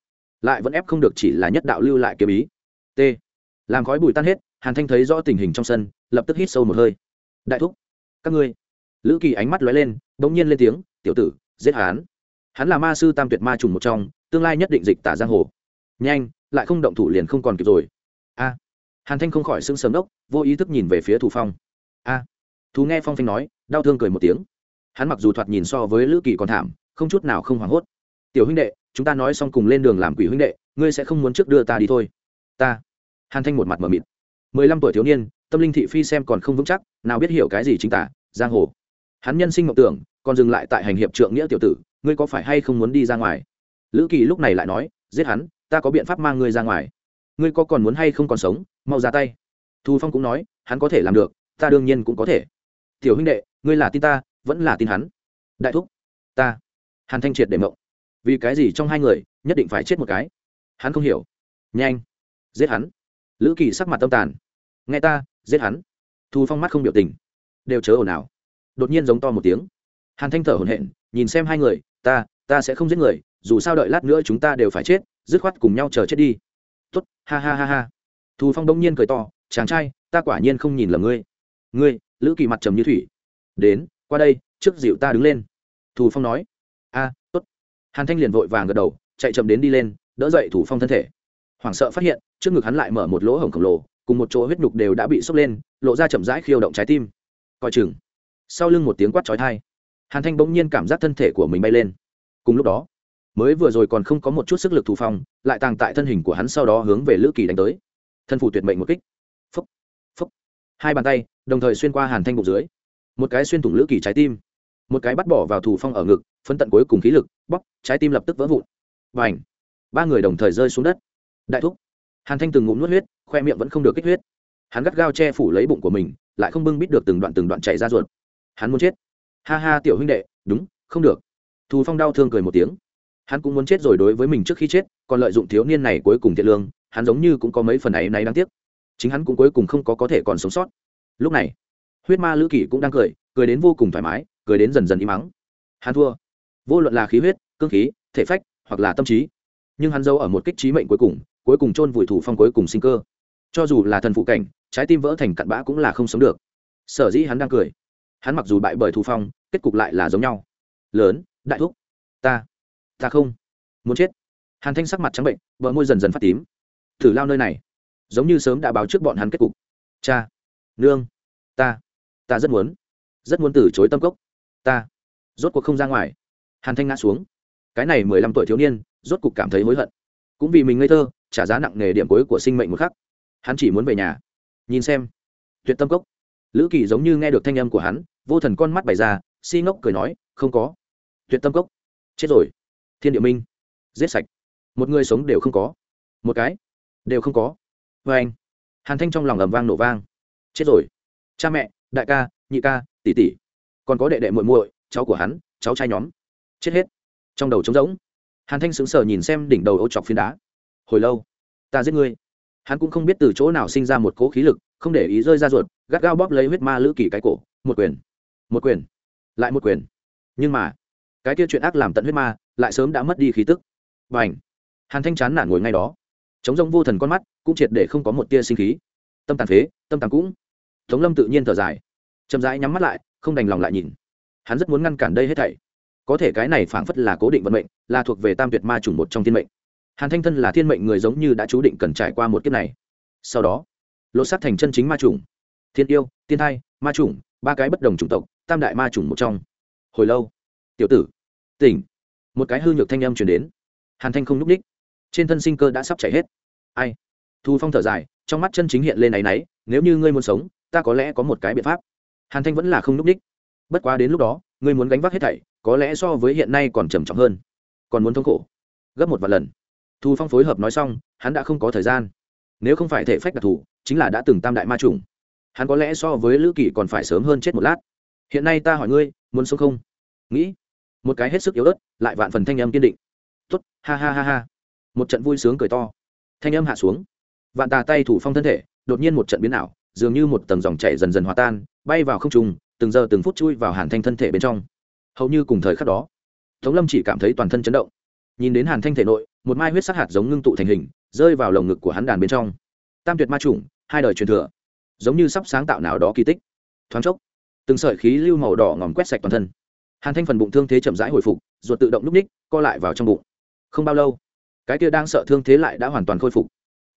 lại vẫn ép không được chỉ là nhất đạo lưu lại kiếm ý. T. Làm khói bụi tan hết, hàn thanh thấy rõ tình hình trong sân, lập tức hít sâu một hơi. Đại thúc, các ngươi lữ kỳ ánh mắt lóe lên đ ỗ n g nhiên lên tiếng, tiểu tử, giết hắn. Hắn là ma sư tam tuyệt ma trùng một trong, tương lai nhất định dịch tả giang hồ. Nhanh, lại không động thủ liền không còn kịp rồi. A. Hàn thanh không khỏi sưng sớm đốc vô ý thức nhìn về phía thủ phong. A. Thú nghe phong phanh nói, đau thương cười một tiếng. Hắn mặc dù thoạt nhìn so với lữ kỳ còn thảm, không chút nào không hoảng hốt. Tiểu huynh đệ, chúng ta nói xong cùng lên đường làm quỷ huynh đệ, ngươi sẽ không muốn trước đưa ta đi thôi. Ta. Hàn thanh một mặt mở mịt. Mười lăm tuổi thiếu niên, tâm linh thị phi xem còn không vững chắc, nào biết hiểu cái gì chính tả, giang hồ hắn nhân sinh mộng tưởng, còn dừng lại tại hành hiệp trượng nghĩa tiểu tử, ngươi có phải hay không muốn đi ra ngoài? Lữ kỳ lúc này lại nói, giết hắn, ta có biện pháp mang ngươi ra ngoài. Ngươi có còn muốn hay không còn sống, mau ra tay. Thu phong cũng nói, hắn có thể làm được, ta đương nhiên cũng có thể. Tiểu huynh đệ, ngươi là tin ta, vẫn là tin hắn. Đại thúc, ta. Hàn thanh triệt để mộng. Vì cái gì trong hai người, nhất định phải chết một cái? Hắn không hiểu. Nhanh, giết hắn. Lữ kỳ sắc mặt tâm tàn. Nghe ta, giết hắn. Thu phong mắt không biểu tình. Đều chớ ồn ào đột nhiên giống to một tiếng. Hàn thanh thở hổn hển, nhìn xem hai người, ta ta sẽ không giết người, dù sao đợi lát nữa chúng ta đều phải chết, dứt khoát cùng nhau chờ chết đi. Tuất ha ha ha ha. Thù phong đông nhiên cười to, chàng trai, ta quả nhiên không nhìn lầm ngươi. Ngươi? Lữ kỳ mặt trầm như thủy. Đến, qua đây, trước dịu ta đứng lên. Thù phong nói. A, tốt. Hàn thanh liền vội vàng gật đầu, chạy chậm đến đi lên, đỡ dậy thủ phong thân thể. Hoảng sợ phát hiện, trước ngực hắn lại mở một lỗ hổng khổng lồ, cùng một chỗ huyết nhục đều đã bị sốc lên, lộ ra chậm rãi khiêu động trái tim. Coi chừng sau lưng một tiếng quát trói thai, hàn thanh bỗng nhiên cảm giác thân thể của mình bay lên. Cùng lúc đó, mới vừa rồi còn không có một chút sức lực thủ phong, lại tàng tại thân hình của hắn sau đó hướng về lữ kỳ đánh tới. Thân phủ tuyệt mệnh một kích. Phúc phúc. Hai bàn tay đồng thời xuyên qua hàn thanh bụng dưới. Một cái xuyên thủng lữ kỳ trái tim. Một cái bắt bỏ vào thủ phong ở ngực phân tận cuối cùng khí lực bóc trái tim lập tức vỡ vụn. Và ảnh ba người đồng thời rơi xuống đất. Đại thúc. Hàn thanh từng ngụm nuốt huyết, khoe miệng vẫn không được kích huyết. Hắn gắt gao che phủ lấy bụng của mình, lại không bưng bít được từng đoạn từng đoạn chảy ra ruột hắn muốn chết. Ha ha, tiểu huynh đệ, đúng, không được. Thù phong đau thương cười một tiếng. Hắn cũng muốn chết rồi đối với mình trước khi chết, còn lợi dụng thiếu niên này cuối cùng thiện lương, hắn giống như cũng có mấy phần ấy náy đáng tiếc. Chính hắn cũng cuối cùng không có có thể còn sống sót. Lúc này, huyết ma lữ kỷ cũng đang cười cười đến vô cùng thoải mái, cười đến dần dần im mắng hắn thua. Vô luận là khí huyết, cương khí, thể phách, hoặc là tâm trí, nhưng hắn giấu ở một kích trí mệnh cuối cùng cuối cùng chôn vùi thủ phong cuối cùng sinh cơ. Cho dù là thần phụ cảnh, trái tim vỡ thành cặn bã cũng là không sống được. Sở dĩ hắn đang cười hắn mặc dù bại bởi thủ phong, kết cục lại là giống nhau. Lớn, đại thúc. Ta ta không. Muốn chết. Hàn thanh sắc mặt trắng bệnh vợ môi dần dần phát tím. Thử lao nơi này. Giống như sớm đã báo trước bọn hắn kết cục. Cha, nương. Ta ta rất muốn. Rất muốn từ chối tâm cốc. Ta, rốt cuộc không ra ngoài. Hàn thanh ngã xuống. Cái này mười lăm tuổi thiếu niên, rốt cuộc cảm thấy hối hận. Cũng vì mình ngây thơ, trả giá nặng nề điểm cuối của sinh mệnh một khắc. Hắn chỉ muốn về nhà. Nhìn xem. Tuyệt tâm cốc lữ kỳ giống như nghe được thanh âm của hắn, vô thần con mắt bày ra, si ngốc cười nói, không có. Tuyệt tâm cốc. Chết rồi. Thiên địa minh. Giết sạch. Một người sống đều không có. Một cái đều không có. Vê anh, hàn thanh trong lòng ầm vang nổ vang. Chết rồi. Cha mẹ, đại ca, nhị ca, tỷ tỷ. Còn có đệ đệ muội muội, cháu của hắn, cháu trai nhóm. Chết hết. Trong đầu trống rỗng, hàn thanh sững sờ nhìn xem đỉnh đầu ô chọc phiến đá. Hồi lâu. Ta giết ngươi. Hắn cũng không biết từ chỗ nào sinh ra một cỗ khí lực không để ý rơi ra ruột, gắt gao bóp lấy huyết ma lữ kỳ cái cổ, một quyền một quyền, lại một quyền. Nhưng mà, cái kia chuyện ác làm tận huyết ma, lại sớm đã mất đi khí tức. Và ảnh hàn thanh chán nản ngồi ngay đó. Chống rông vô thần con mắt, cũng triệt để không có một tia sinh khí. Tâm tàn phế, tâm tàn cũng. Tống lâm tự nhiên thở dài. Chậm rãi nhắm mắt lại, không đành lòng lại nhìn. Hắn rất muốn ngăn cản đây hết thảy. Có thể cái này phảng phất là cố định vận mệnh, là thuộc về tam tuyệt ma chủng một trong thiên mệnh. Hàn thanh thân là thiên mệnh người giống như đã chú định cần trải qua một kiếp này. Sau đó lột xác thành chân chính ma chủng. Thiên yêu, thiên thai, ma chủng, ba cái bất đồng chủng tộc, tam đại ma chủng một trong. Hồi lâu. Tiểu tử. Tỉnh. Một cái hư nhược thanh âm chuyển đến. Hàn thanh không n ú c ních. Trên thân sinh cơ đã sắp chảy hết. Ai? Thu phong thở dài, trong mắt chân chính hiện lên áy náy, nếu như ngươi muốn sống, ta có lẽ có một cái biện pháp. Hàn thanh vẫn là không n ú c ních. Bất quá đến lúc đó, ngươi muốn gánh vác hết thảy, có lẽ so với hiện nay còn trầm trọng hơn. Còn muốn thống khổ. Gấp một vài lần. Thu phong phối hợp nói xong, hắn đã không có thời gian. Nếu không phải thể phách đặc thù chính là đã từng tam đại ma trùng hắn có lẽ so với lữ kỳ còn phải sớm hơn chết một lát. Hiện nay ta hỏi ngươi, muốn sống không? Nghĩ. Một cái hết sức yếu ớt, lại vạn phần thanh âm kiên định. Tốt, ha ha ha ha. Một trận vui sướng cười to. Thanh âm hạ xuống. Vạn tà tay thủ phong thân thể, đột nhiên một trận biến ảo, dường như một tầng dòng chảy dần dần hòa tan, bay vào không trùng từng giờ từng phút chui vào hàn thanh thân thể bên trong. Hầu như cùng thời khắc đó, tống lâm chỉ cảm thấy toàn thân chấn động. Nhìn đến hàn thanh thể nội, một mai huyết sắc hạt giống ngưng tụ thành hình, rơi vào lồng ngực của hắn đàn bên trong. Tam tuyệt ma chủng hai đời truyền thừa, giống như sắp sáng tạo nào đó kỳ tích. Thoáng chốc, từng sợi khí lưu màu đỏ ngòm quét sạch toàn thân. Hàn thanh phần bụng thương thế chậm rãi hồi phục, ruột tự động núp ních, co lại vào trong bụng. Không bao lâu, cái kia đang sợ thương thế lại đã hoàn toàn khôi phục.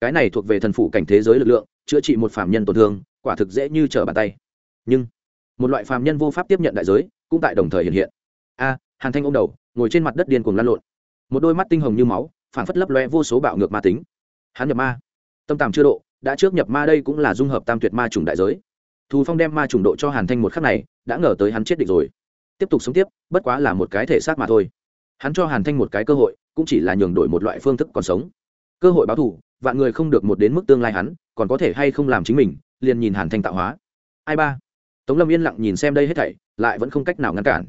Cái này thuộc về thần phủ cảnh thế giới lực lượng, chữa trị một phạm nhân tổn thương, quả thực dễ như trở bàn tay. Nhưng, một loại phạm nhân vô pháp tiếp nhận đại giới, cũng tại đồng thời hiện hiện. A, hàn thanh ô m đầu, ngồi trên mặt đất điên cuồng lăn lộn. Một đôi mắt tinh hồng như máu phản phất lấp loe vô số bạo ngược ma tính. Hắn nhập ma, tâm tàm chưa độ đã trước nhập ma đây cũng là dung hợp tam tuyệt ma trùng đại giới. Thù phong đem ma trùng độ cho hàn thanh một khắc này, đã ngờ tới hắn chết địch rồi. Tiếp tục sống tiếp, bất quá là một cái thể xác mà thôi. Hắn cho hàn thanh một cái cơ hội, cũng chỉ là nhường đổi một loại phương thức còn sống. Cơ hội báo thù, vạn người không được một đến mức tương lai hắn, còn có thể hay không làm chính mình, liền nhìn hàn thanh tạo hóa. Ai ba? Tống lâm yên lặng nhìn xem đây hết thảy, lại vẫn không cách nào ngăn cản.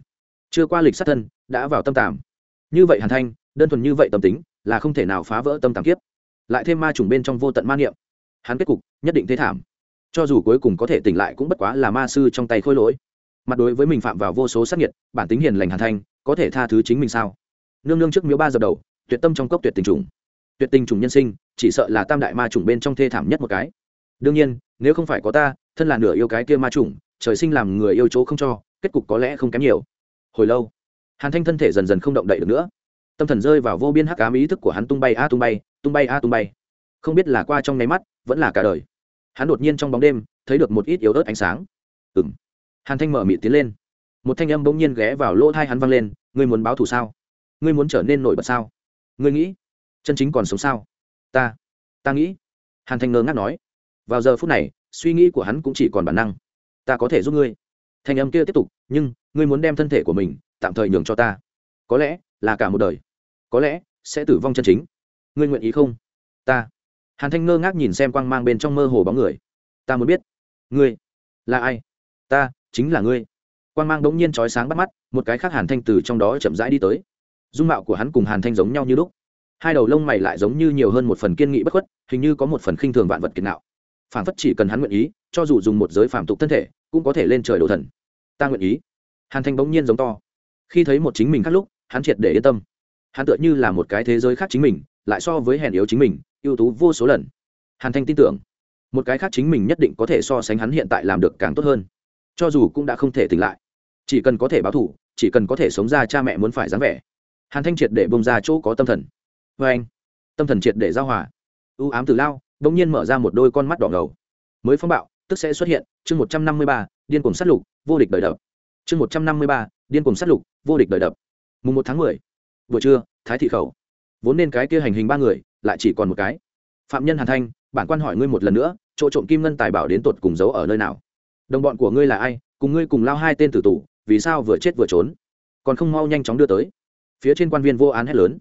Chưa qua lịch sát thân, đã vào tâm tàm như vậy hàn thanh, đơn thuần như vậy tâm tính, là không thể nào phá vỡ tâm tàm kiếp. Lại thêm ma trùng bên trong vô tận ma niệm hắn kết cục, nhất định thế thảm. Cho dù cuối cùng có thể tỉnh lại cũng bất quá là ma sư trong tay khôi lỗi. Mặt đối với mình phạm vào vô số sát nhiệt bản tính hiền lành hàn thanh, có thể tha thứ chính mình sao? Nương nương trước miếu ba giờ đầu, tuyệt tâm trong cốc tuyệt tình trùng. Tuyệt tình trùng nhân sinh, chỉ sợ là tam đại ma trùng bên trong thê thảm nhất một cái. Đương nhiên, nếu không phải có ta, thân là nửa yêu cái kia ma trùng, trời sinh làm người yêu chỗ không cho, kết cục có lẽ không kém nhiều. Hồi lâu, hàn thanh thân thể dần dần không động đậy được nữa. Tâm thần rơi vào vô biên hắc ám ý thức của hắn tung bay a tung bay tung bay a tung bay. Không biết là qua trong nháy mắt vẫn là cả đời. Hắn đột nhiên trong bóng đêm, thấy được một ít yếu ớt ánh sáng. Ừ m hàn thanh mở mị tiến lên. Một thanh âm bỗng nhiên ghé vào lỗ thai hắn văng lên, ngươi muốn báo thù sao? Ngươi muốn trở nên nổi bật sao? Ngươi nghĩ, chân chính còn sống sao? Ta ta nghĩ. Hàn thanh ngơ ngác nói. Vào giờ phút này, suy nghĩ của hắn cũng chỉ còn bản năng. Ta có thể giúp ngươi. Thanh âm kia tiếp tục, nhưng, ngươi muốn đem thân thể của mình tạm thời nhường cho ta. Có lẽ là cả một đời. Có lẽ sẽ tử vong chân chính. Ngươi nguyện ý không? Ta hàn thanh ngơ ngác nhìn xem quang mang bên trong mơ hồ bóng người. Ta muốn biết, ngươi là ai? Ta chính là ngươi. Quang mang đống nhiên trói sáng bắt mắt, một cái khác hàn thanh từ trong đó chậm rãi đi tới. Dung mạo của hắn cùng hàn thanh giống nhau như lúc. Hai đầu lông mày lại giống như nhiều hơn một phần kiên nghị bất khuất, hình như có một phần khinh thường vạn vật kiệt nạo. Phản phất chỉ cần hắn nguyện ý, cho dù dùng một giới phản tục thân thể, cũng có thể lên trời độ thần. Ta nguyện ý. Hàn thanh bỗng nhiên giống to. Khi thấy một chính mình khác lúc, hắn triệt để yên tâm. Hắn tựa như là một cái thế giới khác chính mình, lại so với hèn yếu chính mình ưu tú vô số lần. Hàn thanh tin tưởng, một cái khác chính mình nhất định có thể so sánh hắn hiện tại làm được càng tốt hơn. Cho dù cũng đã không thể tỉnh lại. Chỉ cần có thể báo thủ chỉ cần có thể sống ra cha mẹ muốn phải dáng vẻ. Hàn thanh triệt để bông ra chỗ có tâm thần. Vê anh, tâm thần triệt để giao hòa. Ưu ám từ lao đ ỗ n g nhiên mở ra một đôi con mắt đỏ ngầu. Mới phong bạo, tức sẽ xuất hiện, chương một trăm năm mươi ba, điên cùng s á t lục, vô địch đời đập. Chương một trăm năm mươi ba, điên cùng s á t lục, vô địch đời đập. Mùng một tháng mười, buổi trưa, thái thị khẩu. Vốn nên cái kia hành hình ba người lại chỉ còn một cái. Phạm nhân hàn thanh, bản quan hỏi ngươi một lần nữa, chỗ trộm kim ngân tài bảo đến tột cùng giấu ở nơi nào? Đồng bọn của ngươi là ai? Cùng ngươi cùng lao hai tên tử tù, vì sao vừa chết vừa trốn? Còn không mau nhanh chóng đưa tới. Phía trên quan viên vô án hét lớn.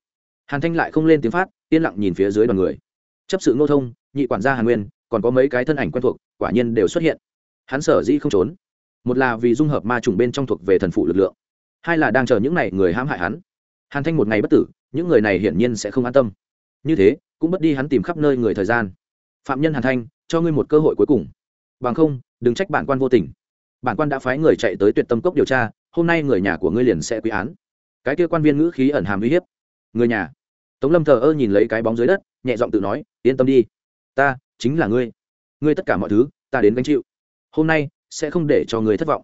Hàn thanh lại không lên tiếng phát, yên lặng nhìn phía dưới đoàn người. Chấp sự ngô thông, nhị quản gia hàn nguyên, còn có mấy cái thân ảnh quen thuộc, quả nhiên đều xuất hiện. Hắn sở dĩ không trốn, một là vì dung hợp ma trùng bên trong thuộc về thần phụ lực lượng, hai là đang chờ những n à y người hãm hại hắn. Hàn thanh một ngày bất tử, những người này hiển nhiên sẽ không an tâm như thế, cũng mất đi hắn tìm khắp nơi người thời gian. Phạm nhân hàn thanh, cho ngươi một cơ hội cuối cùng. Bằng không, đừng trách bản quan vô tình. Bản quan đã phái người chạy tới tuyệt tâm cốc điều tra, hôm nay người nhà của ngươi liền sẽ quy án. Cái kia quan viên ngữ khí ẩn hàm uy hiếp. Người nhà. Tống lâm thờ ơ nhìn lấy cái bóng dưới đất, nhẹ giọng tự nói, yên tâm đi. Ta, chính là ngươi. Ngươi tất cả mọi thứ, ta đến gánh chịu. Hôm nay, sẽ không để cho người thất vọng.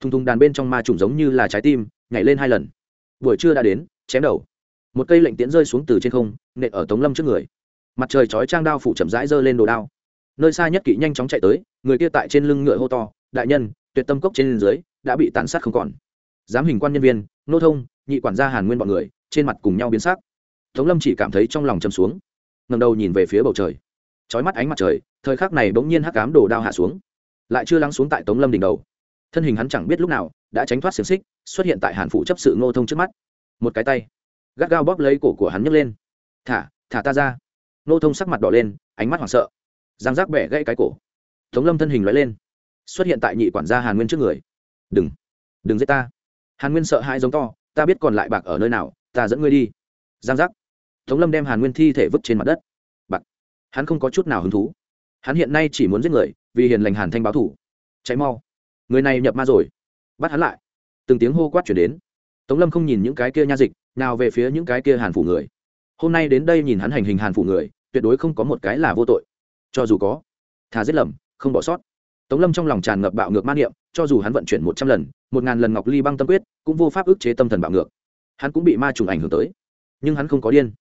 Thùng thùng đàn bên trong ma trùng giống như là trái tim, nhảy lên hai lần. Buổi trưa đã đến, chém đầu một cây lệnh tiễn rơi xuống từ trên không, nện ở tống lâm trước người. Mặt trời chói trang đao phủ chậm rãi giơ lên đồ đao. Nơi xa nhất kỵ nhanh chóng chạy tới, người kia tại trên lưng ngựa hô to, đại nhân, tuyệt tâm cốc trên dưới đã bị tàn sát không còn. Giám hình quan nhân viên, nô thông, nhị quản gia hàn nguyên bọn người, trên mặt cùng nhau biến sắc. Tống lâm chỉ cảm thấy trong lòng chầm xuống ngầm đầu nhìn về phía bầu trời. Trói mắt ánh mặt trời, thời khắc này bỗng nhiên hắc cám đồ đao hạ xuống, lại chưa lắng xuống tại tống lâm đỉnh đầu. Thân hình hắn chẳng biết lúc nào đã tránh thoát xiềng xích, xuất hiện tại hàn phụ chấp sự ngô thông trước mắt. Một cái tay gắt gao bóp lấy cổ của hắn nhấc lên. Thả thả ta ra. Nô thông sắc mặt đỏ lên, ánh mắt hoảng sợ. Giang giác bẻ gãy cái cổ. Tống lâm thân hình loại lên, xuất hiện tại nhị quản gia hàn nguyên trước người. Đừng đừng giết ta. Hàn nguyên sợ hai giống to, ta biết còn lại bạc ở nơi nào, ta dẫn ngươi đi. Giang giác. Tống lâm đem hàn nguyên thi thể vứt trên mặt đất. Bạc. Hắn không có chút nào hứng thú. Hắn hiện nay chỉ muốn giết người, vì hiền lành hàn thanh báo thủ. Cháy mau. Người này nhập ma rồi. Bắt hắn lại. Từng tiếng hô quát chuyển đến tống lâm không nhìn những cái kia nha dịch, nào về phía những cái kia hàn phủ người. Hôm nay đến đây nhìn hắn hành hình hàn phủ người, tuyệt đối không có một cái là vô tội. Cho dù có, thà giết lầm, không bỏ sót. Tống lâm trong lòng tràn ngập bạo ngược man niệm, cho dù hắn vận chuyển một trăm lần, một ngàn lần ngọc ly băng tâm quyết, cũng vô pháp ức chế tâm thần bạo ngược. Hắn cũng bị ma trùng ảnh hưởng tới. Nhưng hắn không có điên.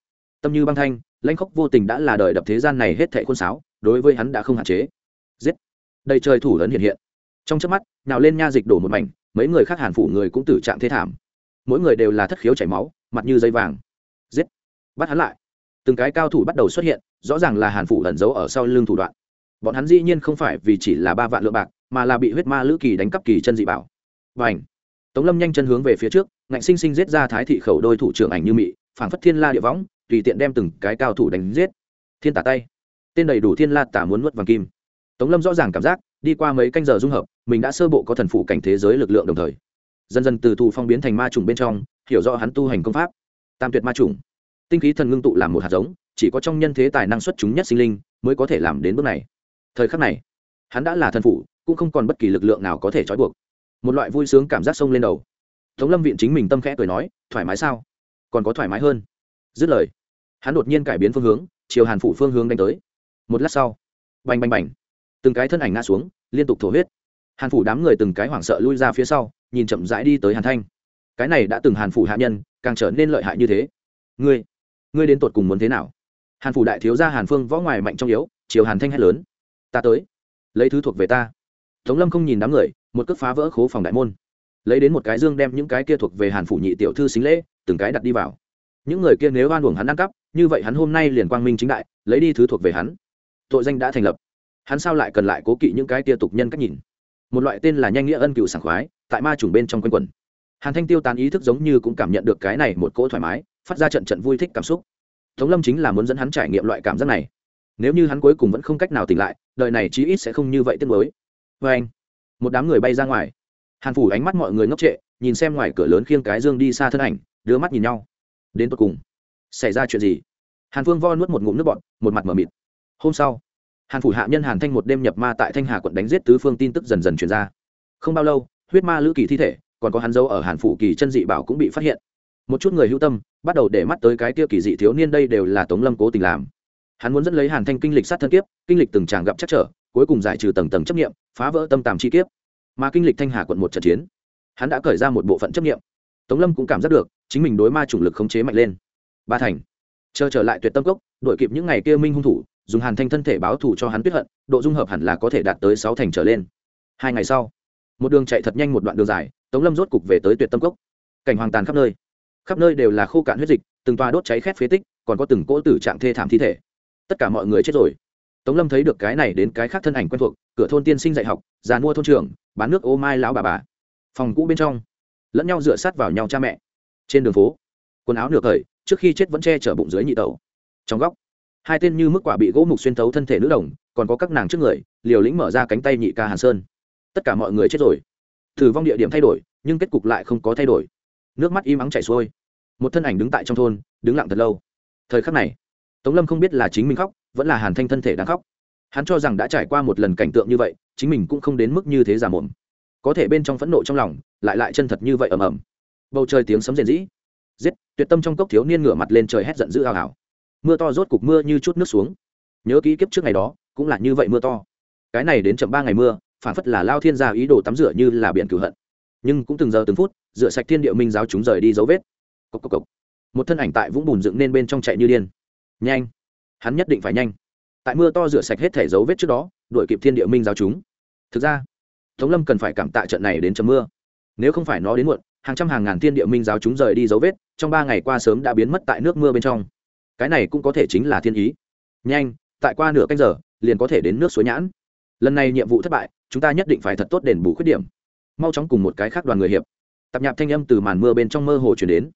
Tâm như băng thanh, lãnh khốc vô tình đã là đời đập thế gian này hết thệ khuôn sáo, đối với hắn đã không hạn chế. Giết! Đầy trời thủ lớn hiện hiện. Trong chớp mắt, nào lên nha dịch đổ một mảnh, mấy người khác hàn phủ người cũng tử trạng thế thảm mỗi người đều là thất khiếu chảy máu, mặt như dây vàng. Giết! Bắt hắn lại. Từng cái cao thủ bắt đầu xuất hiện, rõ ràng là hàn phủ ẩn giấu ở sau lưng thủ đoạn. Bọn hắn dĩ nhiên không phải vì chỉ là ba vạn lượng bạc, mà là bị huyết ma lữ kỳ đánh cắp kỳ chân dị bảo. Và ảnh tống lâm nhanh chân hướng về phía trước, ngạnh sinh sinh giết ra thái thị khẩu đôi thủ trưởng ảnh như mị, phảng phất thiên la địa võng, tùy tiện đem từng cái cao thủ đánh giết. Thiên tả tay. Tên đầy đủ thiên la tả muốn nuốt vàng kim. Tống lâm rõ ràng cảm giác, đi qua mấy canh giờ dung hợp, mình đã sơ bộ có thần phụ cảnh thế giới lực lượng đồng thời dần dần từ thù phong biến thành ma trùng bên trong, hiểu rõ hắn tu hành công pháp. Tam tuyệt ma trùng tinh khí thần ngưng tụ làm một hạt giống, chỉ có trong nhân thế tài năng xuất chúng nhất sinh linh mới có thể làm đến bước này. Thời khắc này, hắn đã là thần phụ cũng không còn bất kỳ lực lượng nào có thể trói buộc. Một loại vui sướng cảm giác sông lên đầu. Tống lâm viện chính mình tâm khẽ cười nói, thoải mái sao? Còn có thoải mái hơn. Dứt lời, hắn đột nhiên cải biến phương hướng, chiều hàn phủ phương hướng đánh tới. Một lát sau, bành bành bành, từng cái thân ảnh ngã xuống, liên tục thổ huyết hàn phủ đám người từng cái hoảng sợ lui ra phía sau, nhìn chậm rãi đi tới hàn thanh. Cái này đã từng hàn phủ hạ nhân, càng trở nên lợi hại như thế. Ngươi ngươi đến tột cùng muốn thế nào? Hàn phủ đại thiếu gia hàn phương võ ngoài mạnh trong yếu, chiều hàn thanh hét lớn. Ta tới. Lấy thứ thuộc về ta. Tống lâm không nhìn đám người, một cước phá vỡ khố phòng đại môn. Lấy đến một cái dương đem những cái kia thuộc về hàn phủ nhị tiểu thư xính lễ, từng cái đặt đi vào. Những người kia nếu oan uổng hắn ăn cắp, như vậy hắn hôm nay liền quang minh chính đại, lấy đi thứ thuộc về hắn. Tội danh đã thành lập. Hắn sao lại cần lại cố kỵ những cái kia tục nhân cách nhìn? Một loại tên là nhanh nghĩa ân cựu sảng khoái, tại ma trùng bên trong quanh quần hàn thanh tiêu tán ý thức giống như cũng cảm nhận được cái này một cỗ thoải mái, phát ra trận trận vui thích cảm xúc. Tống lâm chính là muốn dẫn hắn trải nghiệm loại cảm giác này. Nếu như hắn cuối cùng vẫn không cách nào tỉnh lại, đời này chí ít sẽ không như vậy tiếc mới vê anh, một đám người bay ra ngoài. Hàn phủ ánh mắt mọi người ngốc trệ, nhìn xem ngoài cửa lớn khiêng cái dương đi xa thân ảnh, đưa mắt nhìn nhau. Đến tột cùng, xảy ra chuyện gì? Hàn phương vo nuốt một ngụm nước bọt, một mặt m ở mịt. Hôm sau hàn phủ hạ nhân hàn thanh một đêm nhập ma tại thanh hà quận đánh giết tứ phương tin tức dần dần truyền ra. Không bao lâu, huyết ma lữ kỳ thi thể, còn có hắn dấu ở hàn phủ kỳ chân dị bảo cũng bị phát hiện. Một chút người hữu tâm, bắt đầu để mắt tới cái kia kỳ dị thiếu niên đây đều là tống lâm cố tình làm. Hắn muốn dẫn lấy hàn thanh kinh lịch sát thân kiếp, kinh lịch từng tràng gặp chắc trở, cuối cùng giải trừ tầng tầng chấp nghiệm phá vỡ tâm tàm chi kiếp. Mà kinh lịch thanh hà quận một trận chiến, hắn đã cởi ra một bộ phận chấp nghiệm tống lâm cũng cảm giác được, chính mình đối ma chủng lực khống chế mạnh lên. Ba thành. Chờ trở lại tuyệt tâm cốc đội kịp những ngày kia minh hung thủ dùng hàn thanh thân thể báo thù cho hắn tuyết hận, độ dung hợp hẳn là có thể đạt tới sáu thành trở lên. Hai ngày sau, một đường chạy thật nhanh một đoạn đường dài, tống lâm rốt cục về tới tuyệt tâm cốc. Cảnh hoàng tàn khắp nơi. Khắp nơi đều là khô cạn huyết dịch, từng toa đốt cháy khét phế tích, còn có từng cỗ tử trạng thê thảm thi thể. Tất cả mọi người chết rồi. Tống lâm thấy được cái này đến cái khác thân ảnh quen thuộc, cửa thôn tiên sinh dạy học, già mua thôn trường bán nước ô mai lão bà bà. Phòng cũ bên trong, lẫn nhau dựa sát vào nhau cha mẹ. Trên đường phố, quần áo nửa cởi, trước khi chết vẫn che chở bụng dưới nhị tẩu. Trong góc hai tên như mức quả bị gỗ mục xuyên thấu thân thể nữ đồng, còn có các nàng trước người, liều lĩnh mở ra cánh tay nhị ca hàn sơn. Tất cả mọi người chết rồi. Thử vong địa điểm thay đổi, nhưng kết cục lại không có thay đổi. Nước mắt im ắng chảy xuôi. Một thân ảnh đứng tại trong thôn, đứng lặng thật lâu. Thời khắc này, tống lâm không biết là chính mình khóc, vẫn là hàn thanh thân thể đang khóc. Hắn cho rằng đã trải qua một lần cảnh tượng như vậy, chính mình cũng không đến mức như thế giả mồm. Có thể bên trong phẫn nộ trong lòng, lại lại chân thật như vậy ầm ầm. Bầu trời tiếng sấm rền rĩ. Giết, tuyệt tâm trong cốc thiếu niên ngửa mặt lên trời hét giận dữ hào hào mưa to rốt cục mưa như chút nước xuống. Nhớ kỹ kiếp trước ngày đó, cũng là như vậy mưa to. Cái này đến chậm ba ngày mưa phản phất là lao thiên gia ý đồ tắm rửa như là biển cửu hận. Nhưng cũng từng giờ từng phút, rửa sạch thiên địa minh giáo chúng rời đi dấu vết. Cốc cốc cốc. một thân ảnh tại vũng bùn dựng nên bên trong chạy như điên. Nhanh. Hắn nhất định phải nhanh. Tại mưa to rửa sạch hết thể dấu vết trước đó, đuổi kịp thiên địa minh giáo chúng. Thực ra, tống lâm cần phải cảm tạ trận này đến chấm mưa. Nếu không phải nó đến muộn, hàng trăm hàng ngàn thiên địa minh giáo chúng rời đi dấu vết, trong ba ngày qua sớm đã biến mất tại nước mưa bên trong cái này cũng có thể chính là thiên ý. Nhanh, tại qua nửa canh giờ, liền có thể đến nước suối nhãn. Lần này nhiệm vụ thất bại, chúng ta nhất định phải thật tốt đền bù khuyết điểm. Mau chóng cùng một cái khác đoàn người hiệp. Tập nhạp thanh âm từ màn mưa bên trong mơ hồ chuyển đến.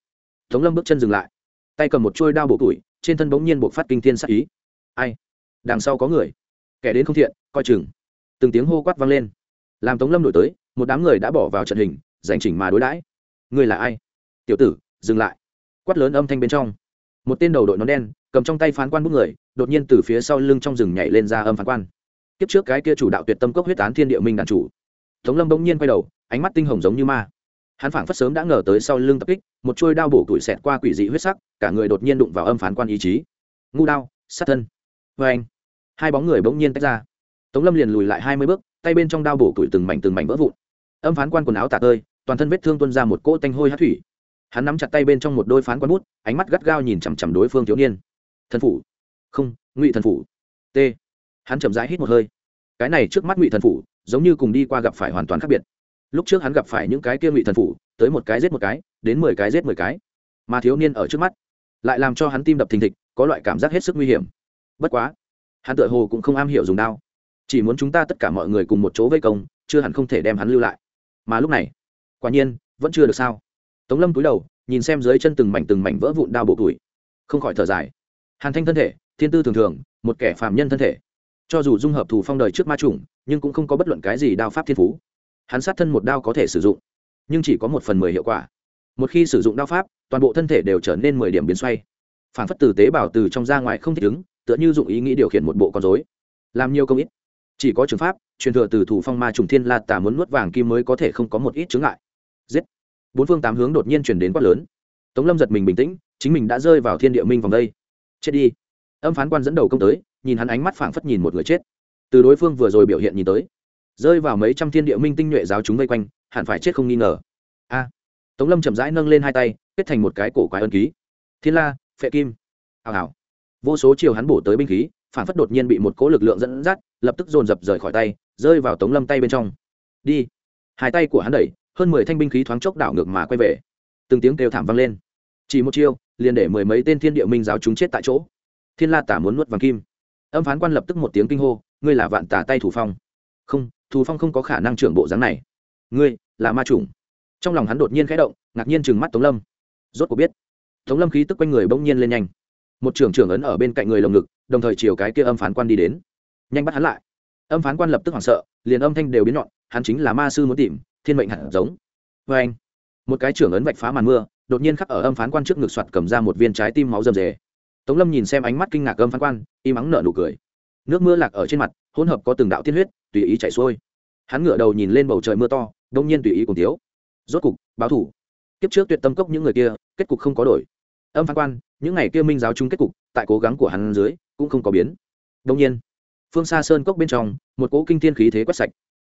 Tống lâm bước chân dừng lại. Tay cầm một chuôi đao bổ tuổi, trên thân bỗng nhiên buộc phát kinh thiên sắc ý. Ai? Đằng sau có người. Kẻ đến không thiện, coi chừng. Từng tiếng hô quát vang lên. Làm tống lâm đổi tới, một đám người đã bỏ vào trận hình giành chỉnh mà đối đãi. Người là ai? Tiểu tử, dừng lại. Quát lớn âm thanh bên trong một tên đầu đội nón đen, cầm trong tay phán quan bút người, đột nhiên từ phía sau lưng trong rừng nhảy lên ra âm phán quan. Kiếp trước cái kia chủ đạo tuyệt tâm cốc huyết án thiên địa minh đàn chủ. Tống lâm bỗng nhiên quay đầu, ánh mắt tinh hồng giống như ma. Hắn phảng phất sớm đã ngờ tới sau lưng tập kích, một chuôi đao bổ tuổi xẹt qua quỷ dị huyết sắc, cả người đột nhiên đụng vào âm phán quan ý chí. Ngu đao, sát thân. Vê anh, hai bóng người bỗng nhiên tách ra. Tống lâm liền lùi lại hai mươi bước, tay bên trong đao bổ tuổi từng mảnh từng mảnh vỡ vụn. Âm phán quan quần áo tạt ơi toàn thân vết thương tuôn ra một cỗ tanh hôi hát thủy hắn nắm chặt tay bên trong một đôi phán quan bút, ánh mắt gắt gao nhìn chằm chằm đối phương thiếu niên. Thần phủ. Không, ngụy thần phủ. T. Hắn chậm rãi hít một hơi. Cái này trước mắt ngụy thần phủ, giống như cùng đi qua gặp phải hoàn toàn khác biệt. Lúc trước hắn gặp phải những cái kia ngụy thần phủ, tới một cái giết một cái, đến mười cái giết mười cái. Mà thiếu niên ở trước mắt, lại làm cho hắn tim đập thình thịch, có loại cảm giác hết sức nguy hiểm. Bất quá, hắn tự hồ cũng không am hiểu dùng đao. Chỉ muốn chúng ta tất cả mọi người cùng một chỗ vây công, chưa hẳn không thể đem hắn lưu lại. Mà lúc này, quả nhiên, vẫn chưa được sao? Tống lâm cúi đầu, nhìn xem dưới chân từng mảnh từng mảnh vỡ vụn đao bộ tuổi. Không khỏi thở dài. Hàn thanh thân thể, thiên tư thường thường, một kẻ phàm nhân thân thể. Cho dù dung hợp thủ phong đời trước ma trùng nhưng cũng không có bất luận cái gì đao pháp thiên phú. Hắn sát thân một đao có thể sử dụng, nhưng chỉ có một phần mười hiệu quả. Một khi sử dụng đao pháp, toàn bộ thân thể đều trở nên mười điểm biến xoay. Phản phất từ tế bào từ trong ra ngoài không thích ứng, tựa như dụng ý nghĩ điều khiển một bộ con dối làm nhiều công ít. Chỉ có trường pháp, truyền thừa từ thủ phong ma trùng thiên la tà muốn nuốt vàng kim mới có thể không có một ít chướng ngại. Giết bốn phương tám hướng đột nhiên chuyển đến quát lớn. Tống lâm giật mình bình tĩnh, chính mình đã rơi vào thiên địa minh vòng đây. Chết đi. Âm phán quan dẫn đầu công tới, nhìn hắn ánh mắt phảng phất nhìn một người chết. Từ đối phương vừa rồi biểu hiện nhìn tới, rơi vào mấy trăm thiên địa minh tinh nhuệ giáo chúng vây quanh, hẳn phải chết không nghi ngờ. A. Tống lâm chậm rãi nâng lên hai tay, kết thành một cái cổ quái ân ký. Thiên la, phệ kim. Hào hào. Vô số chiều hắn bổ tới binh khí phản phất đột nhiên bị một cỗ lực lượng dẫn dắt, lập tức dồn dập rời khỏi tay, rơi vào tống lâm tay bên trong. Đi. Hai tay của hắn đẩy hơn mười thanh binh khí thoáng chốc đảo ngược mà quay về. Từng tiếng kêu thảm vang lên. Chỉ một chiêu, liền để mười mấy tên thiên địa minh giáo chúng chết tại chỗ. Thiên la tả muốn nuốt vàng kim. Âm phán quan lập tức một tiếng kinh hô, ngươi là vạn tả tay thủ phong. Không, thủ phong không có khả năng trưởng bộ dáng này. Ngươi, là ma chủng. Trong lòng hắn đột nhiên khẽ động, ngạc nhiên chừng mắt tống lâm. Rốt cuộc biết, tống lâm khí tức quanh người bỗng nhiên lên nhanh. Một trưởng trưởng ấn ở bên cạnh người lồng ngực, đồng thời chiều cái kia âm phán quan đi đến. Nhanh bắt hắn lại. Âm phán quan lập tức hoảng sợ, liền âm thanh đều biến nhọn hắn chính là ma sư muốn tìm thiên mệnh hẳn giống. Vê anh. Một cái trưởng ấn vạch phá màn mưa, đột nhiên khắc ở âm phán quan trước ngực soạt cầm ra một viên trái tim máu rầm rề. Tống lâm nhìn xem ánh mắt kinh ngạc âm phán quan, im ắng nở nụ cười. Nước mưa lạc ở trên mặt, hỗn hợp có từng đạo tiên huyết, tùy ý chảy xuôi. Hắn ngửa đầu nhìn lên bầu trời mưa to, đông nhiên tùy ý cùng thiếu. Rốt cục, báo thủ. Kiếp trước tuyệt tâm cốc những người kia, kết cục không có đổi. Âm phán quan, những ngày kia minh giáo chung kết cục, tại cố gắng của hắn dưới, cũng không có biến. Đông nhiên, phương xa sơn cốc bên trong, một cỗ kinh thiên khí thế quét sạch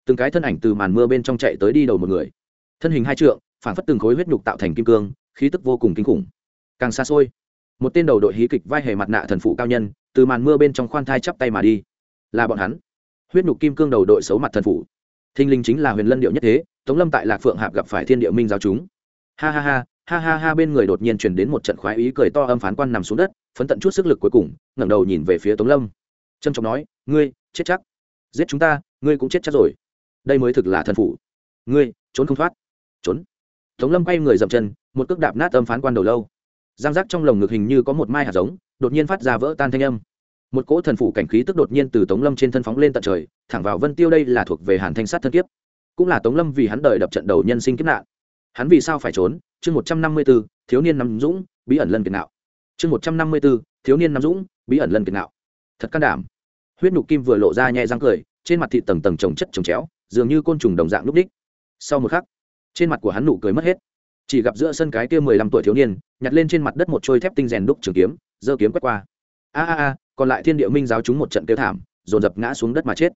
từng cái thân ảnh từ màn mưa bên trong chạy tới đi đầu một người. Thân hình hai trượng, phản phất từng khối huyết nhục tạo thành kim cương, khí tức vô cùng kinh khủng. Càng xa xôi, một tên đầu đội hí kịch vai hề mặt nạ thần phụ cao nhân, từ màn mưa bên trong khoan thai chắp tay mà đi. Là bọn hắn. Huyết nhục kim cương đầu đội xấu mặt thần phụ. Thinh linh chính là huyền lân điệu nhất thế, tống lâm tại lạc phượng hạp gặp phải thiên địa minh giáo chúng. Ha ha ha ha ha ha, bên người đột nhiên truyền đến một trận khoái ý cười to âm phán quan nằm xuống đất, phấn tận chút sức lực cuối cùng, ngẩng đầu nhìn về phía tống lâm. Trâm trọng nói, ngươi, chết chắc. Giết chúng ta, ngươi cũng chết chắc rồi đây mới thực là thần phủ. Ngươi, trốn không thoát. Trốn. Tống lâm quay người dậm chân, một cước đạp nát âm phán quan đầu lâu. Giang giác trong lồng ngực hình như có một mai hạt giống, đột nhiên phát ra vỡ tan thanh âm. Một cỗ thần phủ cảnh khí tức đột nhiên từ tống lâm trên thân phóng lên tận trời, thẳng vào vân tiêu đây là thuộc về hàn thanh sát thân kiếp. Cũng là tống lâm vì hắn đời đập trận đầu nhân sinh kiếp nạn. Hắn vì sao phải trốn? Chương một trăm năm mươi b ố thiếu niên nắm dũng, bí ẩn lân kiệt nạo. Chương một trăm năm mươi b ố thiếu niên nắm dũng, bí ẩn lân kiệt nạo. Thật can đảm. Huyết nhục kim vừa lộ ra nhẹ răng cười, trên mặt thị tầng tầng trồng chất trồng chéo dường như côn trùng đồng dạng lúc đích. Sau một khắc, trên mặt của hắn nụ cười mất hết. Chỉ gặp giữa sân cái kia mười lăm tuổi thiếu niên, nhặt lên trên mặt đất một trôi thép tinh rèn đúc trường kiếm, giơ kiếm quét qua. A a a, còn lại thiên địa minh giáo chúng một trận kêu thảm, dồn dập ngã xuống đất mà chết.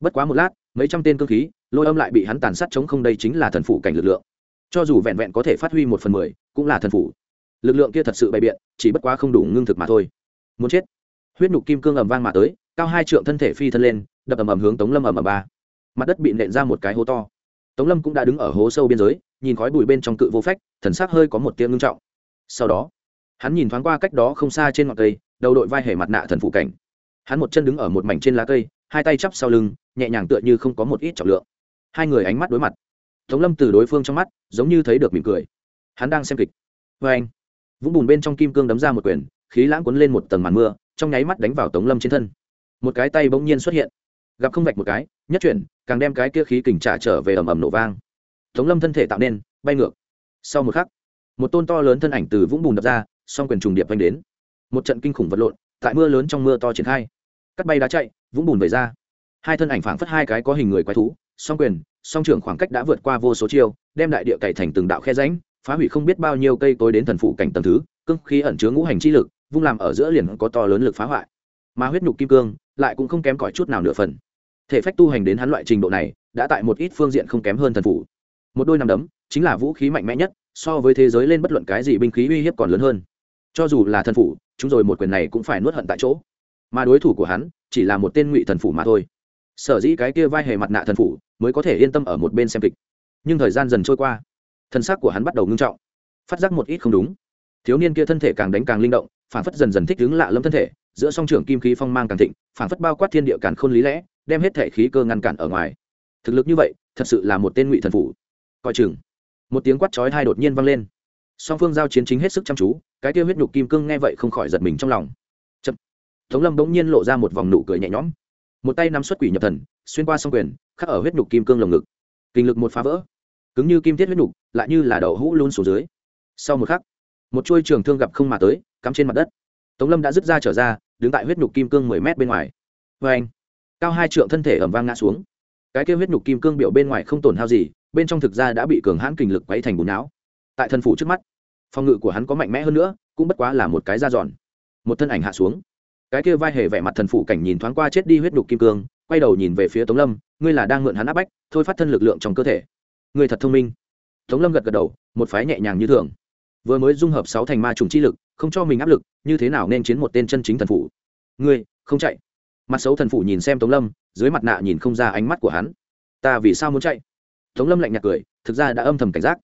Bất quá một lát, mấy trăm tên cơ khí, lôi âm lại bị hắn tàn sát chống không đây chính là thần phủ cảnh lực lượng. Cho dù vẹn vẹn có thể phát huy một phần mười, cũng là thần phủ. Lực lượng kia thật sự bày biện, chỉ bất quá không đủ ngưng thực mà thôi. Muốn chết. Huyết nhục kim cương ầm vang mà tới, cao hai trượng thân thể phi thân lên, đập ầm ầm hướng tống lâm ầm ầm ba mặt đất bị nện ra một cái hố to. Tống lâm cũng đã đứng ở hố sâu biên giới, nhìn khói bụi bên trong cự vô phách, thần sắc hơi có một tiếng ngưng trọng. Sau đó, hắn nhìn thoáng qua cách đó không xa trên ngọn cây, đầu đội vai hề mặt nạ thần phụ cảnh. Hắn một chân đứng ở một mảnh trên lá cây, hai tay chắp sau lưng, nhẹ nhàng tựa như không có một ít trọng lượng. Hai người ánh mắt đối mặt. Tống lâm từ đối phương trong mắt, giống như thấy được mỉm cười. Hắn đang xem kịch. Vê anh, vũng bùn bên trong kim cương đấm ra một quyền khí lãng cuốn lên một tầng màn mưa, trong nháy mắt đánh vào tống lâm trên thân. Một cái tay bỗng nhiên xuất hiện. Gặp không vạch một cái nhất chuyển, càng đem cái kia khí kình trả trở về ầm ầm nổ vang. Tống lâm thân thể tạo nên, bay ngược. Sau một khắc, một tôn to lớn thân ảnh từ vũng bùn đập ra, song quyền trùng điệp vanh đến. Một trận kinh khủng vật lộn, tại mưa lớn trong mưa to triển khai. Cắt bay đá chạy, vũng bùn về ra. Hai thân ảnh phảng phất hai cái có hình người quái thú, song quyền, song trưởng khoảng cách đã vượt qua vô số chiêu, đem đại địa cày thành từng đạo khe ránh phá hủy không biết bao nhiêu cây tối đến thần phụ cảnh tầm thứ cưng khí ẩn chứa ngũ hành chi lực, vung làm ở giữa liền có to lớn lực phá hoại. Mà huyết nhục kim cương, lại cũng không kém cỏi chút nào nửa phần thể phách tu hành đến hắn loại trình độ này, đã tại một ít phương diện không kém hơn thần phủ. Một đôi nằm đấm, chính là vũ khí mạnh mẽ nhất, so với thế giới lên bất luận cái gì binh khí uy hiếp còn lớn hơn. Cho dù là thần phủ, chúng rồi một quyền này cũng phải nuốt hận tại chỗ. Mà đối thủ của hắn, chỉ là một tên ngụy thần phủ mà thôi. Sở dĩ cái kia vai hề mặt nạ thần phủ mới có thể yên tâm ở một bên xem kịch. Nhưng thời gian dần trôi qua, thân xác của hắn bắt đầu ngưng trọng. Phát giác một ít không đúng. Thiếu niên kia thân thể càng đánh càng linh động phản phất dần dần thích ứng lạ lâm thân thể, giữa song trưởng kim khí phong mang càng thịnh phản phất bao quát thiên địa càn khôn lý lẽ đem hết thể khí cơ ngăn cản ở ngoài. Thực lực như vậy, thật sự là một tên ngụy thần phủ. Coi chừng, một tiếng quát chói hai đột nhiên vang lên. Song phương giao chiến chính hết sức chăm chú, cái tiêu huyết nhục kim cương nghe vậy không khỏi giật mình trong lòng. Chậm. tống lâm bỗng nhiên lộ ra một vòng nụ cười nhẹ nhõm. Một tay nắm xuất quỷ nhập thần, xuyên qua song quyền, khắc ở huyết nhục kim cương lồng ngực. Kinh lực một phá vỡ. Cứng như kim thiết huyết nhục, lại như là đậu hũ luôn xuống dưới. Sau một khắc, một chuôi trường thương gặp không mà tới, cắm trên mặt đất. Tống lâm đã dứt ra trở ra, đứng tại huyết nhục kim cương mười mét bên ngoài. Vê anh cao hai trượng thân thể ẩm vang ngã xuống. Cái kêu huyết nhục kim cương biểu bên ngoài không tổn hao gì, bên trong thực ra đã bị cường hãn kình lực quấy thành bùn não. Tại thân phủ trước mắt, phòng ngự của hắn có mạnh mẽ hơn nữa, cũng bất quá là một cái da giòn một thân ảnh hạ xuống. Cái kia vai hề vẻ mặt thần phủ cảnh nhìn thoáng qua chết đi huyết nhục kim cương, quay đầu nhìn về phía tống lâm, ngươi là đang mượn hắn áp bách, thôi phát thân lực lượng trong cơ thể. Ngươi thật thông minh. Tống lâm gật gật đầu, một phái nhẹ nhàng như thường. Vừa mới dung hợp sáu thành ma trùng chi lực, không cho mình áp lực, như thế nào nên chiến một tên chân chính thần phủ? Ngươi, không chạy mặt xấu thần phụ nhìn xem tống lâm, dưới mặt nạ nhìn không ra ánh mắt của hắn. Ta vì sao muốn chạy? Tống lâm lạnh nhạt cười, thực ra đã âm thầm cảnh giác.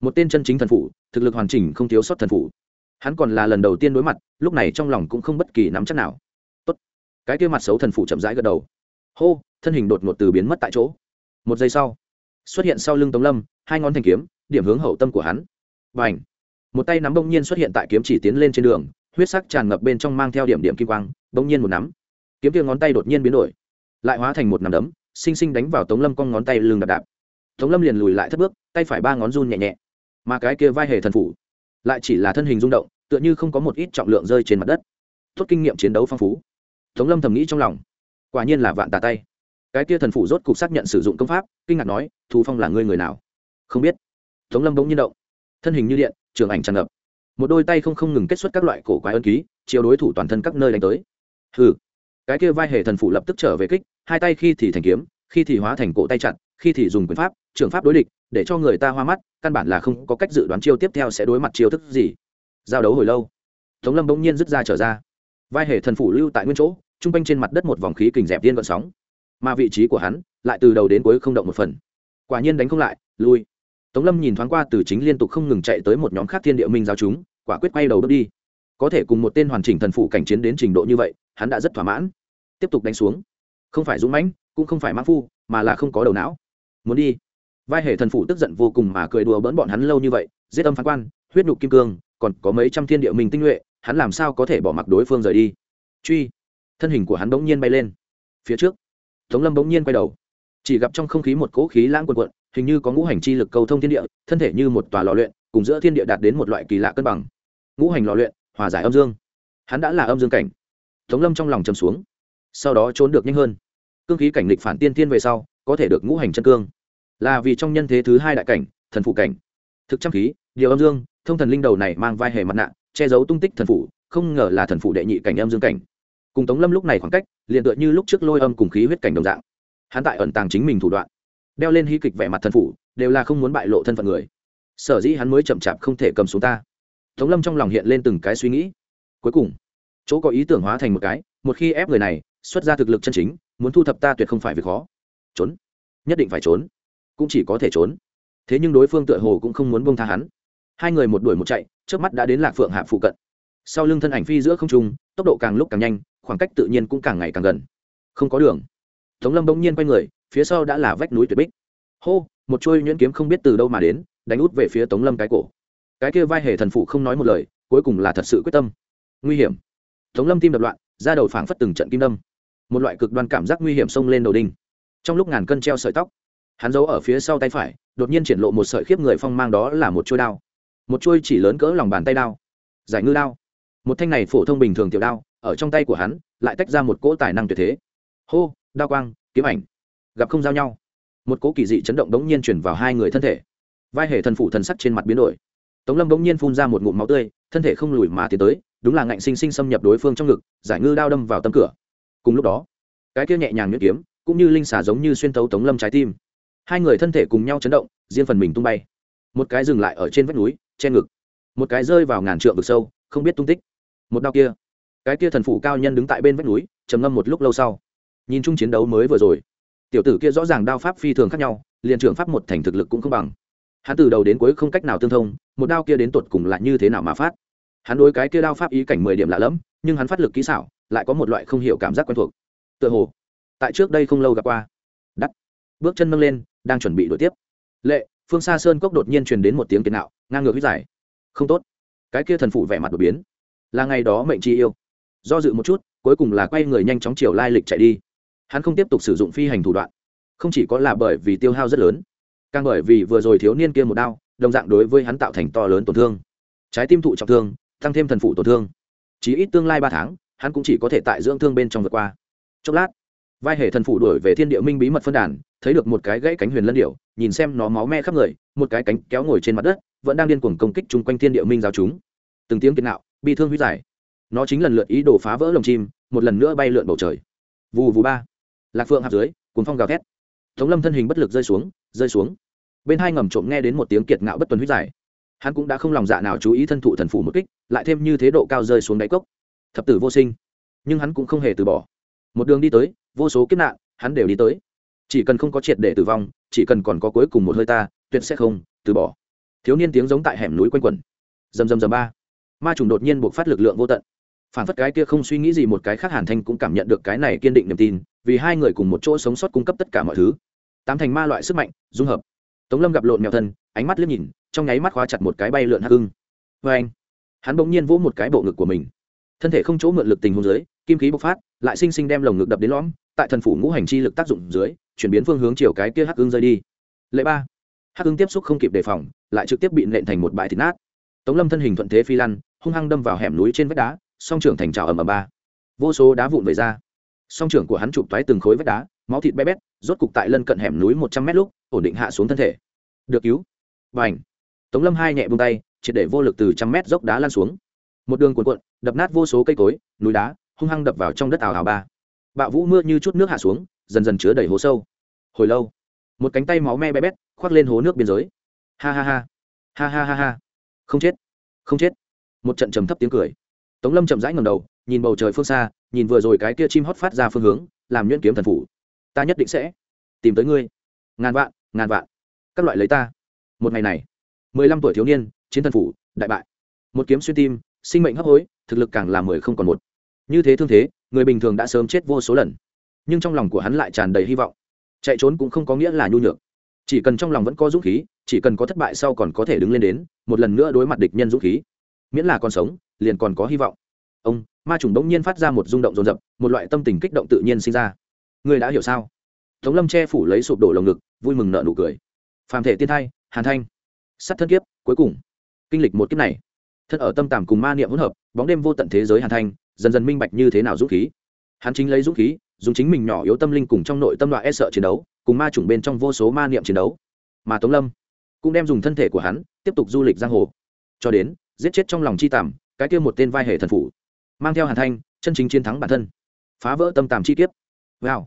Một tên chân chính thần phụ thực lực hoàn chỉnh không thiếu sót thần phụ hắn còn là lần đầu tiên đối mặt, lúc này trong lòng cũng không bất kỳ nắm chắc nào. Tốt. cái kia mặt xấu thần phụ chậm rãi gật đầu. Hô, thân hình đột ngột từ biến mất tại chỗ. Một giây sau, xuất hiện sau lưng tống lâm, hai ngón thành kiếm, điểm hướng hậu tâm của hắn. Và ảnh một tay nắm bỗng nhiên xuất hiện tại kiếm chỉ tiến lên trên đường, huyết sắc tràn ngập bên trong mang theo điểm điểm kim quang, bỗng nhiên một nắm kiếm kia ngón tay đột nhiên biến đổi, lại hóa thành một nắm đấm xinh xinh đánh vào tống lâm con ngón tay lưng đạp đạp. Tống lâm liền lùi lại thất bước, tay phải ba ngón run nhẹ nhẹ, mà cái kia vai hề thần phủ lại chỉ là thân hình rung động, tựa như không có một ít trọng lượng rơi trên mặt đất. Tốt kinh nghiệm chiến đấu phong phú. Tống lâm thầm nghĩ trong lòng. Quả nhiên là vạn tà tay. Cái kia thần phủ rốt cục xác nhận sử dụng công pháp, kinh ngạc nói thù phong là ngươi người nào? Không biết. Tống lâm bỗng nhiên động. Thân hình như điện, trường ảnh tràn ngập. Một đôi tay không không ngừng kết xuất các loại cổ quái ân ký chiều đối thủ toàn thân các nơi đánh tới. Hừ cái kia vai hề thần phụ lập tức trở về kích, hai tay khi thì thành kiếm, khi thì hóa thành cổ tay chặn khi thì dùng quyền pháp, trường pháp đối địch, để cho người ta hoa mắt, căn bản là không có cách dự đoán chiêu tiếp theo sẽ đối mặt chiêu thức gì. Giao đấu hồi lâu, tống lâm bỗng nhiên rứt ra trở ra. Vai hề thần phụ lưu tại nguyên chỗ t r u n g quanh trên mặt đất một vòng khí kình dẹp tiên vận sóng. Mà vị trí của hắn lại từ đầu đến cuối không động một phần. Quả nhiên đánh không lại, lui. Tống lâm nhìn thoáng qua từ chính liên tục không ngừng chạy tới một nhóm khác thiên địa minh giao chúng, quả quyết quay đầu bước đi. Có thể cùng một tên hoàn chỉnh thần phụ cảnh chiến đến trình độ như vậy hắn đã rất thỏa mãn. Tiếp tục đánh xuống. Không phải dũng mãnh, cũng không phải mãn phu, mà là không có đầu não. Muốn đi. Vai hệ thần phụ tức giận vô cùng mà cười đùa bỡn bọn hắn lâu như vậy, giết âm phán quan, huyết nhục kim cương, còn có mấy trăm thiên địa mình tinh nhuệ, hắn làm sao có thể bỏ mặc đối phương rời đi? Truy. Thân hình của hắn bỗng nhiên bay lên. Phía trước. Tống lâm bỗng nhiên quay đầu. Chỉ gặp trong không khí một cỗ khí lãng quần quận hình như có ngũ hành chi lực cầu thông thiên địa, thân thể như một tòa lò luyện, cùng giữa thiên địa đạt đến một loại kỳ lạ cân bằng. Ngũ hành lò luyện, hòa giải âm dương. Hắn đã là âm dương cảnh tống lâm trong lòng chầm xuống. Sau đó trốn được nhanh hơn. Cương khí cảnh lịch phản tiên tiên về sau, có thể được ngũ hành chân cương. Là vì trong nhân thế thứ hai đại cảnh, thần phụ cảnh. Thực trăm khí, điều âm dương, thông thần linh đầu này mang vai hề mặt nạ, che giấu tung tích thần phụ không ngờ là thần phụ đệ nhị cảnh âm dương cảnh. Cùng tống lâm lúc này khoảng cách, liền tựa như lúc trước lôi âm cùng khí huyết cảnh đồng dạng. Hắn tại ẩn tàng chính mình thủ đoạn, đeo lên hy kịch vẻ mặt thần phụ đều là không muốn bại lộ thân phận người. Sở dĩ hắn mới chậm chạp không thể cầm xuống ta. Tống lâm trong lòng hiện lên từng cái suy nghĩ. Cuối cùng chỗ có ý tưởng hóa thành một cái, một khi ép người này xuất ra thực lực chân chính, muốn thu thập ta tuyệt không phải việc khó. Trốn. Nhất định phải trốn. Cũng chỉ có thể trốn. Thế nhưng đối phương tựa hồ cũng không muốn bông tha hắn. Hai người một đuổi một chạy trước mắt đã đến lạc phượng hạ phụ cận. Sau lưng thân ảnh phi giữa không trung, tốc độ càng lúc càng nhanh, khoảng cách tự nhiên cũng càng ngày càng gần. Không có đường. Tống lâm bỗng nhiên quay người, phía sau đã là vách núi tuyệt bích. Hô, một chuôi nhuyễn kiếm không biết từ đâu mà đến, đánh út về phía tống lâm cái cổ. Cái kia vai hề thần phụ không nói một lời, cuối cùng là thật sự quyết tâm. Nguy hiểm tống lâm tim đập loạn ra đầu phảng phất từng trận kim đâm. Một loại cực đoan cảm giác nguy hiểm xông lên đầu đinh. Trong lúc ngàn cân treo sợi tóc, hắn giấu ở phía sau tay phải, đột nhiên triển lộ một sợi khiếp người phong mang đó là một chuôi đao. Một chuôi chỉ lớn cỡ lòng bàn tay đao. Giải ngư đao. Một thanh này phổ thông bình thường tiểu đao, ở trong tay của hắn, lại tách ra một cỗ tài năng tuyệt thế. Hô, đao quang, kiếm ảnh. Gặp không giao nhau. Một cỗ kỳ dị chấn động đống nhiên chuyển vào hai người thân thể. Vai hệ thần phủ thần sắc trên mặt biến đổi. Tống lâm đống nhiên phun ra một ngụm máu tươi, thân thể không lùi mà tiến tới đúng là ngạnh sinh sinh xâm nhập đối phương trong ngực, giải ngư đao đâm vào tâm cửa. Cùng lúc đó, cái kia nhẹ nhàng nhuyễn kiếm, cũng như linh xà giống như xuyên tấu tống lâm trái tim. Hai người thân thể cùng nhau chấn động, riêng phần mình tung bay. Một cái dừng lại ở trên vách núi, che ngực. Một cái rơi vào ngàn trượng vực sâu, không biết tung tích. Một đao kia. Cái kia thần phủ cao nhân đứng tại bên vách núi, trầm ngâm một lúc lâu sau. Nhìn chung chiến đấu mới vừa rồi. Tiểu tử kia rõ ràng đao pháp phi thường khác nhau, liền trưởng pháp một thành thực lực cũng không bằng. Hắn từ đầu đến cuối không cách nào tương thông, một đao kia đến tột cùng là như thế nào mà phát? Hắn đối cái kia đao pháp ý cảnh mười điểm lạ lẫm, nhưng hắn phát lực kỹ xảo, lại có một loại không hiểu cảm giác quen thuộc. Tựa hồ, tại trước đây không lâu gặp qua. Đắt. Bước chân nâng lên, đang chuẩn bị đổi tiếp. Lệ, phương xa sơn cốc đột nhiên truyền đến một tiếng kiến nạo, ngang ngược huyết giải không tốt. Cái kia thần phụ vẻ mặt đột biến. Là ngày đó mệnh chi yêu. Do dự một chút, cuối cùng là quay người nhanh chóng chiều lai lịch chạy đi. Hắn không tiếp tục sử dụng phi hành thủ đoạn. Không chỉ có là bởi vì tiêu hao rất lớn, càng bởi vì vừa rồi thiếu niên kia một đao, đồng dạng đối với hắn tạo thành to lớn tổn thương. Trái tim thụ trọng thương tăng thêm thần phụ tổn thương. Chỉ ít tương lai ba tháng, hắn cũng chỉ có thể tại dưỡng thương bên trong vượt qua. Chốc lát, vai hệ thần phụ đuổi về thiên địa minh bí mật phân đàn, thấy được một cái gãy cánh huyền lân điệu nhìn xem nó máu me khắp người, một cái cánh kéo ngồi trên mặt đất, vẫn đang điên cuồng công kích chung quanh thiên địa minh giáo chúng. Từng tiếng kiệt nạo, bi thương huyết giải nó chính lần lượt ý đồ phá vỡ lồng chim, một lần nữa bay lượn bầu trời. Vù vù ba. Lạc phượng hạp dưới cuốn phong gào thét. Tống lâm thân hình bất lực rơi xuống rơi xuống. Bên hai ngầm trộm nghe đến một tiếng kiệt ngạo bất tuần huyết giải hắn cũng đã không lòng dạ nào chú ý thân thụ thần phủ một kích, lại thêm như thế độ cao rơi xuống đáy cốc. Thập tử vô sinh. Nhưng hắn cũng không hề từ bỏ. Một đường đi tới, vô số kiếp nạn, hắn đều đi tới. Chỉ cần không có triệt để tử vong, chỉ cần còn có cuối cùng một hơi ta, tuyệt sẽ không từ bỏ. Thiếu niên tiếng giống tại hẻm núi quanh quẩn. Dầm dầm dầm ba. Ma trùng đột nhiên buộc phát lực lượng vô tận. Phản phất cái kia không suy nghĩ gì một cái khác hàn thanh cũng cảm nhận được cái này kiên định niềm tin, vì hai người cùng một chỗ sống sót cung cấp tất cả mọi thứ. Tám thành ma loại sức mạnh, dung hợp. Tống lâm gặp lộn mèo thân ánh mắt liếc nhìn, trong nháy mắt khóa chặt một cái bay lượn hắc hưng vê anh, hắn bỗng nhiên vỗ một cái bộ ngực của mình. Thân thể không chỗ mượn lực tình hôn dưới, kim khí bộc phát, lại sinh sinh đem lồng ngực đập đến lõm, tại thần phủ ngũ hành chi lực tác dụng dưới, chuyển biến phương hướng chiều cái kia hắc hưng rơi đi. Lệ ba, hắc hưng tiếp xúc không kịp đề phòng, lại trực tiếp bị nện thành một bãi thịt nát. Tống lâm thân hình thuận thế phi lăn, hung hăng đâm vào hẻm núi trên vách đá, song trưởng thành trào ầm ầm ba. Vô số đá vụn về ra. Song trưởng của hắn chụp toái từng khối vách đá, máu thịt bé bét, rốt cục tại lân cận hẻm núi một trăm mét lúc, ổn định hạ xuống thân thể. Được cứu và ảnh. Tống lâm hai nhẹ buông tay, triệt để vô lực từ trăm mét dốc đá lan xuống. Một đường cuộn cuộn, đập nát vô số cây cối, núi đá, hung hăng đập vào trong đất ảo hào ba. Bạo vũ mưa như chút nước hạ xuống, dần dần chứa đầy hố sâu. Hồi lâu, một cánh tay máu me bé bét khoác lên hố nước biên giới. Ha ha ha ha ha ha ha. Không chết không chết. Một trận trầm thấp tiếng cười. Tống lâm chậm rãi ngầm đầu, nhìn bầu trời phương xa, nhìn vừa rồi cái kia chim hót phát ra phương hướng, làm nhuyễn kiếm thần phủ. Ta nhất định sẽ tìm tới ngươi. Ngàn vạn ngàn vạn. Các loại lấy ta một ngày này, mười lăm tuổi thiếu niên, chiến thần phủ, đại bại. Một kiếm xuyên tim, sinh mệnh hấp hối, thực lực càng là mười không còn một. Như thế thương thế, người bình thường đã sớm chết vô số lần. Nhưng trong lòng của hắn lại tràn đầy hy vọng. Chạy trốn cũng không có nghĩa là nhu nhược. Chỉ cần trong lòng vẫn có dũng khí, chỉ cần có thất bại sau còn có thể đứng lên đến, một lần nữa đối mặt địch nhân dũng khí, miễn là còn sống, liền còn có hy vọng. Ông, ma trùng đống nhiên phát ra một rung động rồn rập một loại tâm tình kích động tự nhiên sinh ra. Người đã hiểu sao? Tống lâm che phủ lấy sụp đổ lồng ngực, vui mừng nợ nụ cười. Phàm thể tiên thai hàn thanh. Sắt thân kiếp, cuối cùng. Kinh lịch một kiếp này. Thân ở tâm tàm cùng ma niệm hỗn hợp, bóng đêm vô tận thế giới hàn thanh, dần dần minh bạch như thế nào dũng khí. Hắn chính lấy dũng khí, dùng chính mình nhỏ yếu tâm linh cùng trong nội tâm loại e sợ chiến đấu, cùng ma chủng bên trong vô số ma niệm chiến đấu. Mà tống lâm cũng đem dùng thân thể của hắn tiếp tục du lịch giang hồ. Cho đến, giết chết trong lòng chi tàm cái kia một tên vai hệ thần phủ, mang theo hàn thanh, chân chính chiến thắng bản thân. Phá vỡ tâm tàm chi kiếp. Wow.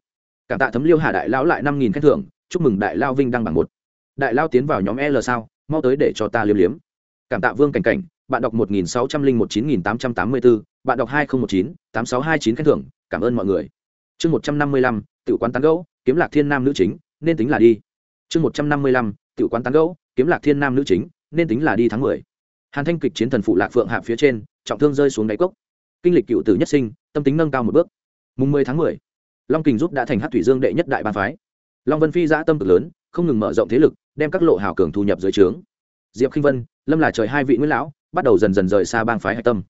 Cảm tạ thấm liêu hà đại lão lại năm nghìn khen thưởng, chúc mừng đại lao vinh đăng bằng một đại lao tiến vào nhóm l sao? Mau tới để cho ta liếm liếm. Cảm tạ vương cảnh cảnh, bạn đọc một nghìn sáu trăm linh một chín nghìn tám trăm tám mươi bốn bạn đọc hai nghìn một chín tám sáu hai chín khen thưởng, cảm ơn mọi người. Chương một trăm năm mươi lăm tự quán tán gẫu, kiếm lạc thiên nam nữ chính, nên tính là đi. Chương một trăm năm mươi lăm tự quán tán gẫu, kiếm lạc thiên nam nữ chính, nên tính là đi tháng mười. Hàn thanh kịch chiến thần phụ lạc phượng hạ phía trên, trọng thương rơi xuống đáy cốc. Kinh lịch cựu tử nhất sinh, tâm tính nâng cao một bước. Mùng mười tháng mười, long kình giúp đã thành hát thủy dương đệ nhất đại ban phái. Long vân phi giã tâm cực lớn, không ngừng mở rộng thế lực đem các lộ hào cường thu nhập dưới trướng. Diệp khinh vân, lâm là trời hai vị nguyễn lão, bắt đầu dần dần rời xa bang phái hạch tâm.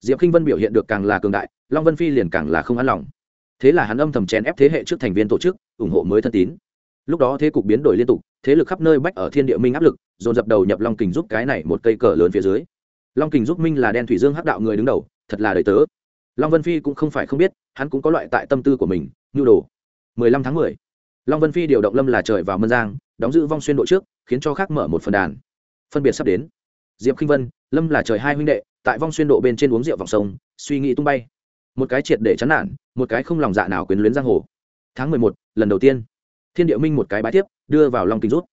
Diệp khinh vân biểu hiện được càng là cường đại, long vân phi liền càng là không an lòng. Thế là hắn âm thầm chèn ép thế hệ trước thành viên tổ chức, ủng hộ mới thân tín. Lúc đó thế cục biến đổi liên tục, thế lực khắp nơi bách ở thiên địa minh áp lực, dồn dập đầu nhập long kình giúp cái này một cây cờ lớn phía dưới. Long kình giúp minh là đen thủy dương hắc đạo người đứng đầu, thật là đời tớ. Long vân phi cũng không phải không biết, hắn cũng có loại tại tâm tư của mình, nhu đồ. 15 tháng 10 long vân phi điều động lâm là trời vào mân giang, đóng giữ vong xuyên độ trước, khiến cho khác mở một phần đàn. Phân biệt sắp đến. Diệp khinh vân, lâm là trời hai huynh đệ, tại vong xuyên độ bên trên uống rượu vòng sông, suy nghĩ tung bay. Một cái triệt để chán nản, một cái không lòng dạ nào quyến luyến giang hồ. Tháng mười một, lần đầu tiên, thiên địa minh một cái bãi tiếp, đưa vào long kình rút.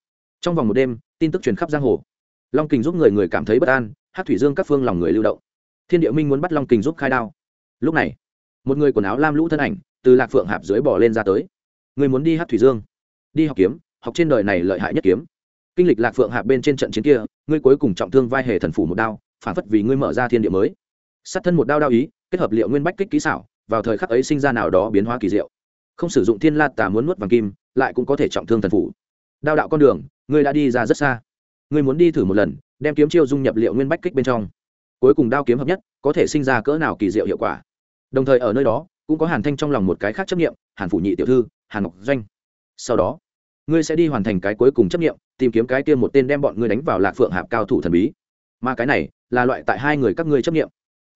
Trong vòng một đêm, tin tức truyền khắp giang hồ. Long kình giúp người người cảm thấy bất an, hát thủy dương các phương lòng người lưu động. Thiên địa minh muốn bắt long kình giúp khai đao. Lúc này, một người quần áo lam lũ thân ảnh, từ lạc phượng hạp dưới bỏ lên ra tới người muốn đi hát thủy dương, đi học kiếm, học trên đời này lợi hại nhất kiếm. Kinh lịch lạc phượng hạ bên trên trận chiến kia, ngươi cuối cùng trọng thương vai hề thần phủ một đao, phản phất vì ngươi mở ra thiên địa mới. Sát thân một đao đao ý, kết hợp liệu nguyên bách kích kỹ xảo, vào thời khắc ấy sinh ra nào đó biến hóa kỳ diệu. Không sử dụng thiên la tà muốn nuốt vàng kim, lại cũng có thể trọng thương thần phủ. Đao đạo con đường, ngươi đã đi ra rất xa. Ngươi muốn đi thử một lần, đem kiếm chiêu dung nhập liệu nguyên bách kích bên trong. Cuối cùng đao kiếm hợp nhất, có thể sinh ra cỡ nào kỳ diệu hiệu quả. Đồng thời ở nơi đó, cũng có hàn thanh trong lòng một cái khác chấp nghiệm hàn phủ nhị tiểu thư hàn ngọc doanh. Sau đó, ngươi sẽ đi hoàn thành cái cuối cùng chấp nghiệm, tìm kiếm cái kia một tên đem bọn ngươi đánh vào lạc phượng hạp cao thủ thần bí. Mà cái này là loại tại hai người các ngươi chấp nghiệm.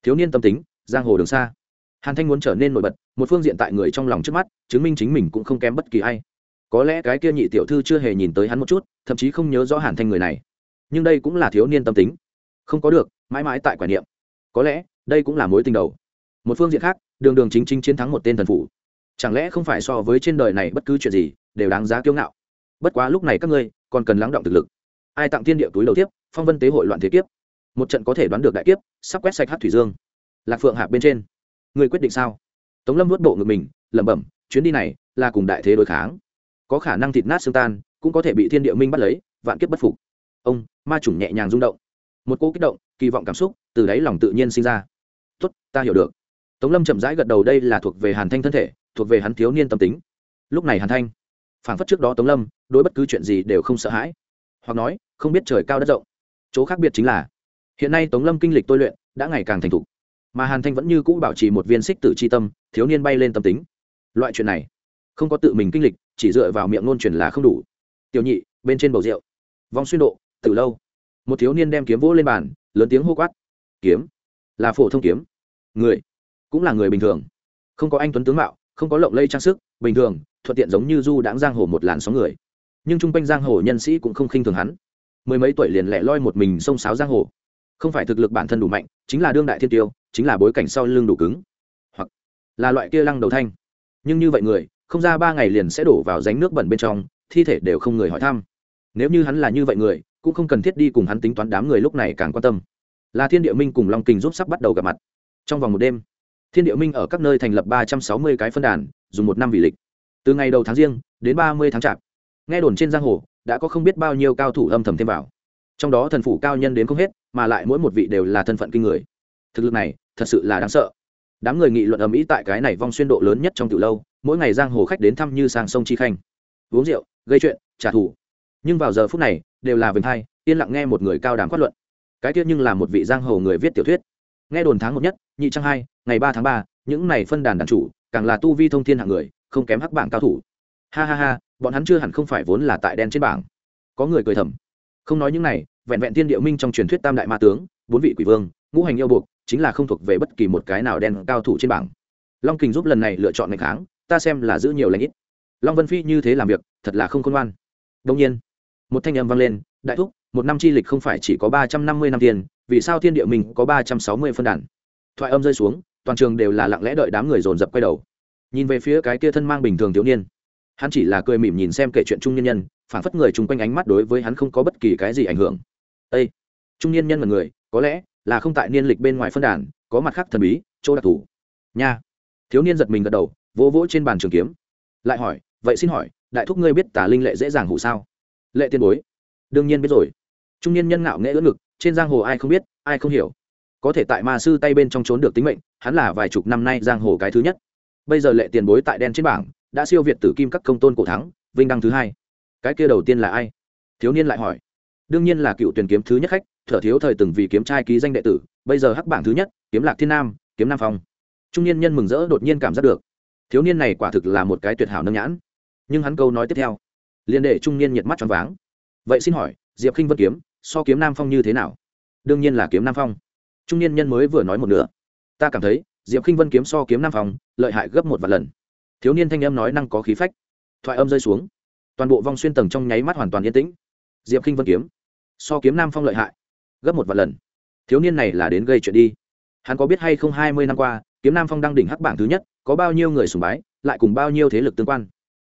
Thiếu niên tâm tính, giang hồ đường xa. Hàn thanh muốn trở nên nổi bật, một phương diện tại người trong lòng trước mắt, chứng minh chính mình cũng không kém bất kỳ ai. Có lẽ cái kia nhị tiểu thư chưa hề nhìn tới hắn một chút, thậm chí không nhớ rõ hàn thanh người này. Nhưng đây cũng là thiếu niên tâm tính. Không có được, mãi mãi tại quả niệm. Có lẽ, đây cũng là mối tình đầu. Một phương diện khác, đường đường chính chính chiến thắng một tên thần phủ chẳng lẽ không phải so với trên đời này bất cứ chuyện gì đều đáng giá kiêu ngạo? Bất quá lúc này các ngươi còn cần lắng động thực lực. Ai tặng thiên địa túi đầu tiếp phong vân tế hội loạn thế kiếp. Một trận có thể đoán được đại kiếp, sắp quét sạch hát thủy dương. Lạc phượng hạp bên trên. Người quyết định sao? Tống lâm nuốt bộ ngực mình, lẩm bẩm, chuyến đi này là cùng đại thế đối kháng. Có khả năng thịt nát xương tan, cũng có thể bị thiên địa minh bắt lấy, vạn kiếp bất phục. Ông, ma chủng nhẹ nhàng rung động. Một cô kích động, kỳ vọng cảm xúc từ đáy lòng tự nhiên sinh ra. Tuất ta hiểu được. Tống lâm chậm rãi gật đầu, đây là thuộc về hàn thanh thân thể thuộc về hắn thiếu niên tâm tính. Lúc này hàn thanh phản phất trước đó tống lâm, đối bất cứ chuyện gì đều không sợ hãi, hoặc nói, không biết trời cao đất rộng. Chỗ khác biệt chính là, hiện nay tống lâm kinh lịch tôi luyện đã ngày càng thành thục, mà hàn thanh vẫn như cũ bảo trì một viên xích tử c h i tâm, thiếu niên bay lên tâm tính. Loại chuyện này, không có tự mình kinh lịch, chỉ dựa vào miệng ngôn truyền là không đủ. Tiểu nhị, bên trên bầu rượu. Vong xuyên độ, từ lâu. Một thiếu niên đem kiếm vỗ lên bàn, lớn tiếng hô quát. Kiếm? Là phổ thông kiếm. Người? Cũng là người bình thường. Không có anh tuấn tướng mạo không có lộng lây trang sức, bình thường, thuận tiện giống như du đãng giang hồ một làn sóng người. Nhưng chung quanh giang hồ nhân sĩ cũng không khinh thường hắn. Mười mấy tuổi liền lẻ loi một mình xông sáo giang hồ. Không phải thực lực bản thân đủ mạnh, chính là đương đại thiên tiêu, chính là bối cảnh sau lưng đủ cứng. Hoặc là loại kia lăng đầu thanh. Nhưng như vậy người, không ra ba ngày liền sẽ đổ vào ránh nước bẩn bên trong, thi thể đều không người hỏi thăm. Nếu như hắn là như vậy người, cũng không cần thiết đi cùng hắn tính toán đám người lúc này càng quan tâm. Là thiên địa minh cùng long kình giúp sắp bắt đầu gặp mặt. Trong vòng một đêm thiên địa minh ở các nơi thành lập ba trăm sáu mươi cái phân đàn, dùng một năm vì lịch. Từ ngày đầu tháng riêng, đến ba mươi tháng chạp. Nghe đồn trên giang hồ, đã có không biết bao nhiêu cao thủ âm thầm thêm vào. Trong đó thần phủ cao nhân đến không hết, mà lại mỗi một vị đều là thân phận kinh người. Thực lực này, thật sự là đáng sợ. Đám người nghị luận ầm ĩ tại cái này vong xuyên độ lớn nhất trong từ lâu, mỗi ngày giang hồ khách đến thăm như sang sông chi khanh. Uống rượu, gây chuyện, trả thù. Nhưng vào giờ phút này, đều là vinh hai, yên lặng nghe một người cao đàm quát luận. Cái tiết nhưng là một vị giang hồ người viết tiểu thuyết nghe đồn tháng một nhất, nhị trang hai, ngày ba tháng ba, những này phân đàn đàn chủ, càng là tu vi thông thiên hạng người, không kém hắc bảng cao thủ. Ha ha ha, bọn hắn chưa hẳn không phải vốn là tại đen trên bảng. Có người cười thầm. Không nói những này, vẹn vẹn tiên địa minh trong truyền thuyết tam đại ma tướng, bốn vị quỷ vương, ngũ hành yêu buộc, chính là không thuộc về bất kỳ một cái nào đen cao thủ trên bảng. Long kình giúp lần này lựa chọn ngày kháng, ta xem là giữ nhiều lãnh ít. Long vân phi như thế làm việc, thật là không khôn ngoan. Đông nhiên, một thanh âm vang lên, đại thúc, một năm chi lịch không phải chỉ có ba trăm năm mươi năm tiền vì sao thiên địa mình có ba trăm sáu mươi phân đàn? Thoại âm rơi xuống, toàn trường đều là lặng lẽ đợi đám người dồn dập quay đầu. Nhìn về phía cái kia thân mang bình thường thiếu niên. Hắn chỉ là cười mỉm nhìn xem kể chuyện trung nhân nhân phản phất người chung quanh ánh mắt đối với hắn không có bất kỳ cái gì ảnh hưởng. Â trung niên nhân là người, có lẽ là không tại niên lịch bên ngoài phân đàn, có mặt khác thần bí, chỗ đặc thù. Nha. Thiếu niên giật mình gật đầu, vỗ vỗ trên bàn trường kiếm. Lại hỏi, vậy xin hỏi, đại thúc ngươi biết tà linh lệ dễ dàng hủ sao? Lệ tiên bối. Đương nhiên biết rồi. Trung niên nhân ngạo nghễ ưỡn ngực trên giang hồ ai không biết, ai không hiểu. Có thể tại ma sư tay bên trong trốn được tính mệnh, hắn là vài chục năm nay giang hồ cái thứ nhất. Bây giờ lệ tiền bối tại đen trên bảng, đã siêu việt tử kim các công tôn cổ thắng, vinh đăng thứ hai. Cái kia đầu tiên là ai? Thiếu niên lại hỏi. Đương nhiên là cựu tuyển kiếm thứ nhất khách, thở thiếu thời từng vì kiếm trai ký danh đệ tử, bây giờ hắc bảng thứ nhất, kiếm lạc thiên nam, kiếm nam phong. Trung niên nhân mừng rỡ đột nhiên cảm giác được. Thiếu niên này quả thực là một cái tuyệt hảo nâng nhãn. Nhưng hắn câu nói tiếp theo, liền để trung niên nhiệt mắt choáng váng. Vậy xin hỏi, diệp khinh vân kiếm so kiếm nam phong như thế nào? Đương nhiên là kiếm nam phong. Trung niên nhân mới vừa nói một nửa. Ta cảm thấy, diệp k i n h vân kiếm so kiếm nam phong, lợi hại gấp một vài lần. Thiếu niên thanh âm nói năng có khí phách. Thoại âm rơi xuống. Toàn bộ vong xuyên tầng trong nháy mắt hoàn toàn yên tĩnh. Diệp k i n h vân kiếm so kiếm nam phong lợi hại gấp một vài lần. Thiếu niên này là đến gây chuyện đi. Hắn có biết hay không hai mươi năm qua, kiếm nam phong đang đỉnh hắc bảng thứ nhất, có bao nhiêu người sùng bái, lại cùng bao nhiêu thế lực tương quan.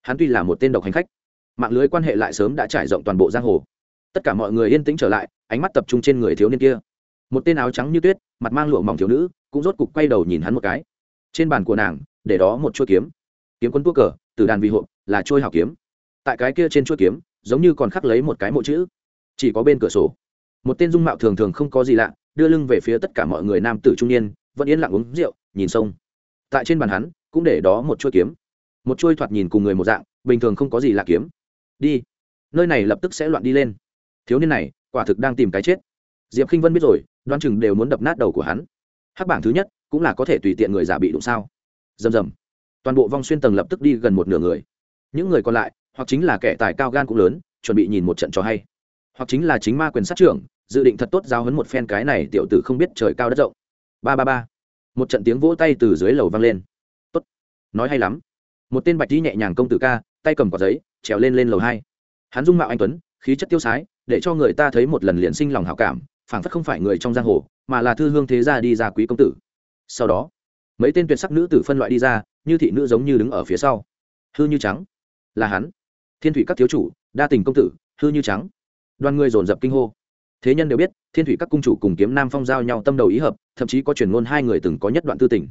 Hắn tuy là một tên độc hành khách, mạng lưới quan hệ lại sớm đã trải rộng toàn bộ giang hồ tất cả mọi người yên tĩnh trở lại, ánh mắt tập trung trên người thiếu niên kia. Một tên áo trắng như tuyết, mặt mang lụa mỏng thiếu nữ, cũng rốt cục quay đầu nhìn hắn một cái. Trên bàn của nàng, để đó một chuôi kiếm. Kiếm quân tuốc cờ từ đàn vị hộp là trôi hảo kiếm. Tại cái kia trên chuôi kiếm, giống như còn khắc lấy một cái mộ chữ. Chỉ có bên cửa sổ. Một tên dung mạo thường thường không có gì lạ, đưa lưng về phía tất cả mọi người nam tử trung niên, vẫn yên lặng uống rượu, nhìn sông. Tại trên bàn hắn, cũng để đó một chuôi kiếm. Một chuôi thoạt nhìn cùng người một dạng, bình thường không có gì lạ kiếm. Đi. Nơi này lập tức sẽ loạn đi lên thiếu niên này, quả thực đang tìm cái chết. Diệp k i n h vân biết rồi đoan chừng đều muốn đập nát đầu của hắn. Hắc bảng thứ nhất, cũng là có thể tùy tiện người giả bị đụng sao? Rầm rầm. Toàn bộ vong xuyên tầng lập tức đi gần một nửa người. Những người còn lại, hoặc chính là kẻ tài cao gan cũng lớn, chuẩn bị nhìn một trận trò hay. Hoặc chính là chính ma quyền sát trưởng, dự định thật tốt giao hấn một phen cái này tiểu tử không biết trời cao đất rộng. Ba ba ba. Một trận tiếng vỗ tay từ dưới lầu vang lên. Tốt. Nói hay lắm. Một tên bạch đi nhẹ nhàng công tử ca, tay cầm quả giấy, trèo lên lên lầu hai. Hắn dung mạo anh tuấn, khí chất tiêu sái để cho người ta thấy một lần liền sinh lòng hảo cảm, phảng phất không phải người trong giang hồ, mà là thư hương thế gia đi ra quý công tử. Sau đó, mấy tên tuyệt sắc nữ tử phân loại đi ra, như thị nữ giống như đứng ở phía sau. Hư như trắng, là hắn. Thiên thủy các thiếu chủ, đa tình công tử, hư như trắng. Đoàn người dồn dập kinh hô. Thế nhân đều biết, thiên thủy các cung chủ cùng kiếm nam phong giao nhau tâm đầu ý hợp, thậm chí có truyền ngôn hai người từng có nhất đoạn tư tình.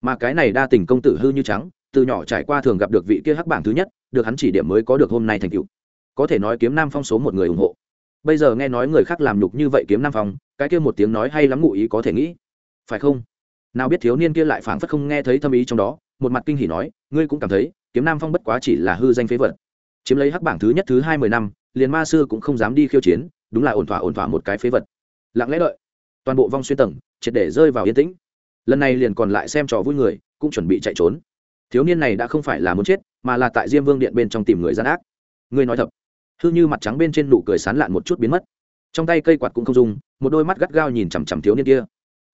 Mà cái này đa tình công tử hư như trắng, từ nhỏ trải qua thường gặp được vị kia hắc bảng thứ nhất, được hắn chỉ điểm mới có được hôm nay thành tựu. Có thể nói kiếm nam phong số một người ủng hộ bây giờ nghe nói người khác làm nhục như vậy kiếm nam phòng cái kia một tiếng nói hay lắm ngụ ý có thể nghĩ. Phải không? Nào biết thiếu niên kia lại phảng phất không nghe thấy thâm ý trong đó, một mặt kinh hỉ nói, ngươi cũng cảm thấy, kiếm nam phong bất quá chỉ là hư danh phế vật. Chiếm lấy hắc bảng thứ nhất thứ hai mươi năm, liền ma sư cũng không dám đi khiêu chiến, đúng là ổn thỏa ổn thỏa một cái phế vật. Lặng lẽ đợi. Toàn bộ vong xuyên tầng, triệt để rơi vào yên tĩnh. Lần này liền còn lại xem trò vui người, cũng chuẩn bị chạy trốn. Thiếu niên này đã không phải là muốn chết, mà là tại diêm vương điện bên trong tìm người gian ác. Ngươi nói thật hư như mặt trắng bên trên nụ cười sán lạn một chút biến mất. Trong tay cây quạt cũng không dùng, một đôi mắt gắt gao nhìn chằm chằm thiếu niên kia.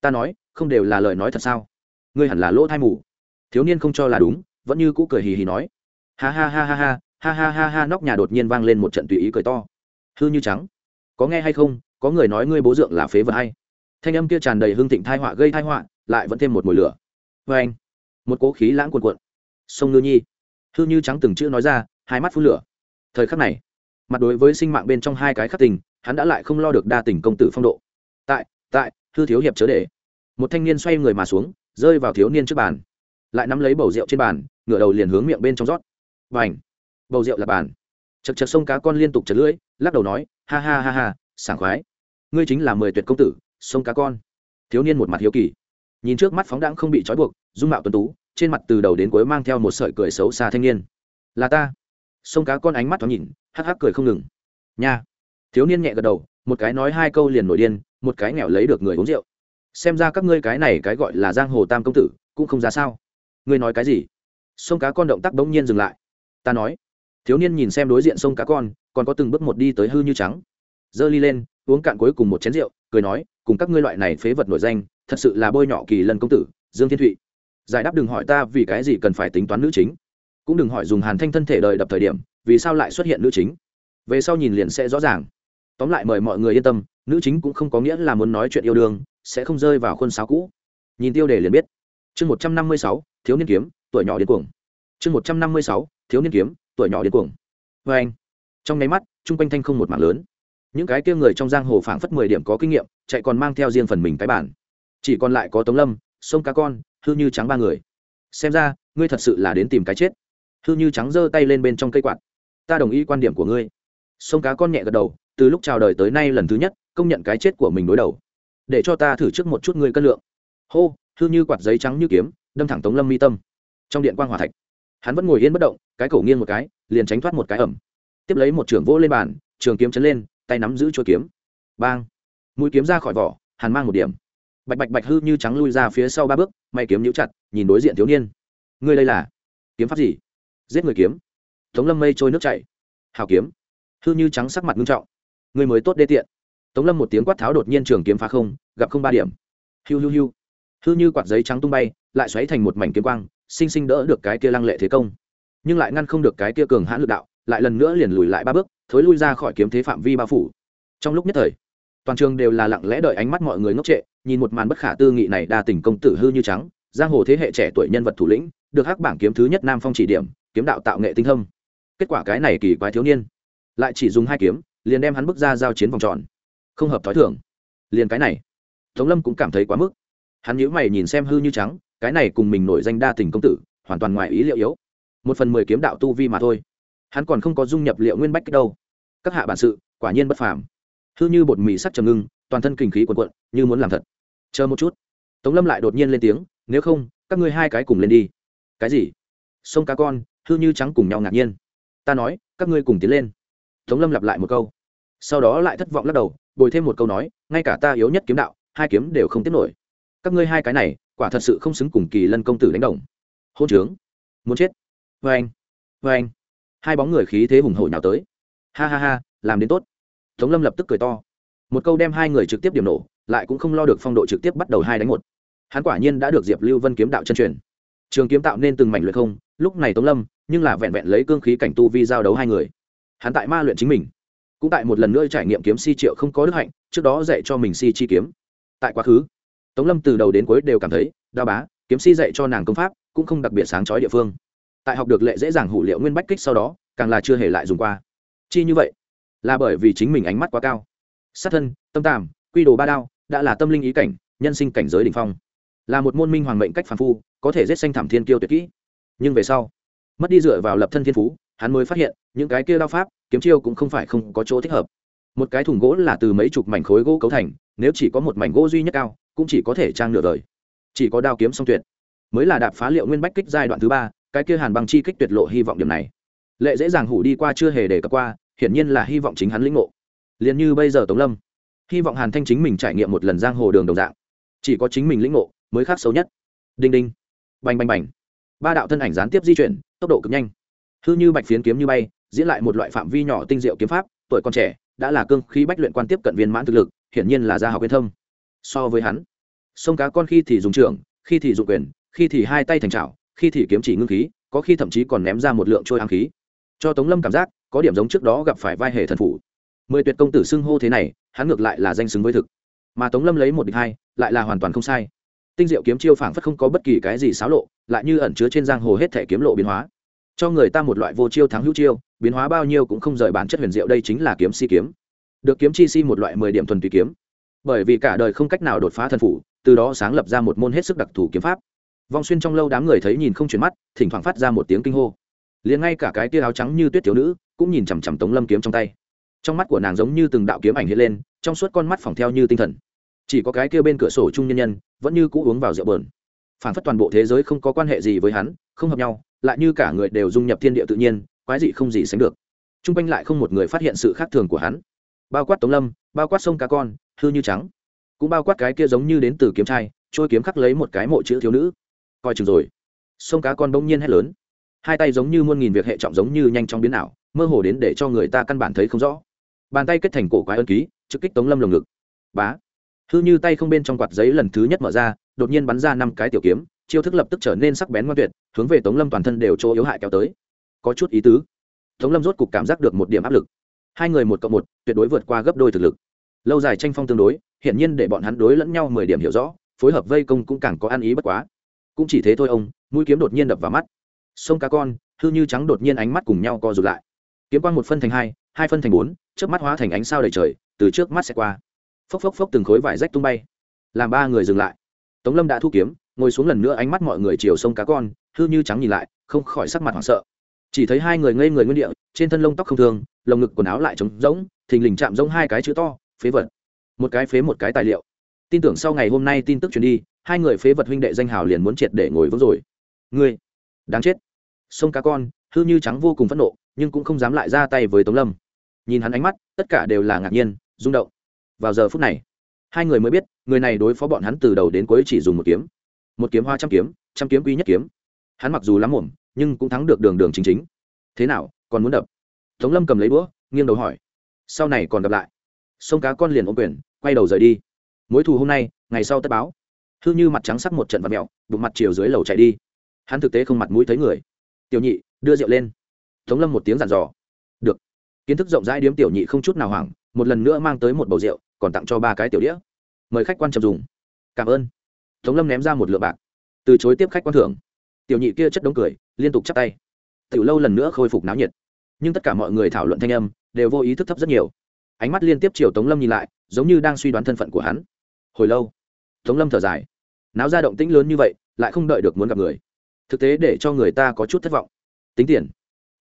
Ta nói, không đều là lời nói thật sao? Ngươi hẳn là lỗ thai mù. Thiếu niên không cho là đúng, vẫn như cũ cười hì hì nói. Ha ha ha ha ha ha ha ha ha, nóc nhà đột nhiên vang lên một trận tùy ý cười to. Hư như trắng. Có nghe hay không? Có người nói ngươi bố dượng là phế vật hay. Thanh âm kia tràn đầy hương thịnh thai họa gây thai họa, lại vẫn thêm một mùi lửa. Vê anh. Một cố khí lãng cuồn cuộn. Sông ngư nhi. Hư như trắng từng chữ nói ra, hai mắt phun lửa. Thời khắc này mặt đối với sinh mạng bên trong hai cái khắc tình, hắn đã lại không lo được đa tình công tử phong độ. Tại tại thư thiếu hiệp chớ để. Một thanh niên xoay người mà xuống, rơi vào thiếu niên trước bàn. Lại nắm lấy bầu rượu trên bàn, ngửa đầu liền hướng miệng bên trong rót. Và ảnh bầu rượu là bàn. Chật chật sông cá con liên tục chật lưỡi, lắc đầu nói, ha ha ha ha, sảng khoái. Ngươi chính là mười tuyệt công tử, sông cá con. Thiếu niên một mặt hiếu kỳ. Nhìn trước mắt phóng đãng không bị trói buộc, dung mạo tuấn tú, trên mặt từ đầu đến cuối mang theo một sợi cười xấu xa thanh niên. Là ta. Sông cá con ánh mắt thoáng nhìn hắc hắc cười không ngừng. Nha. Thiếu niên nhẹ gật đầu, một cái nói hai câu liền nổi điên, một cái nghèo lấy được người uống rượu. Xem ra các ngươi cái này cái gọi là giang hồ tam công tử, cũng không ra sao. Ngươi nói cái gì? Sông cá con động tác bỗng nhiên dừng lại. Ta nói. Thiếu niên nhìn xem đối diện sông cá con, còn có từng bước một đi tới hư như trắng. Giơ ly lên, uống cạn cuối cùng một chén rượu, cười nói, cùng các ngươi loại này phế vật nổi danh, thật sự là bôi nhọ kỳ lân công tử, dương thiên thụy. Giải đáp đừng hỏi ta vì cái gì cần phải tính toán nữ chính. Cũng đừng hỏi dùng hàn thanh thân thể đời đập thời điểm vì sao lại xuất hiện nữ chính? Về sau nhìn liền sẽ rõ ràng. Tóm lại mời mọi người yên tâm, nữ chính cũng không có nghĩa là muốn nói chuyện yêu đương, sẽ không rơi vào khuôn sáo cũ. Nhìn tiêu đề liền biết. Chương một trăm năm mươi sáu, thiếu niên kiếm, tuổi nhỏ điên cuồng. Chương một trăm năm mươi sáu, thiếu niên kiếm, tuổi nhỏ điên cuồng. Vê anh, trong nháy mắt, chung quanh thanh không một mạng lớn. Những cái kia người trong giang hồ phảng phất mười điểm có kinh nghiệm, chạy còn mang theo riêng phần mình cái bản. Chỉ còn lại có tống lâm, sông cá con, hư như trắng ba người. Xem ra, ngươi thật sự là đến tìm cái chết. Hư như trắng giơ tay lên bên trong cây quạt ta đồng ý quan điểm của ngươi. Sông cá con nhẹ gật đầu, từ lúc chào đời tới nay lần thứ nhất, công nhận cái chết của mình đối đầu. Để cho ta thử trước một chút ngươi cân lượng. Hô, hư như quạt giấy trắng như kiếm, đâm thẳng tống lâm mi tâm. Trong điện quan g hòa thạch, hắn vẫn ngồi yên bất động, cái cổ nghiêng một cái, liền tránh thoát một cái ẩm. Tiếp lấy một trường vỗ lên bàn, trường kiếm chấn lên, tay nắm giữ chuôi kiếm. Bang! Mũi kiếm ra khỏi vỏ, hàn mang một điểm. Bạch bạch bạch hư như trắng lui ra phía sau ba bước may kiếm nhũ chặt, nhìn đối diện thiếu niên. Ngươi đây là kiếm pháp gì? Giết người kiếm tống lâm mây trôi nước chảy. Hào kiếm. Hư như trắng sắc mặt nghiêm trọng. Ngươi mới tốt đê tiện. Tống lâm một tiếng quát tháo đột nhiên trường kiếm phá không, gặp không ba điểm. Hiu hiu hiu. Hư như quạt giấy trắng tung bay, lại xoáy thành một mảnh kiếm quang, sinh sinh đỡ được cái kia lăng lệ thế công. Nhưng lại ngăn không được cái kia cường hãn lực đạo, lại lần nữa liền lùi lại ba bước, thối lui ra khỏi kiếm thế phạm vi bao phủ. Trong lúc nhất thời, toàn trường đều là lặng lẽ đợi ánh mắt mọi người ngốc trệ, nhìn một màn bất khả tư nghị này đa tình công tử hư như trắng, giang hồ thế hệ trẻ tuổi nhân vật thủ lĩnh, được hắc bảng kiếm thứ nhất nam phong chỉ điểm, kiếm đạo tạo nghệ tinh thông kết quả cái này kỳ quái thiếu niên. Lại chỉ dùng hai kiếm, liền đem hắn bước ra giao chiến vòng tròn. Không hợp thói thường. Liền cái này. Tống lâm cũng cảm thấy quá mức. Hắn nhíu mày nhìn xem hư như trắng, cái này cùng mình nổi danh đa tình công tử, hoàn toàn ngoài ý liệu yếu. Một phần mười kiếm đạo tu vi mà thôi. Hắn còn không có dung nhập liệu nguyên bách kích đâu. Các hạ bản sự, quả nhiên bất phàm. Hư như bột mì sắc trầm ngưng, toàn thân kinh khí quần quận như muốn làm thật. Chờ một chút. Tống lâm lại đột nhiên lên tiếng, nếu không, các ngươi hai cái cùng lên đi. Cái gì? Sông cá con, hư như trắng cùng nhau ngạc nhiên ta nói, các ngươi cùng tiến lên. Tống lâm lặp lại một câu. Sau đó lại thất vọng lắc đầu, bồi thêm một câu nói, ngay cả ta yếu nhất kiếm đạo, hai kiếm đều không tiếp nổi. Các ngươi hai cái này, quả thật sự không xứng cùng kỳ lân công tử đánh đồng. Hôn trướng. Muốn chết. Vê anh. Vê anh. Hai bóng người khí thế hùng hổ nhào tới. Ha ha ha, làm đến tốt. Tống lâm lập tức cười to. Một câu đem hai người trực tiếp điểm nổ, lại cũng không lo được phong độ trực tiếp bắt đầu hai đánh một. Hắn quả nhiên đã được diệp lưu vân kiếm đạo chân truyền. Trường kiếm tạo nên từng mảnh luyện không, lúc này tống lâm nhưng là vẹn vẹn lấy cương khí cảnh tu vi giao đấu hai người. Hắn tại ma luyện chính mình, cũng tại một lần nữa trải nghiệm kiếm si triệu không có đức hạnh, trước đó dạy cho mình si chi kiếm. Tại quá khứ, tống lâm từ đầu đến cuối đều cảm thấy đao bá, kiếm si dạy cho nàng công pháp cũng không đặc biệt sáng chói địa phương. Tại học được lệ dễ dàng hủ liệu nguyên bách kích sau đó, càng là chưa hề lại dùng qua. Chi như vậy, là bởi vì chính mình ánh mắt quá cao. Sát thân, tâm tàm, quy đồ ba đao, đã là tâm linh ý cảnh, nhân sinh cảnh giới đ ỉ n h phong. Là một môn minh hoàng mệnh cách phản phu, có thể giết xanh thảm thiên kiêu tuyệt kỹ. Nhưng về sau mất đi dựa vào lập thân thiên phú, hắn mới phát hiện, những cái kia đao pháp, kiếm chiêu cũng không phải không có chỗ thích hợp. Một cái thùng gỗ là từ mấy chục mảnh khối gỗ cấu thành, nếu chỉ có một mảnh gỗ duy nhất cao, cũng chỉ có thể trang nửa đời. Chỉ có đao kiếm song tuyệt, mới là đạp phá liệu nguyên bách kích giai đoạn thứ ba, cái kia hàn bằng chi kích tuyệt lộ hy vọng điểm này. Lệ dễ dàng hủ đi qua chưa hề để cập qua, hiển nhiên là hy vọng chính hắn lĩnh ngộ. Liền như bây giờ tống lâm, hy vọng hàn thanh chính mình trải nghiệm một lần giang hồ đường đồng dạng. Chỉ có chính mình lĩnh ngộ, mới khác xấu nhất. Đinh đinh, bành bành bành. Ba đạo thân ảnh gián tiếp di chuyển tốc độ cực nhanh. Hư như bạch phiến kiếm như bay, diễn lại một loại phạm vi nhỏ tinh diệu kiếm pháp, tuổi còn trẻ, đã là cương khí bách luyện quan tiếp cận viên mãn thực lực, hiển nhiên là gia học viên thông. So với hắn, sông cá con khi thì dùng trường khi thì dụng quyền, khi thì hai tay thành trào khi thì kiếm chỉ ngưng khí, có khi thậm chí còn ném ra một lượng trôi ám khí. Cho tống lâm cảm giác, có điểm giống trước đó gặp phải vai hề thần phủ. Mười tuyệt công tử xưng hô thế này, hắn ngược lại là danh xứng với thực. Mà tống lâm lấy một địch hai, lại là hoàn toàn không sai. Tinh diệu kiếm chiêu phảng phất không có bất kỳ cái gì xáo lộ lại như ẩn chứa trên giang hồ hết thể kiếm lộ biến hóa. Cho người ta một loại vô chiêu thắng hữu chiêu, biến hóa bao nhiêu cũng không rời bản chất huyền diệu, đây chính là kiếm si kiếm. Được kiếm chi si một loại mười điểm thuần tùy kiếm. Bởi vì cả đời không cách nào đột phá thần phủ, từ đó sáng lập ra một môn hết sức đặc thù kiếm pháp. Vong xuyên trong lâu đám người thấy nhìn không chuyển mắt, thỉnh thoảng phát ra một tiếng kinh hô. Liền ngay cả cái tia áo trắng như tuyết thiếu nữ, cũng nhìn chằm chằm tống lâm kiếm trong tay. Trong mắt của nàng giống như từng đạo kiếm ảnh hiện lên, trong suốt con mắt phỏng theo như tinh thần. Chỉ có cái kia bên cửa sổ chung nhân nhân, vẫn như cũ uống vào rượu bờn phản phất toàn bộ thế giới không có quan hệ gì với hắn, không hợp nhau, lại như cả người đều dung nhập thiên địa tự nhiên, quái dị không gì sánh được. T r u n g quanh lại không một người phát hiện sự khác thường của hắn. Bao quát tống lâm, bao quát sông cá con, hư như trắng. Cũng bao quát cái kia giống như đến từ kiếm trai, trôi kiếm khắc lấy một cái mộ chữ thiếu nữ. Coi chừng rồi. Sông cá con bỗng nhiên hét lớn. Hai tay giống như muôn nghìn việc hệ trọng giống như nhanh chóng biến ảo, mơ hồ đến để cho người ta căn bản thấy không rõ. Bàn tay kết thành cổ quái ân ký, trực kích tống lâm lồng ngực. Bá hư như tay không bên trong quạt giấy lần thứ nhất mở ra, đột nhiên bắn ra năm cái tiểu kiếm, chiêu thức lập tức trở nên sắc bén ngoan tuyệt, hướng về tống lâm toàn thân đều chỗ yếu hại kéo tới. Có chút ý tứ. Tống lâm rốt cục cảm giác được một điểm áp lực. Hai người một cộng một, tuyệt đối vượt qua gấp đôi thực lực. Lâu dài tranh phong tương đối hiện nhiên để bọn hắn đối lẫn nhau mười điểm hiểu rõ, phối hợp vây công cũng càng có ăn ý bất quá. Cũng chỉ thế thôi ông, mũi kiếm đột nhiên đập vào mắt. Sông cá con, hư như trắng đột nhiên ánh mắt cùng nhau co rụt lại. Kiếm quang một phân thành hai hai phân thành bốn trước mắt hóa thành ánh sao đầy trời, từ trước mắt sẽ qua phốc phốc phốc từng khối vải rách tung bay. Làm ba người dừng lại. Tống lâm đã thu kiếm, ngồi xuống lần nữa ánh mắt mọi người chiều sông cá con, hư như trắng nhìn lại, không khỏi sắc mặt hoảng sợ. Chỉ thấy hai người ngây người nguyên địa, trên thân lông tóc không thường lồng ngực quần áo lại trống rỗng, thình lình chạm rỗng hai cái chữ to, phế vật. Một cái phế một cái tài liệu. Tin tưởng sau ngày hôm nay tin tức truyền đi, hai người phế vật huynh đệ danh hào liền muốn triệt để ngồi vững rồi. Ngươi, đáng chết. Sông cá con, hư như trắng vô cùng phẫn nộ, nhưng cũng không dám lại ra tay với tống lâm. Nhìn hắn ánh mắt, tất cả đều là ngạc nhiên, rung động vào giờ phút này. Hai người mới biết, người này đối phó bọn hắn từ đầu đến cuối chỉ dùng một kiếm. Một kiếm hoa trăm kiếm trăm kiếm quý nhất kiếm. Hắn mặc dù lắm mồm, nhưng cũng thắng được đường đường chính chính. Thế nào, còn muốn đập? Tống lâm cầm lấy đũa, nghiêng đầu hỏi. Sau này còn gặp lại. Sông cá con liền ôm quyền, quay đầu rời đi. Mối thù hôm nay, ngày sau tất báo. Hư như mặt trắng sắc một trận vật mẹo bụng mặt chiều dưới lầu chạy đi. Hắn thực tế không mặt mũi thấy người. Tiểu nhị, đưa rượu lên. Tống lâm một tiếng dặn dò. Được. Kiến thức rộng rãi điếm tiểu nhị không chút nào hoảng, một lần nữa mang tới một bầu rượu còn tặng cho ba cái tiểu đĩa. Mời khách quan trọng dùng. Cảm ơn. Tống lâm ném ra một lượng bạc. Từ chối tiếp khách quan thưởng. Tiểu nhị kia chất đống cười, liên tục chắp tay. Tiểu lâu lần nữa khôi phục náo nhiệt. Nhưng tất cả mọi người thảo luận thanh âm đều vô ý thức thấp rất nhiều. Ánh mắt liên tiếp chiều tống lâm nhìn lại, giống như đang suy đoán thân phận của hắn. Hồi lâu, tống lâm thở dài. Náo ra động tĩnh lớn như vậy, lại không đợi được muốn gặp người. Thực tế để cho người ta có chút thất vọng. Tính tiền.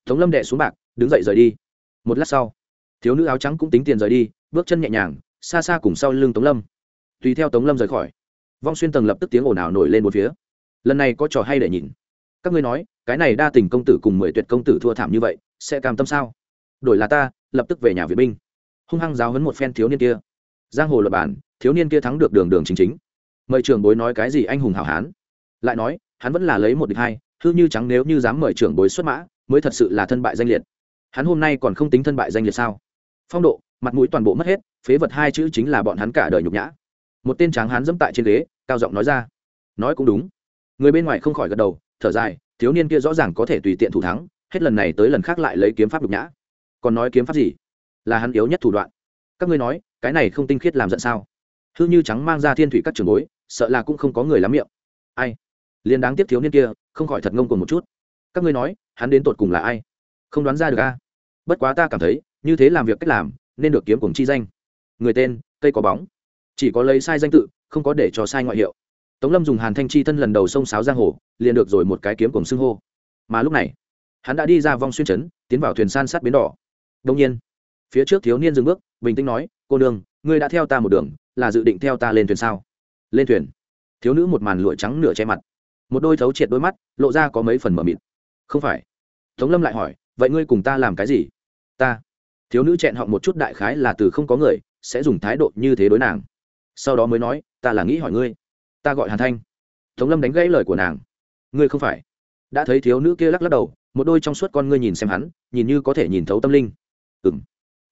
Tống lâm đệ xuống bạc, đứng dậy rời đi. Một lát sau, thiếu nữ áo trắng cũng tính tiền rời đi, bước chân nhẹ nhàng xa xa cùng sau lưng tống lâm. Tùy theo tống lâm rời khỏi, vong xuyên tầng lập tức tiếng ồn ào nổi lên một phía. Lần này có trò hay để nhìn. Các ngươi nói, cái này đa tình công tử cùng mười tuyệt công tử thua thảm như vậy, sẽ cam tâm sao? Đổi là ta, lập tức về nhà vệ binh. Hung hăng giáo hấn một phen thiếu niên kia. Giang hồ luật bản, thiếu niên kia thắng được đường đường chính chính. Mời trưởng bối nói cái gì anh hùng hảo hán? Lại nói, hắn vẫn là lấy một địch hai, hư như trắng nếu như dám mời trưởng bối xuất mã, mới thật sự là thân bại danh liệt. Hắn hôm nay còn không tính thân bại danh liệt sao? Phong độ, mặt mũi toàn bộ mất hết phế vật hai chữ chính là bọn hắn cả đời nhục nhã. Một tên tráng hắn dẫm tại trên ghế, cao giọng nói ra. Nói cũng đúng. Người bên ngoài không khỏi gật đầu, thở dài, thiếu niên kia rõ ràng có thể tùy tiện thủ thắng, hết lần này tới lần khác lại lấy kiếm pháp nhục nhã. Còn nói kiếm pháp gì? Là hắn yếu nhất thủ đoạn. Các ngươi nói, cái này không tinh khiết làm giận sao? Hư như trắng mang ra thiên thủy các trường bối, sợ là cũng không có người lắm miệng. Ai? Liền đáng tiếc thiếu niên kia, không khỏi thật ngông cuồng một chút. Các ngươi nói, hắn đến tột cùng là ai? Không đoán ra được a. Bất quá ta cảm thấy, như thế làm việc cách làm, nên được kiếm cùng chi danh người tên, cây có bóng. Chỉ có lấy sai danh tự, không có để cho sai ngoại hiệu. Tống lâm dùng hàn thanh chi thân lần đầu sông sáo giang hồ, liền được rồi một cái kiếm cùng xưng hô. Mà lúc này, hắn đã đi ra vong xuyên trấn, tiến vào thuyền san sát bến đỏ. Đông nhiên, phía trước thiếu niên dừng bước, bình tĩnh nói, cô đường ngươi đã theo ta một đường, là dự định theo ta lên thuyền sao? Lên thuyền? Thiếu nữ một màn lụa trắng nửa che mặt. Một đôi thấu triệt đôi mắt, lộ ra có mấy phần mờ mịt. Không phải. Tống lâm lại hỏi, vậy ngươi cùng ta làm cái gì? Ta. Thiếu nữ chẹn họ một chút đại khái là từ không có người sẽ dùng thái độ như thế đối nàng. Sau đó mới nói, ta là nghĩ hỏi ngươi. Ta gọi hàn thanh. Tống lâm đánh gãy lời của nàng. Ngươi không phải. Đã thấy thiếu nữ kia lắc lắc đầu, một đôi trong suốt con ngươi nhìn xem hắn, nhìn như có thể nhìn thấu tâm linh. Ừ m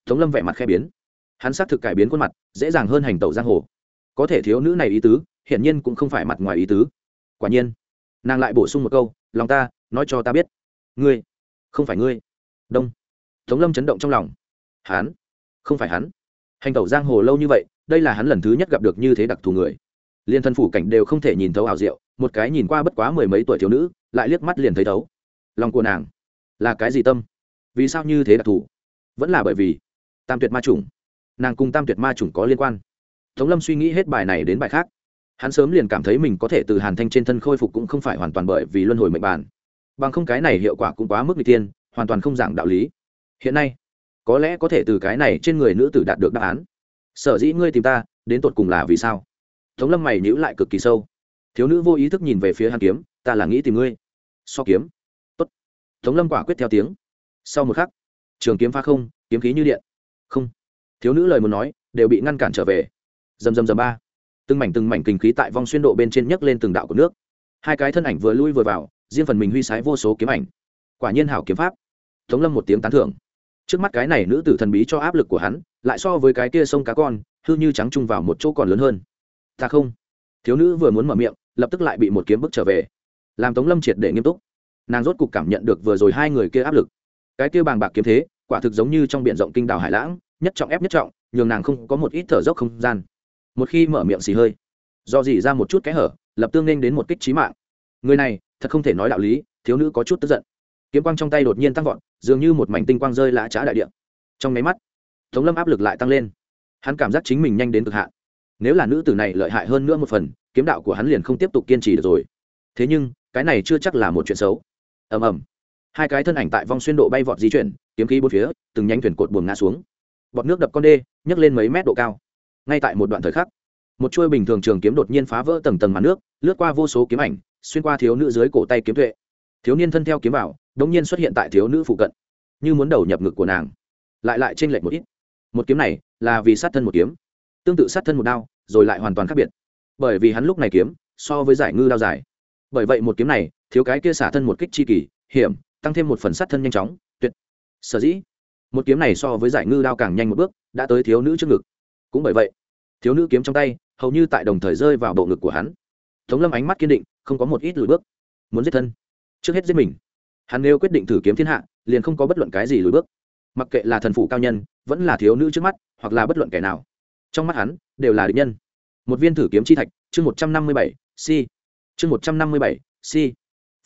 tống lâm vẻ mặt khe biến. Hắn xác thực cải biến khuôn mặt, dễ dàng hơn hành tẩu giang hồ. Có thể thiếu nữ này ý tứ, hiển nhiên cũng không phải mặt ngoài ý tứ. Quả nhiên, nàng lại bổ sung một câu, lòng ta, nói cho ta biết. Ngươi, không phải ngươi. Đông. Tống lâm chấn động trong lòng. Hắn, không phải hắn hành tẩu giang hồ lâu như vậy, đây là hắn lần thứ nhất gặp được như thế đặc thù người. Liên thân phủ cảnh đều không thể nhìn thấu ảo diệu, một cái nhìn qua bất quá mười mấy tuổi thiếu nữ, lại liếc mắt liền thấy thấu. Lòng của nàng là cái gì tâm? Vì sao như thế đặc thù? Vẫn là bởi vì tam tuyệt ma chủng. Nàng cùng tam tuyệt ma chủng có liên quan. Tống lâm suy nghĩ hết bài này đến bài khác. Hắn sớm liền cảm thấy mình có thể từ hàn thanh trên thân khôi phục cũng không phải hoàn toàn bởi vì luân hồi mệnh bản. Bằng không cái này hiệu quả cũng quá mức n g tiên hoàn toàn không giảng đạo lý. Hiện nay có lẽ có thể từ cái này trên người nữ tử đạt được đáp án. Sở dĩ ngươi tìm ta, đến tột cùng là vì sao? Tống lâm mày nhữ lại cực kỳ sâu. Thiếu nữ vô ý thức nhìn về phía hàn kiếm, ta là nghĩ tìm ngươi. So kiếm. Tốt. tống lâm quả quyết theo tiếng. Sau một khắc, trường kiếm pha không, kiếm khí như điện. Không. Thiếu nữ lời muốn nói, đều bị ngăn cản trở về. Dầm dầm dầm ba. Từng mảnh từng mảnh kinh khí tại vong xuyên độ bên trên nhấc lên từng đạo của nước. Hai cái thân ảnh vừa lui vừa vào, riêng phần mình huy sái vô số kiếm ảnh. Quả nhiên hảo kiếm pháp. Tống lâm một tiếng tán thưởng trước mắt cái này nữ tử thần bí cho áp lực của hắn, lại so với cái kia sông cá con, hư như trắng trung vào một chỗ còn lớn hơn. Ta không. Thiếu nữ vừa muốn mở miệng, lập tức lại bị một kiếm bức trở về. Làm tống lâm triệt để nghiêm túc. Nàng rốt cục cảm nhận được vừa rồi hai người kia áp lực. Cái kia bàng bạc kiếm thế, quả thực giống như trong b i ể n rộng kinh đảo hải lãng, nhất trọng ép nhất trọng, nhường nàng không có một ít thở dốc không gian. Một khi mở miệng xì hơi, do dỉ ra một chút kẽ hở, lập tương nên đến một kích trí mạng. Người này, thật không thể nói đạo lý, thiếu nữ có chút tức giận. Kiếm quang trong tay đột nhiên tăng vọt dường như một mảnh tinh quang rơi lã trá đại địa. Trong máy mắt, tống lâm áp lực lại tăng lên. Hắn cảm giác chính mình nhanh đến cực hạn. Nếu là nữ tử này lợi hại hơn nữa một phần, kiếm đạo của hắn liền không tiếp tục kiên trì được rồi. Thế nhưng, cái này chưa chắc là một chuyện xấu. Ầm ầm. Hai cái thân ảnh tại vong xuyên độ bay vọt di chuyển, kiếm khí bốn phía, từng nhánh thuyền cột buồm ngã xuống. Bọt nước đập con đê, nhấc lên mấy mét độ cao. Ngay tại một đoạn thời khắc, một chuôi bình thường trường kiếm đột nhiên phá vỡ tầng tầng mặt nước, lướt qua vô số kiếm ảnh, xuyên qua thiếu nữ dưới cổ tay kiếm tuệ. Thiếu niên thân theo kiếm vào đống nhiên xuất hiện tại thiếu nữ phụ cận, như muốn đầu nhập ngực của nàng. Lại lại trên lệch một ít. Một kiếm này là vì sát thân một kiếm, tương tự sát thân một đao, rồi lại hoàn toàn khác biệt. Bởi vì hắn lúc này kiếm so với giải ngư đao dài. Bởi vậy một kiếm này thiếu cái kia xả thân một kích chi kỳ, hiểm, tăng thêm một phần sát thân nhanh chóng, tuyệt. Sở dĩ, một kiếm này so với giải ngư đao càng nhanh một bước, đã tới thiếu nữ trước ngực. Cũng bởi vậy, thiếu nữ kiếm trong tay hầu như tại đồng thời rơi vào bộ ngực của hắn. Tống lâm ánh mắt kiên định, không có một ít lùi bước, muốn giết thân. Trước hết giết mình hắn nếu quyết định thử kiếm thiên hạ, liền không có bất luận cái gì lùi bước. Mặc kệ là thần phủ cao nhân, vẫn là thiếu nữ trước mắt, hoặc là bất luận kẻ nào, trong mắt hắn đều là địch nhân. Một viên thử kiếm chi thạch, chương một trăm năm mươi bảy, si. Chương một trăm năm mươi bảy, si.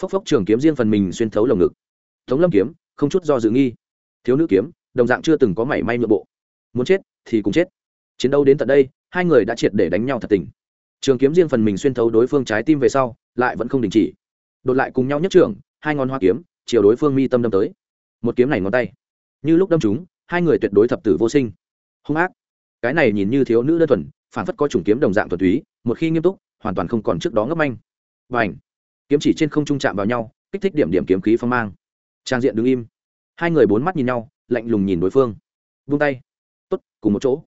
Phốc phốc trường kiếm riêng phần mình xuyên thấu lồng ngực. Tống lâm kiếm, không chút do dự nghi. Thiếu nữ kiếm, đồng dạng chưa từng có mảy may nội bộ. Muốn chết thì cũng chết. Chiến đấu đến tận đây, hai người đã triệt để đánh nhau thật tình. Trường kiếm riêng phần mình xuyên thấu đối phương trái tim về sau, lại vẫn không đình chỉ. Đột lại cùng nhau nhất trường hai ngón hoa kiếm, chiều đối phương mi tâm đâm tới. Một kiếm này ngón tay. Như lúc đâm chúng, hai người tuyệt đối thập tử vô sinh. Hung ác. Cái này nhìn như thiếu nữ đơn thuần, phản phất có chủng kiếm đồng dạng thuần túy, một khi nghiêm túc, hoàn toàn không còn trước đó ngấp anh và ảnh kiếm chỉ trên không trung chạm vào nhau, kích thích điểm điểm kiếm khí phong mang. Trang diện đứng im. Hai người bốn mắt nhìn nhau, lạnh lùng nhìn đối phương. Vung tay. Tốt, cùng một chỗ.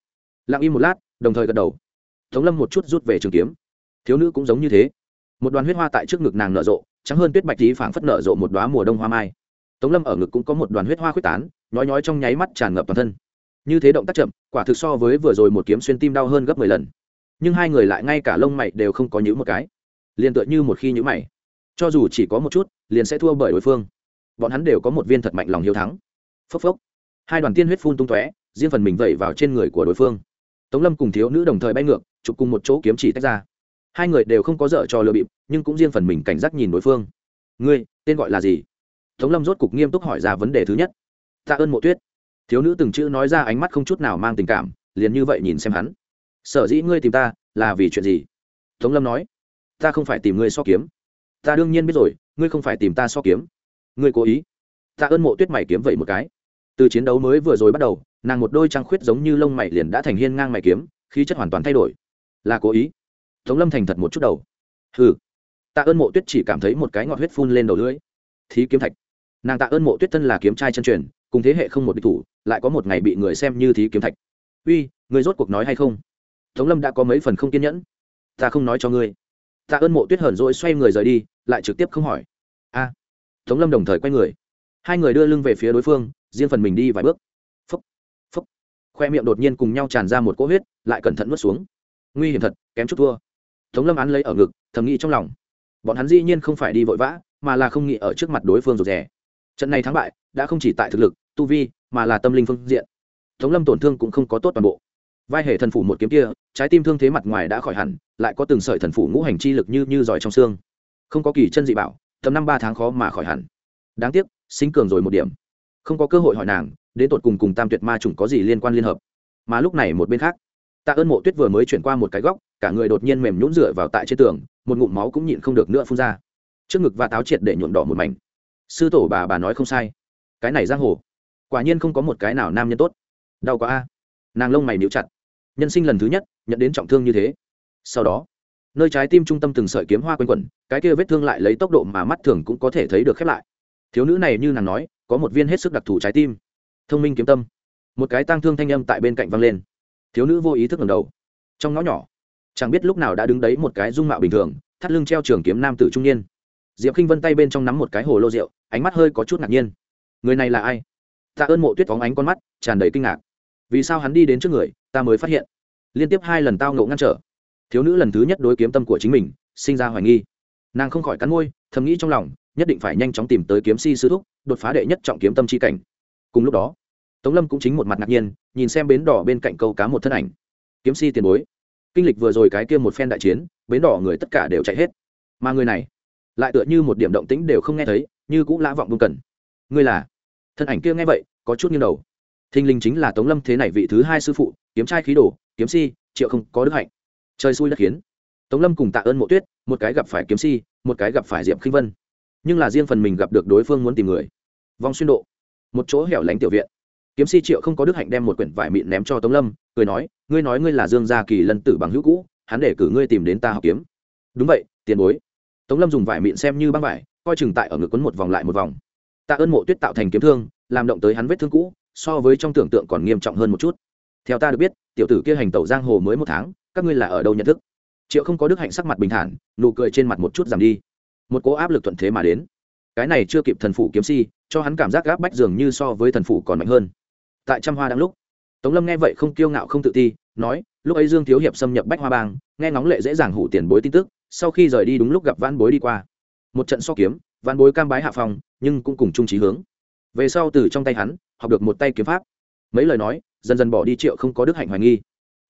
Lặng im một lát, đồng thời gật đầu. Tống lâm một chút rút về trường kiếm. Thiếu nữ cũng giống như thế. Một đoàn huyết hoa tại trước ngực nàng nở rộ trắng hơn tuyết bạch tí phảng phất nở rộ một đóa mùa đông hoa mai. Tống lâm ở ngực cũng có một đoàn huyết hoa khuyết tán, nhói nhói trong nháy mắt tràn ngập toàn thân. Như thế động tác chậm, quả thực so với vừa rồi một kiếm xuyên tim đau hơn gấp mười lần. Nhưng hai người lại ngay cả lông mày đều không có nhữ một cái. Liền tựa như một khi nhữ mày. Cho dù chỉ có một chút, liền sẽ thua bởi đối phương. Bọn hắn đều có một viên thật mạnh lòng hiếu thắng. Phốc phốc. Hai đoàn tiên huyết phun tung tóe, riêng phần mình vẩy vào trên người của đối phương. Tống lâm cùng thiếu nữ đồng thời bay ngược, chụp cùng một chỗ kiếm chỉ tách ra. Hai người đều không có dở trò lừa bịp nhưng cũng riêng phần mình cảnh giác nhìn đối phương. Ngươi, tên gọi là gì? Tống lâm rốt cục nghiêm túc hỏi ra vấn đề thứ nhất. Tạ ơn mộ tuyết. Thiếu nữ từng chữ nói ra ánh mắt không chút nào mang tình cảm, liền như vậy nhìn xem hắn. Sở dĩ ngươi tìm ta, là vì chuyện gì? Tống lâm nói. Ta không phải tìm ngươi so kiếm. Ta đương nhiên biết rồi, ngươi không phải tìm ta so kiếm. Ngươi cố ý. Ta ơn mộ tuyết mày kiếm vậy một cái. Từ chiến đấu mới vừa rồi bắt đầu, nàng một đôi trăng khuyết giống như lông mày liền đã thành hiên ngang mày kiếm, khí chất hoàn toàn thay đổi. Là cố ý. Tống lâm thành thật một chút đầu. Ừ tạ ơn mộ tuyết chỉ cảm thấy một cái ngọt huyết phun lên đầu lưỡi. Thí kiếm thạch. Nàng tạ ơn mộ tuyết thân là kiếm trai chân truyền, cùng thế hệ không một địch thủ, lại có một ngày bị người xem như thí kiếm thạch. Uy, người rốt cuộc nói hay không? Tống lâm đã có mấy phần không kiên nhẫn. Ta không nói cho ngươi. Tạ ơn mộ tuyết hờn rỗi xoay người rời đi, lại trực tiếp không hỏi. A. Tống lâm đồng thời quay người. Hai người đưa lưng về phía đối phương, riêng phần mình đi vài bước. Phúc phúc. Khoe miệng đột nhiên cùng nhau tràn ra một cỗ huyết, lại cẩn thận nuốt xuống. Nguy hiểm thật, kém chút thua. Tống lâm án lấy ở ngực, thầm nghĩ trong lòng bọn hắn dĩ nhiên không phải đi vội vã, mà là không nghĩ ở trước mặt đối phương rụt rè. Trận này thắng bại đã không chỉ tại thực lực, tu vi, mà là tâm linh phương diện. Tống lâm tổn thương cũng không có tốt toàn bộ. Vai hệ thần phủ một kiếm kia, trái tim thương thế mặt ngoài đã khỏi hẳn, lại có từng sợi thần phủ ngũ hành chi lực như như giỏi trong xương. Không có kỳ chân dị bảo, tầm năm ba tháng khó mà khỏi hẳn. Đáng tiếc, sinh cường rồi một điểm. Không có cơ hội hỏi nàng, đến tột cùng cùng tam tuyệt ma chủng có gì liên quan liên hợp. Mà lúc này một bên khác tạ ơn mộ tuyết vừa mới chuyển qua một cái góc, cả người đột nhiên mềm nhũn rửa vào tại trên tường, một ngụm máu cũng nhịn không được nữa phun ra. Trước ngực và táo triệt để nhuộm đỏ một mảnh. Sư tổ bà bà nói không sai. Cái này giang hồ, quả nhiên không có một cái nào nam nhân tốt. Đau quá a. Nàng lông mày níu chặt. Nhân sinh lần thứ nhất, nhận đến trọng thương như thế. Sau đó, nơi trái tim trung tâm từng sợi kiếm hoa quanh quẩn, cái kia vết thương lại lấy tốc độ mà mắt thường cũng có thể thấy được khép lại. Thiếu nữ này như nàng nói, có một viên hết sức đặc thù trái tim. Thông minh kiếm tâm. Một cái tang thương thanh âm tại bên cạnh vang lên thiếu nữ vô ý thức ngầm đầu. Trong ngõ nhỏ, chẳng biết lúc nào đã đứng đấy một cái dung mạo bình thường, thắt lưng treo trường kiếm nam tử trung niên. Diệp k i n h vân tay bên trong nắm một cái hồ lô rượu, ánh mắt hơi có chút ngạc nhiên. Người này là ai? Tạ ơn mộ tuyết phóng ánh con mắt, tràn đầy kinh ngạc. Vì sao hắn đi đến trước người, ta mới phát hiện. Liên tiếp hai lần tao ngộ ngăn trở. Thiếu nữ lần thứ nhất đối kiếm tâm của chính mình, sinh ra hoài nghi. Nàng không khỏi cắn môi, thầm nghĩ trong lòng, nhất định phải nhanh chóng tìm tới kiếm si sư thúc, đột phá đệ nhất trọng kiếm tâm c h i cảnh. Cùng lúc đó tống lâm cũng chính một mặt ngạc nhiên, nhìn xem bến đỏ bên cạnh câu cá một thân ảnh. Kiếm si tiền bối. Kinh lịch vừa rồi cái kia một phen đại chiến, bến đỏ người tất cả đều chạy hết. Mà người này, lại tựa như một điểm động tĩnh đều không nghe thấy, như cũng lã vọng buông cần. Ngươi là? Thân ảnh kia nghe vậy, có chút nghiêng đầu. Thinh linh chính là tống lâm thế này vị thứ hai sư phụ, kiếm trai khí đồ, kiếm si, triệu không, có đức hạnh. Trời xui đất khiến. Tống lâm cùng tạ ơn mộ tuyết, một cái gặp phải kiếm si, một cái gặp phải diệp khinh vân. Nhưng là riêng phần mình gặp được đối phương muốn tìm người. Vong xuyên độ. Một chỗ hẻo lánh tiểu viện kiếm si triệu không có đức hạnh đem một quyển vải mịn ném cho tống lâm, cười nói, ngươi nói ngươi là dương gia kỳ lân tử bằng hữu cũ, hắn để cử ngươi tìm đến ta học kiếm. Đúng vậy, tiền bối. Tống lâm dùng vải mịn xem như băng vải, coi chừng tại ở ngực quấn một vòng lại một vòng. Tạ ơn mộ tuyết tạo thành kiếm thương, làm động tới hắn vết thương cũ, so với trong tưởng tượng còn nghiêm trọng hơn một chút. Theo ta được biết, tiểu tử kia hành tẩu giang hồ mới một tháng, các ngươi là ở đâu nhận thức? Triệu không có đức hạnh sắc mặt bình thản, nụ cười trên mặt một chút giảm đi. Một cố áp lực thuận thế mà đến. Cái này chưa kịp thần phủ kiếm si, cho hắn cảm giác gáp bách dường như so với thần phủ còn mạnh hơn tại trăm hoa đang lúc. Tống lâm nghe vậy không kiêu ngạo không tự ti, nói, lúc ấy dương thiếu hiệp xâm nhập bách hoa bang, nghe ngóng lệ dễ dàng hủ tiền bối tin tức, sau khi rời đi đúng lúc gặp văn bối đi qua. Một trận so kiếm văn bối cam bái hạ phòng, nhưng cũng cùng chung trí hướng. Về sau từ trong tay hắn, học được một tay kiếm pháp. Mấy lời nói, dần dần bỏ đi triệu không có đức hạnh hoài nghi.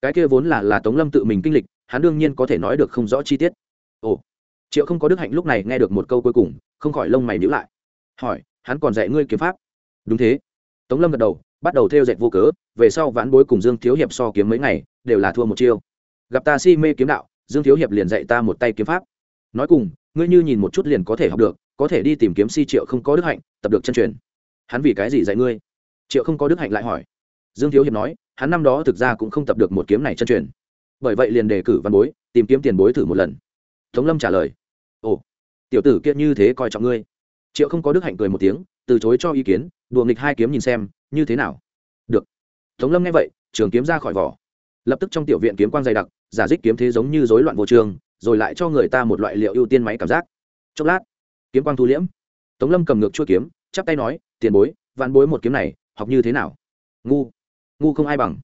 Cái kia vốn là là tống lâm tự mình kinh lịch, hắn đương nhiên có thể nói được không rõ chi tiết. Ồ, triệu không có đức hạnh lúc này nghe được một câu cuối cùng, không khỏi lông mày nhữ lại. Hỏi, hắn còn dạy ngươi kiếm pháp? Đúng thế. Tống lâm gật đầu bắt đầu theo dệt vô cớ, về sau vãn bối cùng dương thiếu hiệp so kiếm mấy ngày, đều là thua một chiêu. Gặp ta si mê kiếm đạo, dương thiếu hiệp liền dạy ta một tay kiếm pháp. Nói cùng, ngươi như nhìn một chút liền có thể học được, có thể đi tìm kiếm si triệu không có đức hạnh, tập được chân truyền. Hắn vì cái gì dạy ngươi? Triệu không có đức hạnh lại hỏi. Dương thiếu hiệp nói, hắn năm đó thực ra cũng không tập được một kiếm này chân truyền. Bởi vậy liền đề cử văn bối, tìm kiếm tiền bối thử một lần. Tống lâm trả lời. Ồ, tiểu tử kiệt như thế coi trọng ngươi. Triệu không có đức hạnh cười một tiếng, từ chối cho ý kiến, đùa nghịch hai kiếm nhìn xem như thế nào? Được. Tống lâm nghe vậy, trường kiếm ra khỏi vỏ. Lập tức trong tiểu viện kiếm quang dày đặc, giả dích kiếm thế giống như rối loạn vô trường, rồi lại cho người ta một loại liệu ưu tiên máy cảm giác. Chốc lát, kiếm quang thu liễm. Tống lâm cầm ngược chua kiếm, chắp tay nói, tiền bối, vạn bối một kiếm này, học như thế nào? Ngu. Ngu không ai bằng.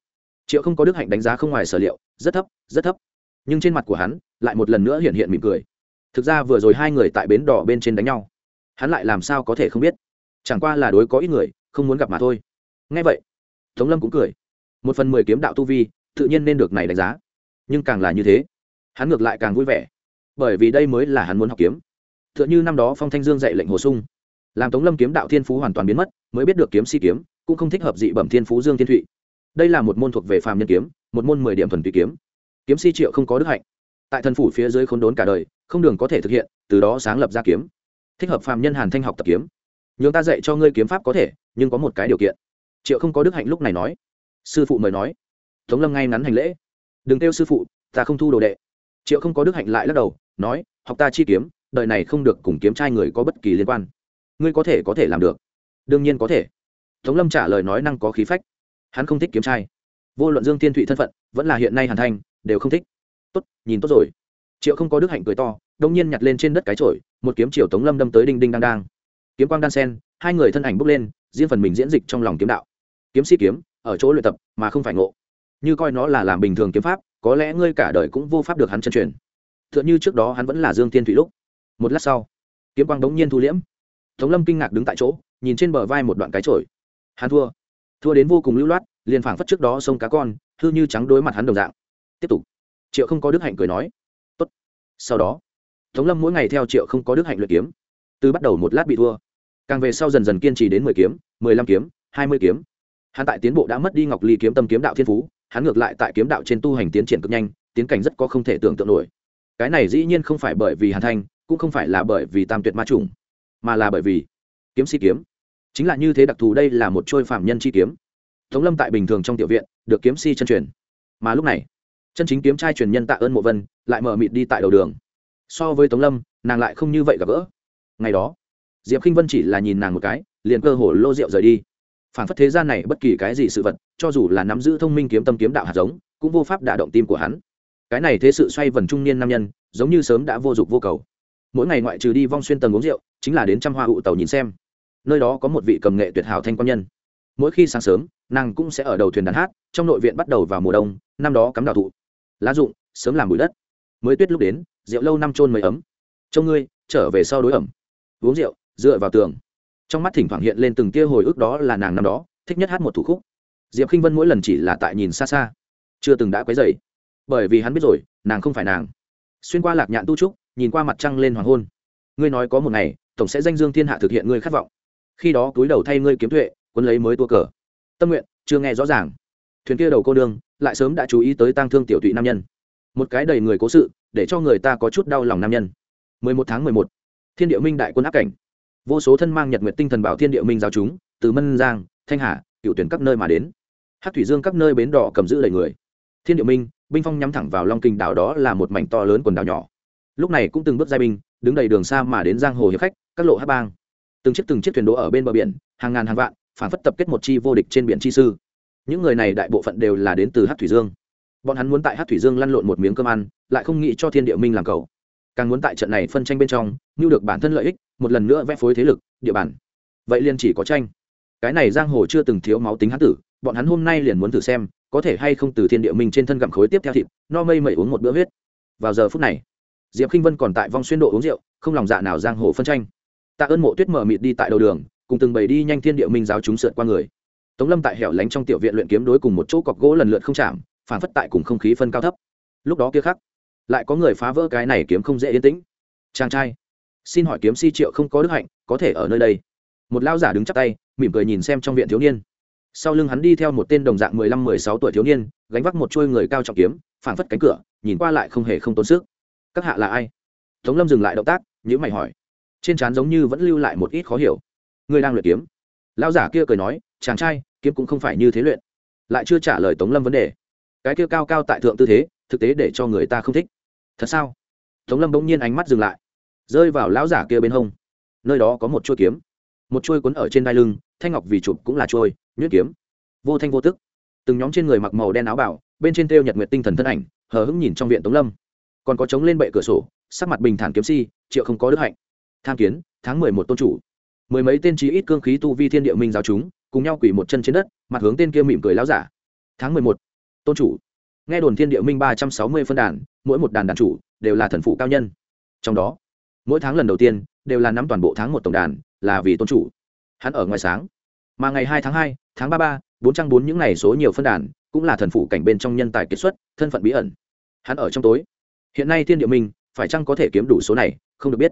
Triệu không có đức hạnh đánh giá không ngoài sở liệu, rất thấp rất thấp. Nhưng trên mặt của hắn, lại một lần nữa hiện hiện mỉm cười. Thực ra vừa rồi hai người tại bến đỏ bên trên đánh nhau. Hắn lại làm sao có thể không biết? Chẳng qua là đối có ít người, không muốn gặp mà thôi ngay vậy, tống lâm cũng cười. Một phần mười kiếm đạo tu vi, tự nhiên nên được này đánh giá. Nhưng càng là như thế, hắn ngược lại càng vui vẻ. Bởi vì đây mới là hắn muốn học kiếm. T h ư ợ n h ư năm đó phong thanh dương dạy lệnh hồ sung, làm tống lâm kiếm đạo thiên phú hoàn toàn biến mất, mới biết được kiếm si kiếm, cũng không thích hợp dị bẩm thiên phú dương thiên thụy. Đây là một môn thuộc về phàm nhân kiếm, một môn mười điểm thuần tùy kiếm. Kiếm si triệu không có đức hạnh. Tại thần phủ phía dưới khốn đốn cả đời, không đường có thể thực hiện, từ đó sáng lập ra kiếm. Thích hợp phàm nhân hàn thanh học tập kiếm. Nhường ta dạy cho ngươi kiếm pháp có thể, nhưng có một cái điều kiện triệu không có đức hạnh lúc này nói. Sư phụ mời nói. Tống lâm ngay ngắn hành lễ. Đừng kêu sư phụ, ta không thu đồ đệ. Triệu không có đức hạnh lại lắc đầu, nói, học ta chi kiếm, đời này không được cùng kiếm trai người có bất kỳ liên quan. Ngươi có thể có thể làm được. Đương nhiên có thể. Tống lâm trả lời nói năng có khí phách. Hắn không thích kiếm trai. Vô luận dương thiên thụy thân phận, vẫn là hiện nay hàn thanh, đều không thích. Tốt, nhìn tốt rồi. Triệu không có đức hạnh cười to, đông nhiên nhặt lên trên đất cái trội một kiếm triều tống lâm đâm tới đinh đinh đang đang. Kiếm quang đan sen, hai người thân ảnh bốc lên, riêng phần mình diễn dịch trong lòng kiếm đạo kiếm sĩ kiếm, ở chỗ luyện tập, mà không phải ngộ. Như coi nó là làm bình thường kiếm pháp, có lẽ ngươi cả đời cũng vô pháp được hắn chân truyền. T h ư ợ n h ư trước đó hắn vẫn là dương tiên thủy lúc. Một lát sau, kiếm quang đống nhiên thu liễm. Tống lâm kinh ngạc đứng tại chỗ, nhìn trên bờ vai một đoạn cái trổi hắn thua. Thua đến vô cùng lưu loát, liền phảng phất trước đó sông cá con, hư như trắng đối mặt hắn đồng dạng. Tiếp tục. Triệu không có đức hạnh cười nói. Tốt. sau đó, tống lâm mỗi ngày theo triệu không có đức hạnh luyện kiếm. Từ bắt đầu một lát bị thua. Càng về sau dần dần kiên trì đến mười kiếm, mười lăm kiếm, hai mươi kiếm hắn tại tiến bộ đã mất đi ngọc ly kiếm tâm kiếm đạo thiên phú, hắn ngược lại tại kiếm đạo trên tu hành tiến triển cực nhanh, tiến cảnh rất có không thể tưởng tượng nổi. Cái này dĩ nhiên không phải bởi vì hàn thanh, cũng không phải là bởi vì tam tuyệt ma trùng, mà là bởi vì kiếm sĩ kiếm. Chính là như thế đặc thù đây là một trôi phạm nhân chi kiếm. Tống lâm tại bình thường trong tiểu viện, được kiếm si chân truyền. Mà lúc này, chân chính kiếm trai truyền nhân tạ ơn mộ vân lại mở mịt đi tại đầu đường. So với tống lâm, nàng lại không như vậy gặp gỡ. Ngày đó, diệp k i n h vân chỉ là nhìn nàng một cái, liền cơ hồ lô rượu rời đi phản phất thế gian này bất kỳ cái gì sự vật, cho dù là nắm giữ thông minh kiếm tâm kiếm đạo hạt giống, cũng vô pháp đả động tim của hắn. Cái này thế sự xoay vần trung niên nam nhân, giống như sớm đã vô dụng vô cầu. Mỗi ngày ngoại trừ đi vong xuyên tầng uống rượu, chính là đến trăm hoa hụ tàu nhìn xem. Nơi đó có một vị cầm nghệ tuyệt hảo thanh quan nhân. Mỗi khi sáng sớm, nàng cũng sẽ ở đầu thuyền đàn hát, trong nội viện bắt đầu vào mùa đông, năm đó cắm đào thụ. Lá dụng sớm làm bụi đất. Mới tuyết lúc đến, rượu lâu năm trôn mới ấm. Trông ngươi, trở về sau đối ẩm. Uống rượu, dựa vào tường trong mắt thỉnh thoảng hiện lên từng tia hồi ức đó là nàng năm đó thích nhất hát một thủ khúc. Diệp k i n h vân mỗi lần chỉ là tại nhìn xa xa. Chưa từng đã quấy dày bởi vì hắn biết rồi nàng không phải nàng. Xuyên qua lạc nhạn tu trúc nhìn qua mặt trăng lên hoàng hôn. Ngươi nói có một ngày tổng sẽ danh dương thiên hạ thực hiện ngươi khát vọng. Khi đó túi đầu thay ngươi kiếm tuệ quân lấy mới tua cờ. Tâm nguyện chưa nghe rõ ràng. Thuyền kia đầu cô đương lại sớm đã chú ý tới tang thương tiểu tụy nam nhân. Một cái đầy người cố sự để cho người ta có chút đau lòng nam nhân. 11 tháng 11, thiên địa minh đại quân áp cảnh vô số thân mang nhật nguyện tinh thần bảo thiên địa minh giao chúng, từ mân giang, thanh hà, cựu tuyển các nơi mà đến. Hát thủy dương các nơi bến đỏ cầm giữ đầy người. Thiên địa minh, binh phong nhắm thẳng vào long kinh đảo đó là một mảnh to lớn quần đảo nhỏ. Lúc này cũng từng bước giai binh, đứng đầy đường xa mà đến giang hồ hiệp khách, các lộ hát bang. Từng chiếc từng chiếc thuyền đỗ ở bên bờ biển, hàng ngàn hàng vạn, phản phất tập kết một chi vô địch trên biển chi sư. Những người này đại bộ phận đều là đến từ hát thủy dương. Bọn hắn muốn tại hát thủy dương lăn lộn một miếng cơm ăn, lại không nghĩ cho thiên địa minh làm cầu. Càng muốn tại trận này phân tranh bên trong như được bản thân lợi ích một lần nữa vẽ phối thế lực, địa bàn. Vậy liền chỉ có tranh. Cái này giang hồ chưa từng thiếu máu tính hán tử, bọn hắn hôm nay liền muốn thử xem, có thể hay không từ thiên địa minh trên thân gặm khối tiếp theo thịt, no mây mẩy uống một bữa huyết. Vào giờ phút này, diệp k i n h vân còn tại vong xuyên độ uống rượu, không lòng dạ nào giang hồ phân tranh. Tạ ơn mộ tuyết mở mịt đi tại đầu đường, cùng từng bầy đi nhanh thiên địa minh giáo chúng sượt qua người. Tống lâm tại hẻo lánh trong tiểu viện luyện kiếm đối cùng một chỗ cọc gỗ lần lượt không chạm, phản phất tại cùng không khí phân cao thấp. Lúc đó kia khắc, lại có người phá vỡ cái này kiếm không dễ yên tĩnh. Chàng trai xin hỏi kiếm si triệu không có đức hạnh, có thể ở nơi đây. Một lao giả đứng chắc tay, mỉm cười nhìn xem trong viện thiếu niên. Sau lưng hắn đi theo một tên đồng dạng mười lăm, mười sáu tuổi thiếu niên, gánh vác một chuôi người cao trọng kiếm, phảng phất cánh cửa, nhìn qua lại không hề không tốn sức. Các hạ là ai? Tống lâm dừng lại động tác nhữ mày hỏi. Trên trán giống như vẫn lưu lại một ít khó hiểu. Ngươi đang luyện kiếm. Lao giả kia cười nói, chàng trai, kiếm cũng không phải như thế luyện. Lại chưa trả lời tống lâm vấn đề. Cái kia cao cao tại thượng tư thế, thực tế để cho người ta không thích. Thật sao? Tống lâm bỗng nhiên ánh mắt dừng lại rơi vào lão giả kia bên hông. Nơi đó có một chuôi kiếm. Một chuôi cuốn ở trên đai lưng, thanh ngọc vì chụp cũng là chuôi, nhuyễn kiếm. Vô thanh vô tức. Từng nhóm trên người mặc màu đen áo bảo bên trên theo nhật nguyệt tinh thần thân ảnh, hờ hững nhìn trong viện tống lâm. Còn có trống lên bệ cửa sổ, sắc mặt bình thản kiếm si, triệu không có đức hạnh. Tham kiến, tháng mười một tôn chủ. Mười mấy tên trí ít cương khí tu vi thiên địa minh giáo chúng, cùng nhau quỷ một chân trên đất, mặt hướng tên kia mỉm cười láo giả. Tháng mười một, tôn chủ. Nghe đồn thiên địa minh ba trăm sáu mươi phân đàn, mỗi một đàn đàn chủ đều là thần phụ cao nhân. Trong đó mỗi tháng lần đầu tiên đều là nắm toàn bộ tháng một tổng đàn, là vì tôn chủ. Hắn ở ngoài sáng. Mà ngày hai tháng hai, tháng ba ba, bốn trăm bốn những ngày số nhiều phân đàn, cũng là thần phụ cảnh bên trong nhân tài kết xuất, thân phận bí ẩn. Hắn ở trong tối. Hiện nay thiên địa minh phải chăng có thể kiếm đủ số này, không được biết.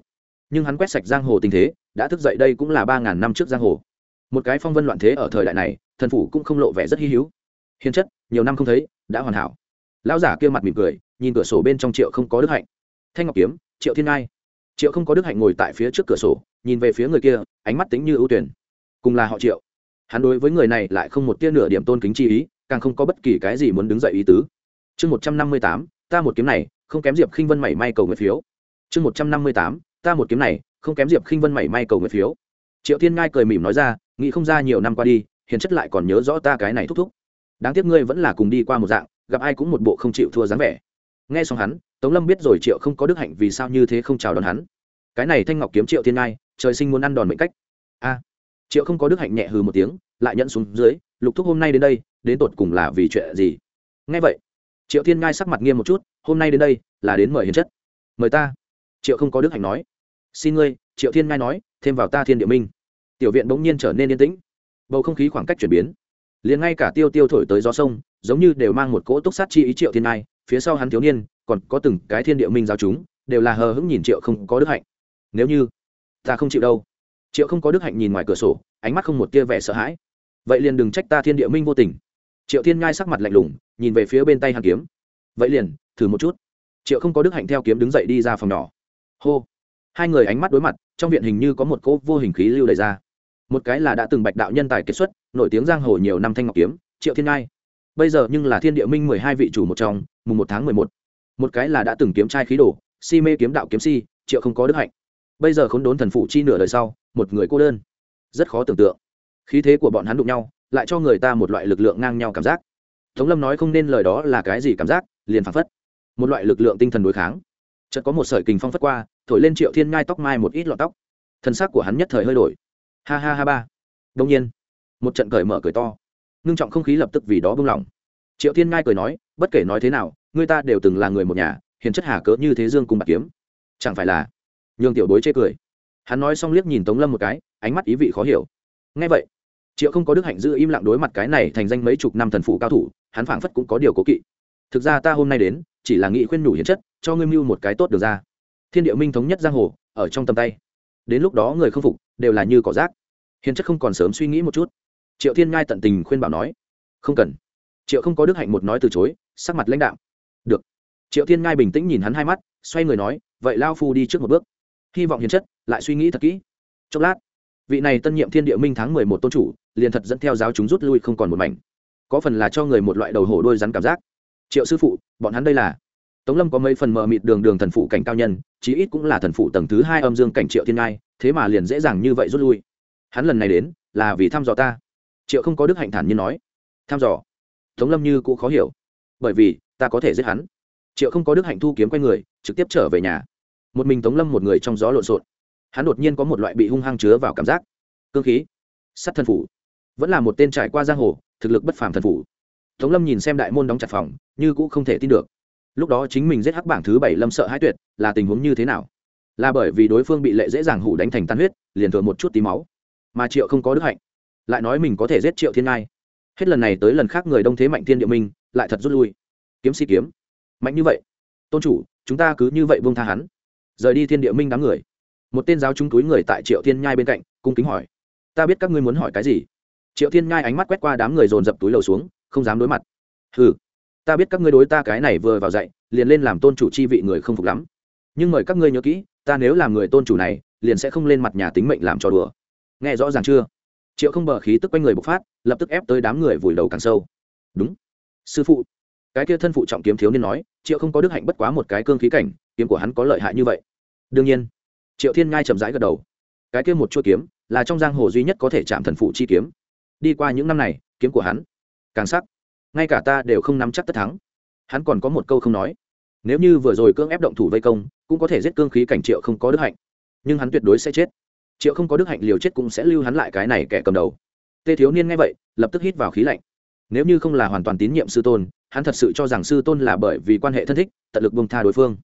Nhưng hắn quét sạch giang hồ tình thế, đã thức dậy đây cũng là ba ngàn năm trước giang hồ. Một cái phong vân loạn thế ở thời đại này, thần phủ cũng không lộ vẻ rất hy hữu. Hiền chất, nhiều năm không thấy, đã hoàn hảo. Lão giả kia mặt mỉm cười, nhìn cửa sổ bên trong triệu không có đức hạnh. Thanh ngọc kiếm, triệu thiên ngai triệu không có đức hạnh ngồi tại phía trước cửa sổ, nhìn về phía người kia, ánh mắt tính như ưu tuyển. Cùng là họ triệu. Hắn đối với người này lại không một tia nửa điểm tôn kính chi ý, càng không có bất kỳ cái gì muốn đứng dậy ý tứ. Chương một trăm năm mươi tám, ta một kiếm này, không kém diệp khinh vân mảy may cầu nguyện phiếu. Chương một trăm năm mươi tám, ta một kiếm này, không kém diệp khinh vân mảy may cầu nguyện phiếu. Triệu thiên ngai cười mỉm nói ra, nghĩ không ra nhiều năm qua đi, hiền chất lại còn nhớ rõ ta cái này thúc thúc. Đáng tiếc ngươi vẫn là cùng đi qua một dạng, gặp ai cũng một bộ không chịu thua dáng vẻ nghe xong hắn, tống lâm biết rồi triệu không có đức hạnh vì sao như thế không chào đón hắn. Cái này thanh ngọc kiếm triệu thiên ngai, trời sinh muốn ăn đòn mệnh cách. A. Triệu không có đức hạnh nhẹ hừ một tiếng, lại nhận xuống dưới, lục thúc hôm nay đến đây, đến tột cùng là vì chuyện gì? Nghe vậy, triệu thiên ngai sắc mặt nghiêm một chút, hôm nay đến đây là đến mời hiền chất. Mời ta. Triệu không có đức hạnh nói. Xin ngươi, triệu thiên ngai nói, thêm vào ta thiên địa minh. Tiểu viện bỗng nhiên trở nên yên tĩnh. Bầu không khí khoảng cách chuyển biến. Liền ngay cả tiêu tiêu thổi tới gió sông, giống như đều mang một cỗ túc sát chi ý triệu thiên ngai phía sau hắn thiếu niên, còn có từng cái thiên địa minh giáo chúng, đều là hờ hững nhìn triệu không có đức hạnh. Nếu như ta không chịu đâu, triệu không có đức hạnh nhìn ngoài cửa sổ, ánh mắt không một tia vẻ sợ hãi. Vậy liền đừng trách ta thiên địa minh vô tình. Triệu thiên ngai sắc mặt lạnh lùng, nhìn về phía bên tay hàn kiếm. Vậy liền, thử một chút. Triệu không có đức hạnh theo kiếm đứng dậy đi ra phòng nhỏ. Hô. Hai người ánh mắt đối mặt, trong viện hình như có một cỗ vô hình khí lưu đầy ra. Một cái là đã từng bạch đạo nhân tài kết xuất, nổi tiếng giang hồ nhiều năm thanh ngọc kiếm, triệu thiên ngai bây giờ nhưng là thiên địa minh mười hai vị chủ một trong mùng một tháng mười một. Một cái là đã từng kiếm trai khí đồ, si mê kiếm đạo kiếm si, triệu không có đức hạnh. Bây giờ khốn đốn thần phụ chi nửa đời sau, một người cô đơn. Rất khó tưởng tượng. Khí thế của bọn hắn đụng nhau, lại cho người ta một loại lực lượng ngang nhau cảm giác. Tống lâm nói không nên lời đó là cái gì cảm giác, liền phản phất. Một loại lực lượng tinh thần đối kháng. Chợt có một sợi kình phong phất qua, thổi lên triệu thiên ngai tóc mai một ít lọt tóc. Thân xác của hắn nhất thời hơi đổi. Ha ha ha ba. Đông nhiên, một trận cởi mở cười to. Ngưng trọng không khí lập tức vì đó bung lỏng triệu thiên ngai cười nói bất kể nói thế nào, người ta đều từng là người một nhà, hiền chất hà cớ như thế dương cùng bạc kiếm. Chẳng phải là? Nhường tiểu bối chê cười. Hắn nói xong liếc nhìn tống lâm một cái, ánh mắt ý vị khó hiểu. Ngay vậy, triệu không có đức hạnh giữ im lặng đối mặt cái này thành danh mấy chục năm thần phụ cao thủ, hắn phảng phất cũng có điều cố kỵ. Thực ra ta hôm nay đến, chỉ là nghị khuyên nhủ hiền chất, cho ngươi mưu một cái tốt được ra. Thiên địa minh thống nhất giang hồ, ở trong tầm tay. Đến lúc đó người không phục, đều là như cỏ rác. Hiền chất không còn sớm suy nghĩ một chút. Triệu thiên ngai tận tình khuyên bảo nói, không cần. Triệu không có đức hạnh một nói từ chối sắc mặt lãnh đạo được. Triệu thiên ngai bình tĩnh nhìn hắn hai mắt, xoay người nói, vậy lao phu đi trước một bước. Hy vọng hiền chất, lại suy nghĩ thật kỹ. Chốc lát, vị này tân nhiệm thiên địa minh tháng mười một tôn chủ, liền thật dẫn theo giáo chúng rút lui không còn một mảnh. Có phần là cho người một loại đầu hổ đôi rắn cảm giác. Triệu sư phụ, bọn hắn đây là. Tống lâm có mấy phần mờ mịt đường đường thần phụ cảnh cao nhân, chí ít cũng là thần phụ tầng thứ hai âm dương cảnh triệu thiên ngai, thế mà liền dễ dàng như vậy rút lui. Hắn lần này đến, là vì thăm dò ta. Triệu không có đức hạnh thản như nói. Thăm dò. Tống lâm như cũng khó hiểu bởi vì ta có thể giết hắn. Triệu không có đức hạnh thu kiếm quay người, trực tiếp trở về nhà. Một mình tống lâm một người trong gió lộn xộn. Hắn đột nhiên có một loại bị hung hăng chứa vào cảm giác. Cương khí. Sắt thân phủ. Vẫn là một tên trải qua giang hồ, thực lực bất phàm thần phủ. Tống lâm nhìn xem đại môn đóng chặt phòng, như cũng không thể tin được. Lúc đó chính mình giết hắc bảng thứ bảy lâm sợ hãi tuyệt, là tình huống như thế nào? Là bởi vì đối phương bị lệ dễ dàng hủ đánh thành tan huyết, liền thừa một chút tí máu. Mà triệu không có đức hạnh. Lại nói mình có thể giết triệu thiên ngai. Hết lần này tới lần khác người đông thế mạnh thiên địa minh lại thật rút lui. Kiếm sĩ kiếm. Mạnh như vậy. Tôn chủ, chúng ta cứ như vậy buông tha hắn. Rời đi thiên địa minh đám người. Một tên giáo chúng túi người tại triệu thiên nhai bên cạnh, cung kính hỏi. Ta biết các ngươi muốn hỏi cái gì? Triệu thiên nhai ánh mắt quét qua đám người dồn dập túi lầu xuống, không dám đối mặt. Ừ ta biết các ngươi đối ta cái này vừa vào dạy, liền lên làm tôn chủ chi vị người không phục lắm. Nhưng mời các ngươi nhớ kỹ, ta nếu làm người tôn chủ này, liền sẽ không lên mặt nhà tính mệnh làm trò đùa. Nghe rõ ràng chưa? Triệu không bờ khí tức quanh người bộc phát, lập tức ép tới đám người vùi đầu càng sâu. Đúng sư phụ, cái kia thân phụ trọng kiếm thiếu niên nói, triệu không có đức hạnh bất quá một cái cương khí cảnh, kiếm của hắn có lợi hại như vậy. Đương nhiên, triệu thiên ngai chậm rãi gật đầu. Cái kia một chuỗi kiếm, là trong giang hồ duy nhất có thể chạm thần phụ chi kiếm. Đi qua những năm này, kiếm của hắn, càng sắc. Ngay cả ta đều không nắm chắc tất thắng. Hắn còn có một câu không nói. Nếu như vừa rồi cưỡng ép động thủ vây công, cũng có thể giết cương khí cảnh triệu không có đức hạnh. Nhưng hắn tuyệt đối sẽ chết. Triệu không có đức hạnh liều chết cũng sẽ lưu hắn lại cái này kẻ cầm đầu. Tê thiếu niên nghe vậy, lập tức hít vào khí lạnh nếu như không là hoàn toàn tín nhiệm sư tôn, hắn thật sự cho rằng sư tôn là bởi vì quan hệ thân thích, tận lực bông tha đối phương.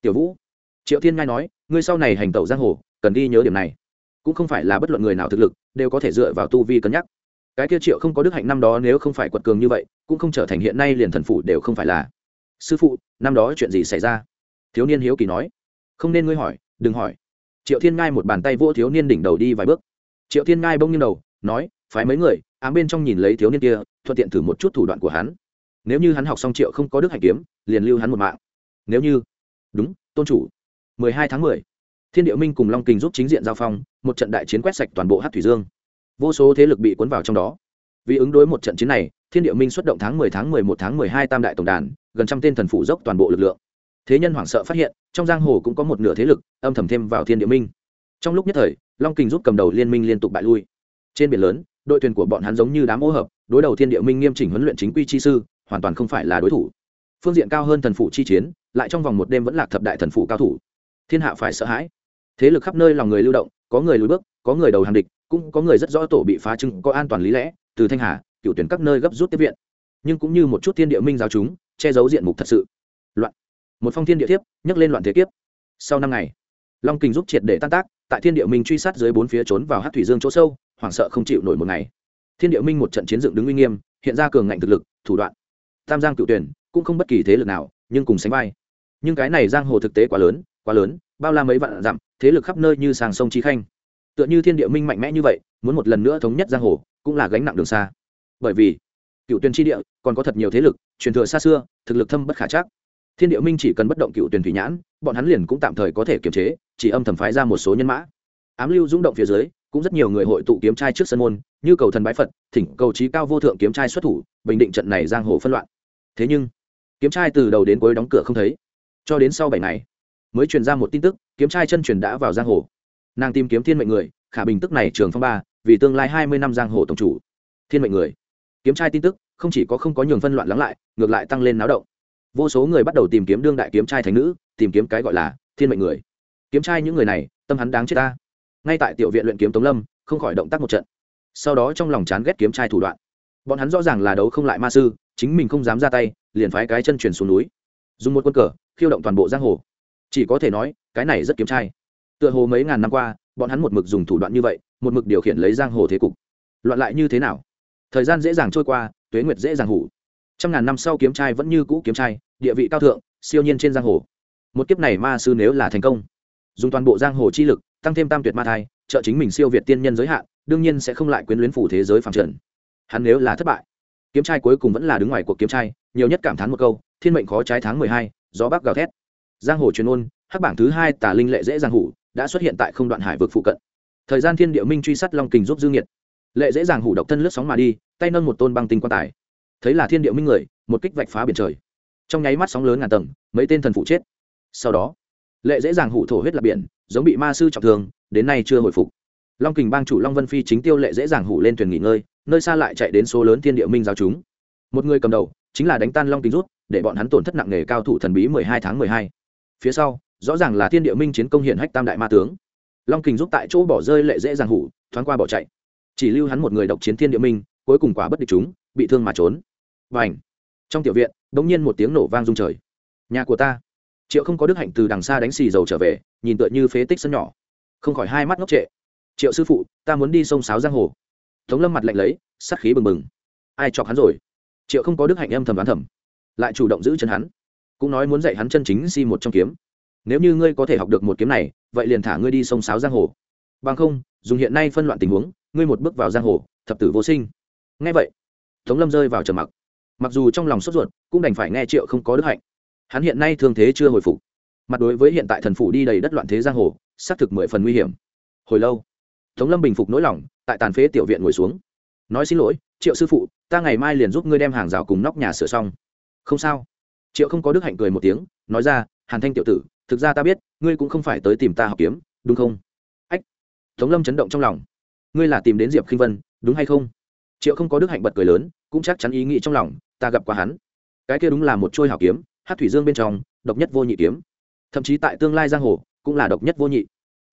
Tiểu vũ, triệu thiên ngai nói, ngươi sau này hành tẩu giang hồ, cần ghi nhớ điểm này. Cũng không phải là bất luận người nào thực lực, đều có thể dựa vào tu vi cân nhắc. Cái kia triệu không có đức hạnh năm đó nếu không phải quật cường như vậy, cũng không trở thành hiện nay liền thần phụ đều không phải là. Sư phụ, năm đó chuyện gì xảy ra? Thiếu niên hiếu kỳ nói. Không nên ngươi hỏi, đừng hỏi. Triệu thiên ngai một bàn tay vỗ thiếu niên đỉnh đầu đi vài bước. Triệu thiên ngai bông như đầu, nói, phái mấy người ám bên trong nhìn lấy thiếu niên kia, thuận tiện thử một chút thủ đoạn của hắn. Nếu như hắn học xong triệu không có đức hạnh kiếm, liền lưu hắn một mạng. Nếu như, đúng, tôn chủ. Mười hai tháng mười, thiên địa minh cùng long kình giúp chính diện giao phong, một trận đại chiến quét sạch toàn bộ hát thủy dương. Vô số thế lực bị cuốn vào trong đó. Vì ứng đối một trận chiến này, thiên địa minh xuất động tháng mười tháng mười một tháng mười hai tam đại tổng đàn, gần trăm tên thần phủ dốc toàn bộ lực lượng. Thế nhân hoảng sợ phát hiện, trong giang hồ cũng có một nửa thế lực âm thầm thêm vào thiên địa minh. Trong lúc nhất thời, long kình giúp cầm đầu liên minh liên tục bại lui. Trên biển lớn đội thuyền của bọn hắn giống như đám ô hợp, đối đầu thiên địa minh nghiêm chỉnh huấn luyện chính quy chi sư, hoàn toàn không phải là đối thủ. Phương diện cao hơn thần phụ chi chiến, lại trong vòng một đêm vẫn lạc thập đại thần phụ cao thủ. Thiên hạ phải sợ hãi. Thế lực khắp nơi lòng người lưu động, có người lùi bước, có người đầu hàng địch, cũng có người rất rõ tổ bị phá trưng, có an toàn lý lẽ, từ thanh hà, cựu tuyển các nơi gấp rút tiếp viện. Nhưng cũng như một chút thiên địa minh giáo chúng, che giấu diện mục thật sự. Loạn. Một phong thiên địa thiếp, nhấc lên loạn thế kiếp. Sau năm ngày, long kình giúp triệt để tan tác, tại thiên địa minh truy sát dưới bốn phía trốn vào hát thủy dương chỗ sâu hoảng sợ không chịu nổi một ngày. Thiên địa minh một trận chiến dựng đứng uy nghiêm, hiện ra cường ngạnh thực lực, thủ đoạn. Tam giang cựu tuyển cũng không bất kỳ thế lực nào, nhưng cùng sánh vai. Nhưng cái này giang hồ thực tế quá lớn quá lớn, bao la mấy vạn dặm, thế lực khắp nơi như sàng sông chi khanh. Tựa như thiên địa minh mạnh mẽ như vậy, muốn một lần nữa thống nhất giang hồ, cũng là gánh nặng đường xa. Bởi vì cựu tuyển tri địa còn có thật nhiều thế lực, truyền thừa xa xưa, thực lực thâm bất khả chắc. Thiên địa minh chỉ cần bất động cựu tuyển thủy nhãn, bọn hắn liền cũng tạm thời có thể kiềm chế, chỉ âm thầm phái ra một số nhân mã. Ám lưu rung động phía dưới cũng rất nhiều người hội tụ kiếm trai trước sân môn, như cầu thần bái phật, thỉnh cầu trí cao vô thượng kiếm trai xuất thủ, bình định trận này giang hồ phân loạn. Thế nhưng, kiếm trai từ đầu đến cuối đóng cửa không thấy. Cho đến sau bảy ngày, mới truyền ra một tin tức, kiếm trai chân truyền đã vào giang hồ. Nàng tìm kiếm thiên mệnh người, khả bình tức này trường phong ba, vì tương lai hai mươi năm giang hồ tổng chủ. Thiên mệnh người. Kiếm trai tin tức, không chỉ có không có nhường phân loạn lắng lại, ngược lại tăng lên náo động. Vô số người bắt đầu tìm kiếm đương đại kiếm trai thành nữ, tìm kiếm cái gọi là thiên mệnh người. Kiếm trai những người này, tâm hắn đáng chết ta ngay tại tiểu viện luyện kiếm tống lâm, không khỏi động tác một trận. Sau đó trong lòng chán ghét kiếm trai thủ đoạn. Bọn hắn rõ ràng là đấu không lại ma sư, chính mình không dám ra tay, liền phái cái chân chuyển xuống núi. Dùng một quân cờ, khiêu động toàn bộ giang hồ. Chỉ có thể nói, cái này rất kiếm trai. Tựa hồ mấy ngàn năm qua, bọn hắn một mực dùng thủ đoạn như vậy, một mực điều khiển lấy giang hồ thế cục. Loạn lại như thế nào? Thời gian dễ dàng trôi qua, tuế nguyệt dễ dàng hủ. Trăm ngàn năm sau kiếm trai vẫn như cũ kiếm trai, địa vị cao thượng, siêu nhiên trên giang hồ. Một kiếp này ma sư nếu là thành công, dùng toàn bộ giang hồ chi lực tăng thêm tam tuyệt ma thai, trợ chính mình siêu việt tiên nhân giới hạn, đương nhiên sẽ không lại quyến luyến phủ thế giới phạm trần. Hắn nếu là thất bại, kiếm trai cuối cùng vẫn là đứng ngoài cuộc kiếm trai, nhiều nhất cảm thán một câu, thiên mệnh khó trái tháng mười hai, gió bắc gào thét. Giang hồ truyền ôn, hắc bảng thứ hai tà linh lệ dễ giang hủ, đã xuất hiện tại không đoạn hải vực phụ cận. Thời gian thiên địa minh truy sát long kình giúp dương nhiệt. Lệ dễ dàng hủ độc thân lướt sóng mà đi, tay nâng một tôn băng tinh quan tài. Thấy là thiên địa minh người, một kích vạch phá biển trời. Trong nháy mắt sóng lớn ngàn tầng, mấy tên thần phụ chết. Sau đó lệ dễ dàng hủ thổ huyết lạc biển, giống bị ma sư trọng thương, đến nay chưa hồi phục. Long kình bang chủ long vân phi chính tiêu lệ dễ dàng hủ lên thuyền nghỉ ngơi, nơi xa lại chạy đến số lớn thiên địa minh giáo chúng. Một người cầm đầu, chính là đánh tan long kình rút, để bọn hắn tổn thất nặng nề cao thủ thần bí mười hai tháng mười hai. Phía sau, rõ ràng là thiên địa minh chiến công hiển hách tam đại ma tướng. Long kình giúp tại chỗ bỏ rơi lệ dễ dàng hủ thoáng qua bỏ chạy. Chỉ lưu hắn một người độc chiến thiên địa minh, cuối cùng quả bất địch chúng, bị thương mà trốn. Và ảnh trong tiểu viện đ ỗ n g nhiên một tiếng nổ vang rung trời. Nhà của ta triệu không có đức hạnh từ đằng xa đánh xì dầu trở về, nhìn tựa như phế tích sân nhỏ. Không khỏi hai mắt ngốc trệ. Triệu sư phụ, ta muốn đi sông sáo giang hồ. Tống lâm mặt lạnh lấy, sát khí bừng bừng. Ai chọc hắn rồi? Triệu không có đức hạnh âm thầm đoán thầm. Lại chủ động giữ chân hắn. Cũng nói muốn dạy hắn chân chính si một trong kiếm. Nếu như ngươi có thể học được một kiếm này, vậy liền thả ngươi đi sông sáo giang hồ. Bằng không, dùng hiện nay phân loạn tình huống, ngươi một bước vào giang hồ, thập tử vô sinh. Nghe vậy, tống lâm rơi vào trầm mặc. Mặc dù trong lòng sốt ruột, cũng đành phải nghe triệu không có đức hạnh hắn hiện nay thương thế chưa hồi phục. Mặt đối với hiện tại thần phủ đi đầy đất loạn thế giang hồ, xác thực mười phần nguy hiểm. Hồi lâu, tống lâm bình phục nỗi lòng, tại tàn phế tiểu viện ngồi xuống. Nói xin lỗi, triệu sư phụ, ta ngày mai liền giúp ngươi đem hàng rào cùng nóc nhà sửa xong. Không sao. Triệu không có đức hạnh cười một tiếng, nói ra, hàn thanh tiểu tử, thực ra ta biết, ngươi cũng không phải tới tìm ta học kiếm, đúng không? Ách. Tống lâm chấn động trong lòng. Ngươi là tìm đến diệp khinh vân, đúng hay không? Triệu không có đức hạnh bật cười lớn, cũng chắc chắn ý nghĩ trong lòng, ta gặp qua hắn. Cái kia đúng là một trôi hảo kiếm hát thủy dương bên trong, độc nhất vô nhị kiếm. Thậm chí tại tương lai giang hồ, cũng là độc nhất vô nhị.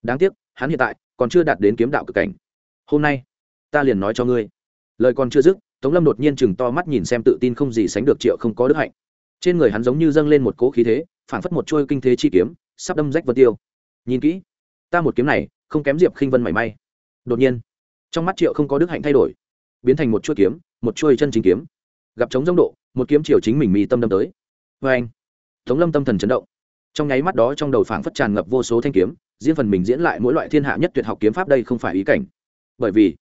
Đáng tiếc, hắn hiện tại còn chưa đạt đến kiếm đạo cực cảnh. Hôm nay, ta liền nói cho ngươi. Lời còn chưa dứt, tống lâm đột nhiên chừng to mắt nhìn xem tự tin không gì sánh được triệu không có đức hạnh. Trên người hắn giống như dâng lên một cỗ khí thế phản phất một trôi kinh thế chi kiếm, sắp đâm rách vân tiêu. Nhìn kỹ, ta một kiếm này không kém diệp khinh vân mảy may. Đột nhiên, trong mắt triệu không có đức hạnh thay đổi, biến thành một chuôi kiếm, một chuôi chân chính kiếm. Gặp chống giống độ, một kiếm chiều chính mình mì tâm đâm tới vê anh, tống lâm tâm thần chấn động. Trong nháy mắt đó trong đầu phảng phất tràn ngập vô số thanh kiếm diễn phần mình diễn lại mỗi loại thiên hạ nhất tuyệt học kiếm pháp đây không phải ý cảnh. Bởi vì,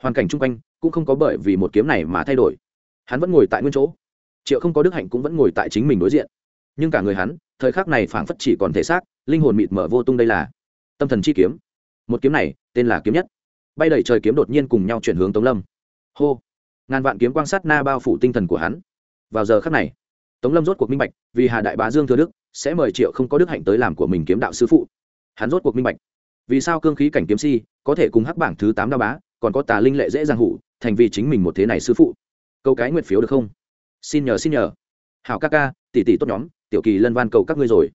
hoàn cảnh chung quanh cũng không có bởi vì một kiếm này mà thay đổi. Hắn vẫn ngồi tại nguyên chỗ. Triệu không có đức hạnh cũng vẫn ngồi tại chính mình đối diện. Nhưng cả người hắn, thời khắc này phảng phất chỉ còn thể xác, linh hồn mịt mở vô tung đây là tâm thần chi kiếm. Một kiếm này, tên là kiếm nhất. Bay đẩy trời kiếm đột nhiên cùng nhau chuyển hướng tống lâm. Hô! Ngàn vạn kiếm quan sát na bao phủ tinh thần của hắn. Vào giờ khắc này tống lâm rốt cuộc minh bạch, vì hà đại bá dương thừa đức, sẽ mời triệu không có đức hạnh tới làm của mình kiếm đạo sư phụ. Hắn rốt cuộc minh bạch. Vì sao cương khí cảnh kiếm si, có thể cùng hắc bảng thứ tám đao bá, còn có tà linh lệ dễ dàng hủ, thành vì chính mình một thế này sư phụ? Câu cái nguyện phiếu được không? Xin nhờ xin nhờ. Hảo ca ca, tỷ tỷ tốt nhóm, tiểu kỳ lân van cầu các ngươi rồi.